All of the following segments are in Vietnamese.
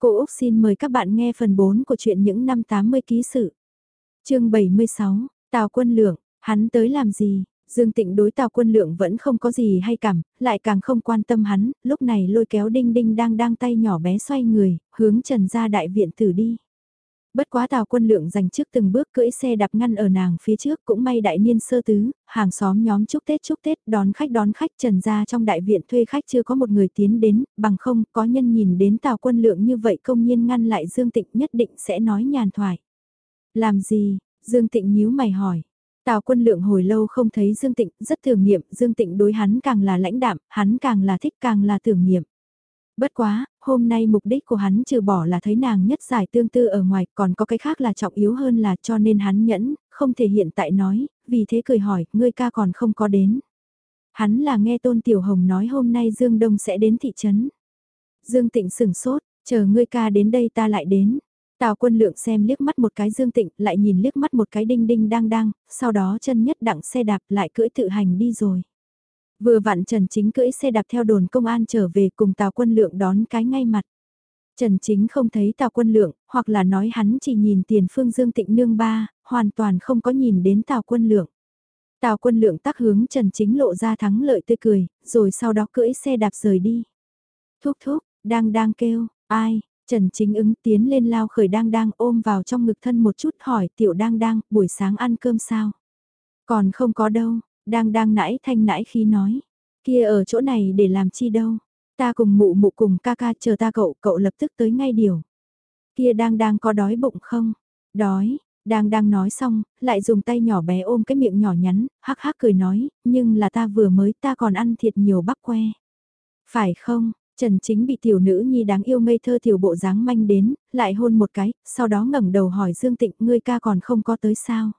Cô Úc xin mời các bạn nghe phần 4 của truyện những năm 80 ký sự. chương 76, Tào Quân Lượng, hắn tới làm gì? Dương Tịnh đối Tào Quân Lượng vẫn không có gì hay cảm, lại càng không quan tâm hắn, lúc này lôi kéo Đinh Đinh đang đang tay nhỏ bé xoay người, hướng Trần ra đại viện tử đi. Bất quá tào quân lượng dành trước từng bước cưỡi xe đạp ngăn ở nàng phía trước cũng may đại niên sơ tứ, hàng xóm nhóm chúc Tết chúc Tết đón khách đón khách trần ra trong đại viện thuê khách chưa có một người tiến đến, bằng không có nhân nhìn đến tào quân lượng như vậy công nhiên ngăn lại Dương Tịnh nhất định sẽ nói nhàn thoại. Làm gì? Dương Tịnh nhíu mày hỏi. Tào quân lượng hồi lâu không thấy Dương Tịnh, rất thường niệm, Dương Tịnh đối hắn càng là lãnh đạm, hắn càng là thích càng là thường niệm. Bất quá, hôm nay mục đích của hắn trừ bỏ là thấy nàng nhất giải tương tư ở ngoài, còn có cái khác là trọng yếu hơn là cho nên hắn nhẫn, không thể hiện tại nói, vì thế cười hỏi, ngươi ca còn không có đến. Hắn là nghe Tôn Tiểu Hồng nói hôm nay Dương Đông sẽ đến thị trấn. Dương Tịnh sửng sốt, chờ ngươi ca đến đây ta lại đến. Tào quân lượng xem liếc mắt một cái Dương Tịnh, lại nhìn liếc mắt một cái đinh đinh đang đang, sau đó chân nhất đặng xe đạp lại cưỡi tự hành đi rồi. Vừa vặn Trần Chính cưỡi xe đạp theo đồn công an trở về cùng Tào Quân Lượng đón cái ngay mặt. Trần Chính không thấy Tào Quân Lượng, hoặc là nói hắn chỉ nhìn tiền phương Dương Tịnh Nương ba, hoàn toàn không có nhìn đến Tào Quân Lượng. Tào Quân Lượng tắc hướng Trần Chính lộ ra thắng lợi tươi cười, rồi sau đó cưỡi xe đạp rời đi. Thúc thúc, đang đang kêu, ai, Trần Chính ứng tiến lên lao khởi đang đang ôm vào trong ngực thân một chút hỏi tiểu đang đang, buổi sáng ăn cơm sao? Còn không có đâu, đang đang nãi thanh nãi khi nói, kia ở chỗ này để làm chi đâu, ta cùng mụ mụ cùng ca ca chờ ta cậu, cậu lập tức tới ngay điều. Kia đang đang có đói bụng không? Đói, đang đang nói xong, lại dùng tay nhỏ bé ôm cái miệng nhỏ nhắn, hắc hắc cười nói, nhưng là ta vừa mới ta còn ăn thiệt nhiều bắp que. Phải không? Trần Chính bị tiểu nữ nhi đáng yêu ngây thơ tiểu bộ dáng manh đến, lại hôn một cái, sau đó ngẩng đầu hỏi Dương Tịnh ngươi ca còn không có tới sao?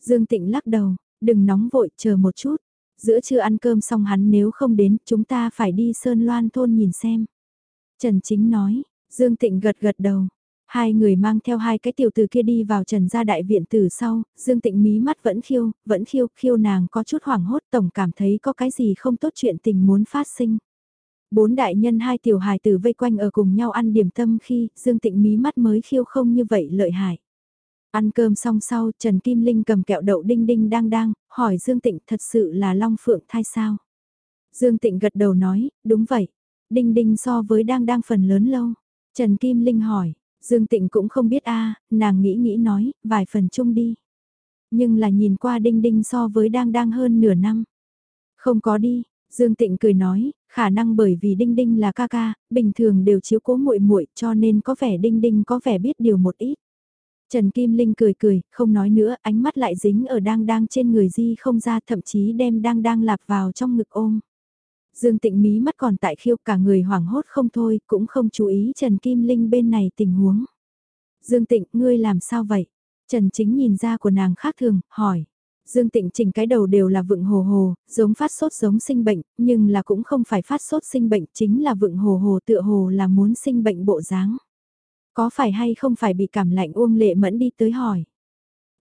Dương Tịnh lắc đầu, đừng nóng vội, chờ một chút. Giữa trưa ăn cơm xong hắn nếu không đến, chúng ta phải đi Sơn Loan thôn nhìn xem. Trần Chính nói, Dương Tịnh gật gật đầu. Hai người mang theo hai cái tiểu từ kia đi vào trần gia đại viện từ sau, Dương Tịnh mí mắt vẫn khiêu, vẫn khiêu, khiêu nàng có chút hoảng hốt tổng cảm thấy có cái gì không tốt chuyện tình muốn phát sinh. Bốn đại nhân hai tiểu hài tử vây quanh ở cùng nhau ăn điểm tâm khi Dương Tịnh mí mắt mới khiêu không như vậy lợi hại. Ăn cơm xong sau, Trần Kim Linh cầm kẹo đậu đinh đinh đang đang, hỏi Dương Tịnh thật sự là Long Phượng thai sao? Dương Tịnh gật đầu nói, đúng vậy. Đinh đinh so với đang đang phần lớn lâu. Trần Kim Linh hỏi, Dương Tịnh cũng không biết a nàng nghĩ nghĩ nói, vài phần chung đi. Nhưng là nhìn qua đinh đinh so với đang đang hơn nửa năm. Không có đi, Dương Tịnh cười nói, khả năng bởi vì Đinh Đinh là ca ca, bình thường đều chiếu cố muội muội, cho nên có vẻ Đinh Đinh có vẻ biết điều một ít. Trần Kim Linh cười cười, không nói nữa, ánh mắt lại dính ở đang đang trên người Di không ra thậm chí đem đang đang lạp vào trong ngực ôm. Dương tịnh mí mắt còn tại khiêu cả người hoảng hốt không thôi, cũng không chú ý Trần Kim Linh bên này tình huống. Dương tịnh, ngươi làm sao vậy? Trần chính nhìn ra của nàng khác thường, hỏi. Dương tịnh chỉnh cái đầu đều là vựng hồ hồ, giống phát sốt giống sinh bệnh, nhưng là cũng không phải phát sốt sinh bệnh, chính là vựng hồ hồ tựa hồ là muốn sinh bệnh bộ dáng. Có phải hay không phải bị cảm lạnh Uông Lệ Mẫn đi tới hỏi.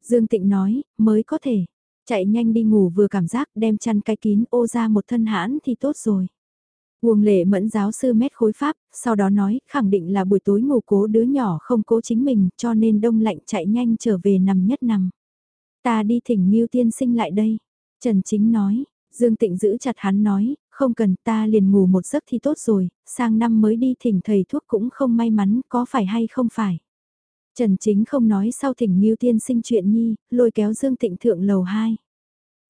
Dương Tịnh nói, mới có thể. Chạy nhanh đi ngủ vừa cảm giác đem chăn cái kín ô ra một thân hãn thì tốt rồi. Uông Lệ Mẫn giáo sư mét khối pháp, sau đó nói, khẳng định là buổi tối ngủ cố đứa nhỏ không cố chính mình, cho nên đông lạnh chạy nhanh trở về nằm nhất nằm. Ta đi thỉnh Ngưu Tiên sinh lại đây. Trần Chính nói, Dương Tịnh giữ chặt hắn nói, không cần ta liền ngủ một giấc thì tốt rồi, sang năm mới đi thỉnh thầy thuốc cũng không may mắn, có phải hay không phải. Trần Chính không nói sau thỉnh Nghiêu Tiên sinh chuyện nhi, lôi kéo Dương Tịnh thượng lầu 2.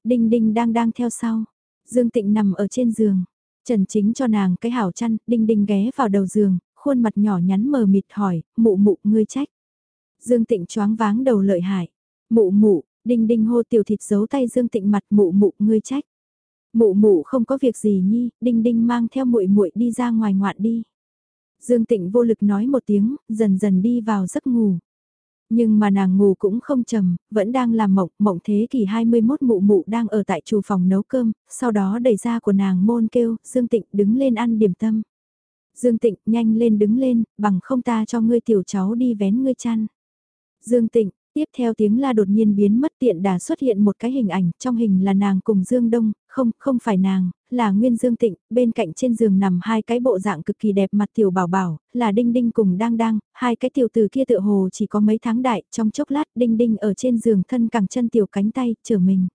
Đinh Đinh đang đang theo sau. Dương Tịnh nằm ở trên giường. Trần Chính cho nàng cái hảo chăn, Đinh Đinh ghé vào đầu giường, khuôn mặt nhỏ nhắn mờ mịt hỏi, mụ mụ ngươi trách. Dương Tịnh choáng váng đầu lợi hại. Mụ mụ, Đinh Đinh hô tiểu thịt giấu tay Dương Tịnh mặt mụ mụ ngươi trách. Mụ mụ không có việc gì nhi, đinh đinh mang theo muội muội đi ra ngoài ngoạn đi. Dương Tịnh vô lực nói một tiếng, dần dần đi vào giấc ngủ. Nhưng mà nàng ngủ cũng không trầm, vẫn đang làm mộng, mộng thế kỷ 21 mụ mụ đang ở tại chủ phòng nấu cơm, sau đó đẩy ra của nàng môn kêu, Dương Tịnh đứng lên ăn điểm tâm. Dương Tịnh nhanh lên đứng lên, bằng không ta cho ngươi tiểu cháu đi vén ngươi chăn. Dương Tịnh, Tiếp theo tiếng la đột nhiên biến mất tiện đà xuất hiện một cái hình ảnh, trong hình là nàng cùng Dương Đông, không, không phải nàng, là Nguyên Dương Tịnh, bên cạnh trên giường nằm hai cái bộ dạng cực kỳ đẹp mặt tiểu bảo bảo, là Đinh Đinh cùng Đang Đang, hai cái tiểu từ kia tựa hồ chỉ có mấy tháng đại, trong chốc lát Đinh Đinh ở trên giường thân cẳng chân tiểu cánh tay, chờ mình.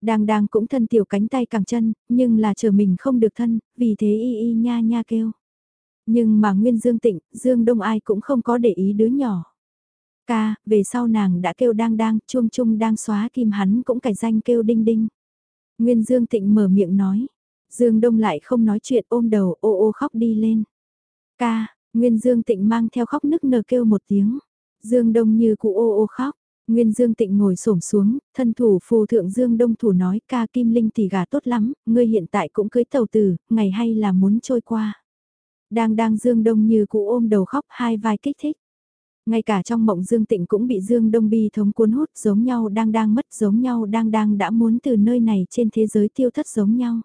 Đang Đang cũng thân tiểu cánh tay cẳng chân, nhưng là chờ mình không được thân, vì thế y y nha nha kêu. Nhưng mà Nguyên Dương Tịnh, Dương Đông ai cũng không có để ý đứa nhỏ. Ca, về sau nàng đã kêu đang đang, chuông chung đang xóa kim hắn cũng cải danh kêu đinh đinh. Nguyên Dương Tịnh mở miệng nói. Dương Đông lại không nói chuyện ôm đầu ô ô khóc đi lên. Ca, Nguyên Dương Tịnh mang theo khóc nức nở kêu một tiếng. Dương Đông như cụ ô ô khóc. Nguyên Dương Tịnh ngồi xổm xuống, thân thủ phù thượng Dương Đông thủ nói ca Kim Linh tỷ gà tốt lắm, ngươi hiện tại cũng cưới tàu tử, ngày hay là muốn trôi qua. Đang đang Dương Đông như cụ ôm đầu khóc hai vai kích thích. Ngay cả trong mộng Dương Tịnh cũng bị Dương Đông Bi thống cuốn hút giống nhau đang đang mất giống nhau đang đang đã muốn từ nơi này trên thế giới tiêu thất giống nhau.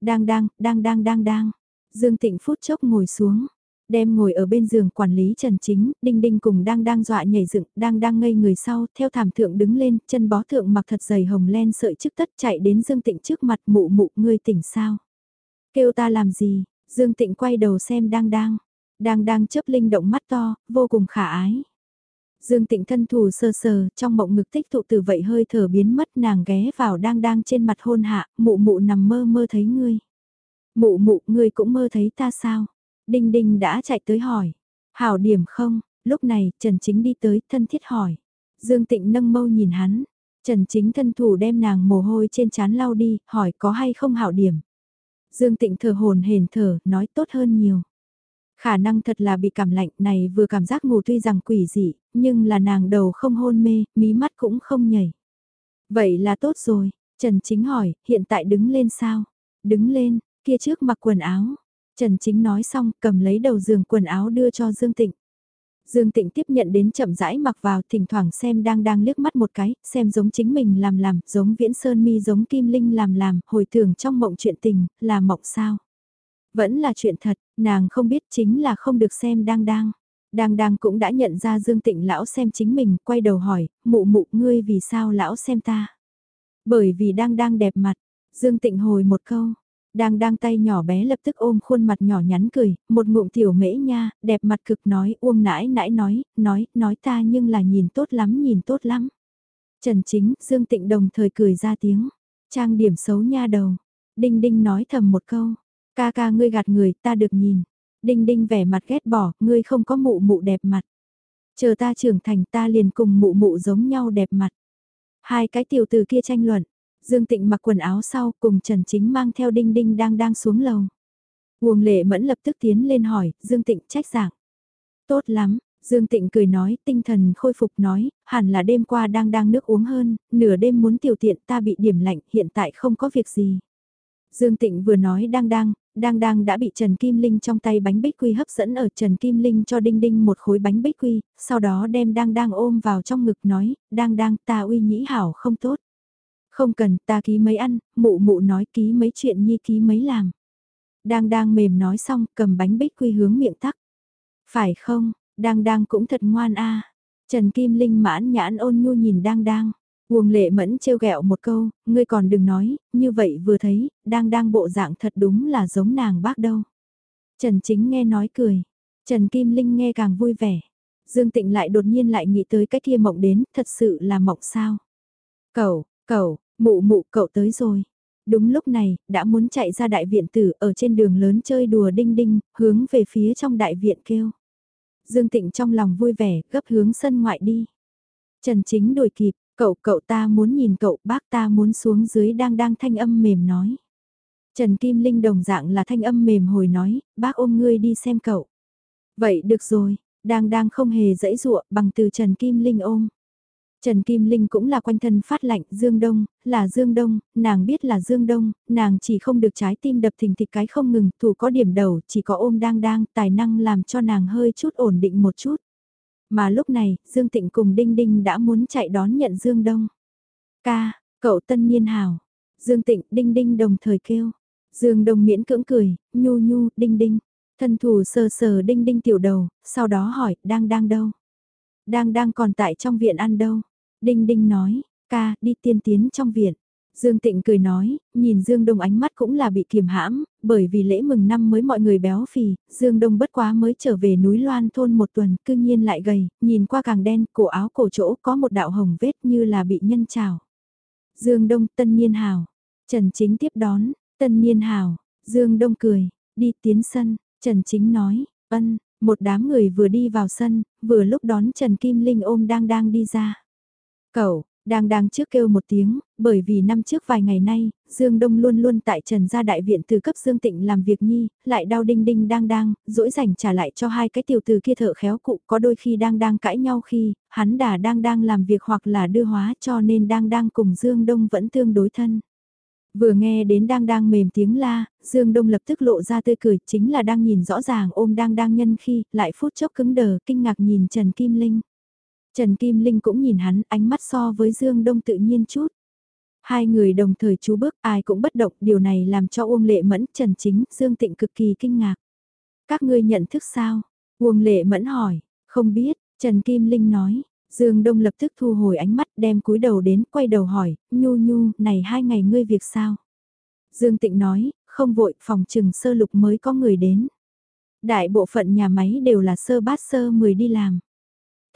Đang đang, đang đang đang đang. Dương Tịnh phút chốc ngồi xuống. Đem ngồi ở bên giường quản lý Trần Chính, Đinh Đinh cùng đang đang dọa nhảy dựng, đang đang ngây người sau, theo thảm thượng đứng lên, chân bó thượng mặc thật dày hồng len sợi chức tất chạy đến Dương Tịnh trước mặt mụ mụ ngươi tỉnh sao. Kêu ta làm gì, Dương Tịnh quay đầu xem đang đang. Đang đang chớp linh động mắt to, vô cùng khả ái. Dương Tịnh thân thủ sơ sờ, trong mộng ngực tích tụ từ vậy hơi thở biến mất nàng ghé vào đang đang trên mặt hôn hạ, mụ mụ nằm mơ mơ thấy ngươi. Mụ mụ, ngươi cũng mơ thấy ta sao? Đinh Đinh đã chạy tới hỏi. Hảo điểm không? Lúc này, Trần Chính đi tới, thân thiết hỏi. Dương Tịnh nâng mâu nhìn hắn. Trần Chính thân thủ đem nàng mồ hôi trên trán lau đi, hỏi có hay không hảo điểm. Dương Tịnh thở hồn hển thở, nói tốt hơn nhiều. Khả năng thật là bị cảm lạnh này vừa cảm giác ngủ tuy rằng quỷ dị, nhưng là nàng đầu không hôn mê, mí mắt cũng không nhảy. Vậy là tốt rồi, Trần Chính hỏi, hiện tại đứng lên sao? Đứng lên, kia trước mặc quần áo. Trần Chính nói xong, cầm lấy đầu giường quần áo đưa cho Dương Tịnh. Dương Tịnh tiếp nhận đến chậm rãi mặc vào, thỉnh thoảng xem đang đang liếc mắt một cái, xem giống chính mình làm làm, giống Viễn Sơn Mi giống Kim Linh làm làm, hồi tưởng trong mộng chuyện tình, là mộng sao. Vẫn là chuyện thật, nàng không biết chính là không được xem đang đang. Đang đang cũng đã nhận ra Dương Tịnh lão xem chính mình, quay đầu hỏi, mụ mụ ngươi vì sao lão xem ta? Bởi vì đang đang đẹp mặt, Dương Tịnh hồi một câu, đang đang tay nhỏ bé lập tức ôm khuôn mặt nhỏ nhắn cười, một ngụm tiểu mễ nha, đẹp mặt cực nói, uông nãi nãi nói, nói, nói ta nhưng là nhìn tốt lắm nhìn tốt lắm. Trần Chính, Dương Tịnh đồng thời cười ra tiếng, trang điểm xấu nha đầu. Đinh Đinh nói thầm một câu, Ca ca ngươi gạt người ta được nhìn. Đinh đinh vẻ mặt ghét bỏ, ngươi không có mụ mụ đẹp mặt. Chờ ta trưởng thành ta liền cùng mụ mụ giống nhau đẹp mặt. Hai cái tiểu từ kia tranh luận. Dương Tịnh mặc quần áo sau cùng Trần Chính mang theo đinh đinh đang đang xuống lầu. Uông lệ mẫn lập tức tiến lên hỏi, Dương Tịnh trách giảng. Tốt lắm, Dương Tịnh cười nói, tinh thần khôi phục nói, hẳn là đêm qua đang đang nước uống hơn, nửa đêm muốn tiểu tiện ta bị điểm lạnh, hiện tại không có việc gì. Dương Tịnh vừa nói đang đang, đang đang đã bị Trần Kim Linh trong tay bánh bích quy hấp dẫn ở Trần Kim Linh cho Đinh Đinh một khối bánh bích quy, sau đó đem đang đang ôm vào trong ngực nói, đang đang ta uy nhĩ hảo không tốt. Không cần ta ký mấy ăn, mụ mụ nói ký mấy chuyện nhi ký mấy làm. Đang đang mềm nói xong cầm bánh bích quy hướng miệng tắc. Phải không, đang đang cũng thật ngoan a Trần Kim Linh mãn nhãn ôn nhu nhìn đang đang. Uông lệ mẫn trêu ghẹo một câu, ngươi còn đừng nói, như vậy vừa thấy, đang đang bộ dạng thật đúng là giống nàng bác đâu. Trần Chính nghe nói cười, Trần Kim Linh nghe càng vui vẻ. Dương Tịnh lại đột nhiên lại nghĩ tới cái kia mộng đến, thật sự là mộng sao. Cậu, cậu, mụ mụ cậu tới rồi. Đúng lúc này, đã muốn chạy ra đại viện tử ở trên đường lớn chơi đùa đinh đinh, hướng về phía trong đại viện kêu. Dương Tịnh trong lòng vui vẻ, gấp hướng sân ngoại đi. Trần Chính đuổi kịp, Cậu cậu ta muốn nhìn cậu, bác ta muốn xuống dưới đang đang thanh âm mềm nói. Trần Kim Linh đồng dạng là thanh âm mềm hồi nói, bác ôm ngươi đi xem cậu. Vậy được rồi, đang đang không hề dãy dụa bằng từ Trần Kim Linh ôm. Trần Kim Linh cũng là quanh thân phát lạnh, Dương Đông, là Dương Đông, nàng biết là Dương Đông, nàng chỉ không được trái tim đập thình thịch cái không ngừng, thủ có điểm đầu, chỉ có ôm đang đang, tài năng làm cho nàng hơi chút ổn định một chút. Mà lúc này, Dương Tịnh cùng Đinh Đinh đã muốn chạy đón nhận Dương Đông. Ca, cậu tân niên hào. Dương Tịnh, Đinh Đinh đồng thời kêu. Dương Đông miễn cưỡng cười, nhu nhu, Đinh Đinh. Thân thủ sờ sờ Đinh Đinh tiểu đầu, sau đó hỏi, đang đang đâu? Đang đang còn tại trong viện ăn đâu? Đinh Đinh nói, ca, đi tiên tiến trong viện. Dương Tịnh cười nói, nhìn Dương Đông ánh mắt cũng là bị kiềm hãm, bởi vì lễ mừng năm mới mọi người béo phì, Dương Đông bất quá mới trở về núi Loan thôn một tuần, cư nhiên lại gầy, nhìn qua càng đen, cổ áo cổ chỗ có một đạo hồng vết như là bị nhân trào. Dương Đông tân niên hào, Trần Chính tiếp đón, tân niên hào, Dương Đông cười, đi tiến sân, Trần Chính nói, ân, một đám người vừa đi vào sân, vừa lúc đón Trần Kim Linh ôm đang đang đi ra. Cậu, đang đang trước kêu một tiếng, bởi vì năm trước vài ngày nay, Dương Đông luôn luôn tại Trần gia đại viện từ cấp Dương Tịnh làm việc nhi, lại đau đinh đinh đang đang, dỗi dành trả lại cho hai cái tiểu từ kia thợ khéo cụ, có đôi khi đang đang cãi nhau khi, hắn đã đang đang làm việc hoặc là đưa hóa cho nên đang đang cùng Dương Đông vẫn tương đối thân. Vừa nghe đến đang đang mềm tiếng la, Dương Đông lập tức lộ ra tươi cười, chính là đang nhìn rõ ràng ôm đang đang nhân khi, lại phút chốc cứng đờ, kinh ngạc nhìn Trần Kim Linh. Trần Kim Linh cũng nhìn hắn, ánh mắt so với Dương Đông tự nhiên chút. Hai người đồng thời chú bước, ai cũng bất động, điều này làm cho Uông Lệ Mẫn, Trần Chính, Dương Tịnh cực kỳ kinh ngạc. Các ngươi nhận thức sao? Uông Lệ Mẫn hỏi, không biết, Trần Kim Linh nói. Dương Đông lập tức thu hồi ánh mắt đem cúi đầu đến quay đầu hỏi, nhu nhu, này hai ngày ngươi việc sao? Dương Tịnh nói, không vội, phòng trừng sơ lục mới có người đến. Đại bộ phận nhà máy đều là sơ bát sơ 10 đi làm.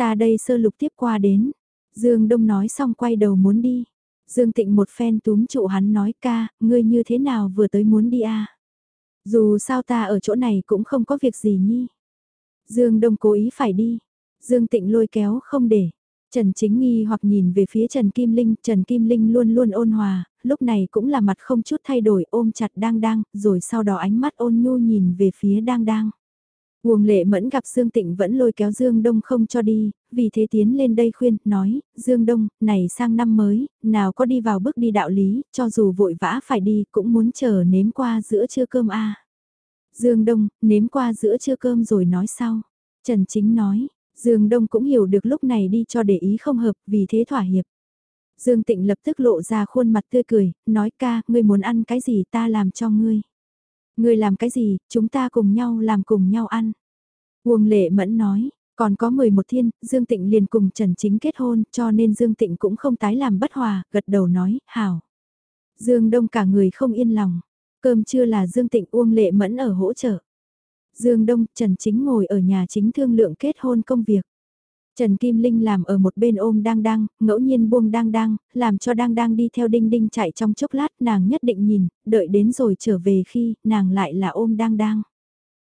Ta đây sơ lục tiếp qua đến. Dương Đông nói xong quay đầu muốn đi. Dương Tịnh một phen túm trụ hắn nói ca, ngươi như thế nào vừa tới muốn đi à? Dù sao ta ở chỗ này cũng không có việc gì nhi. Dương Đông cố ý phải đi. Dương Tịnh lôi kéo không để. Trần Chính Nghi hoặc nhìn về phía Trần Kim Linh, Trần Kim Linh luôn luôn ôn hòa, lúc này cũng là mặt không chút thay đổi ôm chặt đang đang, rồi sau đó ánh mắt ôn nhu nhìn về phía đang đang. Uông lệ mẫn gặp Dương Tịnh vẫn lôi kéo Dương Đông không cho đi, vì thế tiến lên đây khuyên, nói, Dương Đông, này sang năm mới, nào có đi vào bước đi đạo lý, cho dù vội vã phải đi, cũng muốn chờ nếm qua giữa trưa cơm a Dương Đông, nếm qua giữa trưa cơm rồi nói sau. Trần Chính nói, Dương Đông cũng hiểu được lúc này đi cho để ý không hợp, vì thế thỏa hiệp. Dương Tịnh lập tức lộ ra khuôn mặt tươi cười, nói ca, ngươi muốn ăn cái gì ta làm cho ngươi người làm cái gì, chúng ta cùng nhau làm cùng nhau ăn. Uông Lệ Mẫn nói, còn có 11 thiên, Dương Tịnh liền cùng Trần Chính kết hôn, cho nên Dương Tịnh cũng không tái làm bất hòa, gật đầu nói, hảo. Dương Đông cả người không yên lòng, cơm trưa là Dương Tịnh Uông Lệ Mẫn ở hỗ trợ. Dương Đông, Trần Chính ngồi ở nhà chính thương lượng kết hôn công việc. Trần Kim Linh làm ở một bên ôm đang đang, ngẫu nhiên buông đang đang, làm cho đang đang đi theo đinh đinh chạy trong chốc lát nàng nhất định nhìn, đợi đến rồi trở về khi nàng lại là ôm đang đang.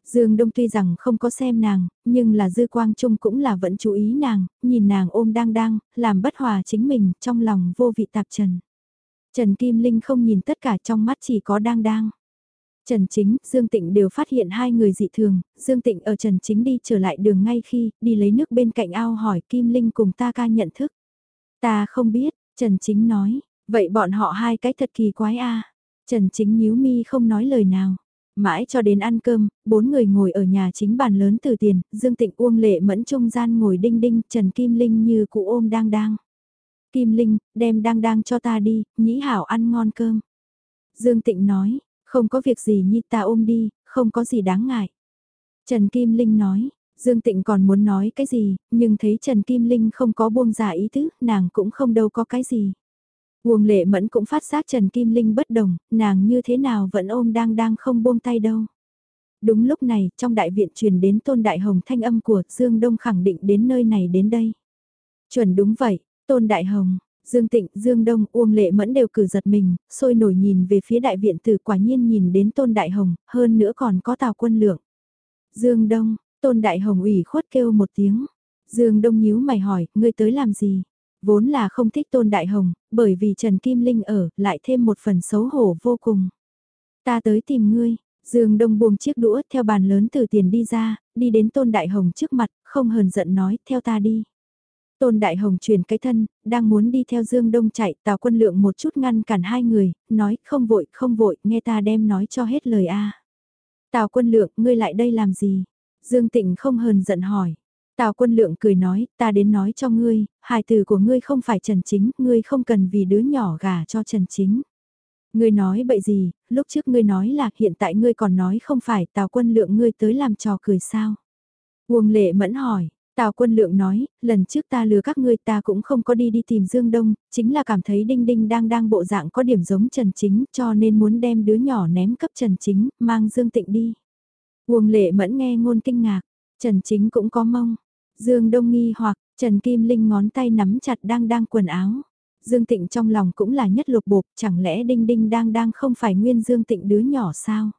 Dương Đông tuy rằng không có xem nàng, nhưng là Dư Quang Trung cũng là vẫn chú ý nàng, nhìn nàng ôm đang đang, làm bất hòa chính mình, trong lòng vô vị tạp trần. Trần Kim Linh không nhìn tất cả trong mắt chỉ có đang đang. Trần Chính, Dương Tịnh đều phát hiện hai người dị thường, Dương Tịnh ở Trần Chính đi trở lại đường ngay khi đi lấy nước bên cạnh ao hỏi Kim Linh cùng ta ca nhận thức. Ta không biết, Trần Chính nói, vậy bọn họ hai cái thật kỳ quái a. Trần Chính nhíu mi không nói lời nào. Mãi cho đến ăn cơm, bốn người ngồi ở nhà chính bàn lớn từ tiền, Dương Tịnh Uông Lệ Mẫn trung gian ngồi đinh đinh, Trần Kim Linh như cụ ôm đang đang. Kim Linh, đem đang đang cho ta đi, nhĩ hảo ăn ngon cơm. Dương Tịnh nói, không có việc gì nhi ta ôm đi, không có gì đáng ngại. Trần Kim Linh nói, Dương Tịnh còn muốn nói cái gì, nhưng thấy Trần Kim Linh không có buông giả ý tứ, nàng cũng không đâu có cái gì. Uông lệ mẫn cũng phát giác Trần Kim Linh bất đồng, nàng như thế nào vẫn ôm đang đang không buông tay đâu. Đúng lúc này, trong đại viện truyền đến tôn đại hồng thanh âm của Dương Đông khẳng định đến nơi này đến đây. Chuẩn đúng vậy, tôn đại hồng, Dương Tịnh, Dương Đông, Uông Lệ Mẫn đều cử giật mình, sôi nổi nhìn về phía đại viện tử quả nhiên nhìn đến Tôn Đại Hồng, hơn nữa còn có Tào Quân Lượng. Dương Đông, Tôn Đại Hồng ủy khuất kêu một tiếng. Dương Đông nhíu mày hỏi, ngươi tới làm gì? Vốn là không thích Tôn Đại Hồng, bởi vì Trần Kim Linh ở, lại thêm một phần xấu hổ vô cùng. Ta tới tìm ngươi, Dương Đông buông chiếc đũa theo bàn lớn từ tiền đi ra, đi đến Tôn Đại Hồng trước mặt, không hờn giận nói, theo ta đi. Tôn Đại Hồng truyền cái thân, đang muốn đi theo Dương Đông chạy, Tào Quân Lượng một chút ngăn cản hai người, nói, không vội, không vội, nghe ta đem nói cho hết lời a. Tào Quân Lượng, ngươi lại đây làm gì? Dương Tịnh không hờn giận hỏi. Tào Quân Lượng cười nói, ta đến nói cho ngươi, hài từ của ngươi không phải Trần Chính, ngươi không cần vì đứa nhỏ gả cho Trần Chính. Ngươi nói bậy gì, lúc trước ngươi nói là hiện tại ngươi còn nói không phải Tào Quân Lượng ngươi tới làm trò cười sao? Uông Lệ Mẫn hỏi, Tào quân lượng nói, lần trước ta lừa các ngươi ta cũng không có đi đi tìm Dương Đông, chính là cảm thấy Đinh Đinh đang đang bộ dạng có điểm giống Trần Chính cho nên muốn đem đứa nhỏ ném cấp Trần Chính, mang Dương Tịnh đi. Uông lệ mẫn nghe ngôn kinh ngạc, Trần Chính cũng có mông. Dương Đông nghi hoặc, Trần Kim Linh ngón tay nắm chặt đang đang quần áo. Dương Tịnh trong lòng cũng là nhất lục bộp, chẳng lẽ Đinh Đinh đang đang không phải nguyên Dương Tịnh đứa nhỏ sao?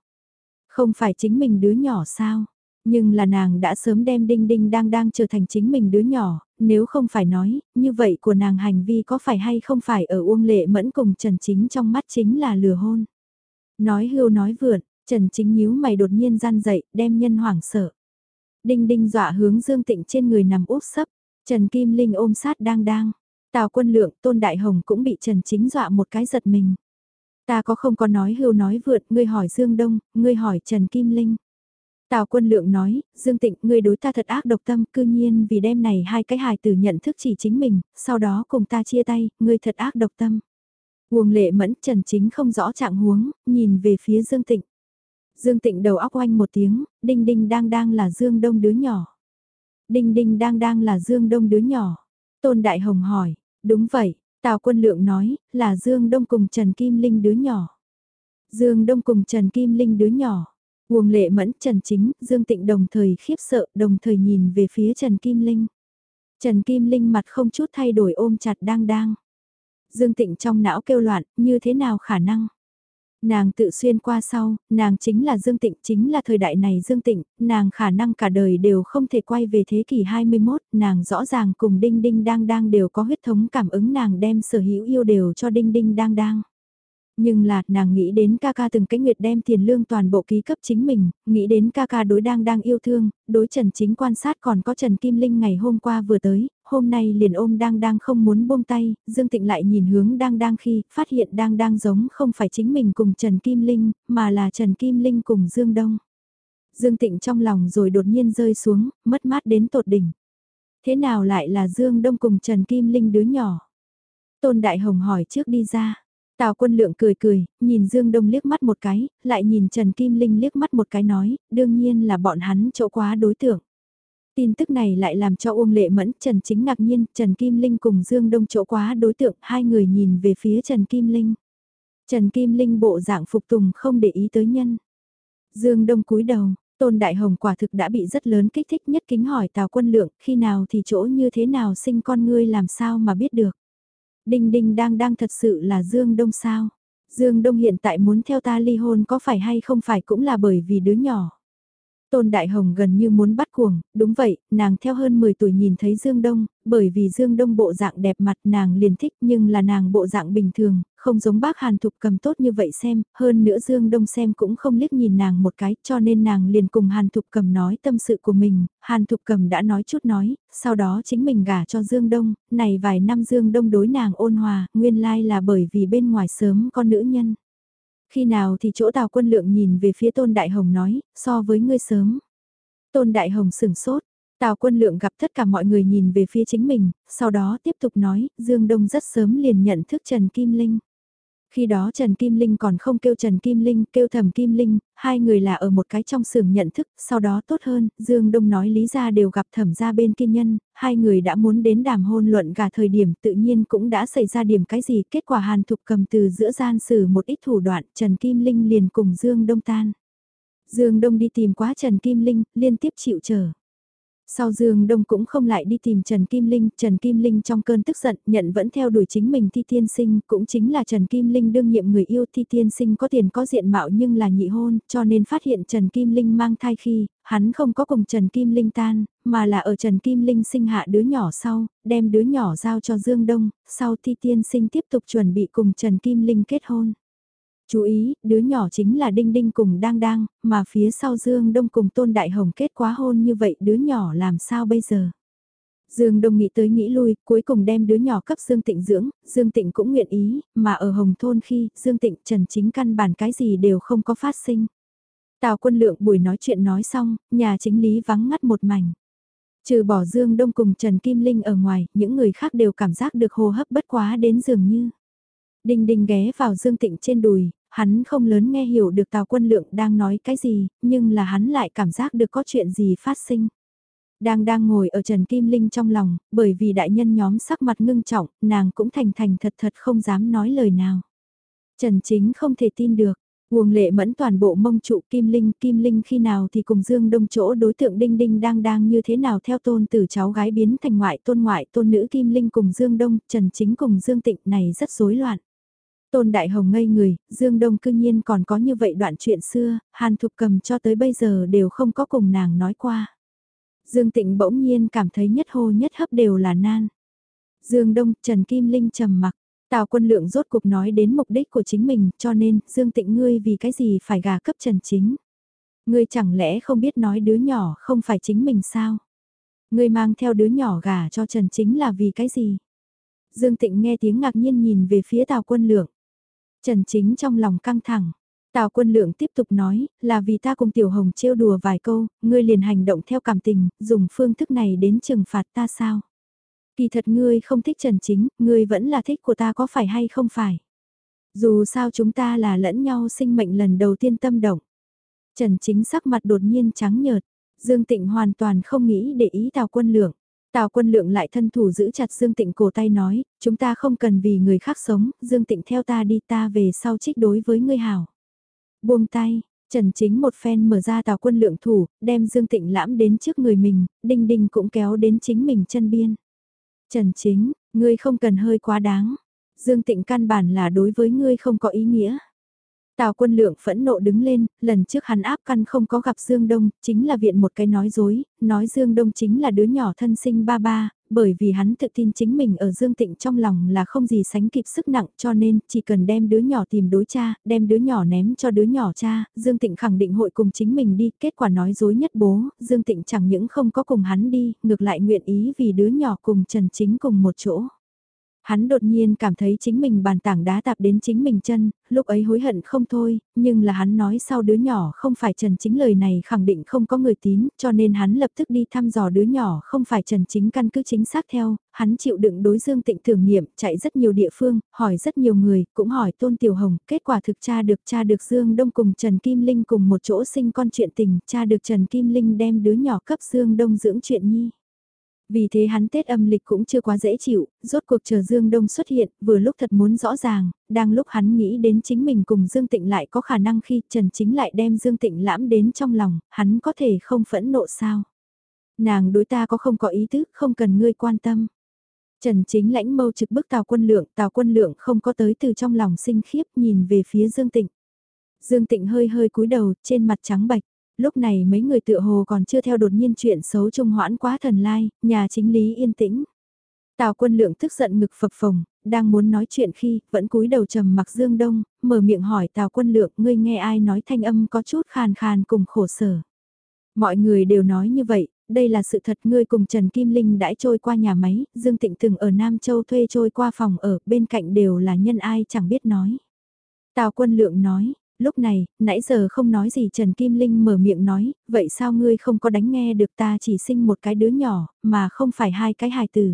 Không phải chính mình đứa nhỏ sao? Nhưng là nàng đã sớm đem Đinh Đinh đang đang trở thành chính mình đứa nhỏ, nếu không phải nói, như vậy của nàng hành vi có phải hay không phải ở Uông Lệ Mẫn cùng Trần Chính trong mắt chính là lừa hôn. Nói hưu nói vượn, Trần Chính nhíu mày đột nhiên gian dậy, đem nhân hoảng sợ. Đinh Đinh dọa hướng Dương Tịnh trên người nằm úp sấp, Trần Kim Linh ôm sát đang đang. Tào quân lượng, Tôn Đại Hồng cũng bị Trần Chính dọa một cái giật mình. Ta có không có nói hưu nói vượt, ngươi hỏi Dương Đông, ngươi hỏi Trần Kim Linh. Tào quân lượng nói, Dương Tịnh, ngươi đối ta thật ác độc tâm, cư nhiên vì đêm này hai cái hài tử nhận thức chỉ chính mình, sau đó cùng ta chia tay, ngươi thật ác độc tâm. Uông lệ mẫn Trần Chính không rõ trạng huống, nhìn về phía Dương Tịnh. Dương Tịnh đầu óc oanh một tiếng, đinh đinh đang đang là Dương Đông đứa nhỏ. Đinh đinh đang đang là Dương Đông đứa nhỏ. Tôn Đại Hồng hỏi, đúng vậy, Tào Quân Lượng nói, là Dương Đông cùng Trần Kim Linh đứa nhỏ. Dương Đông cùng Trần Kim Linh đứa nhỏ. Uông Lệ Mẫn, Trần Chính, Dương Tịnh đồng thời khiếp sợ, đồng thời nhìn về phía Trần Kim Linh. Trần Kim Linh mặt không chút thay đổi ôm chặt đang đang. Dương Tịnh trong não kêu loạn, như thế nào khả năng? Nàng tự xuyên qua sau, nàng chính là Dương Tịnh, chính là thời đại này Dương Tịnh, nàng khả năng cả đời đều không thể quay về thế kỷ 21, nàng rõ ràng cùng Đinh Đinh Đang Đang đều có huyết thống cảm ứng nàng đem sở hữu yêu đều cho Đinh Đinh Đang Đang. Nhưng là, nàng nghĩ đến ca ca từng cái nguyệt đem tiền lương toàn bộ ký cấp chính mình, nghĩ đến ca ca đối đang đang yêu thương, đối Trần Chính quan sát còn có Trần Kim Linh ngày hôm qua vừa tới, hôm nay liền ôm đang đang không muốn buông tay, Dương Tịnh lại nhìn hướng đang đang khi, phát hiện đang đang giống không phải chính mình cùng Trần Kim Linh, mà là Trần Kim Linh cùng Dương Đông. Dương Tịnh trong lòng rồi đột nhiên rơi xuống, mất mát đến tột đỉnh. Thế nào lại là Dương Đông cùng Trần Kim Linh đứa nhỏ? Tôn Đại Hồng hỏi trước đi ra. Tào quân lượng cười cười, nhìn Dương Đông liếc mắt một cái, lại nhìn Trần Kim Linh liếc mắt một cái nói, đương nhiên là bọn hắn chỗ quá đối tượng. Tin tức này lại làm cho Uông Lệ Mẫn, Trần Chính ngạc nhiên, Trần Kim Linh cùng Dương Đông chỗ quá đối tượng, hai người nhìn về phía Trần Kim Linh. Trần Kim Linh bộ dạng phục tùng không để ý tới nhân. Dương Đông cúi đầu, Tôn Đại Hồng quả thực đã bị rất lớn kích thích nhất kính hỏi Tào Quân Lượng, khi nào thì chỗ như thế nào sinh con ngươi làm sao mà biết được. Đinh Đinh đang đang thật sự là Dương Đông sao? Dương Đông hiện tại muốn theo ta ly hôn có phải hay không phải cũng là bởi vì đứa nhỏ. Tôn Đại Hồng gần như muốn bắt cuồng, đúng vậy, nàng theo hơn 10 tuổi nhìn thấy Dương Đông, bởi vì Dương Đông bộ dạng đẹp mặt nàng liền thích nhưng là nàng bộ dạng bình thường, không giống bác Hàn Thục cầm tốt như vậy xem, hơn nữa Dương Đông xem cũng không liếc nhìn nàng một cái cho nên nàng liền cùng Hàn Thục cầm nói tâm sự của mình, Hàn Thục cầm đã nói chút nói, sau đó chính mình gả cho Dương Đông, này vài năm Dương Đông đối nàng ôn hòa, nguyên lai là bởi vì bên ngoài sớm con nữ nhân. Khi nào thì chỗ Tào Quân Lượng nhìn về phía Tôn Đại Hồng nói, so với ngươi sớm. Tôn Đại Hồng sửng sốt, Tào Quân Lượng gặp tất cả mọi người nhìn về phía chính mình, sau đó tiếp tục nói, Dương Đông rất sớm liền nhận thức Trần Kim Linh. Khi đó Trần Kim Linh còn không kêu Trần Kim Linh, kêu thầm Kim Linh, hai người là ở một cái trong xưởng nhận thức, sau đó tốt hơn, Dương Đông nói lý ra đều gặp thẩm ra bên kinh nhân, hai người đã muốn đến đàm hôn luận gà thời điểm tự nhiên cũng đã xảy ra điểm cái gì, kết quả hàn thục cầm từ giữa gian sử một ít thủ đoạn, Trần Kim Linh liền cùng Dương Đông tan. Dương Đông đi tìm quá Trần Kim Linh, liên tiếp chịu chờ. Sau Dương Đông cũng không lại đi tìm Trần Kim Linh, Trần Kim Linh trong cơn tức giận nhận vẫn theo đuổi chính mình Thi Tiên Sinh, cũng chính là Trần Kim Linh đương nhiệm người yêu. Thi Tiên Sinh có tiền có diện mạo nhưng là nhị hôn, cho nên phát hiện Trần Kim Linh mang thai khi, hắn không có cùng Trần Kim Linh tan, mà là ở Trần Kim Linh sinh hạ đứa nhỏ sau, đem đứa nhỏ giao cho Dương Đông, sau Thi Tiên Sinh tiếp tục chuẩn bị cùng Trần Kim Linh kết hôn. Chú ý, đứa nhỏ chính là Đinh Đinh cùng Đang Đang, mà phía sau Dương Đông cùng Tôn Đại Hồng kết quá hôn như vậy đứa nhỏ làm sao bây giờ? Dương Đông nghĩ tới nghĩ lui, cuối cùng đem đứa nhỏ cấp Dương Tịnh dưỡng, Dương Tịnh cũng nguyện ý, mà ở Hồng Thôn khi Dương Tịnh Trần chính căn bản cái gì đều không có phát sinh. Tào quân lượng buổi nói chuyện nói xong, nhà chính lý vắng ngắt một mảnh. Trừ bỏ Dương Đông cùng Trần Kim Linh ở ngoài, những người khác đều cảm giác được hô hấp bất quá đến dường như. Đinh Đinh ghé vào Dương Tịnh trên đùi, hắn không lớn nghe hiểu được Tào Quân Lượng đang nói cái gì, nhưng là hắn lại cảm giác được có chuyện gì phát sinh. Đang đang ngồi ở Trần Kim Linh trong lòng, bởi vì đại nhân nhóm sắc mặt ngưng trọng, nàng cũng thành thành thật thật không dám nói lời nào. Trần Chính không thể tin được, Uông lệ mẫn toàn bộ mông trụ Kim Linh, Kim Linh khi nào thì cùng Dương Đông chỗ đối tượng Đinh Đinh đang đang như thế nào theo tôn từ cháu gái biến thành ngoại tôn ngoại tôn nữ Kim Linh cùng Dương Đông, Trần Chính cùng Dương Tịnh này rất rối loạn. Tôn Đại Hồng ngây người, Dương Đông cư nhiên còn có như vậy đoạn chuyện xưa, Hàn Thục cầm cho tới bây giờ đều không có cùng nàng nói qua. Dương Tịnh bỗng nhiên cảm thấy nhất hô nhất hấp đều là nan. Dương Đông, Trần Kim Linh trầm mặc, Tào quân lượng rốt cuộc nói đến mục đích của chính mình, cho nên, Dương Tịnh ngươi vì cái gì phải gà cấp Trần Chính. Ngươi chẳng lẽ không biết nói đứa nhỏ không phải chính mình sao? Ngươi mang theo đứa nhỏ gà cho Trần Chính là vì cái gì? Dương Tịnh nghe tiếng ngạc nhiên nhìn về phía Tào quân lượng. Trần Chính trong lòng căng thẳng. Tào quân lượng tiếp tục nói, là vì ta cùng Tiểu Hồng trêu đùa vài câu, ngươi liền hành động theo cảm tình, dùng phương thức này đến trừng phạt ta sao? Kỳ thật ngươi không thích Trần Chính, ngươi vẫn là thích của ta có phải hay không phải? Dù sao chúng ta là lẫn nhau sinh mệnh lần đầu tiên tâm động. Trần Chính sắc mặt đột nhiên trắng nhợt, Dương Tịnh hoàn toàn không nghĩ để ý Tào Quân Lượng. Tào Quân Lượng lại thân thủ giữ chặt Dương Tịnh cổ tay nói, chúng ta không cần vì người khác sống, Dương Tịnh theo ta đi ta về sau trích đối với ngươi hảo. Buông tay, Trần Chính một phen mở ra Tào Quân Lượng thủ, đem Dương Tịnh lãm đến trước người mình, Đinh Đinh cũng kéo đến chính mình chân biên. Trần Chính, ngươi không cần hơi quá đáng. Dương Tịnh căn bản là đối với ngươi không có ý nghĩa. Tào quân lượng phẫn nộ đứng lên, lần trước hắn áp căn không có gặp Dương Đông, chính là viện một cái nói dối, nói Dương Đông chính là đứa nhỏ thân sinh ba ba, bởi vì hắn tự tin chính mình ở Dương Tịnh trong lòng là không gì sánh kịp sức nặng cho nên chỉ cần đem đứa nhỏ tìm đối cha, đem đứa nhỏ ném cho đứa nhỏ cha, Dương Tịnh khẳng định hội cùng chính mình đi, kết quả nói dối nhất bố, Dương Tịnh chẳng những không có cùng hắn đi, ngược lại nguyện ý vì đứa nhỏ cùng Trần Chính cùng một chỗ. Hắn đột nhiên cảm thấy chính mình bàn tảng đá tạp đến chính mình chân, lúc ấy hối hận không thôi, nhưng là hắn nói sau đứa nhỏ không phải Trần Chính lời này khẳng định không có người tín, cho nên hắn lập tức đi thăm dò đứa nhỏ không phải Trần Chính căn cứ chính xác theo, hắn chịu đựng đối Dương Tịnh thử nghiệm, chạy rất nhiều địa phương, hỏi rất nhiều người, cũng hỏi Tôn Tiểu Hồng, kết quả thực tra được cha được Dương Đông cùng Trần Kim Linh cùng một chỗ sinh con chuyện tình, cha được Trần Kim Linh đem đứa nhỏ cấp Dương Đông dưỡng chuyện nhi. Vì thế hắn Tết âm lịch cũng chưa quá dễ chịu, rốt cuộc chờ Dương Đông xuất hiện, vừa lúc thật muốn rõ ràng, đang lúc hắn nghĩ đến chính mình cùng Dương Tịnh lại có khả năng khi Trần Chính lại đem Dương Tịnh lãm đến trong lòng, hắn có thể không phẫn nộ sao. Nàng đối ta có không có ý thức, không cần ngươi quan tâm. Trần Chính lãnh mâu trực bức Tào Quân Lượng, Tào Quân Lượng không có tới từ trong lòng sinh khiếp nhìn về phía Dương Tịnh. Dương Tịnh hơi hơi cúi đầu, trên mặt trắng bạch lúc này mấy người tựa hồ còn chưa theo đột nhiên chuyện xấu trung hoãn quá thần lai, nhà chính lý yên tĩnh. Tào quân lượng tức giận ngực phập phồng, đang muốn nói chuyện khi, vẫn cúi đầu trầm mặc dương đông, mở miệng hỏi tào quân lượng, ngươi nghe ai nói thanh âm có chút khàn khàn cùng khổ sở. Mọi người đều nói như vậy, đây là sự thật ngươi cùng Trần Kim Linh đãi trôi qua nhà máy, Dương Tịnh từng ở Nam Châu thuê trôi qua phòng ở, bên cạnh đều là nhân ai chẳng biết nói. Tào quân lượng nói, lúc này, nãy giờ không nói gì Trần Kim Linh mở miệng nói, vậy sao ngươi không có đánh nghe được ta chỉ sinh một cái đứa nhỏ, mà không phải hai cái hài tử.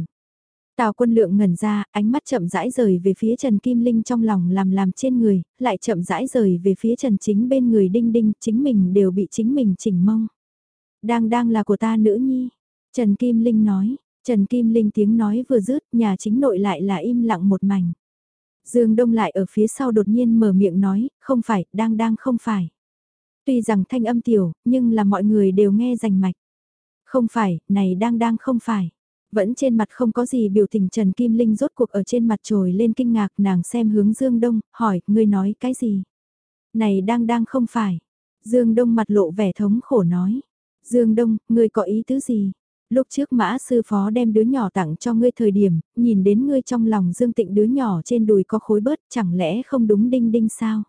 Tào quân lượng ngẩn ra, ánh mắt chậm rãi rời về phía Trần Kim Linh trong lòng làm làm trên người, lại chậm rãi rời về phía Trần Chính bên người đinh đinh, chính mình đều bị chính mình chỉnh mông. Đang đang là của ta nữ nhi. Trần Kim Linh nói, Trần Kim Linh tiếng nói vừa dứt nhà chính nội lại là im lặng một mảnh. Dương Đông lại ở phía sau đột nhiên mở miệng nói, không phải, đang đang không phải. Tuy rằng thanh âm tiểu, nhưng là mọi người đều nghe rành mạch. Không phải, này đang đang không phải. Vẫn trên mặt không có gì biểu tình Trần Kim Linh rốt cuộc ở trên mặt trồi lên kinh ngạc nàng xem hướng Dương Đông, hỏi, ngươi nói cái gì? Này đang đang không phải. Dương Đông mặt lộ vẻ thống khổ nói. Dương Đông, ngươi có ý tứ gì? Lúc trước mã sư phó đem đứa nhỏ tặng cho ngươi thời điểm, nhìn đến ngươi trong lòng dương tịnh đứa nhỏ trên đùi có khối bớt, chẳng lẽ không đúng đinh đinh sao?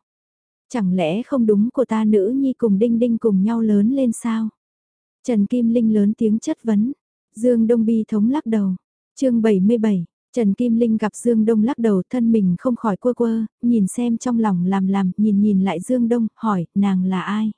Chẳng lẽ không đúng của ta nữ nhi cùng đinh đinh cùng nhau lớn lên sao? Trần Kim Linh lớn tiếng chất vấn. Dương Đông Bi thống lắc đầu. chương 77, Trần Kim Linh gặp Dương Đông lắc đầu thân mình không khỏi quơ quơ, nhìn xem trong lòng làm làm, nhìn nhìn lại Dương Đông, hỏi, nàng là ai?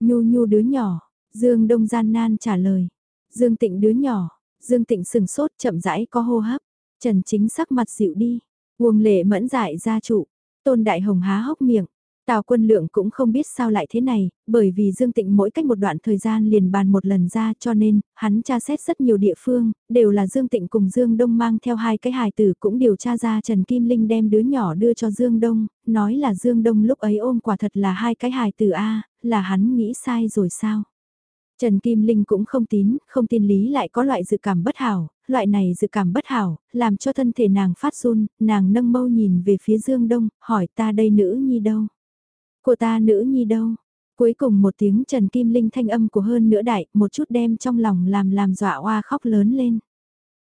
Nhu nhu đứa nhỏ, Dương Đông gian nan trả lời. Dương Tịnh đứa nhỏ, Dương Tịnh sừng sốt chậm rãi có hô hấp, Trần Chính sắc mặt dịu đi, Uông Lệ mẫn dại ra trụ, Tôn Đại Hồng há hốc miệng, Tào quân lượng cũng không biết sao lại thế này, bởi vì Dương Tịnh mỗi cách một đoạn thời gian liền bàn một lần ra cho nên, hắn tra xét rất nhiều địa phương, đều là Dương Tịnh cùng Dương Đông mang theo hai cái hài tử cũng điều tra ra Trần Kim Linh đem đứa nhỏ đưa cho Dương Đông, nói là Dương Đông lúc ấy ôm quả thật là hai cái hài tử A, là hắn nghĩ sai rồi sao? Trần Kim Linh cũng không tín, không tin lý lại có loại dự cảm bất hảo, loại này dự cảm bất hảo, làm cho thân thể nàng phát run, nàng nâng mâu nhìn về phía Dương Đông, hỏi ta đây nữ nhi đâu? Của ta nữ nhi đâu? Cuối cùng một tiếng Trần Kim Linh thanh âm của hơn nữa đại, một chút đem trong lòng làm làm dọa oa khóc lớn lên.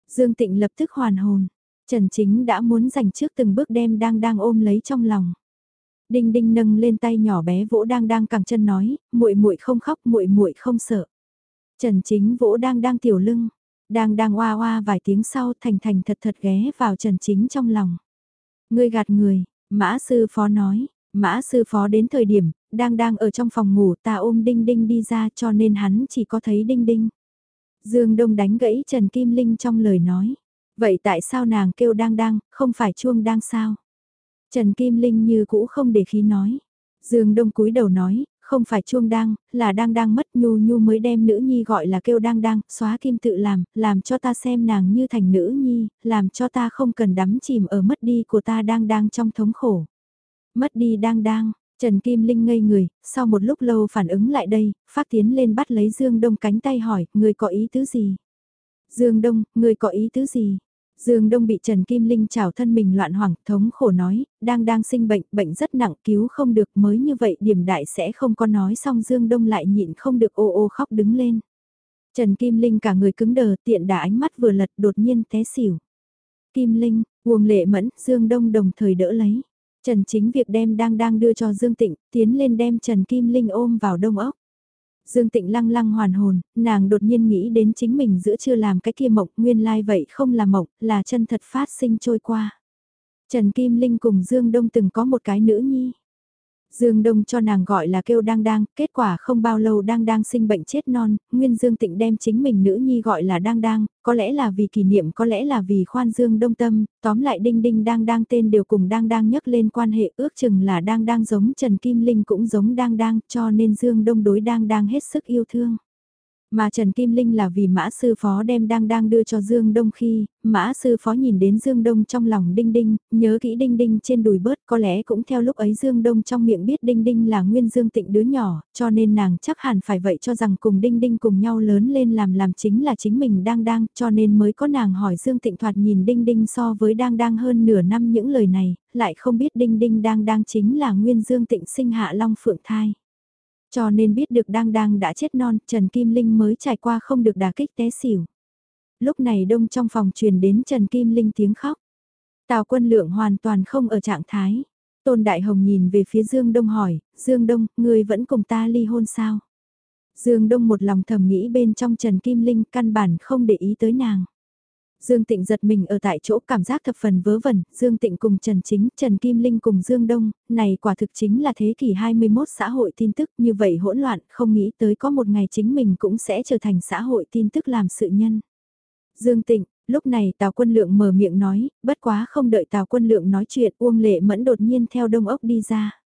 Dương Tịnh lập tức hoàn hồn, Trần Chính đã muốn giành trước từng bước đem đang đang ôm lấy trong lòng. Đinh Đinh nâng lên tay nhỏ bé vỗ đang đang cẳng chân nói, muội muội không khóc, muội muội không sợ. Trần Chính vỗ đang đang tiểu lưng, đang đang oa oa vài tiếng sau thành thành thật thật ghé vào Trần Chính trong lòng. Ngươi gạt người, mã sư phó nói, mã sư phó đến thời điểm, đang đang ở trong phòng ngủ ta ôm Đinh Đinh đi ra cho nên hắn chỉ có thấy Đinh Đinh. Dương Đông đánh gãy Trần Kim Linh trong lời nói. Vậy tại sao nàng kêu đang đang, không phải chuông đang sao? Trần Kim Linh như cũ không để khí nói. Dương Đông cúi đầu nói, không phải chuông đang, là đang đang mất nhu nhu mới đem nữ nhi gọi là kêu đang đang, xóa kim tự làm, làm cho ta xem nàng như thành nữ nhi, làm cho ta không cần đắm chìm ở mất đi của ta đang đang trong thống khổ. Mất đi đang đang, Trần Kim Linh ngây người, sau một lúc lâu phản ứng lại đây, phát tiến lên bắt lấy Dương Đông cánh tay hỏi, người có ý tứ gì? Dương Đông, người có ý tứ gì? Dương Đông bị Trần Kim Linh chảo thân mình loạn hoảng, thống khổ nói, đang đang sinh bệnh, bệnh rất nặng, cứu không được mới như vậy điểm đại sẽ không có nói xong Dương Đông lại nhịn không được ô ô khóc đứng lên. Trần Kim Linh cả người cứng đờ tiện đà ánh mắt vừa lật đột nhiên té xỉu. Kim Linh, Uông Lệ Mẫn, Dương Đông đồng thời đỡ lấy. Trần Chính Việc đem đang đang đưa cho Dương Tịnh, tiến lên đem Trần Kim Linh ôm vào đông ốc. Dương Tịnh lăng lăng hoàn hồn, nàng đột nhiên nghĩ đến chính mình giữa chưa làm cái kia mộng, nguyên lai like vậy không là mộng, là chân thật phát sinh trôi qua. Trần Kim Linh cùng Dương Đông từng có một cái nữ nhi. Dương Đông cho nàng gọi là kêu đang đang, kết quả không bao lâu đang đang sinh bệnh chết non, Nguyên Dương Tịnh đem chính mình nữ nhi gọi là đang đang, có lẽ là vì kỷ niệm có lẽ là vì khoan Dương Đông tâm, tóm lại đinh đinh đang đang tên đều cùng đang đang nhắc lên quan hệ ước chừng là đang đang giống Trần Kim Linh cũng giống đang đang cho nên Dương Đông đối đang đang hết sức yêu thương. Mà Trần Kim Linh là vì mã sư phó đem đang đang đưa cho Dương Đông khi, mã sư phó nhìn đến Dương Đông trong lòng đinh đinh, nhớ kỹ đinh đinh trên đùi bớt có lẽ cũng theo lúc ấy Dương Đông trong miệng biết đinh đinh là nguyên Dương tịnh đứa nhỏ, cho nên nàng chắc hẳn phải vậy cho rằng cùng đinh đinh cùng nhau lớn lên làm làm chính là chính mình đang đang, cho nên mới có nàng hỏi Dương tịnh thoạt nhìn đinh đinh so với đang đang hơn nửa năm những lời này, lại không biết đinh đinh đang đang chính là nguyên Dương tịnh sinh hạ long phượng thai. Cho nên biết được đang đang đã chết non, Trần Kim Linh mới trải qua không được đả kích té xỉu. Lúc này đông trong phòng truyền đến Trần Kim Linh tiếng khóc. Tào quân lượng hoàn toàn không ở trạng thái. Tôn Đại Hồng nhìn về phía Dương Đông hỏi, Dương Đông, ngươi vẫn cùng ta ly hôn sao? Dương Đông một lòng thầm nghĩ bên trong Trần Kim Linh căn bản không để ý tới nàng. Dương Tịnh giật mình ở tại chỗ cảm giác thập phần vớ vẩn, Dương Tịnh cùng Trần Chính, Trần Kim Linh cùng Dương Đông, này quả thực chính là thế kỷ 21 xã hội tin tức như vậy hỗn loạn, không nghĩ tới có một ngày chính mình cũng sẽ trở thành xã hội tin tức làm sự nhân. Dương Tịnh, lúc này Tào Quân Lượng mở miệng nói, bất quá không đợi Tào Quân Lượng nói chuyện Uông Lệ Mẫn đột nhiên theo Đông Ốc đi ra.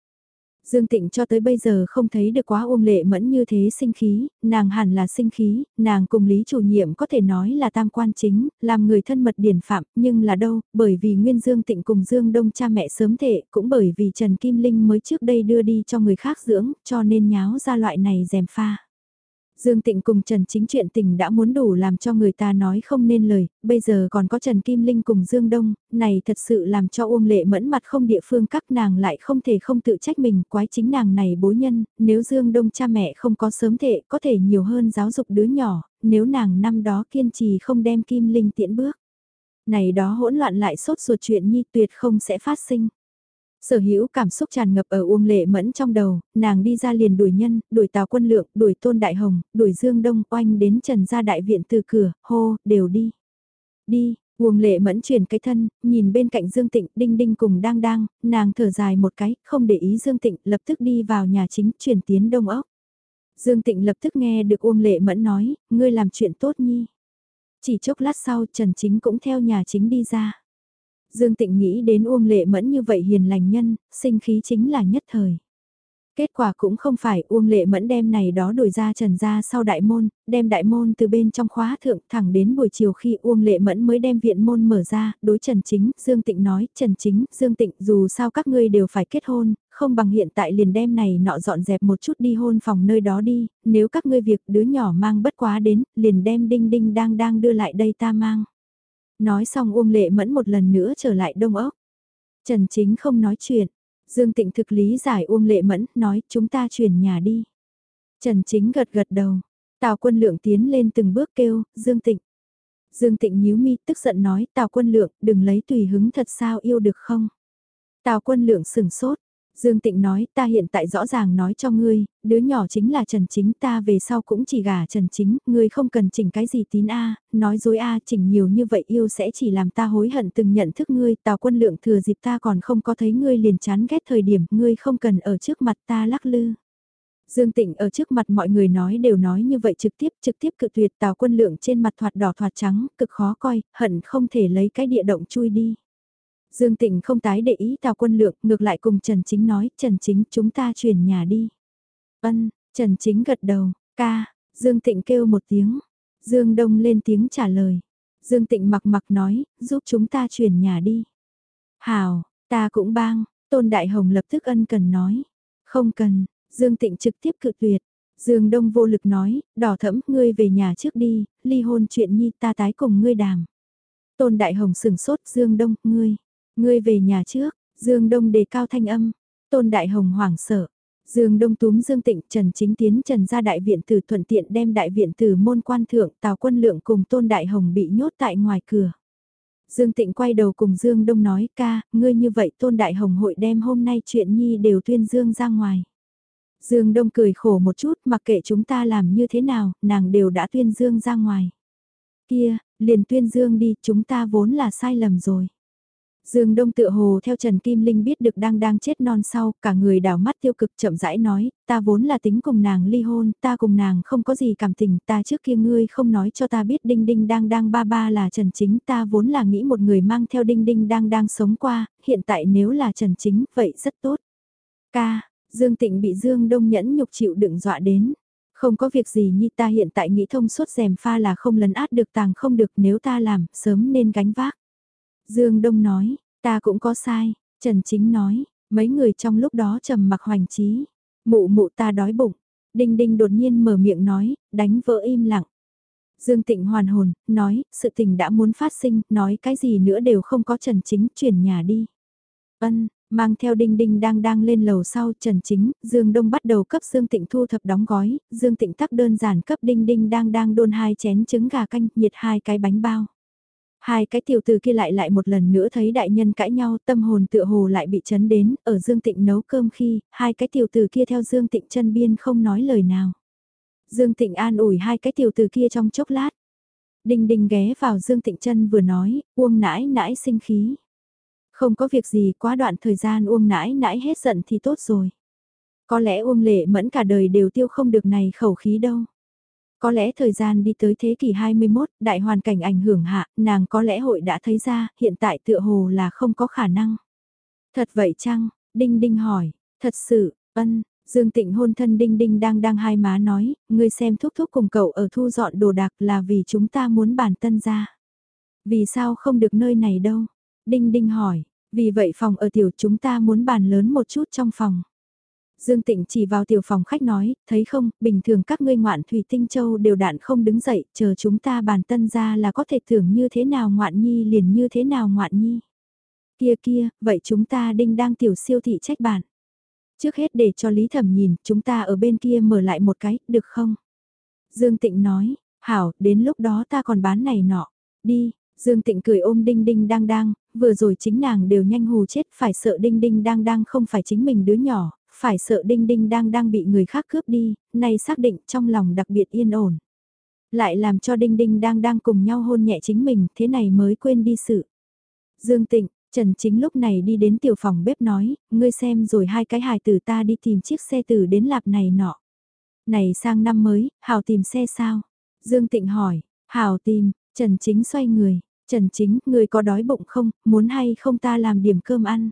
Dương Tịnh cho tới bây giờ không thấy được quá ôm lệ mẫn như thế sinh khí, nàng hẳn là sinh khí, nàng cùng Lý chủ nhiệm có thể nói là tam quan chính, làm người thân mật điển phạm, nhưng là đâu, bởi vì Nguyên Dương Tịnh cùng Dương Đông cha mẹ sớm thệ, cũng bởi vì Trần Kim Linh mới trước đây đưa đi cho người khác dưỡng, cho nên nháo ra loại này dèm pha. Dương Tịnh cùng Trần Chính chuyện tình đã muốn đủ làm cho người ta nói không nên lời, bây giờ còn có Trần Kim Linh cùng Dương Đông, này thật sự làm cho Uông Lệ mẫn mặt không địa phương các nàng lại không thể không tự trách mình, quái chính nàng này bối nhân, nếu Dương Đông cha mẹ không có sớm thể có thể nhiều hơn giáo dục đứa nhỏ, nếu nàng năm đó kiên trì không đem Kim Linh tiễn bước. Này đó hỗn loạn lại sốt ruột chuyện nhi tuyệt không sẽ phát sinh. Sở hữu cảm xúc tràn ngập ở Uông Lệ Mẫn trong đầu, nàng đi ra liền đuổi nhân, đuổi Tào Quân Lượng, đuổi Tôn Đại Hồng, đuổi Dương Đông oanh đến Trần gia đại viện từ cửa, hô, đều đi. Đi, Uông Lệ Mẫn chuyển cái thân, nhìn bên cạnh Dương Tịnh, Đinh Đinh cùng đang đang, nàng thở dài một cái, không để ý Dương Tịnh, lập tức đi vào nhà chính chuyển tiến Đông Ốc. Dương Tịnh lập tức nghe được Uông Lệ Mẫn nói, ngươi làm chuyện tốt nhi. Chỉ chốc lát sau Trần Chính cũng theo nhà chính đi ra. Dương Tịnh nghĩ đến Uông Lệ Mẫn như vậy hiền lành nhân, sinh khí chính là nhất thời. Kết quả cũng không phải Uông Lệ Mẫn đem này đó đổi ra trần ra sau đại môn, đem đại môn từ bên trong khóa thượng thẳng đến buổi chiều khi Uông Lệ Mẫn mới đem viện môn mở ra, đối Trần Chính, Dương Tịnh nói, Trần Chính, Dương Tịnh dù sao các ngươi đều phải kết hôn, không bằng hiện tại liền đem này nọ dọn dẹp một chút đi hôn phòng nơi đó đi, nếu các ngươi việc đứa nhỏ mang bất quá đến, liền đem đinh đinh đang đang đưa lại đây ta mang. Nói xong Uông Lệ Mẫn một lần nữa trở lại Đông Ốc. Trần Chính không nói chuyện, Dương Tịnh thực lý giải Uông Lệ Mẫn, nói chúng ta chuyển nhà đi. Trần Chính gật gật đầu, Tào quân lượng tiến lên từng bước kêu, Dương Tịnh. Dương Tịnh nhíu mi tức giận nói, Tào quân lượng, đừng lấy tùy hứng thật sao yêu được không? Tào quân lượng sừng sốt, Dương Tịnh nói, ta hiện tại rõ ràng nói cho ngươi, đứa nhỏ chính là Trần Chính ta về sau cũng chỉ gả Trần Chính, ngươi không cần chỉnh cái gì tín A, nói dối A chỉnh nhiều như vậy yêu sẽ chỉ làm ta hối hận từng nhận thức ngươi, tào quân lượng thừa dịp ta còn không có thấy ngươi liền chán ghét thời điểm, ngươi không cần ở trước mặt ta lắc lư. Dương Tịnh ở trước mặt mọi người nói đều nói như vậy trực tiếp trực tiếp cự tuyệt tào quân lượng trên mặt thoạt đỏ thoạt trắng, cực khó coi, hận không thể lấy cái địa động chui đi. Dương Tịnh không tái để ý Tào Quân Lượng, ngược lại cùng Trần Chính nói, Trần Chính chúng ta chuyển nhà đi. Ân, Trần Chính gật đầu, ca, Dương Tịnh kêu một tiếng. Dương Đông lên tiếng trả lời. Dương Tịnh mặc mặc nói, giúp chúng ta chuyển nhà đi. Hào, ta cũng bang, Tôn Đại Hồng lập tức ân cần nói. Không cần, Dương Tịnh trực tiếp cự tuyệt. Dương Đông vô lực nói, đỏ thẫm, ngươi về nhà trước đi, ly hôn chuyện nhi ta tái cùng ngươi đàm. Tôn Đại Hồng sừng sốt, Dương Đông, ngươi, Ngươi về nhà trước, Dương Đông đề cao thanh âm, Tôn Đại Hồng hoảng sợ. Dương Đông túm Dương Tịnh Trần Chính Tiến Trần ra đại viện tử thuận tiện đem đại viện tử môn quan thượng Tào Quân Lượng cùng Tôn Đại Hồng bị nhốt tại ngoài cửa. Dương Tịnh quay đầu cùng Dương Đông nói ca, ngươi như vậy Tôn Đại Hồng hội đem hôm nay chuyện nhi đều tuyên Dương ra ngoài. Dương Đông cười khổ một chút mặc kệ chúng ta làm như thế nào, nàng đều đã tuyên Dương ra ngoài. Kia, liền tuyên Dương đi, chúng ta vốn là sai lầm rồi. Dương Đông tựa hồ theo Trần Kim Linh biết được đang đang chết non sau, cả người đảo mắt tiêu cực chậm rãi nói, ta vốn là tính cùng nàng ly hôn, ta cùng nàng không có gì cảm tình, ta trước kia ngươi không nói cho ta biết Đinh Đinh đang đang ba ba là Trần Chính, ta vốn là nghĩ một người mang theo Đinh Đinh đang đang sống qua, hiện tại nếu là Trần Chính, vậy rất tốt. Ca, Dương Tịnh bị Dương Đông nhẫn nhục chịu đựng dọa đến. Không có việc gì như ta hiện tại nghĩ thông suốt rèm pha là không lấn át được tàng không được nếu ta làm, sớm nên gánh vác. Dương Đông nói, ta cũng có sai, Trần Chính nói, mấy người trong lúc đó trầm mặc hoành trí. Mụ mụ ta đói bụng, Đinh Đinh đột nhiên mở miệng nói, đánh vỡ im lặng. Dương Tịnh hoàn hồn, nói, sự tình đã muốn phát sinh, nói cái gì nữa đều không có Trần Chính, chuyển nhà đi. Ân, mang theo Đinh Đinh đang đang lên lầu sau Trần Chính, Dương Đông bắt đầu cấp Dương Tịnh thu thập đóng gói, Dương Tịnh tắc đơn giản cấp Đinh Đinh đang đang đôn hai chén trứng gà canh, nhiệt hai cái bánh bao. Hai cái tiểu từ kia lại lại một lần nữa thấy đại nhân cãi nhau, tâm hồn tựa hồ lại bị chấn đến, ở Dương Tịnh nấu cơm khi, hai cái tiểu từ kia theo Dương Tịnh chân biên không nói lời nào. Dương Tịnh an ủi hai cái tiểu từ kia trong chốc lát. Đinh đinh ghé vào Dương Tịnh chân vừa nói, uông nãi nãi sinh khí. Không có việc gì quá đoạn thời gian uông nãi nãi hết giận thì tốt rồi. Có lẽ uông lệ mẫn cả đời đều tiêu không được này khẩu khí đâu. Có lẽ thời gian đi tới thế kỷ 21, đại hoàn cảnh ảnh hưởng hạ, nàng có lẽ hội đã thấy ra, hiện tại tựa hồ là không có khả năng. Thật vậy chăng? Đinh Đinh hỏi, thật sự, ân, Dương Tịnh hôn thân Đinh Đinh đang đang hai má nói, ngươi xem thúc thúc cùng cậu ở thu dọn đồ đạc là vì chúng ta muốn bản tân ra. Vì sao không được nơi này đâu? Đinh Đinh hỏi, vì vậy phòng ở tiểu chúng ta muốn bàn lớn một chút trong phòng. Dương Tịnh chỉ vào tiểu phòng khách nói, thấy không, bình thường các ngươi ngoạn thủy tinh châu đều đạn không đứng dậy, chờ chúng ta bàn tân ra là có thể thưởng như thế nào ngoạn nhi liền như thế nào ngoạn nhi. Kia kia, vậy chúng ta đinh đang tiểu siêu thị trách bản. Trước hết để cho Lý Thẩm nhìn, chúng ta ở bên kia mở lại một cái, được không? Dương Tịnh nói, hảo, đến lúc đó ta còn bán này nọ. Đi, Dương Tịnh cười ôm Đinh Đinh đang đang, vừa rồi chính nàng đều nhanh hù chết, phải sợ Đinh Đinh đang đang không phải chính mình đứa nhỏ, phải sợ đinh đinh đang đang bị người khác cướp đi, nay xác định trong lòng đặc biệt yên ổn. Lại làm cho đinh đinh đang đang cùng nhau hôn nhẹ chính mình, thế này mới quên đi sự. Dương Tịnh, Trần Chính lúc này đi đến tiểu phòng bếp nói, ngươi xem rồi hai cái hài tử ta đi tìm chiếc xe tử đến lạp này nọ. Này sang năm mới, Hào tìm xe sao? Dương Tịnh hỏi, Hào tìm, Trần Chính xoay người, Trần Chính, người có đói bụng không, muốn hay không ta làm điểm cơm ăn?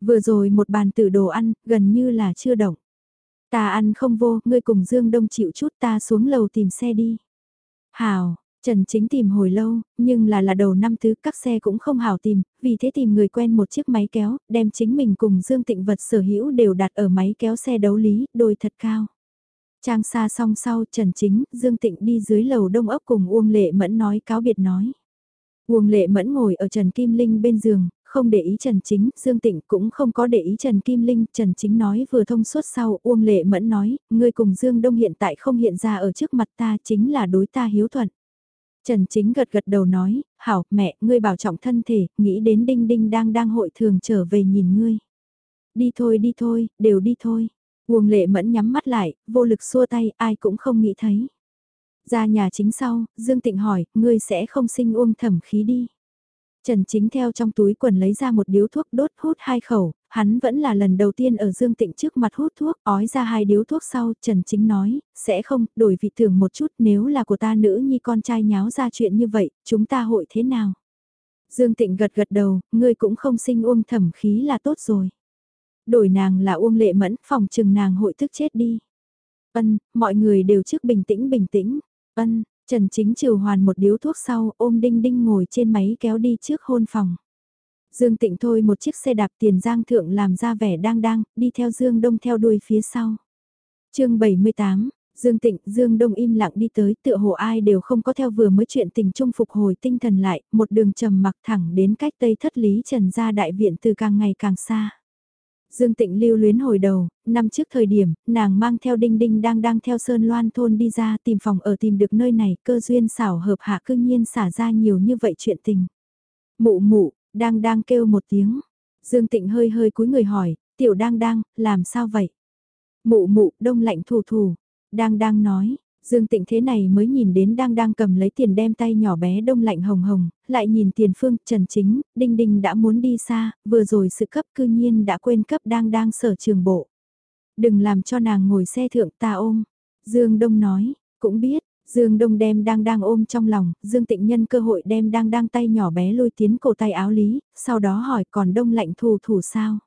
Vừa rồi một bàn tử đồ ăn, gần như là chưa động. Ta ăn không vô, ngươi cùng Dương Đông chịu chút ta xuống lầu tìm xe đi. Hào, Trần Chính tìm hồi lâu, nhưng là là đầu năm thứ các xe cũng không hảo tìm, vì thế tìm người quen một chiếc máy kéo, đem chính mình cùng Dương Tịnh vật sở hữu đều đặt ở máy kéo xe đấu lý, đôi thật cao. Trang xa song sau Trần Chính, Dương Tịnh đi dưới lầu đông ốc cùng Uông Lệ Mẫn nói cáo biệt nói. Uông Lệ Mẫn ngồi ở Trần Kim Linh bên giường, không để ý Trần Chính, Dương Tịnh cũng không có để ý Trần Kim Linh, Trần Chính nói vừa thông suốt sau, Uông Lệ Mẫn nói, ngươi cùng Dương Đông hiện tại không hiện ra ở trước mặt ta chính là đối ta hiếu thuận. Trần Chính gật gật đầu nói, hảo, mẹ, ngươi bảo trọng thân thể, nghĩ đến Đinh Đinh đang đang hội thường trở về nhìn ngươi. Đi thôi đi thôi, đều đi thôi. Uông lệ mẫn nhắm mắt lại, vô lực xua tay, ai cũng không nghĩ thấy. Ra nhà chính sau, Dương Tịnh hỏi, ngươi sẽ không sinh uông thẩm khí đi. Trần Chính theo trong túi quần lấy ra một điếu thuốc đốt hút hai khẩu, hắn vẫn là lần đầu tiên ở Dương Tịnh trước mặt hút thuốc, ói ra hai điếu thuốc sau, Trần Chính nói, sẽ không, đổi vị tưởng một chút nếu là của ta nữ nhi con trai nháo ra chuyện như vậy, chúng ta hội thế nào? Dương Tịnh gật gật đầu, ngươi cũng không sinh uông thẩm khí là tốt rồi. Đổi nàng là uông lệ mẫn, phòng trừng nàng hội thức chết đi. Ân, mọi người đều trước bình tĩnh bình tĩnh. Ân, Trần Chính trừ hoàn một điếu thuốc sau ôm Đinh Đinh ngồi trên máy kéo đi trước hôn phòng. Dương Tịnh thôi một chiếc xe đạp tiền giang thượng làm ra vẻ đang đang, đi theo Dương Đông theo đuôi phía sau. chương 78, Dương Tịnh, Dương Đông im lặng đi tới tựa hồ ai đều không có theo vừa mới chuyện tình trung phục hồi tinh thần lại, một đường trầm mặc thẳng đến cách Tây Thất Lý Trần ra đại viện từ càng ngày càng xa. Dương Tịnh lưu luyến hồi đầu, năm trước thời điểm, nàng mang theo đinh đinh đang đang theo Sơn Loan thôn đi ra tìm phòng ở tìm được nơi này, cơ duyên xảo hợp hạ cương nhiên xả ra nhiều như vậy chuyện tình. Mụ mụ, đang đang kêu một tiếng. Dương Tịnh hơi hơi cúi người hỏi, tiểu đang đang, làm sao vậy? Mụ mụ, đông lạnh thủ thủ. Đang đang nói, Dương Tịnh thế này mới nhìn đến đang đang cầm lấy tiền đem tay nhỏ bé đông lạnh hồng hồng, lại nhìn tiền phương, Trần Chính, Đinh Đinh đã muốn đi xa, vừa rồi sự cấp cư nhiên đã quên cấp đang đang sở trường bộ. Đừng làm cho nàng ngồi xe thượng ta ôm. Dương Đông nói, cũng biết, Dương Đông đem đang đang ôm trong lòng, Dương Tịnh nhân cơ hội đem đang đang tay nhỏ bé lôi tiến cổ tay áo lý, sau đó hỏi còn đông lạnh thù thủ sao?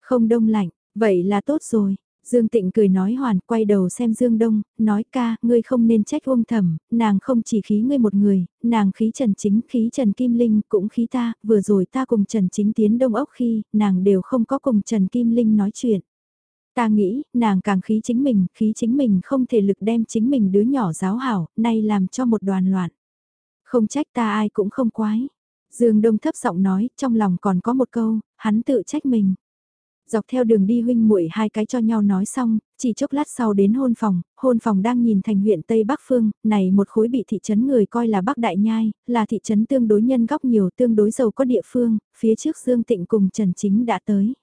Không đông lạnh, vậy là tốt rồi. Dương Tịnh cười nói hoàn, quay đầu xem Dương Đông, nói ca, ngươi không nên trách Uông Thẩm, nàng không chỉ khí ngươi một người, nàng khí Trần Chính, khí Trần Kim Linh, cũng khí ta, vừa rồi ta cùng Trần Chính tiến Đông Ốc khi, nàng đều không có cùng Trần Kim Linh nói chuyện. Ta nghĩ, nàng càng khí chính mình, khí chính mình không thể lực đem chính mình đứa nhỏ giáo hảo, nay làm cho một đoàn loạn. Không trách ta ai cũng không quái. Dương Đông thấp giọng nói, trong lòng còn có một câu, hắn tự trách mình. Dọc theo đường đi huynh muội hai cái cho nhau nói xong, chỉ chốc lát sau đến hôn phòng, hôn phòng đang nhìn thành huyện Tây Bắc Phương, này một khối bị thị trấn người coi là Bắc Đại Nhai, là thị trấn tương đối nhân góc nhiều tương đối giàu có địa phương, phía trước Dương Tịnh cùng Trần Chính đã tới.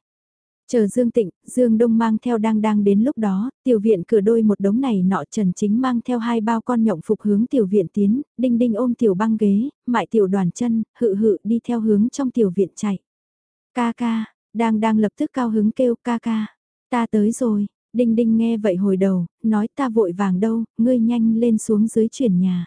Chờ Dương Tịnh, Dương Đông mang theo đang đang đến lúc đó, tiểu viện cửa đôi một đống này nọ Trần Chính mang theo hai bao con nhộng phục hướng tiểu viện tiến, đinh đinh ôm tiểu băng ghế, mại tiểu đoàn chân, hự hự đi theo hướng trong tiểu viện chạy. Ca ca, đang đang lập tức cao hứng kêu ca ca, ta tới rồi, đinh đinh nghe vậy hồi đầu, nói ta vội vàng đâu, ngươi nhanh lên xuống dưới chuyển nhà.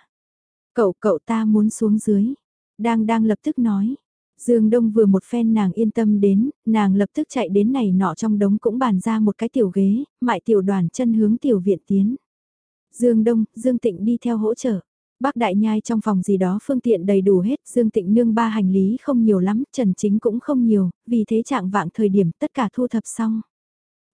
Cậu cậu ta muốn xuống dưới, đang đang lập tức nói. Dương Đông vừa một phen nàng yên tâm đến, nàng lập tức chạy đến này nọ trong đống cũng bàn ra một cái tiểu ghế, mại tiểu đoàn chân hướng tiểu viện tiến. Dương Đông, Dương Tịnh đi theo hỗ trợ. Bác đại nhai trong phòng gì đó phương tiện đầy đủ hết, Dương Tịnh nương ba hành lý không nhiều lắm, Trần Chính cũng không nhiều, vì thế trạng vạng thời điểm tất cả thu thập xong.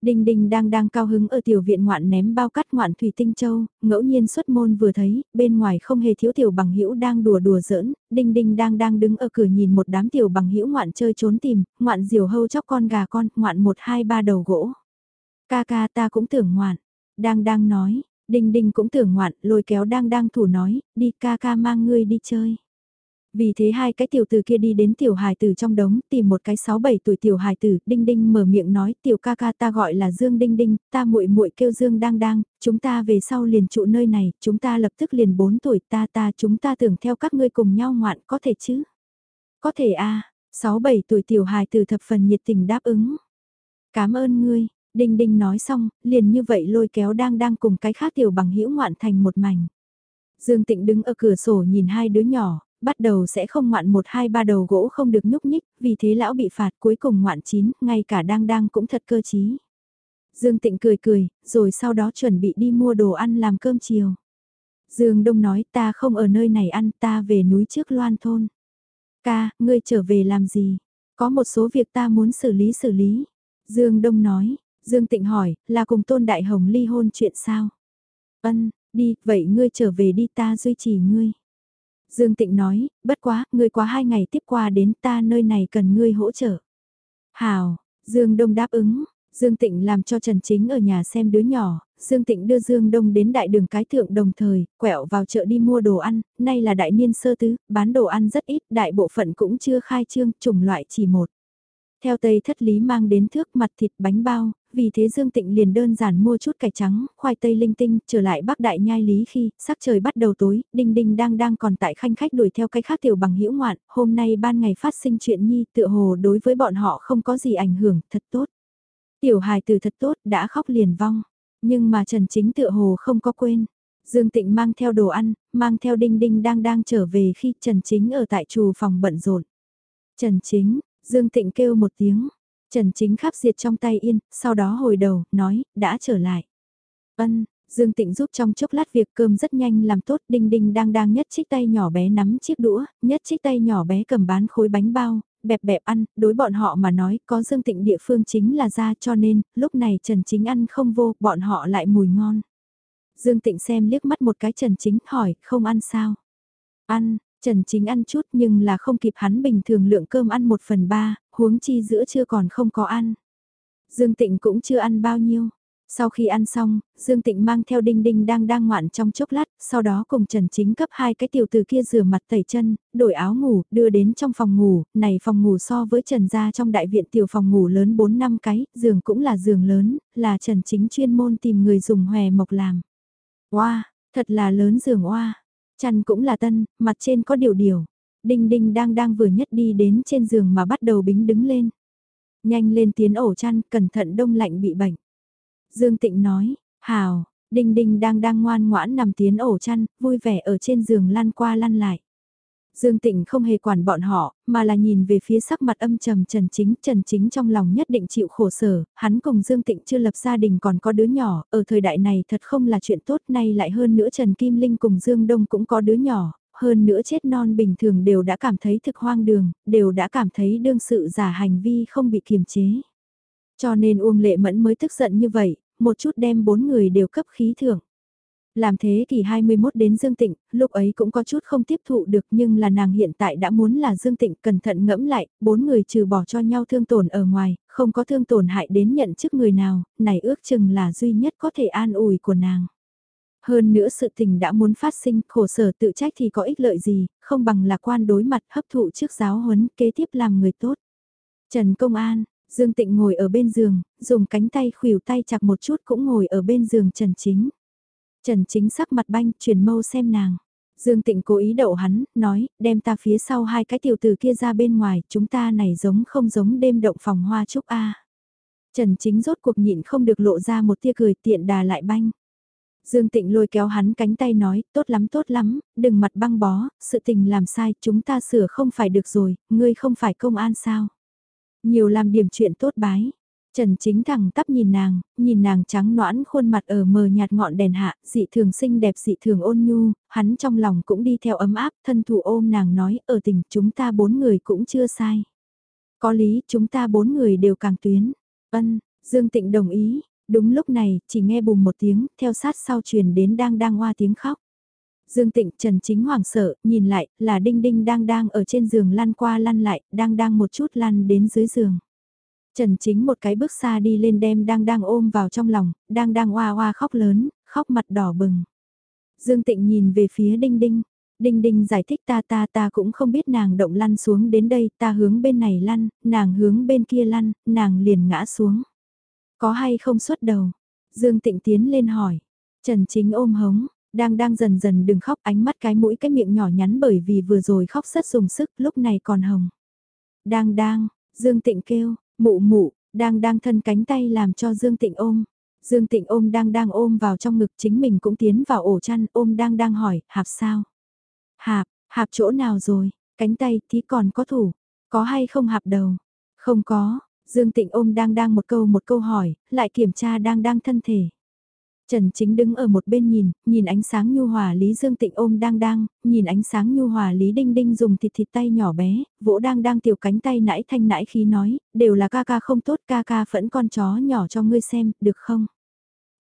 Đinh Đinh đang đang cao hứng ở tiểu viện ngoạn ném bao cắt ngoạn thủy tinh châu, ngẫu nhiên xuất môn vừa thấy, bên ngoài không hề thiếu tiểu bằng hữu đang đùa đùa giỡn, Đinh Đinh đang đang đứng ở cửa nhìn một đám tiểu bằng hữu ngoạn chơi trốn tìm, ngoạn diều hâu chóc con gà con, ngoạn một hai ba đầu gỗ. Ca ca ta cũng tưởng ngoạn, đang đang nói, Đinh Đinh cũng tưởng ngoạn, lôi kéo đang đang thủ nói, đi ca ca mang ngươi đi chơi. Vì thế hai cái tiểu tử kia đi đến tiểu hài tử trong đống tìm một cái 6-7 tuổi tiểu hài tử, Đinh Đinh mở miệng nói tiểu ca ca ta gọi là Dương Đinh Đinh, ta muội muội kêu Dương đang đang, chúng ta về sau liền trụ nơi này, chúng ta lập tức liền 4 tuổi ta ta chúng ta tưởng theo các ngươi cùng nhau ngoạn có thể chứ? Có thể a à, 6-7 tuổi tiểu hài tử thập phần nhiệt tình đáp ứng. Cảm ơn ngươi, Đinh Đinh nói xong, liền như vậy lôi kéo đang đang cùng cái khác tiểu bằng hữu ngoạn thành một mảnh. Dương Tịnh đứng ở cửa sổ nhìn hai đứa nhỏ, bắt đầu sẽ không ngoạn một hai ba đầu gỗ không được nhúc nhích, vì thế lão bị phạt cuối cùng ngoạn chín, ngay cả đang đang cũng thật cơ chí. Dương Tịnh cười cười, rồi sau đó chuẩn bị đi mua đồ ăn làm cơm chiều. Dương Đông nói ta không ở nơi này ăn ta về núi trước loan thôn. Ca, ngươi trở về làm gì? Có một số việc ta muốn xử lý xử lý. Dương Đông nói, Dương Tịnh hỏi, là cùng Tôn Đại Hồng ly hôn chuyện sao? Ân, đi, vậy ngươi trở về đi ta duy trì ngươi. Dương Tịnh nói, bất quá, ngươi quá hai ngày tiếp qua đến ta nơi này cần ngươi hỗ trợ. Hào, Dương Đông đáp ứng, Dương Tịnh làm cho Trần Chính ở nhà xem đứa nhỏ, Dương Tịnh đưa Dương Đông đến đại đường cái thượng đồng thời, quẹo vào chợ đi mua đồ ăn, nay là đại niên sơ tứ, bán đồ ăn rất ít, đại bộ phận cũng chưa khai trương, chủng loại chỉ một. Theo Tây thất lý mang đến thước mặt thịt bánh bao, vì thế Dương Tịnh liền đơn giản mua chút cải trắng, khoai tây linh tinh, trở lại Bắc Đại Nhai Lý khi, sắc trời bắt đầu tối, Đinh Đinh đang đang còn tại khanh khách đuổi theo cái khác tiểu bằng hữu ngoạn, hôm nay ban ngày phát sinh chuyện nhi tựa hồ đối với bọn họ không có gì ảnh hưởng, thật tốt. Tiểu hài từ thật tốt, đã khóc liền vong, nhưng mà Trần Chính tựa hồ không có quên. Dương Tịnh mang theo đồ ăn, mang theo Đinh Đinh đang đang trở về khi Trần Chính ở tại trù phòng bận rộn. Trần Chính, Dương Tịnh kêu một tiếng, Trần Chính khắp diệt trong tay yên, sau đó hồi đầu, nói, đã trở lại. Ân, Dương Tịnh giúp trong chốc lát việc cơm rất nhanh làm tốt, Đinh Đinh đang đang nhất chiếc tay nhỏ bé nắm chiếc đũa, nhất chiếc tay nhỏ bé cầm bán khối bánh bao, bẹp bẹp ăn, đối bọn họ mà nói có Dương Tịnh địa phương chính là ra cho nên, lúc này Trần Chính ăn không vô, bọn họ lại mùi ngon. Dương Tịnh xem liếc mắt một cái Trần Chính hỏi, không ăn sao? Ăn, Trần Chính ăn chút nhưng là không kịp hắn bình thường lượng cơm ăn một phần ba, huống chi giữa chưa còn không có ăn. Dương Tịnh cũng chưa ăn bao nhiêu. Sau khi ăn xong, Dương Tịnh mang theo Đinh Đinh đang đang ngoạn trong chốc lát, sau đó cùng Trần Chính cấp hai cái tiểu từ kia rửa mặt tẩy chân, đổi áo ngủ, đưa đến trong phòng ngủ, này phòng ngủ so với Trần gia trong đại viện tiểu phòng ngủ lớn 4 năm cái, giường cũng là giường lớn, là Trần Chính chuyên môn tìm người dùng hòe mộc làm. Wow, thật là lớn giường oa. Chăn cũng là tân, mặt trên có điều điều. Đinh đinh đang đang vừa nhất đi đến trên giường mà bắt đầu bính đứng lên. Nhanh lên tiến ổ chăn, cẩn thận đông lạnh bị bệnh. Dương Tịnh nói, hào, đinh đinh đang đang ngoan ngoãn nằm tiến ổ chăn, vui vẻ ở trên giường lăn qua lăn lại. Dương Tịnh không hề quản bọn họ, mà là nhìn về phía sắc mặt âm trầm Trần Chính. Trần Chính trong lòng nhất định chịu khổ sở, hắn cùng Dương Tịnh chưa lập gia đình còn có đứa nhỏ, ở thời đại này thật không là chuyện tốt nay lại hơn nữa Trần Kim Linh cùng Dương Đông cũng có đứa nhỏ, hơn nữa chết non bình thường đều đã cảm thấy thực hoang đường, đều đã cảm thấy đương sự giả hành vi không bị kiềm chế. Cho nên Uông Lệ Mẫn mới tức giận như vậy, một chút đem bốn người đều cấp khí thưởng. Làm thế kỷ 21 đến Dương Tịnh, lúc ấy cũng có chút không tiếp thụ được nhưng là nàng hiện tại đã muốn là Dương Tịnh cẩn thận ngẫm lại, bốn người trừ bỏ cho nhau thương tổn ở ngoài, không có thương tổn hại đến nhận chức người nào, này ước chừng là duy nhất có thể an ủi của nàng. Hơn nữa sự tình đã muốn phát sinh, khổ sở tự trách thì có ích lợi gì, không bằng lạc quan đối mặt hấp thụ trước giáo huấn kế tiếp làm người tốt. Trần Công An, Dương Tịnh ngồi ở bên giường, dùng cánh tay khuỷu tay chặt một chút cũng ngồi ở bên giường Trần Chính. Trần Chính sắc mặt banh, chuyển mâu xem nàng. Dương Tịnh cố ý đậu hắn, nói, đem ta phía sau hai cái tiểu tử kia ra bên ngoài, chúng ta này giống không giống đêm động phòng hoa trúc a. Trần Chính rốt cuộc nhịn không được lộ ra một tia cười tiện đà lại banh. Dương Tịnh lôi kéo hắn cánh tay nói, tốt lắm tốt lắm, đừng mặt băng bó, sự tình làm sai, chúng ta sửa không phải được rồi, ngươi không phải công an sao. Nhiều làm điểm chuyện tốt bái. Trần chính thẳng tắp nhìn nàng, nhìn nàng trắng noãn khuôn mặt ở mờ nhạt ngọn đèn hạ, dị thường xinh đẹp dị thường ôn nhu, hắn trong lòng cũng đi theo ấm áp, thân thủ ôm nàng nói, ở tình chúng ta bốn người cũng chưa sai. Có lý, chúng ta bốn người đều càng tuyến. Ân, Dương Tịnh đồng ý, đúng lúc này, chỉ nghe bùm một tiếng, theo sát sau truyền đến đang đang hoa tiếng khóc. Dương Tịnh Trần Chính hoảng sợ, nhìn lại, là Đinh Đinh đang đang ở trên giường lăn qua lăn lại, đang đang một chút lăn đến dưới giường. Trần Chính một cái bước xa đi lên đem đang đang ôm vào trong lòng, đang đang oa oa khóc lớn, khóc mặt đỏ bừng. Dương Tịnh nhìn về phía Đinh Đinh. Đinh Đinh giải thích ta ta ta cũng không biết nàng động lăn xuống đến đây, ta hướng bên này lăn, nàng hướng bên kia lăn, nàng liền ngã xuống. Có hay không xuất đầu? Dương Tịnh tiến lên hỏi. Trần Chính ôm hống, đang đang dần dần đừng khóc ánh mắt cái mũi cái miệng nhỏ nhắn bởi vì vừa rồi khóc rất dùng sức lúc này còn hồng. Đang đang, Dương Tịnh kêu, Mụ mụ, đang đang thân cánh tay làm cho Dương Tịnh ôm. Dương Tịnh ôm đang đang ôm vào trong ngực chính mình cũng tiến vào ổ chăn ôm đang đang hỏi, hạp sao? Hạp, hạp chỗ nào rồi? Cánh tay thì còn có thủ. Có hay không hạp đầu? Không có. Dương Tịnh ôm đang đang một câu một câu hỏi, lại kiểm tra đang đang thân thể. Trần Chính đứng ở một bên nhìn, nhìn ánh sáng nhu hòa Lý Dương Tịnh ôm đang đang, nhìn ánh sáng nhu hòa Lý Đinh Đinh dùng thịt thịt tay nhỏ bé, vỗ đang đang tiểu cánh tay nãi thanh nãi khí nói, đều là ca ca không tốt ca ca phẫn con chó nhỏ cho ngươi xem, được không?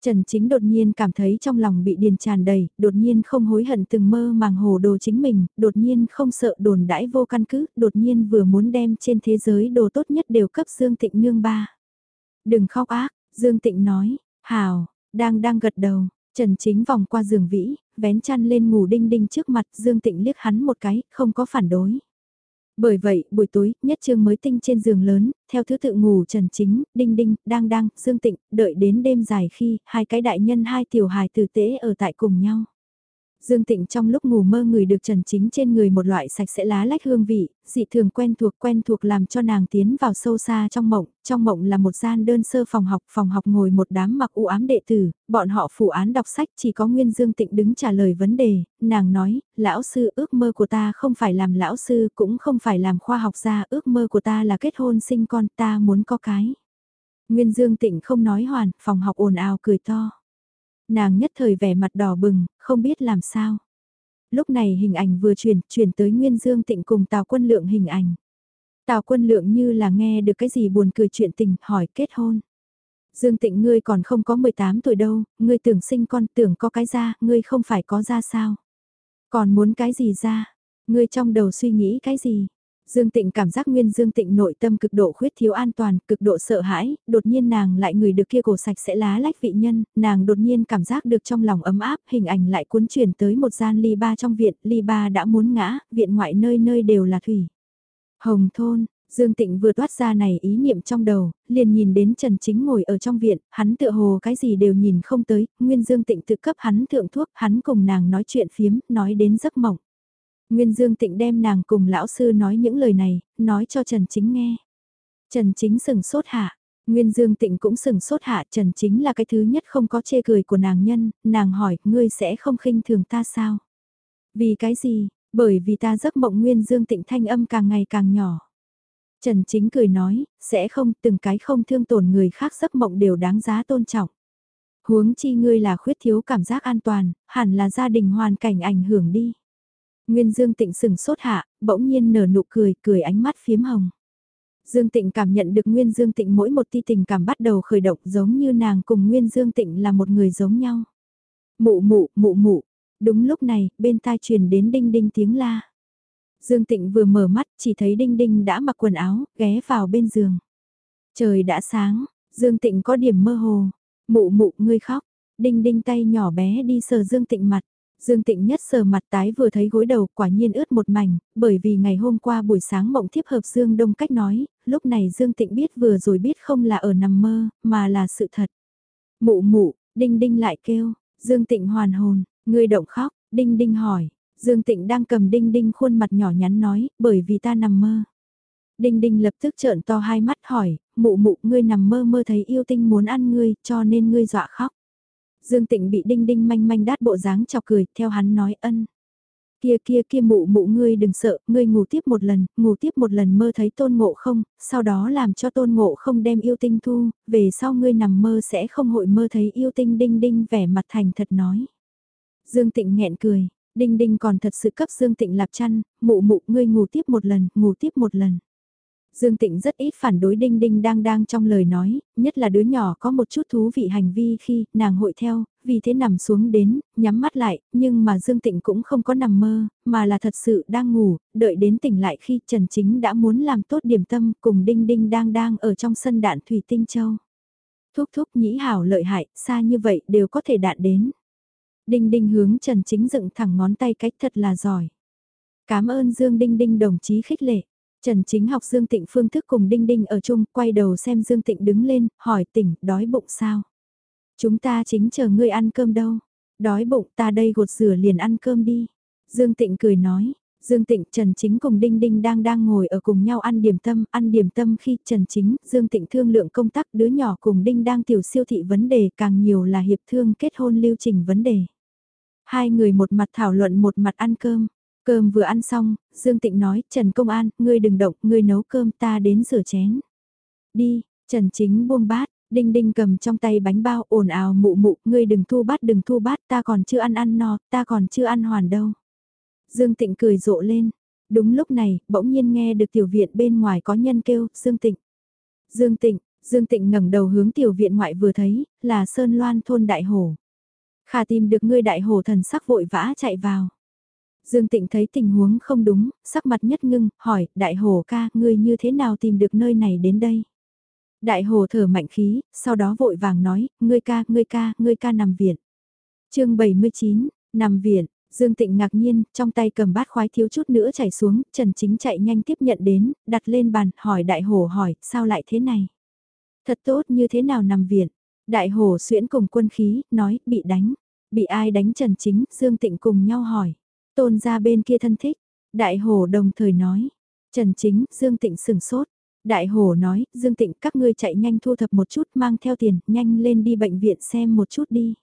Trần Chính đột nhiên cảm thấy trong lòng bị điền tràn đầy, đột nhiên không hối hận từng mơ màng hồ đồ chính mình, đột nhiên không sợ đồn đãi vô căn cứ, đột nhiên vừa muốn đem trên thế giới đồ tốt nhất đều cấp Dương Tịnh nương ba. Đừng khóc ác, Dương Tịnh nói, hào, đang đang gật đầu, Trần Chính vòng qua giường vĩ, vén chăn lên ngủ đinh đinh trước mặt Dương Tịnh liếc hắn một cái, không có phản đối. Bởi vậy, buổi tối, nhất trương mới tinh trên giường lớn, theo thứ tự ngủ Trần Chính, Đinh Đinh, Đang Đang, Dương Tịnh, đợi đến đêm dài khi, hai cái đại nhân hai tiểu hài tử tế ở tại cùng nhau. Dương Tịnh trong lúc ngủ mơ người được Trần Chính trên người một loại sạch sẽ lá lách hương vị, dị thường quen thuộc quen thuộc làm cho nàng tiến vào sâu xa trong mộng, trong mộng là một gian đơn sơ phòng học, phòng học ngồi một đám mặc u ám đệ tử, bọn họ phụ án đọc sách chỉ có Nguyên Dương Tịnh đứng trả lời vấn đề, nàng nói, lão sư ước mơ của ta không phải làm lão sư cũng không phải làm khoa học gia, ước mơ của ta là kết hôn sinh con ta muốn có cái. Nguyên Dương Tịnh không nói hoàn, phòng học ồn ào cười to nàng nhất thời vẻ mặt đỏ bừng, không biết làm sao. Lúc này hình ảnh vừa chuyển, chuyển tới Nguyên Dương Tịnh cùng Tào Quân Lượng hình ảnh. Tào Quân Lượng như là nghe được cái gì buồn cười chuyện tình, hỏi kết hôn. Dương Tịnh ngươi còn không có 18 tuổi đâu, ngươi tưởng sinh con tưởng có cái ra, ngươi không phải có ra sao. Còn muốn cái gì ra, ngươi trong đầu suy nghĩ cái gì, Dương Tịnh cảm giác nguyên Dương Tịnh nội tâm cực độ khuyết thiếu an toàn, cực độ sợ hãi, đột nhiên nàng lại người được kia cổ sạch sẽ lá lách vị nhân, nàng đột nhiên cảm giác được trong lòng ấm áp, hình ảnh lại cuốn chuyển tới một gian ly ba trong viện, ly ba đã muốn ngã, viện ngoại nơi nơi đều là thủy. Hồng thôn, Dương Tịnh vừa toát ra này ý niệm trong đầu, liền nhìn đến Trần Chính ngồi ở trong viện, hắn tựa hồ cái gì đều nhìn không tới, Nguyên Dương Tịnh tự cấp hắn thượng thuốc, hắn cùng nàng nói chuyện phiếm, nói đến giấc mộng. Nguyên Dương Tịnh đem nàng cùng lão sư nói những lời này, nói cho Trần Chính nghe. Trần Chính sừng sốt hạ, Nguyên Dương Tịnh cũng sừng sốt hạ, Trần Chính là cái thứ nhất không có chê cười của nàng nhân, nàng hỏi, ngươi sẽ không khinh thường ta sao? Vì cái gì? Bởi vì ta giấc mộng Nguyên Dương Tịnh thanh âm càng ngày càng nhỏ. Trần Chính cười nói, sẽ không, từng cái không thương tổn người khác giấc mộng đều đáng giá tôn trọng. Huống chi ngươi là khuyết thiếu cảm giác an toàn, hẳn là gia đình hoàn cảnh ảnh hưởng đi. Nguyên Dương Tịnh sừng sốt hạ, bỗng nhiên nở nụ cười, cười ánh mắt phiếm hồng. Dương Tịnh cảm nhận được Nguyên Dương Tịnh mỗi một ti tình cảm bắt đầu khởi động giống như nàng cùng Nguyên Dương Tịnh là một người giống nhau. Mụ mụ, mụ mụ. Đúng lúc này, bên tai truyền đến đinh đinh tiếng la. Dương Tịnh vừa mở mắt chỉ thấy đinh đinh đã mặc quần áo, ghé vào bên giường. Trời đã sáng, Dương Tịnh có điểm mơ hồ. Mụ mụ, ngươi khóc. Đinh đinh tay nhỏ bé đi sờ Dương Tịnh mặt. Dương Tịnh nhất sờ mặt tái vừa thấy gối đầu quả nhiên ướt một mảnh, bởi vì ngày hôm qua buổi sáng mộng thiếp hợp Dương Đông cách nói, lúc này Dương Tịnh biết vừa rồi biết không là ở nằm mơ, mà là sự thật. Mụ mụ, Đinh Đinh lại kêu, Dương Tịnh hoàn hồn, người động khóc, Đinh Đinh hỏi, Dương Tịnh đang cầm Đinh Đinh khuôn mặt nhỏ nhắn nói, bởi vì ta nằm mơ. Đinh Đinh lập tức trợn to hai mắt hỏi, mụ mụ ngươi nằm mơ mơ thấy yêu tinh muốn ăn ngươi, cho nên ngươi dọa khóc. Dương Tịnh bị đinh đinh manh manh đát bộ dáng chọc cười, theo hắn nói ân. Kia kia kia mụ mụ ngươi đừng sợ, ngươi ngủ tiếp một lần, ngủ tiếp một lần mơ thấy tôn ngộ không, sau đó làm cho tôn ngộ không đem yêu tinh thu, về sau ngươi nằm mơ sẽ không hội mơ thấy yêu tinh đinh đinh vẻ mặt thành thật nói. Dương Tịnh nghẹn cười, đinh đinh còn thật sự cấp Dương Tịnh lạp chăn, mụ mụ ngươi ngủ tiếp một lần, ngủ tiếp một lần. Dương Tịnh rất ít phản đối Đinh Đinh đang đang trong lời nói, nhất là đứa nhỏ có một chút thú vị hành vi khi nàng hội theo, vì thế nằm xuống đến, nhắm mắt lại, nhưng mà Dương Tịnh cũng không có nằm mơ, mà là thật sự đang ngủ, đợi đến tỉnh lại khi Trần Chính đã muốn làm tốt điểm tâm cùng Đinh Đinh đang đang ở trong sân đạn Thủy Tinh Châu. Thúc thúc nhĩ hảo lợi hại, xa như vậy đều có thể đạn đến. Đinh Đinh hướng Trần Chính dựng thẳng ngón tay cách thật là giỏi. Cảm ơn Dương Đinh Đinh đồng chí khích lệ. Trần Chính học Dương Tịnh phương thức cùng Đinh Đinh ở chung, quay đầu xem Dương Tịnh đứng lên, hỏi tỉnh, đói bụng sao? Chúng ta chính chờ ngươi ăn cơm đâu. Đói bụng ta đây gột rửa liền ăn cơm đi. Dương Tịnh cười nói, Dương Tịnh, Trần Chính cùng Đinh Đinh đang đang ngồi ở cùng nhau ăn điểm tâm, ăn điểm tâm khi Trần Chính, Dương Tịnh thương lượng công tác đứa nhỏ cùng Đinh đang tiểu siêu thị vấn đề càng nhiều là hiệp thương kết hôn lưu trình vấn đề. Hai người một mặt thảo luận một mặt ăn cơm, Cơm vừa ăn xong, Dương Tịnh nói, Trần Công An, ngươi đừng động, ngươi nấu cơm ta đến rửa chén. đi, Trần Chính buông bát, Đinh Đinh cầm trong tay bánh bao ồn ào mụ mụ, ngươi đừng thu bát đừng thu bát, ta còn chưa ăn ăn no, ta còn chưa ăn hoàn đâu. Dương Tịnh cười rộ lên. Đúng lúc này, bỗng nhiên nghe được tiểu viện bên ngoài có nhân kêu, Dương Tịnh. Dương Tịnh, Dương Tịnh ngẩng đầu hướng tiểu viện ngoại vừa thấy, là Sơn Loan thôn Đại Hồ. Khả tìm được ngươi Đại Hồ thần sắc vội vã chạy vào. Dương Tịnh thấy tình huống không đúng, sắc mặt nhất ngưng, hỏi, Đại Hồ ca, ngươi như thế nào tìm được nơi này đến đây? Đại Hồ thở mạnh khí, sau đó vội vàng nói, ngươi ca, ngươi ca, ngươi ca nằm viện. chương 79, nằm viện, Dương Tịnh ngạc nhiên, trong tay cầm bát khoái thiếu chút nữa chảy xuống, Trần Chính chạy nhanh tiếp nhận đến, đặt lên bàn, hỏi Đại Hồ hỏi, sao lại thế này? Thật tốt như thế nào nằm viện? Đại Hồ xuyễn cùng quân khí, nói, bị đánh. Bị ai đánh Trần Chính, Dương Tịnh cùng nhau hỏi. Tôn ra bên kia thân thích. Đại Hồ đồng thời nói. Trần Chính, Dương Tịnh sừng sốt. Đại Hồ nói, Dương Tịnh các ngươi chạy nhanh thu thập một chút mang theo tiền, nhanh lên đi bệnh viện xem một chút đi.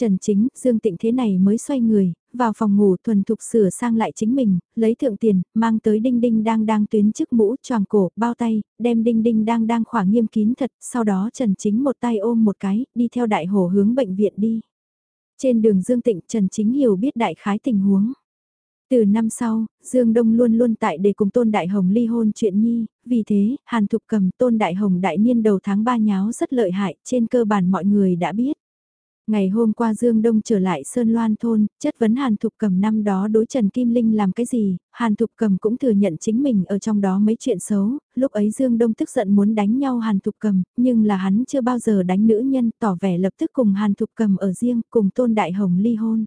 Trần Chính, Dương Tịnh thế này mới xoay người, vào phòng ngủ thuần thục sửa sang lại chính mình, lấy thượng tiền, mang tới đinh đinh đang đang tuyến chức mũ, tròn cổ, bao tay, đem đinh đinh đang đang khỏa nghiêm kín thật, sau đó Trần Chính một tay ôm một cái, đi theo đại hồ hướng bệnh viện đi. Trên đường Dương Tịnh Trần Chính hiểu biết đại khái tình huống. Từ năm sau, Dương Đông luôn luôn tại để cùng Tôn Đại Hồng ly hôn chuyện nhi, vì thế, Hàn Thục cầm Tôn Đại Hồng đại niên đầu tháng 3 nháo rất lợi hại, trên cơ bản mọi người đã biết. Ngày hôm qua Dương Đông trở lại Sơn Loan thôn, chất vấn Hàn Thục Cầm năm đó đối Trần Kim Linh làm cái gì, Hàn Thục Cầm cũng thừa nhận chính mình ở trong đó mấy chuyện xấu, lúc ấy Dương Đông tức giận muốn đánh nhau Hàn Thục Cầm, nhưng là hắn chưa bao giờ đánh nữ nhân, tỏ vẻ lập tức cùng Hàn Thục Cầm ở riêng, cùng Tôn Đại Hồng ly hôn.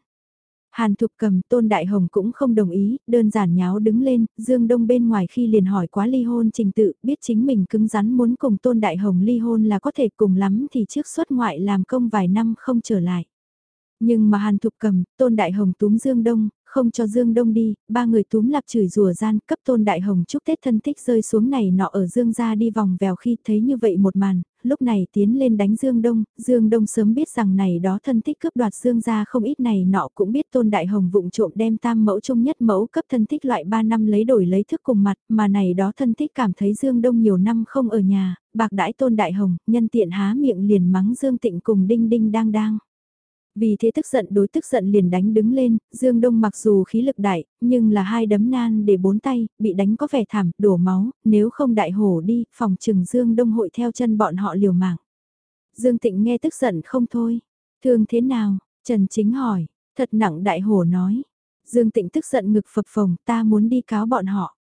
Hàn Thục cầm Tôn Đại Hồng cũng không đồng ý, đơn giản nháo đứng lên, Dương Đông bên ngoài khi liền hỏi quá ly hôn trình tự, biết chính mình cứng rắn muốn cùng Tôn Đại Hồng ly hôn là có thể cùng lắm thì trước xuất ngoại làm công vài năm không trở lại. Nhưng mà Hàn Thục cầm, Tôn Đại Hồng túm Dương Đông, không cho Dương Đông đi, ba người túm lạp chửi rùa gian cấp Tôn Đại Hồng chúc Tết thân thích rơi xuống này nọ ở Dương ra đi vòng vèo khi thấy như vậy một màn, lúc này tiến lên đánh Dương Đông, Dương Đông sớm biết rằng này đó thân thích cướp đoạt Dương ra không ít này nọ cũng biết Tôn Đại Hồng vụng trộm đem tam mẫu chung nhất mẫu cấp thân thích loại 3 năm lấy đổi lấy thức cùng mặt mà này đó thân thích cảm thấy Dương Đông nhiều năm không ở nhà, bạc đãi Tôn Đại Hồng, nhân tiện há miệng liền mắng Dương Tịnh cùng Đinh Đinh đang đang. Vì thế tức giận đối tức giận liền đánh đứng lên, Dương Đông mặc dù khí lực đại, nhưng là hai đấm nan để bốn tay, bị đánh có vẻ thảm, đổ máu, nếu không đại hổ đi, phòng trừng Dương Đông hội theo chân bọn họ liều mạng. Dương Tịnh nghe tức giận không thôi. Thương thế nào? Trần Chính hỏi, thật nặng đại hổ nói. Dương Tịnh tức giận ngực phập phồng, ta muốn đi cáo bọn họ.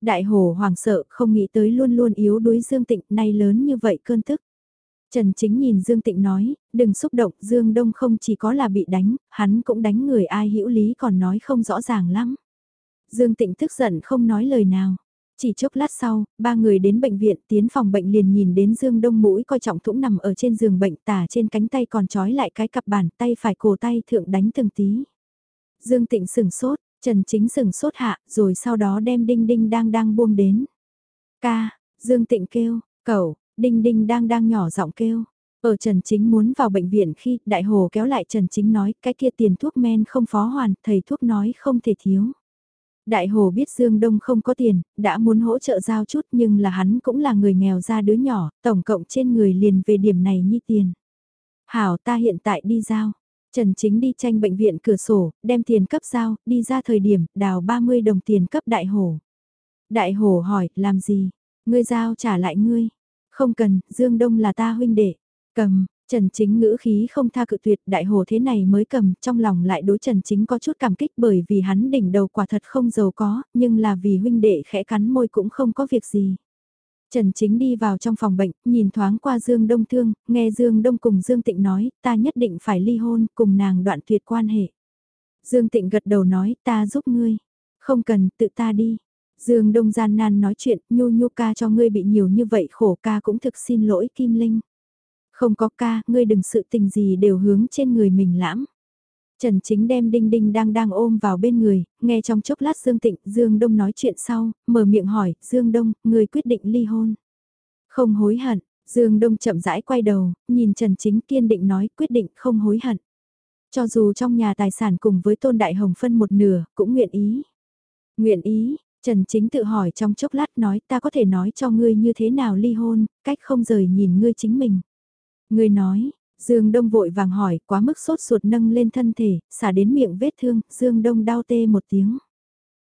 Đại hổ hoàng sợ, không nghĩ tới luôn luôn yếu đuối Dương Tịnh, nay lớn như vậy cơn tức. Trần Chính nhìn Dương Tịnh nói, đừng xúc động, Dương Đông không chỉ có là bị đánh, hắn cũng đánh người ai hữu lý còn nói không rõ ràng lắm. Dương Tịnh tức giận không nói lời nào. Chỉ chốc lát sau, ba người đến bệnh viện tiến phòng bệnh liền nhìn đến Dương Đông mũi coi trọng thủng nằm ở trên giường bệnh tả trên cánh tay còn trói lại cái cặp bàn tay phải cổ tay thượng đánh từng tí. Dương Tịnh sừng sốt, Trần Chính sừng sốt hạ rồi sau đó đem đinh đinh đang đang buông đến. Ca, Dương Tịnh kêu, cậu, Đinh Đinh đang đang nhỏ giọng kêu. Ở Trần Chính muốn vào bệnh viện khi đại hồ kéo lại Trần Chính nói cái kia tiền thuốc men không phó hoàn, thầy thuốc nói không thể thiếu. Đại hồ biết Dương Đông không có tiền, đã muốn hỗ trợ giao chút nhưng là hắn cũng là người nghèo ra đứa nhỏ, tổng cộng trên người liền về điểm này như tiền. Hảo ta hiện tại đi giao. Trần Chính đi tranh bệnh viện cửa sổ, đem tiền cấp giao, đi ra thời điểm, đào 30 đồng tiền cấp đại hồ. Đại hồ hỏi, làm gì? Ngươi giao trả lại ngươi. Không cần, Dương Đông là ta huynh đệ. Cầm, Trần Chính ngữ khí không tha cự tuyệt đại hồ thế này mới cầm, trong lòng lại đối Trần Chính có chút cảm kích bởi vì hắn đỉnh đầu quả thật không giàu có, nhưng là vì huynh đệ khẽ cắn môi cũng không có việc gì. Trần Chính đi vào trong phòng bệnh, nhìn thoáng qua Dương Đông Thương, nghe Dương Đông cùng Dương Tịnh nói, ta nhất định phải ly hôn, cùng nàng đoạn tuyệt quan hệ. Dương Tịnh gật đầu nói, ta giúp ngươi. Không cần, tự ta đi. Dương Đông gian nan nói chuyện, nhu nhu ca cho ngươi bị nhiều như vậy khổ ca cũng thực xin lỗi Kim Linh. Không có ca, ngươi đừng sự tình gì đều hướng trên người mình lãm. Trần Chính đem Đinh Đinh đang đang ôm vào bên người, nghe trong chốc lát Dương Tịnh, Dương Đông nói chuyện sau, mở miệng hỏi, Dương Đông, ngươi quyết định ly hôn. Không hối hận, Dương Đông chậm rãi quay đầu, nhìn Trần Chính kiên định nói quyết định không hối hận. Cho dù trong nhà tài sản cùng với Tôn Đại Hồng phân một nửa, cũng nguyện ý. Nguyện ý, Trần Chính tự hỏi trong chốc lát nói ta có thể nói cho ngươi như thế nào ly hôn, cách không rời nhìn ngươi chính mình. Ngươi nói, Dương Đông vội vàng hỏi, quá mức sốt ruột nâng lên thân thể, xả đến miệng vết thương, Dương Đông đau tê một tiếng.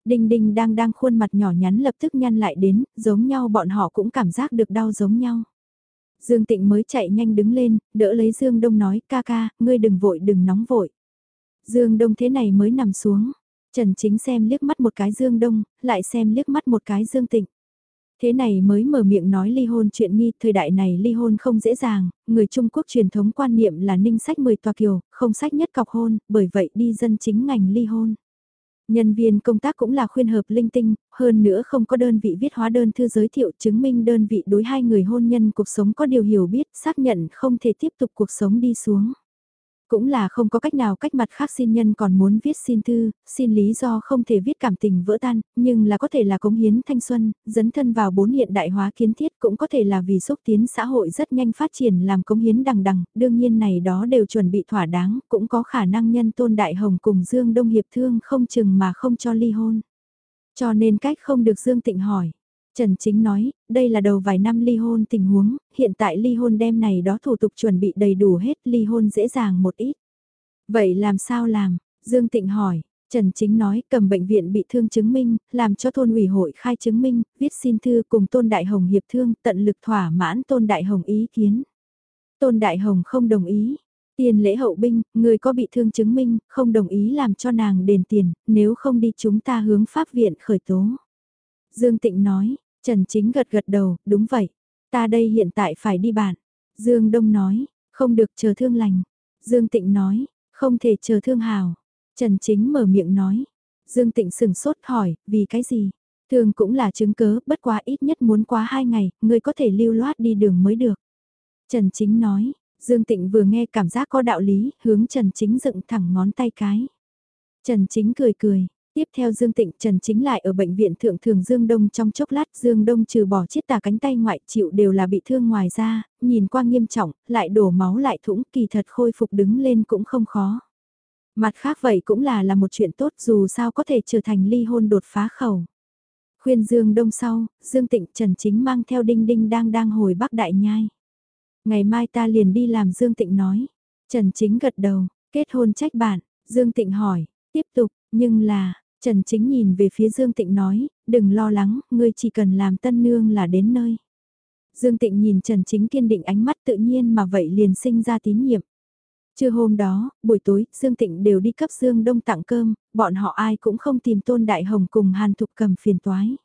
Đinh Đinh đang đang khuôn mặt nhỏ nhắn lập tức nhăn lại đến, giống nhau bọn họ cũng cảm giác được đau giống nhau. Dương Tịnh mới chạy nhanh đứng lên, đỡ lấy Dương Đông nói, ca ca, ngươi đừng vội đừng nóng vội. Dương Đông thế này mới nằm xuống. Trần Chính xem liếc mắt một cái Dương Đông, lại xem liếc mắt một cái Dương Tịnh. Thế này mới mở miệng nói ly hôn chuyện nghi, thời đại này ly hôn không dễ dàng, người Trung Quốc truyền thống quan niệm là ninh sách 10 tòa kiều, không sách nhất cọc hôn, bởi vậy đi dân chính ngành ly hôn. Nhân viên công tác cũng là khuyên hợp linh tinh, hơn nữa không có đơn vị viết hóa đơn thư giới thiệu chứng minh đơn vị đối hai người hôn nhân cuộc sống có điều hiểu biết, xác nhận không thể tiếp tục cuộc sống đi xuống. Cũng là không có cách nào cách mặt khác xin nhân còn muốn viết xin thư, xin lý do không thể viết cảm tình vỡ tan, nhưng là có thể là cống hiến thanh xuân, dấn thân vào bốn hiện đại hóa kiến thiết cũng có thể là vì xúc tiến xã hội rất nhanh phát triển làm cống hiến đằng đằng, đương nhiên này đó đều chuẩn bị thỏa đáng, cũng có khả năng nhân tôn đại hồng cùng Dương Đông Hiệp Thương không chừng mà không cho ly hôn. Cho nên cách không được Dương Tịnh hỏi. Trần Chính nói, đây là đầu vài năm ly hôn tình huống, hiện tại ly hôn đêm này đó thủ tục chuẩn bị đầy đủ hết, ly hôn dễ dàng một ít. Vậy làm sao làm? Dương Tịnh hỏi, Trần Chính nói cầm bệnh viện bị thương chứng minh, làm cho thôn ủy hội khai chứng minh, viết xin thư cùng Tôn Đại Hồng hiệp thương tận lực thỏa mãn Tôn Đại Hồng ý kiến. Tôn Đại Hồng không đồng ý. Tiền lễ hậu binh, người có bị thương chứng minh, không đồng ý làm cho nàng đền tiền, nếu không đi chúng ta hướng pháp viện khởi tố. Dương Tịnh nói, Trần Chính gật gật đầu, đúng vậy. Ta đây hiện tại phải đi bạn. Dương Đông nói, không được chờ thương lành. Dương Tịnh nói, không thể chờ thương hào. Trần Chính mở miệng nói. Dương Tịnh sừng sốt hỏi, vì cái gì? Thường cũng là chứng cớ, bất quá ít nhất muốn quá hai ngày, người có thể lưu loát đi đường mới được. Trần Chính nói, Dương Tịnh vừa nghe cảm giác có đạo lý, hướng Trần Chính dựng thẳng ngón tay cái. Trần Chính cười cười, Tiếp theo Dương Tịnh Trần chính lại ở bệnh viện thượng thường Dương Đông trong chốc lát Dương Đông trừ bỏ chiếc tà cánh tay ngoại chịu đều là bị thương ngoài ra, nhìn qua nghiêm trọng, lại đổ máu lại thủng kỳ thật khôi phục đứng lên cũng không khó. Mặt khác vậy cũng là là một chuyện tốt dù sao có thể trở thành ly hôn đột phá khẩu. Khuyên Dương Đông sau, Dương Tịnh Trần Chính mang theo Đinh Đinh đang đang hồi Bắc Đại Nhai. Ngày mai ta liền đi làm Dương Tịnh nói. Trần Chính gật đầu, kết hôn trách bạn, Dương Tịnh hỏi, tiếp tục, nhưng là, Trần Chính nhìn về phía Dương Tịnh nói, đừng lo lắng, ngươi chỉ cần làm tân nương là đến nơi. Dương Tịnh nhìn Trần Chính kiên định ánh mắt tự nhiên mà vậy liền sinh ra tín nhiệm. Trưa hôm đó, buổi tối, Dương Tịnh đều đi cấp Dương Đông tặng cơm, bọn họ ai cũng không tìm Tôn Đại Hồng cùng Hàn Thục cầm phiền toái.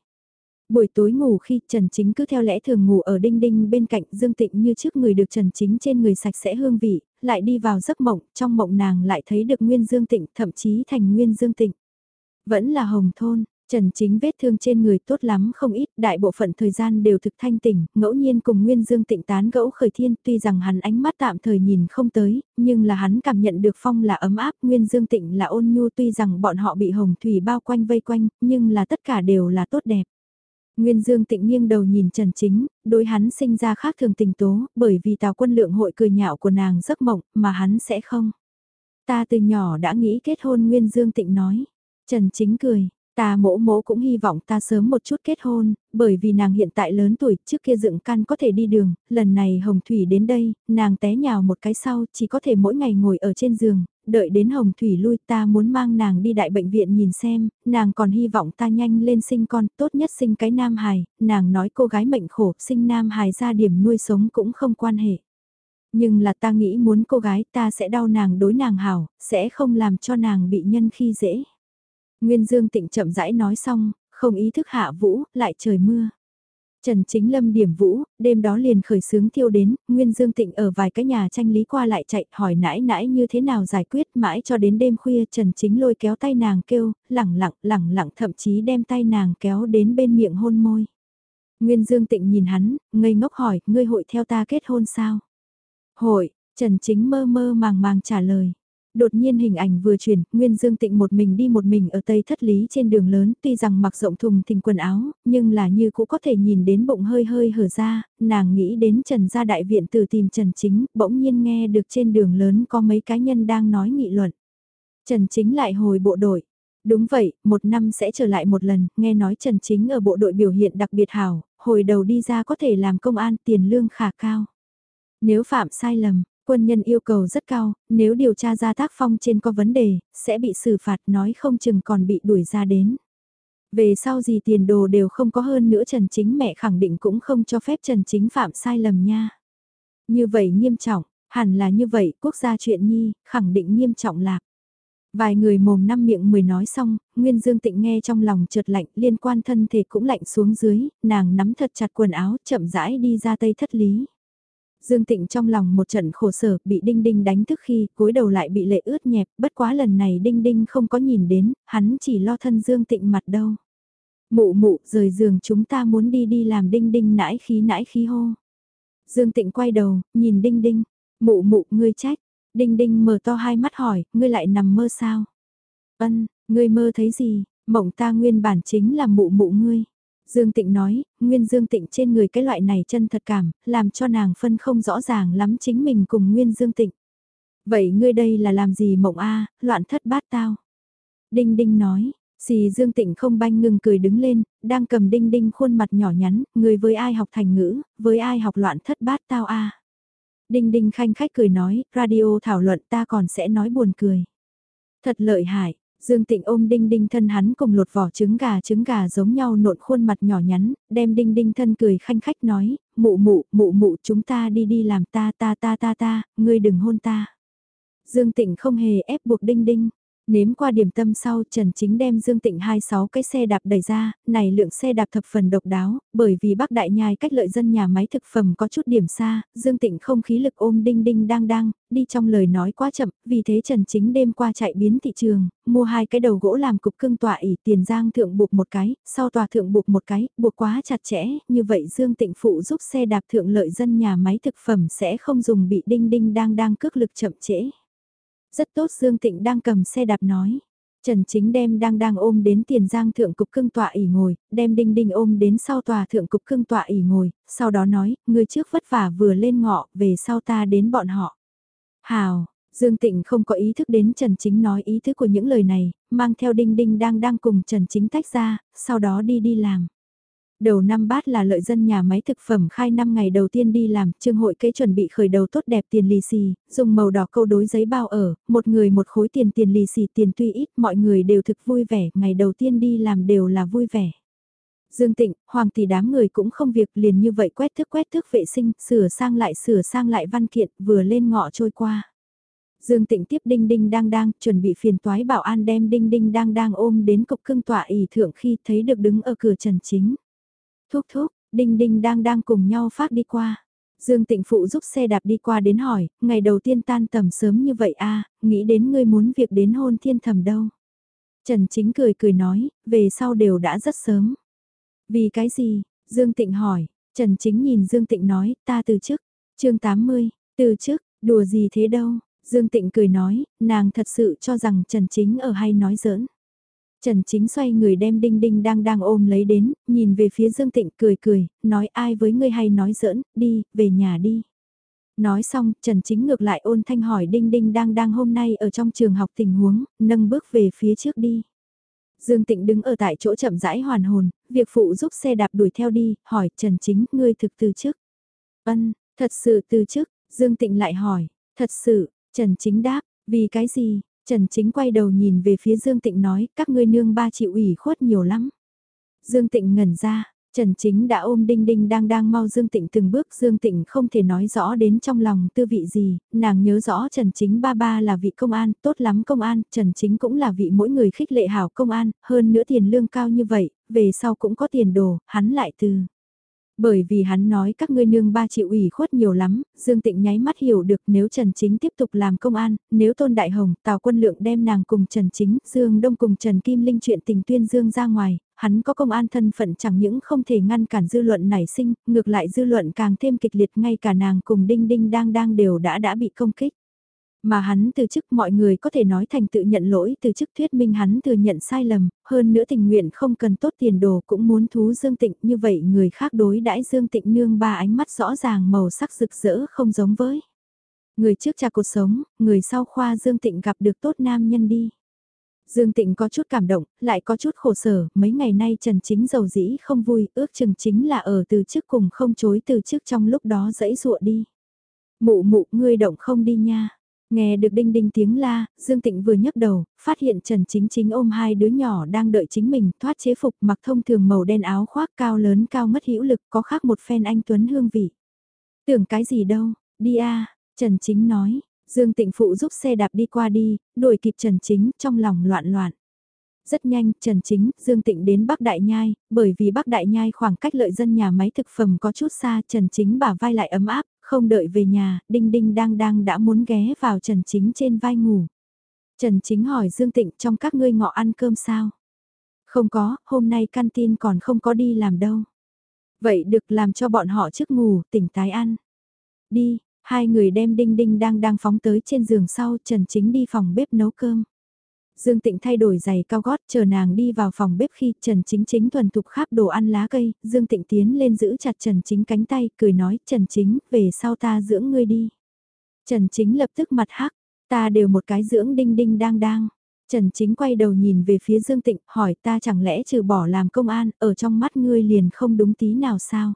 Buổi tối ngủ khi Trần Chính cứ theo lẽ thường ngủ ở đinh đinh bên cạnh Dương Tịnh như trước người được Trần Chính trên người sạch sẽ hương vị, lại đi vào giấc mộng, trong mộng nàng lại thấy được Nguyên Dương Tịnh, thậm chí thành Nguyên Dương Tịnh. Vẫn là hồng thôn, Trần Chính vết thương trên người tốt lắm không ít, đại bộ phận thời gian đều thực thanh tỉnh, ngẫu nhiên cùng Nguyên Dương tịnh tán gẫu khởi thiên, tuy rằng hắn ánh mắt tạm thời nhìn không tới, nhưng là hắn cảm nhận được phong là ấm áp, Nguyên Dương tịnh là ôn nhu tuy rằng bọn họ bị hồng thủy bao quanh vây quanh, nhưng là tất cả đều là tốt đẹp. Nguyên Dương tịnh nghiêng đầu nhìn Trần Chính, đối hắn sinh ra khác thường tình tố, bởi vì tào quân lượng hội cười nhạo của nàng giấc mộng, mà hắn sẽ không. Ta từ nhỏ đã nghĩ kết hôn Nguyên Dương tịnh nói. Trần Chính cười, ta mỗ mỗ cũng hy vọng ta sớm một chút kết hôn, bởi vì nàng hiện tại lớn tuổi, trước kia dựng căn có thể đi đường, lần này Hồng Thủy đến đây, nàng té nhào một cái sau, chỉ có thể mỗi ngày ngồi ở trên giường, đợi đến Hồng Thủy lui ta muốn mang nàng đi đại bệnh viện nhìn xem, nàng còn hy vọng ta nhanh lên sinh con, tốt nhất sinh cái nam hài, nàng nói cô gái mệnh khổ, sinh nam hài ra điểm nuôi sống cũng không quan hệ. Nhưng là ta nghĩ muốn cô gái ta sẽ đau nàng đối nàng hảo, sẽ không làm cho nàng bị nhân khi dễ. Nguyên Dương Tịnh chậm rãi nói xong, không ý thức hạ vũ, lại trời mưa. Trần Chính Lâm điểm vũ, đêm đó liền khởi sướng thiêu đến, Nguyên Dương Tịnh ở vài cái nhà tranh lý qua lại chạy hỏi nãi nãi như thế nào giải quyết mãi cho đến đêm khuya Trần Chính lôi kéo tay nàng kêu, lẳng lặng lẳng lặng thậm chí đem tay nàng kéo đến bên miệng hôn môi. Nguyên Dương Tịnh nhìn hắn, ngây ngốc hỏi, ngươi hội theo ta kết hôn sao? Hội, Trần Chính mơ mơ màng màng trả lời. Đột nhiên hình ảnh vừa chuyển, Nguyên Dương Tịnh một mình đi một mình ở Tây Thất Lý trên đường lớn, tuy rằng mặc rộng thùng thình quần áo, nhưng là như cũng có thể nhìn đến bụng hơi hơi hở ra, nàng nghĩ đến Trần gia đại viện từ tìm Trần Chính, bỗng nhiên nghe được trên đường lớn có mấy cá nhân đang nói nghị luận. Trần Chính lại hồi bộ đội, Đúng vậy, một năm sẽ trở lại một lần, nghe nói Trần Chính ở bộ đội biểu hiện đặc biệt hảo, hồi đầu đi ra có thể làm công an tiền lương khả cao. Nếu phạm sai lầm, quân nhân yêu cầu rất cao, nếu điều tra ra tác phong trên có vấn đề, sẽ bị xử phạt nói không chừng còn bị đuổi ra đến. Về sau gì tiền đồ đều không có hơn nữa Trần Chính mẹ khẳng định cũng không cho phép Trần Chính phạm sai lầm nha. Như vậy nghiêm trọng, hẳn là như vậy, quốc gia chuyện nhi, khẳng định nghiêm trọng lạc. Vài người mồm năm miệng mười nói xong, Nguyên Dương Tịnh nghe trong lòng trượt lạnh, liên quan thân thể cũng lạnh xuống dưới, nàng nắm thật chặt quần áo, chậm rãi đi ra tây thất lý. Dương Tịnh trong lòng một trận khổ sở, bị Đinh Đinh đánh thức khi, cúi đầu lại bị lệ ướt nhẹp, bất quá lần này Đinh Đinh không có nhìn đến, hắn chỉ lo thân Dương Tịnh mặt đâu. Mụ mụ, rời giường chúng ta muốn đi đi làm Đinh Đinh nãi khí nãi khí hô. Dương Tịnh quay đầu, nhìn Đinh Đinh, mụ mụ, ngươi trách, Đinh Đinh mở to hai mắt hỏi, ngươi lại nằm mơ sao? Ân, ngươi mơ thấy gì? Mộng ta nguyên bản chính là mụ mụ ngươi. Dương Tịnh nói, nguyên Dương Tịnh trên người cái loại này chân thật cảm, làm cho nàng phân không rõ ràng lắm chính mình cùng nguyên Dương Tịnh. Vậy ngươi đây là làm gì mộng a loạn thất bát tao. Đinh Đinh nói, xì Dương Tịnh không banh ngừng cười đứng lên, đang cầm Đinh Đinh khuôn mặt nhỏ nhắn, người với ai học thành ngữ, với ai học loạn thất bát tao a Đinh Đinh khanh khách cười nói, radio thảo luận ta còn sẽ nói buồn cười. Thật lợi hại, Dương Tịnh ôm Đinh Đinh thân hắn cùng lột vỏ trứng gà trứng gà giống nhau nộn khuôn mặt nhỏ nhắn, đem Đinh Đinh thân cười khanh khách nói, mụ mụ, mụ mụ chúng ta đi đi làm ta ta ta ta ta, ngươi đừng hôn ta. Dương Tịnh không hề ép buộc Đinh Đinh, Nếm qua điểm tâm sau Trần Chính đem Dương Tịnh 26 cái xe đạp đẩy ra, này lượng xe đạp thập phần độc đáo, bởi vì Bắc Đại Nhai cách lợi dân nhà máy thực phẩm có chút điểm xa, Dương Tịnh không khí lực ôm đinh đinh đang đang, đi trong lời nói quá chậm, vì thế Trần Chính đêm qua chạy biến thị trường, mua hai cái đầu gỗ làm cục cưng tọa ỉ tiền giang thượng buộc một cái, sau tòa thượng buộc một cái, buộc quá chặt chẽ, như vậy Dương Tịnh phụ giúp xe đạp thượng lợi dân nhà máy thực phẩm sẽ không dùng bị đinh đinh đang đang cước lực chậm trễ. Rất tốt Dương Tịnh đang cầm xe đạp nói. Trần Chính đem đang đang ôm đến tiền giang thượng cục cưng tọa ỉ ngồi, đem đinh đinh ôm đến sau tòa thượng cục cưng tọa ỉ ngồi, sau đó nói, người trước vất vả vừa lên ngọ, về sau ta đến bọn họ. Hào, Dương Tịnh không có ý thức đến Trần Chính nói ý thức của những lời này, mang theo đinh đinh đang đang cùng Trần Chính tách ra, sau đó đi đi làm. Đầu năm bát là lợi dân nhà máy thực phẩm khai năm ngày đầu tiên đi làm, trương hội kế chuẩn bị khởi đầu tốt đẹp tiền lì xì, dùng màu đỏ câu đối giấy bao ở, một người một khối tiền tiền lì xì tiền tuy ít, mọi người đều thực vui vẻ, ngày đầu tiên đi làm đều là vui vẻ. Dương Tịnh, Hoàng tỷ đám người cũng không việc liền như vậy quét thức quét thức vệ sinh, sửa sang lại sửa sang lại văn kiện, vừa lên ngọ trôi qua. Dương Tịnh tiếp Đinh Đinh đang đang, chuẩn bị phiền toái bảo an đem Đinh Đinh đang đang ôm đến cục cưng tọa ỷ thượng khi thấy được đứng ở cửa trần chính. Thúc thúc, đinh đinh đang đang cùng nhau phát đi qua. Dương Tịnh Phụ giúp xe đạp đi qua đến hỏi, ngày đầu tiên tan tầm sớm như vậy a à, nghĩ đến ngươi muốn việc đến hôn thiên thầm đâu. Trần Chính cười cười nói, về sau đều đã rất sớm. Vì cái gì? Dương Tịnh hỏi, Trần Chính nhìn Dương Tịnh nói, ta từ chức. chương 80, từ chức, đùa gì thế đâu? Dương Tịnh cười nói, nàng thật sự cho rằng Trần Chính ở hay nói giỡn. Trần Chính xoay người đem Đinh Đinh đang đang ôm lấy đến, nhìn về phía Dương Tịnh cười cười, nói ai với ngươi hay nói giỡn, đi, về nhà đi. Nói xong, Trần Chính ngược lại ôn thanh hỏi Đinh Đinh đang đang hôm nay ở trong trường học tình huống, nâng bước về phía trước đi. Dương Tịnh đứng ở tại chỗ chậm rãi hoàn hồn, việc phụ giúp xe đạp đuổi theo đi, hỏi Trần Chính, ngươi thực từ chức. Ân, vâng, thật sự từ chức. Dương Tịnh lại hỏi, thật sự, Trần Chính đáp, vì cái gì, Trần Chính quay đầu nhìn về phía Dương Tịnh nói, các ngươi nương ba chịu ủy khuất nhiều lắm. Dương Tịnh ngẩn ra, Trần Chính đã ôm Đinh Đinh đang đang mau Dương Tịnh từng bước Dương Tịnh không thể nói rõ đến trong lòng tư vị gì, nàng nhớ rõ Trần Chính ba ba là vị công an, tốt lắm công an, Trần Chính cũng là vị mỗi người khích lệ hảo công an, hơn nữa tiền lương cao như vậy, về sau cũng có tiền đồ, hắn lại từ. Bởi vì hắn nói các ngươi nương ba chịu ủy khuất nhiều lắm, Dương Tịnh nháy mắt hiểu được nếu Trần Chính tiếp tục làm công an, nếu Tôn Đại Hồng, Tào Quân Lượng đem nàng cùng Trần Chính, Dương Đông cùng Trần Kim Linh chuyện tình tuyên Dương ra ngoài, hắn có công an thân phận chẳng những không thể ngăn cản dư luận nảy sinh, ngược lại dư luận càng thêm kịch liệt ngay cả nàng cùng Đinh Đinh đang đang đều đã đã bị công kích. Mà hắn từ chức mọi người có thể nói thành tự nhận lỗi từ chức thuyết minh hắn thừa nhận sai lầm, hơn nữa tình nguyện không cần tốt tiền đồ cũng muốn thú Dương Tịnh như vậy người khác đối đãi Dương Tịnh nương ba ánh mắt rõ ràng màu sắc rực rỡ không giống với. Người trước cha cuộc sống, người sau khoa Dương Tịnh gặp được tốt nam nhân đi. Dương Tịnh có chút cảm động, lại có chút khổ sở, mấy ngày nay Trần Chính giàu dĩ không vui, ước chừng chính là ở từ trước cùng không chối từ trước trong lúc đó dẫy dụa đi. Mụ mụ, ngươi động không đi nha. Nghe được đinh đinh tiếng la, Dương Tịnh vừa nhấc đầu, phát hiện Trần Chính Chính ôm hai đứa nhỏ đang đợi chính mình, thoát chế phục mặc thông thường màu đen áo khoác cao lớn cao mất hữu lực có khác một phen anh Tuấn hương vị. Tưởng cái gì đâu, đi a Trần Chính nói, Dương Tịnh Phụ giúp xe đạp đi qua đi, đuổi kịp Trần Chính trong lòng loạn loạn. Rất nhanh, Trần Chính, Dương Tịnh đến Bắc Đại Nhai, bởi vì Bắc Đại Nhai khoảng cách lợi dân nhà máy thực phẩm có chút xa, Trần Chính bả vai lại ấm áp, không đợi về nhà, Đinh Đinh đang đang đã muốn ghé vào Trần Chính trên vai ngủ. Trần Chính hỏi Dương Tịnh trong các ngươi ngọ ăn cơm sao? Không có, hôm nay canteen còn không có đi làm đâu. Vậy được làm cho bọn họ trước ngủ, tỉnh tái ăn. Đi, hai người đem Đinh Đinh đang đang phóng tới trên giường sau, Trần Chính đi phòng bếp nấu cơm. Dương Tịnh thay đổi giày cao gót chờ nàng đi vào phòng bếp khi Trần Chính Chính thuần thục khắp đồ ăn lá cây, Dương Tịnh tiến lên giữ chặt Trần Chính cánh tay, cười nói Trần Chính, về sau ta dưỡng ngươi đi. Trần Chính lập tức mặt hắc, ta đều một cái dưỡng đinh đinh đang đang. Trần Chính quay đầu nhìn về phía Dương Tịnh, hỏi ta chẳng lẽ trừ bỏ làm công an, ở trong mắt ngươi liền không đúng tí nào sao?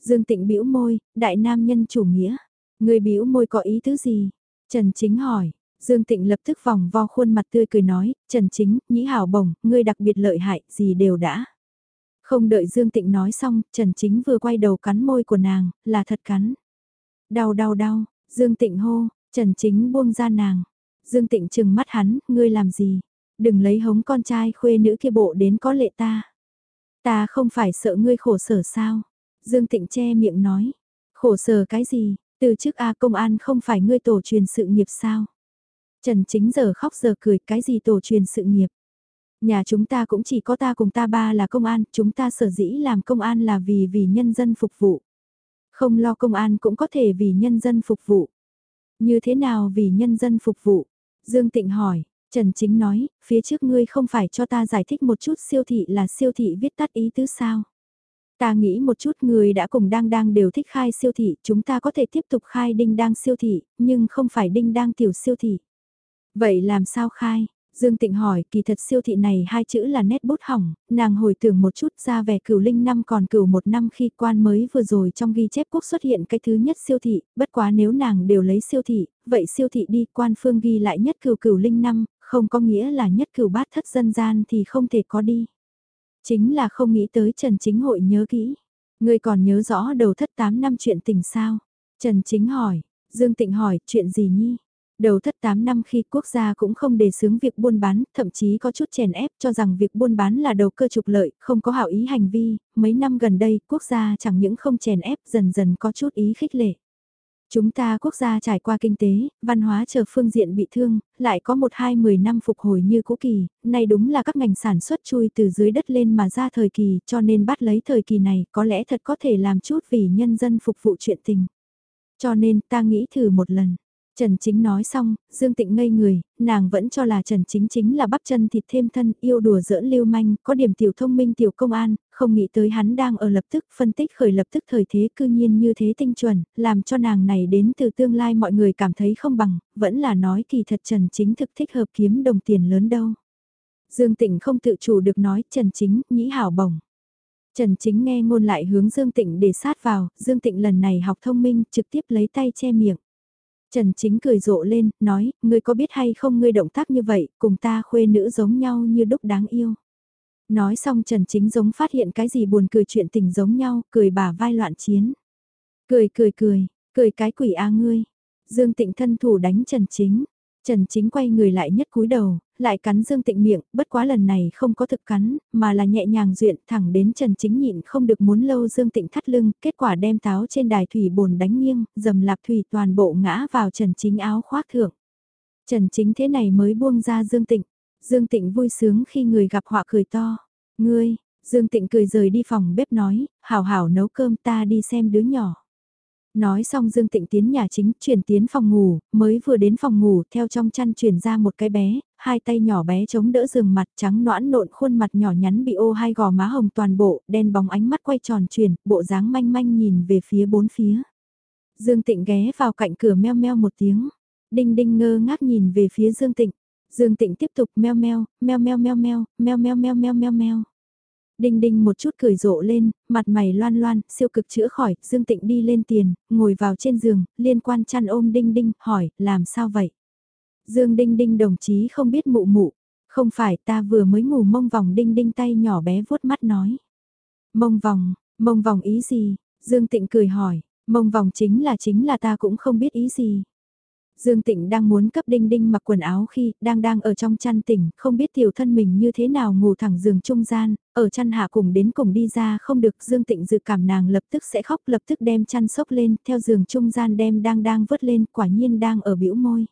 Dương Tịnh bĩu môi, đại nam nhân chủ nghĩa. Ngươi bĩu môi có ý tứ gì? Trần Chính hỏi, Dương Tịnh lập tức vòng vo khuôn mặt tươi cười nói, Trần Chính, Nhĩ Hảo Bồng, ngươi đặc biệt lợi hại, gì đều đã. Không đợi Dương Tịnh nói xong, Trần Chính vừa quay đầu cắn môi của nàng, là thật cắn. Đau đau đau, Dương Tịnh hô, Trần Chính buông ra nàng. Dương Tịnh trừng mắt hắn, ngươi làm gì? Đừng lấy hống con trai khuê nữ kia bộ đến có lệ ta. Ta không phải sợ ngươi khổ sở sao? Dương Tịnh che miệng nói. Khổ sở cái gì? Từ trước A công an không phải ngươi tổ truyền sự nghiệp sao? Trần Chính giờ khóc giờ cười cái gì tổ truyền sự nghiệp. Nhà chúng ta cũng chỉ có ta cùng ta ba là công an, chúng ta sở dĩ làm công an là vì vì nhân dân phục vụ. Không lo công an cũng có thể vì nhân dân phục vụ. Như thế nào vì nhân dân phục vụ? Dương Tịnh hỏi, Trần Chính nói, phía trước ngươi không phải cho ta giải thích một chút siêu thị là siêu thị viết tắt ý tứ sao? Ta nghĩ một chút người đã cùng đang đang đều thích khai siêu thị, chúng ta có thể tiếp tục khai đinh đang siêu thị, nhưng không phải đinh đang tiểu siêu thị. Vậy làm sao khai? Dương Tịnh hỏi, kỳ thật siêu thị này hai chữ là nét bút hỏng, nàng hồi tưởng một chút ra vẻ cửu linh năm còn cửu một năm khi quan mới vừa rồi trong ghi chép quốc xuất hiện cái thứ nhất siêu thị, bất quá nếu nàng đều lấy siêu thị, vậy siêu thị đi quan phương ghi lại nhất cửu cửu linh năm, không có nghĩa là nhất cửu bát thất dân gian thì không thể có đi. Chính là không nghĩ tới Trần Chính hội nhớ kỹ. Người còn nhớ rõ đầu thất 8 năm chuyện tình sao? Trần Chính hỏi, Dương Tịnh hỏi, chuyện gì nhi? Đầu thất 8 năm khi quốc gia cũng không đề xướng việc buôn bán, thậm chí có chút chèn ép cho rằng việc buôn bán là đầu cơ trục lợi, không có hảo ý hành vi, mấy năm gần đây quốc gia chẳng những không chèn ép dần dần có chút ý khích lệ. Chúng ta quốc gia trải qua kinh tế, văn hóa chờ phương diện bị thương, lại có một hai mười năm phục hồi như cũ kỳ, nay đúng là các ngành sản xuất chui từ dưới đất lên mà ra thời kỳ, cho nên bắt lấy thời kỳ này có lẽ thật có thể làm chút vì nhân dân phục vụ chuyện tình. Cho nên ta nghĩ thử một lần. Trần Chính nói xong, Dương Tịnh ngây người, nàng vẫn cho là Trần Chính chính là bắp chân thịt thêm thân, yêu đùa giỡn lưu manh, có điểm tiểu thông minh tiểu công an, không nghĩ tới hắn đang ở lập tức phân tích khởi lập tức thời thế cư nhiên như thế tinh chuẩn, làm cho nàng này đến từ tương lai mọi người cảm thấy không bằng, vẫn là nói kỳ thật Trần Chính thực thích hợp kiếm đồng tiền lớn đâu. Dương Tịnh không tự chủ được nói Trần Chính, nhĩ hảo bổng. Trần Chính nghe ngôn lại hướng Dương Tịnh để sát vào, Dương Tịnh lần này học thông minh trực tiếp lấy tay che miệng. Trần Chính cười rộ lên, nói, ngươi có biết hay không ngươi động tác như vậy, cùng ta khuê nữ giống nhau như đúc đáng yêu. Nói xong Trần Chính giống phát hiện cái gì buồn cười chuyện tình giống nhau, cười bà vai loạn chiến. Cười cười cười, cười cái quỷ a ngươi. Dương Tịnh thân thủ đánh Trần Chính. Trần Chính quay người lại nhất cúi đầu, lại cắn Dương Tịnh miệng, bất quá lần này không có thực cắn, mà là nhẹ nhàng duyện thẳng đến Trần Chính nhịn không được muốn lâu Dương Tịnh thắt lưng, kết quả đem táo trên đài thủy bồn đánh nghiêng, dầm lạp thủy toàn bộ ngã vào Trần Chính áo khoác thượng. Trần Chính thế này mới buông ra Dương Tịnh, Dương Tịnh vui sướng khi người gặp họa cười to, ngươi, Dương Tịnh cười rời đi phòng bếp nói, hảo hảo nấu cơm ta đi xem đứa nhỏ. Nói xong Dương Tịnh tiến nhà chính, chuyển tiến phòng ngủ, mới vừa đến phòng ngủ, theo trong chăn chuyển ra một cái bé, hai tay nhỏ bé chống đỡ giường mặt trắng noãn nộn khuôn mặt nhỏ nhắn bị ô hai gò má hồng toàn bộ, đen bóng ánh mắt quay tròn chuyển, bộ dáng manh manh nhìn về phía bốn phía. Dương Tịnh ghé vào cạnh cửa meo meo một tiếng, đinh đinh ngơ ngác nhìn về phía Dương Tịnh. Dương Tịnh tiếp tục meo meo, meo meo meo meo, meo meo meo meo meo meo. Đinh đinh một chút cười rộ lên, mặt mày loan loan, siêu cực chữa khỏi, Dương Tịnh đi lên tiền, ngồi vào trên giường, liên quan chăn ôm đinh đinh, hỏi, làm sao vậy? Dương đinh đinh đồng chí không biết mụ mụ, không phải ta vừa mới ngủ mông vòng đinh đinh tay nhỏ bé vuốt mắt nói. Mông vòng, mông vòng ý gì? Dương Tịnh cười hỏi, mông vòng chính là chính là ta cũng không biết ý gì. Dương Tịnh đang muốn cấp Đinh Đinh mặc quần áo khi đang đang ở trong chăn tỉnh, không biết tiểu thân mình như thế nào ngủ thẳng giường trung gian, ở chăn hạ cùng đến cùng đi ra không được Dương Tịnh dự cảm nàng lập tức sẽ khóc lập tức đem chăn sốc lên, theo giường trung gian đem đang đang vớt lên, quả nhiên đang ở bĩu môi.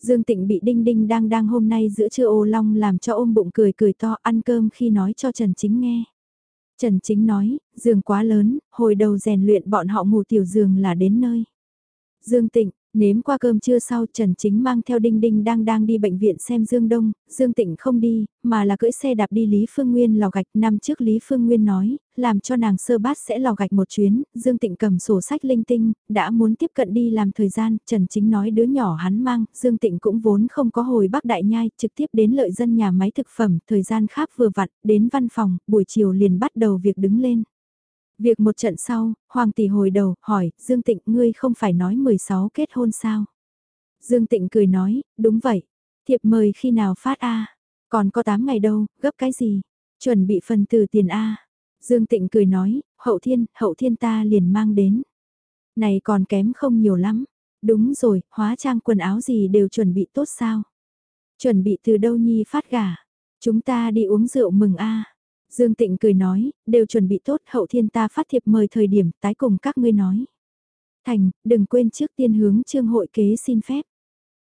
Dương Tịnh bị Đinh Đinh đang đang hôm nay giữa trưa ô long làm cho ôm bụng cười cười to ăn cơm khi nói cho Trần Chính nghe. Trần Chính nói, giường quá lớn, hồi đầu rèn luyện bọn họ ngủ tiểu giường là đến nơi. Dương Tịnh, Nếm qua cơm trưa sau Trần Chính mang theo Đinh Đinh đang đang đi bệnh viện xem Dương Đông, Dương Tịnh không đi, mà là cưỡi xe đạp đi Lý Phương Nguyên lò gạch. Năm trước Lý Phương Nguyên nói, làm cho nàng sơ bát sẽ lò gạch một chuyến, Dương Tịnh cầm sổ sách linh tinh, đã muốn tiếp cận đi làm thời gian, Trần Chính nói đứa nhỏ hắn mang, Dương Tịnh cũng vốn không có hồi Bắc Đại Nhai, trực tiếp đến lợi dân nhà máy thực phẩm, thời gian khác vừa vặn, đến văn phòng, buổi chiều liền bắt đầu việc đứng lên. Việc một trận sau, Hoàng tỷ hồi đầu, hỏi, Dương Tịnh ngươi không phải nói 16 kết hôn sao? Dương Tịnh cười nói, đúng vậy. Thiệp mời khi nào phát A? Còn có 8 ngày đâu, gấp cái gì? Chuẩn bị phần từ tiền A. Dương Tịnh cười nói, hậu thiên, hậu thiên ta liền mang đến. Này còn kém không nhiều lắm. Đúng rồi, hóa trang quần áo gì đều chuẩn bị tốt sao? Chuẩn bị từ đâu nhi phát gà? Chúng ta đi uống rượu mừng A. Dương Tịnh cười nói, đều chuẩn bị tốt hậu thiên ta phát thiệp mời thời điểm tái cùng các ngươi nói. Thành, đừng quên trước tiên hướng trương hội kế xin phép.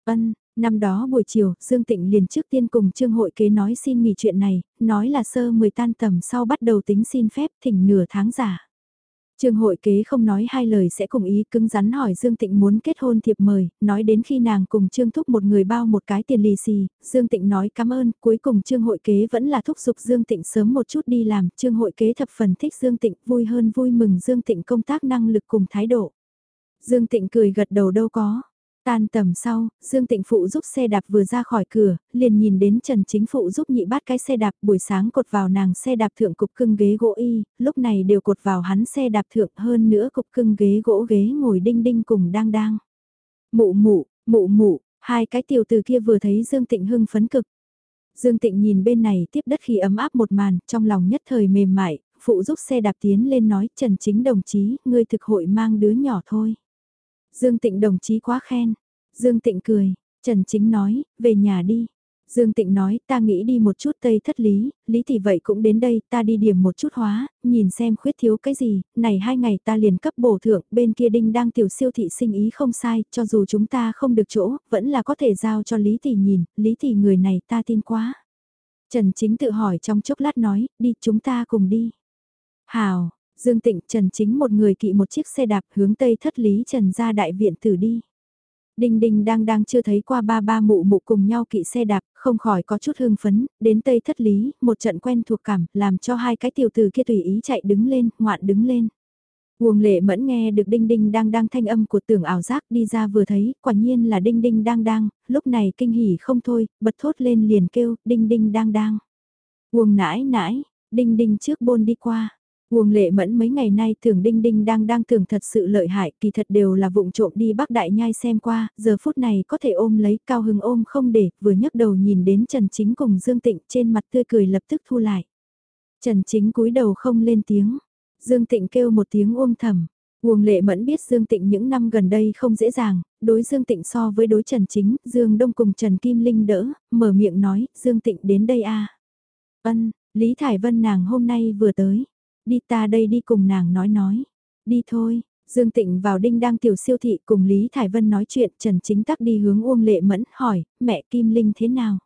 Ân, năm đó buổi chiều, Dương Tịnh liền trước tiên cùng trương hội kế nói xin nghỉ chuyện này, nói là sơ 10 tan tầm sau bắt đầu tính xin phép thỉnh nửa tháng giả. Trương hội kế không nói hai lời sẽ cùng ý cứng rắn hỏi Dương Tịnh muốn kết hôn thiệp mời, nói đến khi nàng cùng Trương Thúc một người bao một cái tiền lì xì, Dương Tịnh nói cảm ơn, cuối cùng Trương hội kế vẫn là thúc giục Dương Tịnh sớm một chút đi làm, Trương hội kế thập phần thích Dương Tịnh, vui hơn vui mừng Dương Tịnh công tác năng lực cùng thái độ. Dương Tịnh cười gật đầu đâu có, Tan tầm sau, Dương Tịnh Phụ giúp xe đạp vừa ra khỏi cửa, liền nhìn đến Trần Chính Phụ giúp nhị bát cái xe đạp buổi sáng cột vào nàng xe đạp thượng cục cưng ghế gỗ y, lúc này đều cột vào hắn xe đạp thượng hơn nữa cục cưng ghế gỗ ghế ngồi đinh đinh cùng đang đang. Mụ mụ, mụ mụ, hai cái tiểu từ kia vừa thấy Dương Tịnh hưng phấn cực. Dương Tịnh nhìn bên này tiếp đất khi ấm áp một màn, trong lòng nhất thời mềm mại, phụ giúp xe đạp tiến lên nói Trần Chính đồng chí, ngươi thực hội mang đứa nhỏ thôi. Dương Tịnh đồng chí quá khen. Dương Tịnh cười, Trần Chính nói, về nhà đi. Dương Tịnh nói, ta nghĩ đi một chút tây thất lý, lý thì vậy cũng đến đây, ta đi điểm một chút hóa, nhìn xem khuyết thiếu cái gì, này hai ngày ta liền cấp bổ thượng, bên kia đinh đang tiểu siêu thị sinh ý không sai, cho dù chúng ta không được chỗ, vẫn là có thể giao cho lý thì nhìn, lý thì người này ta tin quá. Trần Chính tự hỏi trong chốc lát nói, đi chúng ta cùng đi. Hào, Dương Tịnh Trần Chính một người kỵ một chiếc xe đạp hướng Tây thất lý Trần ra đại viện tử đi. Đinh Đinh đang đang chưa thấy qua ba ba mụ mụ cùng nhau kỵ xe đạp, không khỏi có chút hương phấn, đến Tây thất lý, một trận quen thuộc cảm, làm cho hai cái tiểu tử kia tùy ý chạy đứng lên, ngoạn đứng lên. Uông lệ mẫn nghe được đinh đinh đang đang thanh âm của tưởng ảo giác đi ra vừa thấy, quả nhiên là đinh đinh đang đang, lúc này kinh hỉ không thôi, bật thốt lên liền kêu, đinh đinh đang đang. Uông nãi nãi, đinh đinh trước bôn đi qua, Uông lệ mẫn mấy ngày nay tưởng đinh đinh đang đang tưởng thật sự lợi hại, kỳ thật đều là vụng trộm đi bắc đại nhai xem qua, giờ phút này có thể ôm lấy cao hưng ôm không để, vừa nhấc đầu nhìn đến Trần Chính cùng Dương Tịnh trên mặt tươi cười lập tức thu lại. Trần Chính cúi đầu không lên tiếng, Dương Tịnh kêu một tiếng ôm thầm. Uông lệ mẫn biết Dương Tịnh những năm gần đây không dễ dàng, đối Dương Tịnh so với đối Trần Chính, Dương Đông cùng Trần Kim Linh đỡ, mở miệng nói, Dương Tịnh đến đây a à. Ân, Lý Thải Vân nàng hôm nay vừa tới. Đi ta đây đi cùng nàng nói nói. Đi thôi, Dương Tịnh vào đinh đang tiểu siêu thị cùng Lý Thải Vân nói chuyện, Trần Chính Tắc đi hướng Uông Lệ Mẫn hỏi, mẹ Kim Linh thế nào?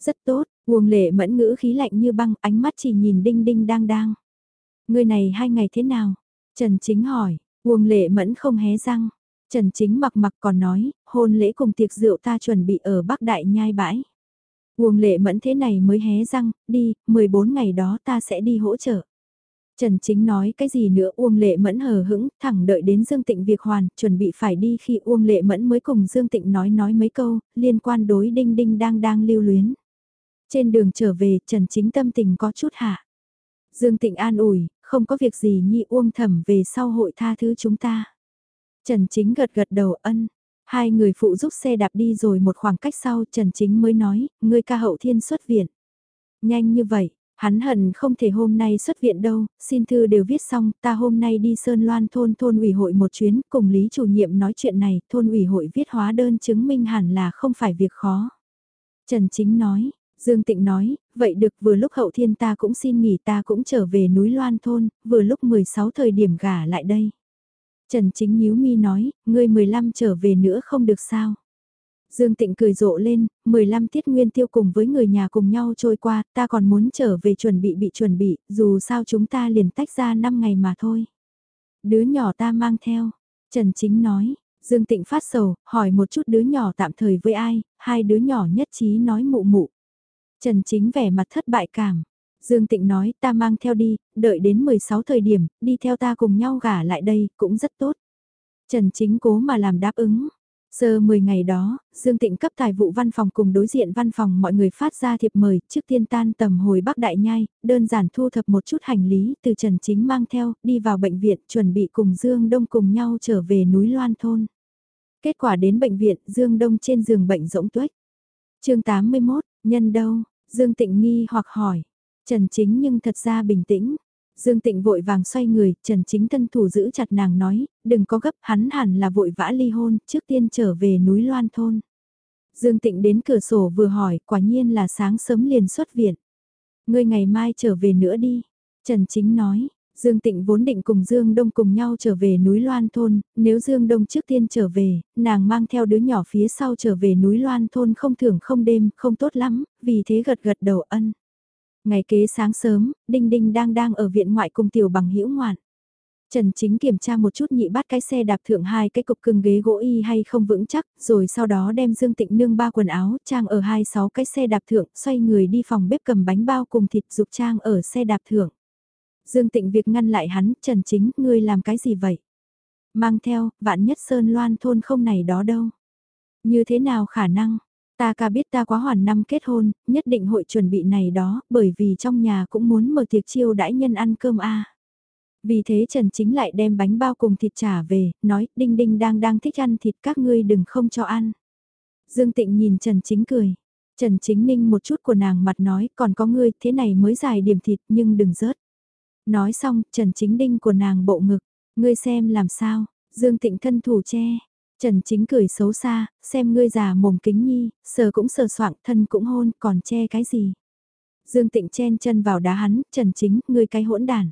Rất tốt, Uông Lệ Mẫn ngữ khí lạnh như băng, ánh mắt chỉ nhìn đinh đinh đang đang. Người này hai ngày thế nào? Trần Chính hỏi, Uông Lệ Mẫn không hé răng. Trần Chính mặc mặc còn nói, hôn lễ cùng tiệc rượu ta chuẩn bị ở Bắc Đại Nhai bãi. Uông Lệ Mẫn thế này mới hé răng, đi, 14 ngày đó ta sẽ đi hỗ trợ. Trần Chính nói cái gì nữa Uông Lệ Mẫn hờ hững, thẳng đợi đến Dương Tịnh việc hoàn, chuẩn bị phải đi khi Uông Lệ Mẫn mới cùng Dương Tịnh nói nói mấy câu, liên quan đối đinh đinh đang đang lưu luyến. Trên đường trở về, Trần Chính tâm tình có chút hạ. Dương Tịnh an ủi, không có việc gì nhi Uông thẩm về sau hội tha thứ chúng ta. Trần Chính gật gật đầu ân. Hai người phụ giúp xe đạp đi rồi một khoảng cách sau Trần Chính mới nói, ngươi ca hậu thiên xuất viện. Nhanh như vậy, Hắn hận không thể hôm nay xuất viện đâu, xin thư đều viết xong, ta hôm nay đi Sơn Loan thôn thôn ủy hội một chuyến, cùng Lý chủ nhiệm nói chuyện này, thôn ủy hội viết hóa đơn chứng minh hẳn là không phải việc khó. Trần Chính nói, Dương Tịnh nói, vậy được vừa lúc hậu thiên ta cũng xin nghỉ ta cũng trở về núi Loan thôn, vừa lúc 16 thời điểm gả lại đây. Trần Chính nhíu mi nói, ngươi 15 trở về nữa không được sao. Dương Tịnh cười rộ lên, 15 tiết nguyên tiêu cùng với người nhà cùng nhau trôi qua, ta còn muốn trở về chuẩn bị bị chuẩn bị, dù sao chúng ta liền tách ra 5 ngày mà thôi. Đứa nhỏ ta mang theo, Trần Chính nói, Dương Tịnh phát sầu, hỏi một chút đứa nhỏ tạm thời với ai, hai đứa nhỏ nhất trí nói mụ mụ. Trần Chính vẻ mặt thất bại cảm. Dương Tịnh nói ta mang theo đi, đợi đến 16 thời điểm, đi theo ta cùng nhau gả lại đây, cũng rất tốt. Trần Chính cố mà làm đáp ứng, Sơ 10 ngày đó, Dương Tịnh cấp tài vụ văn phòng cùng đối diện văn phòng mọi người phát ra thiệp mời trước tiên tan tầm hồi Bắc Đại Nhai, đơn giản thu thập một chút hành lý từ Trần Chính mang theo, đi vào bệnh viện chuẩn bị cùng Dương Đông cùng nhau trở về núi Loan Thôn. Kết quả đến bệnh viện, Dương Đông trên giường bệnh rỗng tuếch. chương 81, nhân đâu? Dương Tịnh nghi hoặc hỏi. Trần Chính nhưng thật ra bình tĩnh, Dương Tịnh vội vàng xoay người, Trần Chính tân thủ giữ chặt nàng nói, đừng có gấp hắn hẳn là vội vã ly hôn, trước tiên trở về núi Loan Thôn. Dương Tịnh đến cửa sổ vừa hỏi, quả nhiên là sáng sớm liền xuất viện. Ngươi ngày mai trở về nữa đi. Trần Chính nói, Dương Tịnh vốn định cùng Dương Đông cùng nhau trở về núi Loan Thôn, nếu Dương Đông trước tiên trở về, nàng mang theo đứa nhỏ phía sau trở về núi Loan Thôn không thưởng không đêm, không tốt lắm, vì thế gật gật đầu ân. Ngày kế sáng sớm, Đinh Đinh đang đang ở viện ngoại cùng tiểu bằng hữu ngoạn. Trần Chính kiểm tra một chút nhị bắt cái xe đạp thượng hai cái cục cưng ghế gỗ y hay không vững chắc, rồi sau đó đem Dương Tịnh nương ba quần áo, trang ở hai sáu cái xe đạp thượng, xoay người đi phòng bếp cầm bánh bao cùng thịt dục trang ở xe đạp thượng. Dương Tịnh việc ngăn lại hắn, Trần Chính, ngươi làm cái gì vậy? Mang theo, vạn nhất Sơn Loan thôn không này đó đâu. Như thế nào khả năng? Ta ca biết ta quá hoàn năm kết hôn, nhất định hội chuẩn bị này đó, bởi vì trong nhà cũng muốn mở tiệc chiêu đãi nhân ăn cơm a. Vì thế Trần Chính lại đem bánh bao cùng thịt trả về, nói, Đinh Đinh đang đang thích ăn thịt các ngươi đừng không cho ăn. Dương Tịnh nhìn Trần Chính cười. Trần Chính ninh một chút của nàng mặt nói, còn có ngươi, thế này mới dài điểm thịt nhưng đừng rớt. Nói xong, Trần Chính đinh của nàng bộ ngực, ngươi xem làm sao, Dương Tịnh thân thủ che, Trần Chính cười xấu xa, xem ngươi già mồm kính nhi, sờ cũng sờ soạng, thân cũng hôn, còn che cái gì. Dương Tịnh chen chân vào đá hắn, Trần Chính, ngươi cái hỗn đàn.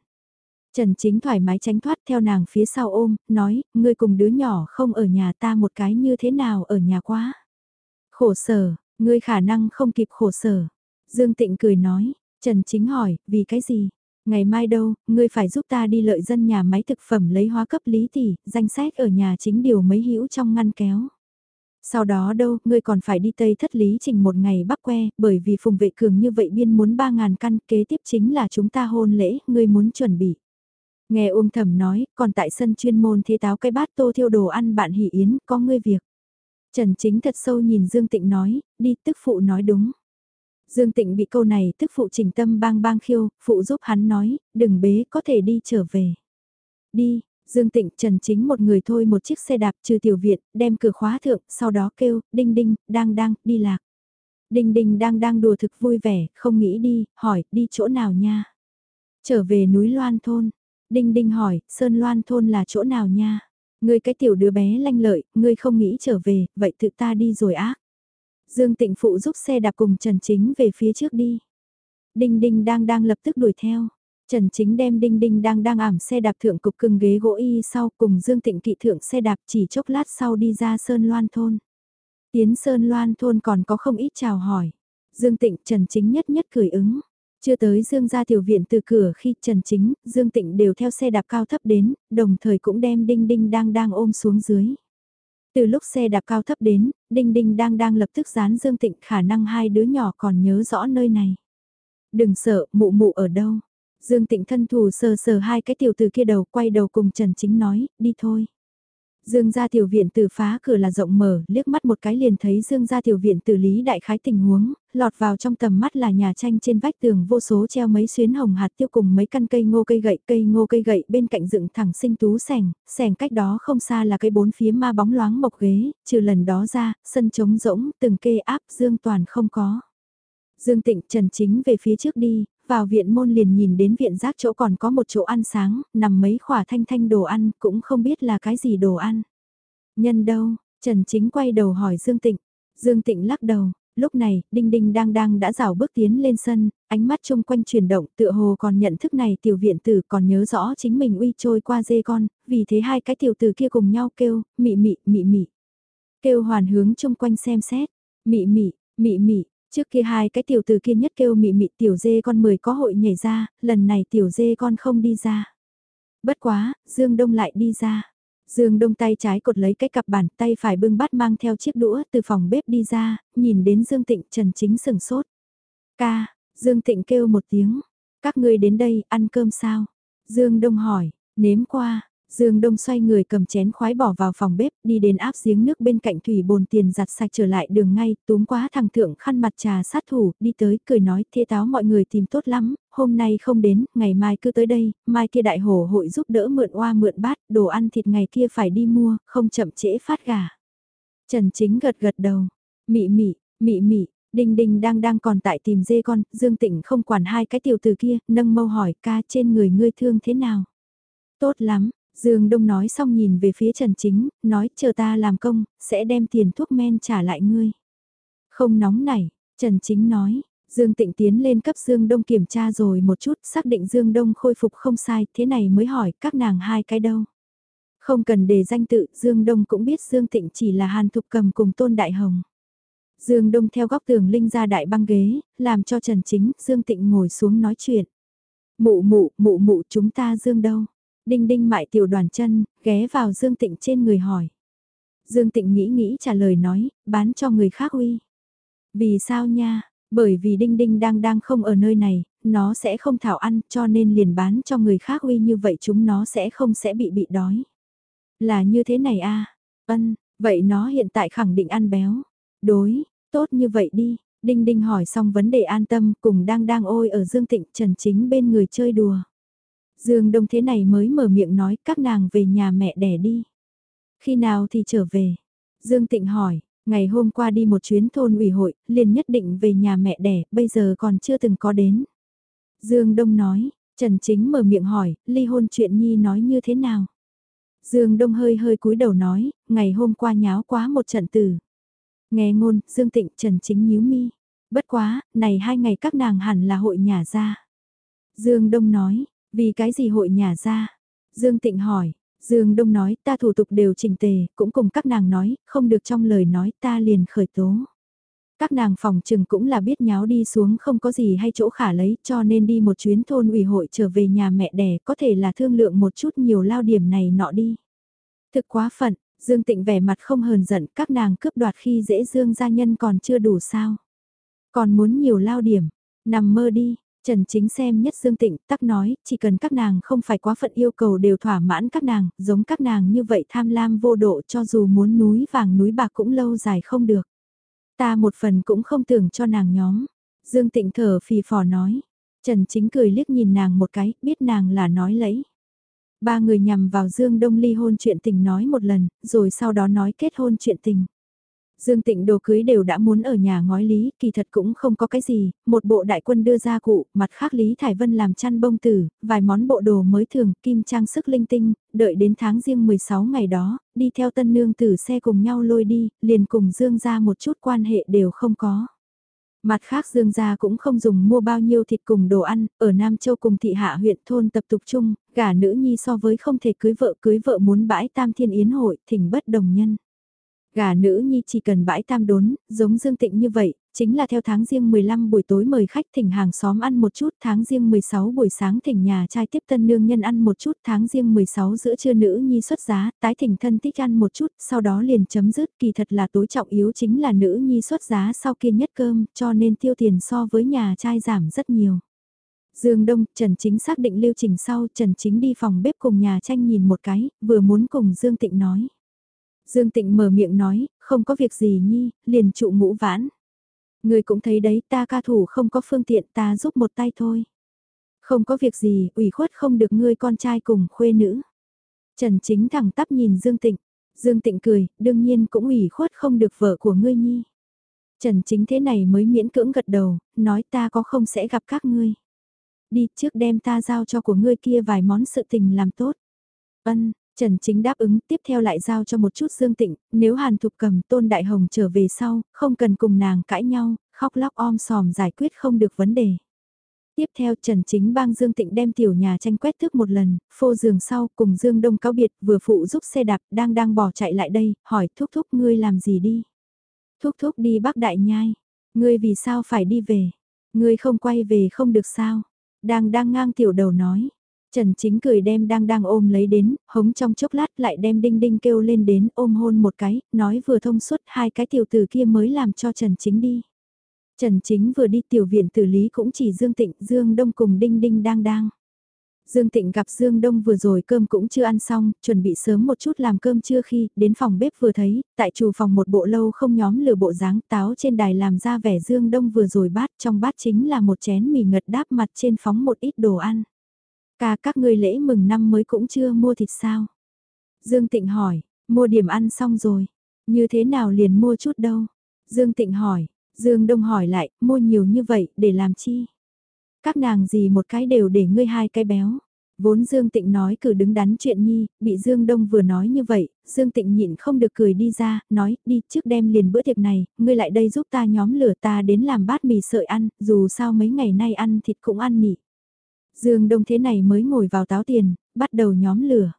Trần Chính thoải mái tránh thoát theo nàng phía sau ôm, nói, ngươi cùng đứa nhỏ không ở nhà ta một cái như thế nào ở nhà quá. Khổ sở, ngươi khả năng không kịp khổ sở. Dương Tịnh cười nói, Trần Chính hỏi, vì cái gì? Ngày mai đâu, ngươi phải giúp ta đi lợi dân nhà máy thực phẩm lấy hóa cấp lý tỷ, danh sách ở nhà chính điều mấy hữu trong ngăn kéo. Sau đó đâu, ngươi còn phải đi Tây thất lý trình một ngày bắc que, bởi vì phùng vệ cường như vậy biên muốn 3.000 căn, kế tiếp chính là chúng ta hôn lễ, ngươi muốn chuẩn bị. Nghe Uông Thẩm nói, còn tại sân chuyên môn thế táo cái bát tô thiêu đồ ăn bạn hỷ yến, có ngươi việc. Trần Chính thật sâu nhìn Dương Tịnh nói, đi tức phụ nói đúng. Dương Tịnh bị câu này tức phụ trình tâm bang bang khiêu, phụ giúp hắn nói, đừng bế có thể đi trở về. Đi, Dương Tịnh Trần Chính một người thôi một chiếc xe đạp trừ tiểu viện, đem cửa khóa thượng, sau đó kêu, đinh đinh, đang đang, đi lạc. Đinh đinh đang đang đùa thực vui vẻ, không nghĩ đi, hỏi, đi chỗ nào nha? Trở về núi Loan Thôn. Đinh đinh hỏi, Sơn Loan Thôn là chỗ nào nha? Ngươi cái tiểu đứa bé lanh lợi, ngươi không nghĩ trở về, vậy tự ta đi rồi ác. Dương Tịnh Phụ giúp xe đạp cùng Trần Chính về phía trước đi. Đinh Đinh đang đang lập tức đuổi theo. Trần Chính đem Đinh Đinh đang đang ảm xe đạp thượng cục cưng ghế gỗ y sau cùng Dương Tịnh kỵ thượng xe đạp chỉ chốc lát sau đi ra Sơn Loan Thôn. Tiến Sơn Loan Thôn còn có không ít chào hỏi. Dương Tịnh Trần Chính nhất nhất cười ứng. Chưa tới Dương ra tiểu viện từ cửa khi Trần Chính, Dương Tịnh đều theo xe đạp cao thấp đến, đồng thời cũng đem Đinh Đinh đang đang ôm xuống dưới. Từ lúc xe đạp cao thấp đến, Đinh Đinh đang đang lập tức dán Dương Tịnh khả năng hai đứa nhỏ còn nhớ rõ nơi này. Đừng sợ, mụ mụ ở đâu. Dương Tịnh thân thủ sờ sờ hai cái tiểu từ kia đầu quay đầu cùng Trần Chính nói, đi thôi. Dương gia tiểu viện từ phá cửa là rộng mở, liếc mắt một cái liền thấy Dương gia tiểu viện từ lý đại khái tình huống, lọt vào trong tầm mắt là nhà tranh trên vách tường vô số treo mấy xuyến hồng hạt tiêu cùng mấy căn cây ngô cây gậy, cây ngô cây gậy bên cạnh dựng thẳng sinh tú sẻng, sẻng cách đó không xa là cây bốn phía ma bóng loáng mộc ghế, trừ lần đó ra, sân trống rỗng, từng kê áp Dương toàn không có. Dương Tịnh Trần Chính về phía trước đi, vào viện môn liền nhìn đến viện rác chỗ còn có một chỗ ăn sáng, nằm mấy khỏa thanh thanh đồ ăn, cũng không biết là cái gì đồ ăn. Nhân đâu, Trần Chính quay đầu hỏi Dương Tịnh. Dương Tịnh lắc đầu, lúc này, Đinh Đinh đang đang đã rào bước tiến lên sân, ánh mắt chung quanh chuyển động tựa hồ còn nhận thức này tiểu viện tử còn nhớ rõ chính mình uy trôi qua dê con, vì thế hai cái tiểu tử kia cùng nhau kêu, mị mị, mị mị. Kêu hoàn hướng chung quanh xem xét, mị mị, mị mị, Trước kia hai cái tiểu từ kia nhất kêu mị mị tiểu dê con mười có hội nhảy ra, lần này tiểu dê con không đi ra. Bất quá, Dương Đông lại đi ra. Dương Đông tay trái cột lấy cái cặp bàn, tay phải bưng bát mang theo chiếc đũa từ phòng bếp đi ra, nhìn đến Dương Tịnh Trần Chính sừng sốt. Ca, Dương Tịnh kêu một tiếng, các ngươi đến đây ăn cơm sao? Dương Đông hỏi, nếm qua, Dương Đông xoay người cầm chén khoái bỏ vào phòng bếp, đi đến áp giếng nước bên cạnh thủy bồn tiền giặt sạch trở lại đường ngay, túm quá thằng thượng khăn mặt trà sát thủ, đi tới, cười nói, thế táo mọi người tìm tốt lắm, hôm nay không đến, ngày mai cứ tới đây, mai kia đại hổ hội giúp đỡ mượn oa mượn bát, đồ ăn thịt ngày kia phải đi mua, không chậm trễ phát gà. Trần Chính gật gật đầu, mị mị, mị mị, Đinh Đinh đang đang còn tại tìm dê con, Dương Tịnh không quản hai cái tiểu từ kia, nâng mâu hỏi ca trên người ngươi thương thế nào. Tốt lắm, Dương Đông nói xong nhìn về phía Trần Chính, nói chờ ta làm công, sẽ đem tiền thuốc men trả lại ngươi. Không nóng nảy, Trần Chính nói, Dương Tịnh tiến lên cấp Dương Đông kiểm tra rồi một chút, xác định Dương Đông khôi phục không sai, thế này mới hỏi các nàng hai cái đâu. Không cần đề danh tự, Dương Đông cũng biết Dương Tịnh chỉ là Hàn Thục Cầm cùng Tôn Đại Hồng. Dương Đông theo góc tường linh ra đại băng ghế, làm cho Trần Chính, Dương Tịnh ngồi xuống nói chuyện. Mụ mụ, mụ mụ chúng ta Dương đâu? Đinh đinh mại tiểu đoàn chân, ghé vào Dương Tịnh trên người hỏi. Dương Tịnh nghĩ nghĩ trả lời nói, bán cho người khác uy. Vì sao nha, bởi vì đinh đinh đang đang không ở nơi này, nó sẽ không thảo ăn cho nên liền bán cho người khác uy như vậy chúng nó sẽ không sẽ bị bị đói. Là như thế này a à? ân, vậy nó hiện tại khẳng định ăn béo. Đối, tốt như vậy đi, Đinh Đinh hỏi xong vấn đề an tâm cùng đang đang ôi ở Dương Tịnh Trần Chính bên người chơi đùa. Dương Đông thế này mới mở miệng nói các nàng về nhà mẹ đẻ đi. Khi nào thì trở về? Dương Tịnh hỏi, ngày hôm qua đi một chuyến thôn ủy hội, liền nhất định về nhà mẹ đẻ, bây giờ còn chưa từng có đến. Dương Đông nói, Trần Chính mở miệng hỏi, ly hôn chuyện Nhi nói như thế nào? Dương Đông hơi hơi cúi đầu nói, ngày hôm qua nháo quá một trận tử. Nghe ngôn, Dương Tịnh Trần Chính nhíu mi. Bất quá, này hai ngày các nàng hẳn là hội nhà ra. Dương Đông nói, vì cái gì hội nhà ra? Dương Tịnh hỏi, Dương Đông nói ta thủ tục đều trình tề, cũng cùng các nàng nói, không được trong lời nói ta liền khởi tố. Các nàng phòng trừng cũng là biết nháo đi xuống không có gì hay chỗ khả lấy cho nên đi một chuyến thôn ủy hội trở về nhà mẹ đẻ có thể là thương lượng một chút nhiều lao điểm này nọ đi. Thực quá phận, Dương Tịnh vẻ mặt không hờn giận các nàng cướp đoạt khi dễ Dương gia nhân còn chưa đủ sao. Còn muốn nhiều lao điểm, nằm mơ đi, Trần Chính xem nhất Dương Tịnh, tắc nói, chỉ cần các nàng không phải quá phận yêu cầu đều thỏa mãn các nàng, giống các nàng như vậy tham lam vô độ cho dù muốn núi vàng núi bạc cũng lâu dài không được. Ta một phần cũng không tưởng cho nàng nhóm. Dương Tịnh thở phì phò nói. Trần Chính cười liếc nhìn nàng một cái, biết nàng là nói lẫy. Ba người nhằm vào Dương Đông ly hôn chuyện tình nói một lần, rồi sau đó nói kết hôn chuyện tình. Dương Tịnh đồ cưới đều đã muốn ở nhà ngói Lý, kỳ thật cũng không có cái gì, một bộ đại quân đưa ra cụ, mặt khác Lý Thải Vân làm chăn bông tử, vài món bộ đồ mới thường, kim trang sức linh tinh, đợi đến tháng riêng 16 ngày đó, đi theo tân nương tử xe cùng nhau lôi đi, liền cùng Dương ra một chút quan hệ đều không có. Mặt khác Dương gia cũng không dùng mua bao nhiêu thịt cùng đồ ăn, ở Nam Châu cùng thị hạ huyện thôn tập tục chung, gả nữ nhi so với không thể cưới vợ cưới vợ muốn bãi tam thiên yến hội, thỉnh bất đồng nhân. Gà nữ nhi chỉ cần bãi tam đốn, giống Dương Tịnh như vậy, chính là theo tháng riêng 15 buổi tối mời khách thỉnh hàng xóm ăn một chút, tháng riêng 16 buổi sáng thỉnh nhà trai tiếp tân nương nhân ăn một chút, tháng riêng 16 giữa trưa nữ nhi xuất giá, tái thỉnh thân tích ăn một chút, sau đó liền chấm dứt, kỳ thật là tối trọng yếu chính là nữ nhi xuất giá sau kia nhất cơm, cho nên tiêu tiền so với nhà trai giảm rất nhiều. Dương Đông, Trần Chính xác định lưu trình sau, Trần Chính đi phòng bếp cùng nhà tranh nhìn một cái, vừa muốn cùng Dương Tịnh nói. Dương Tịnh mở miệng nói, không có việc gì nhi, liền trụ ngũ vãn. Người cũng thấy đấy ta ca thủ không có phương tiện ta giúp một tay thôi. Không có việc gì, ủy khuất không được ngươi con trai cùng khuê nữ. Trần Chính thẳng tắp nhìn Dương Tịnh. Dương Tịnh cười, đương nhiên cũng ủy khuất không được vợ của ngươi nhi. Trần Chính thế này mới miễn cưỡng gật đầu, nói ta có không sẽ gặp các ngươi. Đi trước đem ta giao cho của ngươi kia vài món sự tình làm tốt. Ân, Trần Chính đáp ứng tiếp theo lại giao cho một chút Dương Tịnh, nếu Hàn Thục cầm Tôn Đại Hồng trở về sau, không cần cùng nàng cãi nhau, khóc lóc om sòm giải quyết không được vấn đề. Tiếp theo Trần Chính bang Dương Tịnh đem tiểu nhà tranh quét thước một lần, phô giường sau cùng Dương Đông cáo biệt vừa phụ giúp xe đạp đang đang bỏ chạy lại đây, hỏi thúc thúc ngươi làm gì đi. Thúc thúc đi Bắc Đại Nhai, ngươi vì sao phải đi về, ngươi không quay về không được sao, đang đang ngang tiểu đầu nói. Trần Chính cười đem đang đang ôm lấy đến, hống trong chốc lát lại đem đinh đinh kêu lên đến ôm hôn một cái, nói vừa thông suốt hai cái tiểu tử kia mới làm cho Trần Chính đi. Trần Chính vừa đi tiểu viện tử lý cũng chỉ Dương Tịnh, Dương Đông cùng Đinh Đinh đang đang. Dương Tịnh gặp Dương Đông vừa rồi cơm cũng chưa ăn xong, chuẩn bị sớm một chút làm cơm trưa khi đến phòng bếp vừa thấy, tại chủ phòng một bộ lâu không nhóm lửa bộ dáng táo trên đài làm ra vẻ Dương Đông vừa rồi bát trong bát chính là một chén mì ngật đáp mặt trên phóng một ít đồ ăn. Cả các ngươi lễ mừng năm mới cũng chưa mua thịt sao? Dương Tịnh hỏi, mua điểm ăn xong rồi, như thế nào liền mua chút đâu? Dương Tịnh hỏi, Dương Đông hỏi lại, mua nhiều như vậy, để làm chi? Các nàng gì một cái đều để ngươi hai cái béo. Vốn Dương Tịnh nói cử đứng đắn chuyện nhi, bị Dương Đông vừa nói như vậy, Dương Tịnh nhịn không được cười đi ra, nói, đi trước đem liền bữa tiệc này, ngươi lại đây giúp ta nhóm lửa ta đến làm bát mì sợi ăn, dù sao mấy ngày nay ăn thịt cũng ăn nị. Dương Đông thế này mới ngồi vào táo tiền, bắt đầu nhóm lửa.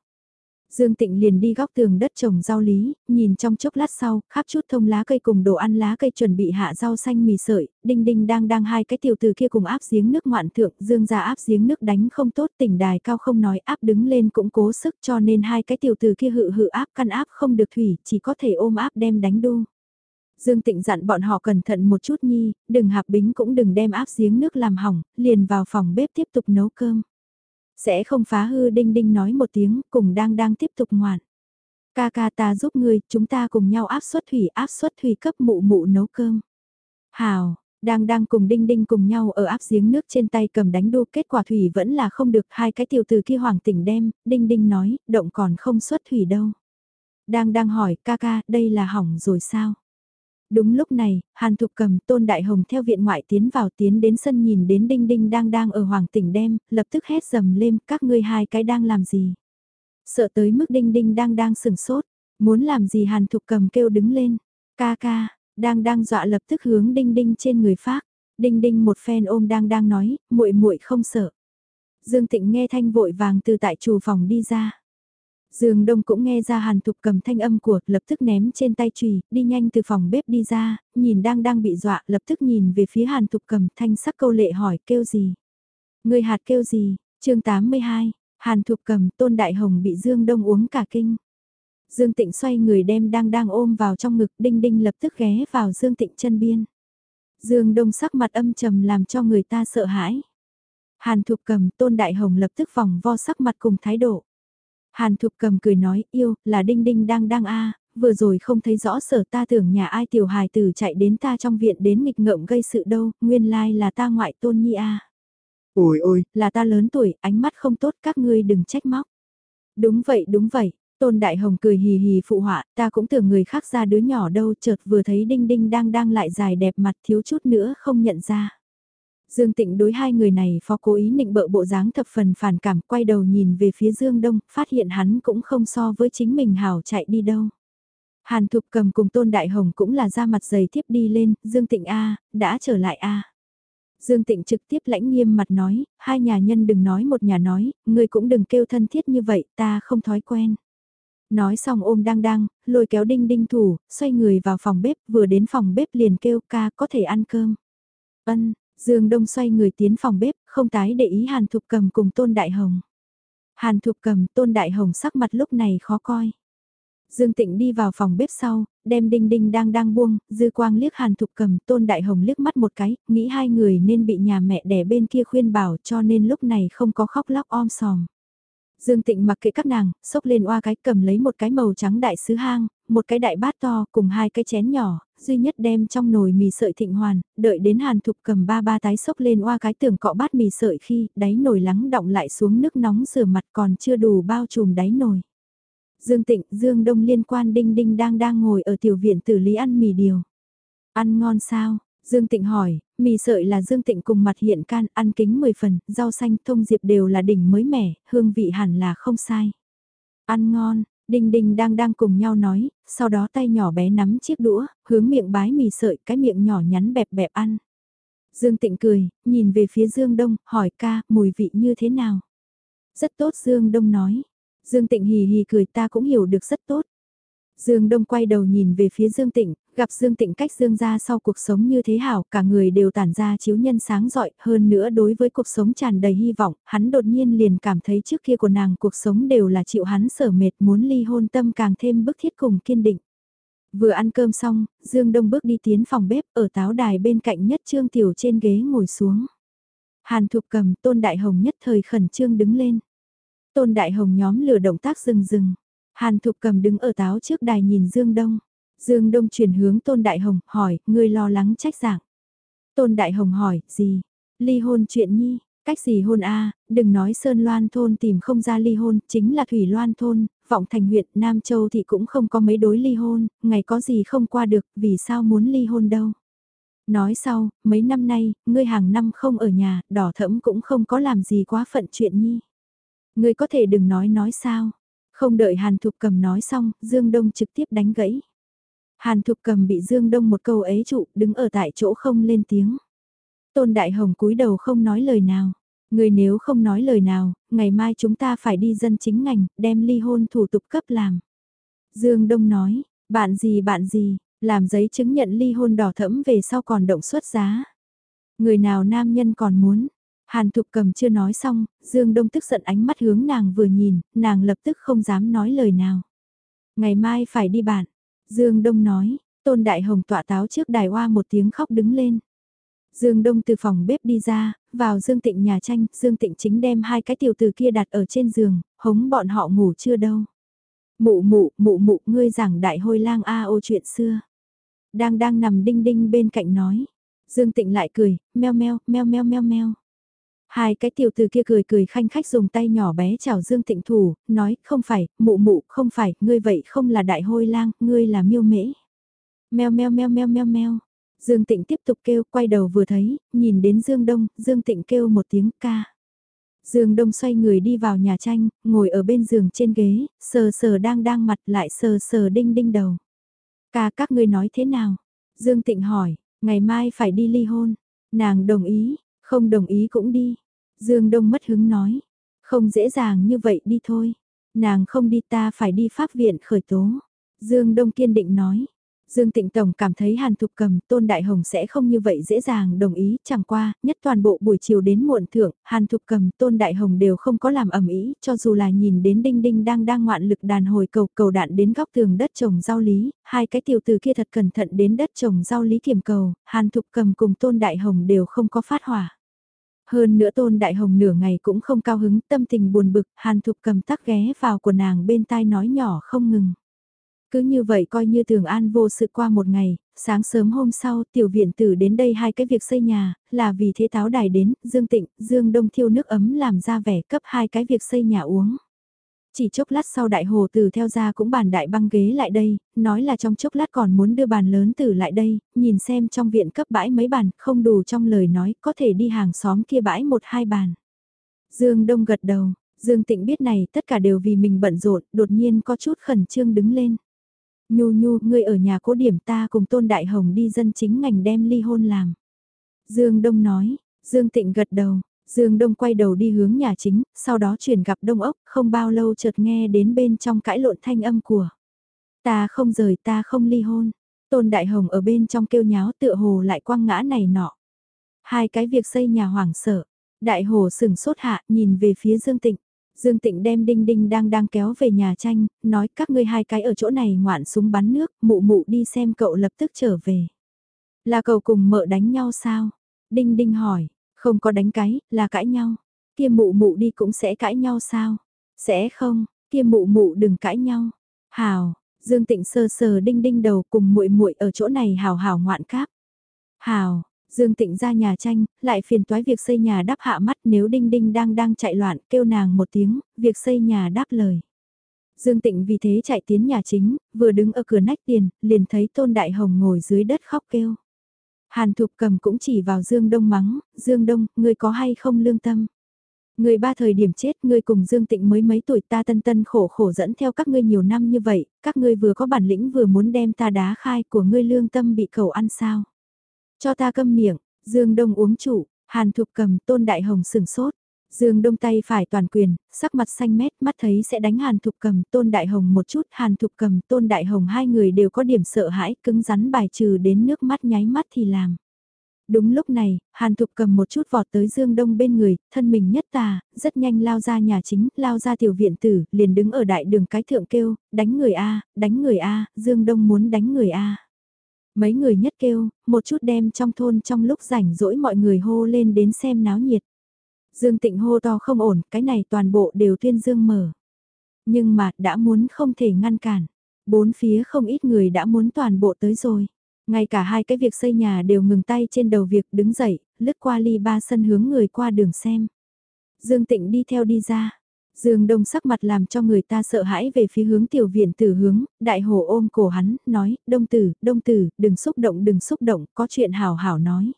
Dương Tịnh liền đi góc tường đất trồng rau lý, nhìn trong chốc lát sau, khắp chút thông lá cây cùng đồ ăn lá cây chuẩn bị hạ rau xanh mì sợi, đinh đinh đang đang hai cái tiểu từ kia cùng áp giếng nước ngoạn thượng, Dương ra áp giếng nước đánh không tốt, tỉnh đài cao không nói áp đứng lên cũng cố sức cho nên hai cái tiểu từ kia hự hự áp căn áp không được thủy, chỉ có thể ôm áp đem đánh đu. Dương Tịnh dặn bọn họ cẩn thận một chút nhi, đừng hạp bính cũng đừng đem áp giếng nước làm hỏng, liền vào phòng bếp tiếp tục nấu cơm. Sẽ không phá hư đinh đinh nói một tiếng, cùng đang đang tiếp tục ngoạn. Ca ca ta giúp ngươi, chúng ta cùng nhau áp suất thủy áp suất thủy cấp mụ mụ nấu cơm. Hào, đang đang cùng đinh đinh cùng nhau ở áp giếng nước trên tay cầm đánh đu kết quả thủy vẫn là không được hai cái tiểu từ kia hoàng tỉnh đem, đinh đinh nói, động còn không xuất thủy đâu. Đang đang hỏi, ca ca, đây là hỏng rồi sao? Đúng lúc này, Hàn Thục cầm Tôn Đại Hồng theo viện ngoại tiến vào tiến đến sân nhìn đến Đinh Đinh đang đang ở Hoàng tỉnh đem, lập tức hét dầm lên các ngươi hai cái đang làm gì. Sợ tới mức Đinh Đinh đang đang sừng sốt, muốn làm gì Hàn Thục cầm kêu đứng lên, ca ca, đang đang dọa lập tức hướng Đinh Đinh trên người phát, Đinh Đinh một phen ôm đang đang nói, muội muội không sợ. Dương Tịnh nghe thanh vội vàng từ tại chủ phòng đi ra. Dương Đông cũng nghe ra Hàn Thục cầm thanh âm của, lập tức ném trên tay chùy, đi nhanh từ phòng bếp đi ra, nhìn đang đang bị dọa, lập tức nhìn về phía Hàn Thục cầm thanh sắc câu lệ hỏi kêu gì. Người hạt kêu gì, chương 82, Hàn Thục cầm tôn đại hồng bị Dương Đông uống cả kinh. Dương Tịnh xoay người đem đang đang ôm vào trong ngực, đinh đinh lập tức ghé vào Dương Tịnh chân biên. Dương Đông sắc mặt âm trầm làm cho người ta sợ hãi. Hàn Thục cầm tôn đại hồng lập tức vòng vo sắc mặt cùng thái độ. Hàn Thục cầm cười nói, yêu, là đinh đinh đang đang a vừa rồi không thấy rõ sở ta tưởng nhà ai tiểu hài tử chạy đến ta trong viện đến nghịch ngợm gây sự đâu, nguyên lai là ta ngoại tôn nhi a Ôi ôi, là ta lớn tuổi, ánh mắt không tốt các ngươi đừng trách móc. Đúng vậy đúng vậy, Tôn Đại Hồng cười hì hì phụ họa, ta cũng tưởng người khác ra đứa nhỏ đâu chợt vừa thấy đinh đinh đang đang lại dài đẹp mặt thiếu chút nữa không nhận ra. Dương Tịnh đối hai người này phó cố ý nịnh bợ bộ dáng thập phần phản cảm quay đầu nhìn về phía Dương Đông, phát hiện hắn cũng không so với chính mình hảo chạy đi đâu. Hàn Thục cầm cùng Tôn Đại Hồng cũng là ra mặt dày tiếp đi lên, Dương Tịnh A, đã trở lại A. Dương Tịnh trực tiếp lãnh nghiêm mặt nói, hai nhà nhân đừng nói một nhà nói, người cũng đừng kêu thân thiết như vậy, ta không thói quen. Nói xong ôm đang đang, lôi kéo đinh đinh thủ, xoay người vào phòng bếp, vừa đến phòng bếp liền kêu ca có thể ăn cơm. Ân, Dương Đông xoay người tiến phòng bếp, không tái để ý Hàn Thục Cầm cùng Tôn Đại Hồng. Hàn Thục Cầm, Tôn Đại Hồng sắc mặt lúc này khó coi. Dương Tịnh đi vào phòng bếp sau, đem đinh đinh đang đang buông, dư quang liếc hàn thục cầm, tôn đại hồng liếc mắt một cái, nghĩ hai người nên bị nhà mẹ đẻ bên kia khuyên bảo cho nên lúc này không có khóc lóc om sòm. Dương Tịnh mặc kệ các nàng, xốc lên oa cái cầm lấy một cái màu trắng đại sứ hang, một cái đại bát to cùng hai cái chén nhỏ, duy nhất đem trong nồi mì sợi thịnh hoàn, đợi đến hàn thục cầm ba ba tái xốc lên oa cái tường cọ bát mì sợi khi đáy nồi lắng động lại xuống nước nóng rửa mặt còn chưa đủ bao trùm đáy nồi. Dương Tịnh, Dương Đông liên quan đinh đinh đang đang ngồi ở tiểu viện tử lý ăn mì điều. Ăn ngon sao? Dương Tịnh hỏi, mì sợi là Dương Tịnh cùng mặt hiện can, ăn kính 10 phần, rau xanh thông diệp đều là đỉnh mới mẻ, hương vị hẳn là không sai. Ăn ngon, Đinh Đinh đang đang cùng nhau nói, sau đó tay nhỏ bé nắm chiếc đũa, hướng miệng bái mì sợi, cái miệng nhỏ nhắn bẹp bẹp ăn. Dương Tịnh cười, nhìn về phía Dương Đông, hỏi ca, mùi vị như thế nào? Rất tốt Dương Đông nói. Dương Tịnh hì hì cười ta cũng hiểu được rất tốt. Dương Đông quay đầu nhìn về phía Dương Tịnh, gặp Dương Tịnh cách Dương ra sau cuộc sống như thế hảo, cả người đều tản ra chiếu nhân sáng rọi, hơn nữa đối với cuộc sống tràn đầy hy vọng, hắn đột nhiên liền cảm thấy trước kia của nàng cuộc sống đều là chịu hắn sở mệt muốn ly hôn tâm càng thêm bức thiết cùng kiên định. Vừa ăn cơm xong, Dương Đông bước đi tiến phòng bếp ở táo đài bên cạnh nhất Trương Tiểu trên ghế ngồi xuống. Hàn Thục cầm Tôn Đại Hồng nhất thời khẩn trương đứng lên. Tôn Đại Hồng nhóm lửa động tác rừng rừng. Hàn Thục cầm đứng ở táo trước đài nhìn Dương Đông. Dương Đông chuyển hướng Tôn Đại Hồng, hỏi, ngươi lo lắng trách giảng. Tôn Đại Hồng hỏi, gì? Ly hôn chuyện nhi, cách gì hôn a đừng nói Sơn Loan thôn tìm không ra ly hôn, chính là Thủy Loan thôn, vọng thành huyện Nam Châu thì cũng không có mấy đối ly hôn, ngày có gì không qua được, vì sao muốn ly hôn đâu. Nói sau, mấy năm nay, ngươi hàng năm không ở nhà, đỏ thẫm cũng không có làm gì quá phận chuyện nhi. Ngươi có thể đừng nói nói sao. Không đợi Hàn Thục Cầm nói xong, Dương Đông trực tiếp đánh gãy. Hàn Thục Cầm bị Dương Đông một câu ấy trụ, đứng ở tại chỗ không lên tiếng. Tôn Đại Hồng cúi đầu không nói lời nào. Người nếu không nói lời nào, ngày mai chúng ta phải đi dân chính ngành, đem ly hôn thủ tục cấp làm. Dương Đông nói, bạn gì bạn gì, làm giấy chứng nhận ly hôn đỏ thẫm về sau còn động xuất giá. Người nào nam nhân còn muốn, Hàn Thục Cầm chưa nói xong, Dương Đông tức giận ánh mắt hướng nàng vừa nhìn, nàng lập tức không dám nói lời nào. Ngày mai phải đi bạn. Dương Đông nói, Tôn Đại Hồng tọa táo trước đài hoa một tiếng khóc đứng lên. Dương Đông từ phòng bếp đi ra, vào Dương Tịnh nhà tranh, Dương Tịnh chính đem hai cái tiểu từ kia đặt ở trên giường, hống bọn họ ngủ chưa đâu. Mụ mụ, mụ mụ, ngươi giảng đại hôi lang a ô chuyện xưa. Đang đang nằm đinh đinh bên cạnh nói. Dương Tịnh lại cười, meo meo, meo meo meo meo. Hai cái tiểu từ kia cười cười khanh khách dùng tay nhỏ bé chào Dương Tịnh Thủ, nói, không phải, mụ mụ, không phải, ngươi vậy không là đại hôi lang, ngươi là miêu mễ. Mèo meo meo meo meo meo. Dương Tịnh tiếp tục kêu, quay đầu vừa thấy, nhìn đến Dương Đông, Dương Tịnh kêu một tiếng ca. Dương Đông xoay người đi vào nhà tranh, ngồi ở bên giường trên ghế, sờ sờ đang đang mặt lại sờ sờ đinh đinh đầu. Ca các ngươi nói thế nào? Dương Tịnh hỏi, ngày mai phải đi ly hôn. Nàng đồng ý, không đồng ý cũng đi. Dương Đông mất hứng nói, không dễ dàng như vậy đi thôi. Nàng không đi ta phải đi pháp viện khởi tố. Dương Đông kiên định nói. Dương Tịnh Tổng cảm thấy Hàn Thục Cầm, Tôn Đại Hồng sẽ không như vậy dễ dàng đồng ý, chẳng qua, nhất toàn bộ buổi chiều đến muộn thượng, Hàn Thục Cầm, Tôn Đại Hồng đều không có làm ẩm ý, cho dù là nhìn đến Đinh Đinh đang đang ngoạn lực đàn hồi cầu cầu đạn đến góc tường đất trồng rau lý, hai cái tiểu từ kia thật cẩn thận đến đất trồng rau lý kiểm cầu, Hàn Thục Cầm cùng Tôn Đại Hồng đều không có phát hỏa. Hơn nữa Tôn Đại Hồng nửa ngày cũng không cao hứng, tâm tình buồn bực, Hàn Thục cầm tắc ghé vào của nàng bên tai nói nhỏ không ngừng. Cứ như vậy coi như thường an vô sự qua một ngày, sáng sớm hôm sau tiểu viện tử đến đây hai cái việc xây nhà, là vì thế táo đài đến, Dương Tịnh, Dương Đông thiêu nước ấm làm ra vẻ cấp hai cái việc xây nhà uống. Chỉ chốc lát sau đại hồ tử theo ra cũng bàn đại băng ghế lại đây, nói là trong chốc lát còn muốn đưa bàn lớn tử lại đây, nhìn xem trong viện cấp bãi mấy bàn, không đủ trong lời nói, có thể đi hàng xóm kia bãi một hai bàn. Dương Đông gật đầu, Dương Tịnh biết này tất cả đều vì mình bận rộn, đột nhiên có chút khẩn trương đứng lên. Nhu nhu, ngươi ở nhà cố điểm ta cùng Tôn Đại Hồng đi dân chính ngành đem ly hôn làm. Dương Đông nói, Dương Tịnh gật đầu, Dương Đông quay đầu đi hướng nhà chính, sau đó chuyển gặp Đông Ốc, không bao lâu chợt nghe đến bên trong cãi lộn thanh âm của. Ta không rời ta không ly hôn. Tôn Đại Hồng ở bên trong kêu nháo tựa hồ lại quăng ngã này nọ. Hai cái việc xây nhà hoảng sợ. Đại hồ sừng sốt hạ nhìn về phía Dương Tịnh. Dương Tịnh đem Đinh Đinh đang đang kéo về nhà tranh, nói các ngươi hai cái ở chỗ này ngoạn súng bắn nước, mụ mụ đi xem cậu lập tức trở về. Là cậu cùng mợ đánh nhau sao? Đinh Đinh hỏi, không có đánh cái, là cãi nhau. Kia mụ mụ đi cũng sẽ cãi nhau sao? Sẽ không, kia mụ mụ đừng cãi nhau. Hào, Dương Tịnh sờ sờ Đinh Đinh đầu cùng muội muội ở chỗ này hào hào ngoạn cáp. Hào, Dương Tịnh ra nhà tranh, lại phiền toái việc xây nhà đáp hạ mắt nếu Đinh Đinh đang đang chạy loạn kêu nàng một tiếng, việc xây nhà đáp lời. Dương Tịnh vì thế chạy tiến nhà chính, vừa đứng ở cửa nách tiền, liền thấy Tôn Đại Hồng ngồi dưới đất khóc kêu. Hàn Thục cầm cũng chỉ vào Dương Đông mắng, Dương Đông, ngươi có hay không lương tâm? Người ba thời điểm chết ngươi cùng Dương Tịnh mới mấy tuổi ta tân tân khổ khổ dẫn theo các ngươi nhiều năm như vậy, các ngươi vừa có bản lĩnh vừa muốn đem ta đá khai của ngươi lương tâm bị cầu ăn sao? Cho ta câm miệng, Dương Đông uống chủ, Hàn Thục cầm tôn đại hồng sừng sốt. Dương Đông tay phải toàn quyền, sắc mặt xanh mét, mắt thấy sẽ đánh Hàn Thục Cầm, Tôn Đại Hồng một chút, Hàn Thục Cầm, Tôn Đại Hồng hai người đều có điểm sợ hãi, cứng rắn bài trừ đến nước mắt nháy mắt thì làm. Đúng lúc này, Hàn Thục cầm một chút vọt tới Dương Đông bên người, thân mình nhất tà, rất nhanh lao ra nhà chính, lao ra tiểu viện tử, liền đứng ở đại đường cái thượng kêu, đánh người A, đánh người A, Dương Đông muốn đánh người A. Mấy người nhất kêu, một chút đem trong thôn trong lúc rảnh rỗi mọi người hô lên đến xem náo nhiệt. Dương Tịnh hô to không ổn, cái này toàn bộ đều tuyên Dương mở. Nhưng mà đã muốn không thể ngăn cản. Bốn phía không ít người đã muốn toàn bộ tới rồi. Ngay cả hai cái việc xây nhà đều ngừng tay trên đầu việc đứng dậy, lướt qua ly ba sân hướng người qua đường xem. Dương Tịnh đi theo đi ra. Dương Đông sắc mặt làm cho người ta sợ hãi về phía hướng tiểu viện tử hướng, đại hồ ôm cổ hắn, nói, đông tử, đông tử, đừng xúc động đừng xúc động, có chuyện hảo hảo nói.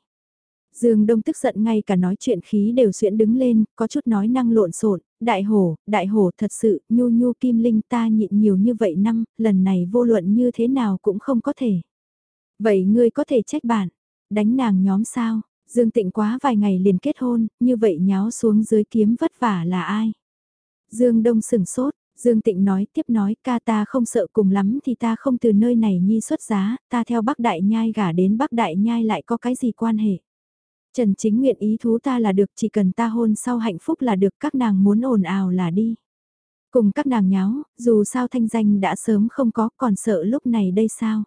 Dương Đông tức giận ngay cả nói chuyện khí đều xuyễn đứng lên, có chút nói năng lộn xộn, đại Hổ, đại Hổ thật sự, nhu nhu kim linh ta nhịn nhiều như vậy năm, lần này vô luận như thế nào cũng không có thể. Vậy ngươi có thể trách bạn, đánh nàng nhóm sao, Dương Tịnh quá vài ngày liền kết hôn, như vậy nháo xuống dưới kiếm vất vả là ai? Dương Đông sừng sốt, Dương Tịnh nói tiếp nói ca ta không sợ cùng lắm thì ta không từ nơi này nhi xuất giá, ta theo Bắc Đại Nhai gả đến Bắc Đại Nhai lại có cái gì quan hệ. Trần chính nguyện ý thú ta là được chỉ cần ta hôn sau hạnh phúc là được các nàng muốn ồn ào là đi. Cùng các nàng nháo, dù sao thanh danh đã sớm không có còn sợ lúc này đây sao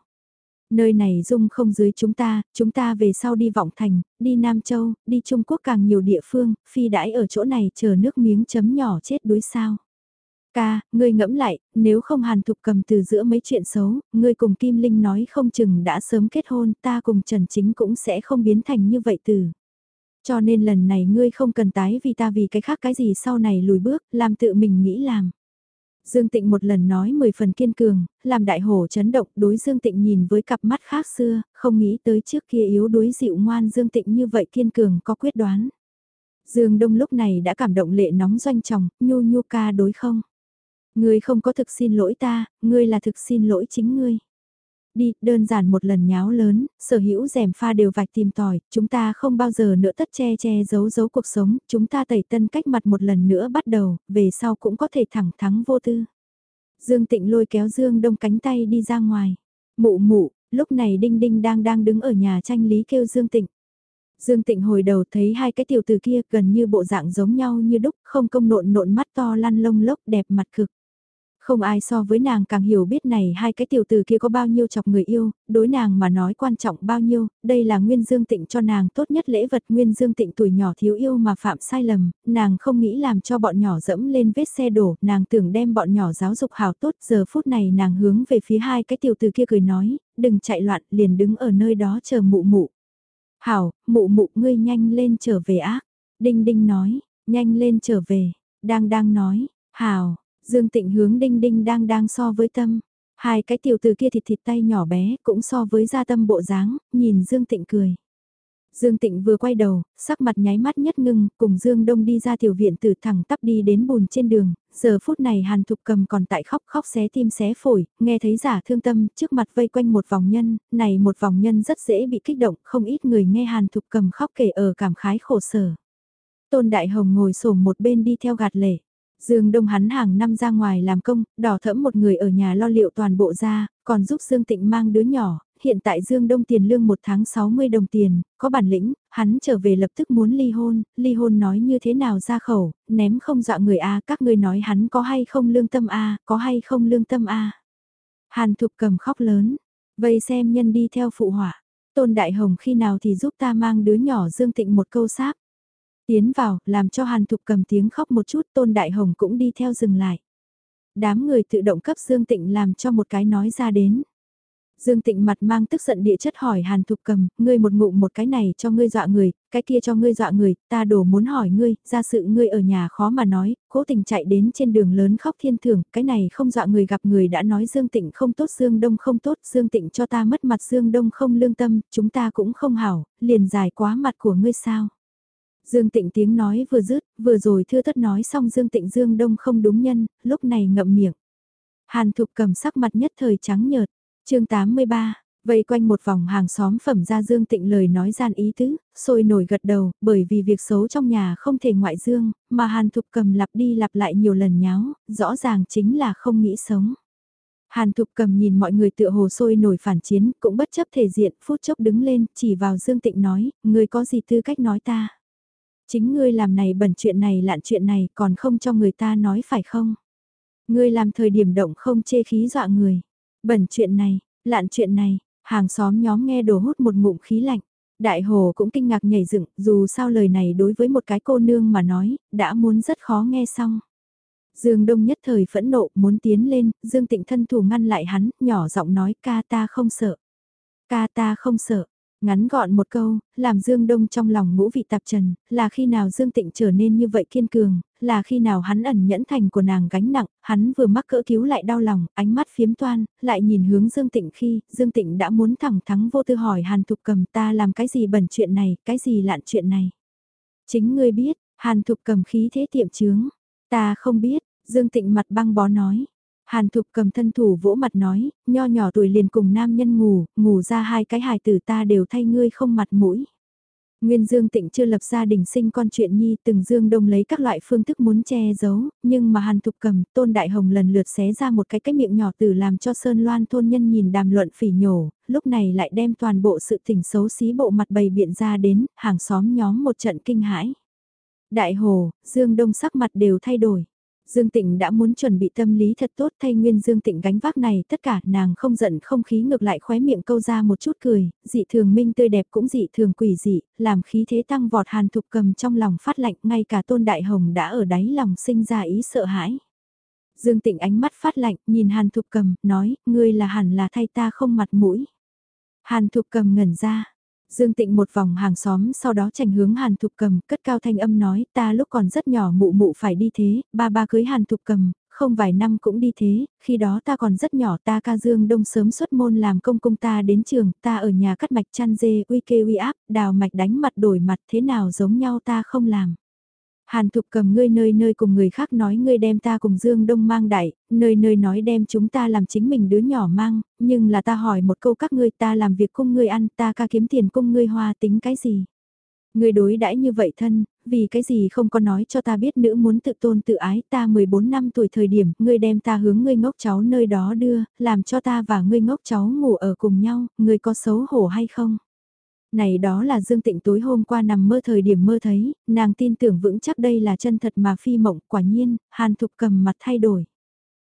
nơi này dung không dưới chúng ta, chúng ta về sau đi Vọng Thành, đi Nam Châu, đi Trung Quốc càng nhiều địa phương, phi đãi ở chỗ này chờ nước miếng chấm nhỏ chết đuối sao. Ca, ngươi ngẫm lại, nếu không hàn thục cầm từ giữa mấy chuyện xấu, ngươi cùng Kim Linh nói không chừng đã sớm kết hôn, ta cùng Trần Chính cũng sẽ không biến thành như vậy từ. Cho nên lần này ngươi không cần tái vì ta vì cái khác cái gì sau này lùi bước, làm tự mình nghĩ làm. Dương Tịnh một lần nói mười phần kiên cường, làm đại hổ chấn động đối Dương Tịnh nhìn với cặp mắt khác xưa, không nghĩ tới trước kia yếu đuối dịu ngoan Dương Tịnh như vậy kiên cường có quyết đoán. Dương Đông lúc này đã cảm động lệ nóng doanh chồng, nhu nhu ca đối không? Ngươi không có thực xin lỗi ta, ngươi là thực xin lỗi chính ngươi đi, đơn giản một lần nháo lớn, sở hữu rèm pha đều vạch tìm tòi, chúng ta không bao giờ nữa tất che che giấu giấu cuộc sống, chúng ta tẩy tân cách mặt một lần nữa bắt đầu, về sau cũng có thể thẳng thắng vô tư. Dương Tịnh lôi kéo Dương Đông cánh tay đi ra ngoài. Mụ mụ, lúc này Đinh Đinh đang đang đứng ở nhà tranh lý kêu Dương Tịnh. Dương Tịnh hồi đầu thấy hai cái tiểu từ kia gần như bộ dạng giống nhau như đúc, không công nộn nộn mắt to lăn lông lốc đẹp mặt cực. Không ai so với nàng càng hiểu biết này hai cái tiểu từ kia có bao nhiêu chọc người yêu, đối nàng mà nói quan trọng bao nhiêu, đây là Nguyên Dương Tịnh cho nàng tốt nhất lễ vật Nguyên Dương Tịnh tuổi nhỏ thiếu yêu mà phạm sai lầm, nàng không nghĩ làm cho bọn nhỏ dẫm lên vết xe đổ, nàng tưởng đem bọn nhỏ giáo dục hào tốt, giờ phút này nàng hướng về phía hai cái tiểu từ kia cười nói, đừng chạy loạn, liền đứng ở nơi đó chờ mụ mụ. Hảo, mụ mụ ngươi nhanh lên trở về ác. Đinh đinh nói, nhanh lên trở về, đang đang nói, hảo, Dương Tịnh hướng đinh đinh đang đang so với tâm. Hai cái tiểu từ kia thịt thịt tay nhỏ bé cũng so với gia tâm bộ dáng, nhìn Dương Tịnh cười. Dương Tịnh vừa quay đầu, sắc mặt nháy mắt nhất ngưng, cùng Dương Đông đi ra tiểu viện từ thẳng tắp đi đến bùn trên đường, giờ phút này Hàn Thục cầm còn tại khóc khóc xé tim xé phổi, nghe thấy giả thương tâm, trước mặt vây quanh một vòng nhân, này một vòng nhân rất dễ bị kích động, không ít người nghe Hàn Thục cầm khóc kể ở cảm khái khổ sở. Tôn Đại Hồng ngồi sổ một bên đi theo gạt lệ. Dương Đông hắn hàng năm ra ngoài làm công, đỏ thẫm một người ở nhà lo liệu toàn bộ ra, còn giúp Dương Tịnh mang đứa nhỏ, hiện tại Dương Đông tiền lương một tháng 60 đồng tiền, có bản lĩnh, hắn trở về lập tức muốn ly hôn, ly hôn nói như thế nào ra khẩu, ném không dọa người a các ngươi nói hắn có hay không lương tâm a có hay không lương tâm a Hàn thục cầm khóc lớn, vây xem nhân đi theo phụ họa, tôn đại hồng khi nào thì giúp ta mang đứa nhỏ dương tịnh một câu sáp. Tiến vào, làm cho hàn thục cầm tiếng khóc một chút tôn đại hồng cũng đi theo dừng lại. Đám người tự động cấp dương tịnh làm cho một cái nói ra đến. Dương Tịnh mặt mang tức giận địa chất hỏi Hàn Thục Cầm, ngươi một ngụm một cái này cho ngươi dọa người, cái kia cho ngươi dọa người, ta đổ muốn hỏi ngươi, ra sự ngươi ở nhà khó mà nói, cố tình chạy đến trên đường lớn khóc thiên thường, cái này không dọa người gặp người đã nói Dương Tịnh không tốt Dương Đông không tốt, Dương Tịnh cho ta mất mặt Dương Đông không lương tâm, chúng ta cũng không hảo, liền dài quá mặt của ngươi sao. Dương Tịnh tiếng nói vừa dứt, vừa rồi thưa thất nói xong Dương Tịnh Dương Đông không đúng nhân, lúc này ngậm miệng. Hàn Thục cầm sắc mặt nhất thời trắng nhợt chương 83, vây quanh một vòng hàng xóm phẩm ra Dương Tịnh lời nói gian ý tứ, sôi nổi gật đầu, bởi vì việc xấu trong nhà không thể ngoại dương, mà Hàn Thục cầm lặp đi lặp lại nhiều lần nháo, rõ ràng chính là không nghĩ sống. Hàn Thục cầm nhìn mọi người tựa hồ sôi nổi phản chiến, cũng bất chấp thể diện, phút chốc đứng lên, chỉ vào Dương Tịnh nói, người có gì tư cách nói ta? Chính ngươi làm này bẩn chuyện này lạn chuyện này còn không cho người ta nói phải không? Ngươi làm thời điểm động không chê khí dọa người. Bẩn chuyện này, lạn chuyện này, hàng xóm nhóm nghe đồ hút một ngụm khí lạnh. Đại hồ cũng kinh ngạc nhảy dựng, dù sao lời này đối với một cái cô nương mà nói, đã muốn rất khó nghe xong. Dương Đông nhất thời phẫn nộ muốn tiến lên, Dương Tịnh thân thủ ngăn lại hắn, nhỏ giọng nói ca ta không sợ. Ca ta không sợ, Ngắn gọn một câu, làm Dương Đông trong lòng ngũ vị tạp trần, là khi nào Dương Tịnh trở nên như vậy kiên cường, là khi nào hắn ẩn nhẫn thành của nàng gánh nặng, hắn vừa mắc cỡ cứu lại đau lòng, ánh mắt phiếm toan, lại nhìn hướng Dương Tịnh khi, Dương Tịnh đã muốn thẳng thắng vô tư hỏi Hàn Thục Cầm ta làm cái gì bẩn chuyện này, cái gì lạn chuyện này. Chính ngươi biết, Hàn Thục Cầm khí thế tiệm chướng, ta không biết, Dương Tịnh mặt băng bó nói. Hàn Thục cầm thân thủ vỗ mặt nói, nho nhỏ tuổi liền cùng nam nhân ngủ, ngủ ra hai cái hài tử ta đều thay ngươi không mặt mũi. Nguyên Dương Tịnh chưa lập gia đình sinh con chuyện nhi từng Dương Đông lấy các loại phương thức muốn che giấu, nhưng mà Hàn Thục cầm, Tôn Đại Hồng lần lượt xé ra một cái cái miệng nhỏ tử làm cho Sơn Loan thôn nhân nhìn đàm luận phỉ nhổ, lúc này lại đem toàn bộ sự tình xấu xí bộ mặt bày biện ra đến, hàng xóm nhóm một trận kinh hãi. Đại Hồ, Dương Đông sắc mặt đều thay đổi. Dương Tịnh đã muốn chuẩn bị tâm lý thật tốt thay nguyên Dương Tịnh gánh vác này tất cả nàng không giận không khí ngược lại khóe miệng câu ra một chút cười, dị thường minh tươi đẹp cũng dị thường quỷ dị, làm khí thế tăng vọt hàn thục cầm trong lòng phát lạnh ngay cả tôn đại hồng đã ở đáy lòng sinh ra ý sợ hãi. Dương Tịnh ánh mắt phát lạnh nhìn hàn thục cầm, nói, ngươi là hẳn là thay ta không mặt mũi. Hàn thục cầm ngẩn ra, Dương Tịnh một vòng hàng xóm sau đó trành hướng Hàn Thục Cầm, cất cao thanh âm nói, ta lúc còn rất nhỏ mụ mụ phải đi thế, ba ba cưới Hàn Thục Cầm, không vài năm cũng đi thế, khi đó ta còn rất nhỏ ta ca Dương Đông sớm xuất môn làm công công ta đến trường, ta ở nhà cắt mạch chăn dê, uy kê uy áp, đào mạch đánh mặt đổi mặt thế nào giống nhau ta không làm. Hàn Thục cầm ngươi nơi nơi cùng người khác nói ngươi đem ta cùng Dương Đông mang đại, nơi nơi nói đem chúng ta làm chính mình đứa nhỏ mang, nhưng là ta hỏi một câu các ngươi ta làm việc cung ngươi ăn ta ca kiếm tiền cung ngươi hoa tính cái gì. Ngươi đối đãi như vậy thân, vì cái gì không có nói cho ta biết nữ muốn tự tôn tự ái ta 14 năm tuổi thời điểm, ngươi đem ta hướng ngươi ngốc cháu nơi đó đưa, làm cho ta và ngươi ngốc cháu ngủ ở cùng nhau, ngươi có xấu hổ hay không? Này đó là Dương Tịnh tối hôm qua nằm mơ thời điểm mơ thấy, nàng tin tưởng vững chắc đây là chân thật mà phi mộng, quả nhiên, Hàn Thục cầm mặt thay đổi.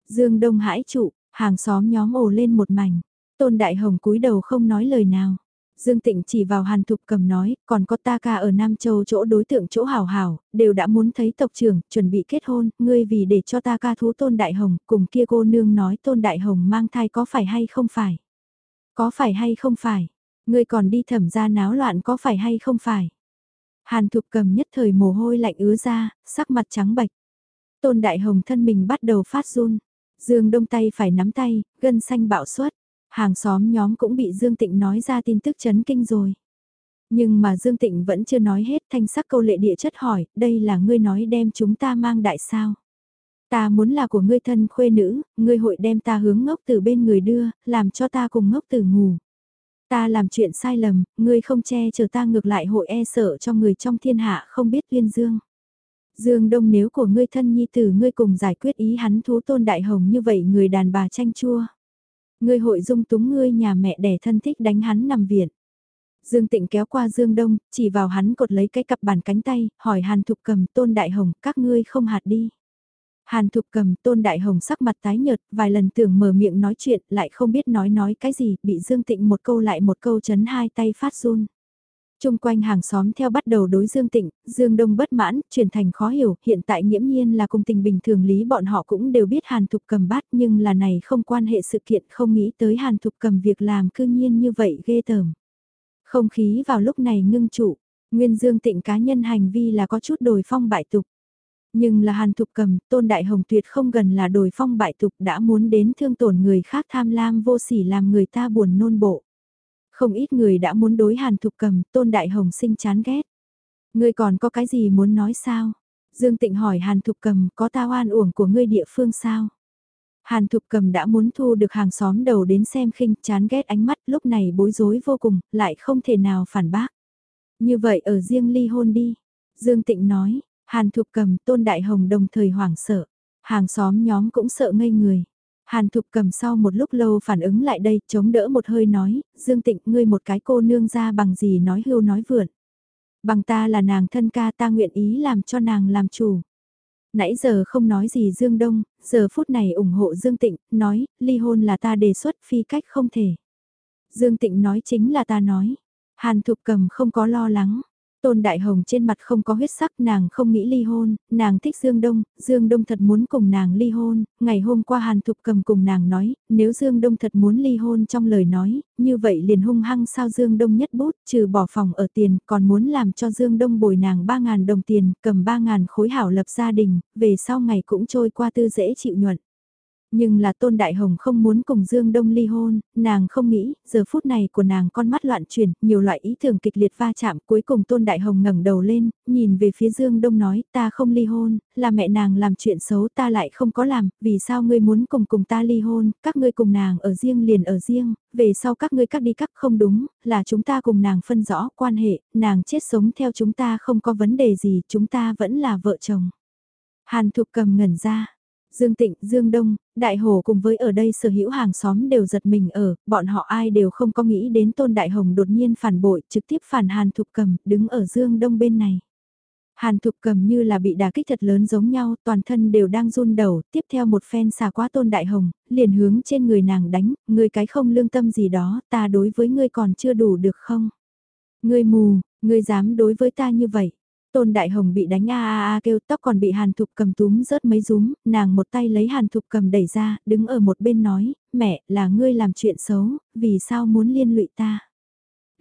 Dương Đông hãi trụ, hàng xóm nhóm ồ lên một mảnh, Tôn Đại Hồng cúi đầu không nói lời nào. Dương Tịnh chỉ vào Hàn Thục cầm nói, còn có ta ca ở Nam Châu chỗ đối tượng chỗ hảo hảo, đều đã muốn thấy tộc trưởng, chuẩn bị kết hôn, ngươi vì để cho ta ca thú Tôn Đại Hồng, cùng kia cô nương nói Tôn Đại Hồng mang thai có phải hay không phải? Có phải hay không phải? Ngươi còn đi thẩm ra náo loạn có phải hay không phải? Hàn thục cầm nhất thời mồ hôi lạnh ứa ra, sắc mặt trắng bạch. Tôn Đại Hồng thân mình bắt đầu phát run. Dương đông tay phải nắm tay, gân xanh bạo suất. Hàng xóm nhóm cũng bị Dương Tịnh nói ra tin tức chấn kinh rồi. Nhưng mà Dương Tịnh vẫn chưa nói hết thanh sắc câu lệ địa chất hỏi, đây là ngươi nói đem chúng ta mang đại sao. Ta muốn là của ngươi thân khuê nữ, ngươi hội đem ta hướng ngốc từ bên người đưa, làm cho ta cùng ngốc từ ngủ. Ta làm chuyện sai lầm, ngươi không che chở ta ngược lại hội e sợ cho người trong thiên hạ không biết tuyên dương. Dương Đông nếu của ngươi thân nhi tử ngươi cùng giải quyết ý hắn thú tôn đại hồng như vậy người đàn bà tranh chua. Ngươi hội dung túng ngươi nhà mẹ đẻ thân thích đánh hắn nằm viện. Dương Tịnh kéo qua Dương Đông, chỉ vào hắn cột lấy cái cặp bàn cánh tay, hỏi Hàn Thục cầm tôn đại hồng, các ngươi không hạt đi. Hàn Thục cầm tôn đại hồng sắc mặt tái nhợt, vài lần tưởng mở miệng nói chuyện, lại không biết nói nói cái gì, bị Dương Tịnh một câu lại một câu chấn hai tay phát run. Trung quanh hàng xóm theo bắt đầu đối Dương Tịnh, Dương Đông bất mãn, chuyển thành khó hiểu, hiện tại nghiễm nhiên là cùng tình bình thường lý bọn họ cũng đều biết Hàn Thục cầm bát nhưng là này không quan hệ sự kiện không nghĩ tới Hàn Thục cầm việc làm cư nhiên như vậy ghê tởm. Không khí vào lúc này ngưng trụ, Nguyên Dương Tịnh cá nhân hành vi là có chút đồi phong bại tục. Nhưng là Hàn Thục cầm, Tôn Đại Hồng tuyệt không gần là đổi phong bại tục đã muốn đến thương tổn người khác tham lam vô sỉ làm người ta buồn nôn bộ. Không ít người đã muốn đối Hàn Thục cầm, Tôn Đại Hồng sinh chán ghét. Ngươi còn có cái gì muốn nói sao? Dương Tịnh hỏi Hàn Thục cầm có tao oan uổng của ngươi địa phương sao? Hàn Thục cầm đã muốn thu được hàng xóm đầu đến xem khinh chán ghét ánh mắt lúc này bối rối vô cùng, lại không thể nào phản bác. Như vậy ở riêng ly hôn đi. Dương Tịnh nói, Hàn Thục cầm Tôn Đại Hồng đồng thời hoảng sợ. Hàng xóm nhóm cũng sợ ngây người. Hàn Thục cầm sau một lúc lâu phản ứng lại đây, chống đỡ một hơi nói, Dương Tịnh ngươi một cái cô nương ra bằng gì nói hưu nói vượn. Bằng ta là nàng thân ca ta nguyện ý làm cho nàng làm chủ. Nãy giờ không nói gì Dương Đông, giờ phút này ủng hộ Dương Tịnh, nói, ly hôn là ta đề xuất phi cách không thể. Dương Tịnh nói chính là ta nói. Hàn Thục cầm không có lo lắng. Tôn Đại Hồng trên mặt không có huyết sắc nàng không nghĩ ly hôn, nàng thích Dương Đông, Dương Đông thật muốn cùng nàng ly hôn, ngày hôm qua Hàn Thục cầm cùng nàng nói, nếu Dương Đông thật muốn ly hôn trong lời nói, như vậy liền hung hăng sao Dương Đông nhất bút, trừ bỏ phòng ở tiền, còn muốn làm cho Dương Đông bồi nàng 3.000 đồng tiền, cầm 3.000 khối hảo lập gia đình, về sau ngày cũng trôi qua tư dễ chịu nhuận. Nhưng là Tôn Đại Hồng không muốn cùng Dương Đông ly hôn, nàng không nghĩ, giờ phút này của nàng con mắt loạn chuyển, nhiều loại ý tưởng kịch liệt va chạm, cuối cùng Tôn Đại Hồng ngẩng đầu lên, nhìn về phía Dương Đông nói, ta không ly hôn, là mẹ nàng làm chuyện xấu ta lại không có làm, vì sao ngươi muốn cùng cùng ta ly hôn, các ngươi cùng nàng ở riêng liền ở riêng, về sau các ngươi cắt đi cắt không đúng, là chúng ta cùng nàng phân rõ quan hệ, nàng chết sống theo chúng ta không có vấn đề gì, chúng ta vẫn là vợ chồng. Hàn Thục cầm ngẩn ra, Dương Tịnh, Dương Đông, Đại Hồ cùng với ở đây sở hữu hàng xóm đều giật mình ở, bọn họ ai đều không có nghĩ đến Tôn Đại Hồng đột nhiên phản bội, trực tiếp phản Hàn Thục Cầm, đứng ở Dương Đông bên này. Hàn Thục Cầm như là bị đả kích thật lớn giống nhau, toàn thân đều đang run đầu, tiếp theo một phen xà quá Tôn Đại Hồng, liền hướng trên người nàng đánh, người cái không lương tâm gì đó, ta đối với ngươi còn chưa đủ được không? Ngươi mù, ngươi dám đối với ta như vậy? Tôn Đại Hồng bị đánh a a a kêu tóc còn bị Hàn Thục cầm túm rớt mấy rúm, nàng một tay lấy Hàn Thục cầm đẩy ra, đứng ở một bên nói, mẹ, là ngươi làm chuyện xấu, vì sao muốn liên lụy ta?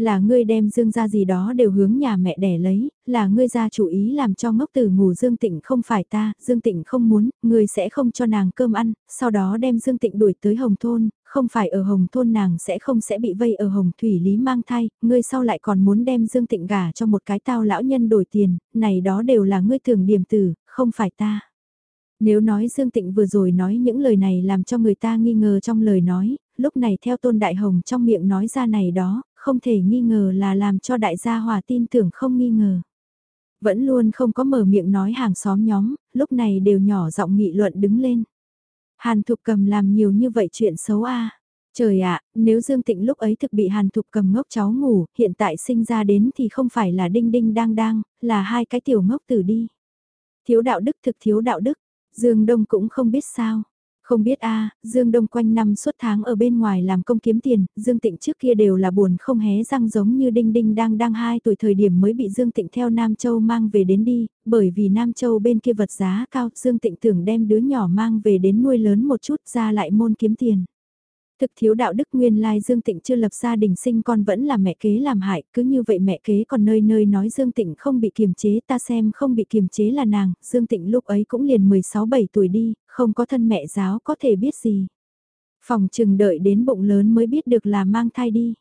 Là ngươi đem dương ra gì đó đều hướng nhà mẹ đẻ lấy, là ngươi ra chủ ý làm cho ngốc tử ngủ Dương Tịnh không phải ta, Dương Tịnh không muốn, ngươi sẽ không cho nàng cơm ăn, sau đó đem Dương Tịnh đuổi tới Hồng Thôn, không phải ở Hồng Thôn nàng sẽ không sẽ bị vây ở Hồng Thủy Lý mang thai, ngươi sau lại còn muốn đem Dương Tịnh gả cho một cái tao lão nhân đổi tiền, này đó đều là ngươi thường điểm tử, không phải ta. Nếu nói Dương Tịnh vừa rồi nói những lời này làm cho người ta nghi ngờ trong lời nói, lúc này theo Tôn Đại Hồng trong miệng nói ra này đó, không thể nghi ngờ là làm cho đại gia hòa tin tưởng không nghi ngờ. Vẫn luôn không có mở miệng nói hàng xóm nhóm, lúc này đều nhỏ giọng nghị luận đứng lên. Hàn Thục Cầm làm nhiều như vậy chuyện xấu a. Trời ạ, nếu Dương Tịnh lúc ấy thực bị Hàn Thục Cầm ngốc cháu ngủ, hiện tại sinh ra đến thì không phải là đinh đinh đang đang, là hai cái tiểu ngốc tử đi. Thiếu đạo đức thực thiếu đạo đức, Dương Đông cũng không biết sao. Không biết a Dương Đông quanh năm suốt tháng ở bên ngoài làm công kiếm tiền, Dương Tịnh trước kia đều là buồn không hé răng giống như Đinh Đinh đang đang hai tuổi thời điểm mới bị Dương Tịnh theo Nam Châu mang về đến đi, bởi vì Nam Châu bên kia vật giá cao, Dương Tịnh tưởng đem đứa nhỏ mang về đến nuôi lớn một chút ra lại môn kiếm tiền thực thiếu đạo đức nguyên lai Dương Tịnh chưa lập gia đình sinh con vẫn là mẹ kế làm hại, cứ như vậy mẹ kế còn nơi nơi nói Dương Tịnh không bị kiềm chế ta xem không bị kiềm chế là nàng, Dương Tịnh lúc ấy cũng liền 16-7 tuổi đi, không có thân mẹ giáo có thể biết gì. Phòng trừng đợi đến bụng lớn mới biết được là mang thai đi.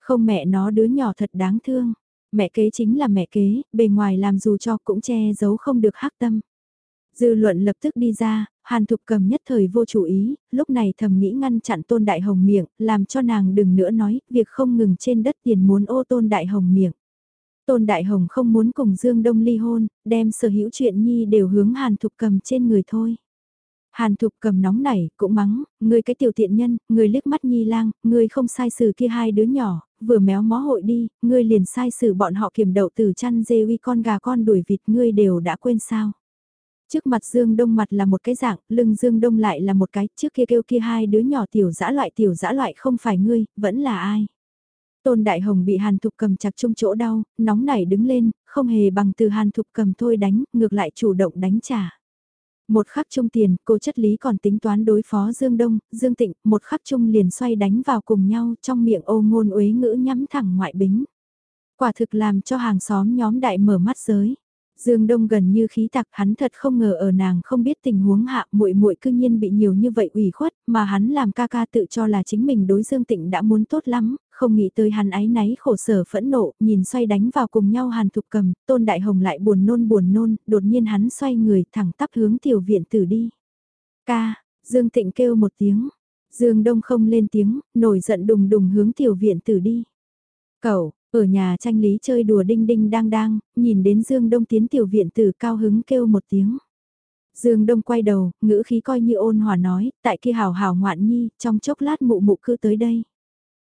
Không mẹ nó đứa nhỏ thật đáng thương, mẹ kế chính là mẹ kế, bề ngoài làm dù cho cũng che giấu không được hắc tâm. Dư luận lập tức đi ra, Hàn Thục cầm nhất thời vô chủ ý, lúc này thầm nghĩ ngăn chặn Tôn Đại Hồng miệng, làm cho nàng đừng nữa nói, việc không ngừng trên đất tiền muốn ô Tôn Đại Hồng miệng. Tôn Đại Hồng không muốn cùng Dương Đông ly hôn, đem sở hữu chuyện nhi đều hướng Hàn Thục cầm trên người thôi. Hàn thục cầm nóng nảy, cũng mắng, người cái tiểu tiện nhân, người liếc mắt nhi lang, người không sai xử kia hai đứa nhỏ, vừa méo mó hội đi, ngươi liền sai xử bọn họ kiểm đậu từ chăn dê uy con gà con đuổi vịt ngươi đều đã quên sao. Trước mặt Dương Đông mặt là một cái dạng, lưng Dương Đông lại là một cái, trước kia kêu kia hai đứa nhỏ tiểu dã loại tiểu dã loại không phải ngươi, vẫn là ai. Tôn Đại Hồng bị Hàn Thục cầm chặt chung chỗ đau, nóng nảy đứng lên, không hề bằng từ Hàn Thục cầm thôi đánh, ngược lại chủ động đánh trả. Một khắc chung tiền, cô chất lý còn tính toán đối phó Dương Đông, Dương Tịnh, một khắc chung liền xoay đánh vào cùng nhau trong miệng ô ngôn uế ngữ nhắm thẳng ngoại bính. Quả thực làm cho hàng xóm nhóm đại mở mắt giới. Dương Đông gần như khí tặc, hắn thật không ngờ ở nàng không biết tình huống hạ, muội muội cư nhiên bị nhiều như vậy ủy khuất, mà hắn làm ca ca tự cho là chính mình đối Dương Tịnh đã muốn tốt lắm, không nghĩ tới hắn ái náy khổ sở phẫn nộ, nhìn xoay đánh vào cùng nhau Hàn Thục Cầm, Tôn Đại Hồng lại buồn nôn buồn nôn, đột nhiên hắn xoay người thẳng tắp hướng tiểu viện tử đi. Ca, Dương Tịnh kêu một tiếng, Dương Đông không lên tiếng, nổi giận đùng đùng hướng tiểu viện tử đi. Cậu, ở nhà tranh lý chơi đùa đinh đinh đang đang, nhìn đến Dương Đông tiến tiểu viện tử cao hứng kêu một tiếng. Dương Đông quay đầu, ngữ khí coi như ôn hòa nói, tại kia hào hào ngoạn nhi, trong chốc lát mụ mụ cứ tới đây.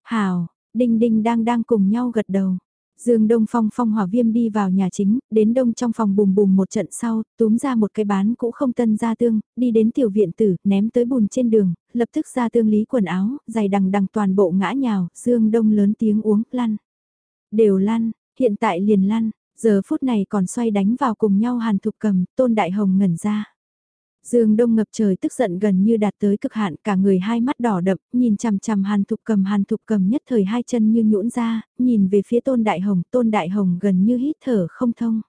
Hào, đinh đinh đang đang cùng nhau gật đầu. Dương Đông Phong phong hỏa viêm đi vào nhà chính, đến đông trong phòng bùm bùm một trận sau, túm ra một cái bán cũ không tân ra tương, đi đến tiểu viện tử, ném tới bùn trên đường, lập tức ra tương lý quần áo, giày đằng đằng toàn bộ ngã nhào, Dương Đông lớn tiếng uống, lăn. Đều lăn, hiện tại liền lăn, giờ phút này còn xoay đánh vào cùng nhau hàn thục cầm, tôn đại hồng ngẩn ra. Dương Đông ngập trời tức giận gần như đạt tới cực hạn, cả người hai mắt đỏ đậm, nhìn chằm chằm Hàn Thục Cầm Hàn Thục Cầm nhất thời hai chân như nhũn ra, nhìn về phía Tôn Đại Hồng, Tôn Đại Hồng gần như hít thở không thông.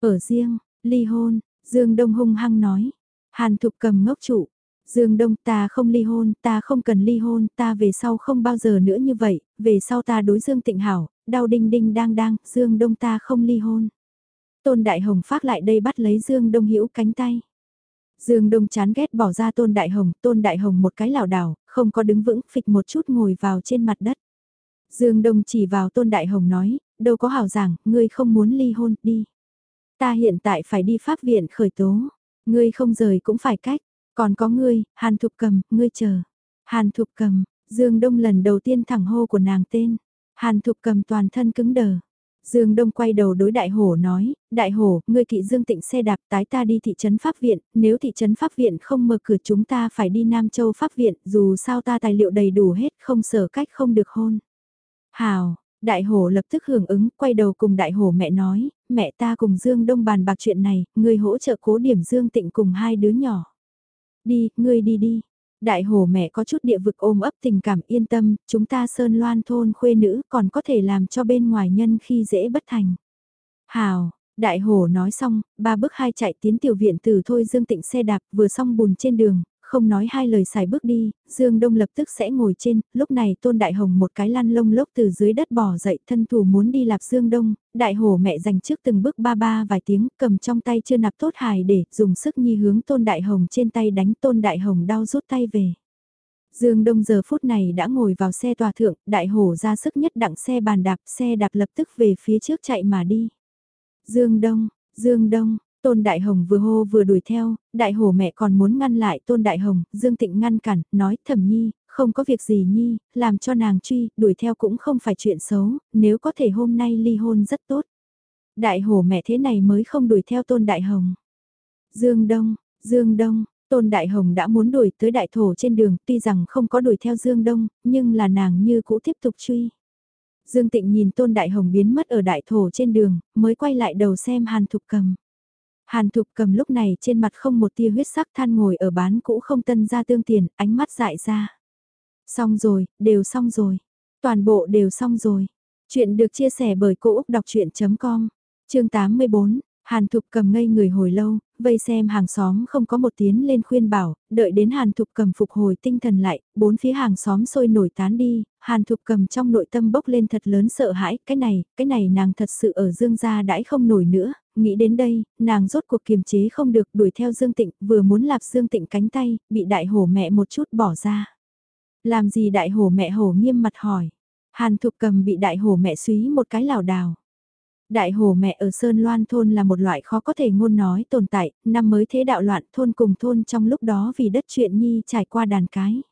Ở riêng, ly hôn, Dương Đông hung hăng nói. Hàn Thục Cầm ngốc trụ. Dương Đông ta không ly hôn, ta không cần ly hôn, ta về sau không bao giờ nữa như vậy, về sau ta đối Dương Tịnh Hảo, đau đinh đinh đang đang, Dương Đông ta không ly hôn. Tôn Đại Hồng phát lại đây bắt lấy Dương Đông hữu cánh tay. Dương Đông chán ghét bỏ ra Tôn Đại Hồng, Tôn Đại Hồng một cái lảo đảo, không có đứng vững, phịch một chút ngồi vào trên mặt đất. Dương Đông chỉ vào Tôn Đại Hồng nói, đâu có hảo giảng, ngươi không muốn ly hôn, đi. Ta hiện tại phải đi pháp viện khởi tố, ngươi không rời cũng phải cách, còn có ngươi, Hàn Thục Cầm, ngươi chờ. Hàn Thục Cầm, Dương Đông lần đầu tiên thẳng hô của nàng tên. Hàn Thục Cầm toàn thân cứng đờ. Dương Đông quay đầu đối đại hổ nói, đại hổ, ngươi kỵ Dương Tịnh xe đạp tái ta đi thị trấn Pháp Viện, nếu thị trấn Pháp Viện không mở cửa chúng ta phải đi Nam Châu Pháp Viện, dù sao ta tài liệu đầy đủ hết không sở cách không được hôn. Hào, đại hổ lập tức hưởng ứng, quay đầu cùng đại hổ mẹ nói, mẹ ta cùng Dương Đông bàn bạc chuyện này, ngươi hỗ trợ cố điểm Dương Tịnh cùng hai đứa nhỏ. Đi, ngươi đi đi, Đại hồ mẹ có chút địa vực ôm ấp tình cảm yên tâm, chúng ta sơn loan thôn khuê nữ còn có thể làm cho bên ngoài nhân khi dễ bất thành. Hào, đại hồ nói xong, ba bước hai chạy tiến tiểu viện từ thôi Dương Tịnh xe đạp vừa xong bùn trên đường, không nói hai lời xài bước đi, Dương Đông lập tức sẽ ngồi trên, lúc này Tôn Đại Hồng một cái lăn lông lốc từ dưới đất bỏ dậy thân thủ muốn đi lạp Dương Đông, Đại Hổ mẹ dành trước từng bước ba ba vài tiếng cầm trong tay chưa nạp tốt hài để dùng sức nhi hướng Tôn Đại Hồng trên tay đánh Tôn Đại Hồng đau rút tay về. Dương Đông giờ phút này đã ngồi vào xe tòa thượng, Đại Hổ ra sức nhất đặng xe bàn đạp, xe đạp lập tức về phía trước chạy mà đi. Dương Đông, Dương Đông, Tôn Đại Hồng vừa hô vừa đuổi theo, Đại Hổ mẹ còn muốn ngăn lại Tôn Đại Hồng, Dương Tịnh ngăn cản, nói thẩm nhi, không có việc gì nhi, làm cho nàng truy, đuổi theo cũng không phải chuyện xấu, nếu có thể hôm nay ly hôn rất tốt. Đại Hổ mẹ thế này mới không đuổi theo Tôn Đại Hồng. Dương Đông, Dương Đông, Tôn Đại Hồng đã muốn đuổi tới đại thổ trên đường, tuy rằng không có đuổi theo Dương Đông, nhưng là nàng như cũ tiếp tục truy. Dương Tịnh nhìn Tôn Đại Hồng biến mất ở đại thổ trên đường, mới quay lại đầu xem Hàn Thục Cầm. Hàn Thục cầm lúc này trên mặt không một tia huyết sắc than ngồi ở bán cũ không tân ra tương tiền, ánh mắt dại ra. Xong rồi, đều xong rồi. Toàn bộ đều xong rồi. Chuyện được chia sẻ bởi Cô Úc Đọc Chuyện.com, chương 84. Hàn Thục cầm ngây người hồi lâu, vây xem hàng xóm không có một tiếng lên khuyên bảo, đợi đến Hàn Thục cầm phục hồi tinh thần lại, bốn phía hàng xóm sôi nổi tán đi, Hàn Thục cầm trong nội tâm bốc lên thật lớn sợ hãi, cái này, cái này nàng thật sự ở dương gia đãi không nổi nữa, nghĩ đến đây, nàng rốt cuộc kiềm chế không được đuổi theo Dương Tịnh, vừa muốn lạp Dương Tịnh cánh tay, bị đại hổ mẹ một chút bỏ ra. Làm gì đại hổ mẹ hổ nghiêm mặt hỏi, Hàn Thục cầm bị đại hổ mẹ suý một cái lảo đảo. Đại hồ mẹ ở Sơn Loan thôn là một loại khó có thể ngôn nói tồn tại, năm mới thế đạo loạn thôn cùng thôn trong lúc đó vì đất chuyện nhi trải qua đàn cái.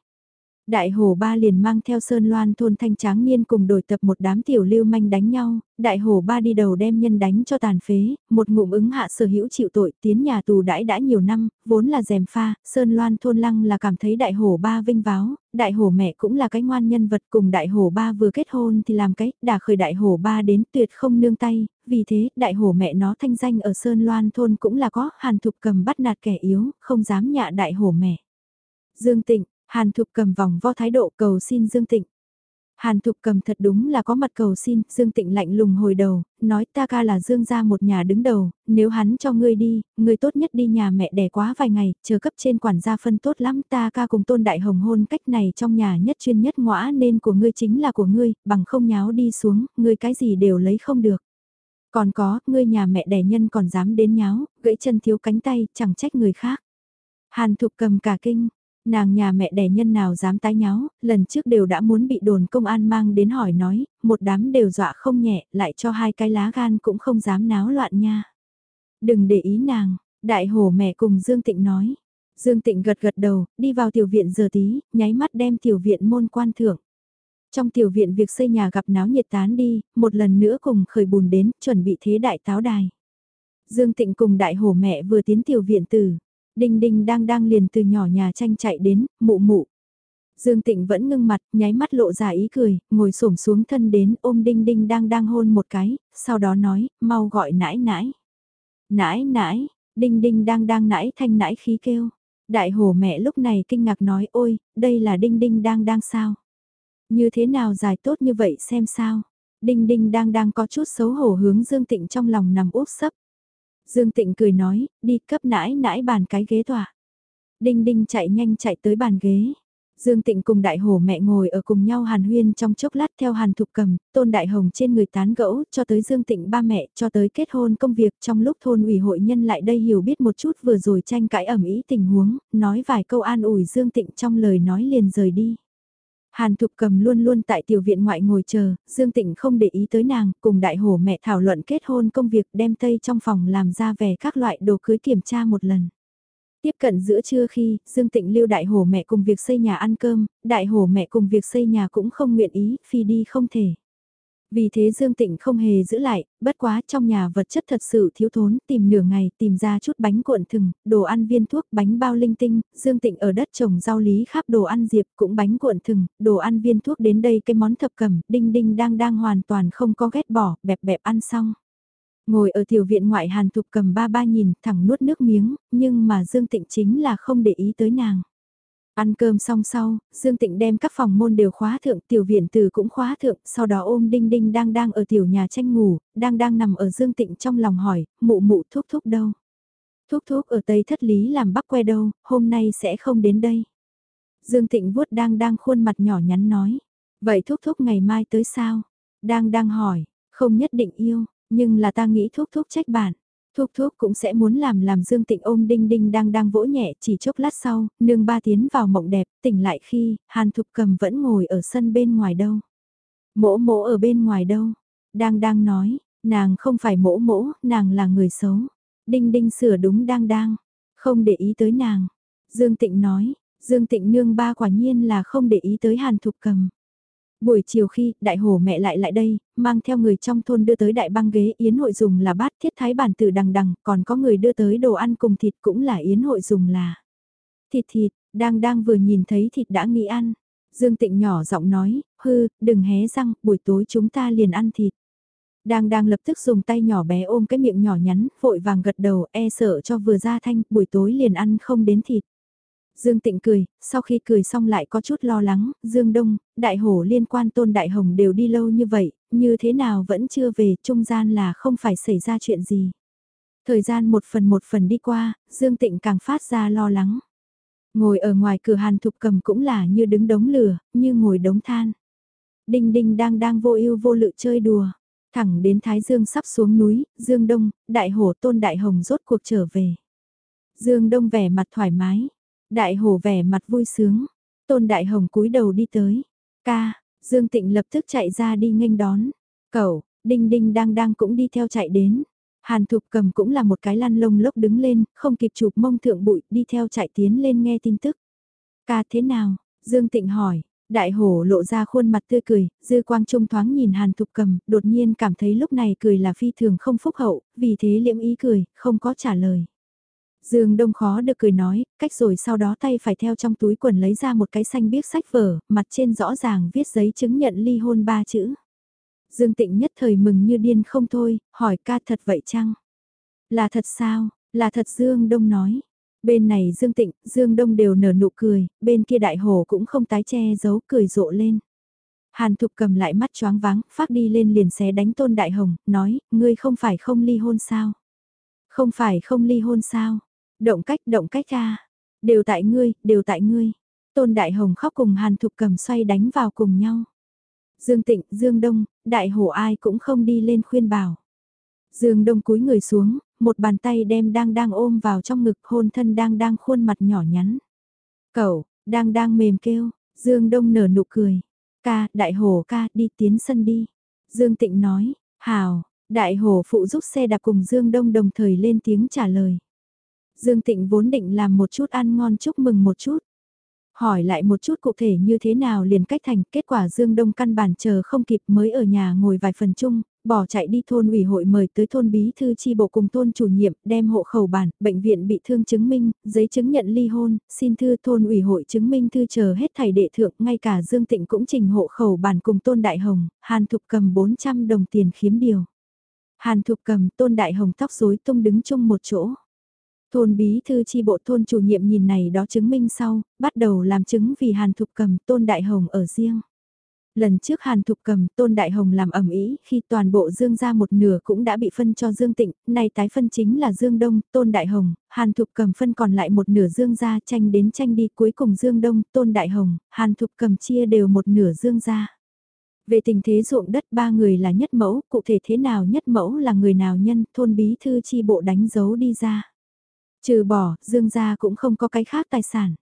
Đại hồ ba liền mang theo Sơn Loan thôn thanh tráng niên cùng đổi tập một đám tiểu lưu manh đánh nhau, đại hồ ba đi đầu đem nhân đánh cho tàn phế, một ngụm ứng hạ sở hữu chịu tội tiến nhà tù đãi đã nhiều năm, vốn là dèm pha, Sơn Loan thôn lăng là cảm thấy đại hồ ba vinh váo, đại hồ mẹ cũng là cái ngoan nhân vật cùng đại hồ ba vừa kết hôn thì làm cái, đả khởi đại hồ ba đến tuyệt không nương tay, vì thế đại hồ mẹ nó thanh danh ở Sơn Loan thôn cũng là có, hàn thục cầm bắt nạt kẻ yếu, không dám nhạ đại hồ mẹ. Dương Tịnh, Hàn Thục cầm vòng vo thái độ cầu xin Dương Tịnh. Hàn Thục cầm thật đúng là có mặt cầu xin, Dương Tịnh lạnh lùng hồi đầu, nói ta ca là Dương gia một nhà đứng đầu, nếu hắn cho ngươi đi, ngươi tốt nhất đi nhà mẹ đẻ quá vài ngày, chờ cấp trên quản gia phân tốt lắm ta ca cùng tôn đại hồng hôn cách này trong nhà nhất chuyên nhất ngõa nên của ngươi chính là của ngươi, bằng không nháo đi xuống, ngươi cái gì đều lấy không được. Còn có, ngươi nhà mẹ đẻ nhân còn dám đến nháo, gãy chân thiếu cánh tay, chẳng trách người khác. Hàn Thục cầm cả kinh, Nàng nhà mẹ đẻ nhân nào dám tái nháo, lần trước đều đã muốn bị đồn công an mang đến hỏi nói, một đám đều dọa không nhẹ, lại cho hai cái lá gan cũng không dám náo loạn nha. Đừng để ý nàng, đại hổ mẹ cùng Dương Tịnh nói. Dương Tịnh gật gật đầu, đi vào tiểu viện giờ tí, nháy mắt đem tiểu viện môn quan thưởng. Trong tiểu viện việc xây nhà gặp náo nhiệt tán đi, một lần nữa cùng khởi bùn đến, chuẩn bị thế đại táo đài. Dương Tịnh cùng đại hổ mẹ vừa tiến tiểu viện tử, Đinh đinh đang đang liền từ nhỏ nhà tranh chạy đến, mụ mụ. Dương Tịnh vẫn ngưng mặt, nháy mắt lộ ra ý cười, ngồi xổm xuống thân đến ôm đinh đinh đang đang hôn một cái, sau đó nói, mau gọi nãi nãi. Nãi nãi, đinh đinh đang đang nãi thanh nãi khí kêu. Đại hổ mẹ lúc này kinh ngạc nói ôi, đây là đinh đinh đang đang sao? Như thế nào dài tốt như vậy xem sao? Đinh đinh đang đang có chút xấu hổ hướng Dương Tịnh trong lòng nằm úp sấp. Dương Tịnh cười nói, đi cấp nãi nãi bàn cái ghế tòa. Đinh đinh chạy nhanh chạy tới bàn ghế. Dương Tịnh cùng đại hổ mẹ ngồi ở cùng nhau hàn huyên trong chốc lát theo hàn thục cầm, tôn đại hồng trên người tán gẫu, cho tới Dương Tịnh ba mẹ, cho tới kết hôn công việc trong lúc thôn ủy hội nhân lại đây hiểu biết một chút vừa rồi tranh cãi ẩm ý tình huống, nói vài câu an ủi Dương Tịnh trong lời nói liền rời đi. Hàn Thục Cầm luôn luôn tại tiểu viện ngoại ngồi chờ, Dương Tịnh không để ý tới nàng, cùng đại hổ mẹ thảo luận kết hôn công việc đem tây trong phòng làm ra về các loại đồ cưới kiểm tra một lần. Tiếp cận giữa trưa khi, Dương Tịnh lưu đại hổ mẹ cùng việc xây nhà ăn cơm, đại hổ mẹ cùng việc xây nhà cũng không nguyện ý, phi đi không thể. Vì thế Dương Tịnh không hề giữ lại, bất quá trong nhà vật chất thật sự thiếu thốn, tìm nửa ngày, tìm ra chút bánh cuộn thừng, đồ ăn viên thuốc, bánh bao linh tinh, Dương Tịnh ở đất trồng rau lý khắp đồ ăn diệp cũng bánh cuộn thừng, đồ ăn viên thuốc đến đây cái món thập cẩm, đinh đinh đang đang hoàn toàn không có ghét bỏ, bẹp bẹp ăn xong. Ngồi ở tiểu viện ngoại hàn thục cầm ba ba nhìn, thẳng nuốt nước miếng, nhưng mà Dương Tịnh chính là không để ý tới nàng. Ăn cơm xong sau, Dương Tịnh đem các phòng môn đều khóa thượng, tiểu viện từ cũng khóa thượng, sau đó ôm Đinh Đinh đang đang ở tiểu nhà tranh ngủ, đang đang nằm ở Dương Tịnh trong lòng hỏi, mụ mụ thúc thúc đâu? Thúc thúc ở Tây Thất Lý làm bắc que đâu, hôm nay sẽ không đến đây. Dương Tịnh vuốt đang đang khuôn mặt nhỏ nhắn nói, vậy thúc thúc ngày mai tới sao? Đang đang hỏi, không nhất định yêu, nhưng là ta nghĩ thúc thúc trách bạn. Thúc thúc cũng sẽ muốn làm làm Dương Tịnh ôm Đinh Đinh đang đang vỗ nhẹ chỉ chốc lát sau, nương ba tiến vào mộng đẹp, tỉnh lại khi, Hàn Thục Cầm vẫn ngồi ở sân bên ngoài đâu. Mỗ mỗ ở bên ngoài đâu, đang đang nói, nàng không phải mỗ mỗ, nàng là người xấu. Đinh Đinh sửa đúng đang đang, không để ý tới nàng. Dương Tịnh nói, Dương Tịnh nương ba quả nhiên là không để ý tới Hàn Thục Cầm. Buổi chiều khi, đại hổ mẹ lại lại đây, mang theo người trong thôn đưa tới đại băng ghế yến hội dùng là bát thiết thái bản tử đằng đằng, còn có người đưa tới đồ ăn cùng thịt cũng là yến hội dùng là. Thịt thịt, đang đang vừa nhìn thấy thịt đã nghĩ ăn. Dương Tịnh nhỏ giọng nói, hư, đừng hé răng, buổi tối chúng ta liền ăn thịt. Đang đang lập tức dùng tay nhỏ bé ôm cái miệng nhỏ nhắn, vội vàng gật đầu, e sợ cho vừa ra thanh, buổi tối liền ăn không đến thịt. Dương Tịnh cười, sau khi cười xong lại có chút lo lắng, Dương Đông, Đại Hổ liên quan Tôn Đại Hồng đều đi lâu như vậy, như thế nào vẫn chưa về, trung gian là không phải xảy ra chuyện gì. Thời gian một phần một phần đi qua, Dương Tịnh càng phát ra lo lắng. Ngồi ở ngoài cửa hàn thục cầm cũng là như đứng đống lửa, như ngồi đống than. Đinh đinh đang đang vô ưu vô lự chơi đùa. Thẳng đến Thái Dương sắp xuống núi, Dương Đông, Đại Hổ Tôn Đại Hồng rốt cuộc trở về. Dương Đông vẻ mặt thoải mái, Đại hổ vẻ mặt vui sướng, tôn đại hồng cúi đầu đi tới. Ca, Dương Tịnh lập tức chạy ra đi nghênh đón. Cậu, Đinh đinh đang đang cũng đi theo chạy đến. Hàn Thục cầm cũng là một cái lăn lông lốc đứng lên, không kịp chụp mông thượng bụi, đi theo chạy tiến lên nghe tin tức. Ca thế nào? Dương Tịnh hỏi, đại hổ lộ ra khuôn mặt tươi cười, dư quang trung thoáng nhìn Hàn Thục cầm, đột nhiên cảm thấy lúc này cười là phi thường không phúc hậu, vì thế liễm ý cười, không có trả lời. Dương Đông khó được cười nói, cách rồi sau đó tay phải theo trong túi quần lấy ra một cái xanh biếc sách vở, mặt trên rõ ràng viết giấy chứng nhận ly hôn ba chữ. Dương Tịnh nhất thời mừng như điên không thôi, hỏi ca thật vậy chăng? Là thật sao? Là thật Dương Đông nói. Bên này Dương Tịnh, Dương Đông đều nở nụ cười, bên kia đại hồ cũng không tái che giấu cười rộ lên. Hàn Thục cầm lại mắt choáng váng, phát đi lên liền xé đánh Tôn Đại Hồng, nói, ngươi không phải không ly hôn sao? Không phải không ly hôn sao? Động cách, động cách ra. Đều tại ngươi, đều tại ngươi. Tôn Đại Hồng khóc cùng Hàn Thục cầm xoay đánh vào cùng nhau. Dương Tịnh, Dương Đông, Đại Hổ ai cũng không đi lên khuyên bảo. Dương Đông cúi người xuống, một bàn tay đem đang đang ôm vào trong ngực hôn thân đang đang khuôn mặt nhỏ nhắn. Cậu, đang đang mềm kêu, Dương Đông nở nụ cười. Ca, đại hổ ca, đi tiến sân đi. Dương Tịnh nói, hào, đại hổ phụ giúp xe đạp cùng Dương Đông đồng thời lên tiếng trả lời. Dương Tịnh vốn định làm một chút ăn ngon chúc mừng một chút. Hỏi lại một chút cụ thể như thế nào liền cách thành kết quả Dương Đông căn bản chờ không kịp mới ở nhà ngồi vài phần chung, bỏ chạy đi thôn ủy hội mời tới thôn bí thư chi bộ cùng thôn chủ nhiệm đem hộ khẩu bản, bệnh viện bị thương chứng minh, giấy chứng nhận ly hôn, xin thư thôn ủy hội chứng minh thư chờ hết thầy đệ thượng, ngay cả Dương Tịnh cũng trình hộ khẩu bản cùng tôn đại hồng, Hàn Thục cầm 400 đồng tiền khiếm điều. Hàn Thục cầm tôn đại hồng tóc rối tung đứng chung một chỗ. Thôn bí thư chi bộ thôn chủ nhiệm nhìn này đó chứng minh sau, bắt đầu làm chứng vì Hàn Thục cầm tôn đại hồng ở riêng. Lần trước Hàn Thục cầm tôn đại hồng làm ẩm ý khi toàn bộ Dương ra một nửa cũng đã bị phân cho Dương Tịnh, nay tái phân chính là Dương Đông, tôn đại hồng, Hàn Thục cầm phân còn lại một nửa Dương ra tranh đến tranh đi cuối cùng Dương Đông, tôn đại hồng, Hàn Thục cầm chia đều một nửa Dương ra. Về tình thế ruộng đất ba người là nhất mẫu, cụ thể thế nào nhất mẫu là người nào nhân, thôn bí thư chi bộ đánh dấu đi ra. Trừ bỏ, Dương gia cũng không có cái khác tài sản.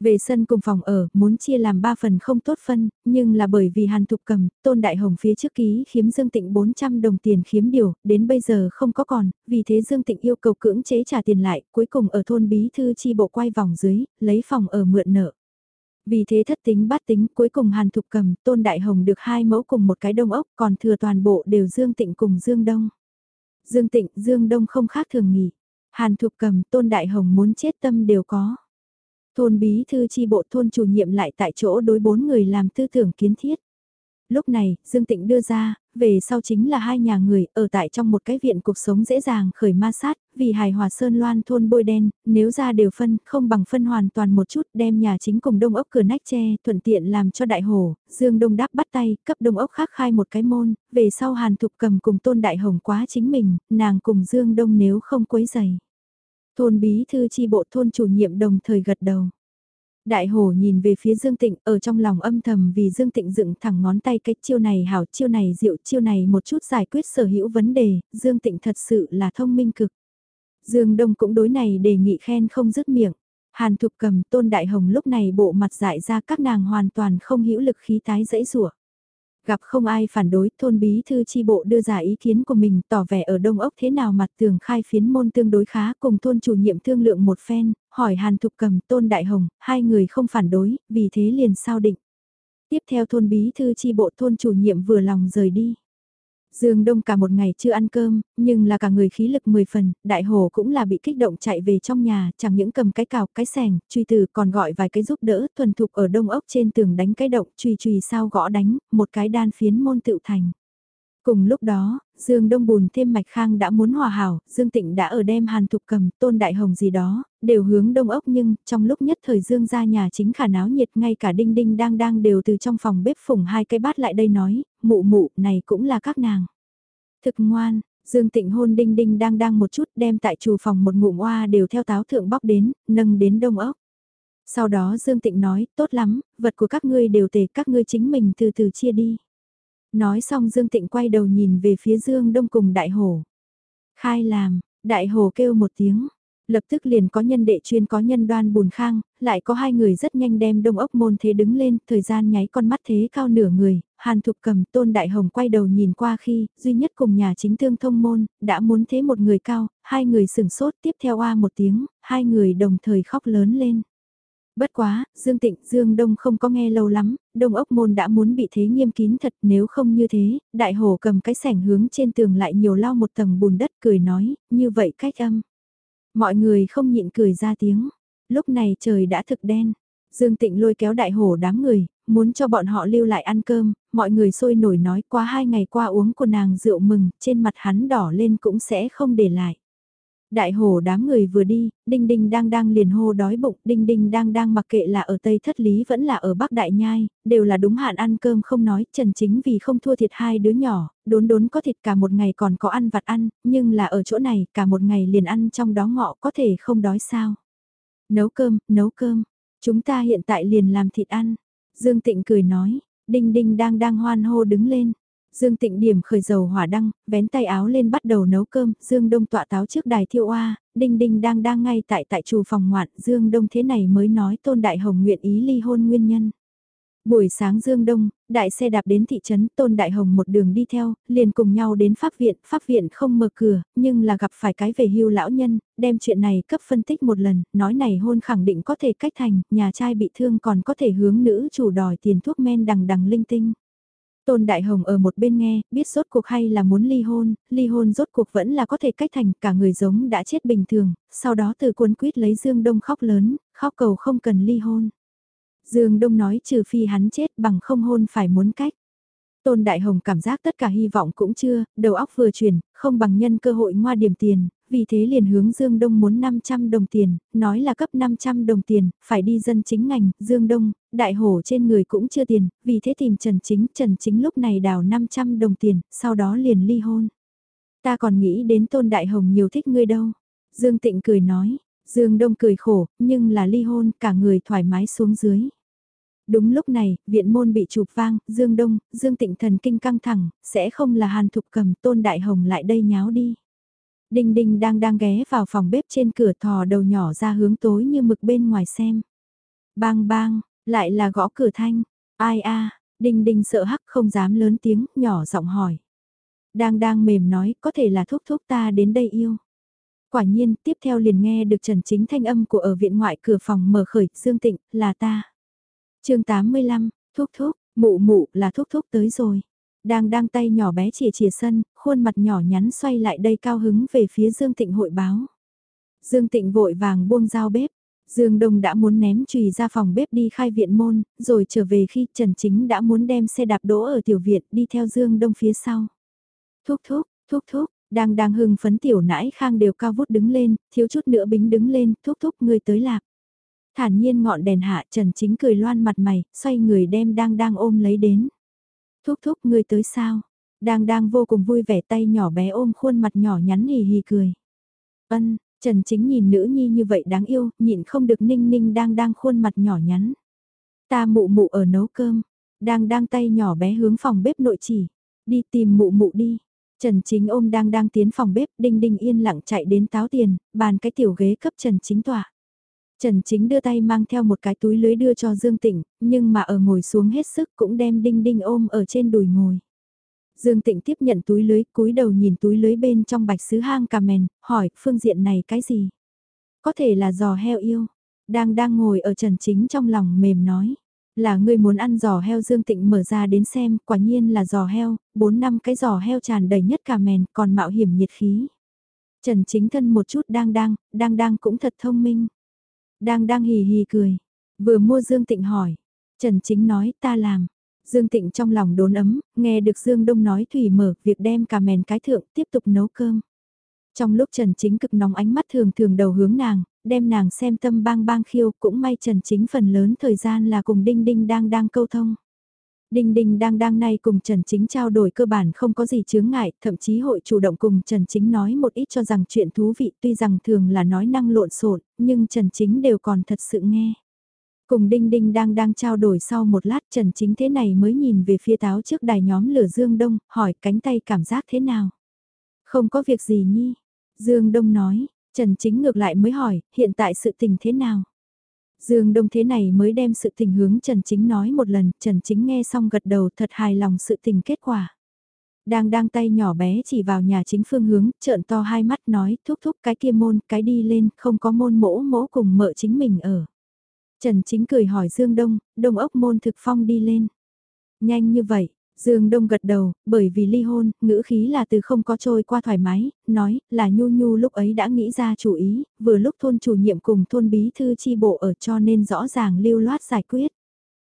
Về sân cùng phòng ở, muốn chia làm 3 phần không tốt phân, nhưng là bởi vì Hàn Thục cầm, Tôn Đại Hồng phía trước ký khiếm Dương Tịnh 400 đồng tiền khiếm điều, đến bây giờ không có còn, vì thế Dương Tịnh yêu cầu cưỡng chế trả tiền lại, cuối cùng ở thôn bí thư chi bộ quay vòng dưới, lấy phòng ở mượn nợ. Vì thế thất tính bát tính, cuối cùng Hàn Thục cầm, Tôn Đại Hồng được hai mẫu cùng một cái đông ốc, còn thừa toàn bộ đều Dương Tịnh cùng Dương Đông. Dương Tịnh, Dương Đông không khác thường nghỉ. Hàn Thục cầm tôn đại hồng muốn chết tâm đều có. Thôn bí thư chi bộ thôn chủ nhiệm lại tại chỗ đối bốn người làm tư tưởng kiến thiết. Lúc này, Dương Tịnh đưa ra, về sau chính là hai nhà người, ở tại trong một cái viện cuộc sống dễ dàng khởi ma sát, vì hài hòa sơn loan thôn bôi đen, nếu ra đều phân, không bằng phân hoàn toàn một chút, đem nhà chính cùng đông ốc cửa nách tre, thuận tiện làm cho đại hồ, Dương Đông đáp bắt tay, cấp đông ốc khác khai một cái môn, về sau hàn thục cầm cùng tôn đại hồng quá chính mình, nàng cùng Dương Đông nếu không quấy giày. Thôn bí thư chi bộ thôn chủ nhiệm đồng thời gật đầu. Đại hổ nhìn về phía Dương Tịnh ở trong lòng âm thầm vì Dương Tịnh dựng thẳng ngón tay cái chiêu này hảo chiêu này diệu chiêu này một chút giải quyết sở hữu vấn đề, Dương Tịnh thật sự là thông minh cực. Dương Đông cũng đối này đề nghị khen không dứt miệng. Hàn Thục cầm tôn đại hồng lúc này bộ mặt dại ra các nàng hoàn toàn không hữu lực khí tái dễ rủa Gặp không ai phản đối, thôn bí thư chi bộ đưa ra ý kiến của mình tỏ vẻ ở Đông Ốc thế nào mặt tường khai phiến môn tương đối khá cùng thôn chủ nhiệm thương lượng một phen, hỏi Hàn Thục Cầm, Tôn Đại Hồng, hai người không phản đối, vì thế liền sao định. Tiếp theo thôn bí thư chi bộ thôn chủ nhiệm vừa lòng rời đi. Dương Đông cả một ngày chưa ăn cơm, nhưng là cả người khí lực 10 phần, đại Hổ cũng là bị kích động chạy về trong nhà, chẳng những cầm cái cào, cái sẻng, truy từ còn gọi vài cái giúp đỡ, thuần thục ở đông ốc trên tường đánh cái động, truy truy sao gõ đánh, một cái đan phiến môn tự thành. Cùng lúc đó, Dương Đông Bùn thêm Mạch Khang đã muốn hòa hảo, Dương Tịnh đã ở đem Hàn Thục cầm, Tôn Đại Hồng gì đó, đều hướng đông ốc nhưng, trong lúc nhất thời Dương ra nhà chính khả náo nhiệt ngay cả Đinh Đinh đang đang đều từ trong phòng bếp phủng hai cái bát lại đây nói, mụ mụ, này cũng là các nàng. Thực ngoan, Dương Tịnh hôn Đinh Đinh đang đang một chút đem tại chủ phòng một ngụm oa đều theo táo thượng bóc đến, nâng đến đông ốc. Sau đó Dương Tịnh nói, tốt lắm, vật của các ngươi đều tề các ngươi chính mình từ từ chia đi. Nói xong Dương Tịnh quay đầu nhìn về phía Dương Đông cùng Đại Hồ. Khai làm, Đại Hồ kêu một tiếng. Lập tức liền có nhân đệ chuyên có nhân đoan bùn khang, lại có hai người rất nhanh đem đông ốc môn thế đứng lên, thời gian nháy con mắt thế cao nửa người, hàn thục cầm tôn đại hồng quay đầu nhìn qua khi, duy nhất cùng nhà chính thương thông môn, đã muốn thế một người cao, hai người sừng sốt tiếp theo a một tiếng, hai người đồng thời khóc lớn lên. Bất quá, Dương Tịnh, Dương Đông không có nghe lâu lắm, Đông ốc môn đã muốn bị thế nghiêm kín thật nếu không như thế, đại hổ cầm cái sẻng hướng trên tường lại nhiều lau một tầng bùn đất cười nói, như vậy cách âm. Mọi người không nhịn cười ra tiếng, lúc này trời đã thực đen. Dương Tịnh lôi kéo đại hổ đám người, muốn cho bọn họ lưu lại ăn cơm, mọi người sôi nổi nói qua hai ngày qua uống của nàng rượu mừng, trên mặt hắn đỏ lên cũng sẽ không để lại. Đại hổ đám người vừa đi, đinh đinh đang đang liền hô đói bụng, đinh đinh đang đang mặc kệ là ở Tây Thất Lý vẫn là ở Bắc Đại Nhai, đều là đúng hạn ăn cơm không nói, trần chính vì không thua thiệt hai đứa nhỏ, đốn đốn có thịt cả một ngày còn có ăn vặt ăn, nhưng là ở chỗ này cả một ngày liền ăn trong đó ngọ có thể không đói sao. Nấu cơm, nấu cơm, chúng ta hiện tại liền làm thịt ăn. Dương Tịnh cười nói, đinh đinh đang đang hoan hô đứng lên. Dương Tịnh điểm khởi dầu hỏa đăng, vén tay áo lên bắt đầu nấu cơm, Dương Đông tọa táo trước đài thiêu oa, Đinh Đinh đang đang ngay tại tại chủ phòng ngoạn, Dương Đông thế này mới nói Tôn Đại Hồng nguyện ý ly hôn nguyên nhân. Buổi sáng Dương Đông, đại xe đạp đến thị trấn Tôn Đại Hồng một đường đi theo, liền cùng nhau đến pháp viện, pháp viện không mở cửa, nhưng là gặp phải cái về hưu lão nhân, đem chuyện này cấp phân tích một lần, nói này hôn khẳng định có thể cách thành, nhà trai bị thương còn có thể hướng nữ chủ đòi tiền thuốc men đằng đằng linh tinh. Tôn Đại Hồng ở một bên nghe, biết rốt cuộc hay là muốn ly hôn, ly hôn rốt cuộc vẫn là có thể cách thành cả người giống đã chết bình thường, sau đó từ cuốn quýt lấy Dương Đông khóc lớn, khóc cầu không cần ly hôn. Dương Đông nói trừ phi hắn chết bằng không hôn phải muốn cách. Tôn Đại Hồng cảm giác tất cả hy vọng cũng chưa, đầu óc vừa chuyển, không bằng nhân cơ hội ngoa điểm tiền, vì thế liền hướng Dương Đông muốn 500 đồng tiền, nói là cấp 500 đồng tiền, phải đi dân chính ngành, Dương Đông, đại hổ trên người cũng chưa tiền, vì thế tìm Trần Chính, Trần Chính lúc này đào 500 đồng tiền, sau đó liền ly hôn. Ta còn nghĩ đến Tôn Đại Hồng nhiều thích ngươi đâu. Dương Tịnh cười nói, Dương Đông cười khổ, nhưng là ly hôn, cả người thoải mái xuống dưới. Đúng lúc này, viện môn bị chụp vang, Dương Đông, Dương Tịnh thần kinh căng thẳng, sẽ không là Hàn Thục cầm Tôn Đại Hồng lại đây nháo đi. Đinh Đinh đang đang ghé vào phòng bếp trên cửa thò đầu nhỏ ra hướng tối như mực bên ngoài xem. Bang bang, lại là gõ cửa thanh. Ai a Đinh Đinh sợ hắc không dám lớn tiếng, nhỏ giọng hỏi. Đang đang mềm nói, có thể là thúc thúc ta đến đây yêu. Quả nhiên, tiếp theo liền nghe được Trần Chính thanh âm của ở viện ngoại cửa phòng mở khởi, Dương Tịnh, là ta. chương 85, thúc thúc, mụ mụ là thúc thúc tới rồi. Đang đang tay nhỏ bé chìa chìa sân, khuôn mặt nhỏ nhắn xoay lại đây cao hứng về phía Dương Tịnh hội báo. Dương Tịnh vội vàng buông dao bếp. Dương Đông đã muốn ném chùy ra phòng bếp đi khai viện môn, rồi trở về khi Trần Chính đã muốn đem xe đạp đỗ ở tiểu viện đi theo Dương Đông phía sau. Thúc thúc, thúc thúc, đang đang hưng phấn tiểu nãi khang đều cao vút đứng lên, thiếu chút nữa bính đứng lên, thúc thúc người tới lạc. Thản nhiên ngọn đèn hạ Trần Chính cười loan mặt mày, xoay người đem đang đang ôm lấy đến. Thúc thúc người tới sao? Đang đang vô cùng vui vẻ tay nhỏ bé ôm khuôn mặt nhỏ nhắn hì hì cười. Ân, Trần Chính nhìn nữ nhi như vậy đáng yêu, nhịn không được ninh ninh đang đang khuôn mặt nhỏ nhắn. Ta mụ mụ ở nấu cơm, đang đang tay nhỏ bé hướng phòng bếp nội chỉ, đi tìm mụ mụ đi. Trần Chính ôm đang đang tiến phòng bếp, đinh đinh yên lặng chạy đến táo tiền, bàn cái tiểu ghế cấp Trần Chính tỏa. Trần Chính đưa tay mang theo một cái túi lưới đưa cho Dương Tịnh, nhưng mà ở ngồi xuống hết sức cũng đem đinh đinh ôm ở trên đùi ngồi. Dương Tịnh tiếp nhận túi lưới, cúi đầu nhìn túi lưới bên trong bạch sứ hang cà mèn, hỏi phương diện này cái gì? Có thể là giò heo yêu. Đang đang ngồi ở Trần Chính trong lòng mềm nói. Là người muốn ăn giò heo Dương Tịnh mở ra đến xem, quả nhiên là giò heo, 4 năm cái giò heo tràn đầy nhất cà mèn, còn mạo hiểm nhiệt khí. Trần Chính thân một chút đang đang, đang đang cũng thật thông minh. Đang đang hì hì cười. Vừa mua Dương Tịnh hỏi. Trần Chính nói ta làm. Dương Tịnh trong lòng đốn ấm, nghe được Dương Đông nói thủy mở việc đem cà mèn cái thượng tiếp tục nấu cơm. Trong lúc Trần Chính cực nóng ánh mắt thường thường đầu hướng nàng, đem nàng xem tâm bang bang khiêu cũng may Trần Chính phần lớn thời gian là cùng Đinh Đinh đang đang câu thông. Đinh Đinh đang đang nay cùng Trần Chính trao đổi cơ bản không có gì chướng ngại, thậm chí hội chủ động cùng Trần Chính nói một ít cho rằng chuyện thú vị tuy rằng thường là nói năng lộn xộn, nhưng Trần Chính đều còn thật sự nghe. Cùng Đinh Đinh đang đang trao đổi sau một lát Trần Chính thế này mới nhìn về phía táo trước đài nhóm lửa Dương Đông, hỏi cánh tay cảm giác thế nào. Không có việc gì nhi. Dương Đông nói, Trần Chính ngược lại mới hỏi, hiện tại sự tình thế nào? Dương Đông thế này mới đem sự tình hướng Trần Chính nói một lần, Trần Chính nghe xong gật đầu thật hài lòng sự tình kết quả. Đang đang tay nhỏ bé chỉ vào nhà chính phương hướng, trợn to hai mắt nói thúc thúc cái kia môn, cái đi lên, không có môn mỗ mỗ cùng mợ chính mình ở. Trần Chính cười hỏi Dương Đông, đông ốc môn thực phong đi lên. Nhanh như vậy, Dương Đông gật đầu, bởi vì ly hôn, ngữ khí là từ không có trôi qua thoải mái, nói là Nhu Nhu lúc ấy đã nghĩ ra chủ ý, vừa lúc thôn chủ nhiệm cùng thôn bí thư chi bộ ở cho nên rõ ràng lưu loát giải quyết.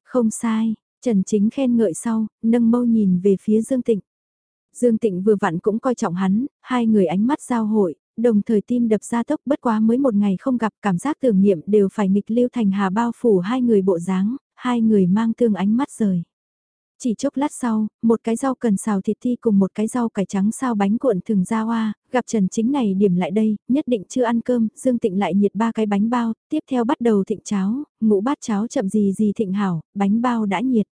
Không sai, Trần Chính khen ngợi sau, nâng mâu nhìn về phía Dương Tịnh. Dương Tịnh vừa vặn cũng coi trọng hắn, hai người ánh mắt giao hội, đồng thời tim đập ra tốc bất quá mới một ngày không gặp cảm giác tưởng niệm đều phải nghịch lưu thành hà bao phủ hai người bộ dáng, hai người mang tương ánh mắt rời. Chỉ chốc lát sau, một cái rau cần xào thịt thi cùng một cái rau cải trắng sao bánh cuộn thường ra hoa, gặp Trần Chính này điểm lại đây, nhất định chưa ăn cơm, Dương Tịnh lại nhiệt ba cái bánh bao, tiếp theo bắt đầu thịnh cháo, ngũ bát cháo chậm gì gì thịnh hảo, bánh bao đã nhiệt.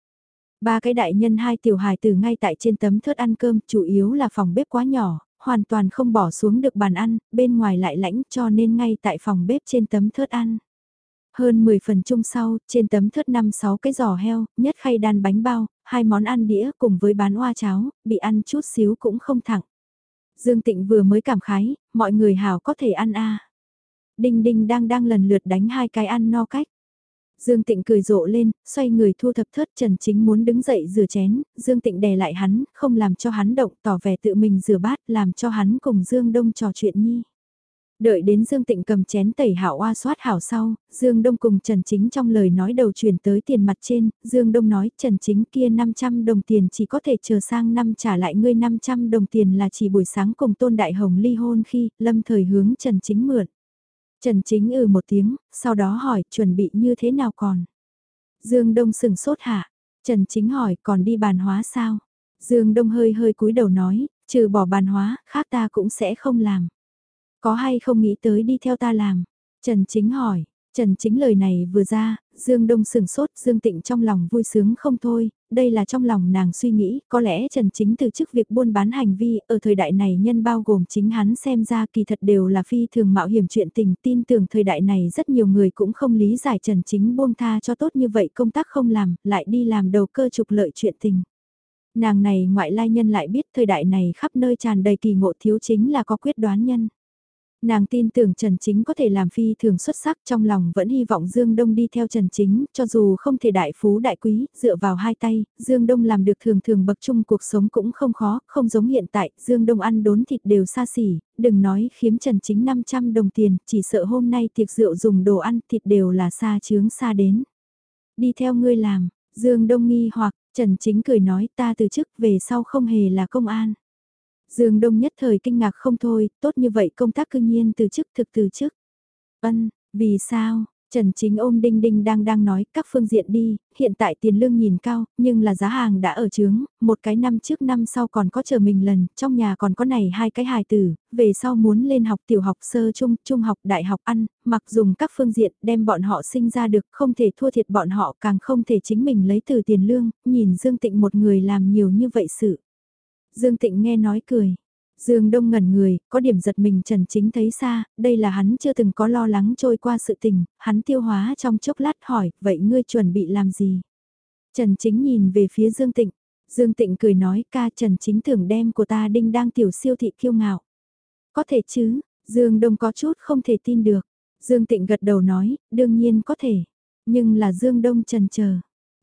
Ba cái đại nhân hai tiểu hài từ ngay tại trên tấm thớt ăn cơm, chủ yếu là phòng bếp quá nhỏ, hoàn toàn không bỏ xuống được bàn ăn, bên ngoài lại lãnh cho nên ngay tại phòng bếp trên tấm thớt ăn. Hơn 10 phần chung sau, trên tấm thớt 5-6 cái giò heo, nhất khay đan bánh bao, hai món ăn đĩa cùng với bán hoa cháo, bị ăn chút xíu cũng không thẳng. Dương Tịnh vừa mới cảm khái, mọi người hảo có thể ăn a. Đinh đinh đang đang lần lượt đánh hai cái ăn no cách. Dương Tịnh cười rộ lên, xoay người thu thập thớt Trần Chính muốn đứng dậy rửa chén, Dương Tịnh đè lại hắn, không làm cho hắn động, tỏ vẻ tự mình rửa bát, làm cho hắn cùng Dương Đông trò chuyện nhi. Đợi đến Dương Tịnh cầm chén tẩy hảo oa soát hảo sau, Dương Đông cùng Trần Chính trong lời nói đầu chuyển tới tiền mặt trên, Dương Đông nói Trần Chính kia 500 đồng tiền chỉ có thể chờ sang năm trả lại ngươi 500 đồng tiền là chỉ buổi sáng cùng Tôn Đại Hồng ly hôn khi lâm thời hướng Trần Chính mượn. Trần Chính ừ một tiếng, sau đó hỏi chuẩn bị như thế nào còn. Dương Đông sừng sốt hạ, Trần Chính hỏi còn đi bàn hóa sao? Dương Đông hơi hơi cúi đầu nói, trừ bỏ bàn hóa, khác ta cũng sẽ không làm. Có hay không nghĩ tới đi theo ta làm? Trần Chính hỏi, Trần Chính lời này vừa ra, Dương Đông sừng sốt, Dương Tịnh trong lòng vui sướng không thôi, đây là trong lòng nàng suy nghĩ, có lẽ Trần Chính từ chức việc buôn bán hành vi, ở thời đại này nhân bao gồm chính hắn xem ra kỳ thật đều là phi thường mạo hiểm chuyện tình, tin tưởng thời đại này rất nhiều người cũng không lý giải Trần Chính buông tha cho tốt như vậy công tác không làm, lại đi làm đầu cơ trục lợi chuyện tình. Nàng này ngoại lai nhân lại biết thời đại này khắp nơi tràn đầy kỳ ngộ thiếu chính là có quyết đoán nhân. Nàng tin tưởng Trần Chính có thể làm phi thường xuất sắc trong lòng vẫn hy vọng Dương Đông đi theo Trần Chính, cho dù không thể đại phú đại quý, dựa vào hai tay, Dương Đông làm được thường thường bậc chung cuộc sống cũng không khó, không giống hiện tại, Dương Đông ăn đốn thịt đều xa xỉ, đừng nói khiếm Trần Chính 500 đồng tiền, chỉ sợ hôm nay tiệc rượu dùng đồ ăn thịt đều là xa chướng xa đến. Đi theo ngươi làm, Dương Đông nghi hoặc, Trần Chính cười nói ta từ chức về sau không hề là công an. Dương Đông nhất thời kinh ngạc không thôi, tốt như vậy công tác cương nhiên từ chức thực từ chức. Ân, vì sao? Trần Chính ôm Đinh Đinh đang đang nói các phương diện đi, hiện tại tiền lương nhìn cao, nhưng là giá hàng đã ở trướng, một cái năm trước năm sau còn có chờ mình lần, trong nhà còn có này hai cái hài tử, về sau muốn lên học tiểu học sơ trung, trung học đại học ăn, mặc dùng các phương diện đem bọn họ sinh ra được, không thể thua thiệt bọn họ càng không thể chính mình lấy từ tiền lương, nhìn Dương Tịnh một người làm nhiều như vậy sự. Dương Tịnh nghe nói cười. Dương Đông ngẩn người, có điểm giật mình Trần Chính thấy xa, đây là hắn chưa từng có lo lắng trôi qua sự tình, hắn tiêu hóa trong chốc lát hỏi, vậy ngươi chuẩn bị làm gì? Trần Chính nhìn về phía Dương Tịnh, Dương Tịnh cười nói ca Trần Chính tưởng đem của ta đinh đang tiểu siêu thị kiêu ngạo. Có thể chứ, Dương Đông có chút không thể tin được. Dương Tịnh gật đầu nói, đương nhiên có thể. Nhưng là Dương Đông trần chờ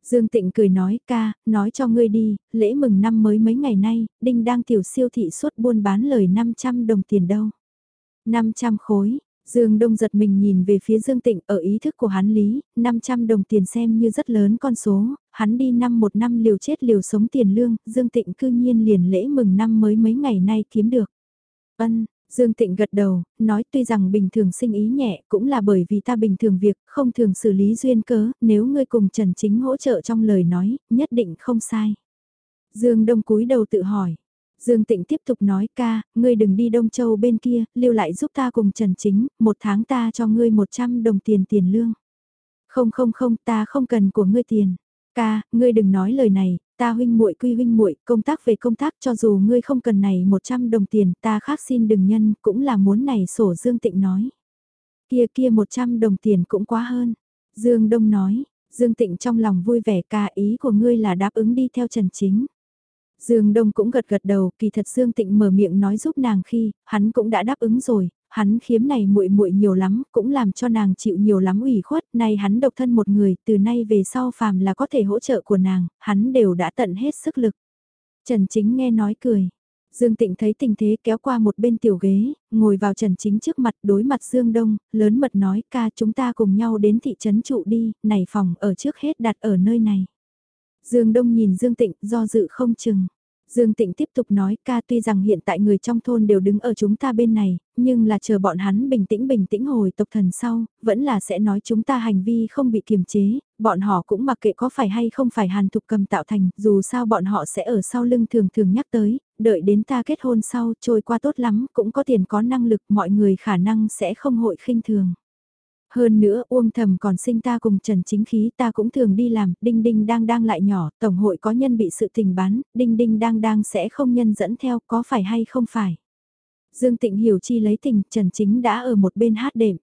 Dương Tịnh cười nói ca, nói cho ngươi đi, lễ mừng năm mới mấy ngày nay, Đinh đang tiểu siêu thị suốt buôn bán lời 500 đồng tiền đâu. 500 khối, Dương Đông giật mình nhìn về phía Dương Tịnh ở ý thức của hắn lý, 500 đồng tiền xem như rất lớn con số, hắn đi năm một năm liều chết liều sống tiền lương, Dương Tịnh cư nhiên liền lễ mừng năm mới mấy ngày nay kiếm được. Ân, Dương Tịnh gật đầu, nói tuy rằng bình thường sinh ý nhẹ cũng là bởi vì ta bình thường việc không thường xử lý duyên cớ, nếu ngươi cùng Trần Chính hỗ trợ trong lời nói, nhất định không sai. Dương Đông cúi đầu tự hỏi. Dương Tịnh tiếp tục nói ca, ngươi đừng đi Đông Châu bên kia, lưu lại giúp ta cùng Trần Chính, một tháng ta cho ngươi 100 đồng tiền tiền lương. Không không không ta không cần của ngươi tiền. Ca, ngươi đừng nói lời này, ta huynh muội quy huynh muội, công tác về công tác cho dù ngươi không cần này 100 đồng tiền, ta khác xin đừng nhân, cũng là muốn này sổ Dương Tịnh nói. Kia kia 100 đồng tiền cũng quá hơn. Dương Đông nói, Dương Tịnh trong lòng vui vẻ ca ý của ngươi là đáp ứng đi theo Trần Chính. Dương Đông cũng gật gật đầu, kỳ thật Dương Tịnh mở miệng nói giúp nàng khi, hắn cũng đã đáp ứng rồi, hắn khiếm này muội muội nhiều lắm, cũng làm cho nàng chịu nhiều lắm ủy khuất, nay hắn độc thân một người, từ nay về sau phàm là có thể hỗ trợ của nàng, hắn đều đã tận hết sức lực. Trần Chính nghe nói cười. Dương Tịnh thấy tình thế kéo qua một bên tiểu ghế, ngồi vào Trần Chính trước mặt đối mặt Dương Đông, lớn mật nói ca chúng ta cùng nhau đến thị trấn trụ đi, này phòng ở trước hết đặt ở nơi này. Dương Đông nhìn Dương Tịnh do dự không chừng. Dương Tịnh tiếp tục nói ca tuy rằng hiện tại người trong thôn đều đứng ở chúng ta bên này, nhưng là chờ bọn hắn bình tĩnh bình tĩnh hồi tộc thần sau, vẫn là sẽ nói chúng ta hành vi không bị kiềm chế, bọn họ cũng mặc kệ có phải hay không phải hàn thục cầm tạo thành, dù sao bọn họ sẽ ở sau lưng thường thường nhắc tới, đợi đến ta kết hôn sau trôi qua tốt lắm, cũng có tiền có năng lực mọi người khả năng sẽ không hội khinh thường. Hơn nữa Uông Thầm còn sinh ta cùng Trần Chính Khí ta cũng thường đi làm, Đinh Đinh đang đang lại nhỏ, Tổng hội có nhân bị sự tình bán, Đinh Đinh đang đang sẽ không nhân dẫn theo, có phải hay không phải. Dương Tịnh hiểu chi lấy tình, Trần Chính đã ở một bên hát đệm.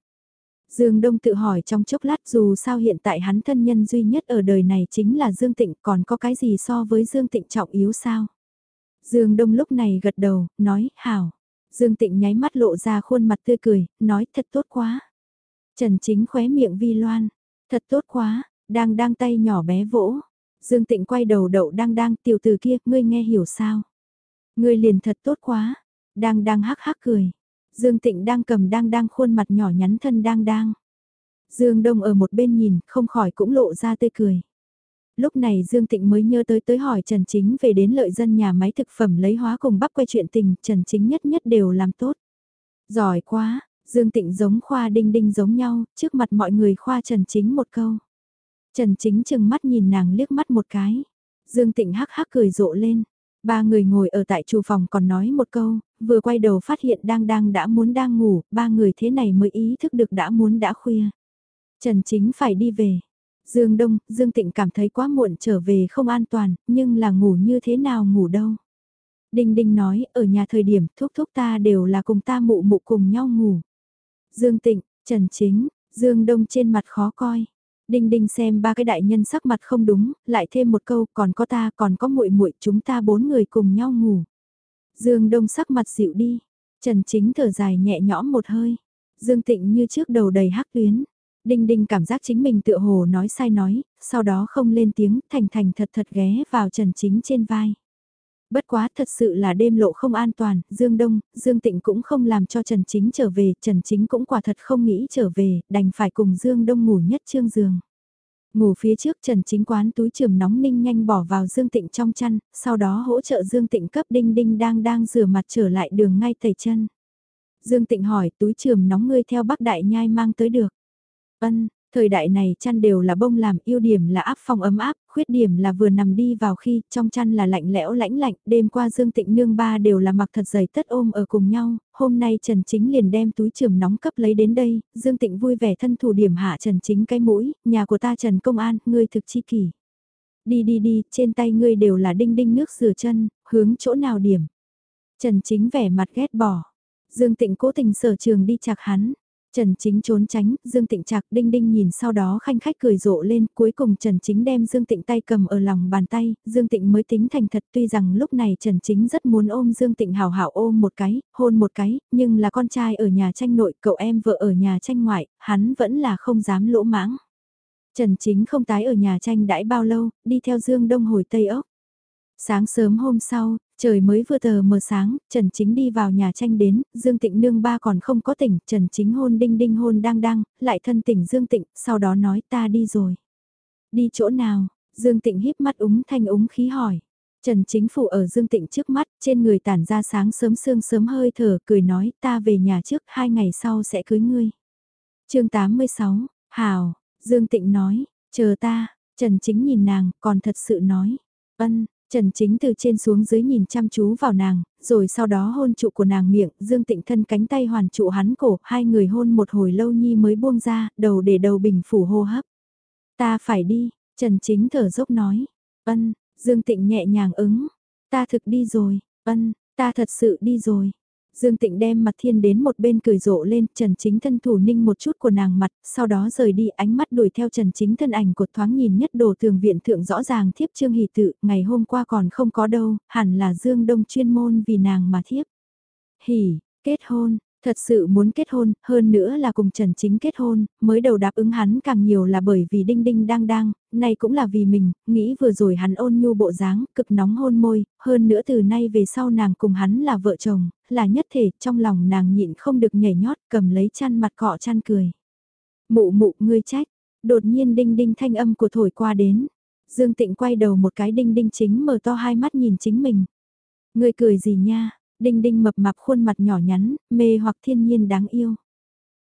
Dương Đông tự hỏi trong chốc lát dù sao hiện tại hắn thân nhân duy nhất ở đời này chính là Dương Tịnh còn có cái gì so với Dương Tịnh trọng yếu sao? Dương Đông lúc này gật đầu, nói, hảo. Dương Tịnh nháy mắt lộ ra khuôn mặt tươi cười, nói thật tốt quá. Trần Chính khóe miệng vi loan, thật tốt quá, đang đang tay nhỏ bé vỗ. Dương Tịnh quay đầu đậu đang đang tiểu từ kia, ngươi nghe hiểu sao? Ngươi liền thật tốt quá, đang đang hắc hắc cười. Dương Tịnh đang cầm đang đang khuôn mặt nhỏ nhắn thân đang đang. Dương Đông ở một bên nhìn, không khỏi cũng lộ ra tươi cười. Lúc này Dương Tịnh mới nhớ tới tới hỏi Trần Chính về đến lợi dân nhà máy thực phẩm lấy hóa cùng bắp quay chuyện tình, Trần Chính nhất nhất đều làm tốt. Giỏi quá, Dương Tịnh giống khoa đinh đinh giống nhau, trước mặt mọi người khoa Trần Chính một câu. Trần Chính chừng mắt nhìn nàng liếc mắt một cái. Dương Tịnh hắc hắc cười rộ lên. Ba người ngồi ở tại chủ phòng còn nói một câu, vừa quay đầu phát hiện đang đang đã muốn đang ngủ, ba người thế này mới ý thức được đã muốn đã khuya. Trần Chính phải đi về. Dương Đông, Dương Tịnh cảm thấy quá muộn trở về không an toàn, nhưng là ngủ như thế nào ngủ đâu. Đinh Đinh nói, ở nhà thời điểm thúc thúc ta đều là cùng ta mụ mụ cùng nhau ngủ. Dương Tịnh, Trần Chính, Dương Đông trên mặt khó coi. Đinh Đinh xem ba cái đại nhân sắc mặt không đúng, lại thêm một câu, còn có ta, còn có muội muội, chúng ta bốn người cùng nhau ngủ. Dương Đông sắc mặt dịu đi, Trần Chính thở dài nhẹ nhõm một hơi. Dương Tịnh như trước đầu đầy hắc tuyến. Đinh Đinh cảm giác chính mình tựa hồ nói sai nói, sau đó không lên tiếng, thành thành thật thật ghé vào Trần Chính trên vai. Bất quá thật sự là đêm lộ không an toàn, Dương Đông, Dương Tịnh cũng không làm cho Trần Chính trở về, Trần Chính cũng quả thật không nghĩ trở về, đành phải cùng Dương Đông ngủ nhất trương giường. Ngủ phía trước Trần Chính quán túi trường nóng ninh nhanh bỏ vào Dương Tịnh trong chăn, sau đó hỗ trợ Dương Tịnh cấp đinh đinh đang đang rửa mặt trở lại đường ngay tẩy chân. Dương Tịnh hỏi túi trường nóng ngươi theo bác đại nhai mang tới được. Ân, Thời đại này chăn đều là bông làm, ưu điểm là áp phòng ấm áp, khuyết điểm là vừa nằm đi vào khi trong chăn là lạnh lẽo lãnh lạnh, đêm qua Dương Tịnh Nương ba đều là mặc thật dày tất ôm ở cùng nhau, hôm nay Trần Chính liền đem túi trường nóng cấp lấy đến đây, Dương Tịnh vui vẻ thân thủ điểm hạ Trần Chính cái mũi, nhà của ta Trần Công An, ngươi thực chi kỷ. Đi đi đi, trên tay ngươi đều là đinh đinh nước rửa chân, hướng chỗ nào điểm. Trần Chính vẻ mặt ghét bỏ. Dương Tịnh cố tình sở trường đi chạc hắn. Trần Chính trốn tránh, Dương Tịnh chạc đinh đinh nhìn sau đó khanh khách cười rộ lên, cuối cùng Trần Chính đem Dương Tịnh tay cầm ở lòng bàn tay, Dương Tịnh mới tính thành thật tuy rằng lúc này Trần Chính rất muốn ôm Dương Tịnh hào hảo ôm một cái, hôn một cái, nhưng là con trai ở nhà tranh nội, cậu em vợ ở nhà tranh ngoại, hắn vẫn là không dám lỗ mãng. Trần Chính không tái ở nhà tranh đãi bao lâu, đi theo Dương Đông hồi Tây Ốc. Sáng sớm hôm sau, Trời mới vừa tờ mờ sáng, Trần Chính đi vào nhà tranh đến, Dương Tịnh nương ba còn không có tỉnh, Trần Chính hôn đinh đinh hôn đang đang, lại thân tỉnh Dương Tịnh, sau đó nói ta đi rồi. Đi chỗ nào? Dương Tịnh híp mắt úng thanh úng khí hỏi. Trần Chính Phủ ở Dương Tịnh trước mắt, trên người tản ra sáng sớm sương sớm hơi thở, cười nói ta về nhà trước, hai ngày sau sẽ cưới ngươi. chương 86, Hào, Dương Tịnh nói, chờ ta, Trần Chính nhìn nàng, còn thật sự nói, ân, Trần Chính từ trên xuống dưới nhìn chăm chú vào nàng, rồi sau đó hôn trụ của nàng miệng, Dương Tịnh thân cánh tay hoàn trụ hắn cổ, hai người hôn một hồi lâu nhi mới buông ra, đầu để đầu bình phủ hô hấp. Ta phải đi, Trần Chính thở dốc nói. Ân, Dương Tịnh nhẹ nhàng ứng, ta thực đi rồi, ân, ta thật sự đi rồi. Dương Tịnh đem mặt thiên đến một bên cười rộ lên, Trần Chính thân thủ ninh một chút của nàng mặt, sau đó rời đi ánh mắt đuổi theo Trần Chính thân ảnh của thoáng nhìn nhất đồ thường viện thượng rõ ràng thiếp trương hỷ tự, ngày hôm qua còn không có đâu, hẳn là Dương Đông chuyên môn vì nàng mà thiếp. Hỉ, kết hôn, Thật sự muốn kết hôn, hơn nữa là cùng Trần Chính kết hôn, mới đầu đáp ứng hắn càng nhiều là bởi vì Đinh Đinh đang đang, nay cũng là vì mình, nghĩ vừa rồi hắn ôn nhu bộ dáng, cực nóng hôn môi, hơn nữa từ nay về sau nàng cùng hắn là vợ chồng, là nhất thể, trong lòng nàng nhịn không được nhảy nhót, cầm lấy chăn mặt cọ chăn cười. Mụ mụ ngươi trách, đột nhiên Đinh Đinh thanh âm của thổi qua đến. Dương Tịnh quay đầu một cái Đinh Đinh chính mở to hai mắt nhìn chính mình. Ngươi cười gì nha, Đinh đinh mập mạp khuôn mặt nhỏ nhắn, mê hoặc thiên nhiên đáng yêu.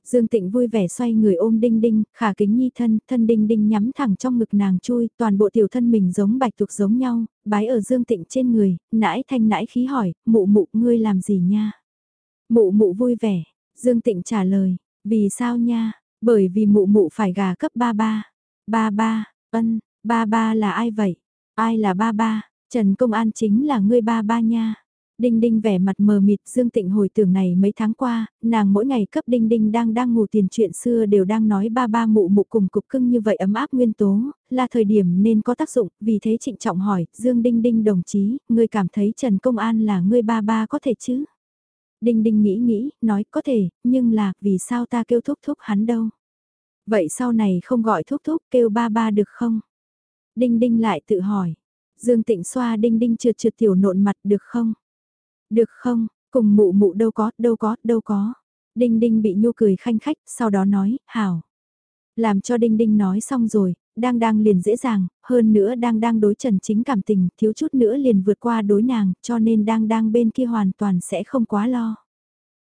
Dương Tịnh vui vẻ xoay người ôm Đinh Đinh, khả kính nhi thân, thân Đinh Đinh nhắm thẳng trong ngực nàng chui, toàn bộ tiểu thân mình giống bạch tuộc giống nhau, bái ở Dương Tịnh trên người, nãi thanh nãi khí hỏi, mụ mụ ngươi làm gì nha? Mụ mụ vui vẻ, Dương Tịnh trả lời, vì sao nha? Bởi vì mụ mụ phải gà cấp ba ba. Ba ba, ân, ba ba là ai vậy? Ai là ba ba? Trần Công An chính là ngươi ba ba nha. Đinh Đinh vẻ mặt mờ mịt Dương Tịnh hồi tưởng này mấy tháng qua, nàng mỗi ngày cấp Đinh Đinh đang đang ngủ tiền chuyện xưa đều đang nói ba ba mụ mụ cùng cục cưng như vậy ấm áp nguyên tố, là thời điểm nên có tác dụng, vì thế trịnh trọng hỏi, Dương Đinh Đinh đồng chí, ngươi cảm thấy Trần Công An là ngươi ba ba có thể chứ? Đinh Đinh nghĩ nghĩ, nói có thể, nhưng là, vì sao ta kêu thúc thúc hắn đâu? Vậy sau này không gọi thúc thúc kêu ba ba được không? Đinh Đinh lại tự hỏi. Dương Tịnh xoa Đinh Đinh trượt trượt tiểu nộn mặt được không? Được không, cùng mụ mụ đâu có, đâu có, đâu có. Đinh Đinh bị nhu cười khanh khách, sau đó nói, hảo. Làm cho Đinh Đinh nói xong rồi, đang đang liền dễ dàng, hơn nữa đang đang đối trần chính cảm tình, thiếu chút nữa liền vượt qua đối nàng, cho nên đang đang bên kia hoàn toàn sẽ không quá lo.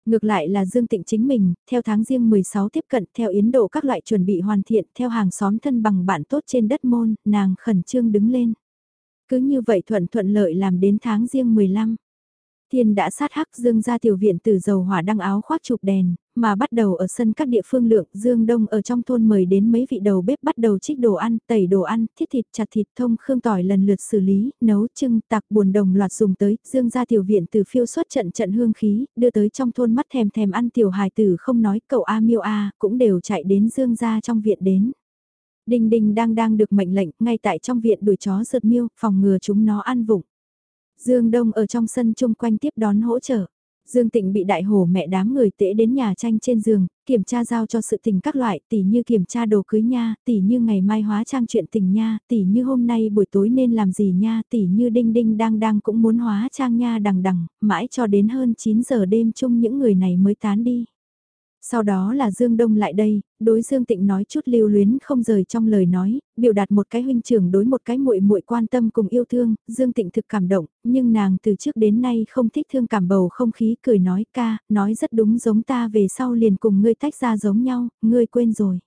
Ngược lại là Dương Tịnh chính mình, theo tháng riêng 16 tiếp cận, theo yến độ các loại chuẩn bị hoàn thiện, theo hàng xóm thân bằng bạn tốt trên đất môn, nàng khẩn trương đứng lên. Cứ như vậy thuận thuận lợi làm đến tháng riêng 15. Thiên đã sát hắc Dương ra tiểu viện từ dầu hỏa đăng áo khoác chụp đèn, mà bắt đầu ở sân các địa phương lượng Dương Đông ở trong thôn mời đến mấy vị đầu bếp bắt đầu trích đồ ăn, tẩy đồ ăn, thiết thịt chặt thịt thông khương tỏi lần lượt xử lý, nấu trưng tạc buồn đồng loạt dùng tới, Dương ra tiểu viện từ phiêu xuất trận trận hương khí, đưa tới trong thôn mắt thèm thèm ăn tiểu hài tử không nói cậu A miêu A cũng đều chạy đến Dương ra trong viện đến. đình đình đang đang được mệnh lệnh ngay tại trong viện đuổi chó rượt miêu, phòng ngừa chúng nó ăn vụng. Dương Đông ở trong sân chung quanh tiếp đón hỗ trợ. Dương Tịnh bị đại hổ mẹ đám người tễ đến nhà tranh trên giường, kiểm tra giao cho sự tình các loại, tỉ như kiểm tra đồ cưới nha, tỉ như ngày mai hóa trang chuyện tình nha, tỉ như hôm nay buổi tối nên làm gì nha, tỉ như đinh đinh đang đang cũng muốn hóa trang nha đằng đằng, mãi cho đến hơn 9 giờ đêm chung những người này mới tán đi. Sau đó là Dương Đông lại đây, đối Dương Tịnh nói chút lưu luyến không rời trong lời nói, biểu đạt một cái huynh trưởng đối một cái muội muội quan tâm cùng yêu thương, Dương Tịnh thực cảm động, nhưng nàng từ trước đến nay không thích thương cảm bầu không khí cười nói ca, nói rất đúng giống ta về sau liền cùng ngươi tách ra giống nhau, ngươi quên rồi.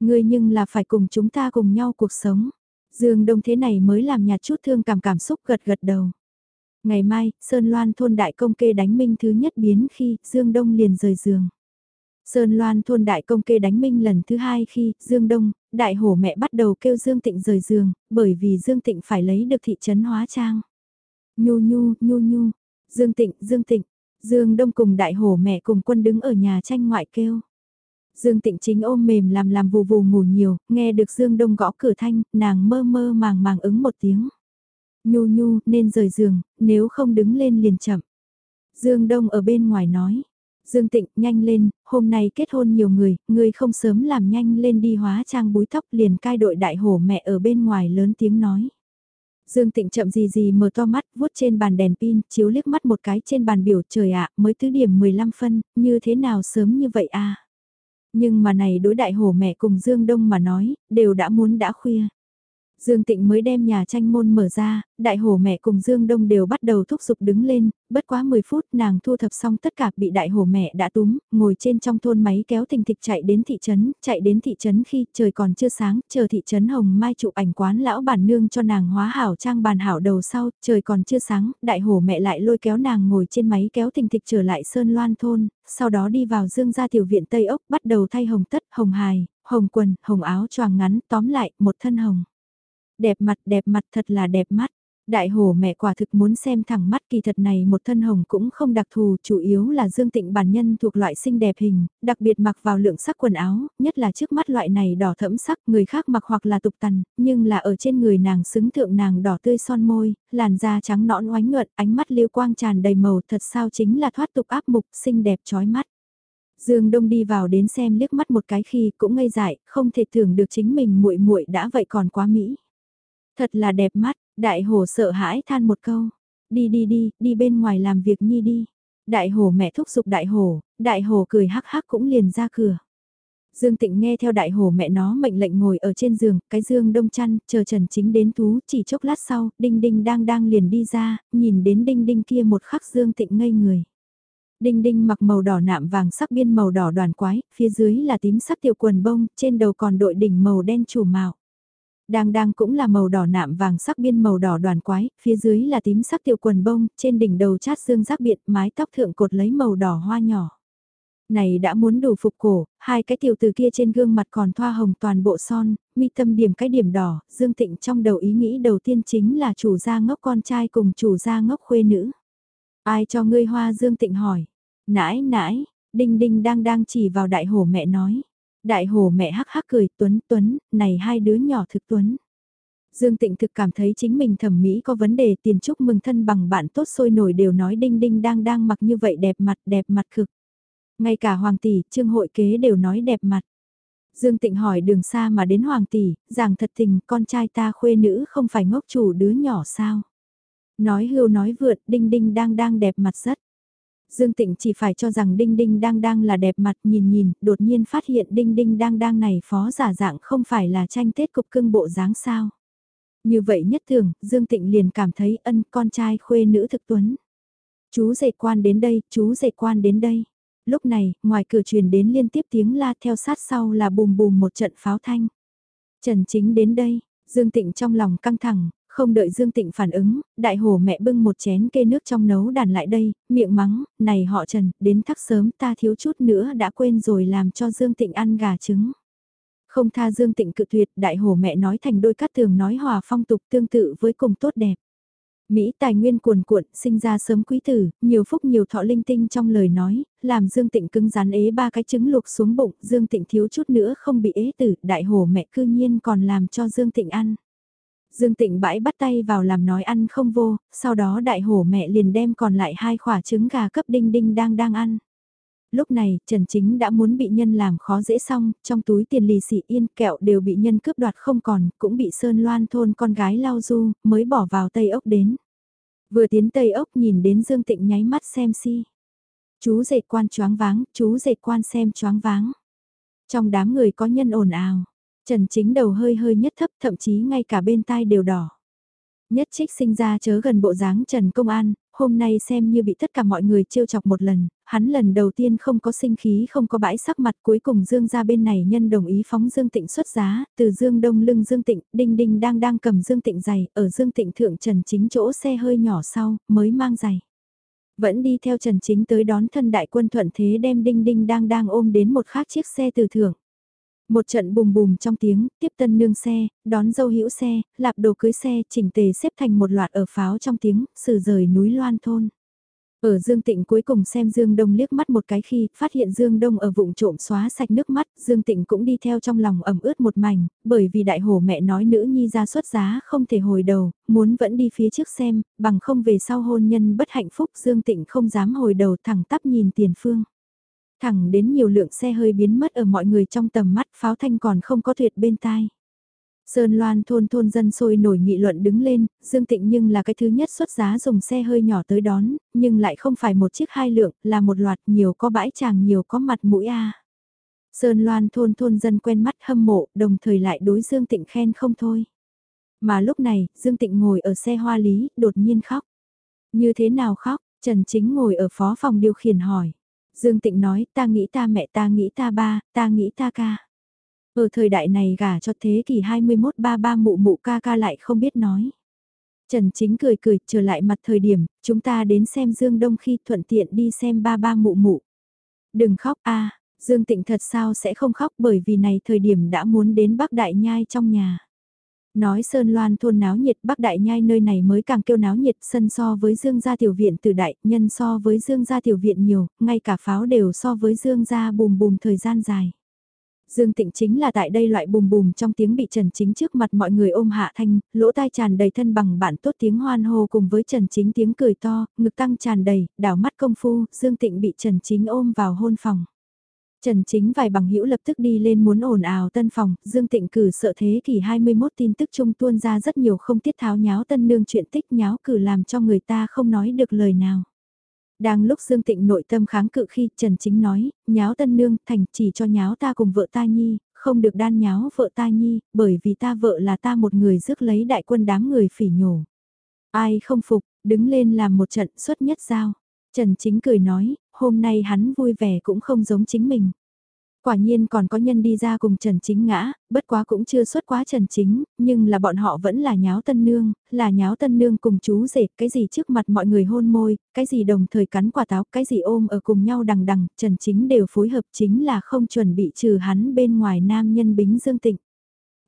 Ngươi nhưng là phải cùng chúng ta cùng nhau cuộc sống. Dương Đông thế này mới làm nhạt chút thương cảm cảm xúc gật gật đầu. Ngày mai, Sơn Loan thôn đại công kê đánh minh thứ nhất biến khi Dương Đông liền rời giường. Sơn Loan thôn đại công kê đánh minh lần thứ hai khi Dương Đông, đại hổ mẹ bắt đầu kêu Dương Tịnh rời giường, bởi vì Dương Tịnh phải lấy được thị trấn hóa trang. Nhu nhu, nhu nhu, Dương Tịnh, Dương Tịnh, Dương Đông cùng đại hổ mẹ cùng quân đứng ở nhà tranh ngoại kêu. Dương Tịnh chính ôm mềm làm làm vù vù ngủ nhiều, nghe được Dương Đông gõ cửa thanh, nàng mơ mơ màng màng ứng một tiếng. Nhu nhu, nên rời giường, nếu không đứng lên liền chậm. Dương Đông ở bên ngoài nói, Dương Tịnh, nhanh lên, hôm nay kết hôn nhiều người, người không sớm làm nhanh lên đi hóa trang búi tóc liền cai đội đại hổ mẹ ở bên ngoài lớn tiếng nói. Dương Tịnh chậm gì gì mở to mắt, vuốt trên bàn đèn pin, chiếu liếc mắt một cái trên bàn biểu trời ạ, mới tứ điểm 15 phân, như thế nào sớm như vậy à? Nhưng mà này đối đại hổ mẹ cùng Dương Đông mà nói, đều đã muốn đã khuya. Dương Tịnh mới đem nhà tranh môn mở ra, đại Hổ mẹ cùng Dương Đông đều bắt đầu thúc giục đứng lên, bất quá 10 phút nàng thu thập xong tất cả bị đại Hổ mẹ đã túm, ngồi trên trong thôn máy kéo tình thịch chạy đến thị trấn, chạy đến thị trấn khi trời còn chưa sáng, chờ thị trấn Hồng Mai chụp ảnh quán lão bản nương cho nàng hóa hảo trang bàn hảo đầu sau, trời còn chưa sáng, đại Hổ mẹ lại lôi kéo nàng ngồi trên máy kéo tình thịch trở lại Sơn Loan thôn, sau đó đi vào Dương gia tiểu viện Tây Ốc bắt đầu thay hồng tất, hồng hài, hồng quần, hồng áo choàng ngắn, tóm lại, một thân hồng. Đẹp mặt đẹp mặt thật là đẹp mắt. Đại hổ mẹ quả thực muốn xem thẳng mắt kỳ thật này một thân hồng cũng không đặc thù, chủ yếu là Dương Tịnh bản nhân thuộc loại xinh đẹp hình, đặc biệt mặc vào lượng sắc quần áo, nhất là trước mắt loại này đỏ thẫm sắc, người khác mặc hoặc là tục tần, nhưng là ở trên người nàng xứng thượng nàng đỏ tươi son môi, làn da trắng nõn oánh nhuận, ánh mắt liêu quang tràn đầy màu thật sao chính là thoát tục áp mục, xinh đẹp chói mắt. Dương Đông đi vào đến xem liếc mắt một cái khi cũng ngây dại, không thể tưởng được chính mình muội muội đã vậy còn quá mỹ. Thật là đẹp mắt, đại Hổ sợ hãi than một câu. Đi đi đi, đi bên ngoài làm việc nhi đi. Đại Hổ mẹ thúc giục đại Hổ. đại Hổ cười hắc hắc cũng liền ra cửa. Dương Tịnh nghe theo đại Hổ mẹ nó mệnh lệnh ngồi ở trên giường, cái dương đông chăn, chờ Trần Chính đến thú, chỉ chốc lát sau, Đinh Đinh đang đang liền đi ra, nhìn đến Đinh Đinh kia một khắc Dương Tịnh ngây người. Đinh Đinh mặc màu đỏ nạm vàng sắc biên màu đỏ đoàn quái, phía dưới là tím sắc tiểu quần bông, trên đầu còn đội đỉnh màu đen chủ mạo. Đang đang cũng là màu đỏ nạm vàng sắc biên màu đỏ đoàn quái, phía dưới là tím sắc tiểu quần bông, trên đỉnh đầu chát dương giác biện, mái tóc thượng cột lấy màu đỏ hoa nhỏ. Này đã muốn đủ phục cổ, hai cái tiểu từ kia trên gương mặt còn thoa hồng toàn bộ son, mi tâm điểm cái điểm đỏ, Dương thịnh trong đầu ý nghĩ đầu tiên chính là chủ gia ngốc con trai cùng chủ gia ngốc khuê nữ. Ai cho ngươi hoa Dương thịnh hỏi. Nãi nãi, đinh đinh đang đang chỉ vào đại hổ mẹ nói. Đại hổ mẹ hắc hắc cười tuấn tuấn, này hai đứa nhỏ thực tuấn. Dương Tịnh thực cảm thấy chính mình thẩm mỹ có vấn đề tiền chúc mừng thân bằng bạn tốt sôi nổi đều nói đinh đinh đang đang mặc như vậy đẹp mặt đẹp mặt cực. Ngay cả Hoàng tỷ, Trương hội kế đều nói đẹp mặt. Dương Tịnh hỏi đường xa mà đến Hoàng tỷ, rằng thật tình con trai ta khuê nữ không phải ngốc chủ đứa nhỏ sao. Nói hưu nói vượt, đinh đinh đang đang đẹp mặt rất. Dương Tịnh chỉ phải cho rằng đinh đinh đang đang là đẹp mặt nhìn nhìn, đột nhiên phát hiện đinh đinh đang đang này phó giả dạng không phải là tranh tết cục cưng bộ dáng sao. Như vậy nhất thường, Dương Tịnh liền cảm thấy ân con trai khuê nữ thực tuấn. Chú dạy quan đến đây, chú dạy quan đến đây. Lúc này, ngoài cửa truyền đến liên tiếp tiếng la theo sát sau là bùm bùm một trận pháo thanh. Trần Chính đến đây, Dương Tịnh trong lòng căng thẳng, không đợi Dương Tịnh phản ứng, đại hồ mẹ bưng một chén kê nước trong nấu đàn lại đây, miệng mắng, này họ Trần, đến thắc sớm ta thiếu chút nữa đã quên rồi làm cho Dương Tịnh ăn gà trứng. Không tha Dương Tịnh cự tuyệt, đại hồ mẹ nói thành đôi cát tường nói hòa phong tục tương tự với cùng tốt đẹp. Mỹ tài nguyên cuồn cuộn, sinh ra sớm quý tử, nhiều phúc nhiều thọ linh tinh trong lời nói, làm Dương Tịnh cứng rắn ế ba cái trứng luộc xuống bụng, Dương Tịnh thiếu chút nữa không bị ế tử, đại hồ mẹ cư nhiên còn làm cho Dương Tịnh ăn. Dương Tịnh bãi bắt tay vào làm nói ăn không vô, sau đó đại hổ mẹ liền đem còn lại hai quả trứng gà cấp đinh đinh đang đang ăn. Lúc này, Trần Chính đã muốn bị nhân làm khó dễ xong, trong túi tiền lì xì yên kẹo đều bị nhân cướp đoạt không còn, cũng bị Sơn Loan thôn con gái lau du, mới bỏ vào Tây Ốc đến. Vừa tiến Tây Ốc nhìn đến Dương Tịnh nháy mắt xem si. Chú dệt quan choáng váng, chú dệt quan xem choáng váng. Trong đám người có nhân ồn ào, Trần chính đầu hơi hơi nhất thấp thậm chí ngay cả bên tai đều đỏ. Nhất trích sinh ra chớ gần bộ dáng Trần Công An, hôm nay xem như bị tất cả mọi người trêu chọc một lần, hắn lần đầu tiên không có sinh khí không có bãi sắc mặt cuối cùng Dương ra bên này nhân đồng ý phóng Dương Tịnh xuất giá, từ Dương Đông lưng Dương Tịnh, Đinh Đinh đang đang cầm Dương Tịnh giày, ở Dương Tịnh thượng Trần Chính chỗ xe hơi nhỏ sau, mới mang giày. Vẫn đi theo Trần Chính tới đón thân đại quân thuận thế đem Đinh Đinh đang đang ôm đến một khác chiếc xe từ thượng. Một trận bùm bùm trong tiếng, tiếp tân nương xe, đón dâu hữu xe, lạp đồ cưới xe, chỉnh tề xếp thành một loạt ở pháo trong tiếng, xử rời núi loan thôn. Ở Dương Tịnh cuối cùng xem Dương Đông liếc mắt một cái khi phát hiện Dương Đông ở vụng trộm xóa sạch nước mắt, Dương Tịnh cũng đi theo trong lòng ẩm ướt một mảnh, bởi vì đại hổ mẹ nói nữ nhi ra xuất giá không thể hồi đầu, muốn vẫn đi phía trước xem, bằng không về sau hôn nhân bất hạnh phúc Dương Tịnh không dám hồi đầu thẳng tắp nhìn tiền phương. Thẳng đến nhiều lượng xe hơi biến mất ở mọi người trong tầm mắt pháo thanh còn không có tuyệt bên tai. Sơn Loan thôn thôn dân sôi nổi nghị luận đứng lên, Dương Tịnh nhưng là cái thứ nhất xuất giá dùng xe hơi nhỏ tới đón, nhưng lại không phải một chiếc hai lượng, là một loạt nhiều có bãi chàng nhiều có mặt mũi a. Sơn Loan thôn thôn dân quen mắt hâm mộ, đồng thời lại đối Dương Tịnh khen không thôi. Mà lúc này, Dương Tịnh ngồi ở xe hoa lý, đột nhiên khóc. Như thế nào khóc, Trần Chính ngồi ở phó phòng điều khiển hỏi. Dương Tịnh nói ta nghĩ ta mẹ ta nghĩ ta ba, ta nghĩ ta ca. Ở thời đại này gả cho thế kỷ 21 ba ba mụ mụ ca ca lại không biết nói. Trần Chính cười cười trở lại mặt thời điểm, chúng ta đến xem Dương Đông khi thuận tiện đi xem ba ba mụ mụ. Đừng khóc a Dương Tịnh thật sao sẽ không khóc bởi vì này thời điểm đã muốn đến Bắc Đại Nhai trong nhà. Nói Sơn Loan thôn náo nhiệt Bắc Đại Nhai nơi này mới càng kêu náo nhiệt sân so với Dương gia tiểu viện từ đại, nhân so với Dương gia tiểu viện nhiều, ngay cả pháo đều so với Dương gia bùm bùm thời gian dài. Dương Tịnh chính là tại đây loại bùm bùm trong tiếng bị Trần Chính trước mặt mọi người ôm hạ thanh, lỗ tai tràn đầy thân bằng bạn tốt tiếng hoan hô cùng với Trần Chính tiếng cười to, ngực tăng tràn đầy, đảo mắt công phu, Dương Tịnh bị Trần Chính ôm vào hôn phòng. Trần Chính vài bằng hữu lập tức đi lên muốn ồn ào tân phòng, Dương Tịnh cử sợ thế kỷ 21 tin tức trung tuôn ra rất nhiều không tiết tháo nháo tân nương chuyện tích nháo cử làm cho người ta không nói được lời nào. Đang lúc Dương Tịnh nội tâm kháng cự khi Trần Chính nói, nháo tân nương thành chỉ cho nháo ta cùng vợ ta nhi, không được đan nháo vợ ta nhi, bởi vì ta vợ là ta một người rước lấy đại quân đám người phỉ nhổ. Ai không phục, đứng lên làm một trận xuất nhất giao. Trần Chính cười nói, hôm nay hắn vui vẻ cũng không giống chính mình. Quả nhiên còn có nhân đi ra cùng Trần Chính ngã, bất quá cũng chưa xuất quá Trần Chính, nhưng là bọn họ vẫn là nháo tân nương, là nháo tân nương cùng chú rể, cái gì trước mặt mọi người hôn môi, cái gì đồng thời cắn quả táo, cái gì ôm ở cùng nhau đằng đằng, Trần Chính đều phối hợp chính là không chuẩn bị trừ hắn bên ngoài nam nhân bính dương tịnh.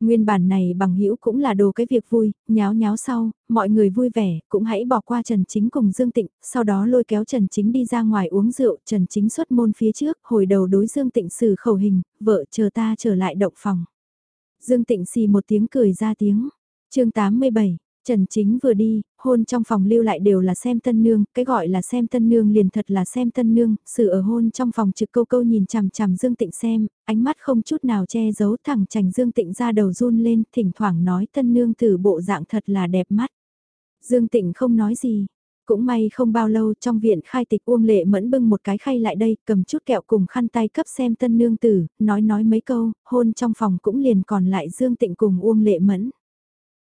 Nguyên bản này bằng hữu cũng là đồ cái việc vui, nháo nháo sau, mọi người vui vẻ, cũng hãy bỏ qua Trần Chính cùng Dương Tịnh, sau đó lôi kéo Trần Chính đi ra ngoài uống rượu, Trần Chính xuất môn phía trước, hồi đầu đối Dương Tịnh xử khẩu hình, vợ chờ ta trở lại động phòng. Dương Tịnh xì một tiếng cười ra tiếng. chương 87, Trần Chính vừa đi, hôn trong phòng lưu lại đều là xem tân nương, cái gọi là xem tân nương liền thật là xem tân nương, sự ở hôn trong phòng trực câu câu nhìn chằm chằm Dương Tịnh xem, ánh mắt không chút nào che giấu thẳng chành Dương Tịnh ra đầu run lên, thỉnh thoảng nói tân nương từ bộ dạng thật là đẹp mắt. Dương Tịnh không nói gì, cũng may không bao lâu trong viện khai tịch Uông Lệ Mẫn bưng một cái khay lại đây, cầm chút kẹo cùng khăn tay cấp xem tân nương tử, nói nói mấy câu, hôn trong phòng cũng liền còn lại Dương Tịnh cùng Uông Lệ Mẫn.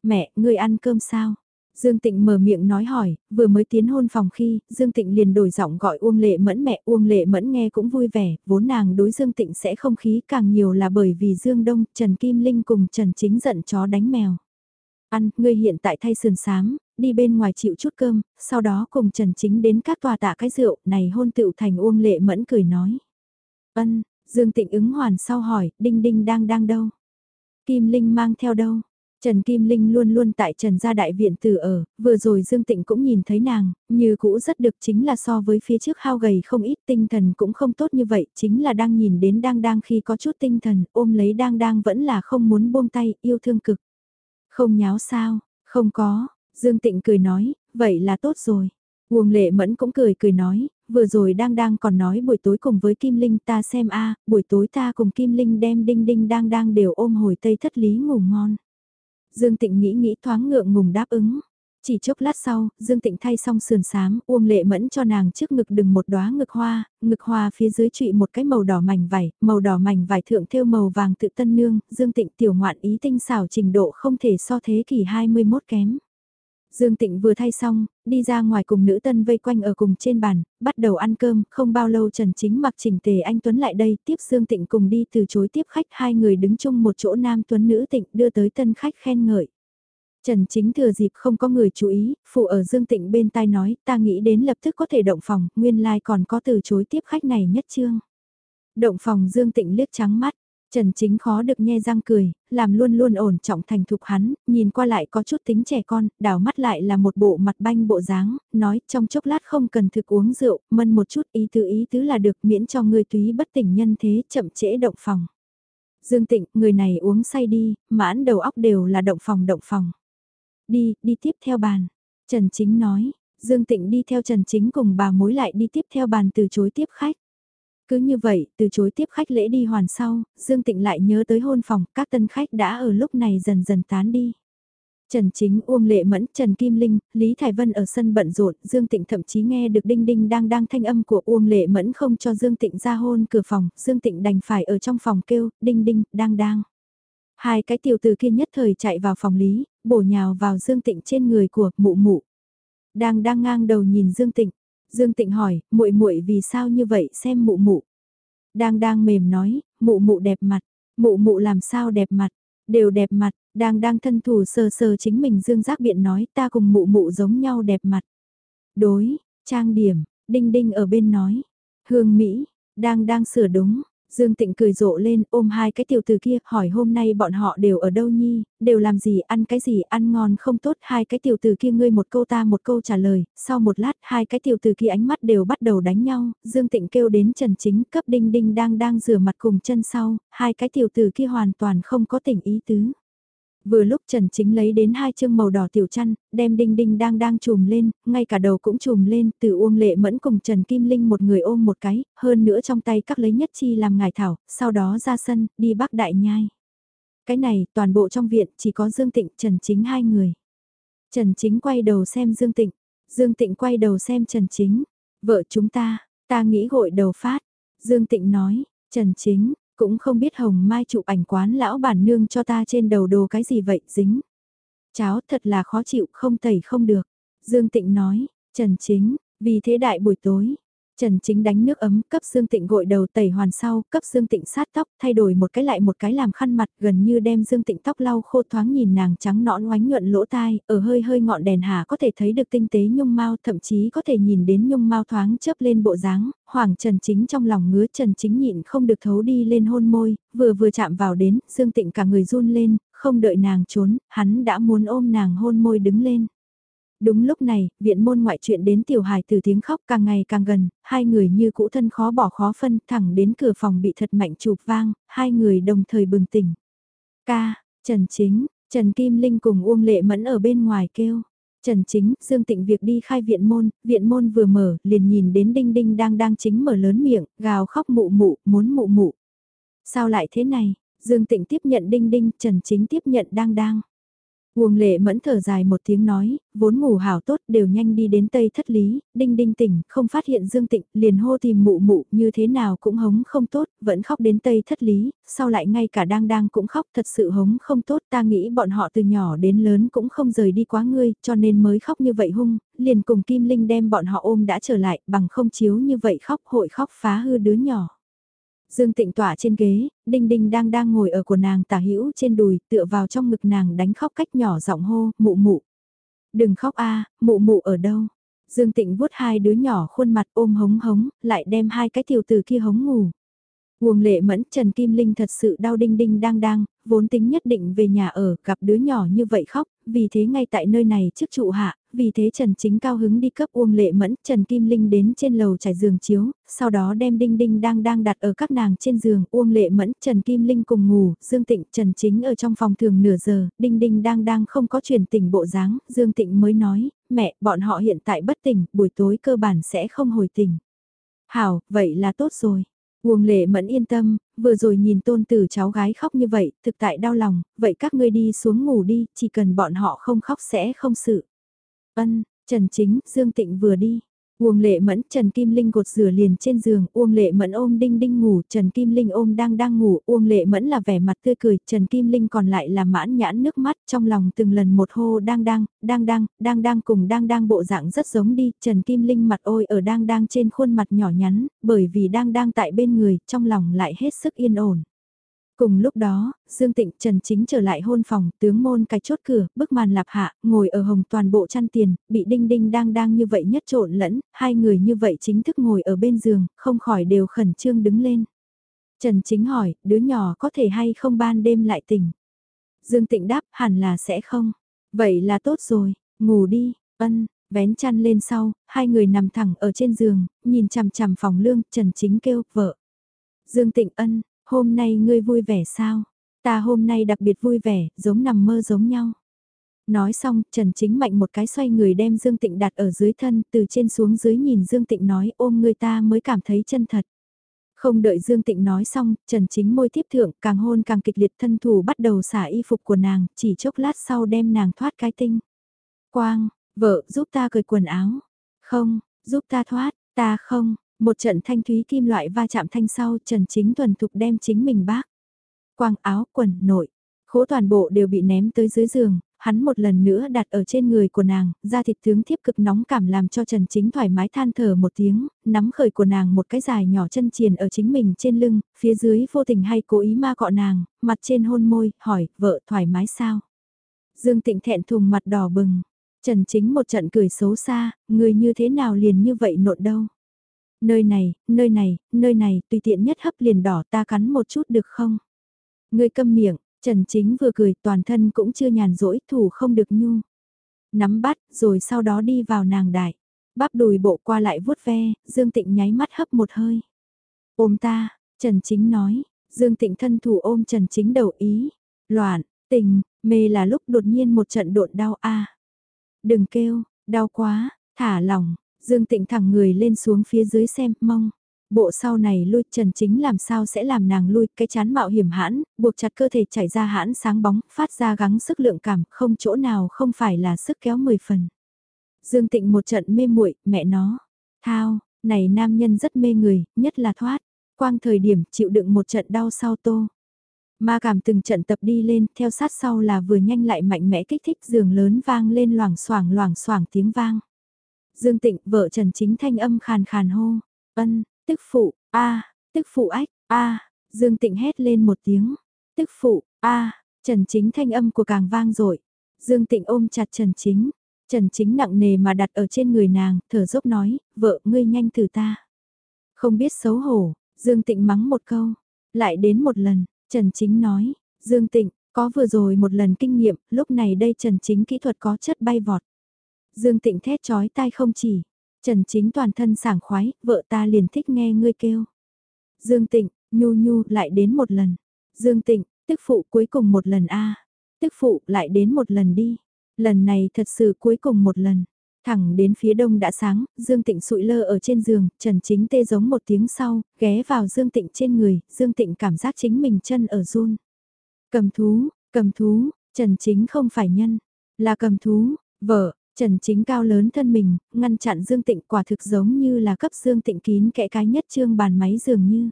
Mẹ, ngươi ăn cơm sao? Dương Tịnh mở miệng nói hỏi, vừa mới tiến hôn phòng khi, Dương Tịnh liền đổi giọng gọi Uông Lệ Mẫn mẹ, Uông Lệ Mẫn nghe cũng vui vẻ, vốn nàng đối Dương Tịnh sẽ không khí càng nhiều là bởi vì Dương Đông, Trần Kim Linh cùng Trần Chính giận chó đánh mèo. Ăn, ngươi hiện tại thay sườn sám, đi bên ngoài chịu chút cơm, sau đó cùng Trần Chính đến các tòa tạ cái rượu, này hôn tựu thành Uông Lệ Mẫn cười nói. Ân, Dương Tịnh ứng hoàn sau hỏi, Đinh Đinh đang đang đâu? Kim Linh mang theo đâu? Trần Kim Linh luôn luôn tại Trần gia đại viện từ ở, vừa rồi Dương Tịnh cũng nhìn thấy nàng, như cũ rất được chính là so với phía trước hao gầy không ít tinh thần cũng không tốt như vậy, chính là đang nhìn đến đang đang khi có chút tinh thần, ôm lấy đang đang vẫn là không muốn buông tay, yêu thương cực. Không nháo sao, không có, Dương Tịnh cười nói, vậy là tốt rồi. Uông Lệ Mẫn cũng cười cười nói, vừa rồi đang đang còn nói buổi tối cùng với Kim Linh ta xem a buổi tối ta cùng Kim Linh đem đinh đinh đang đang đều ôm hồi tây thất lý ngủ ngon. Dương Tịnh nghĩ nghĩ thoáng ngượng ngùng đáp ứng. Chỉ chốc lát sau, Dương Tịnh thay xong sườn sám, Uông Lệ Mẫn cho nàng trước ngực đừng một đóa ngực hoa, ngực hoa phía dưới trụy một cái màu đỏ mảnh vải, màu đỏ mảnh vải thượng thêu màu vàng tự tân nương, Dương Tịnh tiểu ngoạn ý tinh xảo trình độ không thể so thế kỷ 21 kém. Dương Tịnh vừa thay xong, đi ra ngoài cùng nữ tân vây quanh ở cùng trên bàn, bắt đầu ăn cơm, không bao lâu Trần Chính mặc chỉnh tề anh Tuấn lại đây, tiếp Dương Tịnh cùng đi từ chối tiếp khách, hai người đứng chung một chỗ nam Tuấn nữ Tịnh đưa tới tân khách khen ngợi. Trần Chính thừa dịp không có người chú ý, phụ ở Dương Tịnh bên tai nói, ta nghĩ đến lập tức có thể động phòng, nguyên lai like còn có từ chối tiếp khách này nhất trương. Động phòng Dương Tịnh liếc trắng mắt, Trần Chính khó được nhe răng cười, làm luôn luôn ổn trọng thành thục hắn, nhìn qua lại có chút tính trẻ con, đảo mắt lại là một bộ mặt banh bộ dáng, nói trong chốc lát không cần thực uống rượu, mân một chút ý tứ ý tứ là được miễn cho người túy bất tỉnh nhân thế chậm trễ động phòng. Dương Tịnh, người này uống say đi, mãn đầu óc đều là động phòng động phòng. Đi, đi tiếp theo bàn. Trần Chính nói, Dương Tịnh đi theo Trần Chính cùng bà mối lại đi tiếp theo bàn từ chối tiếp khách. Cứ như vậy, từ chối tiếp khách lễ đi hoàn sau, Dương Tịnh lại nhớ tới hôn phòng, các tân khách đã ở lúc này dần dần tán đi. Trần Chính, Uông Lệ Mẫn, Trần Kim Linh, Lý thải Vân ở sân bận rộn, Dương Tịnh thậm chí nghe được đinh đinh đang đang thanh âm của Uông Lệ Mẫn không cho Dương Tịnh ra hôn cửa phòng, Dương Tịnh đành phải ở trong phòng kêu, đinh đinh, đang đang. Hai cái tiểu từ kia nhất thời chạy vào phòng Lý, bổ nhào vào Dương Tịnh trên người của mụ mụ. Đang đang ngang đầu nhìn Dương Tịnh, Dương Tịnh hỏi, muội muội vì sao như vậy xem mụ mụ. Đang đang mềm nói, mụ mụ đẹp mặt, mụ mụ làm sao đẹp mặt, đều đẹp mặt, đang đang thân thủ sờ sờ chính mình Dương Giác Biện nói ta cùng mụ mụ giống nhau đẹp mặt. Đối, trang điểm, đinh đinh ở bên nói, hương Mỹ, đang đang sửa đúng, Dương Tịnh cười rộ lên ôm hai cái tiểu từ kia hỏi hôm nay bọn họ đều ở đâu nhi, đều làm gì ăn cái gì ăn ngon không tốt hai cái tiểu từ kia ngươi một câu ta một câu trả lời, sau một lát hai cái tiểu từ kia ánh mắt đều bắt đầu đánh nhau, Dương Tịnh kêu đến Trần Chính cấp đinh đinh đang đang rửa mặt cùng chân sau, hai cái tiểu từ kia hoàn toàn không có tình ý tứ. Vừa lúc Trần Chính lấy đến hai chương màu đỏ tiểu chăn, đem đinh đinh đang đang trùm lên, ngay cả đầu cũng trùm lên, từ Uông Lệ Mẫn cùng Trần Kim Linh một người ôm một cái, hơn nữa trong tay các lấy nhất chi làm ngải thảo, sau đó ra sân, đi bắc đại nhai. Cái này, toàn bộ trong viện chỉ có Dương Tịnh, Trần Chính hai người. Trần Chính quay đầu xem Dương Tịnh, Dương Tịnh quay đầu xem Trần Chính, vợ chúng ta, ta nghĩ gội đầu phát. Dương Tịnh nói, Trần Chính, cũng không biết Hồng Mai chụp ảnh quán lão bản nương cho ta trên đầu đồ cái gì vậy, dính. Cháo thật là khó chịu, không tẩy không được. Dương Tịnh nói, Trần Chính, vì thế đại buổi tối, Trần Chính đánh nước ấm, cấp Dương Tịnh gội đầu tẩy hoàn sau, cấp Dương Tịnh sát tóc, thay đổi một cái lại một cái làm khăn mặt, gần như đem Dương Tịnh tóc lau khô thoáng nhìn nàng trắng nõn oánh nhuận lỗ tai, ở hơi hơi ngọn đèn hà có thể thấy được tinh tế nhung mau, thậm chí có thể nhìn đến nhung mau thoáng chớp lên bộ dáng, Hoàng Trần Chính trong lòng ngứa Trần Chính nhịn không được thấu đi lên hôn môi, vừa vừa chạm vào đến, Dương Tịnh cả người run lên, không đợi nàng trốn, hắn đã muốn ôm nàng hôn môi đứng lên. Đúng lúc này, viện môn ngoại chuyện đến tiểu hài từ tiếng khóc càng ngày càng gần, hai người như cũ thân khó bỏ khó phân thẳng đến cửa phòng bị thật mạnh chụp vang, hai người đồng thời bừng tỉnh. Ca, Trần Chính, Trần Kim Linh cùng Uông Lệ Mẫn ở bên ngoài kêu. Trần Chính, Dương Tịnh việc đi khai viện môn, viện môn vừa mở, liền nhìn đến Đinh Đinh đang đang chính mở lớn miệng, gào khóc mụ mụ, muốn mụ mụ. Sao lại thế này? Dương Tịnh tiếp nhận Đinh Đinh, Trần Chính tiếp nhận đang đang. Uông lệ mẫn thở dài một tiếng nói, vốn ngủ hảo tốt đều nhanh đi đến tây thất lý, đinh đinh tỉnh, không phát hiện dương tịnh, liền hô tìm mụ mụ như thế nào cũng hống không tốt, vẫn khóc đến tây thất lý, sau lại ngay cả đang đang cũng khóc thật sự hống không tốt, ta nghĩ bọn họ từ nhỏ đến lớn cũng không rời đi quá ngươi, cho nên mới khóc như vậy hung, liền cùng Kim Linh đem bọn họ ôm đã trở lại, bằng không chiếu như vậy khóc hội khóc phá hư đứa nhỏ. Dương Tịnh tỏa trên ghế, Đinh Đinh đang đang ngồi ở của nàng tả hữu trên đùi, tựa vào trong ngực nàng đánh khóc cách nhỏ giọng hô, mụ mụ. Đừng khóc a, mụ mụ ở đâu? Dương Tịnh vuốt hai đứa nhỏ khuôn mặt ôm hống hống, lại đem hai cái tiểu tử kia hống ngủ. Uông lệ mẫn Trần Kim Linh thật sự đau đinh đinh đang đang, vốn tính nhất định về nhà ở, gặp đứa nhỏ như vậy khóc, vì thế ngay tại nơi này trước trụ hạ, vì thế Trần Chính cao hứng đi cấp Uông lệ mẫn Trần Kim Linh đến trên lầu trải giường chiếu, sau đó đem đinh đinh đang đang đặt ở các nàng trên giường, Uông lệ mẫn Trần Kim Linh cùng ngủ, Dương Tịnh Trần Chính ở trong phòng thường nửa giờ, đinh đinh đang đang không có truyền tỉnh bộ dáng, Dương Tịnh mới nói, mẹ, bọn họ hiện tại bất tỉnh, buổi tối cơ bản sẽ không hồi tỉnh. Hảo, vậy là tốt rồi. Uông lệ mẫn yên tâm, vừa rồi nhìn tôn tử cháu gái khóc như vậy, thực tại đau lòng, vậy các ngươi đi xuống ngủ đi, chỉ cần bọn họ không khóc sẽ không sự. Ân, Trần Chính, Dương Tịnh vừa đi. Uông Lệ Mẫn, Trần Kim Linh gột rửa liền trên giường, Uông Lệ Mẫn ôm Đinh Đinh ngủ, Trần Kim Linh ôm đang đang ngủ, Uông Lệ Mẫn là vẻ mặt tươi cười, Trần Kim Linh còn lại là mãn nhãn nước mắt, trong lòng từng lần một hô đang đang, đang đang, đang đang cùng đang đang bộ dạng rất giống đi, Trần Kim Linh mặt ôi ở đang đang trên khuôn mặt nhỏ nhắn, bởi vì đang đang tại bên người, trong lòng lại hết sức yên ổn. Cùng lúc đó, Dương Tịnh Trần Chính trở lại hôn phòng, tướng môn cái chốt cửa, bức màn lạp hạ, ngồi ở hồng toàn bộ chăn tiền, bị đinh đinh đang đang như vậy nhất trộn lẫn, hai người như vậy chính thức ngồi ở bên giường, không khỏi đều khẩn trương đứng lên. Trần Chính hỏi, đứa nhỏ có thể hay không ban đêm lại tỉnh? Dương Tịnh đáp, hẳn là sẽ không. Vậy là tốt rồi, ngủ đi, ân, vén chăn lên sau, hai người nằm thẳng ở trên giường, nhìn chằm chằm phòng lương, Trần Chính kêu, vợ. Dương Tịnh ân, Hôm nay ngươi vui vẻ sao? Ta hôm nay đặc biệt vui vẻ, giống nằm mơ giống nhau. Nói xong, Trần Chính Mạnh một cái xoay người đem Dương Tịnh đặt ở dưới thân, từ trên xuống dưới nhìn Dương Tịnh nói ôm người ta mới cảm thấy chân thật. Không đợi Dương Tịnh nói xong, Trần Chính môi tiếp thượng, càng hôn càng kịch liệt thân thủ bắt đầu xả y phục của nàng, chỉ chốc lát sau đem nàng thoát cái tinh. Quang, vợ, giúp ta cởi quần áo. Không, giúp ta thoát, ta không, một trận thanh thúy kim loại va chạm thanh sau Trần Chính thuần thục đem chính mình bác. Quang áo quần nội, khố toàn bộ đều bị ném tới dưới giường, hắn một lần nữa đặt ở trên người của nàng, da thịt tướng thiếp cực nóng cảm làm cho Trần Chính thoải mái than thở một tiếng, nắm khởi của nàng một cái dài nhỏ chân triền ở chính mình trên lưng, phía dưới vô tình hay cố ý ma cọ nàng, mặt trên hôn môi, hỏi, vợ thoải mái sao? Dương Tịnh thẹn thùng mặt đỏ bừng, Trần Chính một trận cười xấu xa, người như thế nào liền như vậy nộn đâu? Nơi này, nơi này, nơi này, tùy tiện nhất hấp liền đỏ ta cắn một chút được không? Ngươi câm miệng, Trần Chính vừa cười toàn thân cũng chưa nhàn rỗi thủ không được nhu. Nắm bắt rồi sau đó đi vào nàng đại. Bắp đùi bộ qua lại vuốt ve, Dương Tịnh nháy mắt hấp một hơi. Ôm ta, Trần Chính nói, Dương Tịnh thân thủ ôm Trần Chính đầu ý. Loạn, tình, mê là lúc đột nhiên một trận độn đau a Đừng kêu, đau quá, thả lỏng, Dương Tịnh thẳng người lên xuống phía dưới xem, mong. Bộ sau này lui Trần Chính làm sao sẽ làm nàng lui cái chán mạo hiểm hãn, buộc chặt cơ thể chảy ra hãn sáng bóng, phát ra gắng sức lượng cảm, không chỗ nào không phải là sức kéo 10 phần. Dương Tịnh một trận mê muội mẹ nó. Thao, này nam nhân rất mê người, nhất là thoát. Quang thời điểm chịu đựng một trận đau sau tô. Ma cảm từng trận tập đi lên, theo sát sau là vừa nhanh lại mạnh mẽ kích thích giường lớn vang lên loảng xoảng loảng xoảng tiếng vang. Dương Tịnh, vợ Trần Chính thanh âm khàn khàn hô, ân, tức phụ, a, tức phụ ách, a, Dương Tịnh hét lên một tiếng, tức phụ, a, Trần Chính thanh âm của càng vang dội. Dương Tịnh ôm chặt Trần Chính, Trần Chính nặng nề mà đặt ở trên người nàng, thở dốc nói, vợ ngươi nhanh từ ta. Không biết xấu hổ, Dương Tịnh mắng một câu, lại đến một lần, Trần Chính nói, Dương Tịnh, có vừa rồi một lần kinh nghiệm, lúc này đây Trần Chính kỹ thuật có chất bay vọt. Dương Tịnh thét chói tai không chỉ, Trần Chính toàn thân sảng khoái, vợ ta liền thích nghe ngươi kêu. Dương Tịnh, nhu nhu lại đến một lần. Dương Tịnh, tức phụ cuối cùng một lần a Tức phụ lại đến một lần đi. Lần này thật sự cuối cùng một lần. Thẳng đến phía đông đã sáng, Dương Tịnh sụi lơ ở trên giường, Trần Chính tê giống một tiếng sau, ghé vào Dương Tịnh trên người, Dương Tịnh cảm giác chính mình chân ở run. Cầm thú, cầm thú, Trần Chính không phải nhân, là cầm thú, vợ, Trần Chính cao lớn thân mình, ngăn chặn Dương Tịnh quả thực giống như là cấp Dương Tịnh kín kẽ cái nhất trương bàn máy dường như.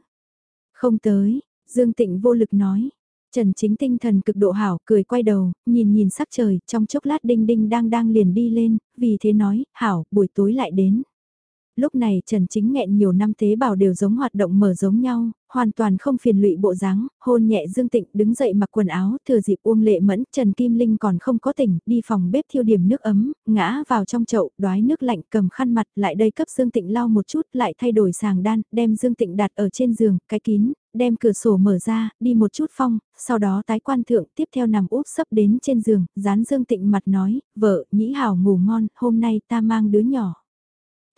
Không tới, Dương Tịnh vô lực nói, Trần Chính tinh thần cực độ hảo, cười quay đầu, nhìn nhìn sắc trời, trong chốc lát đinh đinh đang đang liền đi lên, vì thế nói, hảo, buổi tối lại đến. Lúc này Trần Chính nghẹn nhiều năm tế bào đều giống hoạt động mở giống nhau, hoàn toàn không phiền lụy bộ dáng, hôn nhẹ Dương Tịnh đứng dậy mặc quần áo, thừa dịp Uông Lệ Mẫn, Trần Kim Linh còn không có tỉnh, đi phòng bếp thiêu điểm nước ấm, ngã vào trong chậu, đoái nước lạnh, cầm khăn mặt, lại đây cấp Dương Tịnh lau một chút, lại thay đổi sàng đan, đem Dương Tịnh đặt ở trên giường, cái kín, đem cửa sổ mở ra, đi một chút phong, sau đó tái quan thượng, tiếp theo nằm úp sấp đến trên giường, dán Dương Tịnh mặt nói, vợ, nhĩ hảo ngủ ngon, hôm nay ta mang đứa nhỏ.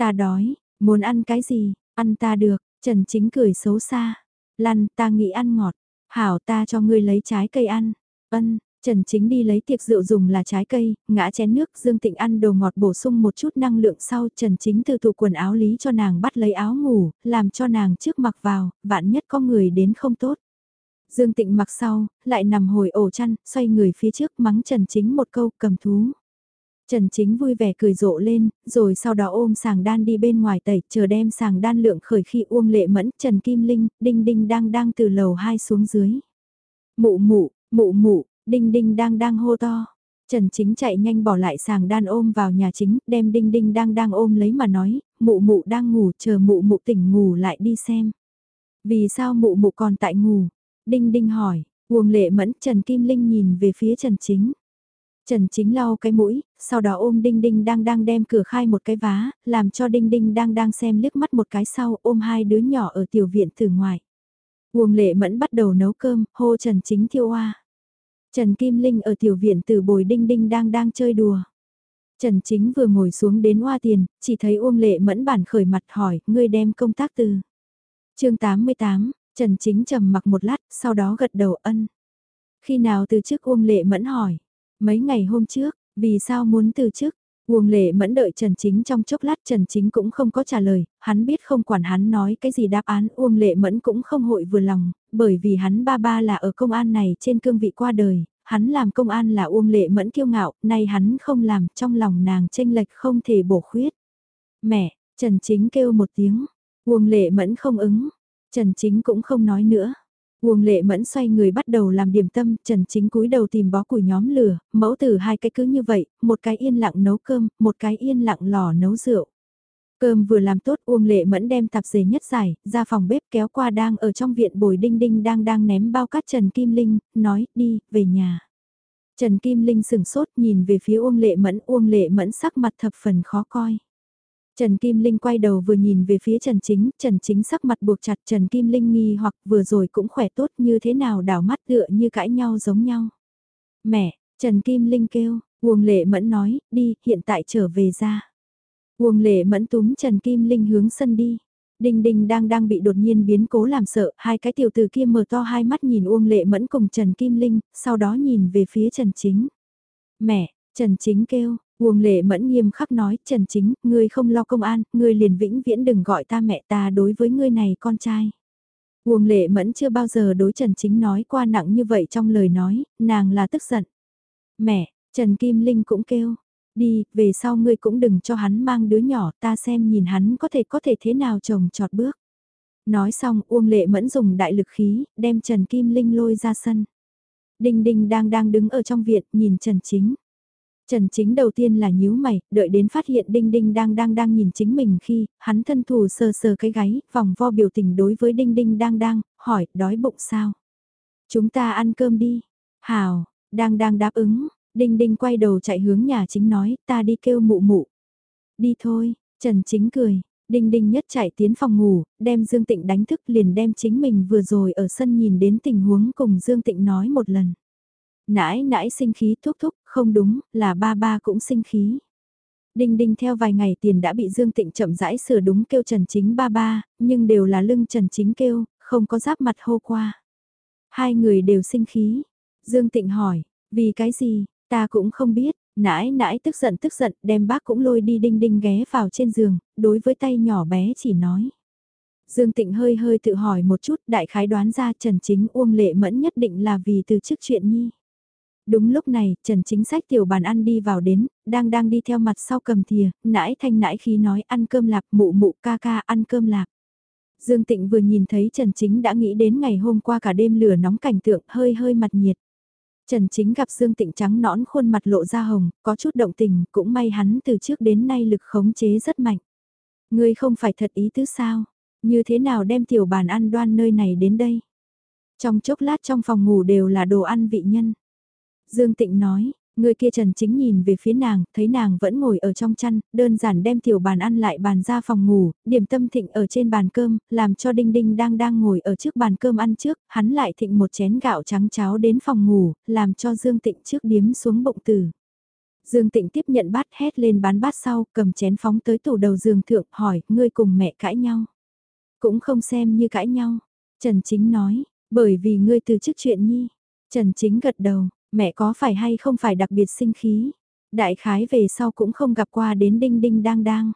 Ta đói, muốn ăn cái gì, ăn ta được, Trần Chính cười xấu xa. Lăn, ta nghĩ ăn ngọt. Hảo ta cho ngươi lấy trái cây ăn. Ân, Trần Chính đi lấy tiệc rượu dùng là trái cây, ngã chén nước, Dương Tịnh ăn đồ ngọt bổ sung một chút năng lượng sau, Trần Chính từ tủ quần áo lý cho nàng bắt lấy áo ngủ, làm cho nàng trước mặc vào, vạn nhất có người đến không tốt. Dương Tịnh mặc sau, lại nằm hồi ổ chăn, xoay người phía trước mắng Trần Chính một câu cầm thú. Trần Chính vui vẻ cười rộ lên, rồi sau đó ôm sàng đan đi bên ngoài tẩy, chờ đem sàng đan lượng khởi khi Uông Lệ Mẫn, Trần Kim Linh, Đinh Đinh đang đang từ lầu 2 xuống dưới. Mụ mụ, mụ mụ, Đinh Đinh đang đang hô to. Trần Chính chạy nhanh bỏ lại sàng đan ôm vào nhà chính, đem Đinh Đinh đang đang ôm lấy mà nói, mụ mụ đang ngủ, chờ mụ mụ tỉnh ngủ lại đi xem. Vì sao mụ mụ còn tại ngủ? Đinh Đinh hỏi, Uông Lệ Mẫn, Trần Kim Linh nhìn về phía Trần Chính. Trần Chính lau cái mũi, sau đó ôm Đinh Đinh đang đang đem cửa khai một cái vá, làm cho Đinh Đinh đang đang xem liếc mắt một cái sau ôm hai đứa nhỏ ở tiểu viện từ ngoài. Uông Lệ Mẫn bắt đầu nấu cơm, hô Trần Chính thiêu oa. Trần Kim Linh ở tiểu viện từ bồi Đinh Đinh đang đang chơi đùa. Trần Chính vừa ngồi xuống đến oa tiền, chỉ thấy Uông Lệ Mẫn bản khởi mặt hỏi, ngươi đem công tác từ. chương 88, Trần Chính trầm mặc một lát, sau đó gật đầu ân. Khi nào từ trước Uông Lệ Mẫn hỏi, Mấy ngày hôm trước, vì sao muốn từ chức? Uông lệ mẫn đợi Trần Chính trong chốc lát Trần Chính cũng không có trả lời, hắn biết không quản hắn nói cái gì đáp án Uông lệ mẫn cũng không hội vừa lòng, bởi vì hắn ba ba là ở công an này trên cương vị qua đời, hắn làm công an là Uông lệ mẫn kiêu ngạo, nay hắn không làm trong lòng nàng tranh lệch không thể bổ khuyết. Mẹ, Trần Chính kêu một tiếng, Uông lệ mẫn không ứng, Trần Chính cũng không nói nữa. Uông lệ mẫn xoay người bắt đầu làm điểm tâm, Trần Chính cúi đầu tìm bó củi nhóm lửa, mẫu tử hai cái cứ như vậy, một cái yên lặng nấu cơm, một cái yên lặng lò nấu rượu. Cơm vừa làm tốt Uông lệ mẫn đem tạp dề nhất giải, ra phòng bếp kéo qua đang ở trong viện bồi đinh đinh đang đang ném bao cát Trần Kim Linh, nói đi, về nhà. Trần Kim Linh sừng sốt nhìn về phía Uông lệ mẫn, Uông lệ mẫn sắc mặt thập phần khó coi. Trần Kim Linh quay đầu vừa nhìn về phía Trần Chính, Trần Chính sắc mặt buộc chặt Trần Kim Linh nghi hoặc vừa rồi cũng khỏe tốt như thế nào đảo mắt tựa như cãi nhau giống nhau. Mẹ, Trần Kim Linh kêu, Uông Lệ Mẫn nói, đi, hiện tại trở về ra. Uông Lệ Mẫn túm Trần Kim Linh hướng sân đi. Đinh Đinh đang đang bị đột nhiên biến cố làm sợ, hai cái tiểu tử kia mở to hai mắt nhìn Uông Lệ Mẫn cùng Trần Kim Linh, sau đó nhìn về phía Trần Chính. Mẹ, Trần Chính kêu, Uông Lệ Mẫn nghiêm khắc nói, Trần Chính, ngươi không lo công an, ngươi liền vĩnh viễn đừng gọi ta mẹ ta đối với ngươi này con trai. Uông Lệ Mẫn chưa bao giờ đối Trần Chính nói qua nặng như vậy trong lời nói, nàng là tức giận. Mẹ, Trần Kim Linh cũng kêu, đi, về sau ngươi cũng đừng cho hắn mang đứa nhỏ ta xem nhìn hắn có thể có thể thế nào trồng trọt bước. Nói xong Uông Lệ Mẫn dùng đại lực khí, đem Trần Kim Linh lôi ra sân. Đinh Đinh đang đang đứng ở trong viện nhìn Trần Chính. Trần Chính đầu tiên là nhíu mày, đợi đến phát hiện Đinh Đinh đang đang đang nhìn chính mình khi, hắn thân thủ sờ sờ cái gáy, vòng vo biểu tình đối với Đinh Đinh đang đang, hỏi, đói bụng sao? Chúng ta ăn cơm đi. Hào, đang đang đáp ứng, Đinh Đinh quay đầu chạy hướng nhà chính nói, ta đi kêu mụ mụ. Đi thôi, Trần Chính cười, Đinh Đinh nhất chạy tiến phòng ngủ, đem Dương Tịnh đánh thức liền đem chính mình vừa rồi ở sân nhìn đến tình huống cùng Dương Tịnh nói một lần. Nãi nãi sinh khí thúc thúc, không đúng, là ba ba cũng sinh khí. Đinh Đinh theo vài ngày tiền đã bị Dương Tịnh chậm rãi sửa đúng kêu Trần Chính ba ba, nhưng đều là lưng Trần Chính kêu, không có giáp mặt hô qua. Hai người đều sinh khí. Dương Tịnh hỏi, vì cái gì, Ta cũng không biết, nãi nãi tức giận tức giận đem bác cũng lôi đi đinh đinh ghé vào trên giường, đối với tay nhỏ bé chỉ nói. Dương Tịnh hơi hơi tự hỏi một chút đại khái đoán ra Trần Chính Uông Lệ Mẫn nhất định là vì từ trước chuyện nhi. Đúng lúc này, Trần Chính sách tiểu bàn ăn đi vào đến, đang đang đi theo mặt sau cầm thìa, nãi thanh nãi khí nói ăn cơm lạp mụ mụ ca ca ăn cơm lạp. Dương Tịnh vừa nhìn thấy Trần Chính đã nghĩ đến ngày hôm qua cả đêm lửa nóng cảnh tượng hơi hơi mặt nhiệt. Trần Chính gặp Dương Tịnh trắng nõn khuôn mặt lộ ra hồng, có chút động tình, cũng may hắn từ trước đến nay lực khống chế rất mạnh. Ngươi không phải thật ý tứ sao? Như thế nào đem tiểu bàn ăn đoan nơi này đến đây? Trong chốc lát trong phòng ngủ đều là đồ ăn vị nhân. Dương Tịnh nói, Người kia Trần Chính nhìn về phía nàng, thấy nàng vẫn ngồi ở trong chăn, đơn giản đem tiểu bàn ăn lại bàn ra phòng ngủ, điểm tâm thịnh ở trên bàn cơm, làm cho Đinh Đinh đang đang ngồi ở trước bàn cơm ăn trước, hắn lại thịnh một chén gạo trắng cháo đến phòng ngủ, làm cho Dương Tịnh trước điếm xuống bụng từ. Dương Tịnh tiếp nhận bát hét lên bán bát sau, cầm chén phóng tới tủ đầu giường thượng, hỏi, ngươi cùng mẹ cãi nhau. Cũng không xem như cãi nhau. Trần Chính nói, bởi vì ngươi từ chức chuyện nhi. Trần Chính gật đầu, Mẹ có phải hay không phải đặc biệt sinh khí? Đại khái về sau cũng không gặp qua đến đinh đinh đang đang.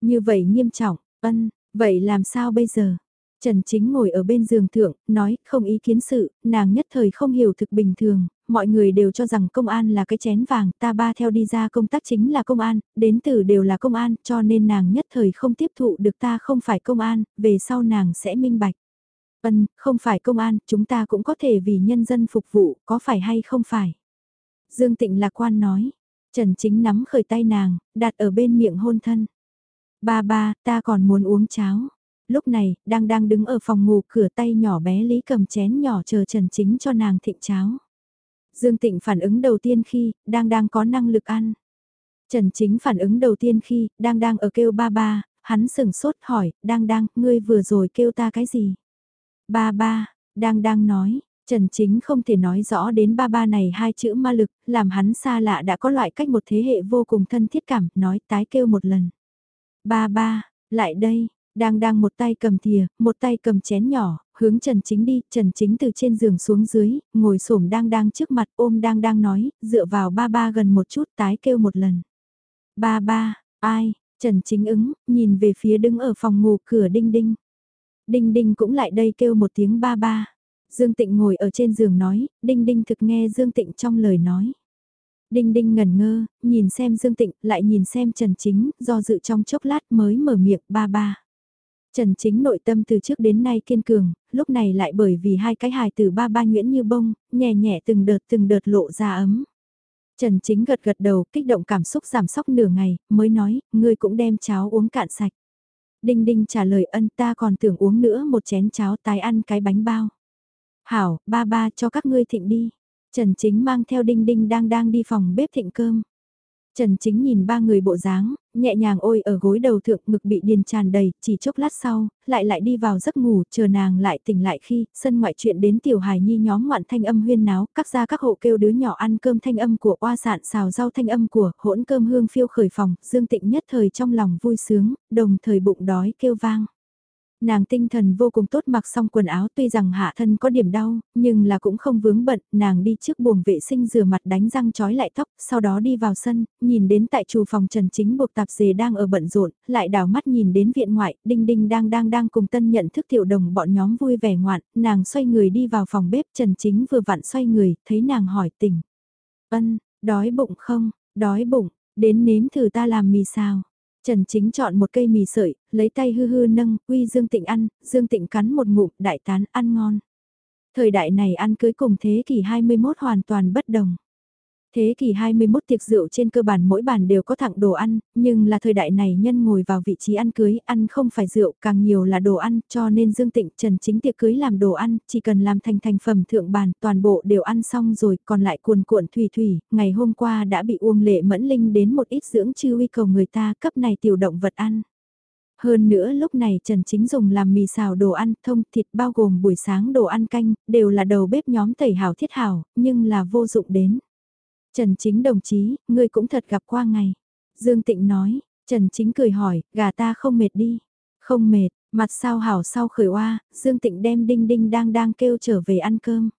Như vậy nghiêm trọng, ân, vậy làm sao bây giờ? Trần Chính ngồi ở bên giường thượng, nói, không ý kiến sự, nàng nhất thời không hiểu thực bình thường, mọi người đều cho rằng công an là cái chén vàng, ta ba theo đi ra công tác chính là công an, đến từ đều là công an, cho nên nàng nhất thời không tiếp thụ được ta không phải công an, về sau nàng sẽ minh bạch. Ân, không phải công an, chúng ta cũng có thể vì nhân dân phục vụ, có phải hay không phải? Dương Tịnh lạc quan nói. Trần Chính nắm khởi tay nàng, đặt ở bên miệng hôn thân. Ba ba, ta còn muốn uống cháo. Lúc này, đang đang đứng ở phòng ngủ cửa tay nhỏ bé Lý cầm chén nhỏ chờ Trần Chính cho nàng thịnh cháo. Dương Tịnh phản ứng đầu tiên khi, đang đang có năng lực ăn. Trần Chính phản ứng đầu tiên khi, đang đang ở kêu ba ba, hắn sừng sốt hỏi, đang đang, ngươi vừa rồi kêu ta cái gì? Ba ba, đang đang nói, Trần Chính không thể nói rõ đến ba ba này hai chữ ma lực, làm hắn xa lạ đã có loại cách một thế hệ vô cùng thân thiết cảm, nói tái kêu một lần. Ba ba, lại đây, đang đang một tay cầm thìa, một tay cầm chén nhỏ, hướng Trần Chính đi, Trần Chính từ trên giường xuống dưới, ngồi xổm đang đang trước mặt ôm đang đang nói, dựa vào ba ba gần một chút tái kêu một lần. Ba ba, ai, Trần Chính ứng, nhìn về phía đứng ở phòng ngủ cửa đinh đinh. Đinh Đinh cũng lại đây kêu một tiếng ba ba. Dương Tịnh ngồi ở trên giường nói, Đinh Đinh thực nghe Dương Tịnh trong lời nói. Đinh Đinh ngẩn ngơ, nhìn xem Dương Tịnh, lại nhìn xem Trần Chính, do dự trong chốc lát mới mở miệng ba ba. Trần Chính nội tâm từ trước đến nay kiên cường, lúc này lại bởi vì hai cái hài từ ba ba nhuyễn như bông, nhẹ nhẹ từng đợt từng đợt lộ ra ấm. Trần Chính gật gật đầu, kích động cảm xúc giảm sóc nửa ngày, mới nói, ngươi cũng đem cháo uống cạn sạch. Đinh Đinh trả lời ân ta còn tưởng uống nữa một chén cháo tái ăn cái bánh bao. Hảo, ba ba cho các ngươi thịnh đi. Trần Chính mang theo Đinh Đinh đang đang đi phòng bếp thịnh cơm. Trần Chính nhìn ba người bộ dáng, nhẹ nhàng ôi ở gối đầu thượng ngực bị điền tràn đầy, chỉ chốc lát sau, lại lại đi vào giấc ngủ, chờ nàng lại tỉnh lại khi, sân ngoại chuyện đến tiểu hài nhi nhóm ngoạn thanh âm huyên náo, các gia các hộ kêu đứa nhỏ ăn cơm thanh âm của oa sạn xào rau thanh âm của, hỗn cơm hương phiêu khởi phòng, dương tịnh nhất thời trong lòng vui sướng, đồng thời bụng đói kêu vang. Nàng tinh thần vô cùng tốt mặc xong quần áo tuy rằng hạ thân có điểm đau, nhưng là cũng không vướng bận, nàng đi trước buồng vệ sinh rửa mặt đánh răng trói lại tóc, sau đó đi vào sân, nhìn đến tại chủ phòng Trần Chính buộc tạp dề đang ở bận rộn, lại đảo mắt nhìn đến viện ngoại, đinh đinh đang đang đang cùng tân nhận thức tiểu đồng bọn nhóm vui vẻ ngoạn, nàng xoay người đi vào phòng bếp Trần Chính vừa vặn xoay người, thấy nàng hỏi tỉnh. Ân, đói bụng không, đói bụng, đến nếm thử ta làm mì sao. Trần Chính chọn một cây mì sợi, lấy tay hư hư nâng, uy Dương Tịnh ăn, Dương Tịnh cắn một ngụm, đại tán, ăn ngon. Thời đại này ăn cưới cùng thế kỷ 21 hoàn toàn bất đồng. Thế kỷ 21 tiệc rượu trên cơ bản mỗi bàn đều có thẳng đồ ăn, nhưng là thời đại này nhân ngồi vào vị trí ăn cưới, ăn không phải rượu, càng nhiều là đồ ăn, cho nên Dương Tịnh Trần chính tiệc cưới làm đồ ăn, chỉ cần làm thành thành phẩm thượng bàn, toàn bộ đều ăn xong rồi, còn lại cuồn cuộn thủy thủy, ngày hôm qua đã bị Uông Lệ Mẫn Linh đến một ít dưỡng chư uy cầu người ta cấp này tiểu động vật ăn. Hơn nữa lúc này Trần Chính dùng làm mì xào đồ ăn thông thịt bao gồm buổi sáng đồ ăn canh, đều là đầu bếp nhóm tẩy hào thiết hào nhưng là vô dụng đến. Trần Chính đồng chí, ngươi cũng thật gặp qua ngày. Dương Tịnh nói, Trần Chính cười hỏi, gà ta không mệt đi. Không mệt, mặt sao hảo sau khởi oa, Dương Tịnh đem Đinh Đinh đang đang kêu trở về ăn cơm.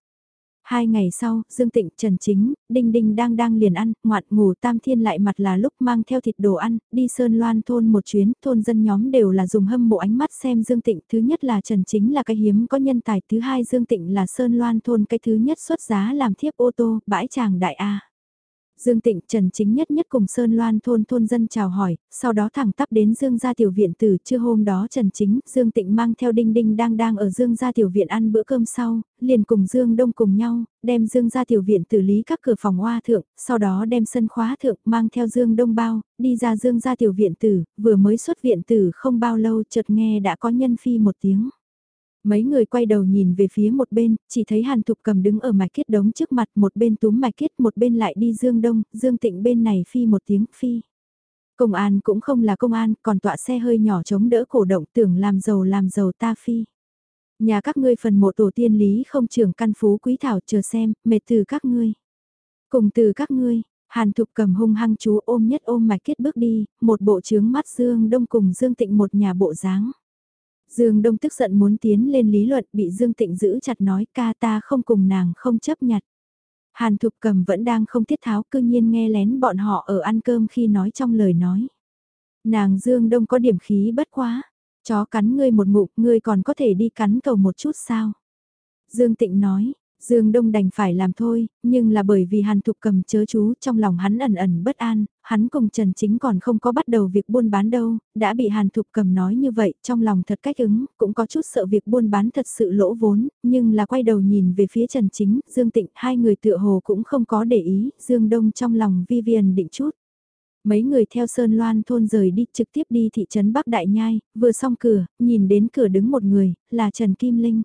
Hai ngày sau, Dương Tịnh, Trần Chính, Đinh Đinh đang đang liền ăn, ngoạn ngủ tam thiên lại mặt là lúc mang theo thịt đồ ăn, đi Sơn Loan thôn một chuyến, thôn dân nhóm đều là dùng hâm mộ ánh mắt xem Dương Tịnh, thứ nhất là Trần Chính là cái hiếm có nhân tài, thứ hai Dương Tịnh là Sơn Loan thôn cái thứ nhất xuất giá làm thiếp ô tô, bãi tràng đại A. Dương Tịnh Trần Chính nhất nhất cùng Sơn Loan thôn thôn dân chào hỏi, sau đó thẳng tắp đến Dương gia tiểu viện từ trưa hôm đó Trần Chính, Dương Tịnh mang theo Đinh Đinh đang đang ở Dương gia tiểu viện ăn bữa cơm sau, liền cùng Dương Đông cùng nhau, đem Dương gia tiểu viện tử lý các cửa phòng hoa thượng, sau đó đem sân khóa thượng mang theo Dương Đông bao, đi ra Dương gia tiểu viện tử, vừa mới xuất viện tử không bao lâu chợt nghe đã có nhân phi một tiếng. Mấy người quay đầu nhìn về phía một bên, chỉ thấy Hàn Thục cầm đứng ở mạch kết đống trước mặt một bên túm mạch kết một bên lại đi Dương Đông, Dương Tịnh bên này phi một tiếng phi. Công an cũng không là công an, còn tọa xe hơi nhỏ chống đỡ cổ động tưởng làm giàu làm giàu ta phi. Nhà các ngươi phần một tổ tiên lý không trưởng căn phú quý thảo chờ xem, mệt từ các ngươi. Cùng từ các ngươi, Hàn Thục cầm hung hăng chú ôm nhất ôm mạch kết bước đi, một bộ trướng mắt Dương Đông cùng Dương Tịnh một nhà bộ dáng. Dương Đông tức giận muốn tiến lên lý luận bị Dương Tịnh giữ chặt nói ca ta không cùng nàng không chấp nhặt. Hàn Thục Cầm vẫn đang không thiết tháo cư nhiên nghe lén bọn họ ở ăn cơm khi nói trong lời nói. Nàng Dương Đông có điểm khí bất quá, chó cắn ngươi một ngụm ngươi còn có thể đi cắn cầu một chút sao. Dương Tịnh nói, Dương Đông đành phải làm thôi, nhưng là bởi vì Hàn Thục cầm chớ chú trong lòng hắn ẩn ẩn bất an, hắn cùng Trần Chính còn không có bắt đầu việc buôn bán đâu, đã bị Hàn Thục cầm nói như vậy, trong lòng thật cách ứng, cũng có chút sợ việc buôn bán thật sự lỗ vốn, nhưng là quay đầu nhìn về phía Trần Chính, Dương Tịnh, hai người tựa hồ cũng không có để ý, Dương Đông trong lòng Vivian định chút. Mấy người theo Sơn Loan thôn rời đi trực tiếp đi thị trấn Bắc Đại Nhai, vừa xong cửa, nhìn đến cửa đứng một người, là Trần Kim Linh.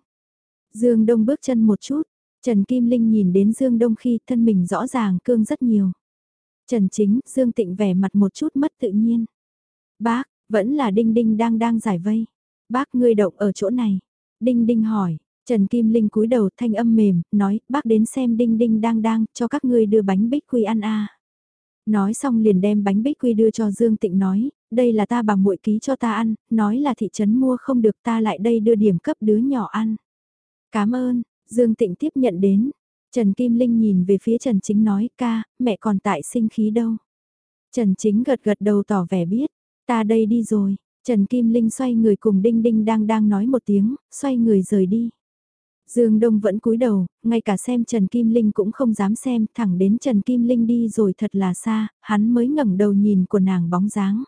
Dương Đông bước chân một chút, Trần Kim Linh nhìn đến Dương Đông khi thân mình rõ ràng cương rất nhiều. Trần Chính, Dương Tịnh vẻ mặt một chút mất tự nhiên. Bác, vẫn là Đinh Đinh đang đang giải vây. Bác ngươi động ở chỗ này. Đinh Đinh hỏi, Trần Kim Linh cúi đầu thanh âm mềm, nói, bác đến xem Đinh Đinh đang đang, cho các ngươi đưa bánh bích quy ăn a. Nói xong liền đem bánh bích quy đưa cho Dương Tịnh nói, đây là ta bà muội ký cho ta ăn, nói là thị trấn mua không được ta lại đây đưa điểm cấp đứa nhỏ ăn. Cảm ơn, Dương Tịnh tiếp nhận đến. Trần Kim Linh nhìn về phía Trần Chính nói ca, mẹ còn tại sinh khí đâu. Trần Chính gật gật đầu tỏ vẻ biết, ta đây đi rồi. Trần Kim Linh xoay người cùng Đinh Đinh đang đang nói một tiếng, xoay người rời đi. Dương Đông vẫn cúi đầu, ngay cả xem Trần Kim Linh cũng không dám xem, thẳng đến Trần Kim Linh đi rồi thật là xa, hắn mới ngẩng đầu nhìn của nàng bóng dáng.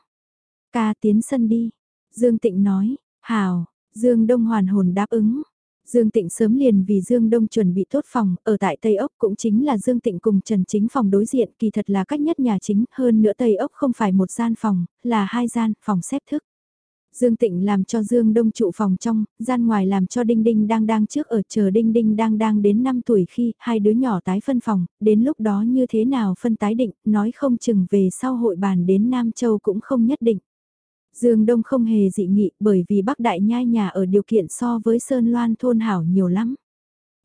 Ca tiến sân đi. Dương Tịnh nói, hào, Dương Đông hoàn hồn đáp ứng. Dương Tịnh sớm liền vì Dương Đông chuẩn bị tốt phòng, ở tại Tây Ốc cũng chính là Dương Tịnh cùng Trần Chính phòng đối diện, kỳ thật là cách nhất nhà chính, hơn nữa Tây Ốc không phải một gian phòng, là hai gian, phòng xếp thức. Dương Tịnh làm cho Dương Đông trụ phòng trong, gian ngoài làm cho Đinh Đinh đang đang trước ở chờ Đinh Đinh đang đang đến 5 tuổi khi hai đứa nhỏ tái phân phòng, đến lúc đó như thế nào phân tái định, nói không chừng về sau hội bàn đến Nam Châu cũng không nhất định. Dương Đông không hề dị nghị bởi vì Bắc Đại Nhai nhà ở điều kiện so với Sơn Loan thôn hảo nhiều lắm.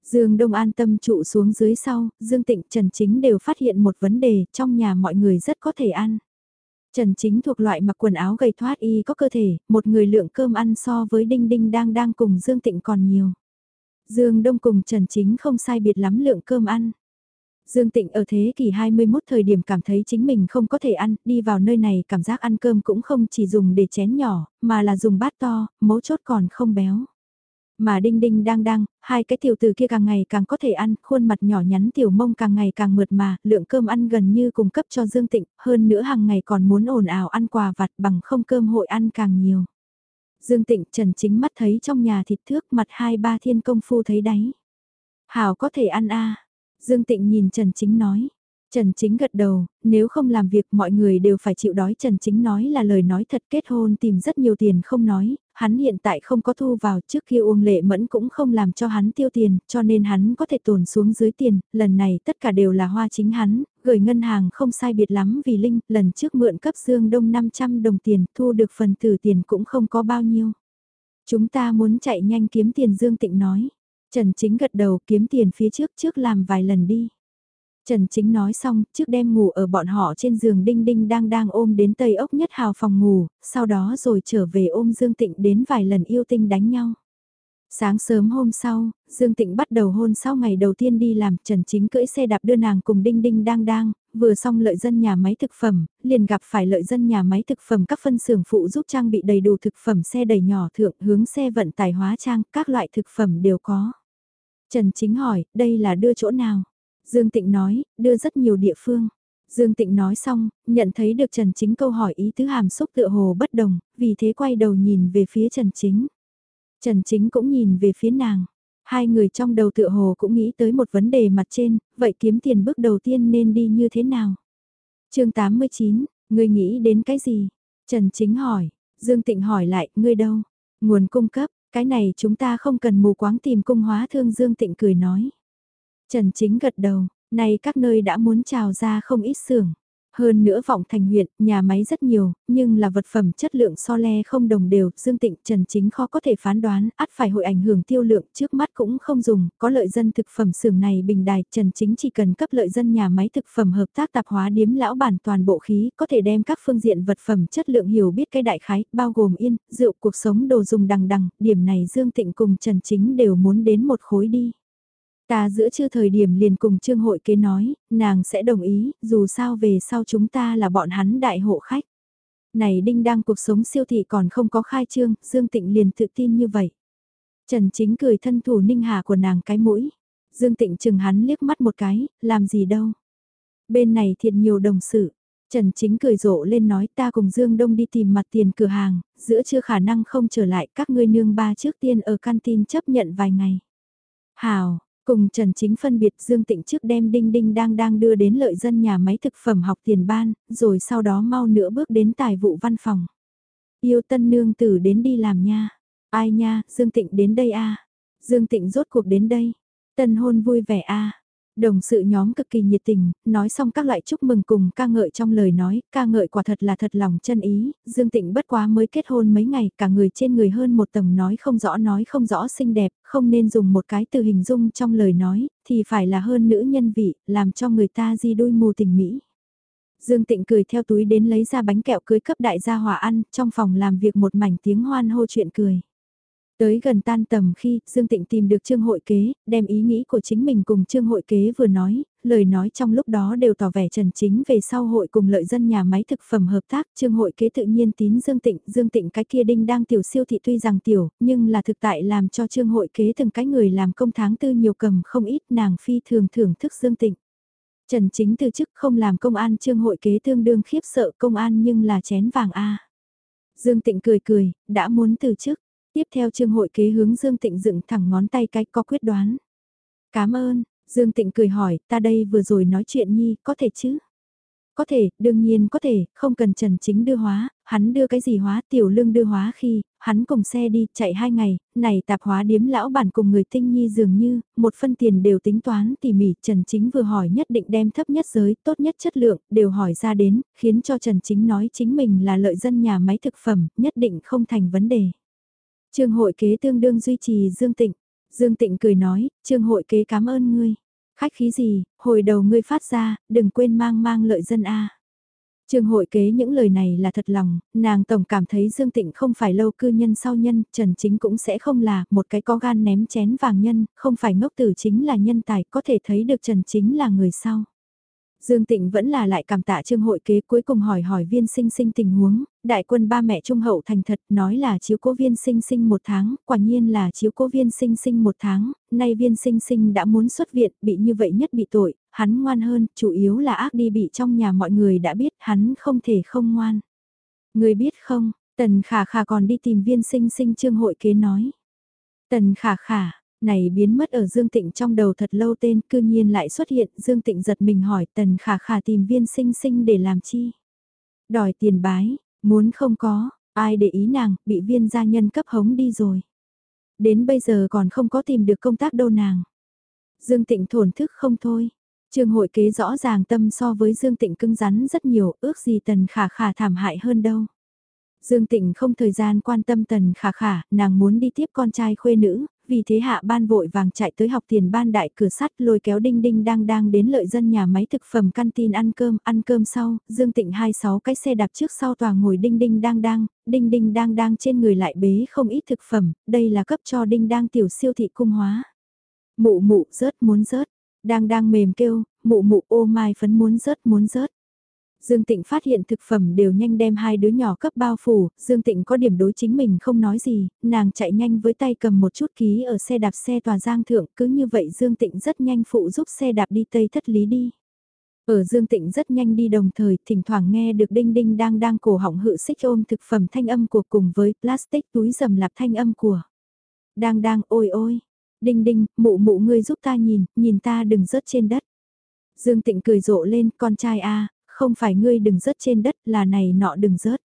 Dương Đông an tâm trụ xuống dưới sau, Dương Tịnh Trần Chính đều phát hiện một vấn đề trong nhà mọi người rất có thể ăn. Trần Chính thuộc loại mặc quần áo gầy thoát y có cơ thể, một người lượng cơm ăn so với Đinh Đinh đang đang cùng Dương Tịnh còn nhiều. Dương Đông cùng Trần Chính không sai biệt lắm lượng cơm ăn. Dương Tịnh ở thế kỷ 21 thời điểm cảm thấy chính mình không có thể ăn, đi vào nơi này cảm giác ăn cơm cũng không chỉ dùng để chén nhỏ, mà là dùng bát to, mấu chốt còn không béo. Mà đinh đinh đang đang, hai cái tiểu tử kia càng ngày càng có thể ăn, khuôn mặt nhỏ nhắn tiểu mông càng ngày càng mượt mà, lượng cơm ăn gần như cung cấp cho Dương Tịnh, hơn nữa hàng ngày còn muốn ồn ào ăn quà vặt bằng không cơm hội ăn càng nhiều. Dương Tịnh trần chính mắt thấy trong nhà thịt thước mặt hai ba thiên công phu thấy đáy. Hảo có thể ăn a Dương Tịnh nhìn Trần Chính nói. Trần Chính gật đầu, nếu không làm việc mọi người đều phải chịu đói Trần Chính nói là lời nói thật kết hôn tìm rất nhiều tiền không nói, hắn hiện tại không có thu vào trước kia Uông Lệ Mẫn cũng không làm cho hắn tiêu tiền, cho nên hắn có thể tồn xuống dưới tiền, lần này tất cả đều là hoa chính hắn, gửi ngân hàng không sai biệt lắm vì Linh, lần trước mượn cấp Dương Đông 500 đồng tiền, thu được phần tử tiền cũng không có bao nhiêu. Chúng ta muốn chạy nhanh kiếm tiền Dương Tịnh nói. Trần Chính gật đầu kiếm tiền phía trước trước làm vài lần đi. Trần Chính nói xong, trước đem ngủ ở bọn họ trên giường đinh đinh đang đang ôm đến Tây ốc nhất hào phòng ngủ, sau đó rồi trở về ôm Dương Tịnh đến vài lần yêu tinh đánh nhau. Sáng sớm hôm sau, Dương Tịnh bắt đầu hôn sau ngày đầu tiên đi làm, Trần Chính cưỡi xe đạp đưa nàng cùng Đinh Đinh đang đang, vừa xong lợi dân nhà máy thực phẩm, liền gặp phải lợi dân nhà máy thực phẩm các phân xưởng phụ giúp trang bị đầy đủ thực phẩm xe đầy nhỏ thượng hướng xe vận tải hóa trang, các loại thực phẩm đều có. Trần Chính hỏi, đây là đưa chỗ nào? Dương Tịnh nói, đưa rất nhiều địa phương. Dương Tịnh nói xong, nhận thấy được Trần Chính câu hỏi ý tứ hàm xúc tựa hồ bất đồng, vì thế quay đầu nhìn về phía Trần Chính. Trần Chính cũng nhìn về phía nàng. Hai người trong đầu tựa hồ cũng nghĩ tới một vấn đề mặt trên, vậy kiếm tiền bước đầu tiên nên đi như thế nào? chương 89, ngươi nghĩ đến cái gì? Trần Chính hỏi, Dương Tịnh hỏi lại, ngươi đâu? Nguồn cung cấp, cái này chúng ta không cần mù quáng tìm cung hóa thương Dương Tịnh cười nói. Trần Chính gật đầu, này các nơi đã muốn trào ra không ít xưởng. Hơn nữa vọng thành huyện, nhà máy rất nhiều, nhưng là vật phẩm chất lượng so le không đồng đều, Dương Tịnh Trần Chính khó có thể phán đoán, ắt phải hội ảnh hưởng tiêu lượng trước mắt cũng không dùng, có lợi dân thực phẩm xưởng này bình đài, Trần Chính chỉ cần cấp lợi dân nhà máy thực phẩm hợp tác tạp hóa điếm lão bản toàn bộ khí, có thể đem các phương diện vật phẩm chất lượng hiểu biết cái đại khái, bao gồm yên, rượu cuộc sống đồ dùng đằng đằng, điểm này Dương Tịnh cùng Trần Chính đều muốn đến một khối đi. Ta giữa chưa thời điểm liền cùng Trương Hội kế nói, nàng sẽ đồng ý, dù sao về sau chúng ta là bọn hắn đại hộ khách. Này đinh đang cuộc sống siêu thị còn không có khai trương, Dương Tịnh liền tự tin như vậy. Trần Chính cười thân thủ ninh hà của nàng cái mũi. Dương Tịnh chừng hắn liếc mắt một cái, làm gì đâu. Bên này thiệt nhiều đồng sự. Trần Chính cười rộ lên nói ta cùng Dương Đông đi tìm mặt tiền cửa hàng, giữa chưa khả năng không trở lại các ngươi nương ba trước tiên ở canteen chấp nhận vài ngày. Hào, Cùng Trần Chính phân biệt Dương Tịnh trước đem Đinh Đinh đang đang đưa đến lợi dân nhà máy thực phẩm học tiền ban, rồi sau đó mau nữa bước đến tài vụ văn phòng. Yêu tân nương tử đến đi làm nha. Ai nha, Dương Tịnh đến đây a Dương Tịnh rốt cuộc đến đây. Tân hôn vui vẻ a Đồng sự nhóm cực kỳ nhiệt tình, nói xong các loại chúc mừng cùng ca ngợi trong lời nói, ca ngợi quả thật là thật lòng chân ý, Dương Tịnh bất quá mới kết hôn mấy ngày, cả người trên người hơn một tầng nói không rõ nói không rõ xinh đẹp, không nên dùng một cái từ hình dung trong lời nói, thì phải là hơn nữ nhân vị, làm cho người ta di đôi mù tình mỹ. Dương Tịnh cười theo túi đến lấy ra bánh kẹo cưới cấp đại gia hòa ăn, trong phòng làm việc một mảnh tiếng hoan hô chuyện cười. Tới gần tan tầm khi Dương Tịnh tìm được Trương Hội Kế, đem ý nghĩ của chính mình cùng Trương Hội Kế vừa nói, lời nói trong lúc đó đều tỏ vẻ trần chính về sau hội cùng lợi dân nhà máy thực phẩm hợp tác. Trương Hội Kế tự nhiên tín Dương Tịnh, Dương Tịnh cái kia đinh đang tiểu siêu thị tuy rằng tiểu, nhưng là thực tại làm cho Trương Hội Kế từng cái người làm công tháng tư nhiều cầm không ít nàng phi thường thưởng thức Dương Tịnh. Trần chính từ chức không làm công an Trương Hội Kế tương đương khiếp sợ công an nhưng là chén vàng A. Dương Tịnh cười cười, đã muốn từ chức Tiếp theo trương hội kế hướng Dương Tịnh dựng thẳng ngón tay cái có quyết đoán. Cảm ơn, Dương Tịnh cười hỏi, ta đây vừa rồi nói chuyện nhi, có thể chứ? có thể, đương nhiên có thể, không cần Trần Chính đưa hóa, hắn đưa cái gì hóa, tiểu lương đưa hóa khi, hắn cùng xe đi, chạy hai ngày, này tạp hóa điếm lão bản cùng người tinh nhi dường như, một phân tiền đều tính toán tỉ mỉ, Trần Chính vừa hỏi nhất định đem thấp nhất giới, tốt nhất chất lượng, đều hỏi ra đến, khiến cho Trần Chính nói chính mình là lợi dân nhà máy thực phẩm, nhất định không thành vấn đề. Trương hội kế tương đương duy trì Dương Tịnh. Dương Tịnh cười nói, Trương hội kế cảm ơn ngươi. Khách khí gì, hồi đầu ngươi phát ra, đừng quên mang mang lợi dân A. Trương hội kế những lời này là thật lòng, nàng tổng cảm thấy Dương Tịnh không phải lâu cư nhân sau nhân, Trần Chính cũng sẽ không là một cái có gan ném chén vàng nhân, không phải ngốc tử chính là nhân tài, có thể thấy được Trần Chính là người sau. Dương Tịnh vẫn là lại cảm tạ trương hội kế cuối cùng hỏi hỏi viên sinh sinh tình huống, đại quân ba mẹ trung hậu thành thật nói là chiếu cố viên sinh sinh một tháng, quả nhiên là chiếu cố viên sinh sinh một tháng, nay viên sinh sinh đã muốn xuất viện, bị như vậy nhất bị tội, hắn ngoan hơn, chủ yếu là ác đi bị trong nhà mọi người đã biết hắn không thể không ngoan. Người biết không, tần khả khả còn đi tìm viên sinh sinh trương hội kế nói. Tần khả khả, này biến mất ở Dương Tịnh trong đầu thật lâu tên cư nhiên lại xuất hiện, Dương Tịnh giật mình hỏi tần khả khả tìm viên sinh sinh để làm chi. Đòi tiền bái, muốn không có, ai để ý nàng, bị viên gia nhân cấp hống đi rồi. Đến bây giờ còn không có tìm được công tác đâu nàng. Dương Tịnh thổn thức không thôi. Trường hội kế rõ ràng tâm so với Dương Tịnh cưng rắn rất nhiều, ước gì tần khả khả thảm hại hơn đâu. Dương Tịnh không thời gian quan tâm tần khả khả, nàng muốn đi tiếp con trai khuê nữ, vì thế hạ ban vội vàng chạy tới học tiền ban đại cửa sắt lôi kéo đinh đinh đang đang đến lợi dân nhà máy thực phẩm căn tin ăn cơm, ăn cơm sau, Dương Tịnh hai sáu cái xe đạp trước sau tòa ngồi đinh đinh đang đang, đinh đinh đang đang trên người lại bế không ít thực phẩm, đây là cấp cho đinh đang tiểu siêu thị cung hóa. Mụ mụ rớt muốn rớt, đang đang mềm kêu, mụ mụ ô mai phấn muốn rớt muốn rớt. Dương Tịnh phát hiện thực phẩm đều nhanh đem hai đứa nhỏ cấp bao phủ, Dương Tịnh có điểm đối chính mình không nói gì, nàng chạy nhanh với tay cầm một chút ký ở xe đạp xe tòa giang thượng, cứ như vậy Dương Tịnh rất nhanh phụ giúp xe đạp đi Tây Thất Lý đi. Ở Dương Tịnh rất nhanh đi đồng thời, thỉnh thoảng nghe được đinh đinh đang đang cổ họng hự xích ôm thực phẩm thanh âm của cùng với plastic túi dầm lạp thanh âm của. Đang đang ôi ôi, đinh đinh, mụ mụ ngươi giúp ta nhìn, nhìn ta đừng rớt trên đất. Dương Tịnh cười rộ lên, con trai a không phải ngươi đừng rớt trên đất là này nọ đừng rớt.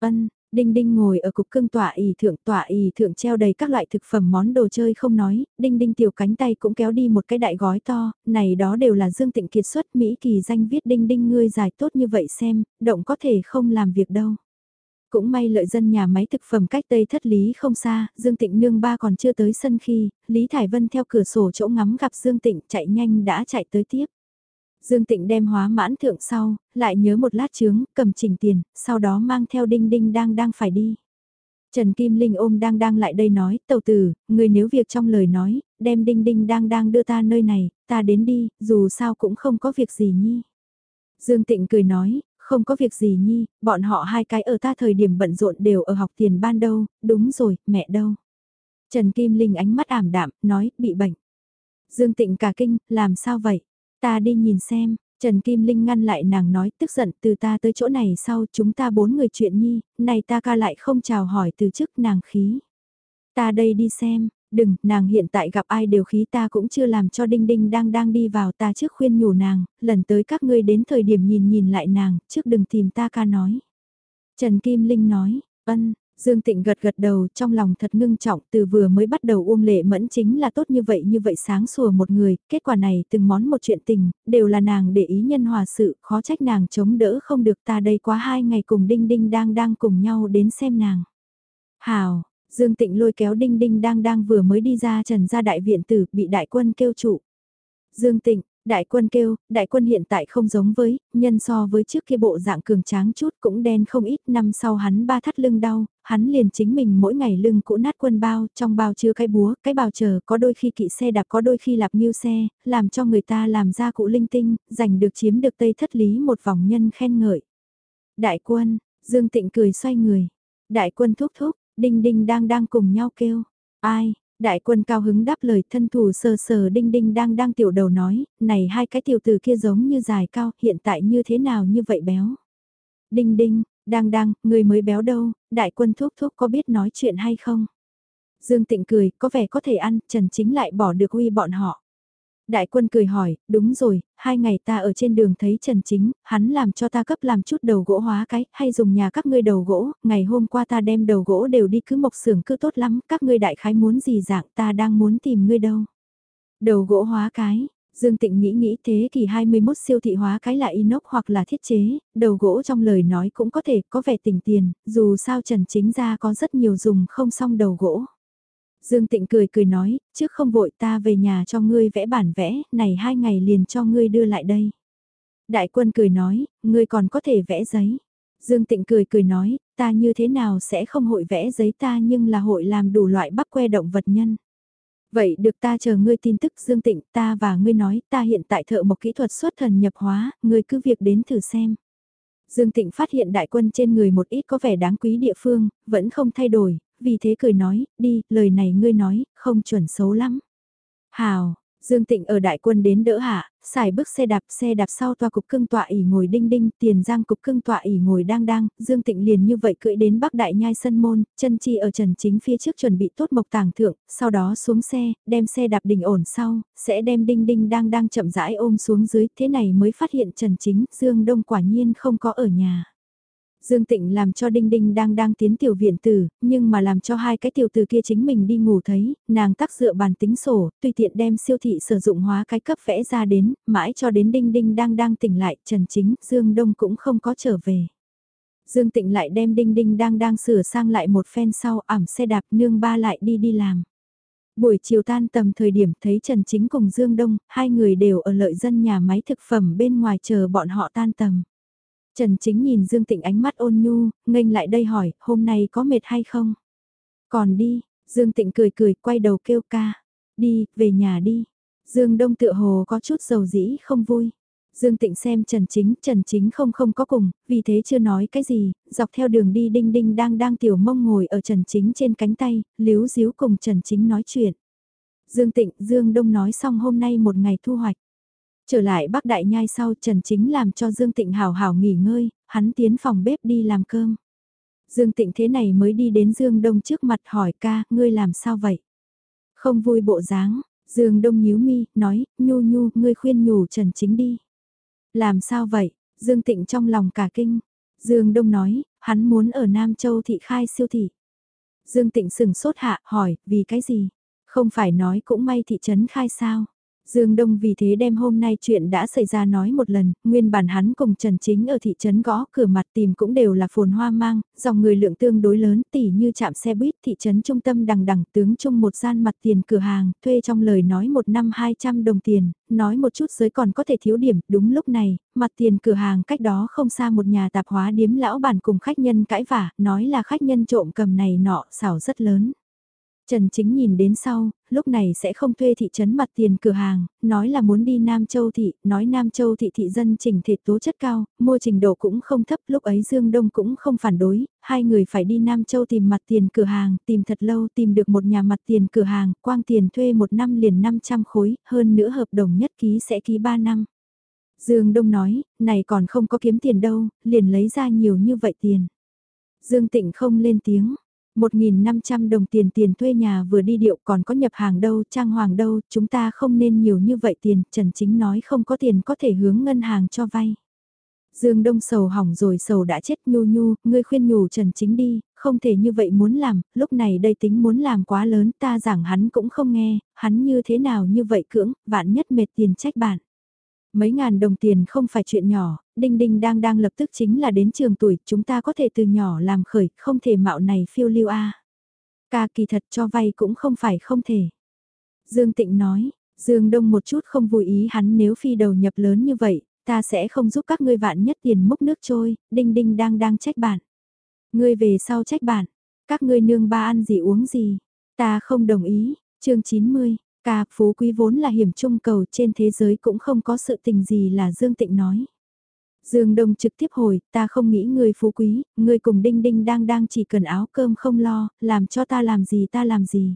Ân, Đinh Đinh ngồi ở cục cưng tọa ỉ thượng tọa ỉ thượng treo đầy các loại thực phẩm món đồ chơi không nói, Đinh Đinh tiểu cánh tay cũng kéo đi một cái đại gói to, này đó đều là Dương Tịnh kiệt xuất Mỹ kỳ danh viết Đinh Đinh ngươi dài tốt như vậy xem, động có thể không làm việc đâu. Cũng may lợi dân nhà máy thực phẩm cách Tây Thất Lý không xa, Dương Tịnh nương ba còn chưa tới sân khi, Lý Thải Vân theo cửa sổ chỗ ngắm gặp Dương Tịnh chạy nhanh đã chạy tới tiếp. Dương Tịnh đem hóa mãn thượng sau, lại nhớ một lát chướng, cầm chỉnh tiền, sau đó mang theo đinh đinh đang đang phải đi. Trần Kim Linh ôm đang đang lại đây nói, tàu tử, người nếu việc trong lời nói, đem đinh đinh đang đang đưa ta nơi này, ta đến đi, dù sao cũng không có việc gì nhi. Dương Tịnh cười nói, không có việc gì nhi, bọn họ hai cái ở ta thời điểm bận rộn đều ở học tiền ban đâu, đúng rồi, mẹ đâu. Trần Kim Linh ánh mắt ảm đạm, nói, bị bệnh. Dương Tịnh cả kinh, làm sao vậy? Ta đi nhìn xem, Trần Kim Linh ngăn lại nàng nói tức giận từ ta tới chỗ này sau chúng ta bốn người chuyện nhi, này ta ca lại không chào hỏi từ chức nàng khí. Ta đây đi xem, đừng, nàng hiện tại gặp ai đều khí ta cũng chưa làm cho Đinh Đinh đang đang đi vào ta trước khuyên nhủ nàng, lần tới các ngươi đến thời điểm nhìn nhìn lại nàng, trước đừng tìm ta ca nói. Trần Kim Linh nói, ân, Dương Tịnh gật gật đầu trong lòng thật ngưng trọng từ vừa mới bắt đầu uông lệ mẫn chính là tốt như vậy như vậy sáng sủa một người, kết quả này từng món một chuyện tình, đều là nàng để ý nhân hòa sự, khó trách nàng chống đỡ không được ta đây quá hai ngày cùng Đinh Đinh đang đang cùng nhau đến xem nàng. Hào, Dương Tịnh lôi kéo Đinh Đinh đang đang vừa mới đi ra trần ra đại viện tử bị đại quân kêu trụ. Dương Tịnh, Đại quân kêu, đại quân hiện tại không giống với, nhân so với trước kia bộ dạng cường tráng chút cũng đen không ít năm sau hắn ba thắt lưng đau, hắn liền chính mình mỗi ngày lưng cũ nát quân bao, trong bao chứa cái búa, cái bào chờ có đôi khi kỵ xe đạp có đôi khi lạp nghiêu xe, làm cho người ta làm ra cụ linh tinh, giành được chiếm được tây thất lý một vòng nhân khen ngợi. Đại quân, Dương Tịnh cười xoay người, đại quân thúc thúc, đinh đinh đang đang cùng nhau kêu, ai, Đại quân cao hứng đáp lời thân thủ sờ sờ đinh đinh đang đang tiểu đầu nói, này hai cái tiểu từ kia giống như dài cao, hiện tại như thế nào như vậy béo. Đinh đinh, đang đang, người mới béo đâu, đại quân thuốc thuốc có biết nói chuyện hay không? Dương Tịnh cười, có vẻ có thể ăn, Trần Chính lại bỏ được uy bọn họ. Đại quân cười hỏi, đúng rồi, hai ngày ta ở trên đường thấy Trần Chính, hắn làm cho ta cấp làm chút đầu gỗ hóa cái, hay dùng nhà các ngươi đầu gỗ, ngày hôm qua ta đem đầu gỗ đều đi cứ mộc xưởng cứ tốt lắm, các ngươi đại khái muốn gì dạng ta đang muốn tìm ngươi đâu. Đầu gỗ hóa cái, Dương Tịnh nghĩ nghĩ thế kỷ 21 siêu thị hóa cái là inox hoặc là thiết chế, đầu gỗ trong lời nói cũng có thể có vẻ tỉnh tiền, dù sao Trần Chính ra có rất nhiều dùng không xong đầu gỗ. Dương Tịnh cười cười nói, trước không vội ta về nhà cho ngươi vẽ bản vẽ, này hai ngày liền cho ngươi đưa lại đây. Đại quân cười nói, ngươi còn có thể vẽ giấy. Dương Tịnh cười cười nói, ta như thế nào sẽ không hội vẽ giấy ta nhưng là hội làm đủ loại bắp que động vật nhân. Vậy được ta chờ ngươi tin tức Dương Tịnh ta và ngươi nói ta hiện tại thợ một kỹ thuật xuất thần nhập hóa, ngươi cứ việc đến thử xem. Dương Tịnh phát hiện đại quân trên người một ít có vẻ đáng quý địa phương, vẫn không thay đổi, vì thế cười nói, đi, lời này ngươi nói, không chuẩn xấu lắm. Hào, Dương Tịnh ở đại quân đến đỡ hạ, xài bước xe đạp xe đạp sau toa cục cưng tọa ỉ ngồi đinh đinh, tiền giang cục cưng tọa ỉ ngồi đang đang, Dương Tịnh liền như vậy cưỡi đến Bắc Đại Nhai sân môn, chân chi ở trần chính phía trước chuẩn bị tốt mộc tàng thượng, sau đó xuống xe, đem xe đạp đình ổn sau, sẽ đem đinh đinh đang đang chậm rãi ôm xuống dưới, thế này mới phát hiện trần chính, Dương Đông quả nhiên không có ở nhà. Dương Tịnh làm cho Đinh Đinh đang đang tiến tiểu viện tử, nhưng mà làm cho hai cái tiểu tử kia chính mình đi ngủ thấy, nàng tắc dựa bàn tính sổ, tùy tiện đem siêu thị sử dụng hóa cái cấp vẽ ra đến, mãi cho đến Đinh Đinh đang đang tỉnh lại, Trần Chính, Dương Đông cũng không có trở về. Dương Tịnh lại đem Đinh Đinh đang đang sửa sang lại một phen sau ảm xe đạp nương ba lại đi đi làm. Buổi chiều tan tầm thời điểm thấy Trần Chính cùng Dương Đông, hai người đều ở lợi dân nhà máy thực phẩm bên ngoài chờ bọn họ tan tầm. Trần Chính nhìn Dương Tịnh ánh mắt ôn nhu, nghênh lại đây hỏi, hôm nay có mệt hay không? Còn đi, Dương Tịnh cười cười, quay đầu kêu ca. Đi, về nhà đi. Dương Đông tựa hồ có chút dầu dĩ không vui. Dương Tịnh xem Trần Chính, Trần Chính không không có cùng, vì thế chưa nói cái gì, dọc theo đường đi đinh đinh đang đang tiểu mông ngồi ở Trần Chính trên cánh tay, líu díu cùng Trần Chính nói chuyện. Dương Tịnh, Dương Đông nói xong hôm nay một ngày thu hoạch. Trở lại Bắc Đại Nhai sau Trần Chính làm cho Dương Tịnh hào hào nghỉ ngơi, hắn tiến phòng bếp đi làm cơm. Dương Tịnh thế này mới đi đến Dương Đông trước mặt hỏi ca, ngươi làm sao vậy? Không vui bộ dáng, Dương Đông nhíu mi, nói, nhu nhu, ngươi khuyên nhủ Trần Chính đi. Làm sao vậy? Dương Tịnh trong lòng cả kinh. Dương Đông nói, hắn muốn ở Nam Châu thị khai siêu thị. Dương Tịnh sừng sốt hạ, hỏi, vì cái gì? Không phải nói cũng may thị trấn khai sao? Dương Đông vì thế đem hôm nay chuyện đã xảy ra nói một lần, nguyên bản hắn cùng Trần Chính ở thị trấn gõ cửa mặt tìm cũng đều là phồn hoa mang, dòng người lượng tương đối lớn tỉ như chạm xe buýt thị trấn trung tâm đằng đằng tướng chung một gian mặt tiền cửa hàng, thuê trong lời nói một năm 200 đồng tiền, nói một chút giới còn có thể thiếu điểm, đúng lúc này, mặt tiền cửa hàng cách đó không xa một nhà tạp hóa điếm lão bản cùng khách nhân cãi vả, nói là khách nhân trộm cầm này nọ, xảo rất lớn. Trần Chính nhìn đến sau, lúc này sẽ không thuê thị trấn mặt tiền cửa hàng, nói là muốn đi Nam Châu Thị, nói Nam Châu Thị thị dân trình thể tố chất cao, mua trình độ cũng không thấp, lúc ấy Dương Đông cũng không phản đối, hai người phải đi Nam Châu tìm mặt tiền cửa hàng, tìm thật lâu tìm được một nhà mặt tiền cửa hàng, quang tiền thuê một năm liền 500 khối, hơn nữa hợp đồng nhất ký sẽ ký 3 năm. Dương Đông nói, này còn không có kiếm tiền đâu, liền lấy ra nhiều như vậy tiền. Dương Tịnh không lên tiếng, 1.500 đồng tiền tiền thuê nhà vừa đi điệu còn có nhập hàng đâu, trang hoàng đâu, chúng ta không nên nhiều như vậy tiền, Trần Chính nói không có tiền có thể hướng ngân hàng cho vay. Dương Đông sầu hỏng rồi sầu đã chết nhu nhu, ngươi khuyên nhủ Trần Chính đi, không thể như vậy muốn làm, lúc này đây tính muốn làm quá lớn ta giảng hắn cũng không nghe, hắn như thế nào như vậy cưỡng, vạn nhất mệt tiền trách bạn. Mấy ngàn đồng tiền không phải chuyện nhỏ, Đinh Đinh đang đang lập tức chính là đến trường tuổi, chúng ta có thể từ nhỏ làm khởi, không thể mạo này phiêu lưu a. Ca kỳ thật cho vay cũng không phải không thể. Dương Tịnh nói, Dương Đông một chút không vui ý hắn nếu phi đầu nhập lớn như vậy, ta sẽ không giúp các ngươi vạn nhất tiền múc nước trôi, Đinh Đinh đang đang trách bạn. Ngươi về sau trách bạn, các ngươi nương ba ăn gì uống gì, ta không đồng ý, chương 90. Ca phú quý vốn là hiểm trung cầu trên thế giới cũng không có sự tình gì là Dương Tịnh nói. Dương Đông trực tiếp hồi, ta không nghĩ người phú quý, người cùng đinh đinh đang đang chỉ cần áo cơm không lo, làm cho ta làm gì ta làm gì.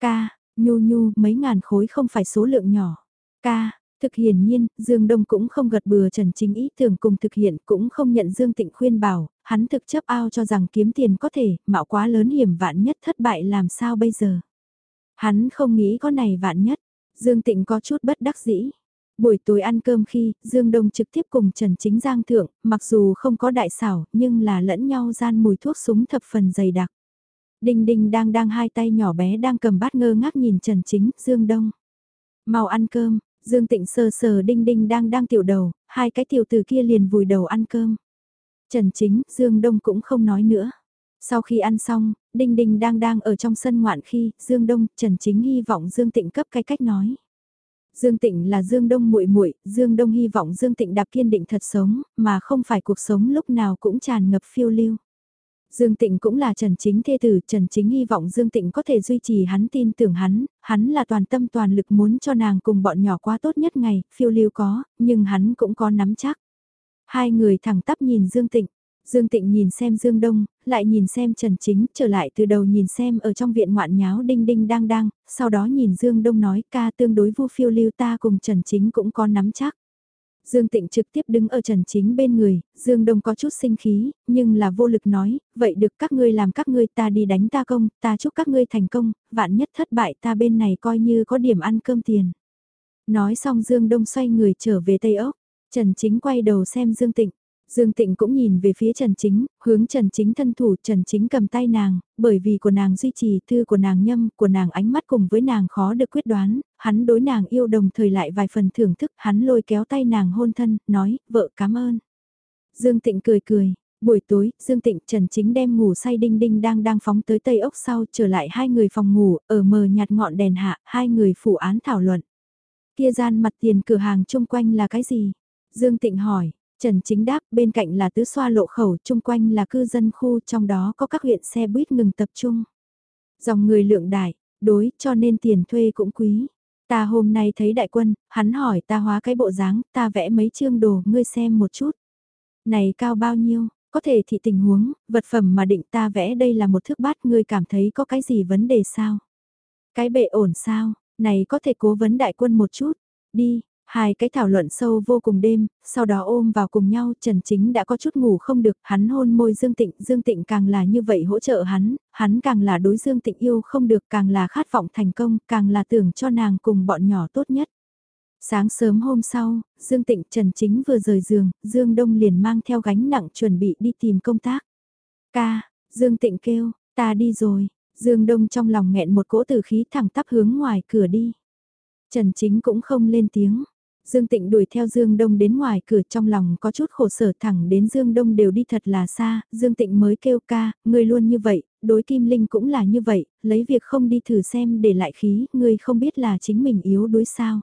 Ca, nhu nhu, mấy ngàn khối không phải số lượng nhỏ. Ca, thực hiển nhiên, Dương Đông cũng không gật bừa Trần Chính ý tưởng cùng thực hiện cũng không nhận Dương Tịnh khuyên bảo, hắn thực chấp ao cho rằng kiếm tiền có thể, mạo quá lớn hiểm vạn nhất thất bại làm sao bây giờ. Hắn không nghĩ có này vạn nhất, Dương Tịnh có chút bất đắc dĩ. Buổi tối ăn cơm khi, Dương Đông trực tiếp cùng Trần Chính Giang thượng, mặc dù không có đại xảo, nhưng là lẫn nhau gian mùi thuốc súng thập phần dày đặc. Đinh Đinh đang đang hai tay nhỏ bé đang cầm bát ngơ ngác nhìn Trần Chính, Dương Đông. Mau ăn cơm, Dương Tịnh sờ sờ Đinh Đinh đang đang tiểu đầu, hai cái tiểu từ kia liền vùi đầu ăn cơm. Trần Chính, Dương Đông cũng không nói nữa. Sau khi ăn xong, Đinh Đinh đang đang ở trong sân ngoạn khi, Dương Đông, Trần Chính hy vọng Dương Tịnh cấp cái cách nói. Dương Tịnh là Dương Đông muội muội, Dương Đông hy vọng Dương Tịnh đạp kiên định thật sống, mà không phải cuộc sống lúc nào cũng tràn ngập phiêu lưu. Dương Tịnh cũng là Trần Chính thê tử, Trần Chính hy vọng Dương Tịnh có thể duy trì hắn tin tưởng hắn, hắn là toàn tâm toàn lực muốn cho nàng cùng bọn nhỏ quá tốt nhất ngày, phiêu lưu có, nhưng hắn cũng có nắm chắc. Hai người thẳng tắp nhìn Dương Tịnh, Dương Tịnh nhìn xem Dương Đông, lại nhìn xem Trần Chính, trở lại từ đầu nhìn xem ở trong viện ngoạn nháo đinh đinh đang đang, sau đó nhìn Dương Đông nói ca tương đối vu phiêu lưu ta cùng Trần Chính cũng có nắm chắc. Dương Tịnh trực tiếp đứng ở Trần Chính bên người, Dương Đông có chút sinh khí, nhưng là vô lực nói, vậy được các ngươi làm các ngươi ta đi đánh ta công, ta chúc các ngươi thành công, vạn nhất thất bại ta bên này coi như có điểm ăn cơm tiền. Nói xong Dương Đông xoay người trở về Tây Ốc, Trần Chính quay đầu xem Dương Tịnh, Dương Tịnh cũng nhìn về phía Trần Chính, hướng Trần Chính thân thủ Trần Chính cầm tay nàng, bởi vì của nàng duy trì thư của nàng nhâm, của nàng ánh mắt cùng với nàng khó được quyết đoán, hắn đối nàng yêu đồng thời lại vài phần thưởng thức, hắn lôi kéo tay nàng hôn thân, nói, vợ cảm ơn. Dương Tịnh cười cười, buổi tối, Dương Tịnh Trần Chính đem ngủ say đinh đinh đang đang phóng tới Tây Ốc sau trở lại hai người phòng ngủ, ở mờ nhạt ngọn đèn hạ, hai người phủ án thảo luận. Kia gian mặt tiền cửa hàng chung quanh là cái gì? Dương Tịnh hỏi, Trần Chính đáp bên cạnh là tứ xoa lộ khẩu, chung quanh là cư dân khu, trong đó có các huyện xe buýt ngừng tập trung. Dòng người lượng đại, đối, cho nên tiền thuê cũng quý. Ta hôm nay thấy đại quân, hắn hỏi ta hóa cái bộ dáng, ta vẽ mấy chương đồ, ngươi xem một chút. Này cao bao nhiêu, có thể thị tình huống, vật phẩm mà định ta vẽ đây là một thước bát, ngươi cảm thấy có cái gì vấn đề sao? Cái bệ ổn sao, này có thể cố vấn đại quân một chút, đi, Hai cái thảo luận sâu vô cùng đêm, sau đó ôm vào cùng nhau, Trần Chính đã có chút ngủ không được, hắn hôn môi Dương Tịnh, Dương Tịnh càng là như vậy hỗ trợ hắn, hắn càng là đối Dương Tịnh yêu không được, càng là khát vọng thành công, càng là tưởng cho nàng cùng bọn nhỏ tốt nhất. Sáng sớm hôm sau, Dương Tịnh Trần Chính vừa rời giường, Dương Đông liền mang theo gánh nặng chuẩn bị đi tìm công tác. Ca, Dương Tịnh kêu, ta đi rồi, Dương Đông trong lòng nghẹn một cỗ tử khí thẳng tắp hướng ngoài cửa đi. Trần Chính cũng không lên tiếng. Dương Tịnh đuổi theo Dương Đông đến ngoài cửa trong lòng có chút khổ sở thẳng đến Dương Đông đều đi thật là xa, Dương Tịnh mới kêu ca, ngươi luôn như vậy, đối Kim Linh cũng là như vậy, lấy việc không đi thử xem để lại khí, ngươi không biết là chính mình yếu đối sao.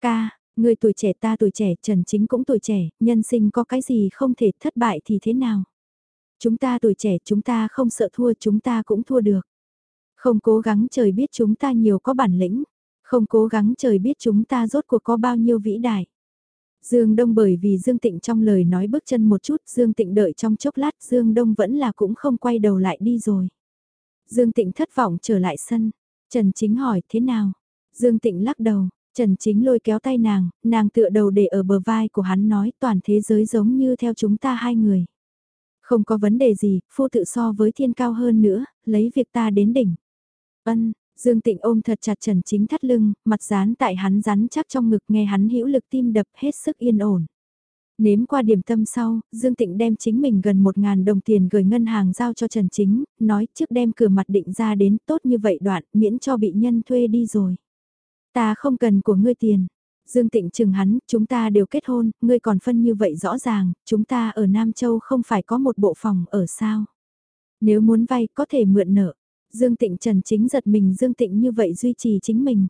Ca, ngươi tuổi trẻ ta tuổi trẻ, Trần Chính cũng tuổi trẻ, nhân sinh có cái gì không thể thất bại thì thế nào. Chúng ta tuổi trẻ chúng ta không sợ thua chúng ta cũng thua được. Không cố gắng trời biết chúng ta nhiều có bản lĩnh. Không cố gắng trời biết chúng ta rốt cuộc có bao nhiêu vĩ đại. Dương Đông bởi vì Dương Tịnh trong lời nói bước chân một chút, Dương Tịnh đợi trong chốc lát, Dương Đông vẫn là cũng không quay đầu lại đi rồi. Dương Tịnh thất vọng trở lại sân. Trần Chính hỏi thế nào? Dương Tịnh lắc đầu, Trần Chính lôi kéo tay nàng, nàng tựa đầu để ở bờ vai của hắn nói toàn thế giới giống như theo chúng ta hai người. Không có vấn đề gì, phu tự so với thiên cao hơn nữa, lấy việc ta đến đỉnh. Ân, Dương Tịnh ôm thật chặt Trần Chính thắt lưng, mặt dán tại hắn rắn chắc trong ngực nghe hắn hữu lực tim đập hết sức yên ổn. Nếm qua điểm tâm sau, Dương Tịnh đem chính mình gần 1.000 đồng tiền gửi ngân hàng giao cho Trần Chính, nói trước đem cửa mặt định ra đến tốt như vậy đoạn, miễn cho bị nhân thuê đi rồi. Ta không cần của ngươi tiền. Dương Tịnh chừng hắn, chúng ta đều kết hôn, ngươi còn phân như vậy rõ ràng, chúng ta ở Nam Châu không phải có một bộ phòng ở sao. Nếu muốn vay có thể mượn nợ. Dương Tịnh Trần chính giật mình Dương Tịnh như vậy duy trì chính mình.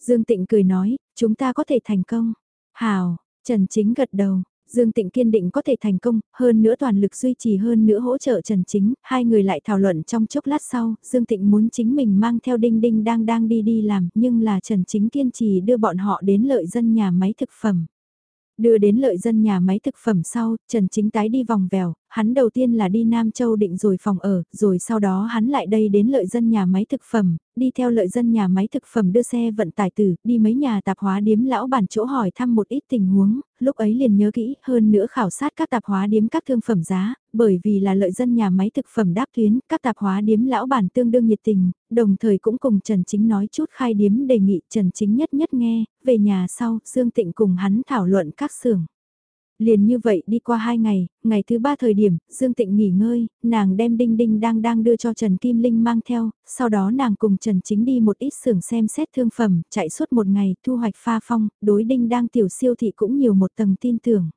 Dương Tịnh cười nói, chúng ta có thể thành công. Hào, Trần chính gật đầu, Dương Tịnh kiên định có thể thành công, hơn nữa toàn lực duy trì hơn nữa hỗ trợ Trần Chính, hai người lại thảo luận trong chốc lát sau, Dương Tịnh muốn chính mình mang theo Đinh Đinh đang đang đi đi làm, nhưng là Trần Chính kiên trì đưa bọn họ đến lợi dân nhà máy thực phẩm. Đưa đến lợi dân nhà máy thực phẩm sau, Trần Chính tái đi vòng vèo, hắn đầu tiên là đi Nam Châu định rồi phòng ở, rồi sau đó hắn lại đây đến lợi dân nhà máy thực phẩm, đi theo lợi dân nhà máy thực phẩm đưa xe vận tải tử, đi mấy nhà tạp hóa điếm lão bản chỗ hỏi thăm một ít tình huống, lúc ấy liền nhớ kỹ hơn nữa khảo sát các tạp hóa điếm các thương phẩm giá, bởi vì là lợi dân nhà máy thực phẩm đáp tuyến, các tạp hóa điếm lão bản tương đương nhiệt tình, đồng thời cũng cùng Trần Chính nói chút khai điếm đề nghị Trần Chính nhất nhất nghe, về nhà sau, Dương Tịnh cùng hắn thảo luận các xưởng. Liền như vậy đi qua hai ngày, ngày thứ ba thời điểm, Dương Tịnh nghỉ ngơi, nàng đem Đinh Đinh đang đang đưa cho Trần Kim Linh mang theo, sau đó nàng cùng Trần Chính đi một ít xưởng xem xét thương phẩm, chạy suốt một ngày, thu hoạch pha phong, đối Đinh đang tiểu siêu thị cũng nhiều một tầng tin tưởng.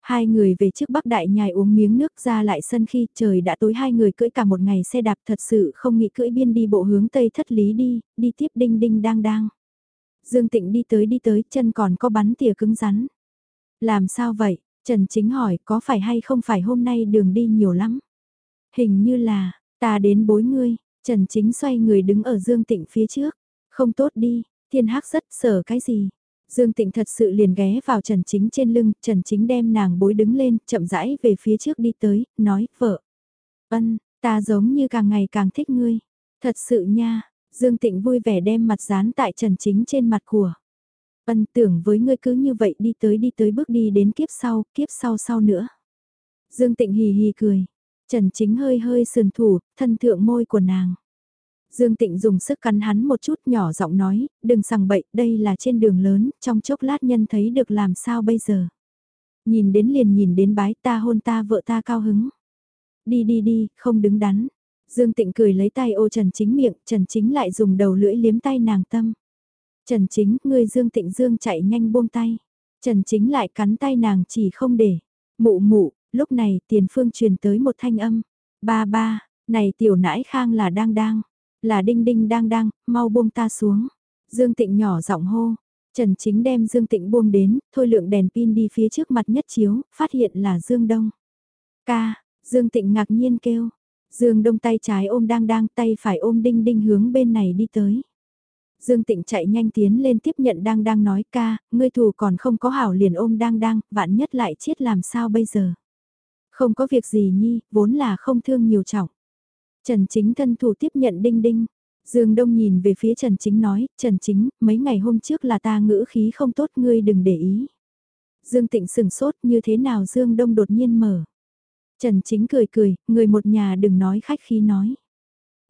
Hai người về trước Bắc Đại nhài uống miếng nước ra lại sân khi trời đã tối hai người cưỡi cả một ngày xe đạp thật sự không nghĩ cưỡi biên đi bộ hướng Tây thất lý đi, đi tiếp Đinh Đinh đang đang. Dương Tịnh đi tới đi tới chân còn có bắn tỉa cứng rắn. Làm sao vậy? Trần Chính hỏi có phải hay không phải hôm nay đường đi nhiều lắm? Hình như là, ta đến bối ngươi, Trần Chính xoay người đứng ở Dương Tịnh phía trước. Không tốt đi, thiên hắc rất sợ cái gì? Dương Tịnh thật sự liền ghé vào Trần Chính trên lưng, Trần Chính đem nàng bối đứng lên, chậm rãi về phía trước đi tới, nói, vợ. Ân, ta giống như càng ngày càng thích ngươi. Thật sự nha, Dương Tịnh vui vẻ đem mặt dán tại Trần Chính trên mặt của. Ân tưởng với ngươi cứ như vậy đi tới đi tới bước đi đến kiếp sau, kiếp sau sau nữa. Dương Tịnh hì hì cười. Trần Chính hơi hơi sườn thủ, thân thượng môi của nàng. Dương Tịnh dùng sức cắn hắn một chút nhỏ giọng nói, đừng sằng bậy, đây là trên đường lớn, trong chốc lát nhân thấy được làm sao bây giờ. Nhìn đến liền nhìn đến bái ta hôn ta vợ ta cao hứng. Đi đi đi, không đứng đắn. Dương Tịnh cười lấy tay ô Trần Chính miệng, Trần Chính lại dùng đầu lưỡi liếm tay nàng tâm. Trần Chính, người Dương Tịnh Dương chạy nhanh buông tay. Trần Chính lại cắn tay nàng chỉ không để. Mụ mụ, lúc này tiền phương truyền tới một thanh âm. Ba ba, này tiểu nãi khang là đang đang. Là đinh đinh đang đang, mau buông ta xuống. Dương Tịnh nhỏ giọng hô. Trần Chính đem Dương Tịnh buông đến, thôi lượng đèn pin đi phía trước mặt nhất chiếu, phát hiện là Dương Đông. Ca, Dương Tịnh ngạc nhiên kêu. Dương Đông tay trái ôm đang đang, tay phải ôm đinh đinh hướng bên này đi tới. Dương Tịnh chạy nhanh tiến lên tiếp nhận đang đang nói ca, ngươi thù còn không có hảo liền ôm đang đang, vạn nhất lại chết làm sao bây giờ. Không có việc gì nhi, vốn là không thương nhiều trọng. Trần Chính thân thủ tiếp nhận đinh đinh. Dương Đông nhìn về phía Trần Chính nói, Trần Chính, mấy ngày hôm trước là ta ngữ khí không tốt ngươi đừng để ý. Dương Tịnh sừng sốt như thế nào Dương Đông đột nhiên mở. Trần Chính cười cười, người một nhà đừng nói khách khí nói.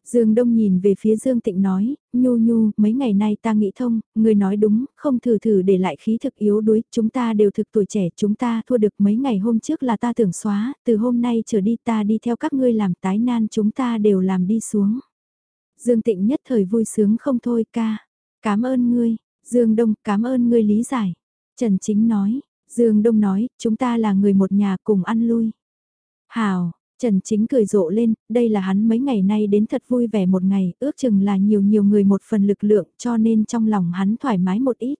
Dương Đông nhìn về phía Dương Tịnh nói, nhu nhu, mấy ngày nay ta nghĩ thông, người nói đúng, không thử thử để lại khí thực yếu đuối, chúng ta đều thực tuổi trẻ, chúng ta thua được mấy ngày hôm trước là ta tưởng xóa, từ hôm nay trở đi ta đi theo các ngươi làm tái nan chúng ta đều làm đi xuống. Dương Tịnh nhất thời vui sướng không thôi ca, cảm ơn ngươi, Dương Đông cảm ơn ngươi lý giải. Trần Chính nói, Dương Đông nói, chúng ta là người một nhà cùng ăn lui. Hào, Trần Chính cười rộ lên, đây là hắn mấy ngày nay đến thật vui vẻ một ngày, ước chừng là nhiều nhiều người một phần lực lượng cho nên trong lòng hắn thoải mái một ít.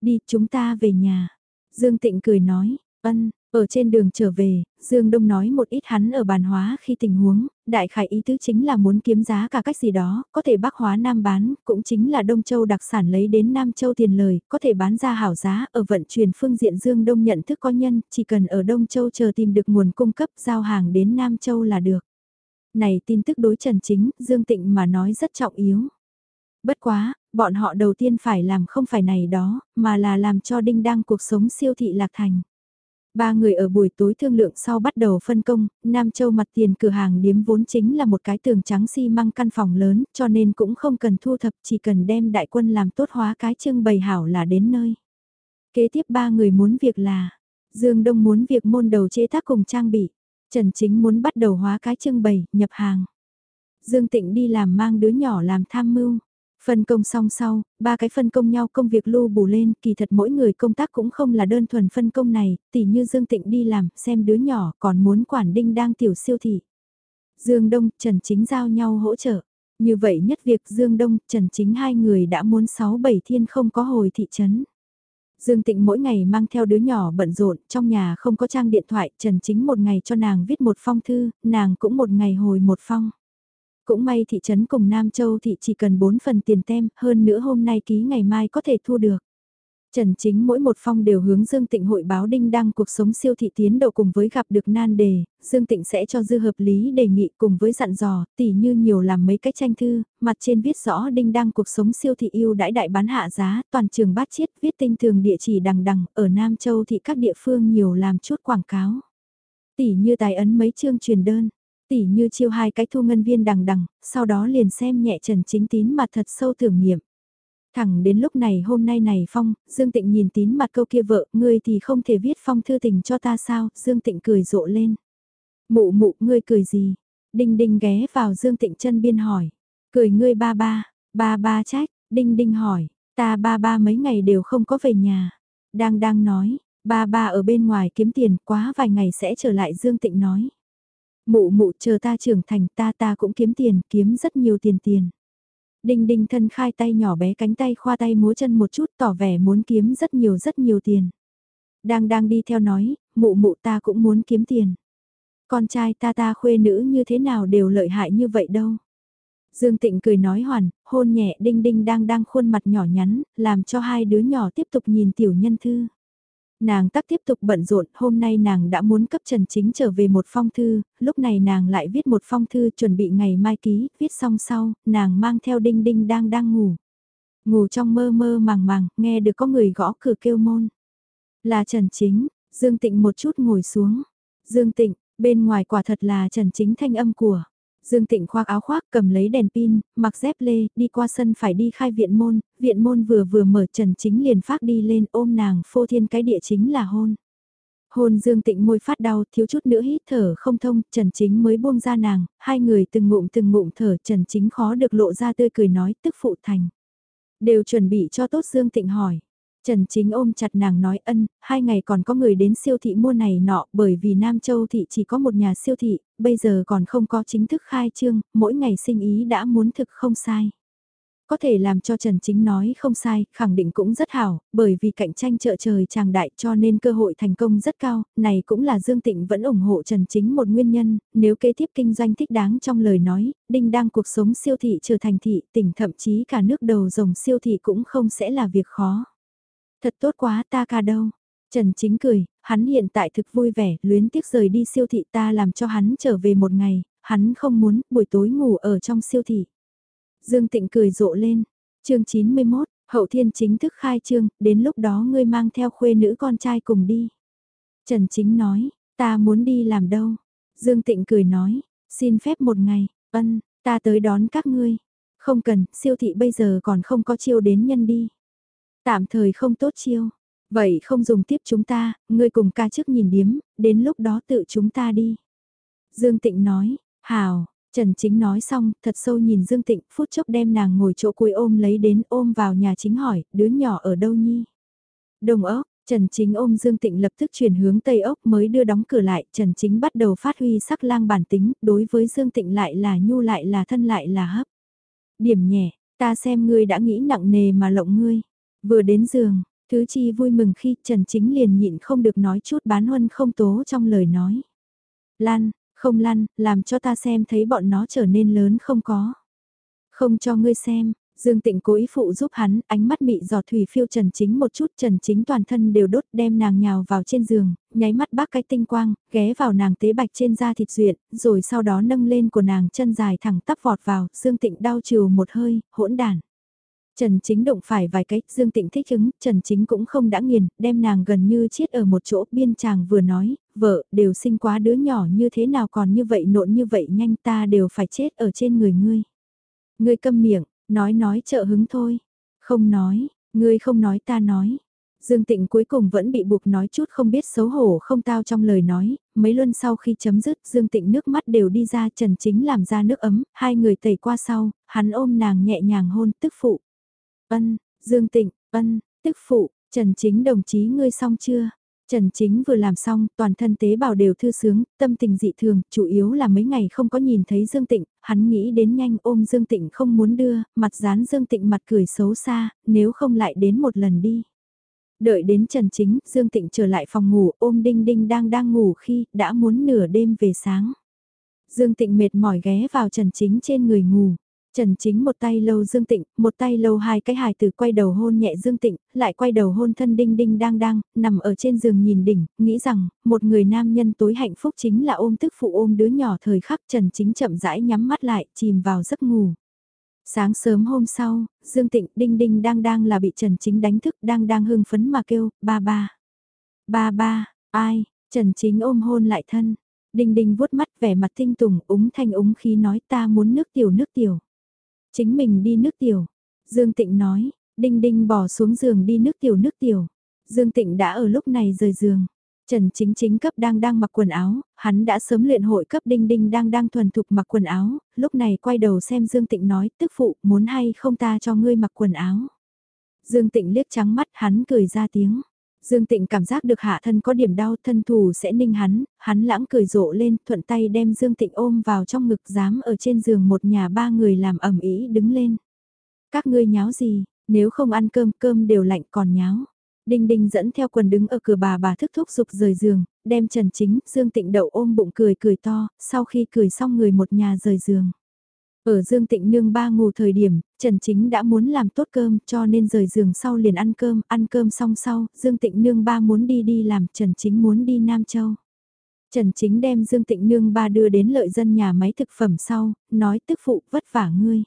Đi chúng ta về nhà. Dương Tịnh cười nói, ân, ở trên đường trở về, Dương Đông nói một ít hắn ở bàn hóa khi tình huống, đại khải ý tứ chính là muốn kiếm giá cả cách gì đó, có thể bắc hóa Nam bán, cũng chính là Đông Châu đặc sản lấy đến Nam Châu tiền lời, có thể bán ra hảo giá, ở vận chuyển phương diện Dương Đông nhận thức có nhân, chỉ cần ở Đông Châu chờ tìm được nguồn cung cấp giao hàng đến Nam Châu là được. Này tin tức đối trần chính, Dương Tịnh mà nói rất trọng yếu. Bất quá, bọn họ đầu tiên phải làm không phải này đó, mà là làm cho đinh đăng cuộc sống siêu thị lạc thành. Ba người ở buổi tối thương lượng sau bắt đầu phân công, Nam Châu mặt tiền cửa hàng điếm vốn chính là một cái tường trắng xi măng căn phòng lớn, cho nên cũng không cần thu thập, chỉ cần đem đại quân làm tốt hóa cái trưng bày hảo là đến nơi. Kế tiếp ba người muốn việc là, Dương Đông muốn việc môn đầu chế tác cùng trang bị, Trần Chính muốn bắt đầu hóa cái trưng bày, nhập hàng. Dương Tịnh đi làm mang đứa nhỏ làm tham mưu. Phân công xong sau, ba cái phân công nhau công việc lưu bù lên, kỳ thật mỗi người công tác cũng không là đơn thuần phân công này, tỉ như Dương Tịnh đi làm, xem đứa nhỏ còn muốn quản đinh đang tiểu siêu thị. Dương Đông, Trần Chính giao nhau hỗ trợ. Như vậy nhất việc Dương Đông, Trần Chính hai người đã muốn 6-7 thiên không có hồi thị trấn. Dương Tịnh mỗi ngày mang theo đứa nhỏ bận rộn, trong nhà không có trang điện thoại, Trần Chính một ngày cho nàng viết một phong thư, nàng cũng một ngày hồi một phong. Cũng may thị trấn cùng Nam Châu thị chỉ cần 4 phần tiền tem, hơn nữa hôm nay ký ngày mai có thể thu được. Trần Chính mỗi một phong đều hướng Dương Tịnh hội báo đinh đăng cuộc sống siêu thị tiến độ cùng với gặp được nan đề, Dương Tịnh sẽ cho dư hợp lý đề nghị cùng với dặn dò, tỉ như nhiều làm mấy cách tranh thư, mặt trên viết rõ đinh đăng cuộc sống siêu thị yêu đãi đại bán hạ giá, toàn trường bát chiết viết tinh thường địa chỉ đằng đằng, ở Nam Châu thị các địa phương nhiều làm chút quảng cáo. Tỉ như tài ấn mấy chương truyền đơn, tỉ như chiêu hai cái thu ngân viên đằng đằng, sau đó liền xem nhẹ Trần Chính tín mặt thật sâu thưởng nghiệm. Thẳng đến lúc này hôm nay này Phong, Dương Tịnh nhìn tín mặt câu kia vợ, ngươi thì không thể viết Phong thư tình cho ta sao, Dương Tịnh cười rộ lên. Mụ mụ, ngươi cười gì? Đinh Đinh ghé vào Dương Tịnh chân biên hỏi. Cười ngươi ba ba, ba ba trách, Đinh Đinh hỏi, ta ba ba mấy ngày đều không có về nhà. Đang đang nói, ba ba ở bên ngoài kiếm tiền quá vài ngày sẽ trở lại Dương Tịnh nói. Mụ mụ chờ ta trưởng thành ta ta cũng kiếm tiền, kiếm rất nhiều tiền tiền. Đinh đinh thân khai tay nhỏ bé cánh tay khoa tay múa chân một chút tỏ vẻ muốn kiếm rất nhiều rất nhiều tiền. Đang đang đi theo nói, mụ mụ ta cũng muốn kiếm tiền. Con trai ta ta khuê nữ như thế nào đều lợi hại như vậy đâu. Dương Tịnh cười nói hoàn, hôn nhẹ đinh đinh đang đang khuôn mặt nhỏ nhắn, làm cho hai đứa nhỏ tiếp tục nhìn tiểu nhân thư. Nàng tắc tiếp tục bận rộn, hôm nay nàng đã muốn cấp Trần Chính trở về một phong thư, lúc này nàng lại viết một phong thư chuẩn bị ngày mai ký, viết xong sau, nàng mang theo đinh đinh đang đang ngủ. Ngủ trong mơ mơ màng màng, nghe được có người gõ cửa kêu môn. Là Trần Chính, Dương Tịnh một chút ngồi xuống. Dương Tịnh, bên ngoài quả thật là Trần Chính thanh âm của. Dương Tịnh khoác áo khoác cầm lấy đèn pin, mặc dép lê, đi qua sân phải đi khai viện môn, viện môn vừa vừa mở Trần Chính liền phát đi lên ôm nàng phô thiên cái địa chính là hôn. Hôn Dương Tịnh môi phát đau, thiếu chút nữa hít thở không thông, Trần Chính mới buông ra nàng, hai người từng ngụm từng ngụm thở, Trần Chính khó được lộ ra tươi cười nói tức phụ thành. Đều chuẩn bị cho tốt Dương Tịnh hỏi. Trần Chính ôm chặt nàng nói ân, hai ngày còn có người đến siêu thị mua này nọ bởi vì Nam Châu thị chỉ có một nhà siêu thị, bây giờ còn không có chính thức khai trương, mỗi ngày sinh ý đã muốn thực không sai. Có thể làm cho Trần Chính nói không sai, khẳng định cũng rất hảo, bởi vì cạnh tranh chợ trời tràng đại cho nên cơ hội thành công rất cao, này cũng là Dương Tịnh vẫn ủng hộ Trần Chính một nguyên nhân, nếu kế tiếp kinh doanh thích đáng trong lời nói, đinh đang cuộc sống siêu thị trở thành thị, tỉnh thậm chí cả nước đầu rồng siêu thị cũng không sẽ là việc khó. Thật tốt quá ta ca đâu. Trần Chính cười, hắn hiện tại thực vui vẻ, luyến tiếc rời đi siêu thị ta làm cho hắn trở về một ngày, hắn không muốn buổi tối ngủ ở trong siêu thị. Dương Tịnh cười rộ lên, chương 91, hậu thiên chính thức khai trương, đến lúc đó ngươi mang theo khuê nữ con trai cùng đi. Trần Chính nói, ta muốn đi làm đâu? Dương Tịnh cười nói, xin phép một ngày, ân, ta tới đón các ngươi. Không cần, siêu thị bây giờ còn không có chiêu đến nhân đi. Tạm thời không tốt chiêu. Vậy không dùng tiếp chúng ta, ngươi cùng ca trước nhìn điếm, đến lúc đó tự chúng ta đi. Dương Tịnh nói, hào, Trần Chính nói xong, thật sâu nhìn Dương Tịnh, phút chốc đem nàng ngồi chỗ cuối ôm lấy đến ôm vào nhà chính hỏi, đứa nhỏ ở đâu nhi? Đồng ốc, Trần Chính ôm Dương Tịnh lập tức chuyển hướng Tây ốc mới đưa đóng cửa lại, Trần Chính bắt đầu phát huy sắc lang bản tính, đối với Dương Tịnh lại là nhu lại là thân lại là hấp. Điểm nhẹ, ta xem ngươi đã nghĩ nặng nề mà lộng ngươi. Vừa đến giường, Thứ Chi vui mừng khi Trần Chính liền nhịn không được nói chút bán huân không tố trong lời nói. Lan, không lăn, làm cho ta xem thấy bọn nó trở nên lớn không có. Không cho ngươi xem, Dương Tịnh cố ý phụ giúp hắn, ánh mắt bị giọt thủy phiêu Trần Chính một chút, Trần Chính toàn thân đều đốt đem nàng nhào vào trên giường, nháy mắt bác cái tinh quang, ghé vào nàng tế bạch trên da thịt duyện, rồi sau đó nâng lên của nàng chân dài thẳng tắp vọt vào, Dương Tịnh đau chiều một hơi, hỗn đàn. Trần Chính động phải vài cách Dương Tịnh thích ứng, Trần Chính cũng không đã nghiền, đem nàng gần như chết ở một chỗ, biên chàng vừa nói, vợ, đều sinh quá đứa nhỏ như thế nào còn như vậy nộn như vậy nhanh ta đều phải chết ở trên người ngươi. Ngươi câm miệng, nói nói trợ hứng thôi. Không nói, ngươi không nói ta nói. Dương Tịnh cuối cùng vẫn bị buộc nói chút không biết xấu hổ không tao trong lời nói, mấy luân sau khi chấm dứt Dương Tịnh nước mắt đều đi ra Trần Chính làm ra nước ấm, hai người tẩy qua sau, hắn ôm nàng nhẹ nhàng hôn tức phụ. Ân, Dương Tịnh, ân, tức phụ, Trần Chính đồng chí ngươi xong chưa? Trần Chính vừa làm xong, toàn thân tế bào đều thư sướng, tâm tình dị thường, chủ yếu là mấy ngày không có nhìn thấy Dương Tịnh, hắn nghĩ đến nhanh ôm Dương Tịnh không muốn đưa, mặt dán Dương Tịnh mặt cười xấu xa, nếu không lại đến một lần đi. Đợi đến Trần Chính, Dương Tịnh trở lại phòng ngủ, ôm Đinh Đinh đang đang ngủ khi, đã muốn nửa đêm về sáng. Dương Tịnh mệt mỏi ghé vào Trần Chính trên người ngủ. Trần Chính một tay lâu Dương Tịnh, một tay lâu hai cái hài tử quay đầu hôn nhẹ Dương Tịnh, lại quay đầu hôn thân đinh đinh đang đang, nằm ở trên giường nhìn đỉnh, nghĩ rằng, một người nam nhân tối hạnh phúc chính là ôm tức phụ ôm đứa nhỏ thời khắc Trần Chính chậm rãi nhắm mắt lại, chìm vào giấc ngủ. Sáng sớm hôm sau, Dương Tịnh đinh đinh đang đang là bị Trần Chính đánh thức đang đang hưng phấn mà kêu, ba ba. Ba ba, ai, Trần Chính ôm hôn lại thân. Đinh đinh vuốt mắt vẻ mặt tinh tùng, úng thanh úng khí nói ta muốn nước tiểu nước tiểu. Chính mình đi nước tiểu. Dương Tịnh nói, Đinh Đinh bỏ xuống giường đi nước tiểu nước tiểu. Dương Tịnh đã ở lúc này rời giường. Trần Chính Chính cấp đang đang mặc quần áo, hắn đã sớm luyện hội cấp Đinh Đinh đang đang thuần thục mặc quần áo, lúc này quay đầu xem Dương Tịnh nói, tức phụ, muốn hay không ta cho ngươi mặc quần áo. Dương Tịnh liếc trắng mắt hắn cười ra tiếng. Dương Tịnh cảm giác được hạ thân có điểm đau thân thủ sẽ ninh hắn, hắn lãng cười rộ lên, thuận tay đem Dương Tịnh ôm vào trong ngực dám ở trên giường một nhà ba người làm ẩm ý đứng lên. Các ngươi nháo gì, nếu không ăn cơm cơm đều lạnh còn nháo. Đinh Đinh dẫn theo quần đứng ở cửa bà bà thức thúc dục rời giường, đem Trần Chính, Dương Tịnh đậu ôm bụng cười cười to, sau khi cười xong người một nhà rời giường. Ở Dương Tịnh Nương ba ngủ thời điểm, Trần Chính đã muốn làm tốt cơm cho nên rời giường sau liền ăn cơm, ăn cơm xong sau, Dương Tịnh Nương ba muốn đi đi làm, Trần Chính muốn đi Nam Châu. Trần Chính đem Dương Tịnh Nương ba đưa đến lợi dân nhà máy thực phẩm sau, nói tức phụ vất vả ngươi.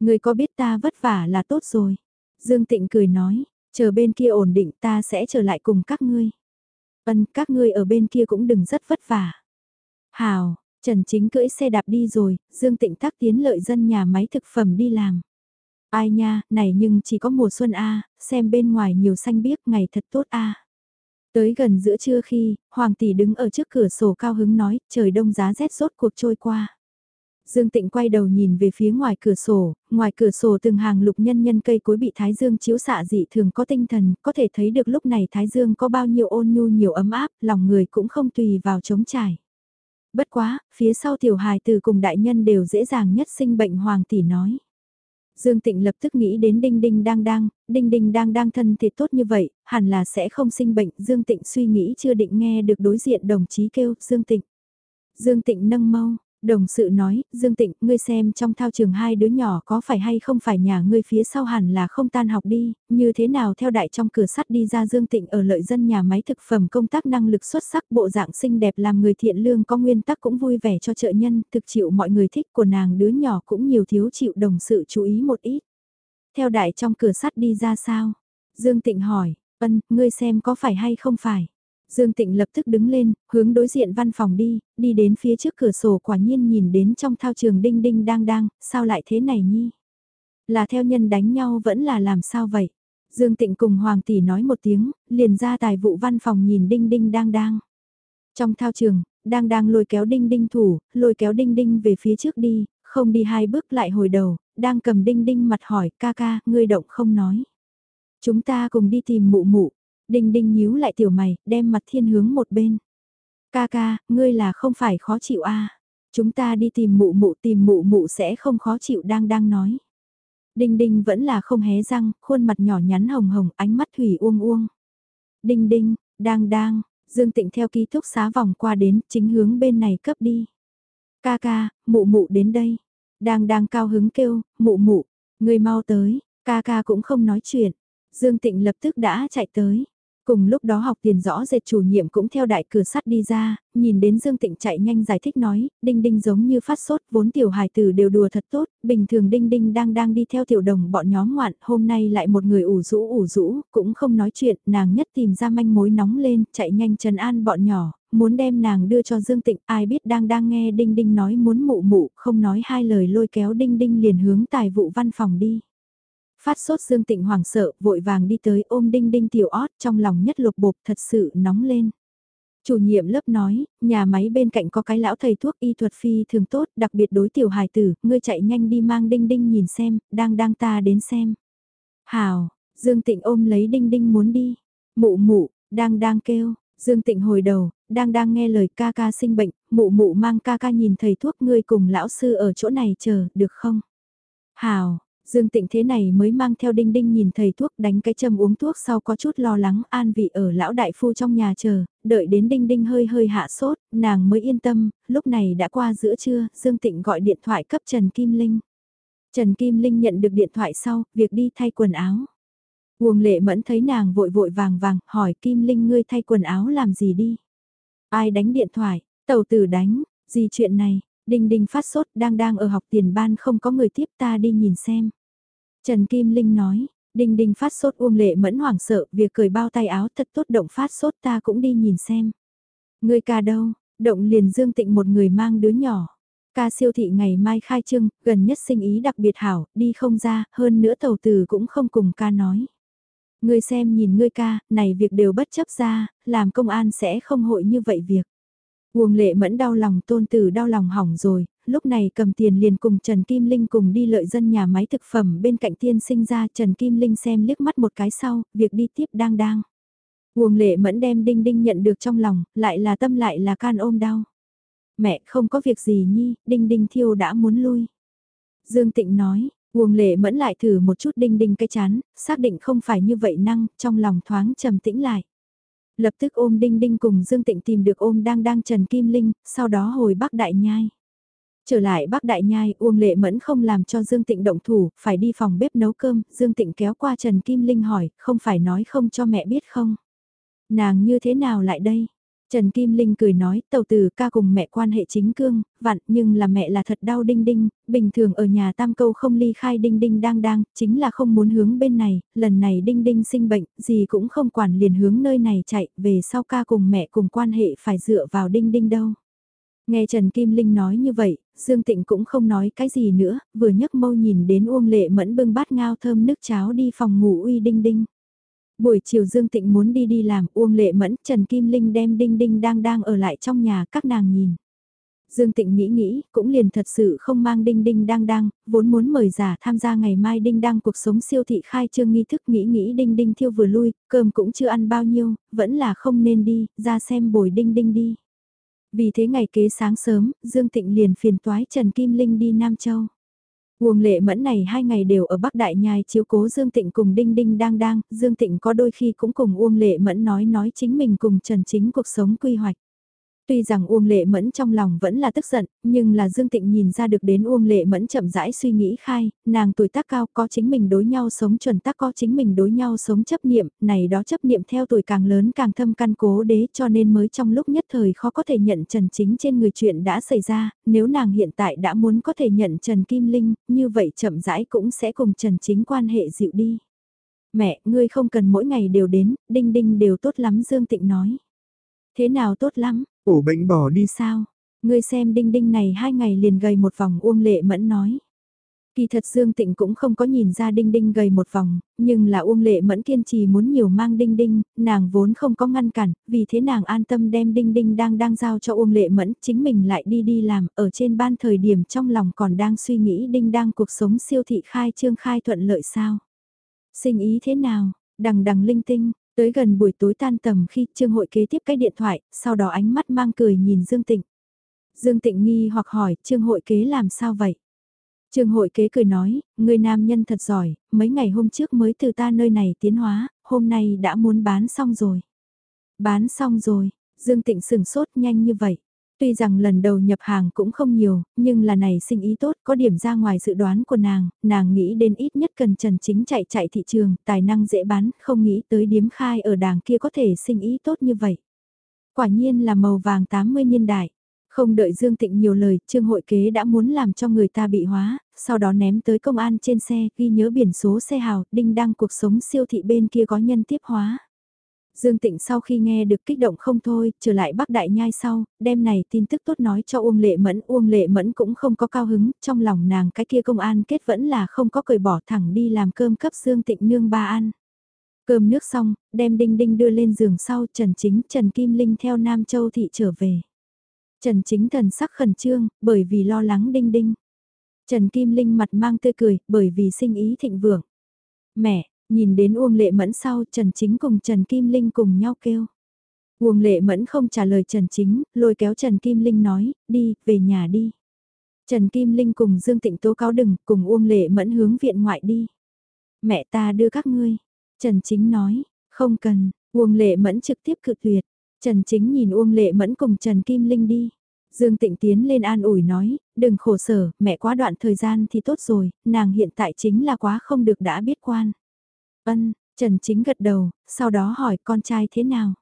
Ngươi có biết ta vất vả là tốt rồi. Dương Tịnh cười nói, chờ bên kia ổn định ta sẽ trở lại cùng các ngươi. Ân các ngươi ở bên kia cũng đừng rất vất vả. Hào, Trần Chính cưỡi xe đạp đi rồi, Dương Tịnh tắc tiến lợi dân nhà máy thực phẩm đi làm. Ai nha, này nhưng chỉ có mùa xuân A, xem bên ngoài nhiều xanh biếc ngày thật tốt A. Tới gần giữa trưa khi, Hoàng tỷ đứng ở trước cửa sổ cao hứng nói, trời đông giá rét rốt cuộc trôi qua. Dương Tịnh quay đầu nhìn về phía ngoài cửa sổ, ngoài cửa sổ từng hàng lục nhân nhân cây cối bị Thái Dương chiếu xạ dị thường có tinh thần, có thể thấy được lúc này Thái Dương có bao nhiêu ôn nhu nhiều ấm áp, lòng người cũng không tùy vào chống trải. Bất quá, phía sau tiểu hài từ cùng đại nhân đều dễ dàng nhất sinh bệnh hoàng tỷ nói. Dương Tịnh lập tức nghĩ đến Đinh Đinh đang đang, Đinh Đinh đang đang thân thể tốt như vậy, hẳn là sẽ không sinh bệnh. Dương Tịnh suy nghĩ chưa định nghe được đối diện đồng chí kêu, Dương Tịnh. Dương Tịnh nâng mâu, Đồng sự nói, Dương Tịnh, ngươi xem trong thao trường hai đứa nhỏ có phải hay không phải nhà ngươi phía sau hẳn là không tan học đi, như thế nào theo đại trong cửa sắt đi ra Dương Tịnh ở lợi dân nhà máy thực phẩm công tác năng lực xuất sắc bộ dạng xinh đẹp làm người thiện lương có nguyên tắc cũng vui vẻ cho trợ nhân, thực chịu mọi người thích của nàng đứa nhỏ cũng nhiều thiếu chịu đồng sự chú ý một ít. Theo đại trong cửa sắt đi ra sao? Dương Tịnh hỏi, ân, ngươi xem có phải hay không phải? Dương Tịnh lập tức đứng lên, hướng đối diện văn phòng đi, đi đến phía trước cửa sổ quả nhiên nhìn đến trong thao trường đinh đinh đang đang, sao lại thế này nhi? Là theo nhân đánh nhau vẫn là làm sao vậy? Dương Tịnh cùng Hoàng Tỷ nói một tiếng, liền ra tài vụ văn phòng nhìn đinh đinh đang đang. Trong thao trường, đang đang lôi kéo đinh đinh thủ, lôi kéo đinh đinh về phía trước đi, không đi hai bước lại hồi đầu, đang cầm đinh đinh mặt hỏi ca ca, ngươi động không nói. Chúng ta cùng đi tìm mụ mụ, Đinh đinh nhíu lại tiểu mày, đem mặt thiên hướng một bên. Ca ca, ngươi là không phải khó chịu a Chúng ta đi tìm mụ mụ tìm mụ mụ sẽ không khó chịu đang đang nói. Đinh đinh vẫn là không hé răng, khuôn mặt nhỏ nhắn hồng hồng, ánh mắt thủy uông uông. Đinh đinh, đang đang, Dương Tịnh theo ký thúc xá vòng qua đến, chính hướng bên này cấp đi. Ca ca, mụ mụ đến đây. Đang đang cao hứng kêu, mụ mụ, người mau tới, ca ca cũng không nói chuyện. Dương Tịnh lập tức đã chạy tới. Cùng lúc đó học tiền rõ rệt chủ nhiệm cũng theo đại cửa sắt đi ra, nhìn đến Dương Tịnh chạy nhanh giải thích nói, Đinh Đinh giống như phát sốt, vốn tiểu hài tử đều đùa thật tốt, bình thường Đinh Đinh đang đang đi theo tiểu đồng bọn nhóm ngoạn, hôm nay lại một người ủ rũ ủ rũ, cũng không nói chuyện, nàng nhất tìm ra manh mối nóng lên, chạy nhanh trần an bọn nhỏ, muốn đem nàng đưa cho Dương Tịnh, ai biết đang đang nghe Đinh Đinh nói muốn mụ mụ, không nói hai lời lôi kéo Đinh Đinh liền hướng tài vụ văn phòng đi. Phát sốt Dương Tịnh hoảng sợ, vội vàng đi tới ôm đinh đinh tiểu ót trong lòng nhất lục bột thật sự nóng lên. Chủ nhiệm lớp nói, nhà máy bên cạnh có cái lão thầy thuốc y thuật phi thường tốt, đặc biệt đối tiểu hài tử, ngươi chạy nhanh đi mang đinh đinh nhìn xem, đang đang ta đến xem. Hào, Dương Tịnh ôm lấy đinh đinh muốn đi. Mụ mụ, đang đang kêu, Dương Tịnh hồi đầu, đang đang nghe lời ca ca sinh bệnh, mụ mụ mang ca ca nhìn thầy thuốc ngươi cùng lão sư ở chỗ này chờ, được không? Hào, Dương Tịnh thế này mới mang theo đinh đinh nhìn thầy thuốc đánh cái châm uống thuốc sau có chút lo lắng an vị ở lão đại phu trong nhà chờ, đợi đến đinh đinh hơi hơi hạ sốt, nàng mới yên tâm, lúc này đã qua giữa trưa, Dương Tịnh gọi điện thoại cấp Trần Kim Linh. Trần Kim Linh nhận được điện thoại sau, việc đi thay quần áo. Uông Lệ Mẫn thấy nàng vội vội vàng vàng, hỏi Kim Linh ngươi thay quần áo làm gì đi? Ai đánh điện thoại? Tàu tử đánh, gì chuyện này? Đinh Đinh phát sốt đang đang ở học tiền ban không có người tiếp ta đi nhìn xem. Trần Kim Linh nói, Đinh Đinh phát sốt Uông Lệ Mẫn hoảng sợ, việc cởi bao tay áo thật tốt động phát sốt ta cũng đi nhìn xem. Ngươi ca đâu? Động liền Dương Tịnh một người mang đứa nhỏ. Ca siêu thị ngày mai khai trương, gần nhất sinh ý đặc biệt hảo, đi không ra, hơn nữa tàu từ cũng không cùng ca nói. Ngươi xem nhìn ngươi ca, này việc đều bất chấp ra, làm công an sẽ không hội như vậy việc. Uông lệ mẫn đau lòng tôn tử đau lòng hỏng rồi, lúc này cầm tiền liền cùng Trần Kim Linh cùng đi lợi dân nhà máy thực phẩm bên cạnh tiên sinh ra Trần Kim Linh xem liếc mắt một cái sau, việc đi tiếp đang đang. Uông lệ mẫn đem đinh đinh nhận được trong lòng, lại là tâm lại là can ôm đau. Mẹ không có việc gì nhi, đinh đinh thiêu đã muốn lui. Dương Tịnh nói, Uông lệ mẫn lại thử một chút đinh đinh cái chán, xác định không phải như vậy năng, trong lòng thoáng trầm tĩnh lại. Lập tức ôm đinh đinh cùng Dương Tịnh tìm được ôm đang đang Trần Kim Linh, sau đó hồi Bắc Đại Nhai. Trở lại bác Đại Nhai, Uông Lệ Mẫn không làm cho Dương Tịnh động thủ, phải đi phòng bếp nấu cơm, Dương Tịnh kéo qua Trần Kim Linh hỏi, không phải nói không cho mẹ biết không? Nàng như thế nào lại đây? Trần Kim Linh cười nói, tàu tử ca cùng mẹ quan hệ chính cương, vặn, nhưng là mẹ là thật đau đinh đinh, bình thường ở nhà tam câu không ly khai đinh đinh đang đang, chính là không muốn hướng bên này, lần này đinh đinh sinh bệnh, gì cũng không quản liền hướng nơi này chạy, về sau ca cùng mẹ cùng quan hệ phải dựa vào đinh đinh đâu. Nghe Trần Kim Linh nói như vậy, Dương Tịnh cũng không nói cái gì nữa, vừa nhấc mâu nhìn đến Uông Lệ Mẫn bưng bát ngao thơm nước cháo đi phòng ngủ uy đinh đinh. Buổi chiều Dương Tịnh muốn đi đi làm, Uông Lệ Mẫn, Trần Kim Linh đem Đinh Đinh đang đang ở lại trong nhà các nàng nhìn. Dương Tịnh nghĩ nghĩ, cũng liền thật sự không mang Đinh Đinh đang đang, vốn muốn mời giả tham gia ngày mai Đinh đang cuộc sống siêu thị khai trương nghi thức nghĩ nghĩ Đinh Đinh thiêu vừa lui, cơm cũng chưa ăn bao nhiêu, vẫn là không nên đi, ra xem bồi Đinh Đinh đi. Vì thế ngày kế sáng sớm, Dương Tịnh liền phiền toái Trần Kim Linh đi Nam Châu. Uông lệ mẫn này hai ngày đều ở Bắc Đại Nhai chiếu cố Dương Tịnh cùng Đinh Đinh đang đang, Dương Tịnh có đôi khi cũng cùng Uông lệ mẫn nói nói chính mình cùng Trần Chính cuộc sống quy hoạch. Tuy rằng Uông Lệ Mẫn trong lòng vẫn là tức giận, nhưng là Dương Tịnh nhìn ra được đến Uông Lệ Mẫn chậm rãi suy nghĩ khai, nàng tuổi tác cao có chính mình đối nhau sống chuẩn tắc có chính mình đối nhau sống chấp niệm, này đó chấp niệm theo tuổi càng lớn càng thâm căn cố đế cho nên mới trong lúc nhất thời khó có thể nhận Trần Chính trên người chuyện đã xảy ra, nếu nàng hiện tại đã muốn có thể nhận Trần Kim Linh, như vậy chậm rãi cũng sẽ cùng Trần Chính quan hệ dịu đi. Mẹ, ngươi không cần mỗi ngày đều đến, đinh đinh đều tốt lắm Dương Tịnh nói. Thế nào tốt lắm, Ổ bệnh bỏ đi sao? Ngươi xem đinh đinh này hai ngày liền gầy một vòng Uông Lệ Mẫn nói. Kỳ thật Dương Tịnh cũng không có nhìn ra Đinh Đinh gầy một vòng, nhưng là Uông Lệ Mẫn kiên trì muốn nhiều mang Đinh Đinh, nàng vốn không có ngăn cản, vì thế nàng an tâm đem Đinh Đinh đang đang giao cho Uông Lệ Mẫn, chính mình lại đi đi làm, ở trên ban thời điểm trong lòng còn đang suy nghĩ Đinh đang cuộc sống siêu thị khai trương khai thuận lợi sao. Sinh ý thế nào, đằng đằng linh tinh, Tới gần buổi tối tan tầm khi Trương Hội kế tiếp cái điện thoại, sau đó ánh mắt mang cười nhìn Dương Tịnh. Dương Tịnh nghi hoặc hỏi, Trương Hội kế làm sao vậy? Trương Hội kế cười nói, người nam nhân thật giỏi, mấy ngày hôm trước mới từ ta nơi này tiến hóa, hôm nay đã muốn bán xong rồi. Bán xong rồi, Dương Tịnh sừng sốt nhanh như vậy. Tuy rằng lần đầu nhập hàng cũng không nhiều, nhưng là này sinh ý tốt, có điểm ra ngoài dự đoán của nàng, nàng nghĩ đến ít nhất cần Trần Chính chạy chạy thị trường, tài năng dễ bán, không nghĩ tới điếm khai ở đàng kia có thể sinh ý tốt như vậy. Quả nhiên là màu vàng 80 niên đại. Không đợi Dương Tịnh nhiều lời, Trương Hội Kế đã muốn làm cho người ta bị hóa, sau đó ném tới công an trên xe, ghi nhớ biển số xe hào, đinh đăng cuộc sống siêu thị bên kia có nhân tiếp hóa. Dương Tịnh sau khi nghe được kích động không thôi, trở lại Bắc Đại Nhai sau, đêm này tin tức tốt nói cho Uông Lệ Mẫn, Uông Lệ Mẫn cũng không có cao hứng, trong lòng nàng cái kia công an kết vẫn là không có cởi bỏ thẳng đi làm cơm cấp Dương Tịnh nương ba ăn. Cơm nước xong, đem Đinh Đinh đưa lên giường sau, Trần Chính, Trần Kim Linh theo Nam Châu Thị trở về. Trần Chính thần sắc khẩn trương, bởi vì lo lắng Đinh Đinh. Trần Kim Linh mặt mang tươi cười, bởi vì sinh ý thịnh vượng. Mẹ, Nhìn đến Uông Lệ Mẫn sau Trần Chính cùng Trần Kim Linh cùng nhau kêu. Uông Lệ Mẫn không trả lời Trần Chính, lôi kéo Trần Kim Linh nói, đi, về nhà đi. Trần Kim Linh cùng Dương Tịnh tố cáo đừng, cùng Uông Lệ Mẫn hướng viện ngoại đi. Mẹ ta đưa các ngươi. Trần Chính nói, không cần, Uông Lệ Mẫn trực tiếp cự tuyệt. Trần Chính nhìn Uông Lệ Mẫn cùng Trần Kim Linh đi. Dương Tịnh tiến lên an ủi nói, đừng khổ sở, mẹ quá đoạn thời gian thì tốt rồi, nàng hiện tại chính là quá không được đã biết quan. Ân, Trần Chính gật đầu, sau đó hỏi con trai thế nào?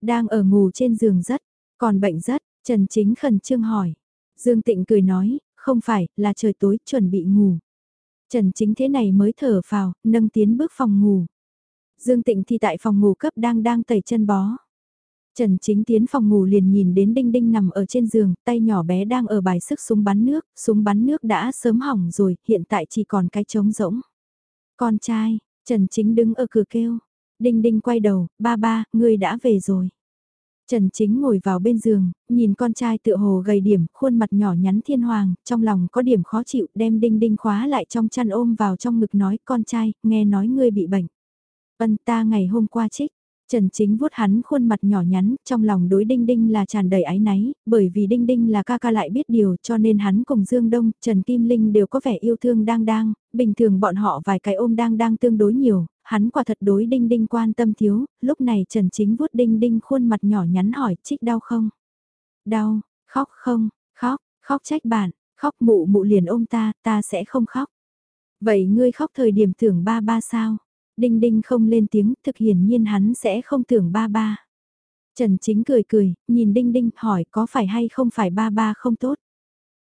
Đang ở ngủ trên giường rất, còn bệnh rất, Trần Chính khẩn trương hỏi. Dương Tịnh cười nói, không phải, là trời tối, chuẩn bị ngủ. Trần Chính thế này mới thở phào, nâng tiến bước phòng ngủ. Dương Tịnh thì tại phòng ngủ cấp đang đang tẩy chân bó. Trần Chính tiến phòng ngủ liền nhìn đến Đinh Đinh nằm ở trên giường, tay nhỏ bé đang ở bài sức súng bắn nước, súng bắn nước đã sớm hỏng rồi, hiện tại chỉ còn cái trống rỗng. Con trai, Trần Chính đứng ở cửa kêu. Đinh Đinh quay đầu, ba ba, ngươi đã về rồi. Trần Chính ngồi vào bên giường, nhìn con trai tựa hồ gầy điểm, khuôn mặt nhỏ nhắn thiên hoàng, trong lòng có điểm khó chịu, đem Đinh Đinh khóa lại trong chăn ôm vào trong ngực nói, con trai, nghe nói ngươi bị bệnh. Vân ta ngày hôm qua trích, Trần Chính vuốt hắn khuôn mặt nhỏ nhắn, trong lòng đối Đinh Đinh là tràn đầy ái náy, bởi vì Đinh Đinh là ca ca lại biết điều cho nên hắn cùng Dương Đông, Trần Kim Linh đều có vẻ yêu thương đang đang, bình thường bọn họ vài cái ôm đang đang tương đối nhiều, hắn quả thật đối Đinh Đinh quan tâm thiếu, lúc này Trần Chính vuốt Đinh Đinh khuôn mặt nhỏ nhắn hỏi trích đau không? Đau, khóc không, khóc, khóc trách bạn, khóc mụ mụ liền ôm ta, ta sẽ không khóc. Vậy ngươi khóc thời điểm tưởng ba ba sao? Đinh Đinh không lên tiếng, thực hiển nhiên hắn sẽ không tưởng ba ba. Trần Chính cười cười, nhìn Đinh Đinh hỏi có phải hay không phải ba ba không tốt?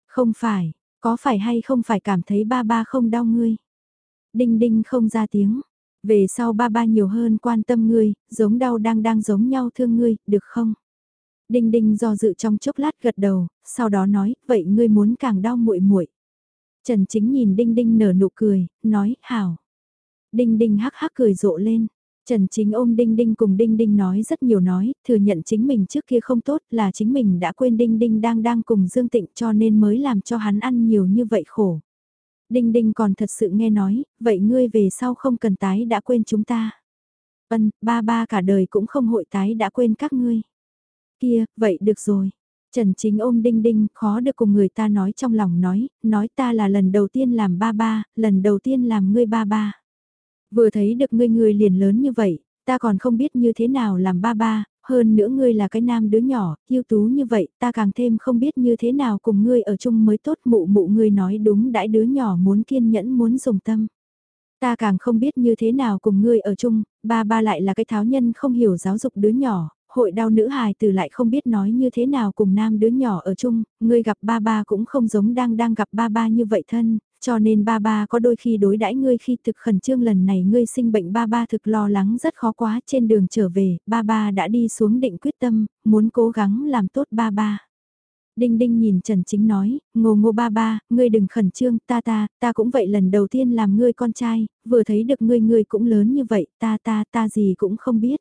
Không phải, có phải hay không phải cảm thấy ba ba không đau ngươi? Đinh Đinh không ra tiếng. Về sau ba ba nhiều hơn quan tâm ngươi, giống đau đang đang giống nhau thương ngươi, được không? Đinh Đinh do dự trong chốc lát gật đầu, sau đó nói, vậy ngươi muốn càng đau muội muội. Trần Chính nhìn Đinh Đinh nở nụ cười, nói, hảo. Đinh Đinh hắc hắc cười rộ lên. Trần Chính ôm Đinh Đinh cùng Đinh Đinh nói rất nhiều nói, thừa nhận chính mình trước kia không tốt là chính mình đã quên Đinh Đinh đang đang cùng Dương Tịnh cho nên mới làm cho hắn ăn nhiều như vậy khổ. Đinh Đinh còn thật sự nghe nói, vậy ngươi về sau không cần tái đã quên chúng ta. Vân, ba ba cả đời cũng không hội tái đã quên các ngươi. Kia, vậy được rồi. Trần Chính ôm Đinh Đinh, khó được cùng người ta nói trong lòng nói, nói ta là lần đầu tiên làm ba ba, lần đầu tiên làm ngươi ba ba. Vừa thấy được ngươi ngươi liền lớn như vậy, ta còn không biết như thế nào làm ba ba, hơn nữa ngươi là cái nam đứa nhỏ, yêu tú như vậy, ta càng thêm không biết như thế nào cùng ngươi ở chung mới tốt mụ mụ ngươi nói đúng đãi đứa nhỏ muốn kiên nhẫn muốn dùng tâm. Ta càng không biết như thế nào cùng ngươi ở chung, ba ba lại là cái tháo nhân không hiểu giáo dục đứa nhỏ, hội đau nữ hài từ lại không biết nói như thế nào cùng nam đứa nhỏ ở chung, ngươi gặp ba ba cũng không giống đang đang gặp ba ba như vậy thân, cho nên ba ba có đôi khi đối đãi ngươi khi thực khẩn trương lần này ngươi sinh bệnh ba ba thực lo lắng rất khó quá trên đường trở về, ba ba đã đi xuống định quyết tâm, muốn cố gắng làm tốt ba ba. Đinh Đinh nhìn Trần Chính nói, ngô ngô ba ba, ngươi đừng khẩn trương, ta ta, ta cũng vậy lần đầu tiên làm ngươi con trai, vừa thấy được ngươi ngươi cũng lớn như vậy, ta ta ta gì cũng không biết.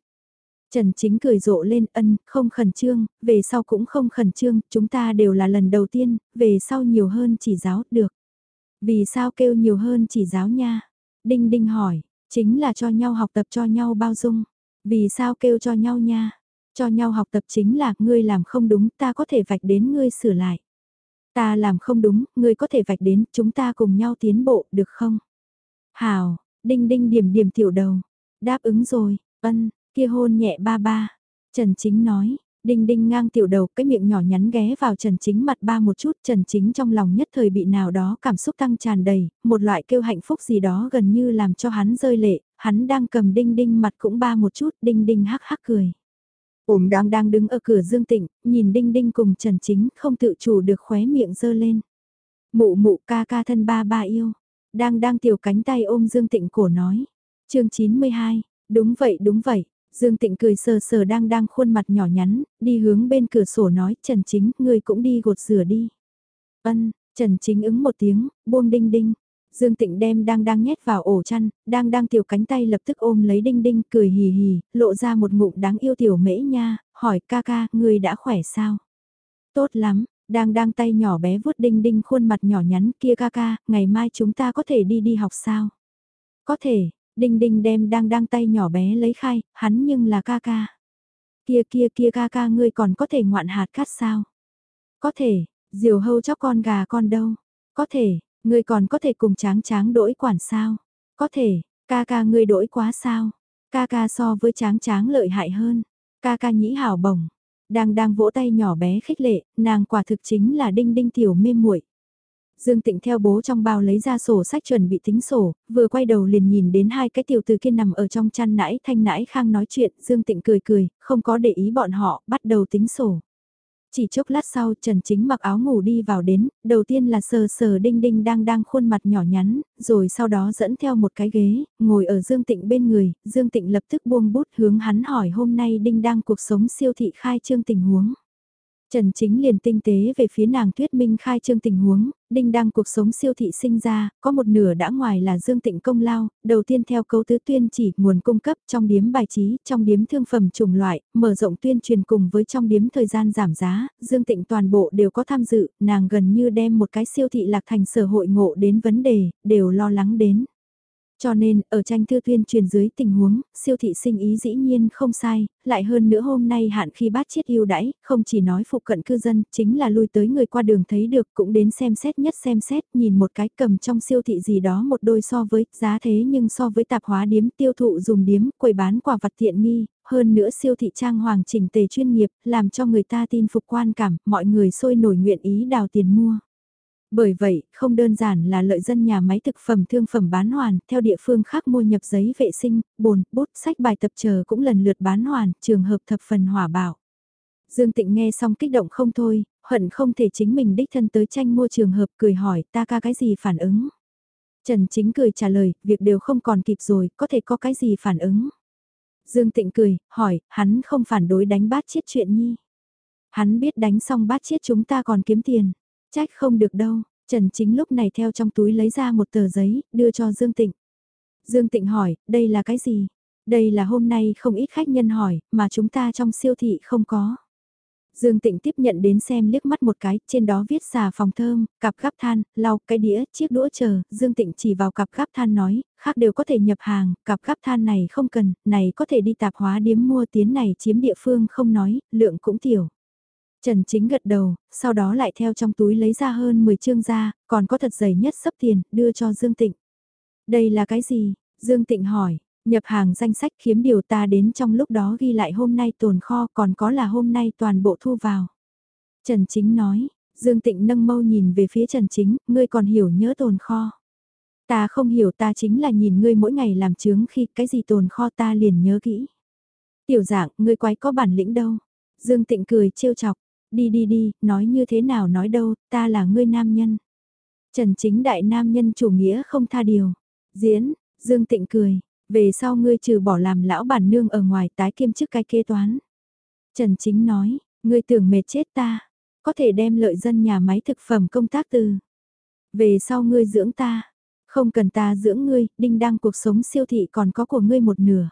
Trần Chính cười rộ lên ân, không khẩn trương, về sau cũng không khẩn trương, chúng ta đều là lần đầu tiên, về sau nhiều hơn chỉ giáo, được. Vì sao kêu nhiều hơn chỉ giáo nha? Đinh Đinh hỏi, chính là cho nhau học tập cho nhau bao dung. Vì sao kêu cho nhau nha? Cho nhau học tập chính là ngươi làm không đúng ta có thể vạch đến ngươi sửa lại. Ta làm không đúng, ngươi có thể vạch đến, chúng ta cùng nhau tiến bộ, được không? Hào, đinh đinh điểm điểm tiểu đầu. Đáp ứng rồi, ân, kia hôn nhẹ ba ba. Trần Chính nói, Đinh đinh ngang tiểu đầu cái miệng nhỏ nhắn ghé vào Trần Chính mặt ba một chút Trần Chính trong lòng nhất thời bị nào đó cảm xúc tăng tràn đầy, một loại kêu hạnh phúc gì đó gần như làm cho hắn rơi lệ, hắn đang cầm đinh đinh mặt cũng ba một chút, đinh đinh hắc hắc cười. Ổm đang đang đứng ở cửa Dương Tịnh, nhìn đinh đinh cùng Trần Chính không tự chủ được khóe miệng dơ lên. Mụ mụ ca ca thân ba ba yêu, đang đang tiểu cánh tay ôm Dương Tịnh cổ nói. chương 92, đúng vậy đúng vậy, Dương Tịnh cười sờ sờ đang đang khuôn mặt nhỏ nhắn, đi hướng bên cửa sổ nói, Trần Chính, ngươi cũng đi gột rửa đi. Ân, Trần Chính ứng một tiếng, buông đinh đinh. Dương Tịnh đem đang đang nhét vào ổ chăn, đang đang tiểu cánh tay lập tức ôm lấy đinh đinh, cười hì hì, lộ ra một ngụm đáng yêu tiểu mễ nha, hỏi ca ca, ngươi đã khỏe sao? Tốt lắm, đang đang tay nhỏ bé vuốt đinh đinh khuôn mặt nhỏ nhắn kia ca ca, ngày mai chúng ta có thể đi đi học sao? Có thể, Đinh đinh đem đang đang tay nhỏ bé lấy khai, hắn nhưng là ca ca. Kia kia kia ca ca ngươi còn có thể ngoạn hạt cát sao? Có thể, diều hâu cho con gà con đâu? Có thể, ngươi còn có thể cùng tráng tráng đổi quản sao? Có thể, ca ca ngươi đổi quá sao? Ca ca so với tráng tráng lợi hại hơn. Ca ca nhĩ hảo bổng. Đang đang vỗ tay nhỏ bé khích lệ, nàng quả thực chính là đinh đinh tiểu mê muội. Dương Tịnh theo bố trong bao lấy ra sổ sách chuẩn bị tính sổ, vừa quay đầu liền nhìn đến hai cái tiểu từ kia nằm ở trong chăn nãi thanh nãi khang nói chuyện, Dương Tịnh cười cười, không có để ý bọn họ, bắt đầu tính sổ. Chỉ chốc lát sau Trần Chính mặc áo ngủ đi vào đến, đầu tiên là sờ sờ đinh đinh đang đang khuôn mặt nhỏ nhắn, rồi sau đó dẫn theo một cái ghế, ngồi ở Dương Tịnh bên người, Dương Tịnh lập tức buông bút hướng hắn hỏi hôm nay đinh đang cuộc sống siêu thị khai trương tình huống. Trần Chính liền tinh tế về phía nàng thuyết minh khai trương tình huống, đinh đăng cuộc sống siêu thị sinh ra, có một nửa đã ngoài là dương tịnh công lao, đầu tiên theo cấu tứ tuyên chỉ nguồn cung cấp trong điếm bài trí, trong điếm thương phẩm chủng loại, mở rộng tuyên truyền cùng với trong điếm thời gian giảm giá, dương tịnh toàn bộ đều có tham dự, nàng gần như đem một cái siêu thị lạc thành sở hội ngộ đến vấn đề, đều lo lắng đến. Cho nên, ở tranh thư tuyên truyền dưới tình huống, siêu thị sinh ý dĩ nhiên không sai, lại hơn nữa hôm nay hạn khi bát chiết yêu đãi, không chỉ nói phụ cận cư dân, chính là lui tới người qua đường thấy được cũng đến xem xét nhất xem xét, nhìn một cái cầm trong siêu thị gì đó một đôi so với, giá thế nhưng so với tạp hóa điếm tiêu thụ dùng điếm, quầy bán quả vật tiện nghi, hơn nữa siêu thị trang hoàng chỉnh tề chuyên nghiệp, làm cho người ta tin phục quan cảm, mọi người sôi nổi nguyện ý đào tiền mua. Bởi vậy, không đơn giản là lợi dân nhà máy thực phẩm thương phẩm bán hoàn, theo địa phương khác mua nhập giấy vệ sinh, bồn, bút, sách bài tập chờ cũng lần lượt bán hoàn, trường hợp thập phần hỏa bảo. Dương Tịnh nghe xong kích động không thôi, hận không thể chính mình đích thân tới tranh mua trường hợp cười hỏi ta ca cái gì phản ứng. Trần Chính cười trả lời, việc đều không còn kịp rồi, có thể có cái gì phản ứng. Dương Tịnh cười, hỏi, hắn không phản đối đánh bát chết chuyện nhi. Hắn biết đánh xong bát chết chúng ta còn kiếm tiền. Trách không được đâu, Trần Chính lúc này theo trong túi lấy ra một tờ giấy, đưa cho Dương Tịnh. Dương Tịnh hỏi, đây là cái gì? Đây là hôm nay không ít khách nhân hỏi, mà chúng ta trong siêu thị không có. Dương Tịnh tiếp nhận đến xem liếc mắt một cái, trên đó viết xà phòng thơm, cặp gắp than, lau, cái đĩa, chiếc đũa chờ, Dương Tịnh chỉ vào cặp gắp than nói, khác đều có thể nhập hàng, cặp gắp than này không cần, này có thể đi tạp hóa điếm mua tiến này chiếm địa phương không nói, lượng cũng tiểu. Trần Chính gật đầu, sau đó lại theo trong túi lấy ra hơn 10 chương ra, còn có thật dày nhất sấp tiền, đưa cho Dương Tịnh. Đây là cái gì? Dương Tịnh hỏi, nhập hàng danh sách khiếm điều ta đến trong lúc đó ghi lại hôm nay tồn kho còn có là hôm nay toàn bộ thu vào. Trần Chính nói, Dương Tịnh nâng mâu nhìn về phía Trần Chính, ngươi còn hiểu nhớ tồn kho. Ta không hiểu ta chính là nhìn ngươi mỗi ngày làm chứng khi cái gì tồn kho ta liền nhớ kỹ. Tiểu dạng, ngươi quái có bản lĩnh đâu. Dương Tịnh cười trêu chọc, Đi đi đi, nói như thế nào nói đâu, ta là ngươi nam nhân. Trần chính đại nam nhân chủ nghĩa không tha điều. Diễn, Dương Tịnh cười, về sau ngươi trừ bỏ làm lão bản nương ở ngoài tái kiêm chức cái kế toán. Trần chính nói, ngươi tưởng mệt chết ta, có thể đem lợi dân nhà máy thực phẩm công tác từ. Về sau ngươi dưỡng ta, không cần ta dưỡng ngươi, đinh đăng cuộc sống siêu thị còn có của ngươi một nửa.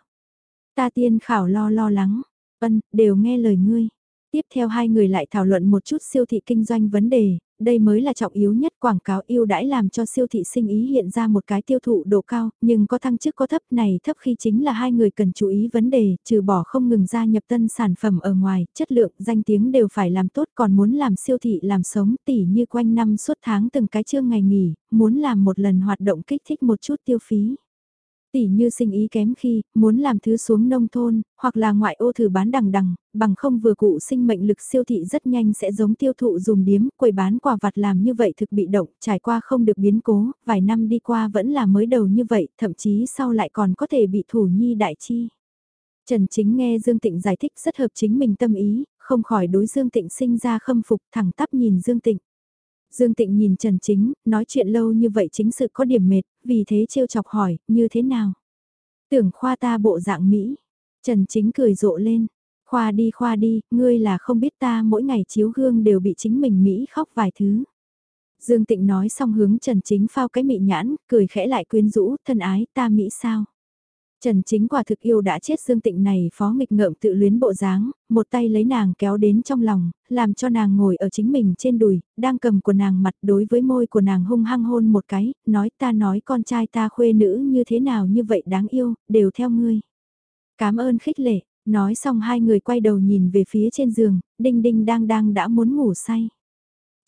Ta tiên khảo lo lo lắng, ân, đều nghe lời ngươi. Tiếp theo hai người lại thảo luận một chút siêu thị kinh doanh vấn đề, đây mới là trọng yếu nhất quảng cáo yêu đãi làm cho siêu thị sinh ý hiện ra một cái tiêu thụ độ cao, nhưng có thăng chức có thấp này thấp khi chính là hai người cần chú ý vấn đề, trừ bỏ không ngừng gia nhập tân sản phẩm ở ngoài, chất lượng, danh tiếng đều phải làm tốt còn muốn làm siêu thị làm sống tỉ như quanh năm suốt tháng từng cái chương ngày nghỉ, muốn làm một lần hoạt động kích thích một chút tiêu phí tỉ như sinh ý kém khi, muốn làm thứ xuống nông thôn, hoặc là ngoại ô thử bán đằng đằng, bằng không vừa cụ sinh mệnh lực siêu thị rất nhanh sẽ giống tiêu thụ dùng điếm, quầy bán quà vặt làm như vậy thực bị động, trải qua không được biến cố, vài năm đi qua vẫn là mới đầu như vậy, thậm chí sau lại còn có thể bị thủ nhi đại chi. Trần Chính nghe Dương Tịnh giải thích rất hợp chính mình tâm ý, không khỏi đối Dương Tịnh sinh ra khâm phục thẳng tắp nhìn Dương Tịnh. Dương Tịnh nhìn Trần Chính, nói chuyện lâu như vậy chính sự có điểm mệt, vì thế trêu chọc hỏi, như thế nào? Tưởng khoa ta bộ dạng Mỹ. Trần Chính cười rộ lên. Khoa đi khoa đi, ngươi là không biết ta mỗi ngày chiếu gương đều bị chính mình Mỹ khóc vài thứ. Dương Tịnh nói xong hướng Trần Chính phao cái mị nhãn, cười khẽ lại quyến rũ, thân ái ta Mỹ sao? Trần chính quả thực yêu đã chết Dương Tịnh này phó nghịch ngợm tự luyến bộ dáng, một tay lấy nàng kéo đến trong lòng, làm cho nàng ngồi ở chính mình trên đùi, đang cầm của nàng mặt đối với môi của nàng hung hăng hôn một cái, nói ta nói con trai ta khuê nữ như thế nào như vậy đáng yêu, đều theo ngươi. Cảm ơn khích lệ, nói xong hai người quay đầu nhìn về phía trên giường, đinh đinh đang đang đã muốn ngủ say.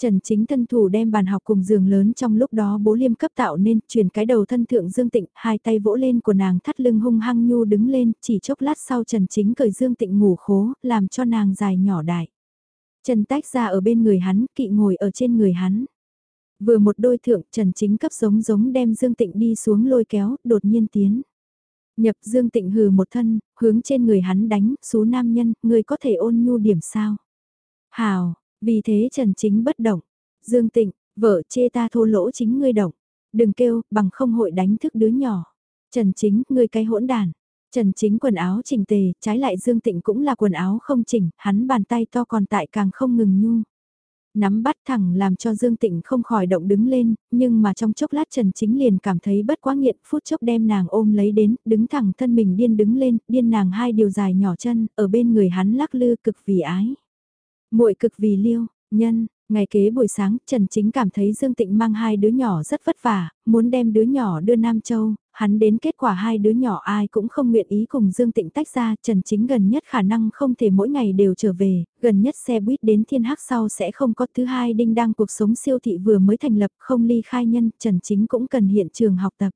Trần Chính thân thủ đem bàn học cùng giường lớn trong lúc đó bố liêm cấp tạo nên, chuyển cái đầu thân thượng Dương Tịnh, hai tay vỗ lên của nàng thắt lưng hung hăng nhu đứng lên, chỉ chốc lát sau Trần Chính cởi Dương Tịnh ngủ khố, làm cho nàng dài nhỏ đại. Trần tách ra ở bên người hắn, kỵ ngồi ở trên người hắn. Vừa một đôi thượng Trần Chính cấp giống giống đem Dương Tịnh đi xuống lôi kéo, đột nhiên tiến. Nhập Dương Tịnh hừ một thân, hướng trên người hắn đánh, số nam nhân, người có thể ôn nhu điểm sao. Hào, vì thế Trần Chính bất động. Dương Tịnh, vợ chê ta thô lỗ chính ngươi động. Đừng kêu, bằng không hội đánh thức đứa nhỏ. Trần Chính, ngươi cái hỗn đàn. Trần Chính quần áo chỉnh tề, trái lại Dương Tịnh cũng là quần áo không chỉnh, hắn bàn tay to còn tại càng không ngừng nhu. Nắm bắt thẳng làm cho Dương Tịnh không khỏi động đứng lên, nhưng mà trong chốc lát Trần Chính liền cảm thấy bất quá nghiện, phút chốc đem nàng ôm lấy đến, đứng thẳng thân mình điên đứng lên, điên nàng hai điều dài nhỏ chân, ở bên người hắn lắc lư cực vì ái muội cực vì liêu, nhân, ngày kế buổi sáng, Trần Chính cảm thấy Dương Tịnh mang hai đứa nhỏ rất vất vả, muốn đem đứa nhỏ đưa Nam Châu, hắn đến kết quả hai đứa nhỏ ai cũng không nguyện ý cùng Dương Tịnh tách ra, Trần Chính gần nhất khả năng không thể mỗi ngày đều trở về, gần nhất xe buýt đến thiên hắc sau sẽ không có thứ hai đinh đang cuộc sống siêu thị vừa mới thành lập không ly khai nhân, Trần Chính cũng cần hiện trường học tập.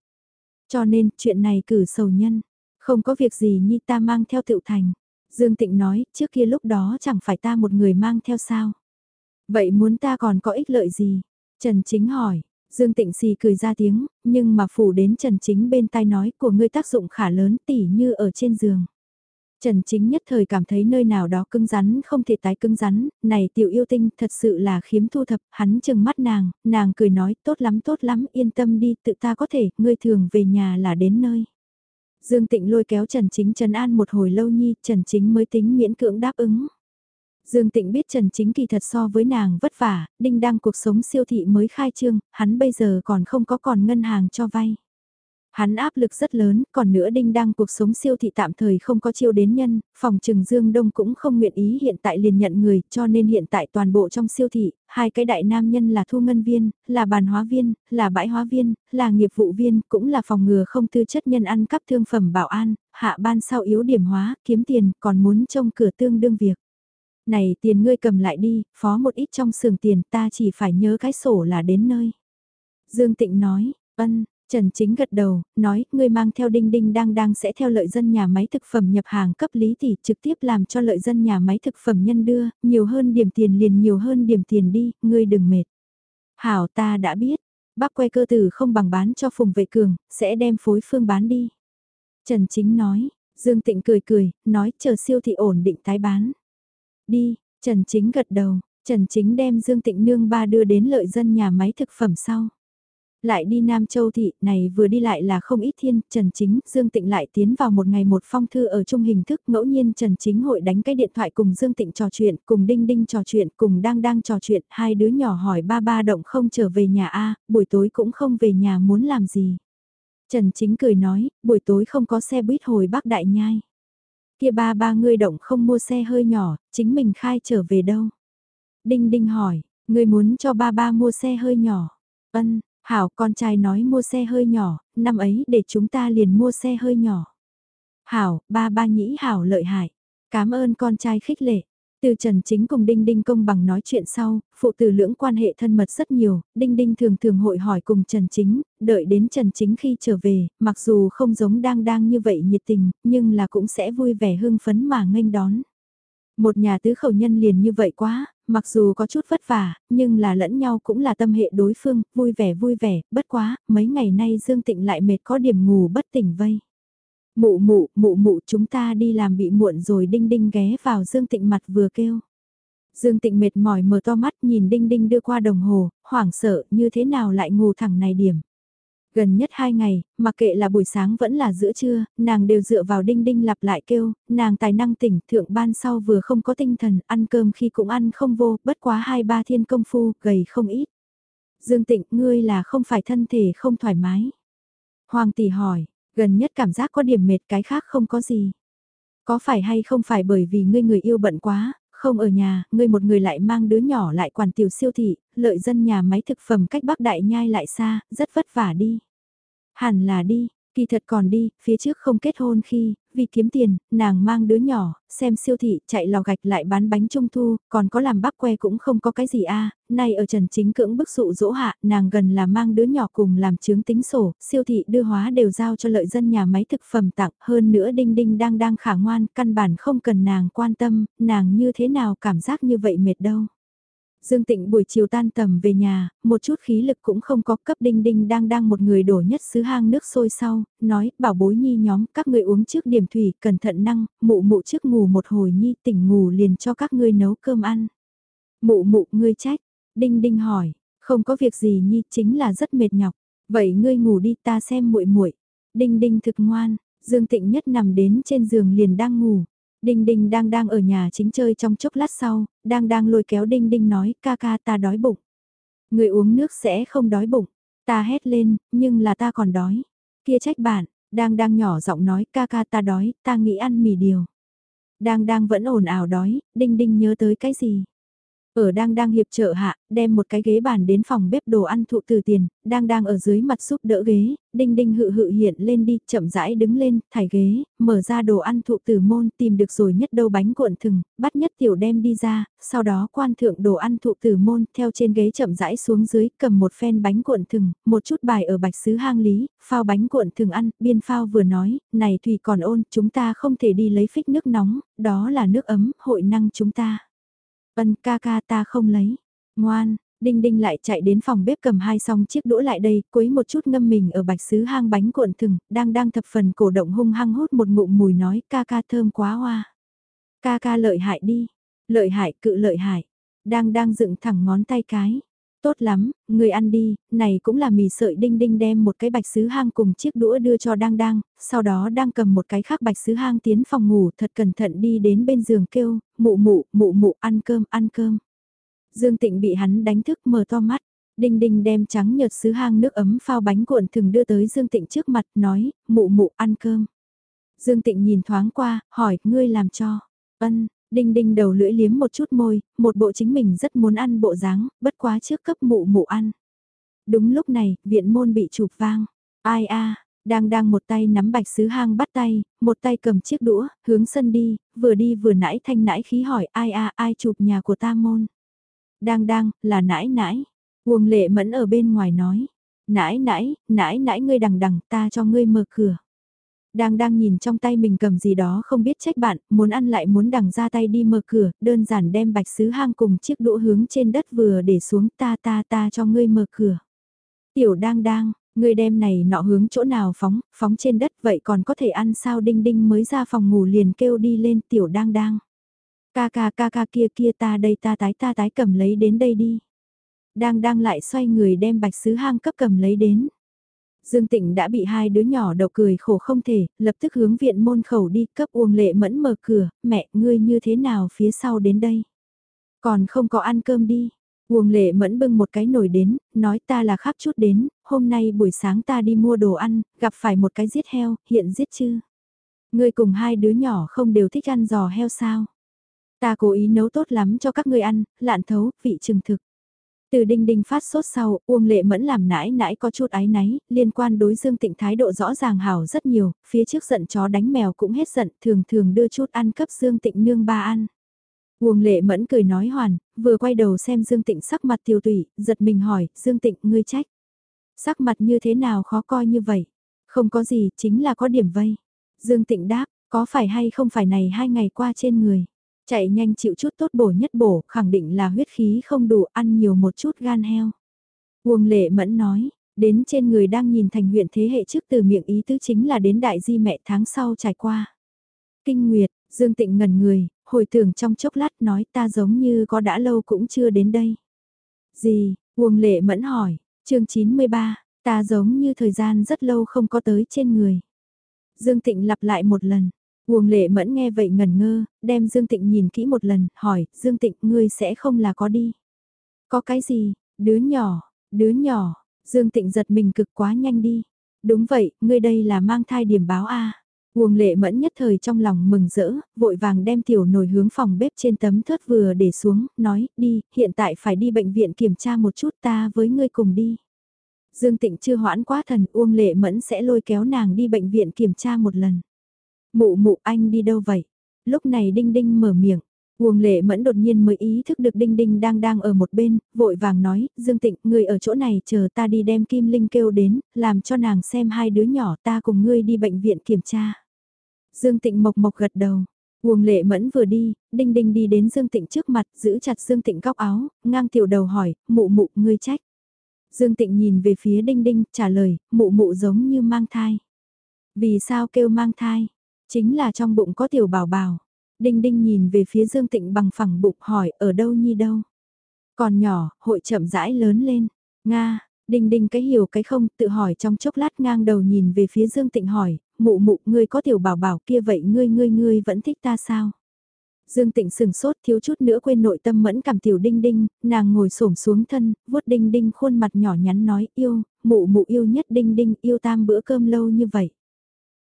Cho nên, chuyện này cử sầu nhân, không có việc gì nhi ta mang theo tự thành. Dương Tịnh nói, trước kia lúc đó chẳng phải ta một người mang theo sao. Vậy muốn ta còn có ích lợi gì? Trần Chính hỏi, Dương Tịnh xì cười ra tiếng, nhưng mà phủ đến Trần Chính bên tai nói của ngươi tác dụng khả lớn tỉ như ở trên giường. Trần Chính nhất thời cảm thấy nơi nào đó cứng rắn không thể tái cứng rắn, này tiểu yêu tinh thật sự là khiếm thu thập, hắn chừng mắt nàng, nàng cười nói tốt lắm tốt lắm yên tâm đi tự ta có thể, ngươi thường về nhà là đến nơi. Dương Tịnh lôi kéo Trần Chính Trần An một hồi lâu nhi, Trần Chính mới tính miễn cưỡng đáp ứng. Dương Tịnh biết Trần Chính kỳ thật so với nàng vất vả, đinh đang cuộc sống siêu thị mới khai trương, hắn bây giờ còn không có còn ngân hàng cho vay. Hắn áp lực rất lớn, còn nữa đinh đang cuộc sống siêu thị tạm thời không có chiêu đến nhân, phòng trừng Dương Đông cũng không nguyện ý hiện tại liền nhận người, cho nên hiện tại toàn bộ trong siêu thị, hai cái đại nam nhân là thu ngân viên, là bàn hóa viên, là bãi hóa viên, là nghiệp vụ viên, cũng là phòng ngừa không tư chất nhân ăn cắp thương phẩm bảo an, hạ ban sau yếu điểm hóa, kiếm tiền, còn muốn trông cửa tương đương việc. Này tiền ngươi cầm lại đi, phó một ít trong sườn tiền ta chỉ phải nhớ cái sổ là đến nơi. Dương Tịnh nói, ân, Trần Chính gật đầu, nói, ngươi mang theo đinh đinh đang đang sẽ theo lợi dân nhà máy thực phẩm nhập hàng cấp lý thì trực tiếp làm cho lợi dân nhà máy thực phẩm nhân đưa, nhiều hơn điểm tiền liền nhiều hơn điểm tiền đi, ngươi đừng mệt. Hảo ta đã biết, bác quay cơ tử không bằng bán cho Phùng Vệ Cường, sẽ đem phối phương bán đi. Trần Chính nói, Dương Tịnh cười cười, nói chờ siêu thị ổn định tái bán. Đi, Trần Chính gật đầu, Trần Chính đem Dương Tịnh nương ba đưa đến lợi dân nhà máy thực phẩm sau. Lại đi Nam Châu Thị, này vừa đi lại là không ít thiên, Trần Chính, Dương Tịnh lại tiến vào một ngày một phong thư ở chung hình thức ngẫu nhiên Trần Chính hội đánh cái điện thoại cùng Dương Tịnh trò chuyện, cùng Đinh Đinh trò chuyện, cùng đang đang trò chuyện, hai đứa nhỏ hỏi ba ba động không trở về nhà A, buổi tối cũng không về nhà muốn làm gì. Trần Chính cười nói, buổi tối không có xe buýt hồi Bắc Đại Nhai. Kia ba ba ngươi động không mua xe hơi nhỏ, chính mình khai trở về đâu. Đinh Đinh hỏi, ngươi muốn cho ba ba mua xe hơi nhỏ. Ân, Hảo con trai nói mua xe hơi nhỏ, năm ấy để chúng ta liền mua xe hơi nhỏ. Hảo, ba ba nhĩ Hảo lợi hại. Cảm ơn con trai khích lệ. Từ Trần Chính cùng Đinh Đinh công bằng nói chuyện sau, phụ tử lưỡng quan hệ thân mật rất nhiều, Đinh Đinh thường thường hội hỏi cùng Trần Chính, đợi đến Trần Chính khi trở về, mặc dù không giống đang đang như vậy nhiệt tình, nhưng là cũng sẽ vui vẻ hưng phấn mà nghênh đón. Một nhà tứ khẩu nhân liền như vậy quá, mặc dù có chút vất vả, nhưng là lẫn nhau cũng là tâm hệ đối phương, vui vẻ vui vẻ, bất quá, mấy ngày nay Dương Tịnh lại mệt có điểm ngủ bất tỉnh vây. Mụ mụ, mụ mụ chúng ta đi làm bị muộn rồi đinh đinh ghé vào Dương Tịnh mặt vừa kêu. Dương Tịnh mệt mỏi mở to mắt nhìn đinh đinh đưa qua đồng hồ, hoảng sợ như thế nào lại ngủ thẳng này điểm. Gần nhất hai ngày, mặc kệ là buổi sáng vẫn là giữa trưa, nàng đều dựa vào đinh đinh lặp lại kêu, nàng tài năng tỉnh thượng ban sau vừa không có tinh thần, ăn cơm khi cũng ăn không vô, bất quá hai ba thiên công phu, gầy không ít. Dương Tịnh, ngươi là không phải thân thể không thoải mái. Hoàng tỷ hỏi, gần nhất cảm giác có điểm mệt cái khác không có gì. Có phải hay không phải bởi vì ngươi người yêu bận quá, không ở nhà, ngươi một người lại mang đứa nhỏ lại quản tiểu siêu thị, lợi dân nhà máy thực phẩm cách Bắc Đại Nhai lại xa, rất vất vả đi. Hẳn là đi, Kỳ thật còn đi, phía trước không kết hôn khi, vì kiếm tiền, nàng mang đứa nhỏ, xem siêu thị, chạy lò gạch lại bán bánh trung thu, còn có làm bắp que cũng không có cái gì a nay ở Trần Chính cưỡng bức dụ dỗ hạ, nàng gần là mang đứa nhỏ cùng làm chứng tính sổ, siêu thị đưa hóa đều giao cho lợi dân nhà máy thực phẩm tặng, hơn nữa đinh đinh đang đang khả ngoan, căn bản không cần nàng quan tâm, nàng như thế nào cảm giác như vậy mệt đâu. Dương Tịnh buổi chiều tan tầm về nhà, một chút khí lực cũng không có cấp đinh đinh đang đang một người đổ nhất xứ hang nước sôi sau, nói bảo bối nhi nhóm các người uống trước điểm thủy cẩn thận năng, mụ mụ trước ngủ một hồi nhi tỉnh ngủ liền cho các ngươi nấu cơm ăn. Mụ mụ ngươi trách, đinh đinh hỏi, không có việc gì nhi chính là rất mệt nhọc, vậy ngươi ngủ đi ta xem muội muội. Đinh đinh thực ngoan, Dương Tịnh nhất nằm đến trên giường liền đang ngủ. Đinh Đinh đang đang ở nhà chính chơi trong chốc lát sau, đang đang lôi kéo Đinh Đinh nói ca ca ta đói bụng. Người uống nước sẽ không đói bụng. Ta hét lên, nhưng là ta còn đói. Kia trách bạn, đang đang nhỏ giọng nói ca ca ta đói, ta nghĩ ăn mì điều. Đang đang vẫn ồn ào đói, Đinh Đinh nhớ tới cái gì? Ở đang đang hiệp trợ hạ, đem một cái ghế bàn đến phòng bếp đồ ăn thụ từ tiền, đang đang ở dưới mặt giúp đỡ ghế, đinh đinh hự hự hiện lên đi, chậm rãi đứng lên, thải ghế, mở ra đồ ăn thụ từ môn, tìm được rồi nhất đâu bánh cuộn thừng, bắt nhất tiểu đem đi ra, sau đó quan thượng đồ ăn thụ từ môn, theo trên ghế chậm rãi xuống dưới, cầm một phen bánh cuộn thừng, một chút bài ở bạch sứ hang lý, phao bánh cuộn thừng ăn, biên phao vừa nói, này thủy còn ôn, chúng ta không thể đi lấy phích nước nóng, đó là nước ấm, hội năng chúng ta. Ân ca ca ta không lấy. Ngoan, Đinh Đinh lại chạy đến phòng bếp cầm hai song chiếc đũa lại đây, quấy một chút ngâm mình ở bạch sứ hang bánh cuộn thừng, đang đang thập phần cổ động hung hăng hút một ngụm mùi nói ca ca thơm quá hoa. Ca ca lợi hại đi, lợi hại cự lợi hại, đang đang dựng thẳng ngón tay cái. Tốt lắm, người ăn đi, này cũng là mì sợi đinh đinh đem một cái bạch sứ hang cùng chiếc đũa đưa cho đang đang, sau đó đang cầm một cái khác bạch sứ hang tiến phòng ngủ thật cẩn thận đi đến bên giường kêu, mụ mụ, mụ mụ ăn cơm, ăn cơm. Dương Tịnh bị hắn đánh thức mở to mắt, đinh đinh đem trắng nhợt sứ hang nước ấm phao bánh cuộn thường đưa tới Dương Tịnh trước mặt nói, mụ mụ ăn cơm. Dương Tịnh nhìn thoáng qua, hỏi, ngươi làm cho. Ân, Đinh đinh đầu lưỡi liếm một chút môi, một bộ chính mình rất muốn ăn bộ dáng, bất quá trước cấp mụ mụ ăn. Đúng lúc này, viện môn bị chụp vang. Ai a đang đang một tay nắm bạch sứ hang bắt tay, một tay cầm chiếc đũa, hướng sân đi, vừa đi vừa nãi thanh nãi khí hỏi ai a ai chụp nhà của ta môn. Đang đang, là nãi nãi. Uông lệ mẫn ở bên ngoài nói. Nãi nãi, nãi nãi ngươi đằng đằng ta cho ngươi mở cửa. Đang đang nhìn trong tay mình cầm gì đó không biết trách bạn, muốn ăn lại muốn đằng ra tay đi mở cửa, đơn giản đem bạch sứ hang cùng chiếc đũa hướng trên đất vừa để xuống ta ta ta cho ngươi mở cửa. Tiểu đang đang, ngươi đem này nọ hướng chỗ nào phóng, phóng trên đất vậy còn có thể ăn sao đinh đinh mới ra phòng ngủ liền kêu đi lên tiểu đang đang. Ca ca ca ca kia kia ta đây ta tái ta tái cầm lấy đến đây đi. Đang đang lại xoay người đem bạch sứ hang cấp cầm lấy đến. Dương Tịnh đã bị hai đứa nhỏ đầu cười khổ không thể, lập tức hướng viện môn khẩu đi cấp Uông Lệ Mẫn mở cửa, mẹ ngươi như thế nào phía sau đến đây? Còn không có ăn cơm đi. Uông Lệ Mẫn bưng một cái nồi đến, nói ta là khắp chút đến, hôm nay buổi sáng ta đi mua đồ ăn, gặp phải một cái giết heo, hiện giết chứ? Ngươi cùng hai đứa nhỏ không đều thích ăn giò heo sao? Ta cố ý nấu tốt lắm cho các ngươi ăn, lạn thấu, vị trừng thực. Từ đinh đinh phát sốt sau, Uông Lệ Mẫn làm nãi nãi có chút ái náy, liên quan đối Dương Tịnh thái độ rõ ràng hảo rất nhiều, phía trước giận chó đánh mèo cũng hết giận, thường thường đưa chút ăn cấp Dương Tịnh nương ba ăn. Uông Lệ Mẫn cười nói hoàn, vừa quay đầu xem Dương Tịnh sắc mặt tiêu tùy, giật mình hỏi, Dương Tịnh ngươi trách. Sắc mặt như thế nào khó coi như vậy? Không có gì, chính là có điểm vây. Dương Tịnh đáp, có phải hay không phải này hai ngày qua trên người. Chạy nhanh chịu chút tốt bổ nhất bổ, khẳng định là huyết khí không đủ ăn nhiều một chút gan heo. Uông lệ mẫn nói, đến trên người đang nhìn thành huyện thế hệ trước từ miệng ý tứ chính là đến đại di mẹ tháng sau trải qua. Kinh Nguyệt, Dương Tịnh ngần người, hồi tưởng trong chốc lát nói ta giống như có đã lâu cũng chưa đến đây. Gì, Uông lệ mẫn hỏi, chương 93, ta giống như thời gian rất lâu không có tới trên người. Dương Tịnh lặp lại một lần, Uông lệ mẫn nghe vậy ngần ngơ, đem Dương Tịnh nhìn kỹ một lần, hỏi, Dương Tịnh ngươi sẽ không là có đi. Có cái gì, đứa nhỏ, đứa nhỏ, Dương Tịnh giật mình cực quá nhanh đi. Đúng vậy, ngươi đây là mang thai điểm báo A. À. Uông lệ mẫn nhất thời trong lòng mừng rỡ, vội vàng đem tiểu nồi hướng phòng bếp trên tấm thớt vừa để xuống, nói, đi, hiện tại phải đi bệnh viện kiểm tra một chút ta với ngươi cùng đi. Dương Tịnh chưa hoãn quá thần Uông Lệ Mẫn sẽ lôi kéo nàng đi bệnh viện kiểm tra một lần. Mụ mụ anh đi đâu vậy? Lúc này Đinh Đinh mở miệng. Uông Lệ Mẫn đột nhiên mới ý thức được Đinh Đinh đang đang ở một bên, vội vàng nói, Dương Tịnh, người ở chỗ này chờ ta đi đem Kim Linh kêu đến, làm cho nàng xem hai đứa nhỏ ta cùng ngươi đi bệnh viện kiểm tra. Dương Tịnh mộc mộc gật đầu. Uông Lệ Mẫn vừa đi, Đinh Đinh đi đến Dương Tịnh trước mặt, giữ chặt Dương Tịnh góc áo, ngang tiểu đầu hỏi, mụ mụ, ngươi trách. Dương Tịnh nhìn về phía Đinh Đinh, trả lời, mụ mụ giống như mang thai. Vì sao kêu mang thai? Chính là trong bụng có tiểu bảo bảo. Đinh Đinh nhìn về phía Dương Tịnh bằng phẳng bụng hỏi, ở đâu nhi đâu? Còn nhỏ, hội chậm rãi lớn lên. Nga, Đinh Đinh cái hiểu cái không, tự hỏi trong chốc lát ngang đầu nhìn về phía Dương Tịnh hỏi, mụ mụ, ngươi có tiểu bảo bảo kia vậy ngươi ngươi ngươi vẫn thích ta sao? Dương Tịnh sừng sốt thiếu chút nữa quên nội tâm mẫn cảm tiểu đinh đinh, nàng ngồi xổm xuống thân, vuốt đinh đinh khuôn mặt nhỏ nhắn nói yêu, mụ mụ yêu nhất đinh đinh yêu tam bữa cơm lâu như vậy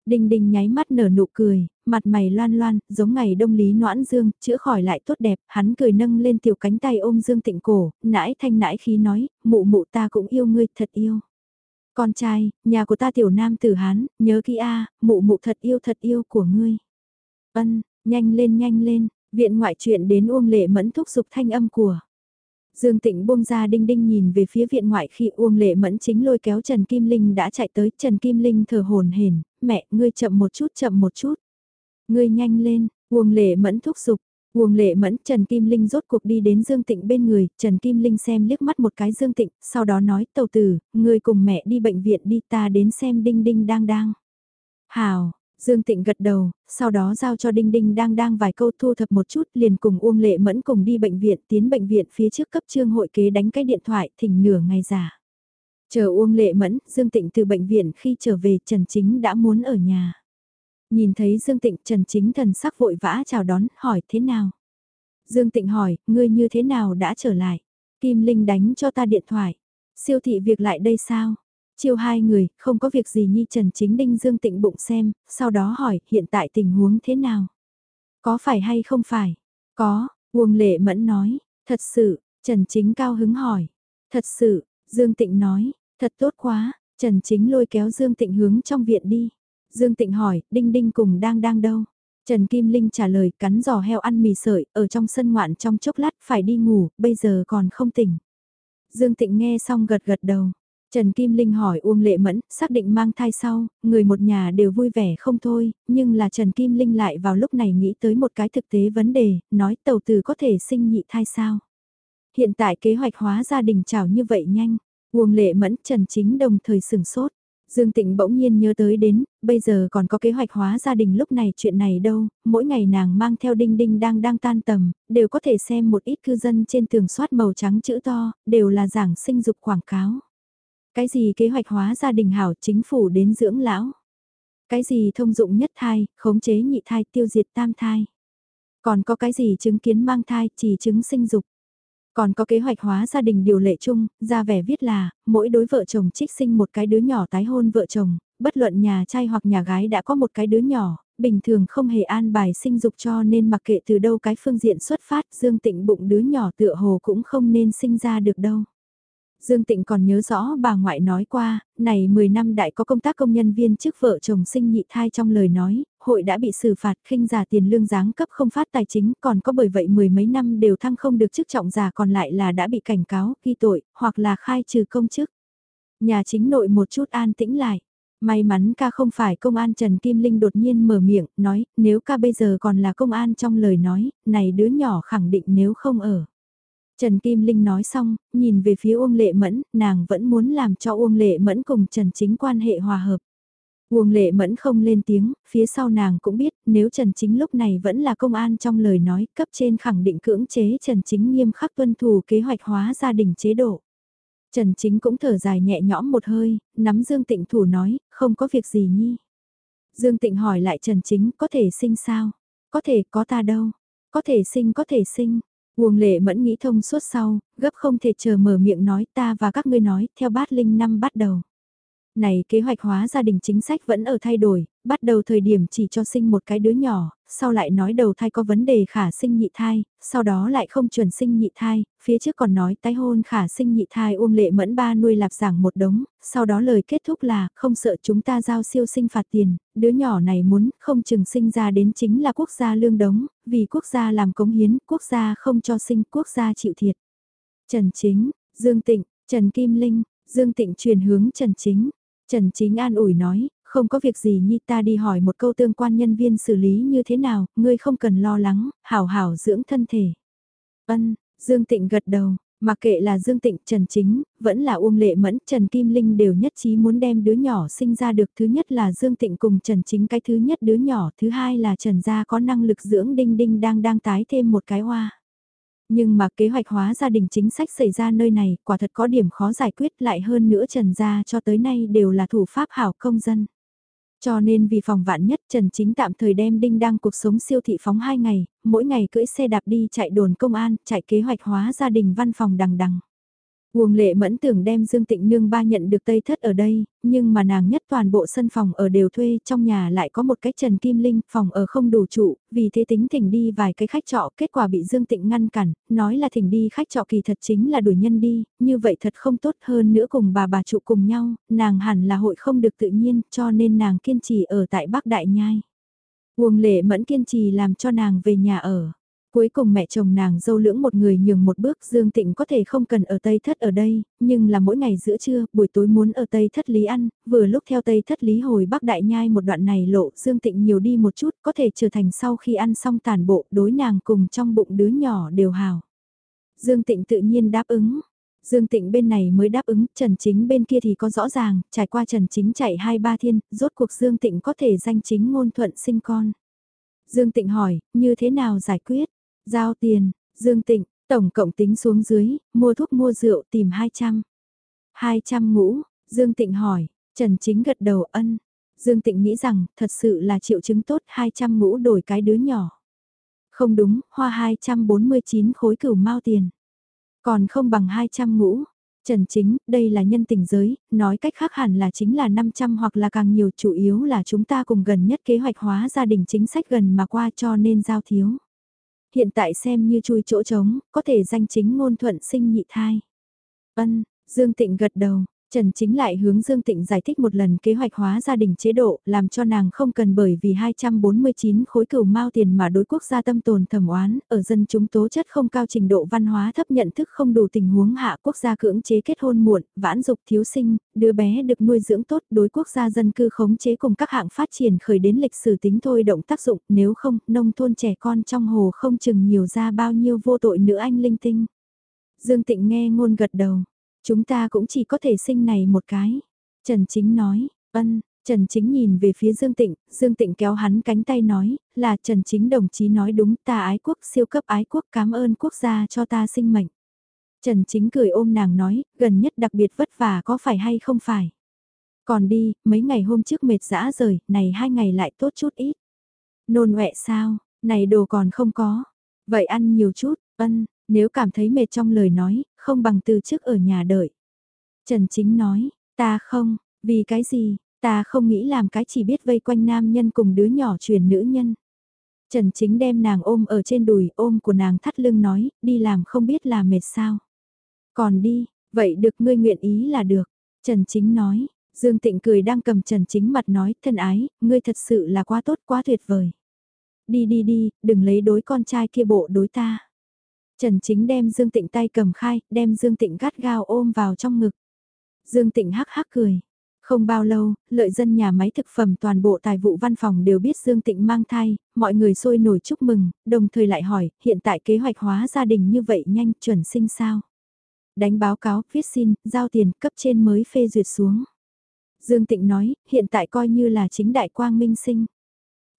đình đình nháy mắt nở nụ cười, mặt mày loan loan, giống ngày đông lý noãn dương, chữa khỏi lại tốt đẹp, hắn cười nâng lên tiểu cánh tay ôm Dương Tịnh cổ, nãi thanh nãi khí nói, mụ mụ ta cũng yêu ngươi, thật yêu. Con trai, nhà của ta tiểu nam tử hán, nhớ kỹ a, mụ mụ thật yêu thật yêu của ngươi. Ân, nhanh lên nhanh lên, viện ngoại chuyện đến Uông Lệ Mẫn thúc giục thanh âm của. Dương Tịnh buông ra đinh đinh nhìn về phía viện ngoại khi Uông Lệ Mẫn chính lôi kéo Trần Kim Linh đã chạy tới, Trần Kim Linh thở hồn hển, mẹ, ngươi chậm một chút chậm một chút. Ngươi nhanh lên, Uông Lệ Mẫn thúc giục, Uông lệ mẫn Trần Kim Linh rốt cuộc đi đến Dương Tịnh bên người, Trần Kim Linh xem liếc mắt một cái Dương Tịnh, sau đó nói tàu tử, ngươi cùng mẹ đi bệnh viện đi ta đến xem Đinh Đinh đang đang. Hào, Dương Tịnh gật đầu, sau đó giao cho Đinh Đinh đang đang vài câu thu thập một chút liền cùng Uông Lệ Mẫn cùng đi bệnh viện tiến bệnh viện phía trước cấp trương hội kế đánh cái điện thoại thỉnh nửa ngày giả. Chờ Uông Lệ Mẫn, Dương Tịnh từ bệnh viện khi trở về Trần Chính đã muốn ở nhà. Nhìn thấy Dương Tịnh Trần Chính thần sắc vội vã chào đón, hỏi thế nào? Dương Tịnh hỏi, ngươi như thế nào đã trở lại? Kim Linh đánh cho ta điện thoại. Siêu thị việc lại đây sao? Chiều hai người, không có việc gì nhi Trần Chính Đinh Dương Tịnh bụng xem, sau đó hỏi, hiện tại tình huống thế nào? Có phải hay không phải? Có, Uông Lệ Mẫn nói, thật sự, Trần Chính cao hứng hỏi. Thật sự, Dương Tịnh nói, thật tốt quá, Trần Chính lôi kéo Dương Tịnh hướng trong viện đi. Dương Tịnh hỏi, Đinh Đinh cùng đang đang đâu? Trần Kim Linh trả lời cắn giò heo ăn mì sợi, ở trong sân ngoạn trong chốc lát phải đi ngủ, bây giờ còn không tỉnh. Dương Tịnh nghe xong gật gật đầu. Trần Kim Linh hỏi Uông Lệ Mẫn, xác định mang thai sau, người một nhà đều vui vẻ không thôi, nhưng là Trần Kim Linh lại vào lúc này nghĩ tới một cái thực tế vấn đề, nói tàu từ có thể sinh nhị thai sao. Hiện tại kế hoạch hóa gia đình chào như vậy nhanh, Uông Lệ Mẫn Trần Chính đồng thời sừng sốt. Dương Tịnh bỗng nhiên nhớ tới đến, bây giờ còn có kế hoạch hóa gia đình lúc này chuyện này đâu, mỗi ngày nàng mang theo đinh đinh đang đang tan tầm, đều có thể xem một ít cư dân trên tường soát màu trắng chữ to, đều là giảng sinh dục quảng cáo. Cái gì kế hoạch hóa gia đình hảo chính phủ đến dưỡng lão? Cái gì thông dụng nhất thai, khống chế nhị thai tiêu diệt tam thai? Còn có cái gì chứng kiến mang thai chỉ chứng sinh dục? Còn có kế hoạch hóa gia đình điều lệ chung, ra vẻ viết là, mỗi đối vợ chồng trích sinh một cái đứa nhỏ tái hôn vợ chồng, bất luận nhà trai hoặc nhà gái đã có một cái đứa nhỏ, bình thường không hề an bài sinh dục cho nên mặc kệ từ đâu cái phương diện xuất phát, Dương Tịnh bụng đứa nhỏ tựa hồ cũng không nên sinh ra được đâu. Dương Tịnh còn nhớ rõ bà ngoại nói qua, này 10 năm đại có công tác công nhân viên trước vợ chồng sinh nhị thai trong lời nói, hội đã bị xử phạt khinh giả tiền lương giáng cấp không phát tài chính, còn có bởi vậy mười mấy năm đều thăng không được chức trọng giả còn lại là đã bị cảnh cáo, ghi tội, hoặc là khai trừ công chức. Nhà chính nội một chút an tĩnh lại. May mắn ca không phải công an Trần Kim Linh đột nhiên mở miệng, nói, nếu ca bây giờ còn là công an trong lời nói, này đứa nhỏ khẳng định nếu không ở. Trần Kim Linh nói xong, nhìn về phía Uông Lệ Mẫn, nàng vẫn muốn làm cho Uông Lệ Mẫn cùng Trần Chính quan hệ hòa hợp. Uông Lệ Mẫn không lên tiếng, phía sau nàng cũng biết nếu Trần Chính lúc này vẫn là công an trong lời nói cấp trên khẳng định cưỡng chế Trần Chính nghiêm khắc tuân thủ kế hoạch hóa gia đình chế độ. Trần Chính cũng thở dài nhẹ nhõm một hơi, nắm Dương Tịnh thủ nói, không có việc gì nhi. Dương Tịnh hỏi lại Trần Chính có thể sinh sao? Có thể có ta đâu? Có thể sinh có thể sinh. Uông lệ mẫn nghĩ thông suốt sau, gấp không thể chờ mở miệng nói ta và các ngươi nói, theo bát linh năm bắt đầu. Này kế hoạch hóa gia đình chính sách vẫn ở thay đổi, bắt đầu thời điểm chỉ cho sinh một cái đứa nhỏ, sau lại nói đầu thai có vấn đề khả sinh nhị thai, sau đó lại không chuẩn sinh nhị thai, phía trước còn nói tái hôn khả sinh nhị thai ôm lệ mẫn ba nuôi lạp giảng một đống, sau đó lời kết thúc là không sợ chúng ta giao siêu sinh phạt tiền, đứa nhỏ này muốn không chừng sinh ra đến chính là quốc gia lương đống, vì quốc gia làm cống hiến, quốc gia không cho sinh, quốc gia chịu thiệt. Trần Chính, Dương Tịnh, Trần Kim Linh, Dương Tịnh truyền hướng Trần Chính. Trần Chính an ủi nói, không có việc gì nhi ta đi hỏi một câu tương quan nhân viên xử lý như thế nào, ngươi không cần lo lắng, hảo hảo dưỡng thân thể. Ân, Dương Tịnh gật đầu, mặc kệ là Dương Tịnh, Trần Chính, vẫn là Uông Lệ Mẫn, Trần Kim Linh đều nhất trí muốn đem đứa nhỏ sinh ra được. Thứ nhất là Dương Tịnh cùng Trần Chính cái thứ nhất đứa nhỏ, thứ hai là Trần Gia có năng lực dưỡng đinh đinh đang đang tái thêm một cái hoa. Nhưng mà kế hoạch hóa gia đình chính sách xảy ra nơi này quả thật có điểm khó giải quyết lại hơn nữa Trần Gia cho tới nay đều là thủ pháp hảo công dân. Cho nên vì phòng vạn nhất Trần Chính tạm thời đem đinh đăng cuộc sống siêu thị phóng 2 ngày, mỗi ngày cưỡi xe đạp đi chạy đồn công an, chạy kế hoạch hóa gia đình văn phòng đằng đằng. Uông lệ mẫn tưởng đem Dương Tịnh Nương ba nhận được Tây Thất ở đây, nhưng mà nàng nhất toàn bộ sân phòng ở đều thuê, trong nhà lại có một cái Trần Kim Linh, phòng ở không đủ trụ, vì thế tính thỉnh đi vài cái khách trọ, kết quả bị Dương Tịnh ngăn cản, nói là thỉnh đi khách trọ kỳ thật chính là đuổi nhân đi, như vậy thật không tốt hơn nữa cùng bà bà trụ cùng nhau, nàng hẳn là hội không được tự nhiên, cho nên nàng kiên trì ở tại Bắc Đại Nhai. Uông lệ mẫn kiên trì làm cho nàng về nhà ở. Cuối cùng mẹ chồng nàng dâu lưỡng một người nhường một bước Dương Tịnh có thể không cần ở Tây Thất ở đây, nhưng là mỗi ngày giữa trưa, buổi tối muốn ở Tây Thất Lý ăn, vừa lúc theo Tây Thất Lý hồi Bắc Đại Nhai một đoạn này lộ Dương Tịnh nhiều đi một chút có thể trở thành sau khi ăn xong tàn bộ đối nàng cùng trong bụng đứa nhỏ đều hào. Dương Tịnh tự nhiên đáp ứng. Dương Tịnh bên này mới đáp ứng, Trần Chính bên kia thì có rõ ràng, trải qua Trần Chính chạy hai ba thiên, rốt cuộc Dương Tịnh có thể danh chính ngôn thuận sinh con. Dương Tịnh hỏi, như thế nào giải quyết? Giao tiền, Dương Tịnh, tổng cộng tính xuống dưới, mua thuốc mua rượu tìm 200. 200 ngũ, Dương Tịnh hỏi, Trần Chính gật đầu ân. Dương Tịnh nghĩ rằng, thật sự là triệu chứng tốt 200 ngũ đổi cái đứa nhỏ. Không đúng, hoa 249 khối cửu mau tiền. Còn không bằng 200 ngũ. Trần Chính, đây là nhân tình giới, nói cách khác hẳn là chính là 500 hoặc là càng nhiều chủ yếu là chúng ta cùng gần nhất kế hoạch hóa gia đình chính sách gần mà qua cho nên giao thiếu hiện tại xem như chui chỗ trống, có thể danh chính ngôn thuận sinh nhị thai. Ân, Dương Tịnh gật đầu, Trần Chính lại hướng Dương Tịnh giải thích một lần kế hoạch hóa gia đình chế độ, làm cho nàng không cần bởi vì 249 khối cửu mao tiền mà đối quốc gia tâm tồn thẩm oán, ở dân chúng tố chất không cao trình độ văn hóa thấp nhận thức không đủ tình huống hạ quốc gia cưỡng chế kết hôn muộn, vãn dục thiếu sinh, đứa bé được nuôi dưỡng tốt đối quốc gia dân cư khống chế cùng các hạng phát triển khởi đến lịch sử tính thôi động tác dụng, nếu không, nông thôn trẻ con trong hồ không chừng nhiều ra bao nhiêu vô tội nữ anh linh tinh. Dương Tịnh nghe ngôn gật đầu Chúng ta cũng chỉ có thể sinh này một cái. Trần Chính nói, ân, Trần Chính nhìn về phía Dương Tịnh, Dương Tịnh kéo hắn cánh tay nói, là Trần Chính đồng chí nói đúng ta ái quốc siêu cấp ái quốc cảm ơn quốc gia cho ta sinh mệnh. Trần Chính cười ôm nàng nói, gần nhất đặc biệt vất vả có phải hay không phải. Còn đi, mấy ngày hôm trước mệt dã rời, này hai ngày lại tốt chút ít. Nôn ọe sao, này đồ còn không có. Vậy ăn nhiều chút, ân, nếu cảm thấy mệt trong lời nói, không bằng từ trước ở nhà đợi. Trần Chính nói, ta không, vì cái gì, ta không nghĩ làm cái chỉ biết vây quanh nam nhân cùng đứa nhỏ truyền nữ nhân. Trần Chính đem nàng ôm ở trên đùi, ôm của nàng thắt lưng nói, đi làm không biết là mệt sao. Còn đi, vậy được ngươi nguyện ý là được. Trần Chính nói, Dương Tịnh cười đang cầm Trần Chính mặt nói, thân ái, ngươi thật sự là quá tốt quá tuyệt vời. Đi đi đi, đừng lấy đối con trai kia bộ đối ta. Trần Chính đem Dương Tịnh tay cầm khai, đem Dương Tịnh gắt gao ôm vào trong ngực. Dương Tịnh hắc hắc cười. Không bao lâu, lợi dân nhà máy thực phẩm toàn bộ tài vụ văn phòng đều biết Dương Tịnh mang thai, mọi người sôi nổi chúc mừng, đồng thời lại hỏi, hiện tại kế hoạch hóa gia đình như vậy nhanh chuẩn sinh sao? Đánh báo cáo, viết xin, giao tiền, cấp trên mới phê duyệt xuống. Dương Tịnh nói, hiện tại coi như là chính đại quang minh sinh.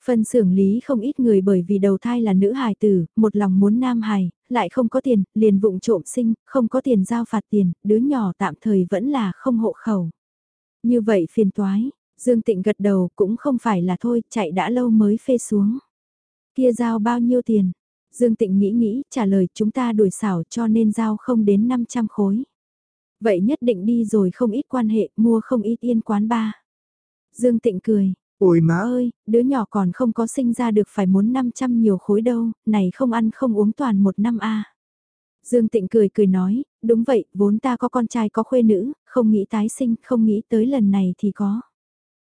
Phân xưởng lý không ít người bởi vì đầu thai là nữ hài tử, một lòng muốn nam hài, lại không có tiền, liền vụng trộm sinh, không có tiền giao phạt tiền, đứa nhỏ tạm thời vẫn là không hộ khẩu. Như vậy phiền toái, Dương Tịnh gật đầu cũng không phải là thôi, chạy đã lâu mới phê xuống. Kia giao bao nhiêu tiền? Dương Tịnh nghĩ nghĩ, trả lời chúng ta đuổi xảo cho nên giao không đến 500 khối. Vậy nhất định đi rồi không ít quan hệ, mua không ít yên quán ba. Dương Tịnh cười, ôi má ơi, đứa nhỏ còn không có sinh ra được phải muốn 500 nhiều khối đâu, này không ăn không uống toàn một năm a. Dương Tịnh cười cười nói, đúng vậy, vốn ta có con trai có khuê nữ, không nghĩ tái sinh, không nghĩ tới lần này thì có.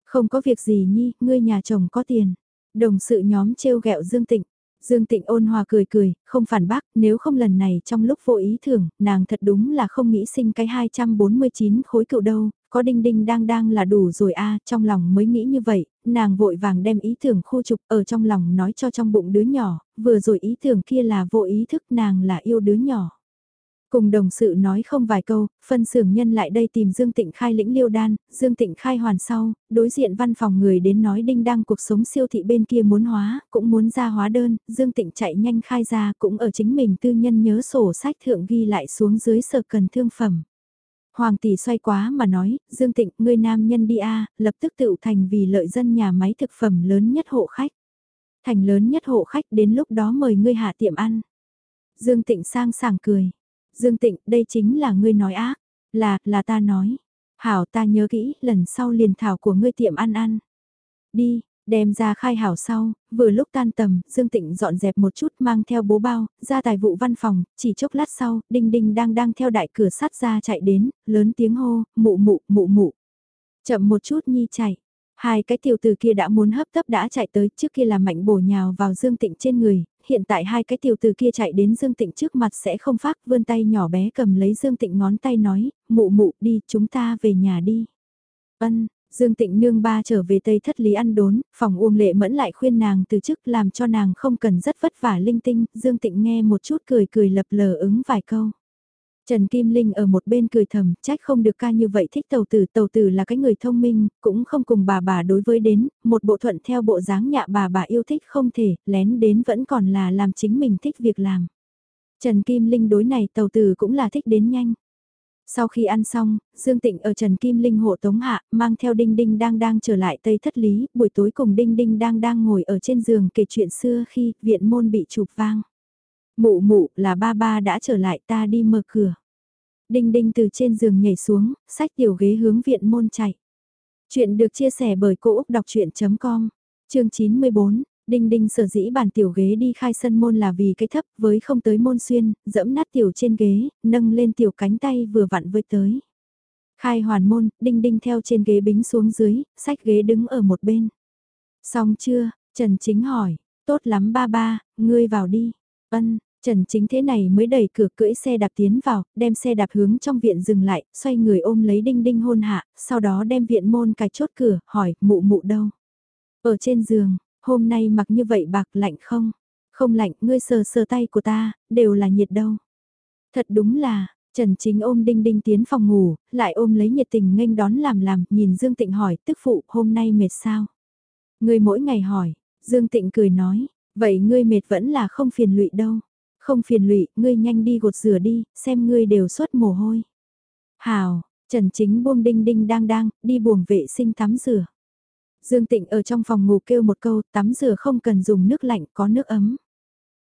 Không có việc gì nhi, ngươi nhà chồng có tiền. Đồng sự nhóm trêu ghẹo Dương Tịnh. Dương Tịnh ôn hòa cười cười, không phản bác, nếu không lần này trong lúc vô ý thưởng, nàng thật đúng là không nghĩ sinh cái 249 khối cựu đâu, có đinh đinh đang đang là đủ rồi a trong lòng mới nghĩ như vậy, nàng vội vàng đem ý tưởng khu trục ở trong lòng nói cho trong bụng đứa nhỏ, vừa rồi ý tưởng kia là vô ý thức nàng là yêu đứa nhỏ. Cùng đồng sự nói không vài câu, phân xưởng nhân lại đây tìm Dương Tịnh khai lĩnh liêu đan, Dương Tịnh khai hoàn sau, đối diện văn phòng người đến nói đinh đang cuộc sống siêu thị bên kia muốn hóa, cũng muốn ra hóa đơn, Dương Tịnh chạy nhanh khai ra cũng ở chính mình tư nhân nhớ sổ sách thượng ghi lại xuống dưới sở cần thương phẩm. Hoàng tỷ xoay quá mà nói, Dương Tịnh, ngươi nam nhân đi a lập tức tự thành vì lợi dân nhà máy thực phẩm lớn nhất hộ khách. Thành lớn nhất hộ khách đến lúc đó mời ngươi hạ tiệm ăn. Dương Tịnh sang sảng cười Dương Tịnh, đây chính là ngươi nói ác. Là, là ta nói. Hảo ta nhớ kỹ, lần sau liền thảo của ngươi tiệm ăn ăn. Đi, đem ra khai hảo sau, vừa lúc tan tầm, Dương Tịnh dọn dẹp một chút mang theo bố bao, ra tài vụ văn phòng, chỉ chốc lát sau, Đinh Đinh đang đang theo đại cửa sắt ra chạy đến, lớn tiếng hô, mụ mụ, mụ mụ. Chậm một chút nhi chạy, Hai cái tiểu tử kia đã muốn hấp tấp đã chạy tới trước kia là mạnh bổ nhào vào Dương Tịnh trên người, hiện tại hai cái tiểu tử kia chạy đến Dương Tịnh trước mặt sẽ không phát vươn tay nhỏ bé cầm lấy Dương Tịnh ngón tay nói, mụ mụ đi chúng ta về nhà đi. Ân, Dương Tịnh nương ba trở về Tây Thất Lý ăn đốn, phòng Uông Lệ mẫn lại khuyên nàng từ chức làm cho nàng không cần rất vất vả linh tinh, Dương Tịnh nghe một chút cười cười lập lờ ứng vài câu. Trần Kim Linh ở một bên cười thầm, trách không được ca như vậy thích tàu tử, tàu tử là cái người thông minh, cũng không cùng bà bà đối với đến, một bộ thuận theo bộ dáng nhạ bà bà yêu thích không thể, lén đến vẫn còn là làm chính mình thích việc làm. Trần Kim Linh đối này tàu tử cũng là thích đến nhanh. Sau khi ăn xong, Dương Tịnh ở Trần Kim Linh hộ tống hạ, mang theo Đinh Đinh đang đang trở lại Tây Thất Lý, buổi tối cùng Đinh Đinh đang đang ngồi ở trên giường kể chuyện xưa khi viện môn bị chụp vang. Mụ mụ là ba ba đã trở lại ta đi mở cửa. Đinh đinh từ trên giường nhảy xuống, sách tiểu ghế hướng viện môn chạy. Chuyện được chia sẻ bởi Cô Úc Đọc Chuyện.com, chương 94. Đinh đinh sở dĩ bàn tiểu ghế đi khai sân môn là vì cái thấp với không tới môn xuyên, dẫm nát tiểu trên ghế, nâng lên tiểu cánh tay vừa vặn với tới. Khai hoàn môn, đinh đinh theo trên ghế bính xuống dưới, sách ghế đứng ở một bên. Xong chưa, Trần Chính hỏi, tốt lắm ba ba, ngươi vào đi. Ân, Trần chính thế này mới đẩy cửa cưỡi xe đạp tiến vào, đem xe đạp hướng trong viện dừng lại, xoay người ôm lấy đinh đinh hôn hạ, sau đó đem viện môn cài chốt cửa, hỏi, mụ mụ đâu? Ở trên giường, hôm nay mặc như vậy bạc lạnh không? Không lạnh, ngươi sờ sờ tay của ta, đều là nhiệt đâu. Thật đúng là, Trần Chính ôm Đinh Đinh tiến phòng ngủ, lại ôm lấy nhiệt tình nghênh đón làm làm, nhìn Dương Tịnh hỏi, tức phụ, hôm nay mệt sao? Ngươi mỗi ngày hỏi, Dương Tịnh cười nói, vậy ngươi mệt vẫn là không phiền lụy đâu. Không phiền lụy, ngươi nhanh đi gột rửa đi, xem ngươi đều xuất mồ hôi. Hào, Trần Chính buông đinh đinh đang đang, đi buồng vệ sinh tắm rửa. Dương Tịnh ở trong phòng ngủ kêu một câu, tắm rửa không cần dùng nước lạnh, có nước ấm.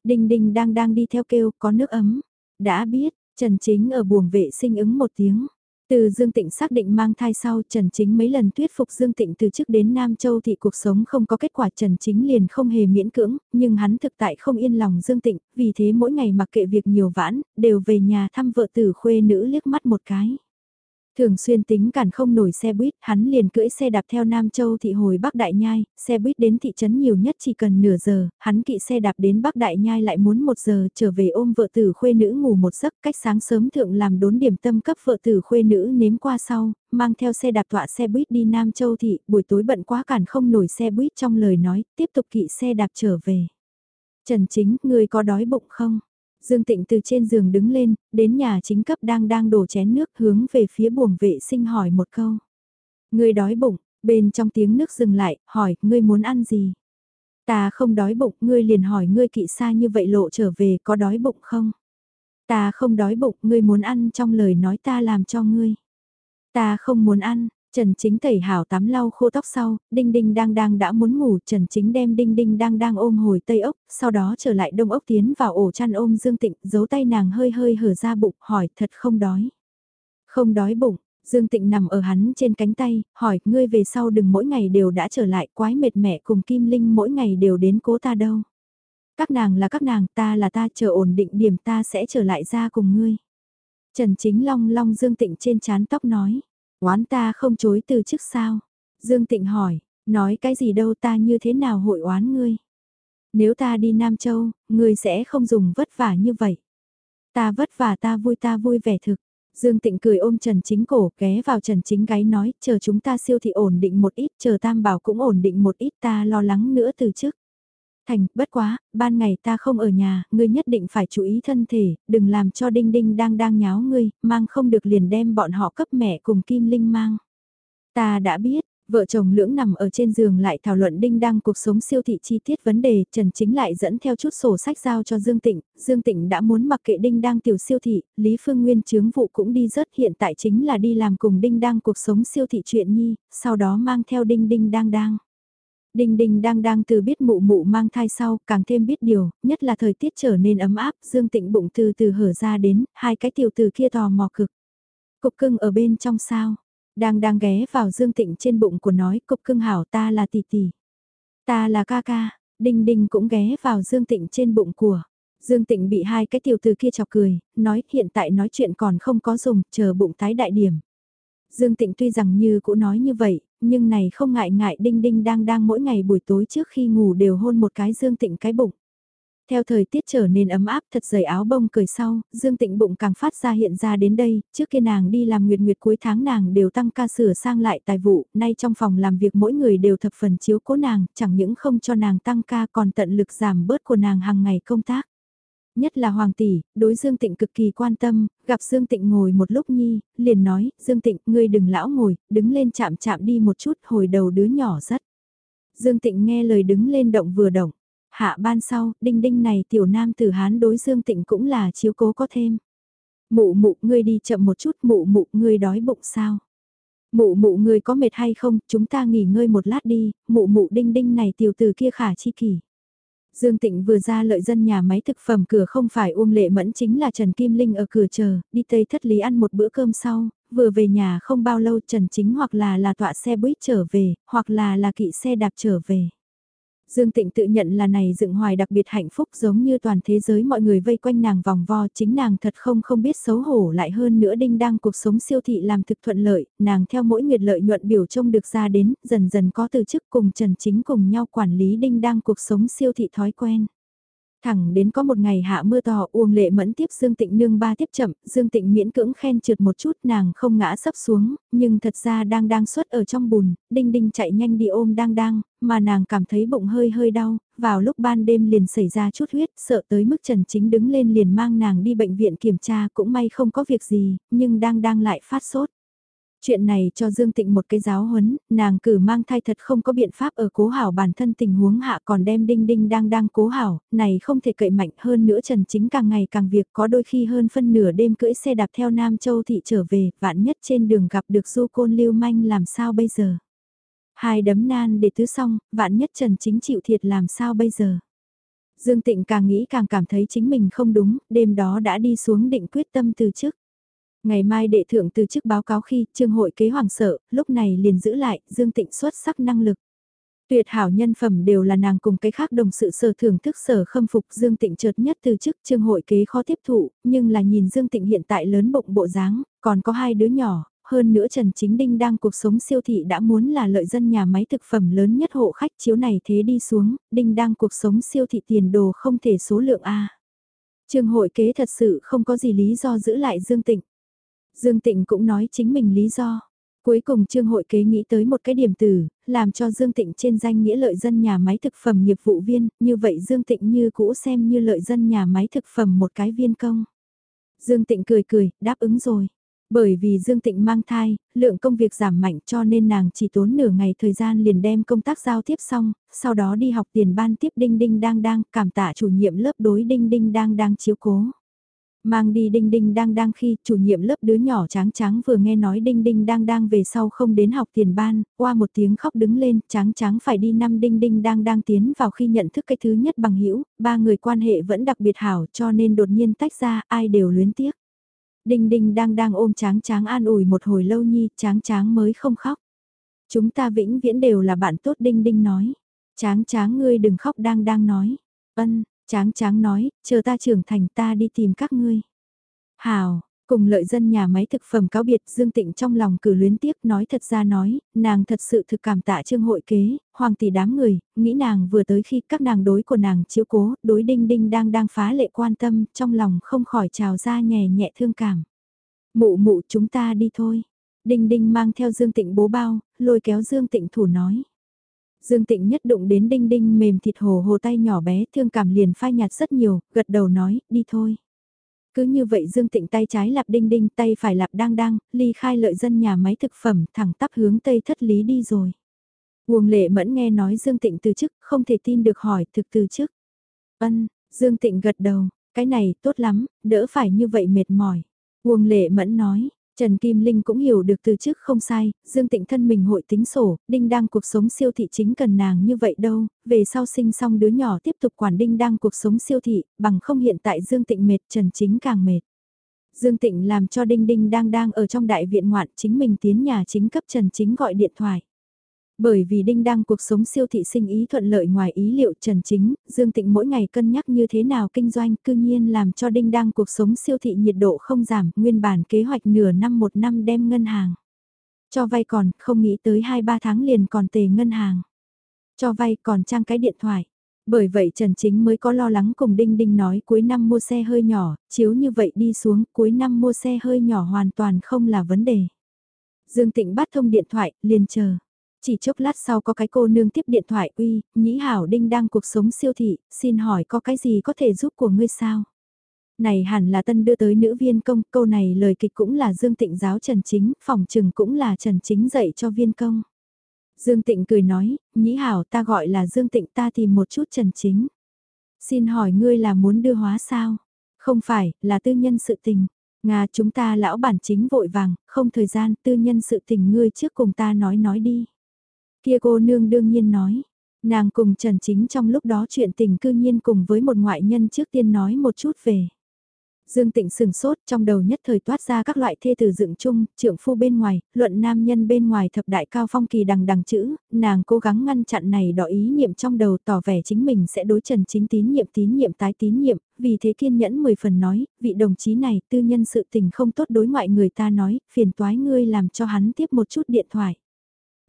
Đinh đinh đang đang đi theo kêu, có nước ấm. Đã biết, Trần Chính ở buồng vệ sinh ứng một tiếng. Từ Dương Tịnh xác định mang thai sau Trần Chính mấy lần thuyết phục Dương Tịnh từ trước đến Nam Châu thì cuộc sống không có kết quả Trần Chính liền không hề miễn cưỡng, nhưng hắn thực tại không yên lòng Dương Tịnh, vì thế mỗi ngày mặc kệ việc nhiều vãn, đều về nhà thăm vợ tử khuê nữ liếc mắt một cái. Thường xuyên tính cản không nổi xe buýt, hắn liền cưỡi xe đạp theo Nam Châu thị hồi Bắc Đại Nhai, xe buýt đến thị trấn nhiều nhất chỉ cần nửa giờ, hắn kỵ xe đạp đến Bắc Đại Nhai lại muốn một giờ trở về ôm vợ tử khuê nữ ngủ một giấc cách sáng sớm thượng làm đốn điểm tâm cấp vợ tử khuê nữ nếm qua sau, mang theo xe đạp tọa xe buýt đi Nam Châu thị, buổi tối bận quá cản không nổi xe buýt trong lời nói, tiếp tục kỵ xe đạp trở về. Trần Chính, người có đói bụng không? Dương Tịnh từ trên giường đứng lên, đến nhà chính cấp đang đang đổ chén nước hướng về phía buồng vệ sinh hỏi một câu. Ngươi đói bụng, bên trong tiếng nước dừng lại, hỏi, ngươi muốn ăn gì? Ta không đói bụng, ngươi liền hỏi ngươi kỵ xa như vậy lộ trở về có đói bụng không? Ta không đói bụng, ngươi muốn ăn trong lời nói ta làm cho ngươi. Ta không muốn ăn, Trần Chính tẩy hảo tắm lau khô tóc sau, Đinh Đinh đang đang đã muốn ngủ, Trần Chính đem Đinh Đinh đang đang ôm hồi Tây ốc, sau đó trở lại Đông ốc tiến vào ổ chăn ôm Dương Tịnh, giấu tay nàng hơi hơi hở ra bụng, hỏi thật không đói. Không đói bụng, Dương Tịnh nằm ở hắn trên cánh tay, hỏi, ngươi về sau đừng mỗi ngày đều đã trở lại, quái mệt mẹ cùng Kim Linh mỗi ngày đều đến cố ta đâu. Các nàng là các nàng, ta là ta, chờ ổn định điểm ta sẽ trở lại ra cùng ngươi. Trần Chính Long long Dương Tịnh trên chán tóc nói, oán ta không chối từ trước sao. Dương Tịnh hỏi, nói cái gì đâu ta như thế nào hội oán ngươi. Nếu ta đi Nam Châu, ngươi sẽ không dùng vất vả như vậy. Ta vất vả ta vui ta vui vẻ thực. Dương Tịnh cười ôm Trần Chính cổ ghé vào Trần Chính gáy nói, chờ chúng ta siêu thị ổn định một ít, chờ Tam Bảo cũng ổn định một ít ta lo lắng nữa từ trước. Thành, bất quá, ban ngày ta không ở nhà, ngươi nhất định phải chú ý thân thể, đừng làm cho Đinh Đinh đang đang nháo ngươi, mang không được liền đem bọn họ cấp mẹ cùng Kim Linh mang. Ta đã biết, Vợ chồng lưỡng nằm ở trên giường lại thảo luận đinh đăng cuộc sống siêu thị chi tiết vấn đề, Trần Chính lại dẫn theo chút sổ sách giao cho Dương Tịnh, Dương Tịnh đã muốn mặc kệ đinh đăng tiểu siêu thị, Lý Phương Nguyên chướng vụ cũng đi rất hiện tại chính là đi làm cùng đinh đăng cuộc sống siêu thị chuyện nhi, sau đó mang theo đinh đinh đang đang. Đinh đinh đang đang từ biết mụ mụ mang thai sau, càng thêm biết điều, nhất là thời tiết trở nên ấm áp, Dương Tịnh bụng từ từ hở ra đến, hai cái tiểu từ kia tò mò cực. Cục cưng ở bên trong sao, đang đang ghé vào Dương Tịnh trên bụng của nói cục cưng hảo ta là tỷ tỷ. Ta là ca ca, Đinh Đinh cũng ghé vào Dương Tịnh trên bụng của. Dương Tịnh bị hai cái tiểu từ kia chọc cười, nói hiện tại nói chuyện còn không có dùng, chờ bụng tái đại điểm. Dương Tịnh tuy rằng như cũ nói như vậy, nhưng này không ngại ngại Đinh Đinh đang đang mỗi ngày buổi tối trước khi ngủ đều hôn một cái Dương Tịnh cái bụng. Theo thời tiết trở nên ấm áp thật dày áo bông cởi sau, Dương Tịnh bụng càng phát ra hiện ra đến đây, trước kia nàng đi làm nguyệt nguyệt cuối tháng nàng đều tăng ca sửa sang lại tài vụ, nay trong phòng làm việc mỗi người đều thập phần chiếu cố nàng, chẳng những không cho nàng tăng ca còn tận lực giảm bớt của nàng hàng ngày công tác. Nhất là Hoàng tỷ, đối Dương Tịnh cực kỳ quan tâm, gặp Dương Tịnh ngồi một lúc nhi, liền nói, Dương Tịnh, ngươi đừng lão ngồi, đứng lên chạm chạm đi một chút, hồi đầu đứa nhỏ rất. Dương Tịnh nghe lời đứng lên động vừa động Hạ ban sau, đinh đinh này tiểu nam tử hán đối Dương Tịnh cũng là chiếu cố có thêm. Mụ mụ ngươi đi chậm một chút, mụ mụ ngươi đói bụng sao? Mụ mụ ngươi có mệt hay không, chúng ta nghỉ ngơi một lát đi, mụ mụ đinh đinh này tiểu tử kia khả chi kỷ Dương Tịnh vừa ra lợi dân nhà máy thực phẩm cửa không phải Uông Lệ Mẫn chính là Trần Kim Linh ở cửa chờ, đi Tây Thất Lý ăn một bữa cơm sau, vừa về nhà không bao lâu Trần Chính hoặc là là tọa xe buýt trở về, hoặc là là kỵ xe đạp trở về. Dương Tịnh tự nhận là này dựng hoài đặc biệt hạnh phúc giống như toàn thế giới mọi người vây quanh nàng vòng vo chính nàng thật không không biết xấu hổ lại hơn nữa đinh đang cuộc sống siêu thị làm thực thuận lợi, nàng theo mỗi nguyệt lợi nhuận biểu trông được ra đến, dần dần có từ chức cùng Trần Chính cùng nhau quản lý đinh đang cuộc sống siêu thị thói quen. Thẳng đến có một ngày hạ mưa to uông lệ mẫn tiếp Dương Tịnh nương ba tiếp chậm, Dương Tịnh miễn cưỡng khen trượt một chút nàng không ngã sấp xuống, nhưng thật ra đang đang xuất ở trong bùn, đinh đinh chạy nhanh đi ôm đang đang, mà nàng cảm thấy bụng hơi hơi đau, vào lúc ban đêm liền xảy ra chút huyết, sợ tới mức Trần Chính đứng lên liền mang nàng đi bệnh viện kiểm tra cũng may không có việc gì, nhưng đang đang lại phát sốt. Chuyện này cho Dương Tịnh một cái giáo huấn, nàng cử mang thai thật không có biện pháp ở cố hảo bản thân tình huống hạ còn đem đinh đinh đang đang cố hảo, này không thể cậy mạnh hơn nữa Trần Chính càng ngày càng việc có đôi khi hơn phân nửa đêm cưỡi xe đạp theo Nam Châu Thị trở về, vạn nhất trên đường gặp được du côn lưu manh làm sao bây giờ. Hai đấm nan để thứ xong, vạn nhất Trần Chính chịu thiệt làm sao bây giờ. Dương Tịnh càng nghĩ càng cảm thấy chính mình không đúng, đêm đó đã đi xuống định quyết tâm từ chức. Ngày mai đệ thượng từ chức báo cáo khi trương hội kế hoàng sợ, lúc này liền giữ lại, Dương Tịnh xuất sắc năng lực. Tuyệt hảo nhân phẩm đều là nàng cùng cái khác đồng sự sở thưởng thức sở khâm phục Dương Tịnh chợt nhất từ chức trương hội kế khó tiếp thụ, nhưng là nhìn Dương Tịnh hiện tại lớn bụng bộ dáng, còn có hai đứa nhỏ, hơn nữa Trần Chính Đinh đang cuộc sống siêu thị đã muốn là lợi dân nhà máy thực phẩm lớn nhất hộ khách chiếu này thế đi xuống, Đinh đang cuộc sống siêu thị tiền đồ không thể số lượng A. Trương hội kế thật sự không có gì lý do giữ lại Dương Tịnh. Dương Tịnh cũng nói chính mình lý do. Cuối cùng Trương hội kế nghĩ tới một cái điểm tử, làm cho Dương Tịnh trên danh nghĩa lợi dân nhà máy thực phẩm nghiệp vụ viên, như vậy Dương Tịnh như cũ xem như lợi dân nhà máy thực phẩm một cái viên công. Dương Tịnh cười cười, đáp ứng rồi. Bởi vì Dương Tịnh mang thai, lượng công việc giảm mạnh cho nên nàng chỉ tốn nửa ngày thời gian liền đem công tác giao tiếp xong, sau đó đi học tiền ban tiếp Đinh Đinh đang đang, cảm tạ chủ nhiệm lớp đối Đinh Đinh đang đang chiếu cố. Mang đi đinh đinh đang đang khi chủ nhiệm lớp đứa nhỏ tráng tráng vừa nghe nói đinh đinh đang đang về sau không đến học tiền ban, qua một tiếng khóc đứng lên, tráng tráng phải đi năm đinh đinh đang đang tiến vào khi nhận thức cái thứ nhất bằng hữu ba người quan hệ vẫn đặc biệt hảo cho nên đột nhiên tách ra, ai đều luyến tiếc. Đinh đinh đang đang ôm tráng tráng an ủi một hồi lâu nhi, tráng tráng mới không khóc. Chúng ta vĩnh viễn đều là bạn tốt đinh đinh nói. Tráng tráng ngươi đừng khóc đang đang nói. Ân, tráng tráng nói, chờ ta trưởng thành ta đi tìm các ngươi. Hào, cùng lợi dân nhà máy thực phẩm cáo biệt Dương Tịnh trong lòng cử luyến tiếc nói thật ra nói, nàng thật sự thực cảm tạ trương hội kế, hoàng tỷ đám người, nghĩ nàng vừa tới khi các nàng đối của nàng chiếu cố, đối đinh đinh đang đang phá lệ quan tâm, trong lòng không khỏi trào ra nhẹ nhẹ thương cảm. Mụ mụ chúng ta đi thôi. Đinh đinh mang theo Dương Tịnh bố bao, lôi kéo Dương Tịnh thủ nói. Dương Tịnh nhất đụng đến đinh đinh mềm thịt hồ hồ tay nhỏ bé thương cảm liền phai nhạt rất nhiều, gật đầu nói, đi thôi. Cứ như vậy Dương Tịnh tay trái lạp đinh đinh tay phải lạp đang đang, ly khai lợi dân nhà máy thực phẩm thẳng tắp hướng tây thất lý đi rồi. Uông lệ mẫn nghe nói Dương Tịnh từ chức, không thể tin được hỏi thực từ chức. Ân, Dương Tịnh gật đầu, cái này tốt lắm, đỡ phải như vậy mệt mỏi. Uông lệ mẫn nói, Trần Kim Linh cũng hiểu được từ trước không sai, Dương Tịnh thân mình hội tính sổ, Đinh đang cuộc sống siêu thị chính cần nàng như vậy đâu, về sau sinh xong đứa nhỏ tiếp tục quản Đinh đang cuộc sống siêu thị, bằng không hiện tại Dương Tịnh mệt Trần Chính càng mệt. Dương Tịnh làm cho Đinh Đinh đang đang ở trong đại viện ngoạn chính mình tiến nhà chính cấp Trần Chính gọi điện thoại. Bởi vì Đinh Đăng cuộc sống siêu thị sinh ý thuận lợi ngoài ý liệu Trần Chính, Dương Tịnh mỗi ngày cân nhắc như thế nào kinh doanh cư nhiên làm cho Đinh Đăng cuộc sống siêu thị nhiệt độ không giảm, nguyên bản kế hoạch nửa năm một năm đem ngân hàng. Cho vay còn, không nghĩ tới 2-3 tháng liền còn tề ngân hàng. Cho vay còn trang cái điện thoại. Bởi vậy Trần Chính mới có lo lắng cùng Đinh Đinh nói cuối năm mua xe hơi nhỏ, chiếu như vậy đi xuống cuối năm mua xe hơi nhỏ hoàn toàn không là vấn đề. Dương Tịnh bắt thông điện thoại, liền chờ. Chỉ chốc lát sau có cái cô nương tiếp điện thoại uy, nhĩ hảo đinh đang cuộc sống siêu thị, xin hỏi có cái gì có thể giúp của ngươi sao? Này hẳn là tân đưa tới nữ viên công, câu này lời kịch cũng là Dương Tịnh giáo Trần Chính, phòng trừng cũng là Trần Chính dạy cho viên công. Dương Tịnh cười nói, nhĩ hảo ta gọi là Dương Tịnh ta tìm một chút Trần Chính. Xin hỏi ngươi là muốn đưa hóa sao? Không phải, là tư nhân sự tình. Nga chúng ta lão bản chính vội vàng, không thời gian tư nhân sự tình ngươi trước cùng ta nói nói đi. Kia cô nương đương nhiên nói, nàng cùng Trần Chính trong lúc đó chuyện tình cư nhiên cùng với một ngoại nhân trước tiên nói một chút về. Dương Tịnh sừng sốt trong đầu nhất thời toát ra các loại thê từ dựng chung, trưởng phu bên ngoài, luận nam nhân bên ngoài thập đại cao phong kỳ đằng đằng chữ, nàng cố gắng ngăn chặn này đỏ ý niệm trong đầu tỏ vẻ chính mình sẽ đối trần chính tín nhiệm tín nhiệm tái tín nhiệm, vì thế kiên nhẫn 10 phần nói, vị đồng chí này tư nhân sự tình không tốt đối ngoại người ta nói, phiền toái ngươi làm cho hắn tiếp một chút điện thoại.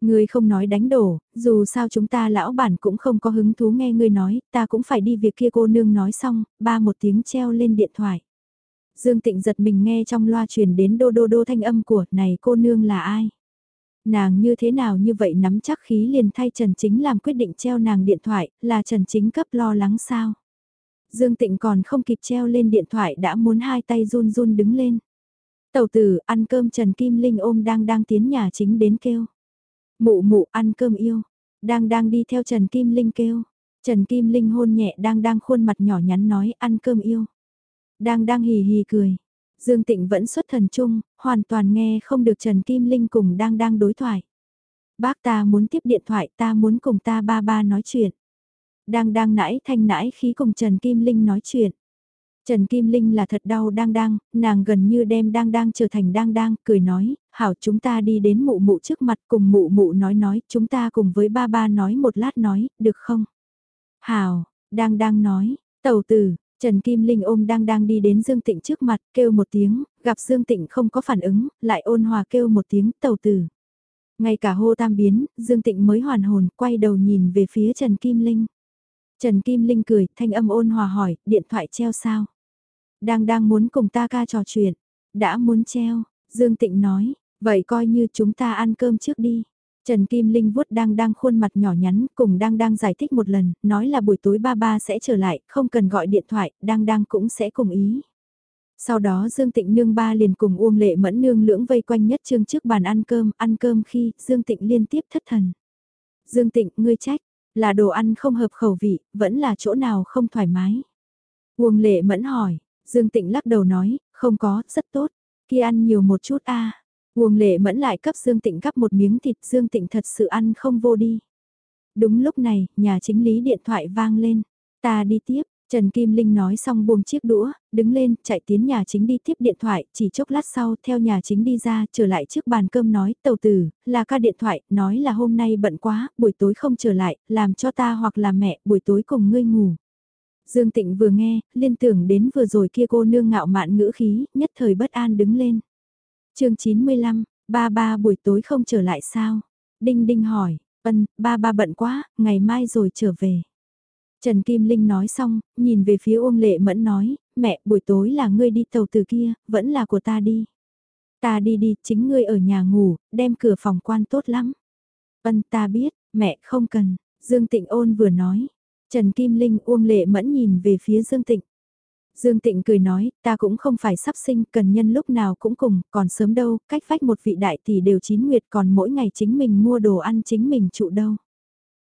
Ngươi không nói đánh đổ, dù sao chúng ta lão bản cũng không có hứng thú nghe ngươi nói, ta cũng phải đi việc kia cô nương nói xong, ba một tiếng treo lên điện thoại. Dương Tịnh giật mình nghe trong loa truyền đến đô đô đô thanh âm của này cô nương là ai? Nàng như thế nào như vậy nắm chắc khí liền thay Trần Chính làm quyết định treo nàng điện thoại, là Trần Chính cấp lo lắng sao? Dương Tịnh còn không kịp treo lên điện thoại đã muốn hai tay run run đứng lên. Tàu tử ăn cơm Trần Kim Linh ôm đang đang tiến nhà chính đến kêu. Mụ mụ ăn cơm yêu. Đang đang đi theo Trần Kim Linh kêu. Trần Kim Linh hôn nhẹ đang đang khuôn mặt nhỏ nhắn nói ăn cơm yêu. Đang đang hì hì cười. Dương Tịnh vẫn xuất thần chung, hoàn toàn nghe không được Trần Kim Linh cùng đang đang đối thoại. Bác ta muốn tiếp điện thoại ta muốn cùng ta ba ba nói chuyện. Đang đang nãi thanh nãi khí cùng Trần Kim Linh nói chuyện. Trần Kim Linh là thật đau đang đang, nàng gần như đem đang đang trở thành đang đang, cười nói, hảo chúng ta đi đến mụ mụ trước mặt cùng mụ mụ nói nói, chúng ta cùng với ba ba nói một lát nói, được không? Hảo, đang đang nói, tàu tử, Trần Kim Linh ôm đang đang đi đến Dương Tịnh trước mặt, kêu một tiếng, gặp Dương Tịnh không có phản ứng, lại ôn hòa kêu một tiếng tàu tử. Ngay cả hô tam biến, Dương Tịnh mới hoàn hồn, quay đầu nhìn về phía Trần Kim Linh. Trần Kim Linh cười, thanh âm ôn hòa hỏi, điện thoại treo sao? Đang đang muốn cùng ta ca trò chuyện. Đã muốn treo, Dương Tịnh nói, vậy coi như chúng ta ăn cơm trước đi. Trần Kim Linh vuốt đang đang khuôn mặt nhỏ nhắn cùng đang đang giải thích một lần, nói là buổi tối ba ba sẽ trở lại, không cần gọi điện thoại, đang đang cũng sẽ cùng ý. Sau đó Dương Tịnh nương ba liền cùng Uông Lệ Mẫn nương lưỡng vây quanh nhất trương trước bàn ăn cơm, ăn cơm khi Dương Tịnh liên tiếp thất thần. Dương Tịnh, ngươi trách, là đồ ăn không hợp khẩu vị, vẫn là chỗ nào không thoải mái. Uông Lệ Mẫn hỏi, Dương Tịnh lắc đầu nói, không có, rất tốt, kia ăn nhiều một chút a. À. Uông Lệ Mẫn lại cấp Dương Tịnh gắp một miếng thịt Dương Tịnh thật sự ăn không vô đi. Đúng lúc này, nhà chính lý điện thoại vang lên, ta đi tiếp, Trần Kim Linh nói xong buông chiếc đũa, đứng lên, chạy tiến nhà chính đi tiếp điện thoại, chỉ chốc lát sau, theo nhà chính đi ra, trở lại trước bàn cơm nói, tàu tử, là ca điện thoại, nói là hôm nay bận quá, buổi tối không trở lại, làm cho ta hoặc là mẹ, buổi tối cùng ngươi ngủ. Dương Tịnh vừa nghe, liên tưởng đến vừa rồi kia cô nương ngạo mạn ngữ khí, nhất thời bất an đứng lên. chương 95, ba ba buổi tối không trở lại sao? Đinh Đinh hỏi, ân, ba ba bận quá, ngày mai rồi trở về. Trần Kim Linh nói xong, nhìn về phía Uông Lệ Mẫn nói, mẹ buổi tối là ngươi đi tàu từ kia, vẫn là của ta đi. Ta đi đi, chính ngươi ở nhà ngủ, đem cửa phòng quan tốt lắm. Ân ta biết, mẹ không cần, Dương Tịnh ôn vừa nói. Trần Kim Linh Uông Lệ Mẫn nhìn về phía Dương Tịnh. Dương Tịnh cười nói, ta cũng không phải sắp sinh, cần nhân lúc nào cũng cùng, còn sớm đâu, cách vách một vị đại tỷ đều chín nguyệt còn mỗi ngày chính mình mua đồ ăn chính mình trụ đâu.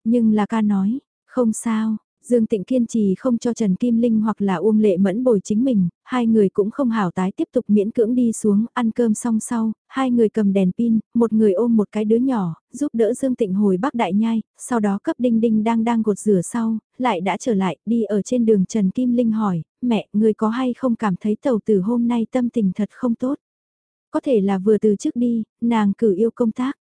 Nhưng là ca nói, không sao, Dương Tịnh kiên trì không cho Trần Kim Linh hoặc là Uông Lệ Mẫn bồi chính mình, hai người cũng không hảo tái tiếp tục miễn cưỡng đi xuống, ăn cơm xong sau, hai người cầm đèn pin, một người ôm một cái đứa nhỏ, giúp đỡ Dương Tịnh hồi Bắc Đại Nhai, sau đó cấp Đinh Đinh đang đang gột rửa sau, lại đã trở lại, đi ở trên đường Trần Kim Linh hỏi, mẹ, người có hay không cảm thấy tàu từ hôm nay tâm tình thật không tốt? Có thể là vừa từ trước đi, nàng cử yêu công tác.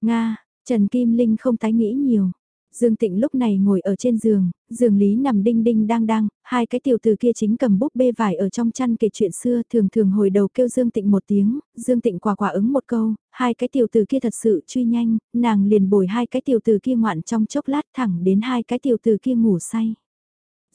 Nga, Trần Kim Linh không tái nghĩ nhiều. Dương Tịnh lúc này ngồi ở trên giường, giường lý nằm đinh đinh đang đang, hai cái tiểu từ kia chính cầm búp bê vải ở trong chăn kể chuyện xưa thường thường hồi đầu kêu Dương Tịnh một tiếng, Dương Tịnh quả quả ứng một câu, hai cái tiểu từ kia thật sự truy nhanh, nàng liền bồi hai cái tiểu từ kia ngoạn trong chốc lát thẳng đến hai cái tiểu từ kia ngủ say.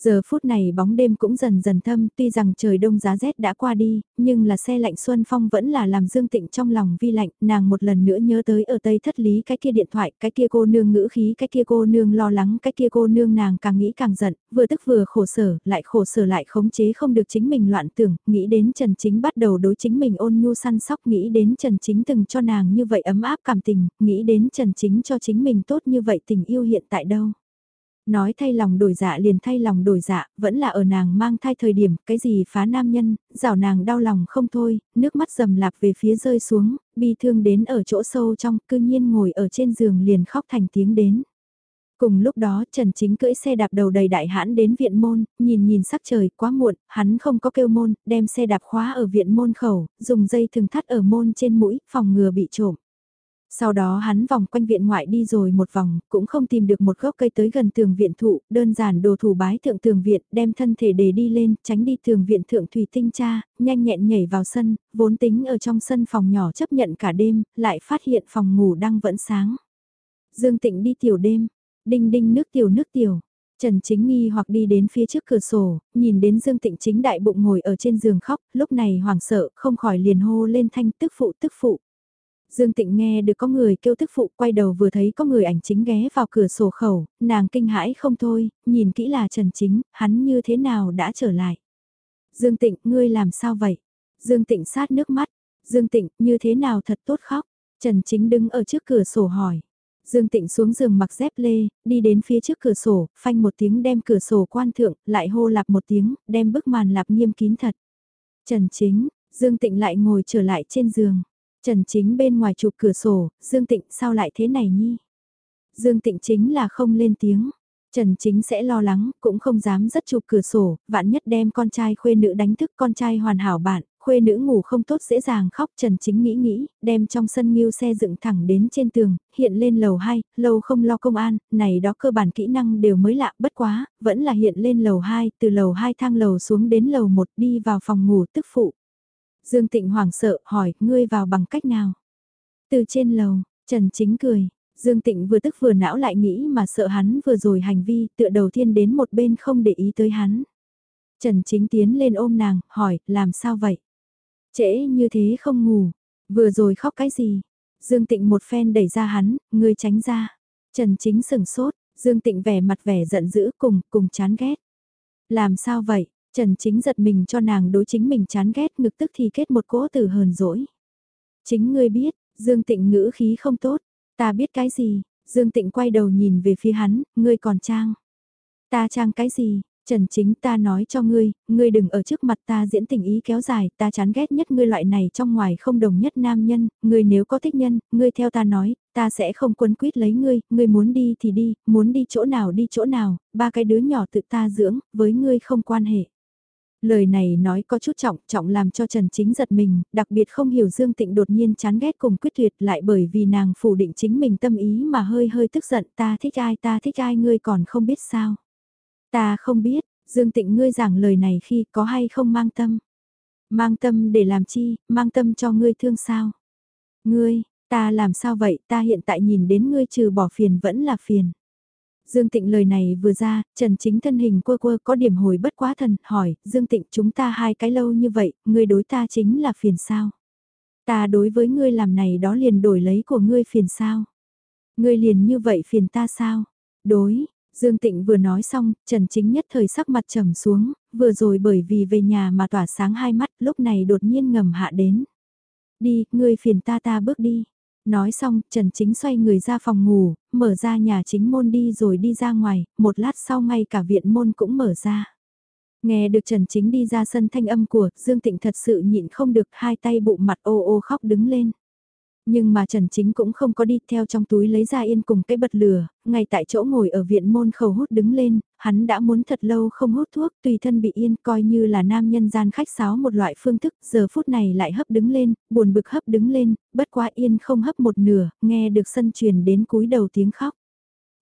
Giờ phút này bóng đêm cũng dần dần thâm, tuy rằng trời đông giá rét đã qua đi, nhưng là xe lạnh xuân phong vẫn là làm Dương Tịnh trong lòng vi lạnh, nàng một lần nữa nhớ tới ở Tây thất lý cái kia điện thoại, cái kia cô nương ngữ khí, cái kia cô nương lo lắng, cái kia cô nương nàng càng nghĩ càng giận, vừa tức vừa khổ sở, lại khổ sở lại khống chế không được chính mình loạn tưởng, nghĩ đến Trần Chính bắt đầu đối chính mình ôn nhu săn sóc, nghĩ đến Trần Chính từng cho nàng như vậy ấm áp cảm tình, nghĩ đến Trần Chính cho chính mình tốt như vậy tình yêu hiện tại đâu. Nói thay lòng đổi dạ liền thay lòng đổi dạ, vẫn là ở nàng mang thai thời điểm, cái gì phá nam nhân, rào nàng đau lòng không thôi, nước mắt dầm lạp về phía rơi xuống, bi thương đến ở chỗ sâu trong, cư nhiên ngồi ở trên giường liền khóc thành tiếng đến. Cùng lúc đó Trần Chính cưỡi xe đạp đầu đầy đại hãn đến viện môn, nhìn nhìn sắc trời quá muộn, hắn không có kêu môn, đem xe đạp khóa ở viện môn khẩu, dùng dây thừng thắt ở môn trên mũi, phòng ngừa bị trộm. Sau đó hắn vòng quanh viện ngoại đi rồi một vòng, cũng không tìm được một gốc cây tới gần tường viện thụ, đơn giản đồ thủ bái thượng tường viện, đem thân thể để đi lên, tránh đi tường viện thượng thủy tinh cha, nhanh nhẹn nhảy vào sân, vốn tính ở trong sân phòng nhỏ chấp nhận cả đêm, lại phát hiện phòng ngủ đang vẫn sáng. Dương Tịnh đi tiểu đêm, đinh đinh nước tiểu nước tiểu. Trần Chính nghi hoặc đi đến phía trước cửa sổ, nhìn đến Dương Tịnh chính đại bụng ngồi ở trên giường khóc, lúc này hoảng sợ, không khỏi liền hô lên thanh tức phụ tức phụ, Dương Tịnh nghe được có người kêu thức phụ quay đầu vừa thấy có người ảnh chính ghé vào cửa sổ khẩu, nàng kinh hãi không thôi, nhìn kỹ là Trần Chính, hắn như thế nào đã trở lại. Dương Tịnh, ngươi làm sao vậy? Dương Tịnh sát nước mắt, Dương Tịnh, như thế nào thật tốt khóc? Trần Chính đứng ở trước cửa sổ hỏi. Dương Tịnh xuống giường mặc dép lê, đi đến phía trước cửa sổ, phanh một tiếng đem cửa sổ quan thượng, lại hô lạp một tiếng, đem bức màn lạp nghiêm kín thật. Trần Chính, Dương Tịnh lại ngồi trở lại trên giường. Trần Chính bên ngoài chụp cửa sổ, Dương Tịnh sao lại thế này nhi? Dương Tịnh chính là không lên tiếng. Trần Chính sẽ lo lắng, cũng không dám rất chụp cửa sổ, vạn nhất đem con trai khuê nữ đánh thức con trai hoàn hảo bạn, khuê nữ ngủ không tốt dễ dàng khóc Trần Chính nghĩ nghĩ, đem trong sân nghiêu xe dựng thẳng đến trên tường, hiện lên lầu 2, lâu không lo công an, này đó cơ bản kỹ năng đều mới lạ bất quá, vẫn là hiện lên lầu 2, từ lầu 2 thang lầu xuống đến lầu 1 đi vào phòng ngủ tức phụ. Dương Tịnh hoảng sợ hỏi, ngươi vào bằng cách nào? Từ trên lầu, Trần Chính cười, Dương Tịnh vừa tức vừa não lại nghĩ mà sợ hắn vừa rồi hành vi tựa đầu tiên đến một bên không để ý tới hắn. Trần Chính tiến lên ôm nàng, hỏi, làm sao vậy? Trễ như thế không ngủ, vừa rồi khóc cái gì? Dương Tịnh một phen đẩy ra hắn, ngươi tránh ra. Trần Chính sừng sốt, Dương Tịnh vẻ mặt vẻ giận dữ cùng, cùng chán ghét. Làm sao vậy? Trần Chính giật mình cho nàng đối chính mình chán ghét ngực tức thì kết một cỗ từ hờn dỗi. Chính ngươi biết, Dương Tịnh ngữ khí không tốt, ta biết cái gì, Dương Tịnh quay đầu nhìn về phía hắn, ngươi còn trang. Ta trang cái gì, Trần Chính ta nói cho ngươi, ngươi đừng ở trước mặt ta diễn tình ý kéo dài, ta chán ghét nhất ngươi loại này trong ngoài không đồng nhất nam nhân, ngươi nếu có thích nhân, ngươi theo ta nói, ta sẽ không quân quyết lấy ngươi, ngươi muốn đi thì đi, muốn đi chỗ nào đi chỗ nào, ba cái đứa nhỏ tự ta dưỡng, với ngươi không quan hệ. Lời này nói có chút trọng, trọng làm cho Trần Chính giật mình, đặc biệt không hiểu Dương Tịnh đột nhiên chán ghét cùng quyết tuyệt lại bởi vì nàng phủ định chính mình tâm ý mà hơi hơi tức giận ta thích ai ta thích ai ngươi còn không biết sao. Ta không biết, Dương Tịnh ngươi giảng lời này khi có hay không mang tâm. Mang tâm để làm chi, mang tâm cho ngươi thương sao. Ngươi, ta làm sao vậy, ta hiện tại nhìn đến ngươi trừ bỏ phiền vẫn là phiền. Dương Tịnh lời này vừa ra, Trần Chính thân hình quơ quơ có điểm hồi bất quá thần, hỏi, Dương Tịnh chúng ta hai cái lâu như vậy, ngươi đối ta chính là phiền sao? Ta đối với ngươi làm này đó liền đổi lấy của ngươi phiền sao? Ngươi liền như vậy phiền ta sao? Đối, Dương Tịnh vừa nói xong, Trần Chính nhất thời sắc mặt trầm xuống, vừa rồi bởi vì về nhà mà tỏa sáng hai mắt, lúc này đột nhiên ngầm hạ đến. Đi, ngươi phiền ta ta bước đi. Nói xong, Trần Chính xoay người ra phòng ngủ, mở ra nhà chính môn đi rồi đi ra ngoài, một lát sau ngay cả viện môn cũng mở ra. Nghe được Trần Chính đi ra sân thanh âm của Dương Tịnh thật sự nhịn không được hai tay bụng mặt ô ô khóc đứng lên. Nhưng mà Trần Chính cũng không có đi theo trong túi lấy ra yên cùng cái bật lửa, ngay tại chỗ ngồi ở viện môn khẩu hút đứng lên, hắn đã muốn thật lâu không hút thuốc, tùy thân bị yên coi như là nam nhân gian khách sáo một loại phương thức, giờ phút này lại hấp đứng lên, buồn bực hấp đứng lên, bất quá yên không hấp một nửa, nghe được sân truyền đến cúi đầu tiếng khóc.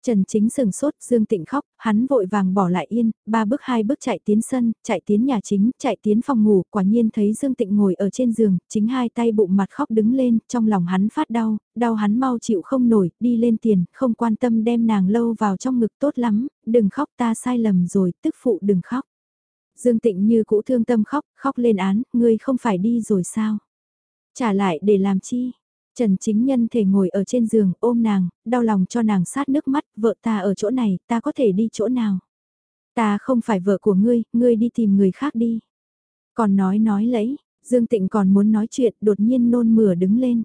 Trần Chính sừng sốt, Dương Tịnh khóc, hắn vội vàng bỏ lại yên, ba bước hai bước chạy tiến sân, chạy tiến nhà chính, chạy tiến phòng ngủ, quả nhiên thấy Dương Tịnh ngồi ở trên giường, chính hai tay bụng mặt khóc đứng lên, trong lòng hắn phát đau, đau hắn mau chịu không nổi, đi lên tiền, không quan tâm đem nàng lâu vào trong ngực tốt lắm, đừng khóc ta sai lầm rồi, tức phụ đừng khóc. Dương Tịnh như cũ thương tâm khóc, khóc lên án, ngươi không phải đi rồi sao? Trả lại để làm chi? Trần chính nhân thể ngồi ở trên giường ôm nàng, đau lòng cho nàng sát nước mắt, vợ ta ở chỗ này, ta có thể đi chỗ nào? Ta không phải vợ của ngươi, ngươi đi tìm người khác đi. Còn nói nói lẫy, Dương Tịnh còn muốn nói chuyện, đột nhiên nôn mửa đứng lên.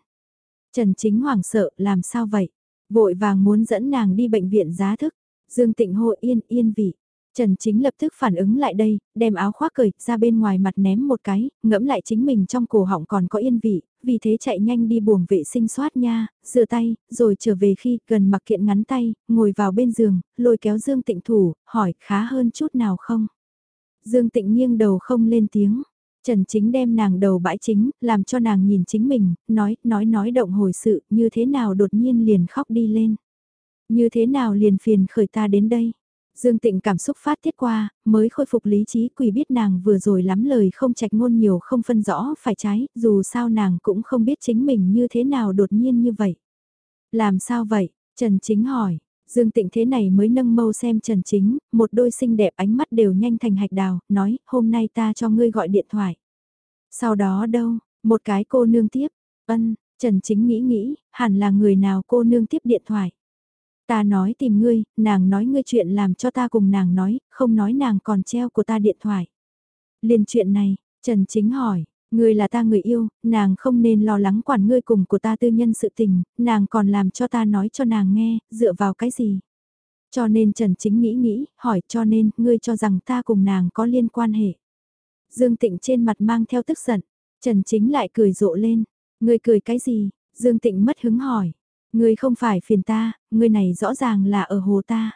Trần chính hoảng sợ, làm sao vậy? Vội vàng muốn dẫn nàng đi bệnh viện giá thức. Dương Tịnh hội yên yên vị. Trần Chính lập tức phản ứng lại đây, đem áo khoác cởi ra bên ngoài mặt ném một cái, ngẫm lại chính mình trong cổ họng còn có yên vị, vì thế chạy nhanh đi buồng vệ sinh soát nha, rửa tay, rồi trở về khi gần mặc kiện ngắn tay, ngồi vào bên giường, lôi kéo Dương Tịnh thủ, hỏi khá hơn chút nào không. Dương Tịnh nghiêng đầu không lên tiếng. Trần Chính đem nàng đầu bãi chính, làm cho nàng nhìn chính mình, nói, nói nói động hồi sự, như thế nào đột nhiên liền khóc đi lên. Như thế nào liền phiền khởi ta đến đây. Dương Tịnh cảm xúc phát tiết qua, mới khôi phục lý trí quỷ biết nàng vừa rồi lắm lời không trạch ngôn nhiều không phân rõ phải trái, dù sao nàng cũng không biết chính mình như thế nào đột nhiên như vậy. Làm sao vậy? Trần Chính hỏi. Dương Tịnh thế này mới nâng mâu xem Trần Chính, một đôi xinh đẹp ánh mắt đều nhanh thành hạch đào, nói, hôm nay ta cho ngươi gọi điện thoại. Sau đó đâu, một cái cô nương tiếp, ân, Trần Chính nghĩ nghĩ, hẳn là người nào cô nương tiếp điện thoại. Ta nói tìm ngươi, nàng nói ngươi chuyện làm cho ta cùng nàng nói, không nói nàng còn treo của ta điện thoại. Liên chuyện này, Trần Chính hỏi, ngươi là ta người yêu, nàng không nên lo lắng quản ngươi cùng của ta tư nhân sự tình, nàng còn làm cho ta nói cho nàng nghe, dựa vào cái gì. Cho nên Trần Chính nghĩ nghĩ, hỏi cho nên, ngươi cho rằng ta cùng nàng có liên quan hệ. Dương Tịnh trên mặt mang theo tức giận, Trần Chính lại cười rộ lên, ngươi cười cái gì, Dương Tịnh mất hứng hỏi, Ngươi không phải phiền ta, ngươi này rõ ràng là ở hồ ta.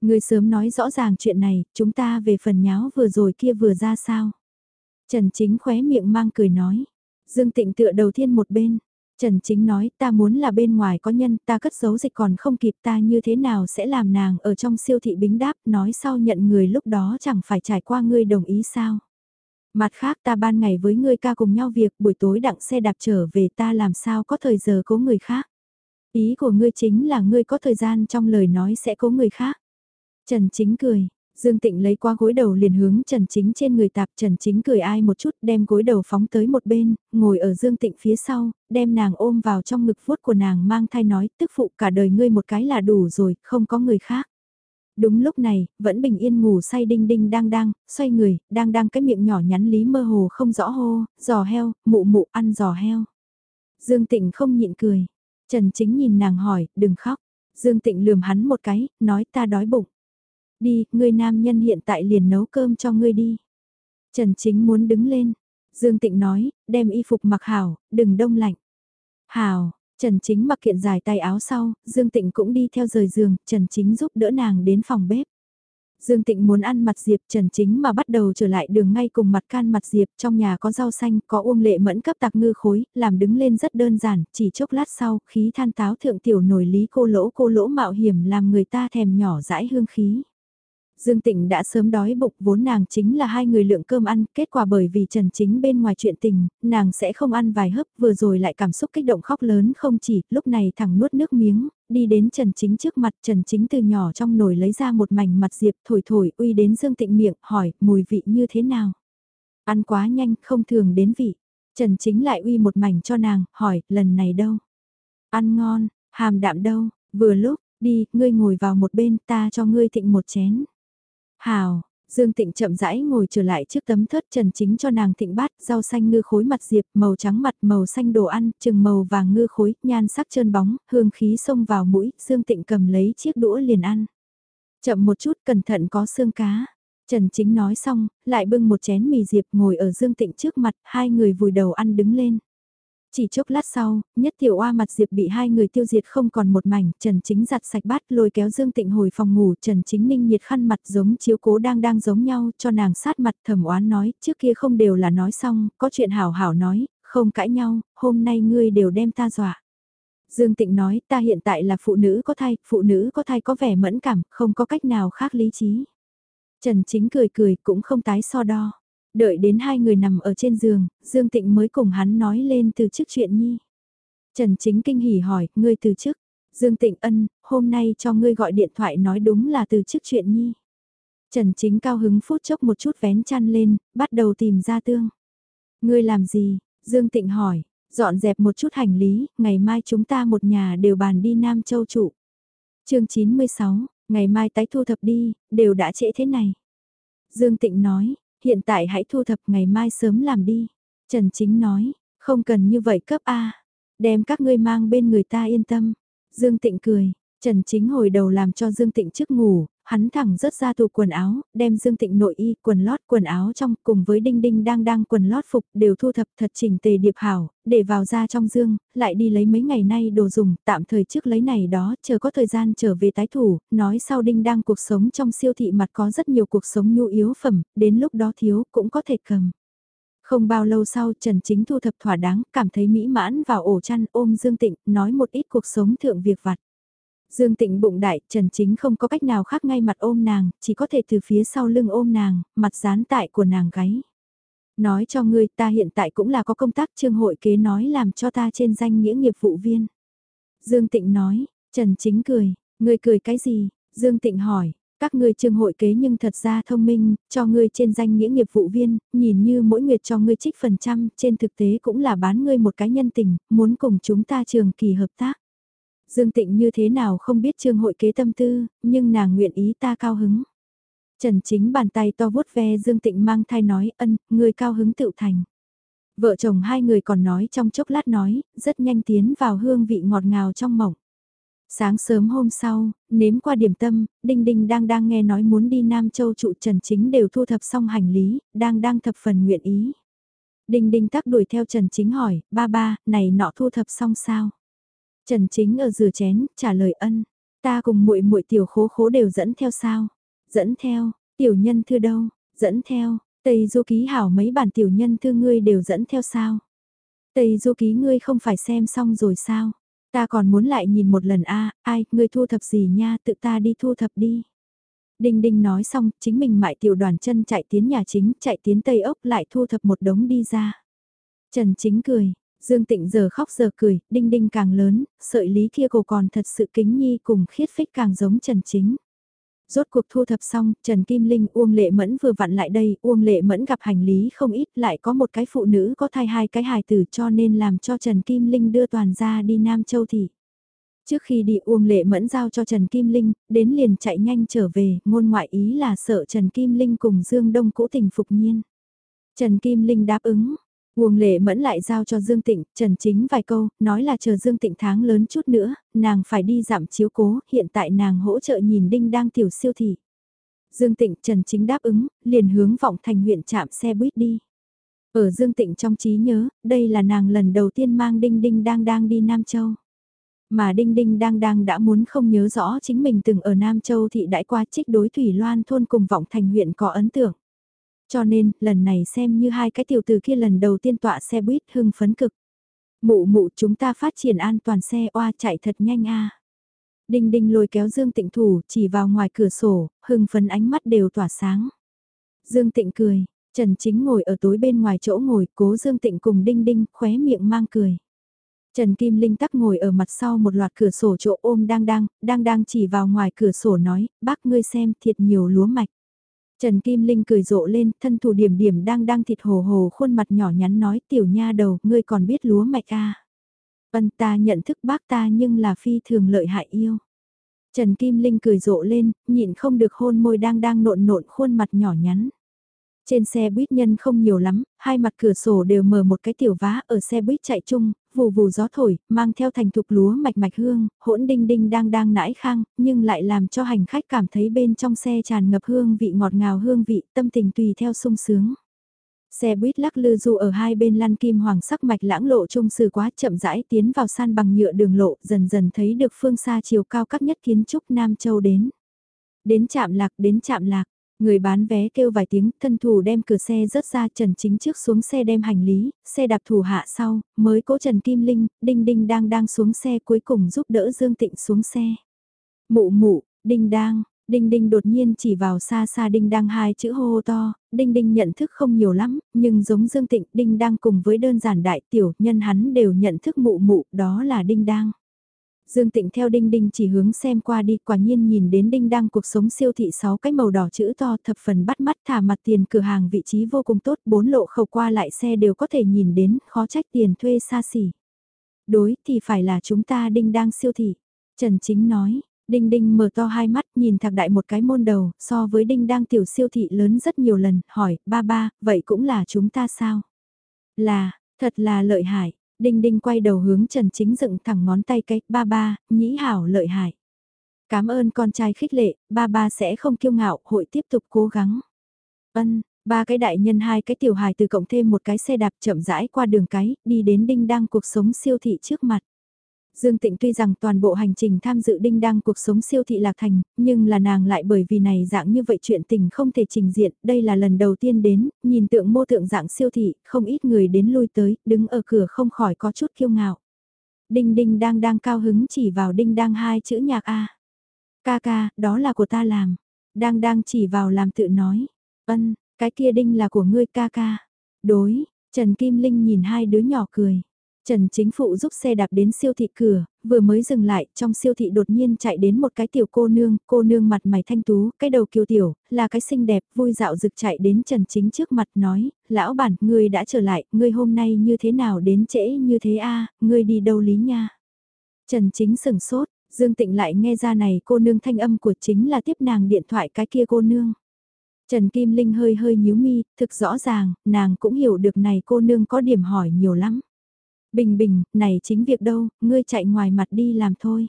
Ngươi sớm nói rõ ràng chuyện này, chúng ta về phần nháo vừa rồi kia vừa ra sao. Trần Chính khóe miệng mang cười nói. Dương Tịnh tựa đầu thiên một bên. Trần Chính nói ta muốn là bên ngoài có nhân ta cất giấu dịch còn không kịp ta như thế nào sẽ làm nàng ở trong siêu thị bính đáp nói sau nhận người lúc đó chẳng phải trải qua ngươi đồng ý sao. Mặt khác ta ban ngày với ngươi ca cùng nhau việc buổi tối đặng xe đạp trở về ta làm sao có thời giờ cố người khác. Ý của ngươi chính là ngươi có thời gian trong lời nói sẽ có người khác. Trần Chính cười, Dương Tịnh lấy qua gối đầu liền hướng Trần Chính trên người tạp Trần Chính cười ai một chút đem gối đầu phóng tới một bên, ngồi ở Dương Tịnh phía sau, đem nàng ôm vào trong ngực vuốt của nàng mang thai nói tức phụ cả đời ngươi một cái là đủ rồi, không có người khác. Đúng lúc này, vẫn bình yên ngủ say đinh đinh đang đang, xoay người, đang đang cái miệng nhỏ nhắn lý mơ hồ không rõ hô, giò heo, mụ mụ ăn giò heo. Dương Tịnh không nhịn cười, Trần Chính nhìn nàng hỏi, đừng khóc. Dương Tịnh lườm hắn một cái, nói ta đói bụng. đi, ngươi nam nhân hiện tại liền nấu cơm cho ngươi đi. Trần Chính muốn đứng lên. Dương Tịnh nói, đem y phục mặc hảo, đừng đông lạnh. Hảo, Trần Chính mặc kiện dài tay áo sau, Dương Tịnh cũng đi theo rời giường, Trần Chính giúp đỡ nàng đến phòng bếp. Dương Tịnh muốn ăn mặt Diệp Trần Chính mà bắt đầu trở lại đường ngay cùng mặt can mặt Diệp trong nhà có rau xanh, có uông lệ mẫn cấp tạc ngư khối, làm đứng lên rất đơn giản, chỉ chốc lát sau, khí than táo thượng tiểu nổi lý cô lỗ cô lỗ mạo hiểm làm người ta thèm nhỏ dãi hương khí. Dương Tịnh đã sớm đói bụng vốn nàng chính là hai người lượng cơm ăn, kết quả bởi vì Trần Chính bên ngoài chuyện tình, nàng sẽ không ăn vài hớp vừa rồi lại cảm xúc kích động khóc lớn không chỉ, lúc này thẳng nuốt nước miếng, đi đến Trần Chính trước mặt Trần Chính từ nhỏ trong nồi lấy ra một mảnh mặt diệp thổi thổi uy đến Dương Tịnh miệng hỏi mùi vị như thế nào. Ăn quá nhanh không thường đến vị. Trần Chính lại uy một mảnh cho nàng hỏi lần này đâu. Ăn ngon, hàm đạm đâu, vừa lúc, đi, ngươi ngồi vào một bên ta cho ngươi thịnh một chén. Hào, Dương Tịnh chậm rãi ngồi trở lại trước tấm thớt trần chính cho nàng thịnh bát, rau xanh ngư khối mặt diệp, màu trắng mặt, màu xanh đồ ăn, trừng màu vàng ngư khối, nhan sắc trơn bóng, hương khí xông vào mũi, Dương Tịnh cầm lấy chiếc đũa liền ăn. Chậm một chút, cẩn thận có xương cá. Trần Chính nói xong, lại bưng một chén mì diệp ngồi ở Dương Tịnh trước mặt, hai người vùi đầu ăn đứng lên. Chỉ chốc lát sau, nhất tiểu oa mặt Diệp bị hai người tiêu diệt không còn một mảnh, Trần Chính giặt sạch bát lôi kéo Dương Tịnh hồi phòng ngủ, Trần Chính ninh nhiệt khăn mặt giống chiếu cố đang đang giống nhau, cho nàng sát mặt thầm oán nói, trước kia không đều là nói xong, có chuyện hảo hảo nói, không cãi nhau, hôm nay ngươi đều đem ta dọa. Dương Tịnh nói, ta hiện tại là phụ nữ có thai, phụ nữ có thai có vẻ mẫn cảm, không có cách nào khác lý trí. Trần Chính cười cười cũng không tái so đo. Đợi đến hai người nằm ở trên giường, Dương Tịnh mới cùng hắn nói lên từ chức chuyện nhi. Trần Chính kinh hỉ hỏi, ngươi từ chức. Dương Tịnh ân, hôm nay cho ngươi gọi điện thoại nói đúng là từ chức chuyện nhi. Trần Chính cao hứng phút chốc một chút vén chăn lên, bắt đầu tìm ra tương. Ngươi làm gì? Dương Tịnh hỏi, dọn dẹp một chút hành lý, ngày mai chúng ta một nhà đều bàn đi Nam Châu trụ. chương 96, ngày mai tái thu thập đi, đều đã trễ thế này. Dương Tịnh nói, Hiện tại hãy thu thập ngày mai sớm làm đi. Trần Chính nói, không cần như vậy cấp A. Đem các ngươi mang bên người ta yên tâm. Dương Tịnh cười, Trần Chính hồi đầu làm cho Dương Tịnh trước ngủ, hắn thẳng rớt ra tủ quần áo, đem Dương Tịnh nội y, quần lót, quần áo trong cùng với Đinh Đinh đang đang quần lót phục đều thu thập thật chỉnh tề điệp hảo, để vào ra trong dương, lại đi lấy mấy ngày nay đồ dùng, tạm thời trước lấy này đó, chờ có thời gian trở về tái thủ, nói sau Đinh đang cuộc sống trong siêu thị mặt có rất nhiều cuộc sống nhu yếu phẩm, đến lúc đó thiếu cũng có thể cầm. Không bao lâu sau Trần Chính thu thập thỏa đáng, cảm thấy mỹ mãn vào ổ chăn ôm Dương Tịnh, nói một ít cuộc sống thượng việc vặt. Dương Tịnh bụng đại, Trần Chính không có cách nào khác ngay mặt ôm nàng, chỉ có thể từ phía sau lưng ôm nàng, mặt dán tại của nàng gáy. Nói cho ngươi ta hiện tại cũng là có công tác trương hội kế nói làm cho ta trên danh nghĩa nghiệp vụ viên. Dương Tịnh nói, Trần Chính cười, ngươi cười cái gì? Dương Tịnh hỏi, các ngươi trương hội kế nhưng thật ra thông minh, cho ngươi trên danh nghĩa nghiệp vụ viên, nhìn như mỗi nguyệt cho ngươi trích phần trăm, trên thực tế cũng là bán ngươi một cái nhân tình, muốn cùng chúng ta trường kỳ hợp tác. Dương Tịnh như thế nào không biết trương hội kế tâm tư, nhưng nàng nguyện ý ta cao hứng. Trần chính bàn tay to vuốt ve Dương Tịnh mang thai nói ân, người cao hứng tự thành. Vợ chồng hai người còn nói trong chốc lát nói, rất nhanh tiến vào hương vị ngọt ngào trong mỏng. Sáng sớm hôm sau, nếm qua điểm tâm, Đinh Đinh đang đang nghe nói muốn đi Nam Châu trụ Trần Chính đều thu thập xong hành lý, đang đang thập phần nguyện ý. Đinh Đinh tắc đuổi theo Trần Chính hỏi, ba ba, này nọ thu thập xong sao? Trần Chính ở rửa chén, trả lời ân, ta cùng muội muội tiểu khố khố đều dẫn theo sao? Dẫn theo, tiểu nhân thư đâu? Dẫn theo, Tây Du ký hảo mấy bản tiểu nhân thư ngươi đều dẫn theo sao? Tây Du ký ngươi không phải xem xong rồi sao? Ta còn muốn lại nhìn một lần a, ai, ngươi thu thập gì nha, tự ta đi thu thập đi. Đinh Đinh nói xong, chính mình mại tiểu đoàn chân chạy tiến nhà chính, chạy tiến Tây ốc lại thu thập một đống đi ra. Trần Chính cười, Dương Tịnh giờ khóc giờ cười, đinh đinh càng lớn, sợi lý kia cổ còn thật sự kính nhi cùng khiết phích càng giống Trần Chính. Rốt cuộc thu thập xong, Trần Kim Linh Uông Lệ Mẫn vừa vặn lại đây, Uông Lệ Mẫn gặp hành lý không ít, lại có một cái phụ nữ có thai hai cái hài tử cho nên làm cho Trần Kim Linh đưa toàn ra đi Nam Châu Thị. Trước khi đi Uông Lệ Mẫn giao cho Trần Kim Linh, đến liền chạy nhanh trở về, ngôn ngoại ý là sợ Trần Kim Linh cùng Dương Đông cũ tình phục nhiên. Trần Kim Linh đáp ứng, Uông lệ mẫn lại giao cho Dương Tịnh, Trần Chính vài câu, nói là chờ Dương Tịnh tháng lớn chút nữa, nàng phải đi giảm chiếu cố, hiện tại nàng hỗ trợ nhìn đinh đang tiểu siêu thị. Dương Tịnh Trần Chính đáp ứng, liền hướng vọng thành huyện chạm xe buýt đi. Ở Dương Tịnh trong trí nhớ, đây là nàng lần đầu tiên mang Đinh Đinh đang đang đi Nam Châu. Mà Đinh Đinh đang đang đã muốn không nhớ rõ chính mình từng ở Nam Châu thị đãi qua trích đối Thủy Loan thôn cùng vọng thành huyện có ấn tượng. Cho nên, lần này xem như hai cái tiểu từ kia lần đầu tiên tọa xe buýt hưng phấn cực. Mụ mụ chúng ta phát triển an toàn xe oa chạy thật nhanh a. Đinh đinh lôi kéo Dương Tịnh thủ chỉ vào ngoài cửa sổ, hưng phấn ánh mắt đều tỏa sáng. Dương Tịnh cười, Trần Chính ngồi ở tối bên ngoài chỗ ngồi cố Dương Tịnh cùng đinh đinh khóe miệng mang cười. Trần Kim Linh tắc ngồi ở mặt sau một loạt cửa sổ chỗ ôm đang đang, đang đang chỉ vào ngoài cửa sổ nói, bác ngươi xem thiệt nhiều lúa mạch. Trần Kim Linh cười rộ lên, thân thủ điểm điểm đang đang thịt hồ hồ khuôn mặt nhỏ nhắn nói tiểu nha đầu, ngươi còn biết lúa mạch à. Vân ta nhận thức bác ta nhưng là phi thường lợi hại yêu. Trần Kim Linh cười rộ lên, nhịn không được hôn môi đang đang nộn nộn khuôn mặt nhỏ nhắn. Trên xe buýt nhân không nhiều lắm, hai mặt cửa sổ đều mở một cái tiểu vá ở xe buýt chạy chung, vù vù gió thổi, mang theo thành thục lúa mạch mạch hương, hỗn đinh đinh đang đang nãi khang, nhưng lại làm cho hành khách cảm thấy bên trong xe tràn ngập hương vị ngọt ngào hương vị, tâm tình tùy theo sung sướng. Xe buýt lắc lư du ở hai bên lăn kim hoàng sắc mạch lãng lộ trung sử quá chậm rãi tiến vào san bằng nhựa đường lộ, dần dần thấy được phương xa chiều cao các nhất kiến trúc Nam Châu đến. Đến chạm lạc, đến chạm lạc, Người bán vé kêu vài tiếng, thân thủ đem cửa xe rớt ra Trần Chính trước xuống xe đem hành lý, xe đạp thủ hạ sau, mới cố Trần Kim Linh, Đinh Đinh đang đang xuống xe cuối cùng giúp đỡ Dương Tịnh xuống xe. Mụ mụ, Đinh đang, Đinh Đinh đột nhiên chỉ vào xa xa Đinh đang hai chữ hô, hô to, Đinh Đinh nhận thức không nhiều lắm, nhưng giống Dương Tịnh, Đinh đang cùng với đơn giản đại tiểu nhân hắn đều nhận thức mụ mụ, đó là Đinh đang. Dương Tịnh theo Đinh Đinh chỉ hướng xem qua đi, quả nhiên nhìn đến Đinh đang cuộc sống siêu thị 6 cái màu đỏ chữ to thập phần bắt mắt thả mặt tiền cửa hàng vị trí vô cùng tốt, bốn lộ khẩu qua lại xe đều có thể nhìn đến, khó trách tiền thuê xa xỉ. Đối thì phải là chúng ta Đinh đang siêu thị. Trần Chính nói, Đinh Đinh mở to hai mắt nhìn thạc đại một cái môn đầu, so với Đinh đang tiểu siêu thị lớn rất nhiều lần, hỏi, ba ba, vậy cũng là chúng ta sao? Là, thật là lợi hại, Đinh Đinh quay đầu hướng Trần Chính dựng thẳng ngón tay cái, ba ba, nhĩ hảo lợi hại. Cảm ơn con trai khích lệ, ba ba sẽ không kiêu ngạo, hội tiếp tục cố gắng. Ân, ba cái đại nhân hai cái tiểu hài từ cộng thêm một cái xe đạp chậm rãi qua đường cái, đi đến Đinh đang cuộc sống siêu thị trước mặt. Dương Tịnh tuy rằng toàn bộ hành trình tham dự đinh đăng cuộc sống siêu thị lạc thành, nhưng là nàng lại bởi vì này dạng như vậy chuyện tình không thể trình diện, đây là lần đầu tiên đến, nhìn tượng mô tượng dạng siêu thị, không ít người đến lui tới, đứng ở cửa không khỏi có chút kiêu ngạo. Đinh đinh đang đang cao hứng chỉ vào đinh đang hai chữ nhạc A. Ca ca, đó là của ta làm. Đang đang chỉ vào làm tự nói. Ân, cái kia đinh là của ngươi ca ca. Đối, Trần Kim Linh nhìn hai đứa nhỏ cười. Trần Chính Phụ giúp xe đạp đến siêu thị cửa, vừa mới dừng lại, trong siêu thị đột nhiên chạy đến một cái tiểu cô nương, cô nương mặt mày thanh tú, cái đầu kiều tiểu, là cái xinh đẹp, vui dạo rực chạy đến Trần Chính trước mặt nói, lão bản, ngươi đã trở lại, ngươi hôm nay như thế nào đến trễ như thế a ngươi đi đâu lý nha. Trần Chính sừng sốt, Dương Tịnh lại nghe ra này cô nương thanh âm của chính là tiếp nàng điện thoại cái kia cô nương. Trần Kim Linh hơi hơi nhíu mi, thực rõ ràng, nàng cũng hiểu được này cô nương có điểm hỏi nhiều lắm. Bình bình, này chính việc đâu, ngươi chạy ngoài mặt đi làm thôi.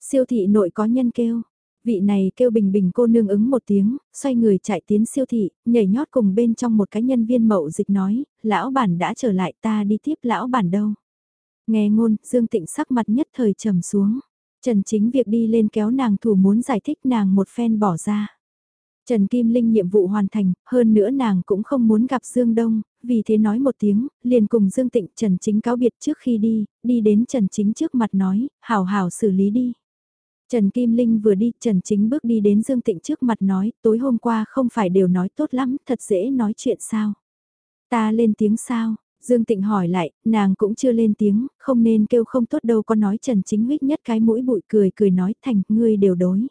Siêu thị nội có nhân kêu. Vị này kêu bình bình cô nương ứng một tiếng, xoay người chạy tiến siêu thị, nhảy nhót cùng bên trong một cái nhân viên mậu dịch nói, lão bản đã trở lại ta đi tiếp lão bản đâu. Nghe ngôn, Dương Tịnh sắc mặt nhất thời trầm xuống. Trần chính việc đi lên kéo nàng thủ muốn giải thích nàng một phen bỏ ra. Trần Kim Linh nhiệm vụ hoàn thành, hơn nữa nàng cũng không muốn gặp Dương Đông, vì thế nói một tiếng, liền cùng Dương Tịnh Trần Chính cáo biệt trước khi đi, đi đến Trần Chính trước mặt nói, hảo hảo xử lý đi. Trần Kim Linh vừa đi, Trần Chính bước đi đến Dương Tịnh trước mặt nói, tối hôm qua không phải đều nói tốt lắm, thật dễ nói chuyện sao. Ta lên tiếng sao, Dương Tịnh hỏi lại, nàng cũng chưa lên tiếng, không nên kêu không tốt đâu có nói Trần Chính huyết nhất cái mũi bụi cười cười nói thành, ngươi đều đối.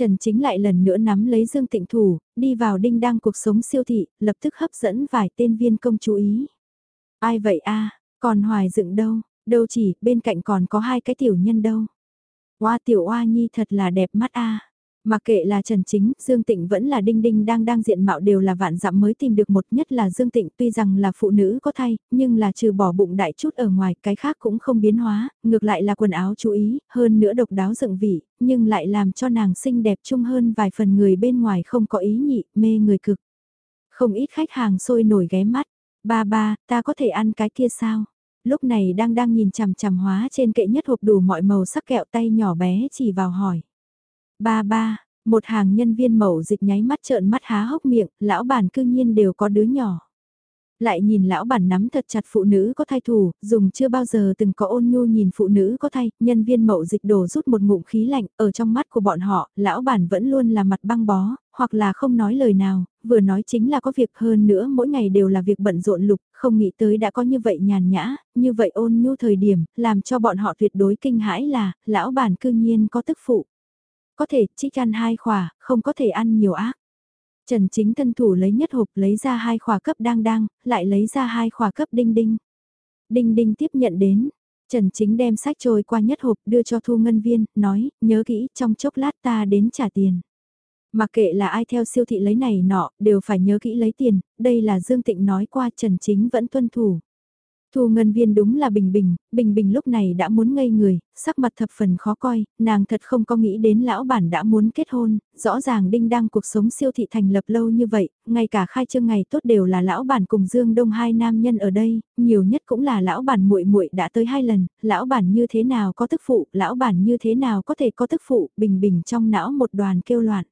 Trần Chính lại lần nữa nắm lấy Dương Tịnh Thủ, đi vào đinh đăng cuộc sống siêu thị, lập tức hấp dẫn vài tên viên công chú ý. Ai vậy a còn hoài dựng đâu, đâu chỉ, bên cạnh còn có hai cái tiểu nhân đâu. Hoa tiểu oa nhi thật là đẹp mắt a mà kệ là Trần Chính, Dương Tịnh vẫn là đinh đinh đang đang diện mạo đều là vạn dặm mới tìm được một nhất là Dương Tịnh tuy rằng là phụ nữ có thai, nhưng là trừ bỏ bụng đại chút ở ngoài cái khác cũng không biến hóa, ngược lại là quần áo chú ý, hơn nữa độc đáo dựng vị, nhưng lại làm cho nàng xinh đẹp chung hơn vài phần người bên ngoài không có ý nhị, mê người cực. Không ít khách hàng sôi nổi ghé mắt, ba ba, ta có thể ăn cái kia sao? Lúc này đang đang nhìn chằm chằm hóa trên kệ nhất hộp đủ mọi màu sắc kẹo tay nhỏ bé chỉ vào hỏi. Ba ba, một hàng nhân viên mẫu dịch nháy mắt trợn mắt há hốc miệng, lão bản cư nhiên đều có đứa nhỏ. Lại nhìn lão bản nắm thật chặt phụ nữ có thai thủ, dùng chưa bao giờ từng có ôn nhu nhìn phụ nữ có thai, nhân viên mậu dịch đổ rút một ngụm khí lạnh, ở trong mắt của bọn họ, lão bản vẫn luôn là mặt băng bó, hoặc là không nói lời nào, vừa nói chính là có việc hơn nữa mỗi ngày đều là việc bận rộn lục, không nghĩ tới đã có như vậy nhàn nhã, như vậy ôn nhu thời điểm, làm cho bọn họ tuyệt đối kinh hãi là, lão bản cư nhiên có tức phụ có thể trích ăn hai khỏa, không có thể ăn nhiều ác. Trần chính thân thủ lấy nhất hộp lấy ra hai khỏa cấp đang đang, lại lấy ra hai khỏa cấp đinh đinh. Đinh đinh tiếp nhận đến, Trần chính đem sách trôi qua nhất hộp đưa cho thu ngân viên, nói, nhớ kỹ trong chốc lát ta đến trả tiền. Mặc kệ là ai theo siêu thị lấy này nọ, đều phải nhớ kỹ lấy tiền, đây là Dương Tịnh nói qua Trần Chính vẫn tuân thủ. Thu ngân viên đúng là Bình Bình, Bình Bình lúc này đã muốn ngây người, sắc mặt thập phần khó coi, nàng thật không có nghĩ đến lão bản đã muốn kết hôn, rõ ràng đinh đang cuộc sống siêu thị thành lập lâu như vậy, ngay cả khai trương ngày tốt đều là lão bản cùng Dương Đông hai nam nhân ở đây, nhiều nhất cũng là lão bản muội muội đã tới hai lần, lão bản như thế nào có tức phụ, lão bản như thế nào có thể có tức phụ, Bình Bình trong não một đoàn kêu loạn.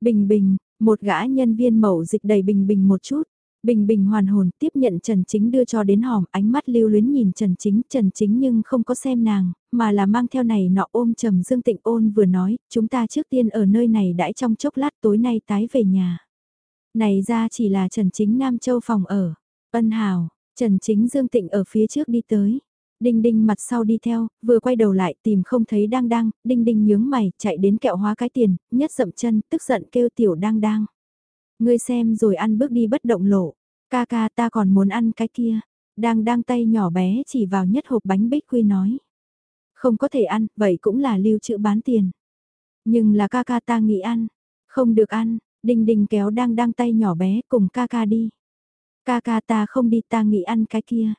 Bình Bình, một gã nhân viên mẫu dịch đầy Bình Bình một chút. Bình bình hoàn hồn tiếp nhận Trần Chính đưa cho đến hòm ánh mắt lưu luyến nhìn Trần Chính Trần Chính nhưng không có xem nàng, mà là mang theo này nọ ôm trầm Dương Tịnh ôn vừa nói, chúng ta trước tiên ở nơi này đãi trong chốc lát tối nay tái về nhà. Này ra chỉ là Trần Chính Nam Châu phòng ở, ân hào, Trần Chính Dương Tịnh ở phía trước đi tới. Đinh đinh mặt sau đi theo, vừa quay đầu lại tìm không thấy đang đang, đinh đinh nhướng mày, chạy đến kẹo hóa cái tiền, nhất dậm chân, tức giận kêu tiểu đang đang. Ngươi xem rồi ăn bước đi bất động lộ. Ca ca ta còn muốn ăn cái kia. Đang đang tay nhỏ bé chỉ vào nhất hộp bánh bích quy nói. Không có thể ăn, vậy cũng là lưu trữ bán tiền. Nhưng là ca ca ta nghĩ ăn. Không được ăn, đinh đinh kéo đang đang tay nhỏ bé cùng ca ca đi. Ca ca ta không đi ta nghĩ ăn cái kia.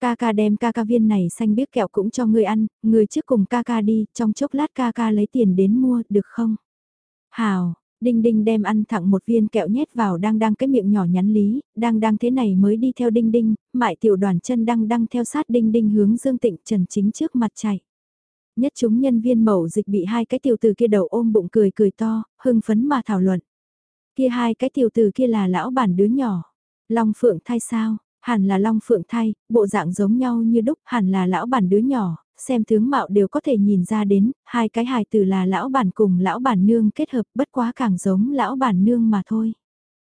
Ca ca đem ca ca viên này xanh biếc kẹo cũng cho ngươi ăn, ngươi trước cùng ca ca đi, trong chốc lát ca ca lấy tiền đến mua, được không? Hào, Đinh Đinh đem ăn thẳng một viên kẹo nhét vào đang đang cái miệng nhỏ nhắn lý, đang đang thế này mới đi theo Đinh Đinh, mại tiểu đoàn chân đang đang theo sát Đinh Đinh hướng Dương Tịnh Trần chính trước mặt chạy. Nhất chúng nhân viên mẫu dịch bị hai cái tiểu tử kia đầu ôm bụng cười cười to, hưng phấn mà thảo luận. Kia hai cái tiểu tử kia là lão bản đứa nhỏ. Long Phượng thay sao? Hẳn là Long Phượng thay bộ dạng giống nhau như đúc, hẳn là lão bản đứa nhỏ, xem tướng mạo đều có thể nhìn ra đến, hai cái hài tử là lão bản cùng lão bản nương kết hợp bất quá càng giống lão bản nương mà thôi.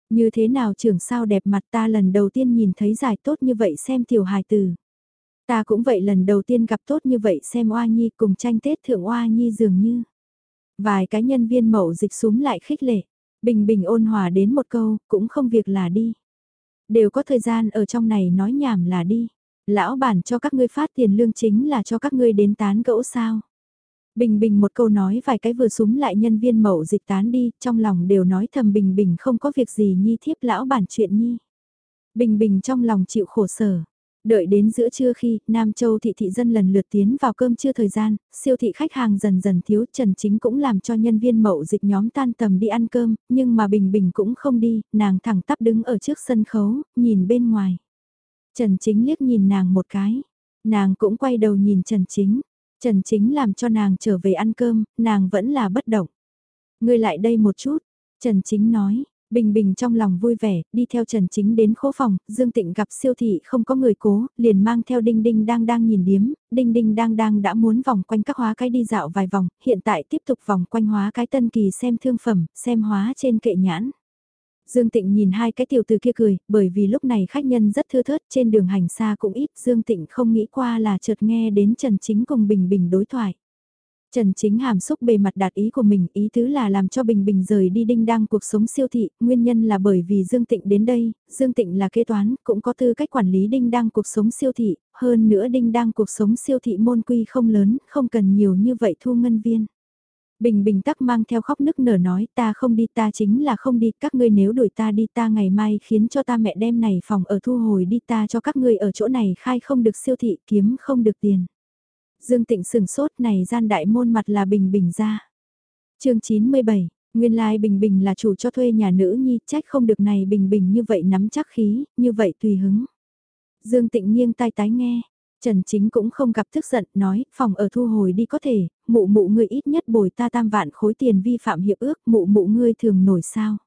Như thế nào trưởng sao đẹp mặt ta lần đầu tiên nhìn thấy giải tốt như vậy xem tiểu hài tử. Ta cũng vậy lần đầu tiên gặp tốt như vậy xem oa nhi cùng tranh tết thượng oa nhi dường như. Vài cái nhân viên mẫu dịch súng lại khích lệ, bình bình ôn hòa đến một câu, cũng không việc là đi. Đều có thời gian ở trong này nói nhảm là đi. Lão bản cho các ngươi phát tiền lương chính là cho các ngươi đến tán gẫu sao. Bình bình một câu nói vài cái vừa súng lại nhân viên mẫu dịch tán đi, trong lòng đều nói thầm bình bình không có việc gì nhi thiếp lão bản chuyện nhi. Bình bình trong lòng chịu khổ sở. Đợi đến giữa trưa khi Nam Châu thị thị dân lần lượt tiến vào cơm trưa thời gian, siêu thị khách hàng dần dần thiếu Trần Chính cũng làm cho nhân viên mậu dịch nhóm tan tầm đi ăn cơm, nhưng mà Bình Bình cũng không đi, nàng thẳng tắp đứng ở trước sân khấu, nhìn bên ngoài. Trần Chính liếc nhìn nàng một cái. Nàng cũng quay đầu nhìn Trần Chính. Trần Chính làm cho nàng trở về ăn cơm, nàng vẫn là bất động. Ngươi lại đây một chút. Trần Chính nói, Bình Bình trong lòng vui vẻ, đi theo Trần Chính đến khố phòng, Dương Tịnh gặp siêu thị không có người cố, liền mang theo Đinh Đinh đang đang nhìn điếm, Đinh Đinh đang đang đã muốn vòng quanh các hóa cái đi dạo vài vòng, hiện tại tiếp tục vòng quanh hóa cái tân kỳ xem thương phẩm, xem hóa trên kệ nhãn. Dương Tịnh nhìn hai cái tiểu từ kia cười, bởi vì lúc này khách nhân rất thưa thớt trên đường hành xa cũng ít, Dương Tịnh không nghĩ qua là chợt nghe đến Trần Chính cùng Bình Bình đối thoại. Trần Chính hàm xúc bề mặt đạt ý của mình, ý tứ là làm cho Bình Bình rời đi đinh đăng cuộc sống siêu thị, nguyên nhân là bởi vì Dương Tịnh đến đây, Dương Tịnh là kế toán, cũng có tư cách quản lý đinh đăng cuộc sống siêu thị, hơn nữa đinh đăng cuộc sống siêu thị môn quy không lớn, không cần nhiều như vậy thu ngân viên. Bình bình tắc mang theo khóc nức nở nói ta không đi ta chính là không đi, các ngươi nếu đuổi ta đi ta ngày mai khiến cho ta mẹ đem này phòng ở thu hồi đi ta cho các ngươi ở chỗ này khai không được siêu thị kiếm không được tiền. Dương Tịnh sừng sốt này gian đại môn mặt là bình bình ra. chương 97, nguyên lai bình bình là chủ cho thuê nhà nữ nhi trách không được này bình bình như vậy nắm chắc khí, như vậy tùy hứng. Dương Tịnh nghiêng tai tái nghe, Trần Chính cũng không gặp tức giận, nói, phòng ở thu hồi đi có thể, mụ mụ ngươi ít nhất bồi ta tam vạn khối tiền vi phạm hiệp ước, mụ mụ ngươi thường nổi sao.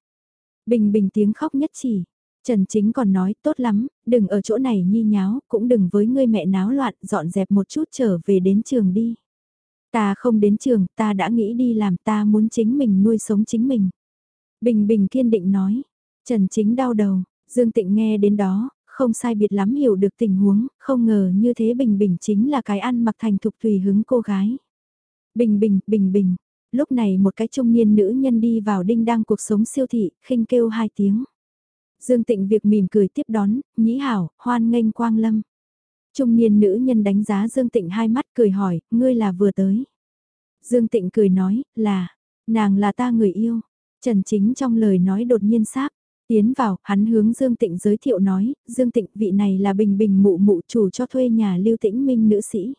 Bình bình tiếng khóc nhất chỉ. Trần Chính còn nói, tốt lắm, đừng ở chỗ này nhi nháo, cũng đừng với ngươi mẹ náo loạn, dọn dẹp một chút trở về đến trường đi. Ta không đến trường, ta đã nghĩ đi làm ta muốn chính mình nuôi sống chính mình. Bình Bình kiên định nói, Trần Chính đau đầu, Dương Tịnh nghe đến đó, không sai biệt lắm hiểu được tình huống, không ngờ như thế Bình Bình chính là cái ăn mặc thành thục tùy hứng cô gái. Bình Bình, Bình Bình, lúc này một cái trung niên nữ nhân đi vào đinh đang cuộc sống siêu thị, khinh kêu hai tiếng. Dương Tịnh việc mỉm cười tiếp đón, nhĩ hảo, hoan nghênh quang lâm. Trung niên nữ nhân đánh giá Dương Tịnh hai mắt cười hỏi, ngươi là vừa tới. Dương Tịnh cười nói, là, nàng là ta người yêu. Trần Chính trong lời nói đột nhiên sáp, Tiến vào, hắn hướng Dương Tịnh giới thiệu nói, Dương Tịnh vị này là bình bình mụ mụ chủ cho thuê nhà lưu tĩnh minh nữ sĩ.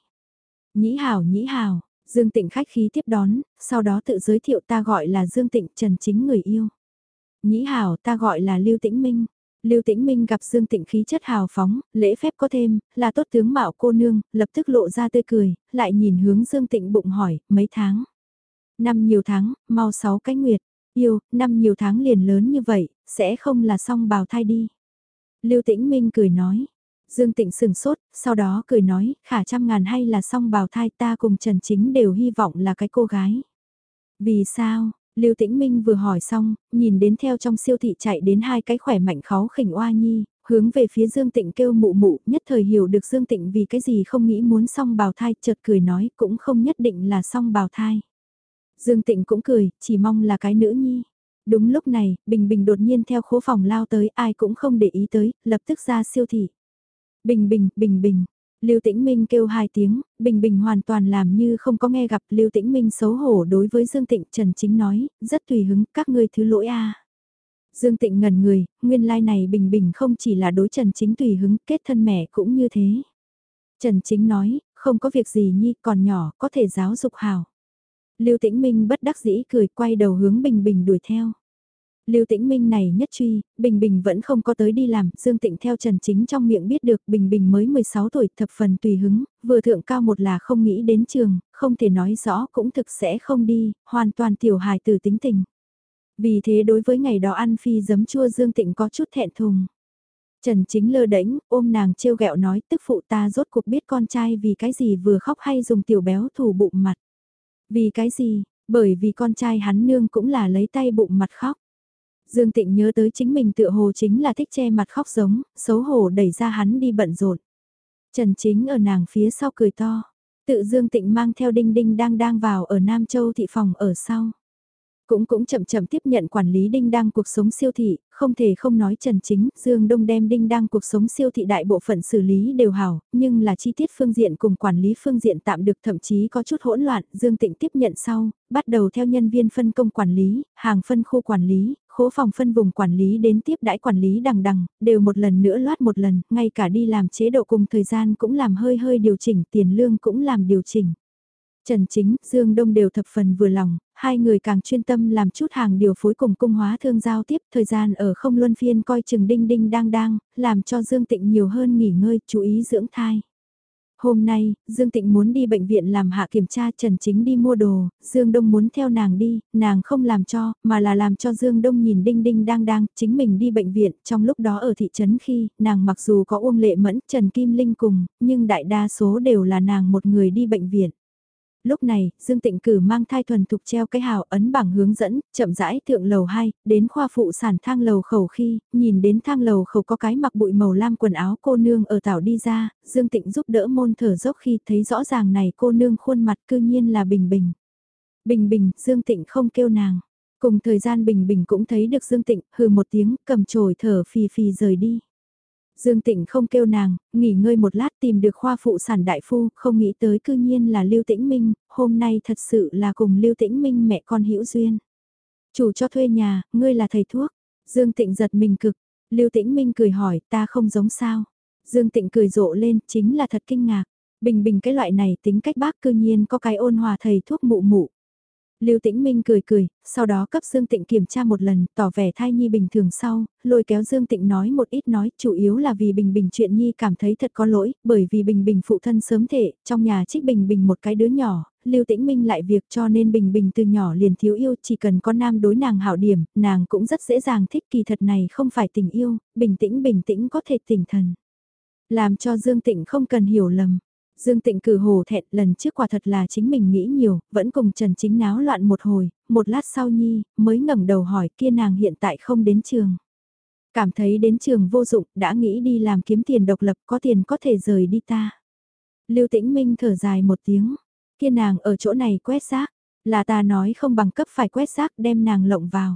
Nhĩ hào nhĩ hào, Dương Tịnh khách khí tiếp đón, sau đó tự giới thiệu ta gọi là Dương Tịnh Trần Chính người yêu. Nhĩ hào ta gọi là Lưu Tĩnh Minh. Lưu Tĩnh Minh gặp Dương Tịnh khí chất hào phóng, lễ phép có thêm, là tốt tướng mạo cô nương, lập tức lộ ra tươi cười, lại nhìn hướng Dương Tịnh bụng hỏi, mấy tháng? Năm nhiều tháng, mau sáu cái nguyệt, yêu, năm nhiều tháng liền lớn như vậy, sẽ không là xong bào thai đi. Lưu Tĩnh Minh cười nói. Dương Tịnh sừng sốt, sau đó cười nói, khả trăm ngàn hay là xong bào thai ta cùng Trần Chính đều hy vọng là cái cô gái. Vì sao? Lưu Tĩnh Minh vừa hỏi xong, nhìn đến theo trong siêu thị chạy đến hai cái khỏe mạnh khó khỉnh oa nhi, hướng về phía Dương Tịnh kêu mụ mụ, nhất thời hiểu được Dương Tịnh vì cái gì không nghĩ muốn xong bào thai, chợt cười nói cũng không nhất định là xong bào thai. Dương Tịnh cũng cười, chỉ mong là cái nữ nhi. Đúng lúc này, Bình Bình đột nhiên theo khố phòng lao tới, ai cũng không để ý tới, lập tức ra siêu thị. Bình Bình, Bình Bình. Lưu Tĩnh Minh kêu hai tiếng, Bình Bình hoàn toàn làm như không có nghe gặp Lưu Tĩnh Minh xấu hổ đối với Dương Tịnh Trần Chính nói, rất tùy hứng, các ngươi thứ lỗi a. Dương Tịnh ngần người, nguyên lai like này Bình Bình không chỉ là đối Trần Chính tùy hứng, kết thân mẹ cũng như thế. Trần Chính nói, không có việc gì nhi, còn nhỏ, có thể giáo dục hào. Lưu Tĩnh Minh bất đắc dĩ cười quay đầu hướng Bình Bình đuổi theo. Lưu Tĩnh Minh này nhất truy, Bình Bình vẫn không có tới đi làm, Dương Tịnh theo Trần Chính trong miệng biết được Bình Bình mới 16 tuổi thập phần tùy hứng, vừa thượng cao một là không nghĩ đến trường, không thể nói rõ cũng thực sẽ không đi, hoàn toàn tiểu hài tử tính tình. Vì thế đối với ngày đó ăn phi giấm chua Dương Tịnh có chút thẹn thùng. Trần Chính lơ đễnh ôm nàng trêu ghẹo nói tức phụ ta rốt cuộc biết con trai vì cái gì vừa khóc hay dùng tiểu béo thủ bụng mặt. Vì cái gì, bởi vì con trai hắn nương cũng là lấy tay bụng mặt khóc. Dương Tịnh nhớ tới chính mình tựa hồ chính là thích che mặt khóc giống, xấu hổ đẩy ra hắn đi bận rộn. Trần Chính ở nàng phía sau cười to. Tự Dương Tịnh mang theo Đinh Đinh đang đang vào ở Nam Châu thị phòng ở sau. Cũng cũng chậm chậm tiếp nhận quản lý Đinh đang cuộc sống siêu thị, không thể không nói Trần Chính, Dương Đông đem Đinh đang cuộc sống siêu thị đại bộ phận xử lý đều hảo, nhưng là chi tiết phương diện cùng quản lý phương diện tạm được thậm chí có chút hỗn loạn, Dương Tịnh tiếp nhận sau, bắt đầu theo nhân viên phân công quản lý, hàng phân khu quản lý, khố phòng phân vùng quản lý đến tiếp đãi quản lý đằng đằng, đều một lần nữa loát một lần, ngay cả đi làm chế độ cùng thời gian cũng làm hơi hơi điều chỉnh, tiền lương cũng làm điều chỉnh. Trần Chính, Dương Đông đều thập phần vừa lòng, hai người càng chuyên tâm làm chút hàng điều phối cùng cung hóa thương giao tiếp, thời gian ở không luân phiên coi chừng đinh đinh đang đang, làm cho Dương Tịnh nhiều hơn nghỉ ngơi, chú ý dưỡng thai. Hôm nay, Dương Tịnh muốn đi bệnh viện làm hạ kiểm tra Trần Chính đi mua đồ, Dương Đông muốn theo nàng đi, nàng không làm cho, mà là làm cho Dương Đông nhìn đinh đinh đang đang, chính mình đi bệnh viện, trong lúc đó ở thị trấn khi, nàng mặc dù có Uông Lệ Mẫn, Trần Kim Linh cùng, nhưng đại đa số đều là nàng một người đi bệnh viện lúc này, Dương Tịnh Cử mang thai thuần thục treo cái hào ấn bảng hướng dẫn, chậm rãi thượng lầu 2, đến khoa phụ sản thang lầu khẩu khi, nhìn đến thang lầu khẩu có cái mặc bụi màu lam quần áo cô nương ở tảo đi ra, Dương Tịnh giúp đỡ môn thở dốc khi thấy rõ ràng này cô nương khuôn mặt cư nhiên là Bình Bình. Bình Bình, Dương Tịnh không kêu nàng. Cùng thời gian Bình Bình cũng thấy được Dương Tịnh, hừ một tiếng, cầm chổi thở phì phì rời đi. Dương Tịnh không kêu nàng, nghỉ ngơi một lát tìm được khoa phụ sản đại phu, không nghĩ tới cư nhiên là Lưu Tĩnh Minh, hôm nay thật sự là cùng Lưu Tĩnh Minh mẹ con hữu duyên. Chủ cho thuê nhà, ngươi là thầy thuốc. Dương Tịnh giật mình cực, Lưu Tĩnh Minh cười hỏi ta không giống sao. Dương Tịnh cười rộ lên, chính là thật kinh ngạc. Bình bình cái loại này tính cách bác cư nhiên có cái ôn hòa thầy thuốc mụ mụ. Lưu Tĩnh Minh cười cười, sau đó cấp Dương Tịnh kiểm tra một lần, tỏ vẻ thai nhi bình thường sau, lôi kéo Dương Tịnh nói một ít nói, chủ yếu là vì Bình Bình chuyện nhi cảm thấy thật có lỗi, bởi vì Bình Bình phụ thân sớm thể, trong nhà trích Bình Bình một cái đứa nhỏ, Lưu Tĩnh Minh lại việc cho nên Bình Bình từ nhỏ liền thiếu yêu, chỉ cần có nam đối nàng hảo điểm, nàng cũng rất dễ dàng thích kỳ thật này không phải tình yêu, bình tĩnh bình tĩnh có thể tỉnh thần. Làm cho Dương Tịnh không cần hiểu lầm. Dương Tịnh cử hồ thẹn lần trước quả thật là chính mình nghĩ nhiều, vẫn cùng Trần Chính náo loạn một hồi, một lát sau Nhi, mới ngẩng đầu hỏi kia nàng hiện tại không đến trường. Cảm thấy đến trường vô dụng, đã nghĩ đi làm kiếm tiền độc lập có tiền có thể rời đi ta. Lưu Tĩnh Minh thở dài một tiếng, kia nàng ở chỗ này quét rác, là ta nói không bằng cấp phải quét rác đem nàng lộng vào.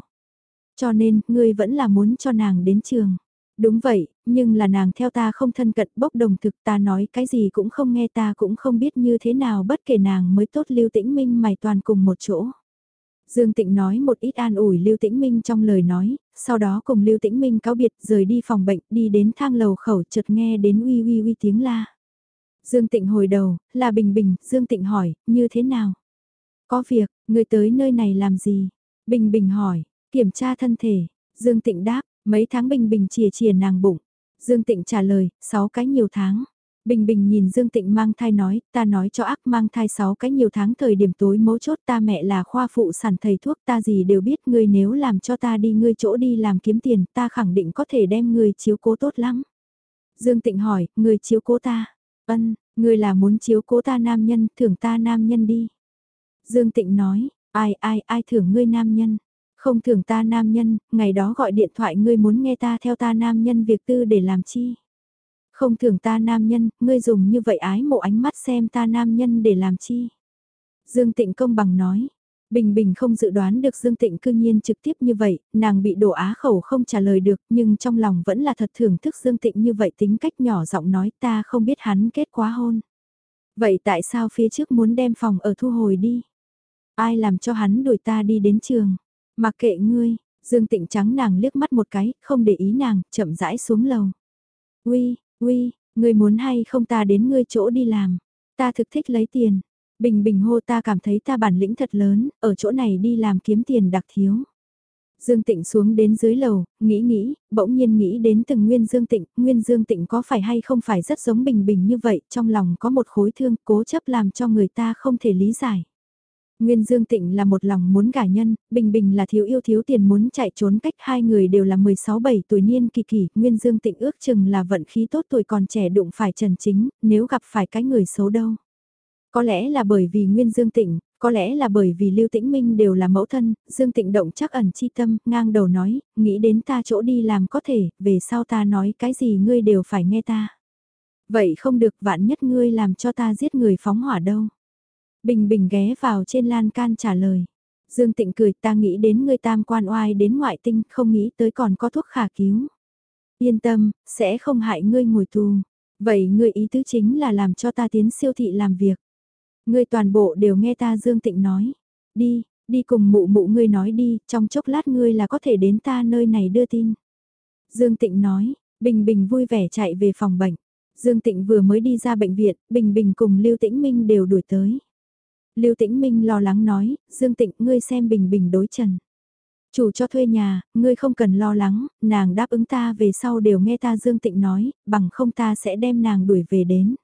Cho nên, ngươi vẫn là muốn cho nàng đến trường. Đúng vậy, nhưng là nàng theo ta không thân cận bốc đồng thực ta nói cái gì cũng không nghe ta cũng không biết như thế nào bất kể nàng mới tốt Lưu Tĩnh Minh mày toàn cùng một chỗ. Dương Tịnh nói một ít an ủi Lưu Tĩnh Minh trong lời nói, sau đó cùng Lưu Tĩnh Minh cáo biệt rời đi phòng bệnh đi đến thang lầu khẩu chợt nghe đến uy uy uy tiếng la. Dương Tịnh hồi đầu, là Bình Bình, Dương Tịnh hỏi, như thế nào? Có việc, người tới nơi này làm gì? Bình Bình hỏi, kiểm tra thân thể, Dương Tịnh đáp, Mấy tháng Bình Bình chìa chìa nàng bụng. Dương Tịnh trả lời, 6 cái nhiều tháng. Bình Bình nhìn Dương Tịnh mang thai nói, ta nói cho ác mang thai 6 cái nhiều tháng thời điểm tối mấu chốt ta mẹ là khoa phụ sản thầy thuốc ta gì đều biết ngươi nếu làm cho ta đi ngươi chỗ đi làm kiếm tiền ta khẳng định có thể đem ngươi chiếu cố tốt lắm. Dương Tịnh hỏi, ngươi chiếu cố ta? Ân, ngươi là muốn chiếu cố ta nam nhân, thưởng ta nam nhân đi. Dương Tịnh nói, ai ai ai thưởng ngươi nam nhân? Không thường ta nam nhân, ngày đó gọi điện thoại ngươi muốn nghe ta theo ta nam nhân việc tư để làm chi. Không thường ta nam nhân, ngươi dùng như vậy ái mộ ánh mắt xem ta nam nhân để làm chi. Dương Tịnh công bằng nói. Bình Bình không dự đoán được Dương Tịnh cương nhiên trực tiếp như vậy, nàng bị đổ á khẩu không trả lời được nhưng trong lòng vẫn là thật thưởng thức Dương Tịnh như vậy tính cách nhỏ giọng nói ta không biết hắn kết quá hôn. Vậy tại sao phía trước muốn đem phòng ở thu hồi đi? Ai làm cho hắn đuổi ta đi đến trường? Mặc kệ ngươi, Dương Tịnh trắng nàng liếc mắt một cái, không để ý nàng, chậm rãi xuống lầu. Uy, uy, ngươi muốn hay không ta đến ngươi chỗ đi làm. Ta thực thích lấy tiền. Bình bình hô ta cảm thấy ta bản lĩnh thật lớn, ở chỗ này đi làm kiếm tiền đặc thiếu. Dương Tịnh xuống đến dưới lầu, nghĩ nghĩ, bỗng nhiên nghĩ đến từng Nguyên Dương Tịnh, Nguyên Dương Tịnh có phải hay không phải rất giống Bình Bình như vậy, trong lòng có một khối thương cố chấp làm cho người ta không thể lý giải. Nguyên Dương Tịnh là một lòng muốn gả nhân, Bình Bình là thiếu yêu thiếu tiền muốn chạy trốn cách hai người đều là 16-7 tuổi niên kỳ kỳ, Nguyên Dương Tịnh ước chừng là vận khí tốt tuổi còn trẻ đụng phải Trần Chính, nếu gặp phải cái người xấu đâu. Có lẽ là bởi vì Nguyên Dương Tịnh, có lẽ là bởi vì Lưu Tĩnh Minh đều là mẫu thân, Dương Tịnh động chắc ẩn chi tâm, ngang đầu nói, nghĩ đến ta chỗ đi làm có thể, về sau ta nói cái gì ngươi đều phải nghe ta. Vậy không được vạn nhất ngươi làm cho ta giết người phóng hỏa đâu. Bình Bình ghé vào trên lan can trả lời. Dương Tịnh cười ta nghĩ đến người tam quan oai đến ngoại tinh không nghĩ tới còn có thuốc khả cứu. Yên tâm, sẽ không hại ngươi ngồi tù. Vậy ngươi ý tứ chính là làm cho ta tiến siêu thị làm việc. Ngươi toàn bộ đều nghe ta Dương Tịnh nói. Đi, đi cùng mụ mụ ngươi nói đi, trong chốc lát ngươi là có thể đến ta nơi này đưa tin. Dương Tịnh nói, Bình Bình vui vẻ chạy về phòng bệnh. Dương Tịnh vừa mới đi ra bệnh viện, Bình Bình cùng Lưu Tĩnh Minh đều đuổi tới. Lưu Tĩnh Minh lo lắng nói, Dương Tịnh ngươi xem bình bình đối trần. Chủ cho thuê nhà, ngươi không cần lo lắng, nàng đáp ứng ta về sau đều nghe ta Dương Tịnh nói, bằng không ta sẽ đem nàng đuổi về đến.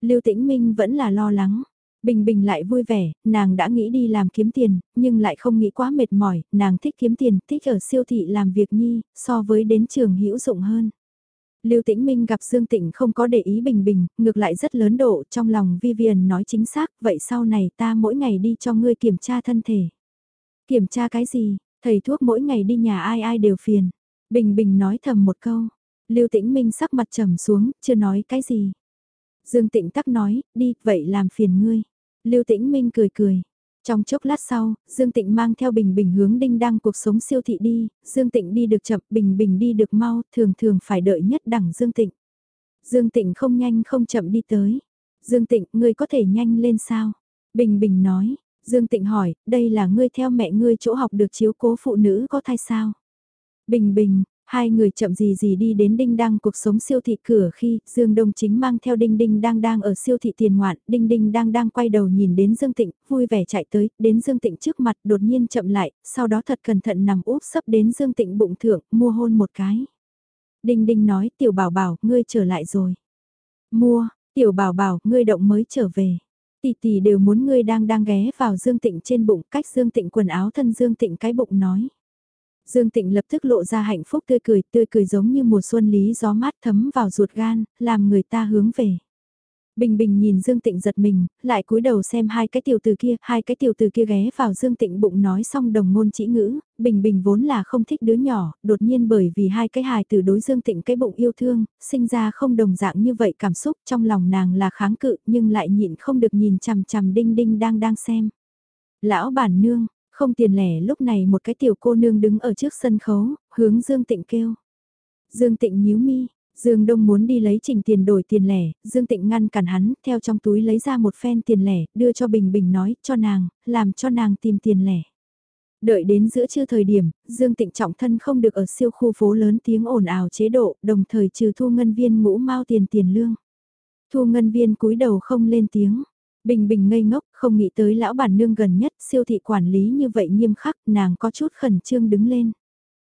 Lưu Tĩnh Minh vẫn là lo lắng. Bình Bình lại vui vẻ, nàng đã nghĩ đi làm kiếm tiền, nhưng lại không nghĩ quá mệt mỏi, nàng thích kiếm tiền, thích ở siêu thị làm việc nhi, so với đến trường hữu dụng hơn. Lưu Tĩnh Minh gặp Dương Tịnh không có để ý bình bình, ngược lại rất lớn độ, trong lòng Vivian nói chính xác, vậy sau này ta mỗi ngày đi cho ngươi kiểm tra thân thể. Kiểm tra cái gì, thầy thuốc mỗi ngày đi nhà ai ai đều phiền. Bình bình nói thầm một câu, Lưu Tĩnh Minh sắc mặt trầm xuống, chưa nói cái gì. Dương Tịnh tắc nói, đi, vậy làm phiền ngươi. Lưu Tĩnh Minh cười cười. Trong chốc lát sau, Dương Tịnh mang theo Bình Bình hướng đinh đăng cuộc sống siêu thị đi, Dương Tịnh đi được chậm, Bình Bình đi được mau, thường thường phải đợi nhất đẳng Dương Tịnh. Dương Tịnh không nhanh không chậm đi tới. Dương Tịnh, ngươi có thể nhanh lên sao? Bình Bình nói, Dương Tịnh hỏi, đây là ngươi theo mẹ ngươi chỗ học được chiếu cố phụ nữ có thai sao? Bình Bình, Hai người chậm gì gì đi đến Đinh Đăng cuộc sống siêu thị cửa khi Dương Đông Chính mang theo Đinh Đinh đang đang ở siêu thị tiền ngoạn, Đinh Đinh đang đang quay đầu nhìn đến Dương Tịnh, vui vẻ chạy tới, đến Dương Tịnh trước mặt đột nhiên chậm lại, sau đó thật cẩn thận nằm úp sấp đến Dương Tịnh bụng thượng, mua hôn một cái. Đinh Đinh nói, tiểu bảo bảo, ngươi trở lại rồi. Mua, tiểu bảo bảo, ngươi động mới trở về. Tỷ tỷ đều muốn ngươi đang đang ghé vào Dương Tịnh trên bụng, cách Dương Tịnh quần áo thân Dương Tịnh cái bụng nói. Dương Tịnh lập tức lộ ra hạnh phúc tươi cười, tươi cười giống như mùa xuân lý gió mát thấm vào ruột gan, làm người ta hướng về. Bình Bình nhìn Dương Tịnh giật mình, lại cúi đầu xem hai cái tiểu từ kia, hai cái tiểu từ kia ghé vào Dương Tịnh bụng nói xong đồng ngôn chỉ ngữ, Bình Bình vốn là không thích đứa nhỏ, đột nhiên bởi vì hai cái hài từ đối Dương Tịnh cái bụng yêu thương, sinh ra không đồng dạng như vậy cảm xúc trong lòng nàng là kháng cự nhưng lại nhịn không được nhìn chằm chằm đinh đinh đang đang xem. Lão bản nương, không tiền lẻ lúc này một cái tiểu cô nương đứng ở trước sân khấu, hướng Dương Tịnh kêu. Dương Tịnh nhíu mi, Dương Đông muốn đi lấy trình tiền đổi tiền lẻ, Dương Tịnh ngăn cản hắn, theo trong túi lấy ra một phen tiền lẻ, đưa cho Bình Bình nói, cho nàng, làm cho nàng tìm tiền lẻ. Đợi đến giữa trưa thời điểm, Dương Tịnh trọng thân không được ở siêu khu phố lớn tiếng ồn ào chế độ, đồng thời trừ thu ngân viên ngũ mau tiền tiền lương. Thu ngân viên cúi đầu không lên tiếng, Bình Bình ngây ngốc, không nghĩ tới lão bản nương gần nhất, siêu thị quản lý như vậy nghiêm khắc, nàng có chút khẩn trương đứng lên.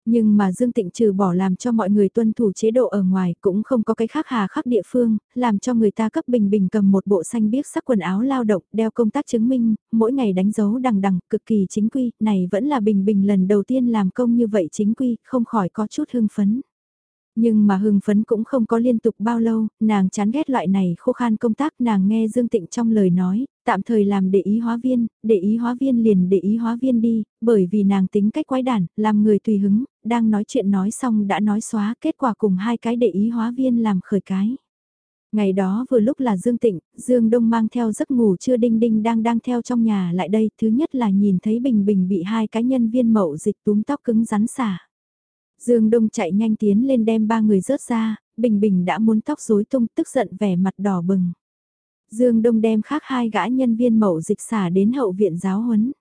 Nhưng mà Dương Tịnh trừ bỏ làm cho mọi người tuân thủ chế độ ở ngoài cũng không có cái khác hà khắc địa phương, làm cho người ta cấp bình bình cầm một bộ xanh biếc sắc quần áo lao động, đeo công tác chứng minh, mỗi ngày đánh dấu đằng đằng, cực kỳ chính quy, này vẫn là bình bình lần đầu tiên làm công như vậy chính quy, không khỏi có chút hưng phấn. Nhưng mà hưng phấn cũng không có liên tục bao lâu, nàng chán ghét loại này khô khan công tác nàng nghe Dương Tịnh trong lời nói, tạm thời làm để ý hóa viên, để ý hóa viên liền để ý hóa viên đi, bởi vì nàng tính cách quái đản, làm người tùy hứng, đang nói chuyện nói xong đã nói xóa kết quả cùng hai cái để ý hóa viên làm khởi cái. Ngày đó vừa lúc là Dương Tịnh, Dương Đông mang theo giấc ngủ chưa đinh đinh đang đang theo trong nhà lại đây, thứ nhất là nhìn thấy Bình Bình bị hai cái nhân viên mậu dịch túm tóc cứng rắn xả. Dương Đông chạy nhanh tiến lên đem ba người rớt ra, Bình Bình đã muốn tóc rối tung tức giận vẻ mặt đỏ bừng. Dương Đông đem khác hai gã nhân viên mậu dịch xả đến hậu viện giáo huấn.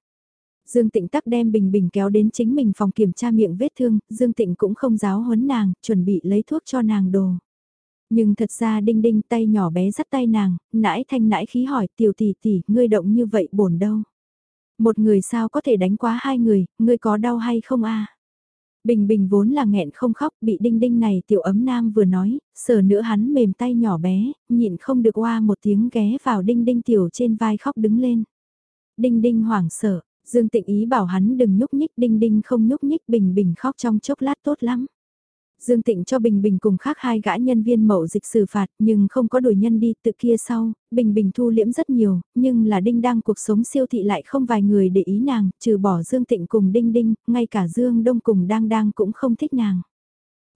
Dương Tịnh tắc đem Bình Bình kéo đến chính mình phòng kiểm tra miệng vết thương, Dương Tịnh cũng không giáo huấn nàng, chuẩn bị lấy thuốc cho nàng đồ. Nhưng thật ra đinh đinh tay nhỏ bé dắt tay nàng, nãi thanh nãi khí hỏi tiểu tỷ tỷ, ngươi động như vậy bổn đâu. Một người sao có thể đánh quá hai người, ngươi có đau hay không a? Bình Bình vốn là nghẹn không khóc, bị đinh đinh này tiểu ấm nam vừa nói, sờ nữa hắn mềm tay nhỏ bé, nhịn không được qua một tiếng ghé vào đinh đinh tiểu trên vai khóc đứng lên. Đinh đinh hoảng sợ, Dương Tịnh ý bảo hắn đừng nhúc nhích, đinh đinh không nhúc nhích, Bình Bình khóc trong chốc lát tốt lắm. Dương Tịnh cho Bình Bình cùng khác hai gã nhân viên mậu dịch xử phạt nhưng không có đuổi nhân đi tự kia sau, Bình Bình thu liễm rất nhiều, nhưng là Đinh đang cuộc sống siêu thị lại không vài người để ý nàng, trừ bỏ Dương Tịnh cùng Đinh Đinh, ngay cả Dương Đông cùng Đang Đang cũng không thích nàng.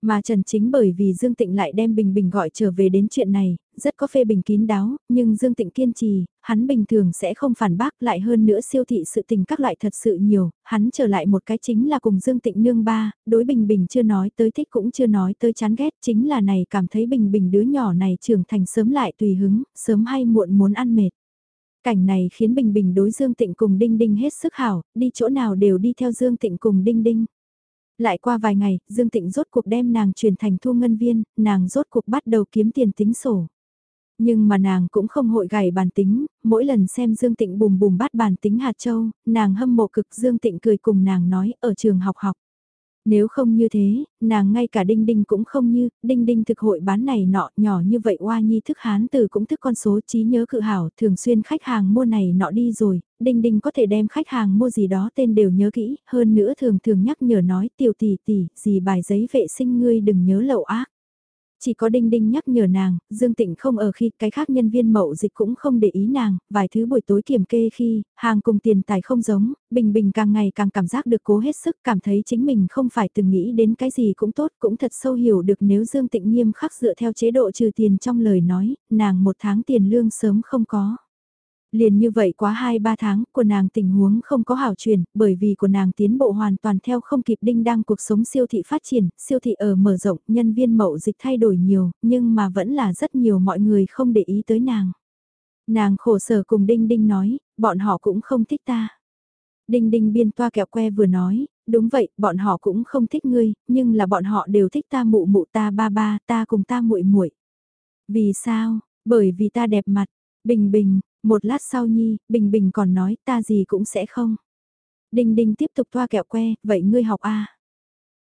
Mà Trần Chính bởi vì Dương Tịnh lại đem Bình Bình gọi trở về đến chuyện này, rất có phê bình kín đáo, nhưng Dương Tịnh kiên trì, hắn bình thường sẽ không phản bác lại hơn nữa siêu thị sự tình các loại thật sự nhiều, hắn trở lại một cái chính là cùng Dương Tịnh nương ba, đối Bình Bình chưa nói tới thích cũng chưa nói tới chán ghét, chính là này cảm thấy Bình Bình đứa nhỏ này trưởng thành sớm lại tùy hứng, sớm hay muộn muốn ăn mệt. Cảnh này khiến Bình Bình đối Dương Tịnh cùng Đinh Đinh hết sức hảo, đi chỗ nào đều đi theo Dương Tịnh cùng Đinh Đinh. Lại qua vài ngày, Dương Tịnh rốt cuộc đem nàng truyền thành thu ngân viên, nàng rốt cuộc bắt đầu kiếm tiền tính sổ. Nhưng mà nàng cũng không hội gảy bản tính, mỗi lần xem Dương Tịnh bùm bùm bắt bản tính hạt châu, nàng hâm mộ cực Dương Tịnh cười cùng nàng nói ở trường học học. Nếu không như thế, nàng ngay cả đinh đinh cũng không như, đinh đinh thực hội bán này nọ nhỏ như vậy oa nhi thức hán từ cũng thức con số trí nhớ cự hảo thường xuyên khách hàng mua này nọ đi rồi, đinh đinh có thể đem khách hàng mua gì đó tên đều nhớ kỹ, hơn nữa thường thường nhắc nhở nói tiểu tỷ tỷ, gì bài giấy vệ sinh ngươi đừng nhớ lậu ác. Chỉ có Đinh Đinh nhắc nhở nàng, Dương Tịnh không ở khi cái khác nhân viên mậu dịch cũng không để ý nàng, vài thứ buổi tối kiểm kê khi, hàng cùng tiền tài không giống, Bình Bình càng ngày càng cảm giác được cố hết sức, cảm thấy chính mình không phải từng nghĩ đến cái gì cũng tốt, cũng thật sâu hiểu được nếu Dương Tịnh nghiêm khắc dựa theo chế độ trừ tiền trong lời nói, nàng một tháng tiền lương sớm không có. Liền như vậy quá 2-3 tháng, của nàng tình huống không có hảo chuyển, bởi vì của nàng tiến bộ hoàn toàn theo không kịp đinh đăng cuộc sống siêu thị phát triển, siêu thị ở mở rộng, nhân viên mậu dịch thay đổi nhiều, nhưng mà vẫn là rất nhiều mọi người không để ý tới nàng. Nàng khổ sở cùng đinh đinh nói, bọn họ cũng không thích ta. Đinh đinh biên toa kẹo que vừa nói, đúng vậy, bọn họ cũng không thích ngươi, nhưng là bọn họ đều thích ta mụ mụ ta ba ba, ta cùng ta muội muội. Vì sao? Bởi vì ta đẹp mặt. Bình bình, một lát sau nhi, bình bình còn nói ta gì cũng sẽ không. Đinh đinh tiếp tục thoa kẹo que, vậy ngươi học a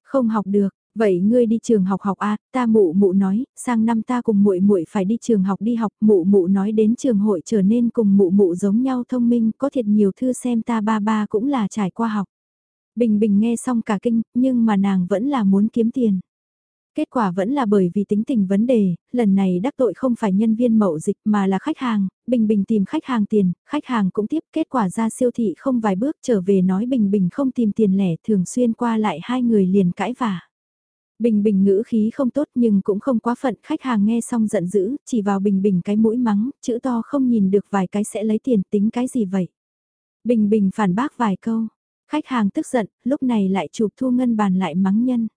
Không học được, vậy ngươi đi trường học học a ta mụ mụ nói, sang năm ta cùng muội muội phải đi trường học đi học, mụ mụ nói đến trường hội trở nên cùng mụ mụ giống nhau thông minh, có thiệt nhiều thư xem ta ba ba cũng là trải qua học. Bình bình nghe xong cả kinh, nhưng mà nàng vẫn là muốn kiếm tiền. Kết quả vẫn là bởi vì tính tình vấn đề, lần này đắc tội không phải nhân viên mậu dịch mà là khách hàng, Bình Bình tìm khách hàng tiền, khách hàng cũng tiếp kết quả ra siêu thị không vài bước trở về nói Bình Bình không tìm tiền lẻ thường xuyên qua lại hai người liền cãi vả. Bình Bình ngữ khí không tốt nhưng cũng không quá phận, khách hàng nghe xong giận dữ, chỉ vào Bình Bình cái mũi mắng, chữ to không nhìn được vài cái sẽ lấy tiền tính cái gì vậy. Bình Bình phản bác vài câu, khách hàng tức giận, lúc này lại chụp thu ngân bàn lại mắng nhân.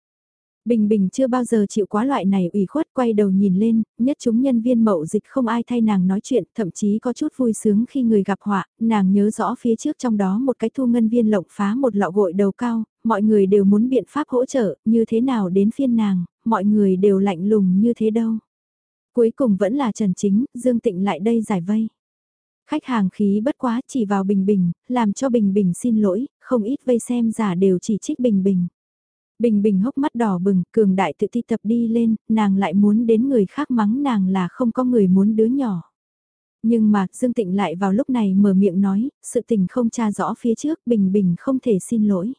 Bình Bình chưa bao giờ chịu quá loại này ủy khuất quay đầu nhìn lên, nhất chúng nhân viên mậu dịch không ai thay nàng nói chuyện, thậm chí có chút vui sướng khi người gặp họa, nàng nhớ rõ phía trước trong đó một cái thu ngân viên lộng phá một lọ gội đầu cao, mọi người đều muốn biện pháp hỗ trợ, như thế nào đến phiên nàng, mọi người đều lạnh lùng như thế đâu. Cuối cùng vẫn là Trần Chính, Dương Tịnh lại đây giải vây. Khách hàng khí bất quá chỉ vào Bình Bình, làm cho Bình Bình xin lỗi, không ít vây xem giả đều chỉ trích Bình Bình. Bình bình hốc mắt đỏ bừng, cường đại tự ti tập đi lên, nàng lại muốn đến người khác mắng nàng là không có người muốn đứa nhỏ. Nhưng mà, Dương Tịnh lại vào lúc này mở miệng nói, sự tình không tra rõ phía trước, Bình Bình không thể xin lỗi.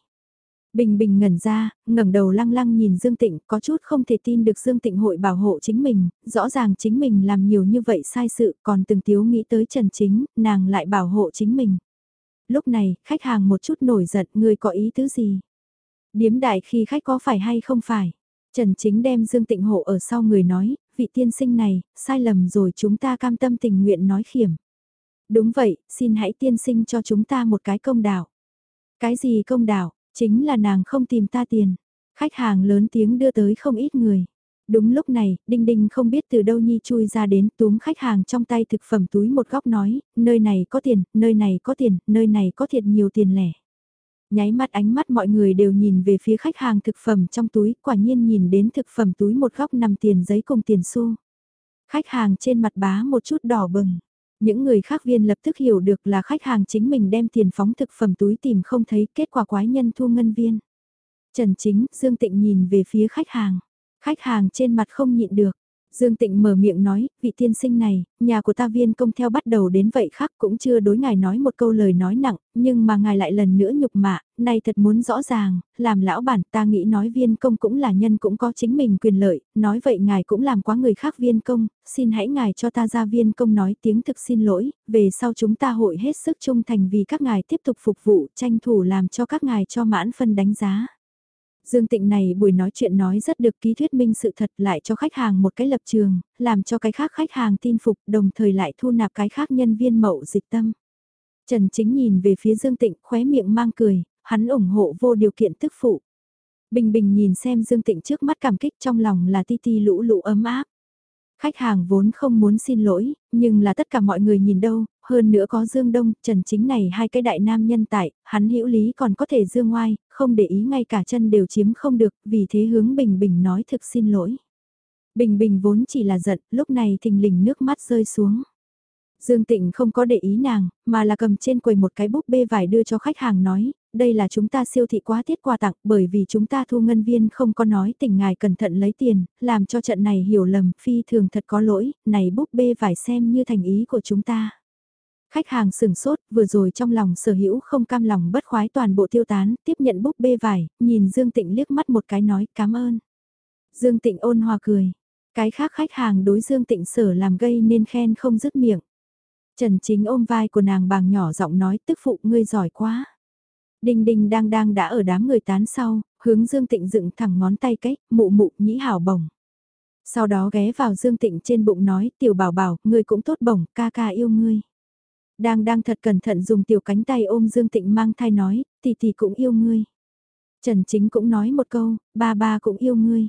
Bình Bình ngẩn ra, ngẩng đầu lăng lăng nhìn Dương Tịnh, có chút không thể tin được Dương Tịnh hội bảo hộ chính mình, rõ ràng chính mình làm nhiều như vậy sai sự, còn từng thiếu nghĩ tới Trần Chính, nàng lại bảo hộ chính mình. Lúc này, khách hàng một chút nổi giận, người có ý tứ gì? Điếm đại khi khách có phải hay không phải? Trần Chính đem Dương Tịnh Hộ ở sau người nói, vị tiên sinh này, sai lầm rồi chúng ta cam tâm tình nguyện nói khiểm. Đúng vậy, xin hãy tiên sinh cho chúng ta một cái công đạo. Cái gì công đạo, chính là nàng không tìm ta tiền. Khách hàng lớn tiếng đưa tới không ít người. Đúng lúc này, Đinh Đinh không biết từ đâu Nhi chui ra đến túm khách hàng trong tay thực phẩm túi một góc nói, nơi này có tiền, nơi này có tiền, nơi này có thiệt nhiều tiền lẻ. Nháy mắt ánh mắt mọi người đều nhìn về phía khách hàng thực phẩm trong túi, quả nhiên nhìn đến thực phẩm túi một góc nằm tiền giấy cùng tiền xu. Khách hàng trên mặt bá một chút đỏ bừng. Những người khác viên lập tức hiểu được là khách hàng chính mình đem tiền phóng thực phẩm túi tìm không thấy kết quả quái nhân thu ngân viên. Trần Chính, Dương Tịnh nhìn về phía khách hàng. Khách hàng trên mặt không nhịn được. Dương Tịnh mở miệng nói, vị tiên sinh này, nhà của ta viên công theo bắt đầu đến vậy khác cũng chưa đối ngài nói một câu lời nói nặng, nhưng mà ngài lại lần nữa nhục mạ, nay thật muốn rõ ràng, làm lão bản ta nghĩ nói viên công cũng là nhân cũng có chính mình quyền lợi, nói vậy ngài cũng làm quá người khác viên công, xin hãy ngài cho ta ra viên công nói tiếng thực xin lỗi, về sau chúng ta hội hết sức trung thành vì các ngài tiếp tục phục vụ, tranh thủ làm cho các ngài cho mãn phân đánh giá. Dương Tịnh này buổi nói chuyện nói rất được ký thuyết minh sự thật lại cho khách hàng một cái lập trường, làm cho cái khác khách hàng tin phục đồng thời lại thu nạp cái khác nhân viên mậu dịch tâm. Trần Chính nhìn về phía Dương Tịnh khóe miệng mang cười, hắn ủng hộ vô điều kiện tức phụ. Bình bình nhìn xem Dương Tịnh trước mắt cảm kích trong lòng là ti ti lũ lũ ấm áp. Khách hàng vốn không muốn xin lỗi, nhưng là tất cả mọi người nhìn đâu, hơn nữa có Dương Đông, Trần Chính này hai cái đại nam nhân tại, hắn hữu lý còn có thể dương ngoai, không để ý ngay cả chân đều chiếm không được, vì thế hướng Bình Bình nói thực xin lỗi. Bình Bình vốn chỉ là giận, lúc này thình lình nước mắt rơi xuống. Dương Tịnh không có để ý nàng, mà là cầm trên quầy một cái búp bê vải đưa cho khách hàng nói, đây là chúng ta siêu thị quá tiết quà tặng bởi vì chúng ta thu ngân viên không có nói tình ngài cẩn thận lấy tiền, làm cho trận này hiểu lầm, phi thường thật có lỗi, này búp bê vải xem như thành ý của chúng ta. Khách hàng sừng sốt, vừa rồi trong lòng sở hữu không cam lòng bất khoái toàn bộ tiêu tán, tiếp nhận búp bê vải, nhìn Dương Tịnh liếc mắt một cái nói cảm ơn. Dương Tịnh ôn hòa cười, cái khác khách hàng đối Dương Tịnh sở làm gây nên khen không dứt miệng. Trần Chính ôm vai của nàng bàng nhỏ giọng nói tức phụ ngươi giỏi quá. Đinh đinh đang đang đã ở đám người tán sau, hướng Dương Tịnh dựng thẳng ngón tay cách, mụ mụ nhĩ hảo bổng. Sau đó ghé vào Dương Tịnh trên bụng nói tiểu bảo bảo, ngươi cũng tốt bổng, ca ca yêu ngươi. Đang đang thật cẩn thận dùng tiểu cánh tay ôm Dương Tịnh mang thai nói, tỷ tỷ cũng yêu ngươi. Trần Chính cũng nói một câu, ba ba cũng yêu ngươi.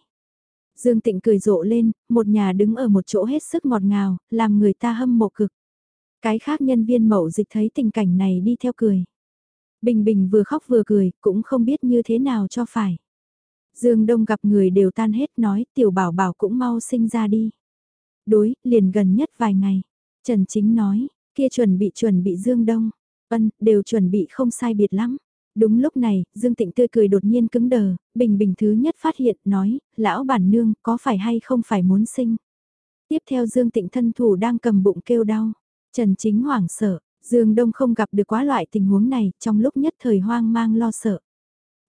Dương Tịnh cười rộ lên, một nhà đứng ở một chỗ hết sức ngọt ngào, làm người ta hâm mộ cực. Cái khác nhân viên mậu dịch thấy tình cảnh này đi theo cười. Bình Bình vừa khóc vừa cười, cũng không biết như thế nào cho phải. Dương Đông gặp người đều tan hết nói tiểu bảo bảo cũng mau sinh ra đi. Đối, liền gần nhất vài ngày. Trần Chính nói, kia chuẩn bị chuẩn bị Dương Đông. Ân, đều chuẩn bị không sai biệt lắm. Đúng lúc này, Dương Tịnh tươi cười đột nhiên cứng đờ, Bình Bình thứ nhất phát hiện, nói, lão bản nương, có phải hay không phải muốn sinh. Tiếp theo Dương Tịnh thân thủ đang cầm bụng kêu đau. Trần Chính hoảng sợ, Dương Đông không gặp được quá loại tình huống này, trong lúc nhất thời hoang mang lo sợ.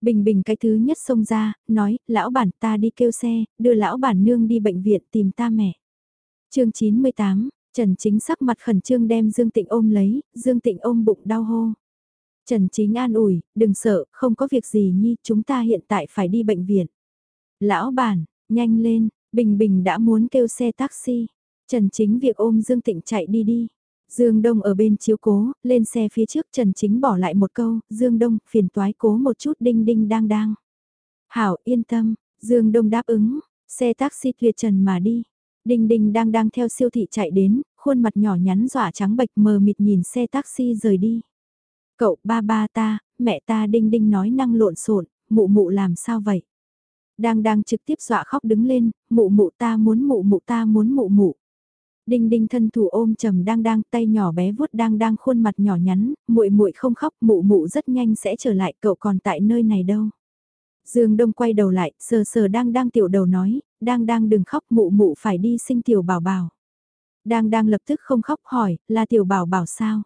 Bình Bình cái thứ nhất xông ra, nói, lão bản ta đi kêu xe, đưa lão bản nương đi bệnh viện tìm ta mẹ. chương 98, Trần Chính sắc mặt khẩn trương đem Dương Tịnh ôm lấy, Dương Tịnh ôm bụng đau hô. Trần Chính an ủi, đừng sợ, không có việc gì nhi, chúng ta hiện tại phải đi bệnh viện. Lão bản, nhanh lên, Bình Bình đã muốn kêu xe taxi. Trần Chính việc ôm Dương Tịnh chạy đi đi. Dương Đông ở bên chiếu cố, lên xe phía trước Trần Chính bỏ lại một câu, Dương Đông, phiền toái cố một chút đinh đinh đang đang. Hảo, yên tâm, Dương Đông đáp ứng, xe taxi tuyệt trần mà đi. Đinh đinh đang đang theo siêu thị chạy đến, khuôn mặt nhỏ nhắn dọa trắng bệch mờ mịt nhìn xe taxi rời đi. Cậu ba ba ta, mẹ ta đinh đinh nói năng lộn xộn, mụ mụ làm sao vậy? Đang đang trực tiếp dọa khóc đứng lên, mụ mụ ta muốn mụ mụ ta muốn mụ mụ. Đinh đinh thân thủ ôm trầm đang đang tay nhỏ bé vuốt đang đang khuôn mặt nhỏ nhắn, muội muội không khóc mụ mụ rất nhanh sẽ trở lại cậu còn tại nơi này đâu. Dương Đông quay đầu lại, sờ sờ đang đang tiểu đầu nói, đang đang đừng khóc mụ mụ phải đi sinh tiểu bảo bảo. Đang đang lập tức không khóc hỏi, là tiểu bảo bảo sao?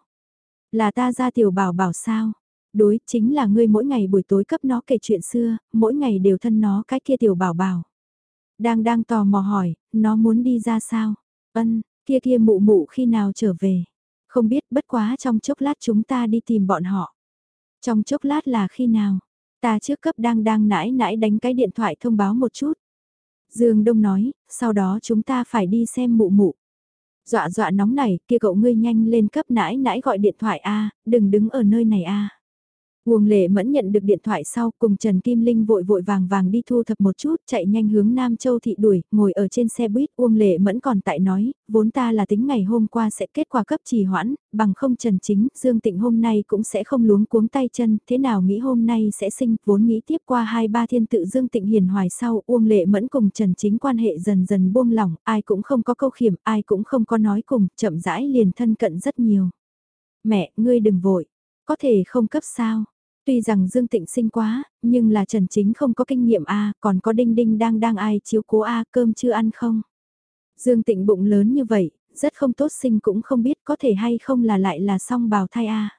Là ta ra tiểu bảo bảo sao? Đối, chính là ngươi mỗi ngày buổi tối cấp nó kể chuyện xưa, mỗi ngày đều thân nó cái kia tiểu bảo bảo. Đang đang tò mò hỏi, nó muốn đi ra sao? Ân, kia kia mụ mụ khi nào trở về? Không biết bất quá trong chốc lát chúng ta đi tìm bọn họ. Trong chốc lát là khi nào? Ta trước cấp đang đang nãi nãi đánh cái điện thoại thông báo một chút. Dương Đông nói, sau đó chúng ta phải đi xem mụ mụ. Dọa dọa nóng này, kia cậu ngươi nhanh lên cấp nãi nãi gọi điện thoại a đừng đứng ở nơi này a Uông Lệ Mẫn nhận được điện thoại sau cùng Trần Kim Linh vội vội vàng vàng đi thu thập một chút chạy nhanh hướng Nam Châu Thị đuổi, ngồi ở trên xe buýt Uông Lệ Mẫn còn tại nói, vốn ta là tính ngày hôm qua sẽ kết quả cấp trì hoãn, bằng không Trần Chính, Dương Tịnh hôm nay cũng sẽ không luống cuống tay chân, thế nào nghĩ hôm nay sẽ sinh, vốn nghĩ tiếp qua hai ba thiên tự Dương Tịnh hiền hoài sau Uông Lệ Mẫn cùng Trần Chính quan hệ dần dần buông lỏng, ai cũng không có câu khiểm, ai cũng không có nói cùng, chậm rãi liền thân cận rất nhiều. Mẹ, ngươi đừng vội, có thể không cấp sao? Tuy rằng Dương Tịnh sinh quá, nhưng là Trần Chính không có kinh nghiệm A, còn có Đinh Đinh đang đang ai chiếu cố A cơm chưa ăn không? Dương Tịnh bụng lớn như vậy, rất không tốt sinh cũng không biết có thể hay không là lại là song bào thai A.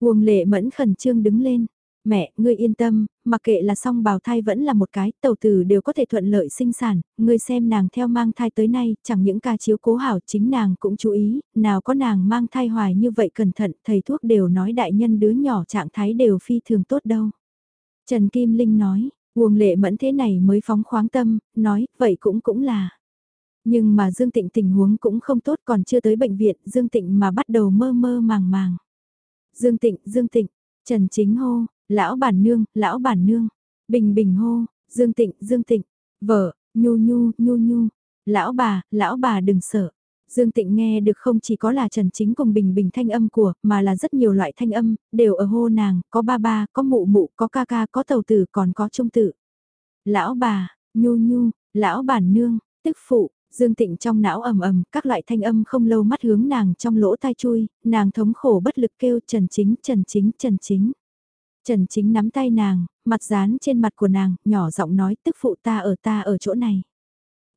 Uông lệ mẫn khẩn trương đứng lên, mẹ, ngươi yên tâm, mặc kệ là song bào thai vẫn là một cái, tàu tử đều có thể thuận lợi sinh sản, người xem nàng theo mang thai tới nay, chẳng những ca chiếu cố hảo chính nàng cũng chú ý, nào có nàng mang thai hoài như vậy cẩn thận, thầy thuốc đều nói đại nhân đứa nhỏ trạng thái đều phi thường tốt đâu. Trần Kim Linh nói, Uông lệ mẫn thế này mới phóng khoáng tâm, nói, vậy cũng cũng là. Nhưng mà Dương Tịnh tình huống cũng không tốt còn chưa tới bệnh viện, Dương Tịnh mà bắt đầu mơ mơ màng màng. Dương Tịnh, Dương Tịnh, Trần Chính hô, Lão bản nương, lão bản nương. Bình bình hô, Dương Tịnh, Dương Tịnh. Vợ, nhu nhu, nhu nhu. Lão bà, lão bà đừng sợ. Dương Tịnh nghe được không chỉ có là Trần Chính cùng Bình Bình thanh âm của, mà là rất nhiều loại thanh âm, đều ở hô nàng, có ba ba, có mụ mụ, có ca ca, có tàu tử, còn có trung tử. Lão bà, nhu nhu, lão bản nương, tức phụ, Dương Tịnh trong não ầm ầm, các loại thanh âm không lâu mắt hướng nàng trong lỗ tai chui, nàng thống khổ bất lực kêu Trần Chính, Trần Chính, Trần Chính. Trần Chính nắm tay nàng, mặt dán trên mặt của nàng, nhỏ giọng nói tức phụ ta ở ta ở chỗ này.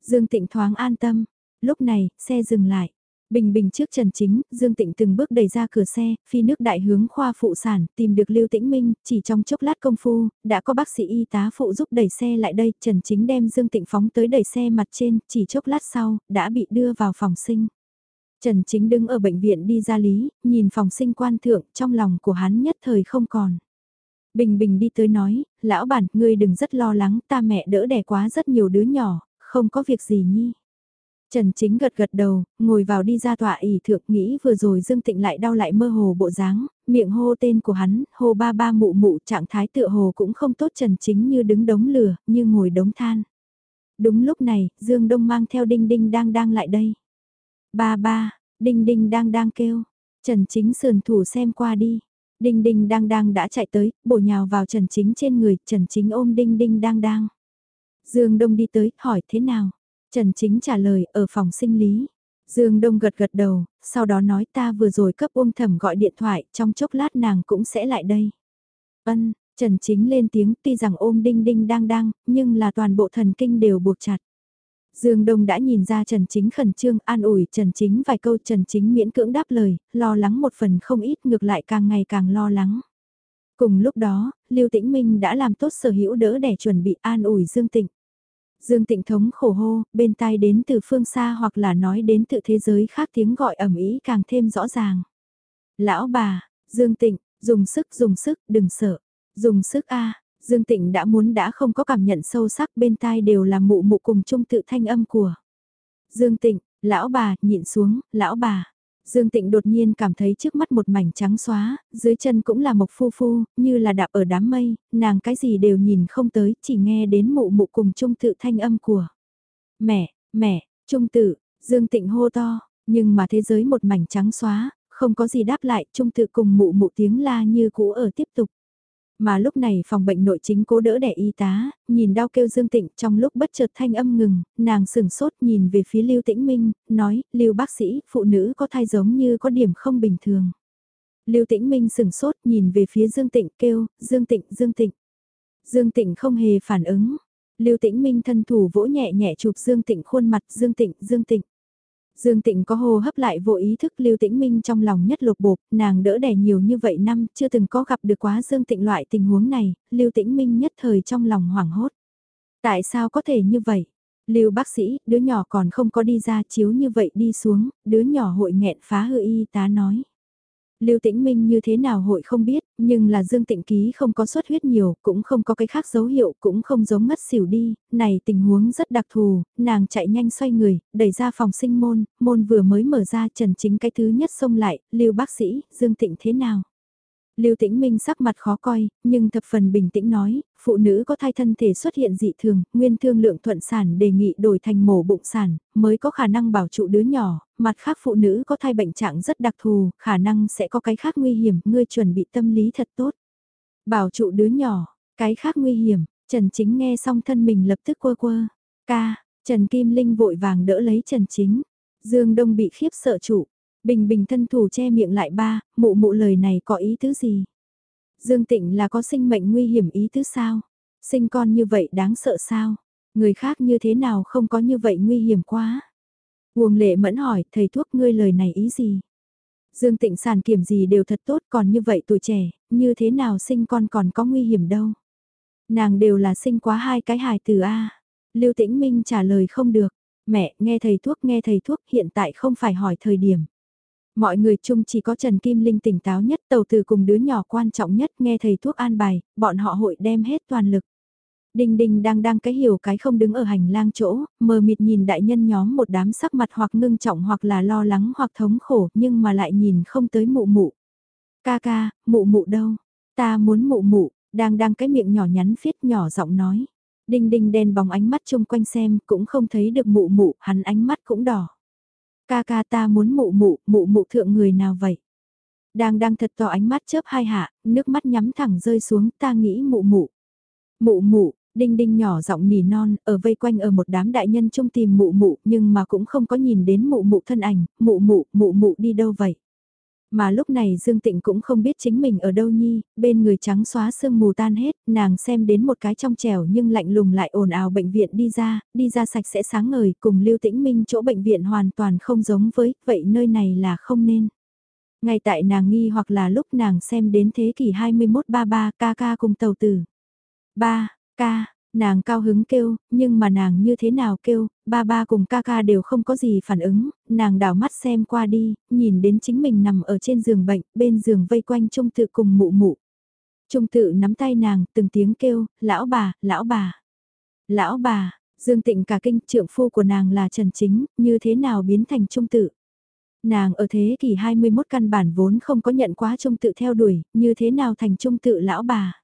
Dương Tịnh thoáng an tâm, lúc này, xe dừng lại. Bình bình trước Trần Chính, Dương Tịnh từng bước đẩy ra cửa xe, phi nước đại hướng khoa phụ sản, tìm được Lưu Tĩnh Minh, chỉ trong chốc lát công phu, đã có bác sĩ y tá phụ giúp đẩy xe lại đây, Trần Chính đem Dương Tịnh phóng tới đẩy xe mặt trên, chỉ chốc lát sau, đã bị đưa vào phòng sinh. Trần Chính đứng ở bệnh viện đi ra lý, nhìn phòng sinh quan thượng, trong lòng của hắn nhất thời không còn. Bình Bình đi tới nói, lão bản, ngươi đừng rất lo lắng, ta mẹ đỡ đẻ quá rất nhiều đứa nhỏ, không có việc gì nhi. Trần Chính gật gật đầu, ngồi vào đi ra tọa ỉ thượng nghĩ vừa rồi Dương Tịnh lại đau lại mơ hồ bộ dáng, miệng hô tên của hắn, hô ba ba mụ mụ trạng thái tựa hồ cũng không tốt Trần Chính như đứng đống lửa, như ngồi đống than. Đúng lúc này, Dương Đông mang theo Đinh Đinh đang đang lại đây. Ba ba, Đinh Đinh đang đang kêu, Trần Chính sườn thủ xem qua đi. Đinh Đinh đang đang đã chạy tới, bổ nhào vào Trần Chính trên người, Trần Chính ôm Đinh Đinh đang đang. Dương Đông đi tới, hỏi thế nào? Trần Chính trả lời, ở phòng sinh lý. Dương Đông gật gật đầu, sau đó nói ta vừa rồi cấp ôm thẩm gọi điện thoại, trong chốc lát nàng cũng sẽ lại đây. Ân, Trần Chính lên tiếng tuy rằng ôm đinh đinh đang đang, nhưng là toàn bộ thần kinh đều buộc chặt. Dương Đông đã nhìn ra Trần Chính khẩn trương an ủi Trần Chính vài câu Trần Chính miễn cưỡng đáp lời, lo lắng một phần không ít ngược lại càng ngày càng lo lắng. Cùng lúc đó, Lưu Tĩnh Minh đã làm tốt sở hữu đỡ để chuẩn bị an ủi Dương Tịnh. Dương Tịnh thống khổ hô, bên tai đến từ phương xa hoặc là nói đến từ thế giới khác tiếng gọi ẩm ý càng thêm rõ ràng. Lão bà, Dương Tịnh, dùng sức dùng sức, đừng sợ. Dùng sức a Dương Tịnh đã muốn đã không có cảm nhận sâu sắc bên tai đều là mụ mụ cùng chung tự thanh âm của. Dương Tịnh, lão bà, nhịn xuống, lão bà. Dương Tịnh đột nhiên cảm thấy trước mắt một mảnh trắng xóa, dưới chân cũng là mộc phu phu, như là đạp ở đám mây, nàng cái gì đều nhìn không tới, chỉ nghe đến mụ mụ cùng trung tự thanh âm của. Mẹ, mẹ, trung tự, Dương Tịnh hô to, nhưng mà thế giới một mảnh trắng xóa, không có gì đáp lại, trung tự cùng mụ mụ tiếng la như cũ ở tiếp tục. Mà lúc này phòng bệnh nội chính cố đỡ đẻ y tá, nhìn đau kêu Dương Tịnh trong lúc bất chợt thanh âm ngừng, nàng sừng sốt nhìn về phía Lưu Tĩnh Minh, nói, Lưu bác sĩ, phụ nữ có thai giống như có điểm không bình thường. Lưu Tĩnh Minh sừng sốt nhìn về phía Dương Tịnh kêu, Dương Tịnh, Dương Tịnh. Dương Tịnh không hề phản ứng. Lưu Tĩnh Minh thân thủ vỗ nhẹ nhẹ chụp Dương Tịnh khuôn mặt, Dương Tịnh, Dương Tịnh. Dương Tịnh có hô hấp lại vô ý thức Lưu Tĩnh Minh trong lòng nhất lục bộp, nàng đỡ đẻ nhiều như vậy năm, chưa từng có gặp được quá Dương Tịnh loại tình huống này, Lưu Tĩnh Minh nhất thời trong lòng hoảng hốt. Tại sao có thể như vậy? Lưu bác sĩ, đứa nhỏ còn không có đi ra chiếu như vậy đi xuống, đứa nhỏ hội nghẹn phá hư y tá nói. Lưu Tĩnh Minh như thế nào hội không biết, nhưng là Dương Tịnh Ký không có xuất huyết nhiều, cũng không có cái khác dấu hiệu, cũng không giống ngất xỉu đi, này tình huống rất đặc thù, nàng chạy nhanh xoay người, đẩy ra phòng sinh môn, môn vừa mới mở ra Trần Chính cái thứ nhất xông lại, Lưu bác sĩ, Dương Tịnh thế nào? Lưu Tĩnh Minh sắc mặt khó coi, nhưng thập phần bình tĩnh nói, phụ nữ có thai thân thể xuất hiện dị thường, nguyên thương lượng thuận sản đề nghị đổi thành mổ bụng sản, mới có khả năng bảo trụ đứa nhỏ, mặt khác phụ nữ có thai bệnh trạng rất đặc thù, khả năng sẽ có cái khác nguy hiểm, ngươi chuẩn bị tâm lý thật tốt. Bảo trụ đứa nhỏ, cái khác nguy hiểm, Trần Chính nghe xong thân mình lập tức quơ quơ, ca, Trần Kim Linh vội vàng đỡ lấy Trần Chính, Dương Đông bị khiếp sợ trụ, Bình bình thân thủ che miệng lại ba, mụ mụ lời này có ý tứ gì? Dương Tịnh là có sinh mệnh nguy hiểm ý tứ sao? Sinh con như vậy đáng sợ sao? Người khác như thế nào không có như vậy nguy hiểm quá? Uông lệ mẫn hỏi, thầy thuốc ngươi lời này ý gì? Dương Tịnh sản kiểm gì đều thật tốt còn như vậy tuổi trẻ, như thế nào sinh con còn có nguy hiểm đâu? Nàng đều là sinh quá hai cái hài từ A. Lưu Tĩnh Minh trả lời không được. Mẹ, nghe thầy thuốc nghe thầy thuốc hiện tại không phải hỏi thời điểm. Mọi người chung chỉ có Trần Kim Linh tỉnh táo nhất tàu từ cùng đứa nhỏ quan trọng nhất nghe thầy thuốc an bài, bọn họ hội đem hết toàn lực. Đinh Đinh đang đang cái hiểu cái không đứng ở hành lang chỗ, mờ mịt nhìn đại nhân nhóm một đám sắc mặt hoặc ngưng trọng hoặc là lo lắng hoặc thống khổ nhưng mà lại nhìn không tới mụ mụ. Ca ca, mụ mụ đâu? Ta muốn mụ mụ, đang đang cái miệng nhỏ nhắn phiết nhỏ giọng nói. Đinh Đinh đen bóng ánh mắt chung quanh xem cũng không thấy được mụ mụ, hắn ánh mắt cũng đỏ. Ca ca ta muốn mụ mụ, mụ mụ thượng người nào vậy? Đang đang thật to ánh mắt chớp hai hạ, nước mắt nhắm thẳng rơi xuống, ta nghĩ mụ mụ. Mụ mụ, đinh đinh nhỏ giọng nỉ non, ở vây quanh ở một đám đại nhân trông tìm mụ mụ, nhưng mà cũng không có nhìn đến mụ mụ thân ảnh, mụ mụ, mụ mụ đi đâu vậy? Mà lúc này Dương Tịnh cũng không biết chính mình ở đâu nhi, bên người trắng xóa sương mù tan hết, nàng xem đến một cái trong trẻo nhưng lạnh lùng lại ồn ào bệnh viện đi ra, đi ra sạch sẽ sáng ngời, cùng Lưu Tĩnh Minh chỗ bệnh viện hoàn toàn không giống với, vậy nơi này là không nên. Ngay tại nàng nghi hoặc là lúc nàng xem đến thế kỷ 21 ba ba ca ca cùng tàu tử. Ba, ca, Nàng cao hứng kêu, nhưng mà nàng như thế nào kêu, ba ba cùng ca ca đều không có gì phản ứng, nàng đảo mắt xem qua đi, nhìn đến chính mình nằm ở trên giường bệnh, bên giường vây quanh trung tự cùng mụ mụ. Trung tự nắm tay nàng, từng tiếng kêu, lão bà, lão bà, lão bà, Dương Tịnh cả kinh trượng phu của nàng là Trần Chính, như thế nào biến thành trung tự. Nàng ở thế kỷ 21 căn bản vốn không có nhận quá trung tự theo đuổi, như thế nào thành trung tự lão bà.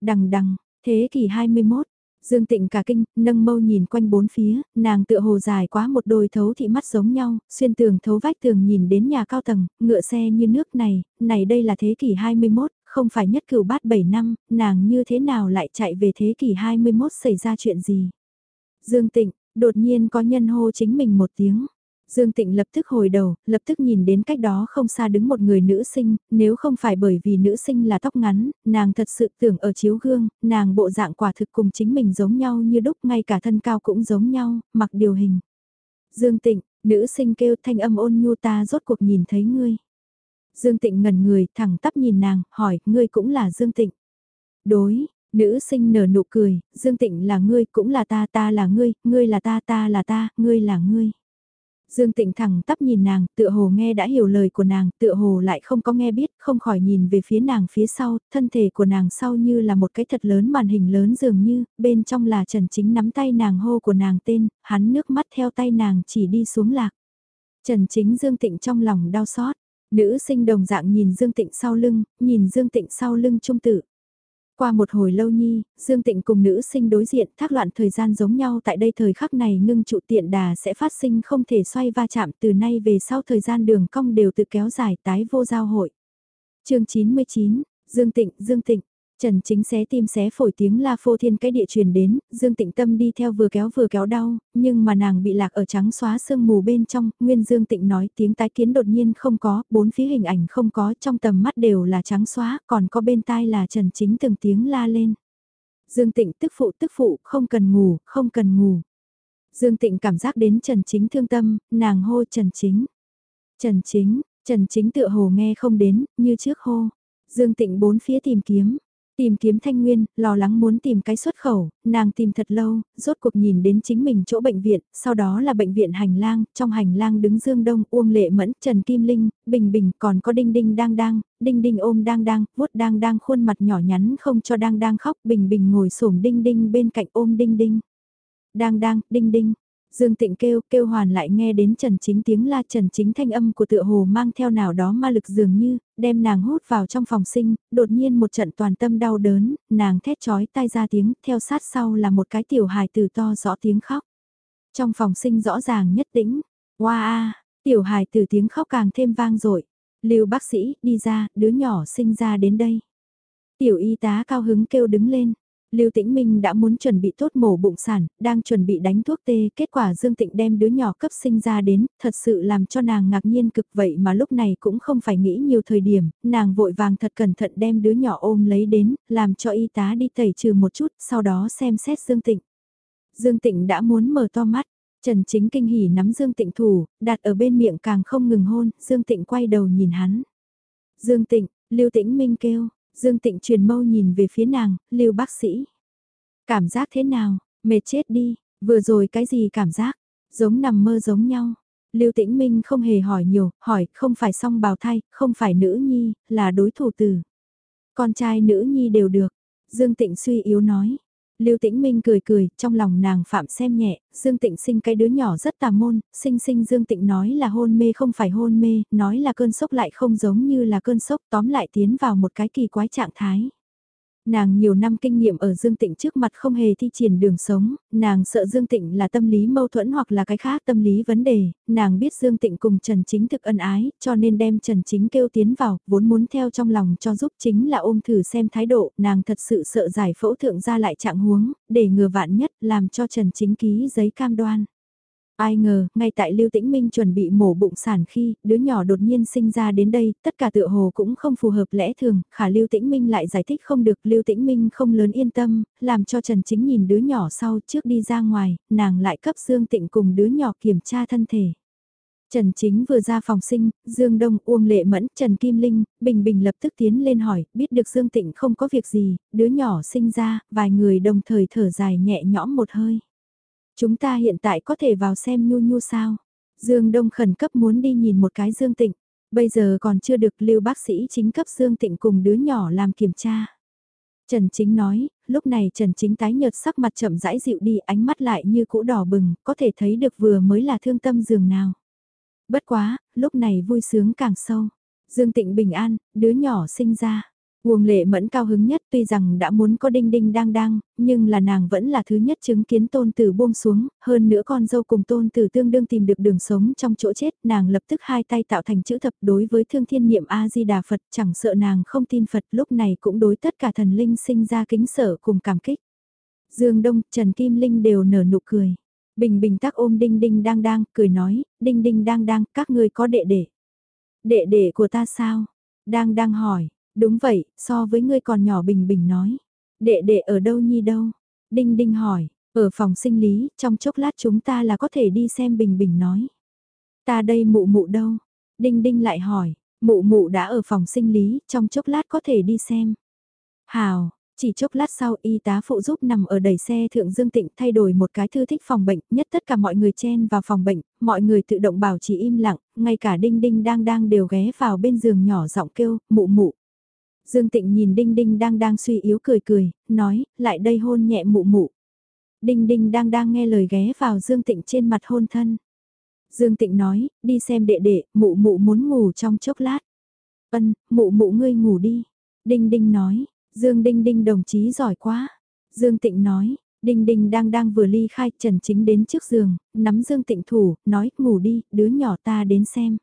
Đằng đằng, thế kỷ 21, Dương Tịnh cả kinh, nâng mâu nhìn quanh bốn phía, nàng tựa hồ dài quá một đôi thấu thị mắt giống nhau, xuyên tường thấu vách tường nhìn đến nhà cao tầng, ngựa xe như nước này, này đây là thế kỷ 21, không phải nhất cửu bát 7 năm, nàng như thế nào lại chạy về thế kỷ 21 xảy ra chuyện gì. Dương Tịnh, đột nhiên có nhân hô chính mình một tiếng. Dương Tịnh lập tức hồi đầu, lập tức nhìn đến cách đó không xa đứng một người nữ sinh, nếu không phải bởi vì nữ sinh là tóc ngắn, nàng thật sự tưởng ở chiếu gương, nàng bộ dạng quả thực cùng chính mình giống nhau như đúc ngay cả thân cao cũng giống nhau, mặc điều hình. Dương Tịnh, nữ sinh kêu thanh âm ôn nhu ta rốt cuộc nhìn thấy ngươi. Dương Tịnh ngẩn người, thẳng tắp nhìn nàng, hỏi, ngươi cũng là Dương Tịnh. Đối, nữ sinh nở nụ cười, Dương Tịnh là ngươi, cũng là ta, ta là ngươi, ngươi là ta, ta là ta, ngươi là ngươi. Dương Tịnh thẳng tắp nhìn nàng, tựa hồ nghe đã hiểu lời của nàng, tựa hồ lại không có nghe biết, không khỏi nhìn về phía nàng phía sau, thân thể của nàng sau như là một cái thật lớn màn hình lớn dường như, bên trong là Trần Chính nắm tay nàng hô của nàng tên, hắn nước mắt theo tay nàng chỉ đi xuống lạc. Trần Chính Dương Tịnh trong lòng đau xót, nữ sinh đồng dạng nhìn Dương Tịnh sau lưng, nhìn Dương Tịnh sau lưng trung tử. Qua một hồi lâu nhi, Dương Tịnh cùng nữ sinh đối diện thác loạn thời gian giống nhau tại đây thời khắc này ngưng trụ tiện đà sẽ phát sinh không thể xoay va chạm từ nay về sau thời gian đường cong đều tự kéo dài tái vô giao hội. chương 99, Dương Tịnh, Dương Tịnh, Trần chính xé tim xé phổi tiếng la phô thiên cái địa truyền đến, Dương Tịnh Tâm đi theo vừa kéo vừa kéo đau, nhưng mà nàng bị lạc ở trắng xóa sương mù bên trong, Nguyên Dương Tịnh nói tiếng tái kiến đột nhiên không có, bốn phía hình ảnh không có, trong tầm mắt đều là trắng xóa, còn có bên tai là Trần chính từng tiếng la lên. Dương Tịnh tức phụ tức phụ, không cần ngủ, không cần ngủ. Dương Tịnh cảm giác đến Trần chính thương tâm, nàng hô Trần chính. Trần chính, Trần chính tựa hồ nghe không đến, như trước hô. Dương Tịnh bốn phía tìm kiếm, Tìm kiếm thanh nguyên, lo lắng muốn tìm cái xuất khẩu, nàng tìm thật lâu, rốt cuộc nhìn đến chính mình chỗ bệnh viện, sau đó là bệnh viện hành lang, trong hành lang đứng Dương Đông, Uông Lệ Mẫn, Trần Kim Linh, Bình Bình, còn có Đinh Đinh đang đang, Đinh Đinh ôm đang đang, vuốt đang đang khuôn mặt nhỏ nhắn không cho đang đang khóc, Bình Bình ngồi xổm Đinh Đinh bên cạnh ôm Đinh Đinh. Đang đang, Đinh Đinh, Dương Tịnh kêu, kêu hoàn lại nghe đến Trần Chính tiếng la Trần Chính thanh âm của tựa hồ mang theo nào đó ma lực dường như, đem nàng hút vào trong phòng sinh, đột nhiên một trận toàn tâm đau đớn, nàng thét chói tai ra tiếng, theo sát sau là một cái tiểu hài Tử to rõ tiếng khóc. Trong phòng sinh rõ ràng nhất tĩnh, hoa a tiểu hài Tử tiếng khóc càng thêm vang dội lưu bác sĩ, đi ra, đứa nhỏ sinh ra đến đây. Tiểu y tá cao hứng kêu đứng lên, Lưu Tĩnh Minh đã muốn chuẩn bị tốt mổ bụng sản, đang chuẩn bị đánh thuốc tê, kết quả Dương Tịnh đem đứa nhỏ cấp sinh ra đến, thật sự làm cho nàng ngạc nhiên cực vậy mà lúc này cũng không phải nghĩ nhiều thời điểm, nàng vội vàng thật cẩn thận đem đứa nhỏ ôm lấy đến, làm cho y tá đi tẩy trừ một chút, sau đó xem xét Dương Tịnh. Dương Tịnh đã muốn mở to mắt, Trần Chính kinh hỉ nắm Dương Tịnh thủ, đặt ở bên miệng càng không ngừng hôn, Dương Tịnh quay đầu nhìn hắn. Dương Tịnh, Lưu Tĩnh Minh kêu, Dương Tịnh truyền mâu nhìn về phía nàng, lưu bác sĩ. Cảm giác thế nào, mệt chết đi, vừa rồi cái gì cảm giác, giống nằm mơ giống nhau. Lưu Tĩnh Minh không hề hỏi nhiều, hỏi không phải song bào thai, không phải nữ nhi, là đối thủ tử. Con trai nữ nhi đều được, Dương Tịnh suy yếu nói. Lưu Tĩnh Minh cười cười, trong lòng nàng phạm xem nhẹ, Dương Tịnh sinh cái đứa nhỏ rất tà môn, sinh sinh Dương Tịnh nói là hôn mê không phải hôn mê, nói là cơn sốc lại không giống như là cơn sốc tóm lại tiến vào một cái kỳ quái trạng thái. Nàng nhiều năm kinh nghiệm ở Dương Tịnh trước mặt không hề thi triển đường sống, nàng sợ Dương Tịnh là tâm lý mâu thuẫn hoặc là cái khác tâm lý vấn đề, nàng biết Dương Tịnh cùng Trần Chính thực ân ái, cho nên đem Trần Chính kêu tiến vào, vốn muốn theo trong lòng cho giúp chính là ôm thử xem thái độ, nàng thật sự sợ giải phẫu thượng ra lại trạng huống, để ngừa vạn nhất làm cho Trần Chính ký giấy cam đoan. Ai ngờ, ngay tại Lưu Tĩnh Minh chuẩn bị mổ bụng sản khi, đứa nhỏ đột nhiên sinh ra đến đây, tất cả tựa hồ cũng không phù hợp lẽ thường, khả Lưu Tĩnh Minh lại giải thích không được, Lưu Tĩnh Minh không lớn yên tâm, làm cho Trần Chính nhìn đứa nhỏ sau trước đi ra ngoài, nàng lại cấp Dương Tịnh cùng đứa nhỏ kiểm tra thân thể. Trần Chính vừa ra phòng sinh, Dương Đông, Uông Lệ Mẫn, Trần Kim Linh, Bình Bình lập tức tiến lên hỏi, biết được Dương Tịnh không có việc gì, đứa nhỏ sinh ra, vài người đồng thời thở dài nhẹ nhõm một hơi. Chúng ta hiện tại có thể vào xem nhu nhu sao? Dương Đông khẩn cấp muốn đi nhìn một cái Dương Tịnh. Bây giờ còn chưa được lưu bác sĩ chính cấp Dương Tịnh cùng đứa nhỏ làm kiểm tra. Trần Chính nói, lúc này Trần Chính tái nhợt sắc mặt chậm rãi dịu đi ánh mắt lại như cũ đỏ bừng, có thể thấy được vừa mới là thương tâm giường nào. Bất quá, lúc này vui sướng càng sâu. Dương Tịnh bình an, đứa nhỏ sinh ra. Uông lệ mẫn cao hứng nhất tuy rằng đã muốn có đinh đinh đang đang, nhưng là nàng vẫn là thứ nhất chứng kiến tôn tử buông xuống, hơn nữa con dâu cùng tôn tử tương đương tìm được đường sống trong chỗ chết, nàng lập tức hai tay tạo thành chữ thập đối với thương thiên niệm A-di-đà Phật chẳng sợ nàng không tin Phật lúc này cũng đối tất cả thần linh sinh ra kính sợ cùng cảm kích. Dương Đông, Trần Kim Linh đều nở nụ cười. Bình bình tắc ôm đinh đinh đang đang, cười nói, đinh đinh đang đang, các ngươi có đệ đệ. Đệ đệ của ta sao? Đang đang hỏi, đúng vậy, so với ngươi còn nhỏ bình bình nói. Đệ đệ ở đâu nhi đâu? Đinh đinh hỏi, ở phòng sinh lý, trong chốc lát chúng ta là có thể đi xem bình bình nói. Ta đây mụ mụ đâu? Đinh đinh lại hỏi, mụ mụ đã ở phòng sinh lý, trong chốc lát có thể đi xem. Hào, chỉ chốc lát sau y tá phụ giúp nằm ở đầy xe thượng Dương Tịnh thay đổi một cái thư thích phòng bệnh, nhất tất cả mọi người chen vào phòng bệnh, mọi người tự động bảo trì im lặng, ngay cả Đinh Đinh đang đang đều ghé vào bên giường nhỏ giọng kêu, mụ mụ. Dương Tịnh nhìn Đinh Đinh đang đang suy yếu cười cười, nói, lại đây hôn nhẹ mụ mụ. Đinh Đinh đang đang nghe lời ghé vào Dương Tịnh trên mặt hôn thân. Dương Tịnh nói, đi xem đệ đệ, mụ mụ muốn ngủ trong chốc lát. Ân, mụ mụ ngươi ngủ đi. Đinh Đinh nói, Dương Đinh Đinh đồng chí giỏi quá. Dương Tịnh nói, Đinh Đinh đang đang vừa ly khai Trần Chính đến trước giường, nắm Dương Tịnh thủ, nói ngủ đi, đứa nhỏ ta đến xem.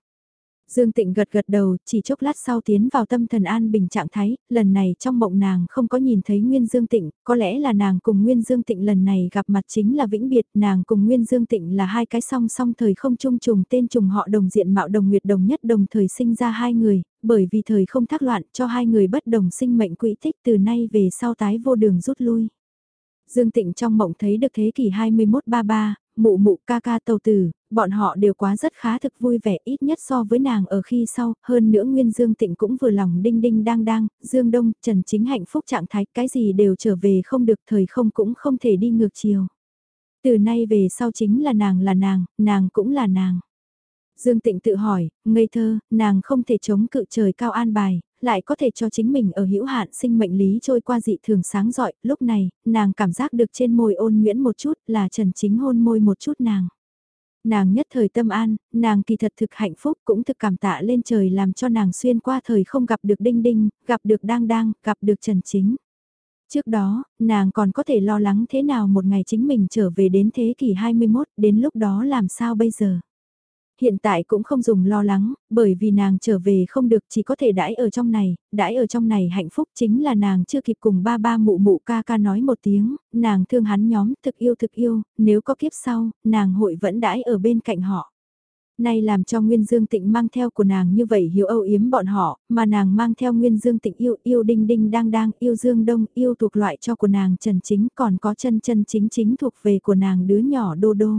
Dương Tịnh gật gật đầu, chỉ chốc lát sau tiến vào tâm thần an bình trạng thái, lần này trong mộng nàng không có nhìn thấy Nguyên Dương Tịnh, có lẽ là nàng cùng Nguyên Dương Tịnh lần này gặp mặt chính là vĩnh biệt, nàng cùng Nguyên Dương Tịnh là hai cái song song thời không chung trùng tên trùng họ đồng diện mạo đồng nguyệt đồng nhất đồng thời sinh ra hai người, bởi vì thời không thác loạn cho hai người bất đồng sinh mệnh quỹ tích từ nay về sau tái vô đường rút lui. Dương Tịnh trong mộng thấy được thế kỷ 21-33, mụ mụ ca ca tàu tử, bọn họ đều quá rất khá thực vui vẻ ít nhất so với nàng ở khi sau, hơn nữa Nguyên Dương Tịnh cũng vừa lòng đinh đinh đang đang, Dương Đông, Trần Chính hạnh phúc trạng thái, cái gì đều trở về không được thời không cũng không thể đi ngược chiều. Từ nay về sau chính là nàng là nàng, nàng cũng là nàng. Dương Tịnh tự hỏi, ngây thơ, nàng không thể chống cự trời cao an bài, lại có thể cho chính mình ở hữu hạn sinh mệnh lý trôi qua dị thường sáng giỏi, lúc này, nàng cảm giác được trên môi ôn nguyễn một chút là Trần Chính hôn môi một chút nàng. Nàng nhất thời tâm an, nàng kỳ thật thực hạnh phúc cũng thực cảm tạ lên trời làm cho nàng xuyên qua thời không gặp được đinh đinh, gặp được đang đang, gặp được Trần Chính. Trước đó, nàng còn có thể lo lắng thế nào một ngày chính mình trở về đến thế kỷ 21, đến lúc đó làm sao bây giờ hiện tại cũng không dùng lo lắng, bởi vì nàng trở về không được chỉ có thể đãi ở trong này, đãi ở trong này hạnh phúc chính là nàng chưa kịp cùng ba ba mụ mụ ca ca nói một tiếng, nàng thương hắn nhóm thực yêu thực yêu, nếu có kiếp sau, nàng hội vẫn đãi ở bên cạnh họ. Nay làm cho Nguyên Dương Tịnh mang theo của nàng như vậy hiểu âu yếm bọn họ, mà nàng mang theo Nguyên Dương Tịnh yêu yêu đinh đinh đang đang yêu Dương Đông yêu thuộc loại cho của nàng Trần Chính còn có chân chân chính chính thuộc về của nàng đứa nhỏ đô đô.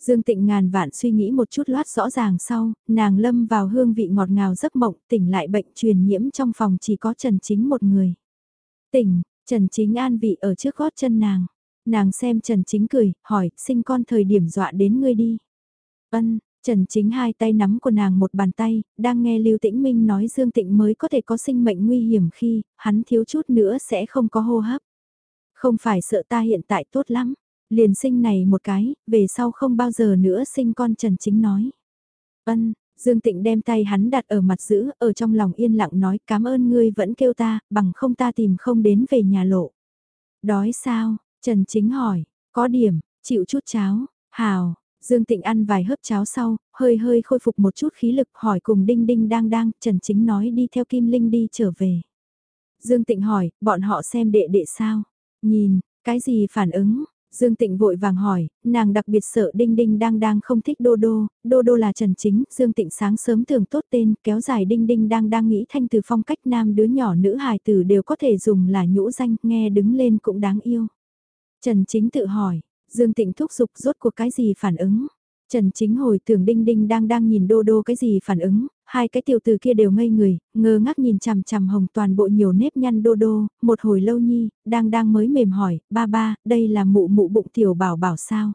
Dương Tịnh ngàn vạn suy nghĩ một chút loát rõ ràng sau, nàng lâm vào hương vị ngọt ngào giấc mộng, tỉnh lại bệnh truyền nhiễm trong phòng chỉ có Trần Chính một người. Tỉnh, Trần Chính an vị ở trước gót chân nàng. Nàng xem Trần Chính cười, hỏi, sinh con thời điểm dọa đến ngươi đi. Ân, Trần Chính hai tay nắm của nàng một bàn tay, đang nghe Lưu Tĩnh Minh nói Dương Tịnh mới có thể có sinh mệnh nguy hiểm khi, hắn thiếu chút nữa sẽ không có hô hấp. Không phải sợ ta hiện tại tốt lắm, Liền sinh này một cái, về sau không bao giờ nữa sinh con Trần Chính nói. Ân, Dương Tịnh đem tay hắn đặt ở mặt giữ, ở trong lòng yên lặng nói cảm ơn ngươi vẫn kêu ta, bằng không ta tìm không đến về nhà lộ. Đói sao? Trần Chính hỏi, có điểm, chịu chút cháo, hào. Dương Tịnh ăn vài hớp cháo sau, hơi hơi khôi phục một chút khí lực hỏi cùng Đinh Đinh đang đang, Trần Chính nói đi theo Kim Linh đi trở về. Dương Tịnh hỏi, bọn họ xem đệ đệ sao? Nhìn, cái gì phản ứng? Dương Tịnh vội vàng hỏi, nàng đặc biệt sợ Đinh Đinh đang đang không thích Đô Đô, Đô Đô là Trần Chính, Dương Tịnh sáng sớm thường tốt tên, kéo dài Đinh Đinh đang đang nghĩ thanh từ phong cách nam đứa nhỏ nữ hài tử đều có thể dùng là nhũ danh, nghe đứng lên cũng đáng yêu. Trần Chính tự hỏi, Dương Tịnh thúc giục rốt cuộc cái gì phản ứng? Trần Chính hồi tưởng Đinh Đinh đang đang nhìn Đô Đô cái gì phản ứng, hai cái tiểu tử kia đều ngây người, ngơ ngác nhìn chằm chằm hồng toàn bộ nhiều nếp nhăn Đô Đô, một hồi lâu nhi, đang đang mới mềm hỏi, ba ba, đây là mụ mụ bụng tiểu bảo bảo sao?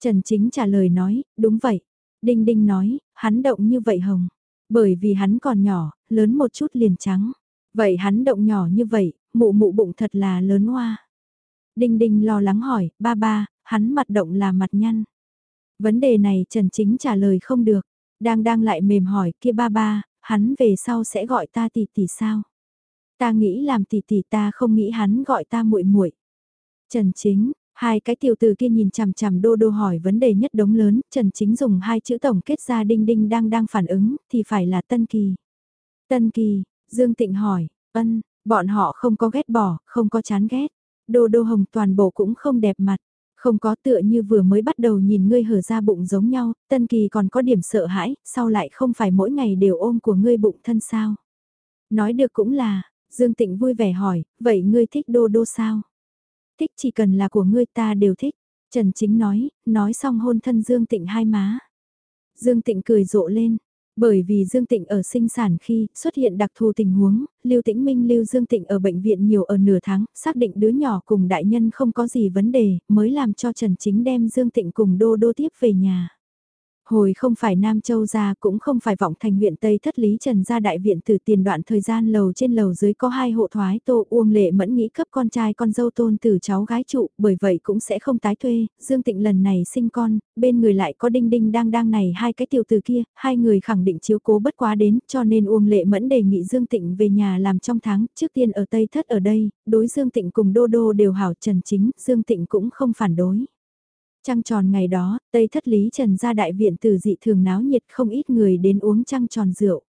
Trần Chính trả lời nói, đúng vậy. Đinh Đinh nói, hắn động như vậy hồng, bởi vì hắn còn nhỏ, lớn một chút liền trắng. Vậy hắn động nhỏ như vậy, mụ mụ bụng thật là lớn hoa. Đinh Đinh lo lắng hỏi, ba ba, hắn mặt động là mặt nhăn. Vấn đề này Trần Chính trả lời không được, đang đang lại mềm hỏi kia ba ba, hắn về sau sẽ gọi ta tỷ tỷ sao? Ta nghĩ làm tỷ tỷ ta không nghĩ hắn gọi ta muội muội. Trần Chính, hai cái tiểu tử kia nhìn chằm chằm đô đô hỏi vấn đề nhất đống lớn, Trần Chính dùng hai chữ tổng kết ra đinh đinh đang đang phản ứng, thì phải là Tân Kỳ. Tân Kỳ, Dương Tịnh hỏi, ân, bọn họ không có ghét bỏ, không có chán ghét. Đô đô hồng toàn bộ cũng không đẹp mặt. Không có tựa như vừa mới bắt đầu nhìn ngươi hở ra bụng giống nhau, Tân Kỳ còn có điểm sợ hãi, sau lại không phải mỗi ngày đều ôm của ngươi bụng thân sao. Nói được cũng là, Dương Tịnh vui vẻ hỏi, vậy ngươi thích đô đô sao? Thích chỉ cần là của ngươi ta đều thích. Trần Chính nói, nói xong hôn thân Dương Tịnh hai má. Dương Tịnh cười rộ lên, bởi vì Dương Tịnh ở sinh sản khi xuất hiện đặc thù tình huống, Lưu Tĩnh Minh lưu Dương Tịnh ở bệnh viện nhiều ở nửa tháng, xác định đứa nhỏ cùng đại nhân không có gì vấn đề, mới làm cho Trần Chính đem Dương Tịnh cùng Đô Đô tiếp về nhà. Hồi không phải Nam Châu ra cũng không phải vọng thành huyện Tây thất lý trần ra đại viện từ tiền đoạn thời gian lầu trên lầu dưới có hai hộ thoái tô uông lệ mẫn nghĩ cấp con trai con dâu tôn từ cháu gái trụ bởi vậy cũng sẽ không tái thuê, Dương Tịnh lần này sinh con, bên người lại có đinh đinh đang đang này hai cái tiểu từ kia, hai người khẳng định chiếu cố bất quá đến cho nên uông lệ mẫn đề nghị Dương Tịnh về nhà làm trong tháng trước tiên ở Tây thất ở đây, đối Dương Tịnh cùng Đô Đô đều hảo trần chính, Dương Tịnh cũng không phản đối. Trăng tròn ngày đó, Tây Thất Lý Trần ra đại viện từ dị thường náo nhiệt không ít người đến uống trăng tròn rượu.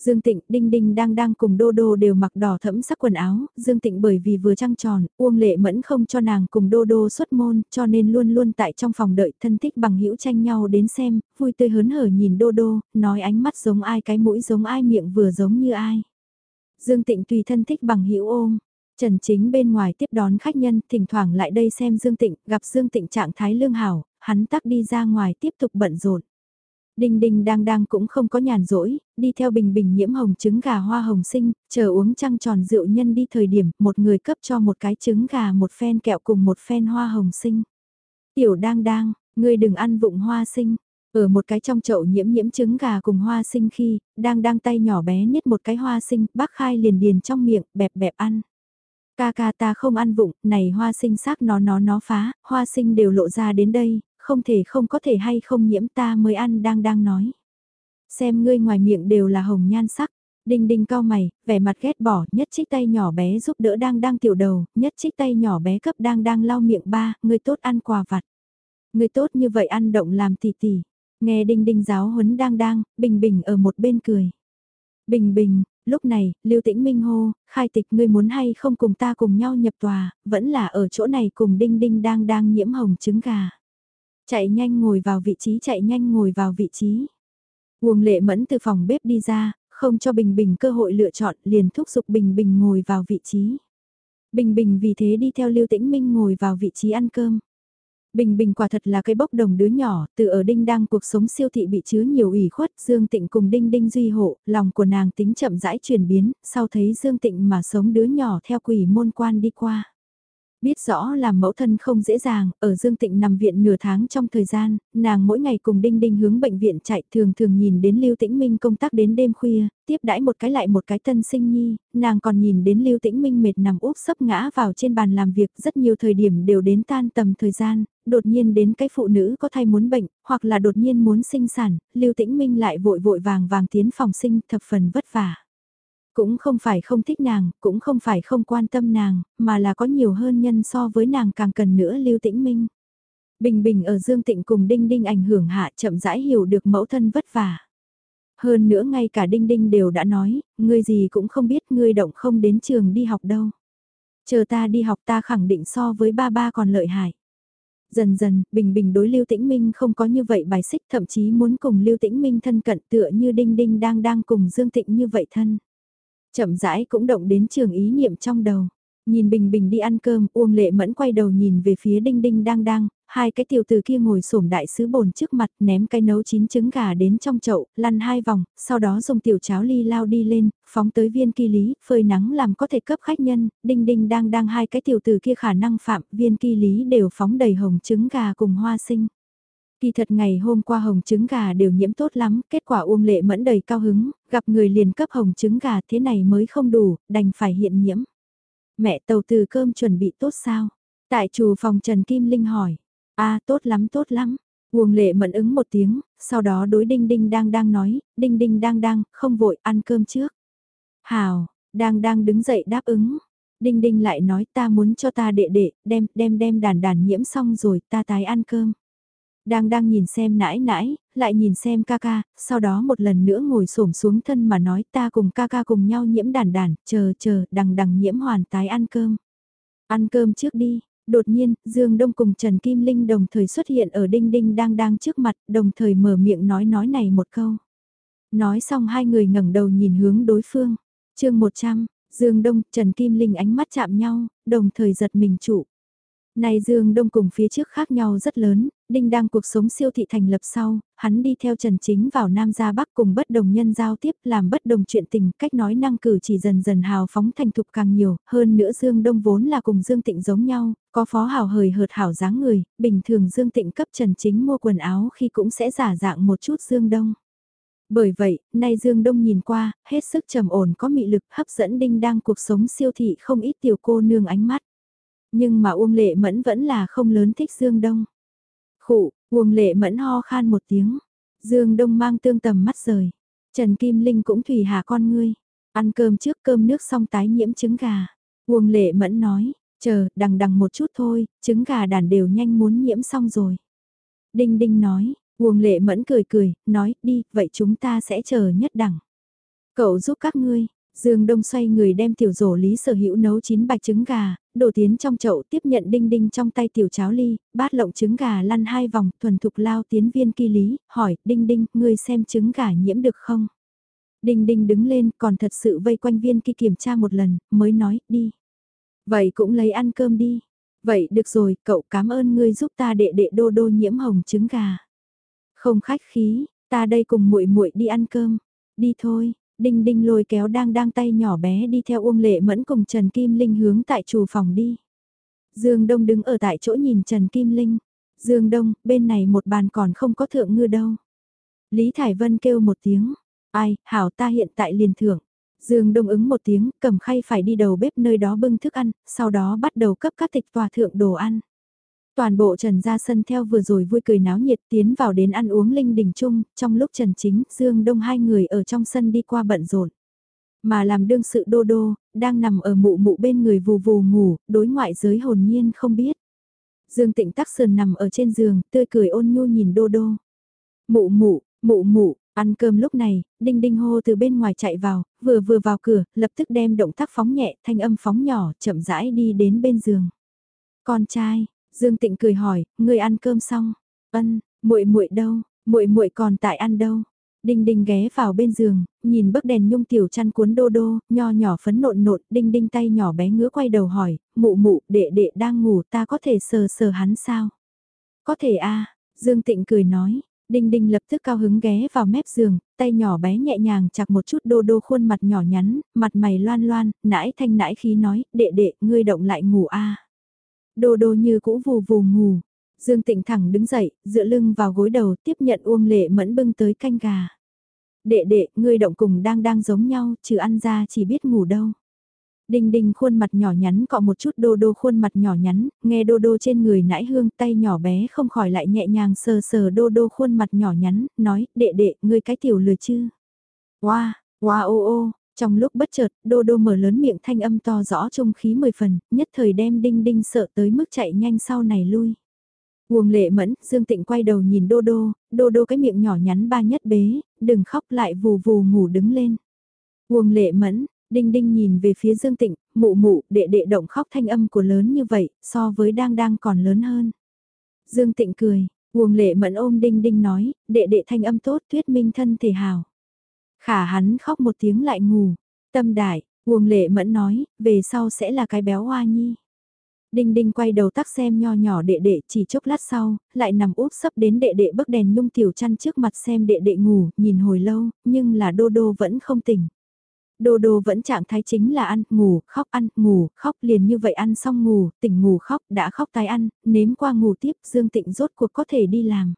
Dương Tịnh, Đinh Đinh đang đang cùng Đô Đô đều mặc đỏ thẫm sắc quần áo, Dương Tịnh bởi vì vừa trăng tròn, Uông Lệ Mẫn không cho nàng cùng Đô Đô xuất môn, cho nên luôn luôn tại trong phòng đợi thân thích bằng hữu tranh nhau đến xem, vui tươi hớn hở nhìn Đô Đô, nói ánh mắt giống ai cái mũi giống ai miệng vừa giống như ai. Dương Tịnh tùy thân thích bằng hữu ôm, Trần Chính bên ngoài tiếp đón khách nhân, thỉnh thoảng lại đây xem Dương Tịnh, gặp Dương Tịnh trạng thái lương hảo, hắn tắc đi ra ngoài tiếp tục bận rộn. Đinh đinh đang đang cũng không có nhàn rỗi, đi theo bình bình nhiễm hồng trứng gà hoa hồng sinh, chờ uống trăng tròn rượu nhân đi thời điểm, một người cấp cho một cái trứng gà một phen kẹo cùng một phen hoa hồng sinh. Tiểu đang đang, ngươi đừng ăn vụng hoa sinh. Ở một cái trong chậu nhiễm nhiễm trứng gà cùng hoa sinh khi, đang đang tay nhỏ bé niết một cái hoa sinh, bác khai liền điền trong miệng, bẹp bẹp ăn. Ca ca ta không ăn vụng, này hoa sinh xác nó nó nó phá, hoa sinh đều lộ ra đến đây, không thể không có thể hay không nhiễm ta mới ăn đang đang nói. Xem ngươi ngoài miệng đều là hồng nhan sắc, đinh đinh cao mày, vẻ mặt ghét bỏ, nhất trích tay nhỏ bé giúp đỡ đang đang tiểu đầu, nhất trích tay nhỏ bé cấp đang đang lau miệng ba, ngươi tốt ăn quà vặt. Ngươi tốt như vậy ăn động làm tỉ tỉ, nghe đinh đinh giáo huấn đang đang, bình bình ở một bên cười. Bình bình, lúc này, Lưu Tĩnh Minh hô, khai tịch ngươi muốn hay không cùng ta cùng nhau nhập tòa, vẫn là ở chỗ này cùng Đinh Đinh đang đang nhiễm hồng trứng gà. Chạy nhanh ngồi vào vị trí chạy nhanh ngồi vào vị trí. Uông lệ mẫn từ phòng bếp đi ra, không cho Bình Bình cơ hội lựa chọn liền thúc giục Bình Bình ngồi vào vị trí. Bình Bình vì thế đi theo Lưu Tĩnh Minh ngồi vào vị trí ăn cơm. Bình Bình quả thật là cái bốc đồng đứa nhỏ, từ ở đinh đang cuộc sống siêu thị bị chứa nhiều ủy khuất, Dương Tịnh cùng đinh đinh duy hộ, lòng của nàng tính chậm rãi chuyển biến, sau thấy Dương Tịnh mà sống đứa nhỏ theo quỷ môn quan đi qua. Biết rõ làm mẫu thân không dễ dàng, ở Dương Tịnh nằm viện nửa tháng trong thời gian, nàng mỗi ngày cùng Đinh Đinh hướng bệnh viện chạy thường thường nhìn đến Lưu Tĩnh Minh công tác đến đêm khuya, tiếp đãi một cái lại một cái tân sinh nhi, nàng còn nhìn đến Lưu Tĩnh Minh mệt nằm úp sấp ngã vào trên bàn làm việc rất nhiều thời điểm đều đến tan tầm thời gian, đột nhiên đến cái phụ nữ có thai muốn bệnh, hoặc là đột nhiên muốn sinh sản, Lưu Tĩnh Minh lại vội vội vàng vàng tiến phòng sinh thập phần vất vả. Cũng không phải không thích nàng, cũng không phải không quan tâm nàng, mà là có nhiều hơn nhân so với nàng càng cần nữa lưu tĩnh minh. Bình bình ở Dương Tịnh cùng Đinh Đinh ảnh hưởng hạ chậm rãi hiểu được mẫu thân vất vả. Hơn nữa ngay cả Đinh Đinh đều đã nói, ngươi gì cũng không biết ngươi động không đến trường đi học đâu. Chờ ta đi học ta khẳng định so với ba ba còn lợi hại. Dần dần, Bình Bình đối Lưu Tĩnh Minh không có như vậy bài xích thậm chí muốn cùng Lưu Tĩnh Minh thân cận tựa như Đinh Đinh đang đang cùng Dương Tịnh như vậy thân. Chậm rãi cũng động đến trường ý niệm trong đầu. Nhìn Bình Bình đi ăn cơm, Uông Lệ Mẫn quay đầu nhìn về phía Đinh Đinh đang đang, hai cái tiểu tử kia ngồi xổm đại sứ bồn trước mặt ném cái nấu chín trứng gà đến trong chậu, lăn hai vòng, sau đó dùng tiểu cháo ly lao đi lên, phóng tới viên kỳ lý, phơi nắng làm có thể cấp khách nhân, Đinh Đinh đang đang hai cái tiểu tử kia khả năng phạm, viên kỳ lý đều phóng đầy hồng trứng gà cùng hoa sinh. Kỳ thật ngày hôm qua hồng trứng gà đều nhiễm tốt lắm, kết quả Uông Lệ Mẫn đầy cao hứng, gặp người liền cấp hồng trứng gà thế này mới không đủ, đành phải hiện nhiễm. Mẹ tàu từ cơm chuẩn bị tốt sao? Tại chủ phòng Trần Kim Linh hỏi. a tốt lắm tốt lắm. Uông lệ mẫn ứng một tiếng, sau đó đối đinh đinh đang đang nói, đinh đinh đang đang, không vội ăn cơm trước. Hào, đang đang đứng dậy đáp ứng. Đinh đinh lại nói ta muốn cho ta đệ đệ, đem, đem đem đàn đàn nhiễm xong rồi ta tái ăn cơm. Đang đang nhìn xem nãi nãi, lại nhìn xem ca ca, sau đó một lần nữa ngồi xổm xuống thân mà nói ta cùng ca ca cùng nhau nhiễm đàn đàn, chờ chờ, đằng đằng nhiễm hoàn tái ăn cơm. Ăn cơm trước đi, đột nhiên, Dương Đông cùng Trần Kim Linh đồng thời xuất hiện ở đinh đinh đang đang trước mặt, đồng thời mở miệng nói nói này một câu. Nói xong hai người ngẩng đầu nhìn hướng đối phương. chương 100, Dương Đông, Trần Kim Linh ánh mắt chạm nhau, đồng thời giật mình trụ. Này Dương Đông cùng phía trước khác nhau rất lớn, Đinh đang cuộc sống siêu thị thành lập sau, hắn đi theo Trần Chính vào Nam ra Bắc cùng bất đồng nhân giao tiếp làm bất đồng chuyện tình, cách nói năng cử chỉ dần dần hào phóng thành thục càng nhiều, hơn nữa Dương Đông vốn là cùng Dương Tịnh giống nhau, có phó hào hời hợt hảo dáng người, bình thường Dương Tịnh cấp Trần Chính mua quần áo khi cũng sẽ giả dạng một chút Dương Đông. Bởi vậy, nay Dương Đông nhìn qua, hết sức trầm ổn có mị lực hấp dẫn đinh đang cuộc sống siêu thị không ít tiểu cô nương ánh mắt. Nhưng mà Uông Lệ Mẫn vẫn là không lớn thích Dương Đông. Khụ, Uông Lệ Mẫn ho khan một tiếng. Dương Đông mang tương tầm mắt rời. Trần Kim Linh cũng thủy hạ con ngươi. Ăn cơm trước cơm nước xong tái nhiễm trứng gà. Uông Lệ Mẫn nói, chờ, đằng đằng một chút thôi, trứng gà đàn đều nhanh muốn nhiễm xong rồi. Đinh Đinh nói, Uông Lệ Mẫn cười cười, nói, đi, vậy chúng ta sẽ chờ nhất đẳng. Cậu giúp các ngươi, Dương Đông xoay người đem tiểu rổ lý sở hữu nấu chín bạch trứng gà, đổ tiến trong chậu tiếp nhận đinh đinh trong tay tiểu cháo ly, bát lộng trứng gà lăn hai vòng thuần thục lao tiến viên kỳ lý, hỏi, đinh đinh, ngươi xem trứng gà nhiễm được không? Đinh đinh đứng lên còn thật sự vây quanh viên kỳ kiểm tra một lần, mới nói, đi. Vậy cũng lấy ăn cơm đi. Vậy được rồi, cậu cảm ơn ngươi giúp ta đệ đệ đô đô nhiễm hồng trứng gà. Không khách khí, ta đây cùng muội muội đi ăn cơm. Đi thôi, Đinh Đinh lôi kéo đang đang tay nhỏ bé đi theo Uông Lệ Mẫn cùng Trần Kim Linh hướng tại chủ phòng đi. Dương Đông đứng ở tại chỗ nhìn Trần Kim Linh. Dương Đông, bên này một bàn còn không có thượng ngư đâu. Lý Thải Vân kêu một tiếng. Ai, hảo ta hiện tại liền thưởng. Dương Đông ứng một tiếng, cầm khay phải đi đầu bếp nơi đó bưng thức ăn, sau đó bắt đầu cấp các tịch tòa thượng đồ ăn. Toàn bộ Trần ra sân theo vừa rồi vui cười náo nhiệt tiến vào đến ăn uống linh đình chung, trong lúc Trần Chính, Dương Đông hai người ở trong sân đi qua bận rộn. Mà làm đương sự đô đô, đang nằm ở mụ mụ bên người vù vù ngủ, đối ngoại giới hồn nhiên không biết. Dương Tịnh tắc sườn nằm ở trên giường, tươi cười ôn nhu nhìn đô đô. Mụ mụ, mụ mụ, ăn cơm lúc này, đinh đinh hô từ bên ngoài chạy vào, vừa vừa vào cửa, lập tức đem động tác phóng nhẹ, thanh âm phóng nhỏ, chậm rãi đi đến bên giường. Con trai, Dương Tịnh cười hỏi, người ăn cơm xong? Ân, muội muội đâu? Muội muội còn tại ăn đâu? Đinh Đinh ghé vào bên giường, nhìn bức đèn nhung tiểu chăn cuốn đô đô, nho nhỏ phấn nộn nộn, Đinh Đinh tay nhỏ bé ngứa quay đầu hỏi, mụ mụ, đệ đệ đang ngủ ta có thể sờ sờ hắn sao? Có thể a Dương Tịnh cười nói, Đinh Đinh lập tức cao hứng ghé vào mép giường, tay nhỏ bé nhẹ nhàng chặt một chút đô đô khuôn mặt nhỏ nhắn, mặt mày loan loan, nãi thanh nãi khí nói, đệ đệ, ngươi động lại ngủ a Đô đô như cũ vù vù ngủ. Dương Tịnh thẳng đứng dậy, dựa lưng vào gối đầu tiếp nhận Uông Lệ Mẫn bưng tới canh gà. Đệ đệ, ngươi động cùng đang đang giống nhau, trừ ăn ra chỉ biết ngủ đâu. Đinh đinh khuôn mặt nhỏ nhắn cọ một chút đô đô khuôn mặt nhỏ nhắn, nghe đô đô trên người nãi hương tay nhỏ bé không khỏi lại nhẹ nhàng sờ sờ đô đô khuôn mặt nhỏ nhắn, nói, đệ đệ, ngươi cái tiểu lừa chứ. Wow, wow ô ô, trong lúc bất chợt, đô đô mở lớn miệng thanh âm to rõ trung khí mười phần, nhất thời đem đinh đinh sợ tới mức chạy nhanh sau này lui. Uông lệ mẫn, Dương Tịnh quay đầu nhìn đô đô, đô đô cái miệng nhỏ nhắn ba nhất bế, đừng khóc lại vù vù ngủ đứng lên. Uông lệ mẫn, đinh đinh nhìn về phía Dương Tịnh, mụ mụ, đệ đệ động khóc thanh âm của lớn như vậy, so với đang đang còn lớn hơn. Dương Tịnh cười, Uông lệ mẫn ôm đinh đinh nói, đệ đệ thanh âm tốt tuyết minh thân thể hào. Khả hắn khóc một tiếng lại ngủ. Tâm đại, Uông Lệ Mẫn nói, về sau sẽ là cái béo hoa nhi. Đinh Đinh quay đầu tắc xem nho nhỏ đệ đệ chỉ chốc lát sau, lại nằm úp sấp đến đệ đệ bức đèn nhung tiểu chăn trước mặt xem đệ đệ ngủ, nhìn hồi lâu, nhưng là đô đô vẫn không tỉnh. Đô đô vẫn trạng thái chính là ăn, ngủ, khóc ăn, ngủ, khóc liền như vậy ăn xong ngủ, tỉnh ngủ khóc, đã khóc tái ăn, nếm qua ngủ tiếp, Dương Tịnh rốt cuộc có thể đi làm.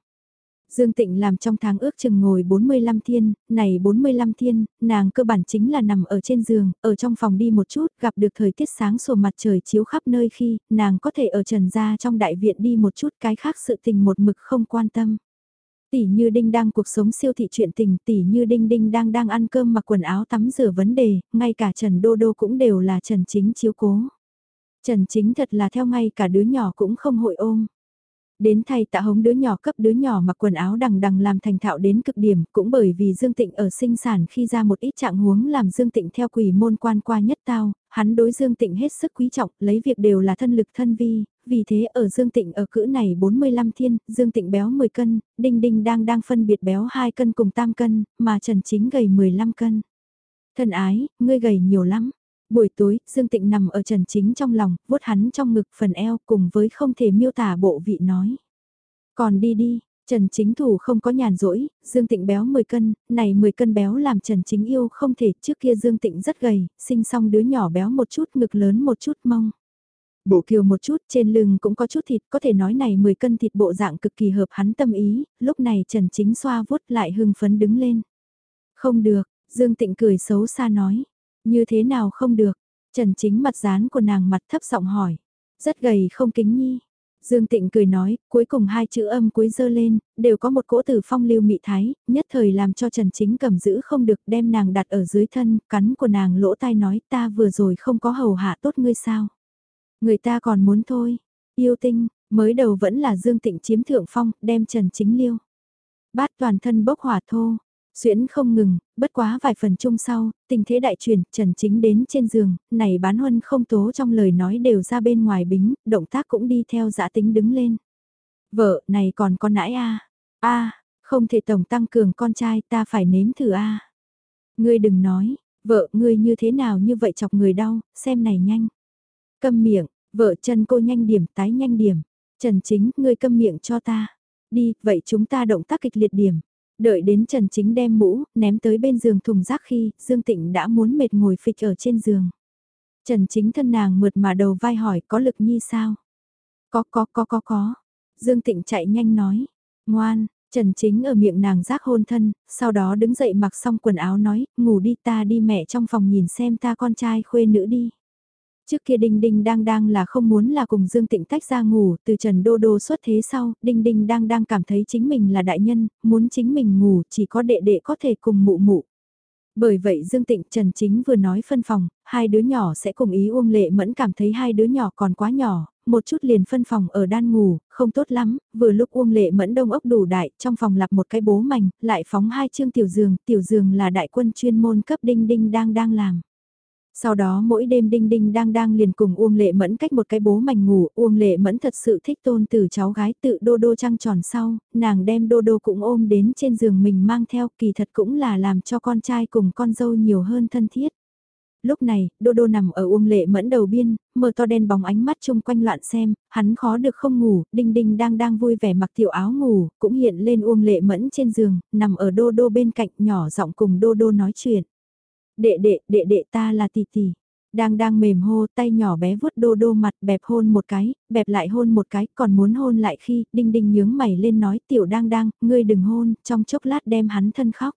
Dương Tịnh làm trong tháng ước chừng ngồi 45 thiên, này 45 thiên, nàng cơ bản chính là nằm ở trên giường, ở trong phòng đi một chút, gặp được thời tiết sáng sủa mặt trời chiếu khắp nơi khi, nàng có thể ở trần gia trong đại viện đi một chút cái khác sự tình một mực không quan tâm. Tỷ như Đinh đang cuộc sống siêu thị chuyện tình, tỷ như Đinh Đinh đang đang ăn cơm mặc quần áo tắm rửa vấn đề, ngay cả Trần Đô Đô cũng đều là Trần Chính chiếu cố. Trần Chính thật là theo ngay cả đứa nhỏ cũng không hội ôm. Đến thay tạ hống đứa nhỏ cấp đứa nhỏ mặc quần áo đằng đằng làm thành thạo đến cực điểm, cũng bởi vì Dương Tịnh ở sinh sản khi ra một ít trạng huống làm Dương Tịnh theo quỷ môn quan qua nhất tao, hắn đối Dương Tịnh hết sức quý trọng, lấy việc đều là thân lực thân vi, vì thế ở Dương Tịnh ở cữ này 45 thiên, Dương Tịnh béo 10 cân, Đinh Đinh đang đang phân biệt béo 2 cân cùng tam cân, mà Trần Chính gầy 15 cân. Thân ái, ngươi gầy nhiều lắm. Buổi tối, Dương Tịnh nằm ở Trần Chính trong lòng, vuốt hắn trong ngực phần eo cùng với không thể miêu tả bộ vị nói. Còn đi đi, Trần Chính Thủ không có nhàn rỗi, Dương Tịnh béo 10 cân, này 10 cân béo làm Trần Chính yêu không thể, trước kia Dương Tịnh rất gầy, sinh xong đứa nhỏ béo một chút, ngực lớn một chút mong. Bộ kiều một chút, trên lưng cũng có chút thịt, có thể nói này 10 cân thịt bộ dạng cực kỳ hợp hắn tâm ý, lúc này Trần Chính xoa vuốt lại hưng phấn đứng lên. Không được, Dương Tịnh cười xấu xa nói, như thế nào không được, Trần Chính mặt dán của nàng mặt thấp giọng hỏi, rất gầy không kính nhi. Dương Tịnh cười nói, cuối cùng hai chữ âm cuối dơ lên, đều có một cỗ từ phong lưu mị thái, nhất thời làm cho Trần Chính cầm giữ không được đem nàng đặt ở dưới thân, cắn của nàng lỗ tai nói ta vừa rồi không có hầu hạ tốt ngươi sao. Người ta còn muốn thôi, yêu tinh, mới đầu vẫn là Dương Tịnh chiếm thượng phong, đem Trần Chính liêu. Bát toàn thân bốc hỏa thô, Xuyễn không ngừng, bất quá vài phần chung sau, tình thế đại chuyển, Trần Chính đến trên giường, này bán huân không tố trong lời nói đều ra bên ngoài bính, động tác cũng đi theo giã tính đứng lên. Vợ, này còn con nãi a a không thể tổng tăng cường con trai ta phải nếm thử a Ngươi đừng nói, vợ, ngươi như thế nào như vậy chọc người đau, xem này nhanh. Câm miệng, vợ chân cô nhanh điểm, tái nhanh điểm. Trần Chính, ngươi câm miệng cho ta. Đi, vậy chúng ta động tác kịch liệt điểm. Đợi đến Trần Chính đem mũ, ném tới bên giường thùng rác khi, Dương Tịnh đã muốn mệt ngồi phịch ở trên giường. Trần Chính thân nàng mượt mà đầu vai hỏi có lực nhi sao? Có có có có có. Dương Tịnh chạy nhanh nói. Ngoan, Trần Chính ở miệng nàng rác hôn thân, sau đó đứng dậy mặc xong quần áo nói, ngủ đi ta đi mẹ trong phòng nhìn xem ta con trai khuê nữ đi. Trước kia Đinh Đinh đang đang là không muốn là cùng Dương Tịnh tách ra ngủ, từ Trần Đô Đô xuất thế sau, Đinh Đinh đang đang cảm thấy chính mình là đại nhân, muốn chính mình ngủ, chỉ có đệ đệ có thể cùng mụ mụ. Bởi vậy Dương Tịnh Trần Chính vừa nói phân phòng, hai đứa nhỏ sẽ cùng ý Uông Lệ Mẫn cảm thấy hai đứa nhỏ còn quá nhỏ, một chút liền phân phòng ở đan ngủ, không tốt lắm, vừa lúc Uông Lệ Mẫn đông ốc đủ đại, trong phòng lập một cái bố mảnh, lại phóng hai chương tiểu giường, tiểu giường là đại quân chuyên môn cấp Đinh Đinh đang đang làm. Sau đó mỗi đêm Đinh Đinh đang đang liền cùng Uông Lệ Mẫn cách một cái bố mảnh ngủ, Uông Lệ Mẫn thật sự thích tôn từ cháu gái tự đô đô trăng tròn sau, nàng đem đô đô cũng ôm đến trên giường mình mang theo, kỳ thật cũng là làm cho con trai cùng con dâu nhiều hơn thân thiết. Lúc này, Đô Đô nằm ở Uông Lệ Mẫn đầu biên, mờ to đen bóng ánh mắt chung quanh loạn xem, hắn khó được không ngủ, Đinh Đinh đang đang vui vẻ mặc tiểu áo ngủ, cũng hiện lên Uông Lệ Mẫn trên giường, nằm ở Đô Đô bên cạnh nhỏ giọng cùng Đô Đô nói chuyện. Đệ đệ, đệ đệ ta là tỷ tỷ. Đang đang mềm hô tay nhỏ bé vuốt đô đô mặt bẹp hôn một cái, bẹp lại hôn một cái, còn muốn hôn lại khi, đinh đinh nhướng mày lên nói tiểu đang đang, ngươi đừng hôn, trong chốc lát đem hắn thân khóc.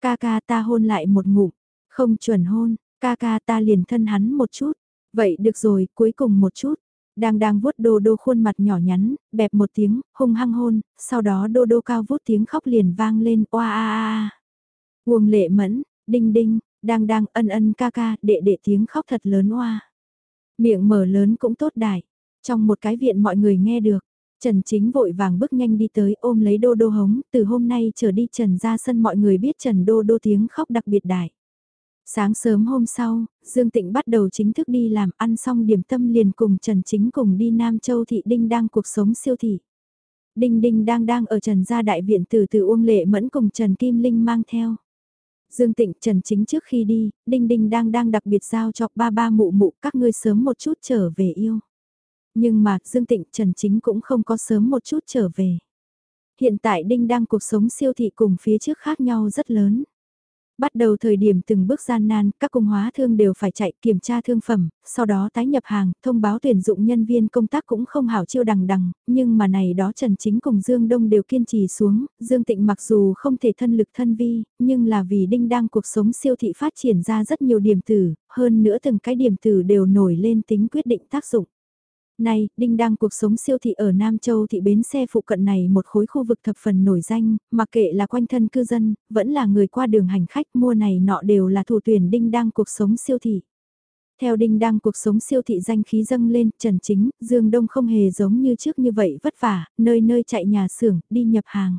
Ca ca ta hôn lại một ngụm, không chuẩn hôn, ca ca ta liền thân hắn một chút. Vậy được rồi, cuối cùng một chút. Đang đang vuốt đô đô khuôn mặt nhỏ nhắn, bẹp một tiếng, hung hăng hôn, sau đó đô đô cao vuốt tiếng khóc liền vang lên, oa a a. Uông lệ mẫn, đinh đinh, đang đang ân ân ca ca, đệ đệ tiếng khóc thật lớn oa. Miệng mở lớn cũng tốt đại. Trong một cái viện mọi người nghe được, Trần Chính vội vàng bước nhanh đi tới ôm lấy đô đô hống, từ hôm nay trở đi Trần ra sân mọi người biết Trần đô đô tiếng khóc đặc biệt đại. Sáng sớm hôm sau, Dương Tịnh bắt đầu chính thức đi làm ăn xong điểm tâm liền cùng Trần Chính cùng đi Nam Châu Thị Đinh đang cuộc sống siêu thị. Đinh Đinh đang đang ở Trần gia đại viện từ từ Uông Lệ Mẫn cùng Trần Kim Linh mang theo. Dương Tịnh Trần Chính trước khi đi, Đinh Đinh đang đang đặc biệt giao cho ba ba mụ mụ các ngươi sớm một chút trở về yêu. Nhưng mà Dương Tịnh Trần Chính cũng không có sớm một chút trở về. Hiện tại Đinh đang cuộc sống siêu thị cùng phía trước khác nhau rất lớn. Bắt đầu thời điểm từng bước gian nan, các cung hóa thương đều phải chạy kiểm tra thương phẩm, sau đó tái nhập hàng, thông báo tuyển dụng nhân viên công tác cũng không hảo chiêu đằng đằng, nhưng mà này đó Trần Chính cùng Dương Đông đều kiên trì xuống, Dương Tịnh mặc dù không thể thân lực thân vi, nhưng là vì đinh đang cuộc sống siêu thị phát triển ra rất nhiều điểm tử, hơn nữa từng cái điểm tử đều nổi lên tính quyết định tác dụng. Này, Đinh đang cuộc sống siêu thị ở Nam Châu thị bến xe phụ cận này một khối khu vực thập phần nổi danh, mặc kệ là quanh thân cư dân, vẫn là người qua đường hành khách mua này nọ đều là thủ tuyển Đinh đang cuộc sống siêu thị. Theo Đinh đang cuộc sống siêu thị danh khí dâng lên, Trần Chính, Dương Đông không hề giống như trước như vậy vất vả, nơi nơi chạy nhà xưởng, đi nhập hàng.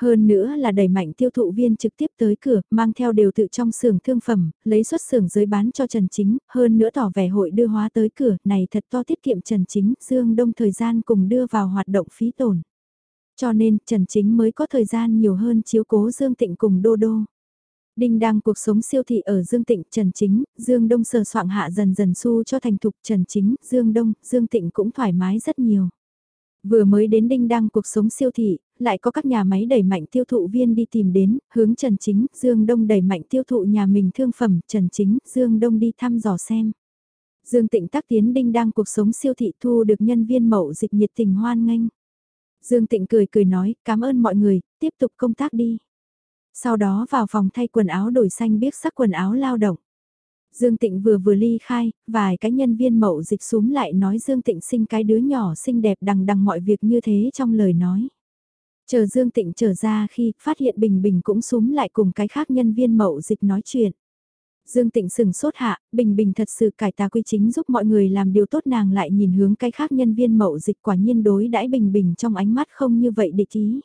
Hơn nữa là đẩy mạnh tiêu thụ viên trực tiếp tới cửa, mang theo đều tự trong xưởng thương phẩm, lấy xuất xưởng giới bán cho Trần Chính, hơn nữa tỏ vẻ hội đưa hóa tới cửa, này thật to tiết kiệm Trần Chính, Dương Đông thời gian cùng đưa vào hoạt động phí tổn. Cho nên, Trần Chính mới có thời gian nhiều hơn chiếu cố Dương Tịnh cùng Đô Đô. Đinh đang cuộc sống siêu thị ở Dương Tịnh, Trần Chính, Dương Đông sờ soạn hạ dần dần su cho thành thục Trần Chính, Dương Đông, Dương Tịnh cũng thoải mái rất nhiều. Vừa mới đến đinh đăng cuộc sống siêu thị, lại có các nhà máy đẩy mạnh tiêu thụ viên đi tìm đến, hướng Trần Chính, Dương Đông đẩy mạnh tiêu thụ nhà mình thương phẩm, Trần Chính, Dương Đông đi thăm dò xem. Dương Tịnh tác tiến đinh đăng cuộc sống siêu thị thu được nhân viên mậu dịch nhiệt tình hoan nghênh. Dương Tịnh cười cười nói, cảm ơn mọi người, tiếp tục công tác đi. Sau đó vào phòng thay quần áo đổi xanh biếc sắc quần áo lao động. Dương Tịnh vừa vừa ly khai, vài cái nhân viên mậu dịch xuống lại nói Dương Tịnh sinh cái đứa nhỏ xinh đẹp đằng đằng mọi việc như thế trong lời nói. Chờ Dương Tịnh trở ra khi phát hiện Bình Bình cũng súng lại cùng cái khác nhân viên mậu dịch nói chuyện. Dương Tịnh sừng sốt hạ, Bình Bình thật sự cải tà quy chính giúp mọi người làm điều tốt nàng lại nhìn hướng cái khác nhân viên mậu dịch quả nhiên đối đãi Bình Bình trong ánh mắt không như vậy địch ý.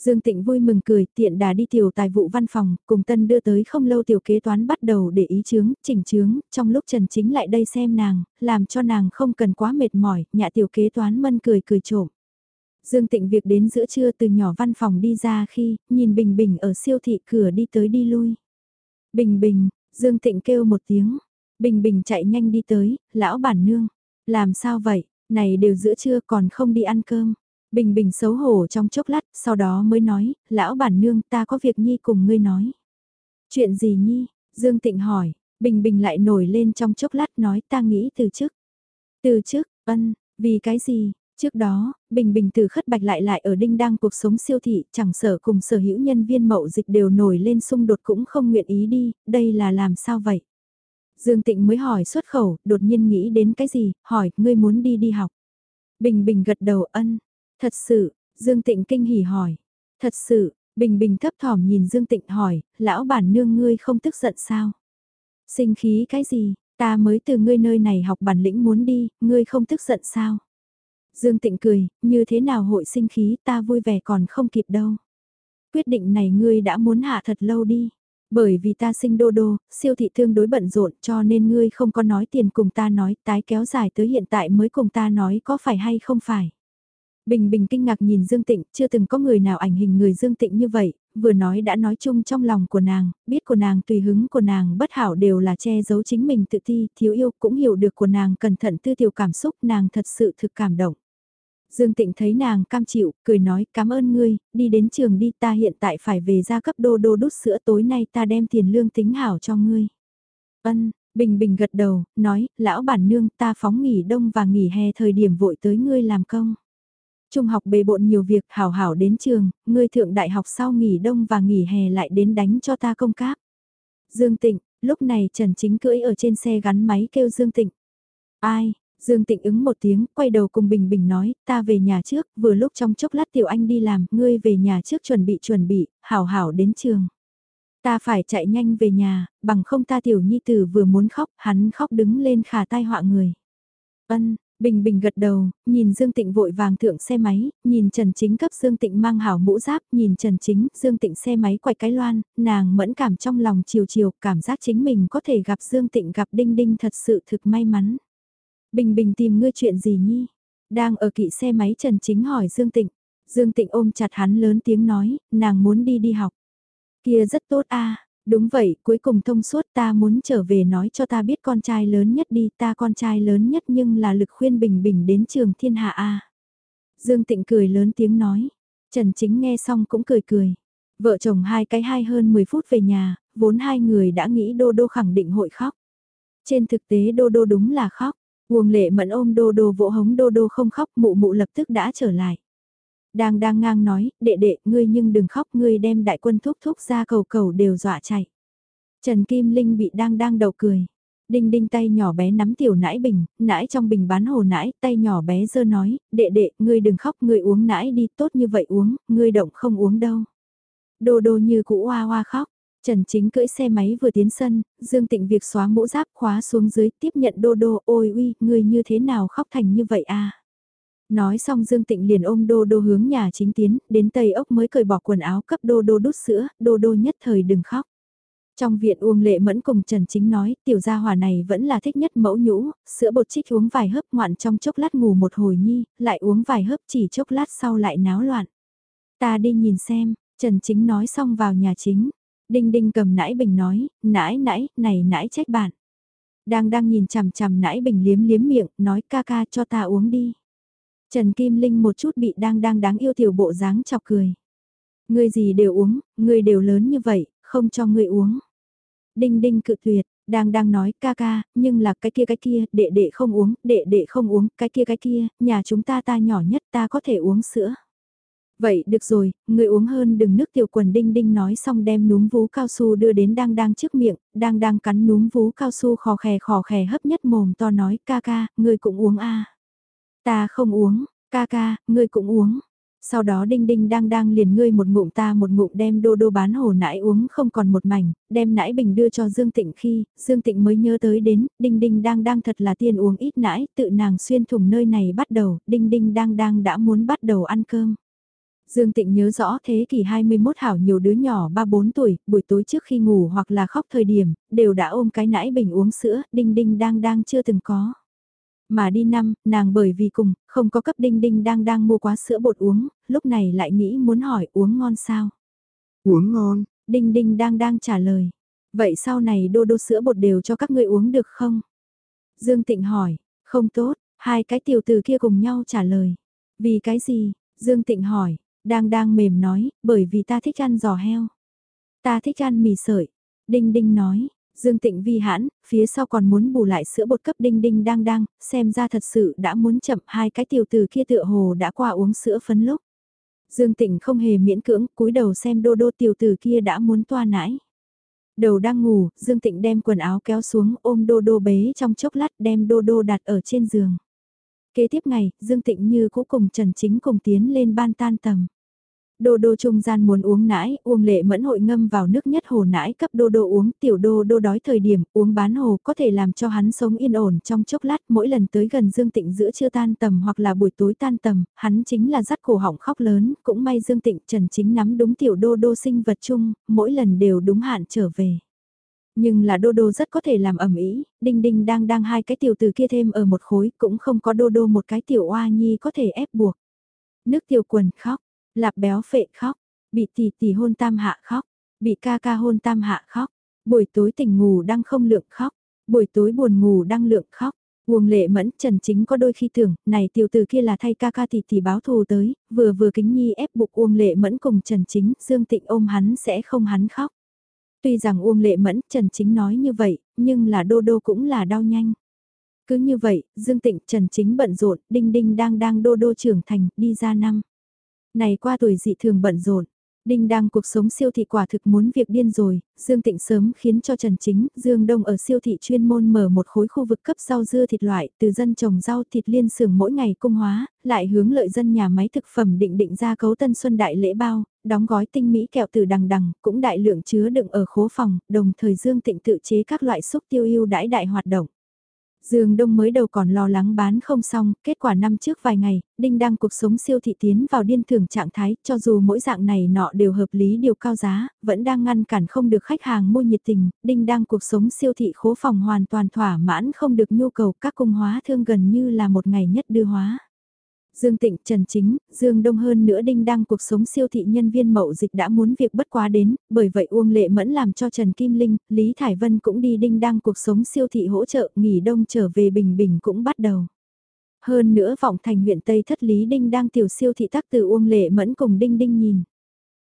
Dương Tịnh vui mừng cười, tiện đà đi tiểu tài vụ văn phòng, cùng tân đưa tới không lâu tiểu kế toán bắt đầu để ý chướng, chỉnh chướng, trong lúc Trần Chính lại đây xem nàng, làm cho nàng không cần quá mệt mỏi, nhà tiểu kế toán mân cười cười trộm. Dương Tịnh việc đến giữa trưa từ nhỏ văn phòng đi ra khi, nhìn Bình Bình ở siêu thị cửa đi tới đi lui. Bình Bình, Dương Tịnh kêu một tiếng, Bình Bình chạy nhanh đi tới, lão bản nương, làm sao vậy, này đều giữa trưa còn không đi ăn cơm. Bình bình xấu hổ trong chốc lát, sau đó mới nói, lão bản nương ta có việc nhi cùng ngươi nói. Chuyện gì nhi? Dương Tịnh hỏi, bình bình lại nổi lên trong chốc lát nói ta nghĩ từ chức. Từ chức, ân, vì cái gì? Trước đó, Bình Bình từ khất bạch lại lại ở đinh đang cuộc sống siêu thị, chẳng sở cùng sở hữu nhân viên mậu dịch đều nổi lên xung đột cũng không nguyện ý đi, đây là làm sao vậy? Dương Tịnh mới hỏi xuất khẩu, đột nhiên nghĩ đến cái gì, hỏi, ngươi muốn đi đi học. Bình Bình gật đầu ân, Thật sự, Dương Tịnh kinh hỉ hỏi. Thật sự, Bình Bình thấp thỏm nhìn Dương Tịnh hỏi, lão bản nương ngươi không tức giận sao? Sinh khí cái gì, ta mới từ ngươi nơi này học bản lĩnh muốn đi, ngươi không tức giận sao? Dương Tịnh cười, như thế nào hội sinh khí ta vui vẻ còn không kịp đâu. Quyết định này ngươi đã muốn hạ thật lâu đi. Bởi vì ta sinh đô đô, siêu thị thương đối bận rộn cho nên ngươi không có nói tiền cùng ta nói tái kéo dài tới hiện tại mới cùng ta nói có phải hay không phải. Bình Bình kinh ngạc nhìn Dương Tịnh, chưa từng có người nào ảnh hình người Dương Tịnh như vậy, vừa nói đã nói chung trong lòng của nàng, biết của nàng tùy hứng của nàng bất hảo đều là che giấu chính mình tự ti, thiếu yêu cũng hiểu được của nàng cẩn thận tư tiểu cảm xúc nàng thật sự thực cảm động. Dương Tịnh thấy nàng cam chịu, cười nói cảm ơn ngươi, đi đến trường đi ta hiện tại phải về ra cấp đô đô đút sữa tối nay ta đem tiền lương tính hảo cho ngươi. Ân, Bình Bình gật đầu, nói, lão bản nương ta phóng nghỉ đông và nghỉ hè thời điểm vội tới ngươi làm công. Trung học bề bộn nhiều việc hảo hảo đến trường, ngươi thượng đại học sau nghỉ đông và nghỉ hè lại đến đánh cho ta công cáp. Dương Tịnh, lúc này Trần Chính cưỡi ở trên xe gắn máy kêu Dương Tịnh. Ai, Dương Tịnh ứng một tiếng, quay đầu cùng Bình Bình nói, ta về nhà trước, vừa lúc trong chốc lát Tiểu Anh đi làm, ngươi về nhà trước chuẩn bị chuẩn bị, hảo hảo đến trường. Ta phải chạy nhanh về nhà, bằng không ta Tiểu Nhi Tử vừa muốn khóc, hắn khóc đứng lên khả tai họa người. Ân, Bình Bình gật đầu, nhìn Dương Tịnh vội vàng thượng xe máy, nhìn Trần Chính cấp Dương Tịnh mang hảo mũ giáp, nhìn Trần Chính, Dương Tịnh xe máy quay cái loan, nàng mẫn cảm trong lòng chiều chiều, cảm giác chính mình có thể gặp Dương Tịnh gặp Đinh Đinh thật sự thực may mắn. Bình Bình tìm ngươi chuyện gì nhi? Đang ở kỵ xe máy Trần Chính hỏi Dương Tịnh. Dương Tịnh ôm chặt hắn lớn tiếng nói, nàng muốn đi đi học. Kia rất tốt a Đúng vậy, cuối cùng thông suốt ta muốn trở về nói cho ta biết con trai lớn nhất đi, ta con trai lớn nhất nhưng là lực khuyên bình bình đến trường thiên hạ A. Dương Tịnh cười lớn tiếng nói, Trần Chính nghe xong cũng cười cười. Vợ chồng hai cái hai hơn 10 phút về nhà, vốn hai người đã nghĩ Đô Đô khẳng định hội khóc. Trên thực tế Đô Đô đúng là khóc, Uông lệ mẫn ôm Đô Đô vỗ hống Đô Đô không khóc mụ mụ lập tức đã trở lại. Đang đang ngang nói, đệ đệ, ngươi nhưng đừng khóc, ngươi đem đại quân thúc thúc ra cầu cầu đều dọa chạy. Trần Kim Linh bị đang đang đầu cười. Đinh đinh tay nhỏ bé nắm tiểu nãi bình, nãi trong bình bán hồ nãi, tay nhỏ bé dơ nói, đệ đệ, ngươi đừng khóc, ngươi uống nãi đi, tốt như vậy uống, ngươi động không uống đâu. Đô đô như cũ hoa hoa khóc, Trần Chính cưỡi xe máy vừa tiến sân, Dương Tịnh việc xóa mũ giáp khóa xuống dưới tiếp nhận đô đô, ôi uy, ngươi như thế nào khóc thành như vậy à? Nói xong Dương Tịnh liền ôm đô đô hướng nhà chính tiến, đến Tây ốc mới cởi bỏ quần áo cấp đô đô đút sữa, đô đô nhất thời đừng khóc. Trong viện Uông Lệ Mẫn cùng Trần Chính nói, tiểu gia hòa này vẫn là thích nhất mẫu nhũ, sữa bột chích uống vài hớp ngoạn trong chốc lát ngủ một hồi nhi, lại uống vài hớp chỉ chốc lát sau lại náo loạn. Ta đi nhìn xem, Trần Chính nói xong vào nhà chính. Đinh Đinh cầm nãi bình nói, nãi nãi, này nãi trách bạn. Đang đang nhìn chằm chằm nãi bình liếm liếm miệng, nói ca ca cho ta uống đi. Trần Kim Linh một chút bị đang đang đáng yêu tiểu bộ dáng chọc cười. Người gì đều uống, người đều lớn như vậy, không cho người uống. Đinh đinh cự tuyệt, đang đang nói ca ca, nhưng là cái kia cái kia, đệ đệ không uống, đệ đệ không uống, cái kia cái kia, nhà chúng ta ta nhỏ nhất ta có thể uống sữa. Vậy được rồi, người uống hơn đừng nước tiểu quần đinh đinh nói xong đem núm vú cao su đưa đến đang đang trước miệng, đang đang cắn núm vú cao su khò khè khò khè hấp nhất mồm to nói ca ca, người cũng uống a Ta không uống, ca ca, ngươi cũng uống. Sau đó đinh đinh đang đang liền ngươi một ngụm ta một ngụm đem đô đô bán hồ nãi uống không còn một mảnh, đem nãi bình đưa cho Dương Tịnh khi, Dương Tịnh mới nhớ tới đến, đinh đinh đang đang thật là tiên uống ít nãi, tự nàng xuyên thủng nơi này bắt đầu, đinh đinh đang đang đã muốn bắt đầu ăn cơm. Dương Tịnh nhớ rõ thế kỷ 21 hảo nhiều đứa nhỏ 3-4 tuổi, buổi tối trước khi ngủ hoặc là khóc thời điểm, đều đã ôm cái nãi bình uống sữa, đinh đinh đang đang chưa từng có. Mà đi năm, nàng bởi vì cùng, không có cấp đinh đinh đang đang mua quá sữa bột uống, lúc này lại nghĩ muốn hỏi uống ngon sao? Uống ngon, đinh đinh đang đang trả lời. Vậy sau này đô đô sữa bột đều cho các ngươi uống được không? Dương Tịnh hỏi, không tốt, hai cái tiểu từ kia cùng nhau trả lời. Vì cái gì? Dương Tịnh hỏi, đang đang mềm nói, bởi vì ta thích ăn giò heo. Ta thích ăn mì sợi. Đinh đinh nói, Dương Tịnh vi hãn, phía sau còn muốn bù lại sữa bột cấp đinh đinh đang đang, xem ra thật sự đã muốn chậm hai cái tiểu từ kia tựa hồ đã qua uống sữa phấn lúc. Dương Tịnh không hề miễn cưỡng, cúi đầu xem đô đô tiểu từ kia đã muốn toa nãi. Đầu đang ngủ, Dương Tịnh đem quần áo kéo xuống ôm đô đô bế trong chốc lát đem đô đô đặt ở trên giường. Kế tiếp ngày, Dương Tịnh như cũ cùng Trần Chính cùng tiến lên ban tan tầm. Đô đô trung gian muốn uống nãi, uông lệ mẫn hội ngâm vào nước nhất hồ nãi cấp đô đô uống, tiểu đô đô đói thời điểm, uống bán hồ có thể làm cho hắn sống yên ổn trong chốc lát, mỗi lần tới gần Dương Tịnh giữa trưa tan tầm hoặc là buổi tối tan tầm, hắn chính là rắt cổ họng khóc lớn, cũng may Dương Tịnh Trần chính nắm đúng tiểu đô đô sinh vật chung, mỗi lần đều đúng hạn trở về. Nhưng là đô đô rất có thể làm ẩm ý, đinh đinh đang đang hai cái tiểu từ kia thêm ở một khối, cũng không có đô đô một cái tiểu oa nhi có thể ép buộc. Nước tiểu quần khóc, Lạp béo phệ khóc, bị tỷ tỷ hôn tam hạ khóc, bị ca ca hôn tam hạ khóc, buổi tối tỉnh ngủ đang không lượng khóc, buổi tối buồn ngủ đang lượng khóc. Uông lệ mẫn trần chính có đôi khi tưởng, này tiểu tử kia là thay ca ca tỷ tỷ báo thù tới, vừa vừa kính nhi ép buộc Uông lệ mẫn cùng trần chính, Dương Tịnh ôm hắn sẽ không hắn khóc. Tuy rằng Uông lệ mẫn trần chính nói như vậy, nhưng là đô đô cũng là đau nhanh. Cứ như vậy, Dương Tịnh trần chính bận rộn, đinh đinh đang đang đô đô trưởng thành, đi ra năm. Này qua tuổi dị thường bận rộn, Đinh đang cuộc sống siêu thị quả thực muốn việc điên rồi, Dương Tịnh sớm khiến cho Trần Chính, Dương Đông ở siêu thị chuyên môn mở một khối khu vực cấp rau dưa thịt loại, từ dân trồng rau thịt liên xưởng mỗi ngày cung hóa, lại hướng lợi dân nhà máy thực phẩm định định ra cấu tân xuân đại lễ bao, đóng gói tinh mỹ kẹo từ đằng đằng, cũng đại lượng chứa đựng ở khố phòng, đồng thời Dương Tịnh tự chế các loại xúc tiêu yêu đãi đại hoạt động. Dương Đông mới đầu còn lo lắng bán không xong, kết quả năm trước vài ngày, Đinh Đăng cuộc sống siêu thị tiến vào điên thường trạng thái, cho dù mỗi dạng này nọ đều hợp lý điều cao giá, vẫn đang ngăn cản không được khách hàng mua nhiệt tình, Đinh Đăng cuộc sống siêu thị khố phòng hoàn toàn thỏa mãn không được nhu cầu các cung hóa thương gần như là một ngày nhất đưa hóa. Dương Tịnh, Trần Chính, Dương Đông hơn nữa đinh đăng cuộc sống siêu thị nhân viên mậu dịch đã muốn việc bất quá đến, bởi vậy Uông Lệ Mẫn làm cho Trần Kim Linh, Lý Thải Vân cũng đi đinh đăng cuộc sống siêu thị hỗ trợ, nghỉ đông trở về Bình Bình cũng bắt đầu. Hơn nữa vọng thành huyện Tây thất Lý Đinh đang tiểu siêu thị tắc từ Uông Lệ Mẫn cùng Đinh Đinh nhìn.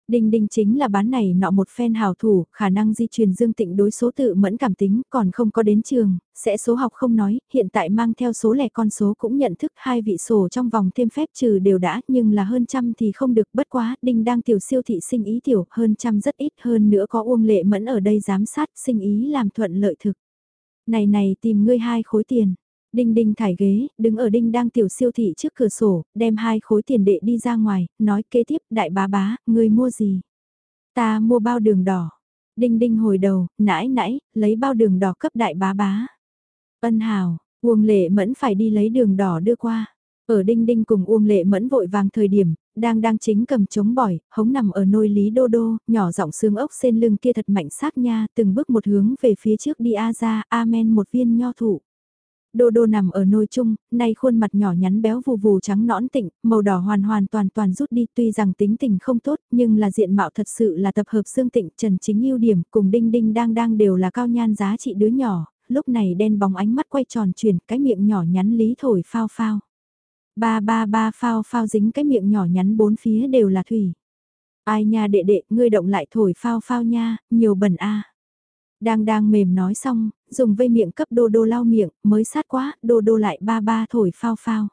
Đinh Đinh chính là bán này nọ một phen hào thủ, khả năng di truyền dương tịnh đối số tự mẫn cảm tính, còn không có đến trường, sẽ số học không nói, hiện tại mang theo số lẻ con số cũng nhận thức hai vị sổ trong vòng thêm phép trừ đều đã, nhưng là hơn trăm thì không được bất quá, Đinh đang tiểu siêu thị sinh ý tiểu, hơn trăm rất ít hơn nữa có Uông Lệ Mẫn ở đây giám sát sinh ý làm thuận lợi thực. Này này tìm ngươi hai khối tiền. Đinh đinh thải ghế, đứng ở đinh đang tiểu siêu thị trước cửa sổ, đem hai khối tiền đệ đi ra ngoài, nói kế tiếp đại bá bá, người mua gì? Ta mua bao đường đỏ. Đinh đinh hồi đầu, nãi nãi, lấy bao đường đỏ cấp đại bá bá. Ân hào, Uông Lệ Mẫn phải đi lấy đường đỏ đưa qua. Ở Đinh Đinh cùng Uông Lệ Mẫn vội vàng thời điểm, đang đang chính cầm chống bỏi, hống nằm ở nôi Lý Đô Đô, nhỏ giọng xương ốc sen lưng kia thật mạnh sát nha, từng bước một hướng về phía trước đi a ra, amen một viên nho thủ. Đô đô nằm ở nôi chung, nay khuôn mặt nhỏ nhắn béo vù vù trắng nõn tịnh, màu đỏ hoàn hoàn toàn toàn rút đi tuy rằng tính tình không tốt nhưng là diện mạo thật sự là tập hợp xương tịnh trần chính ưu điểm cùng đinh đinh đang đang đều là cao nhan giá trị đứa nhỏ, lúc này đen bóng ánh mắt quay tròn chuyển cái miệng nhỏ nhắn lý thổi phao phao. Ba ba ba phao phao dính cái miệng nhỏ nhắn bốn phía đều là thủy. Ai nha đệ đệ, ngươi động lại thổi phao phao nha, nhiều bẩn a. Đang đang mềm nói xong, dùng vây miệng cấp đô đô lau miệng, mới sát quá, đô đô lại ba ba thổi phao phao.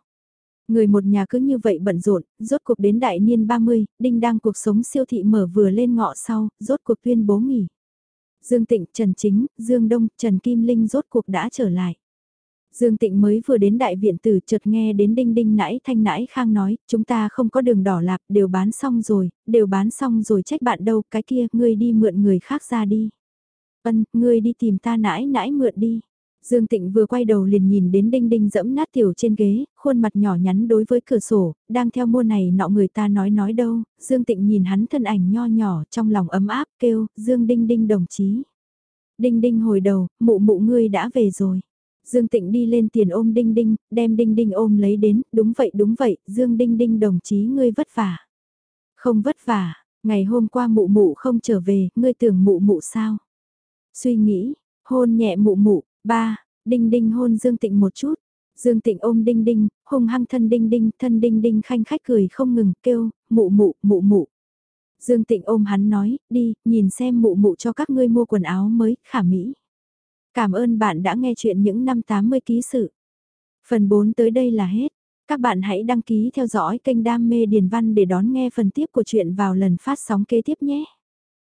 Người một nhà cứ như vậy bận rộn, rốt cuộc đến đại niên 30, đinh đang cuộc sống siêu thị mở vừa lên ngọ sau, rốt cuộc tuyên bố nghỉ. Dương Tịnh, Trần Chính, Dương Đông, Trần Kim Linh rốt cuộc đã trở lại. Dương Tịnh mới vừa đến đại viện tử chợt nghe đến đinh đinh nãi thanh nãi khang nói, chúng ta không có đường đỏ lạp, đều bán xong rồi, đều bán xong rồi trách bạn đâu, cái kia, ngươi đi mượn người khác ra đi. Ân, ngươi đi tìm ta nãi nãi mượn đi. Dương Tịnh vừa quay đầu liền nhìn đến đinh đinh dẫm nát tiểu trên ghế, khuôn mặt nhỏ nhắn đối với cửa sổ, đang theo mua này nọ người ta nói nói đâu, Dương Tịnh nhìn hắn thân ảnh nho nhỏ trong lòng ấm áp kêu, Dương Đinh Đinh đồng chí. Đinh Đinh hồi đầu, mụ mụ ngươi đã về rồi. Dương Tịnh đi lên tiền ôm Đinh Đinh, đem Đinh Đinh ôm lấy đến, đúng vậy đúng vậy, Dương Đinh Đinh đồng chí ngươi vất vả. Không vất vả, ngày hôm qua mụ mụ không trở về, ngươi tưởng mụ mụ sao? Suy nghĩ, hôn nhẹ mụ mụ, ba, đinh đinh hôn Dương Tịnh một chút. Dương Tịnh ôm đinh đinh, hung hăng thân đinh đinh, thân đinh đinh khanh khách cười không ngừng, kêu, mụ mụ, mụ mụ. Dương Tịnh ôm hắn nói, đi, nhìn xem mụ mụ cho các ngươi mua quần áo mới, khả mỹ. Cảm ơn bạn đã nghe chuyện những năm 80 ký sự. Phần 4 tới đây là hết. Các bạn hãy đăng ký theo dõi kênh Đam mê Điền Văn để đón nghe phần tiếp của chuyện vào lần phát sóng kế tiếp nhé.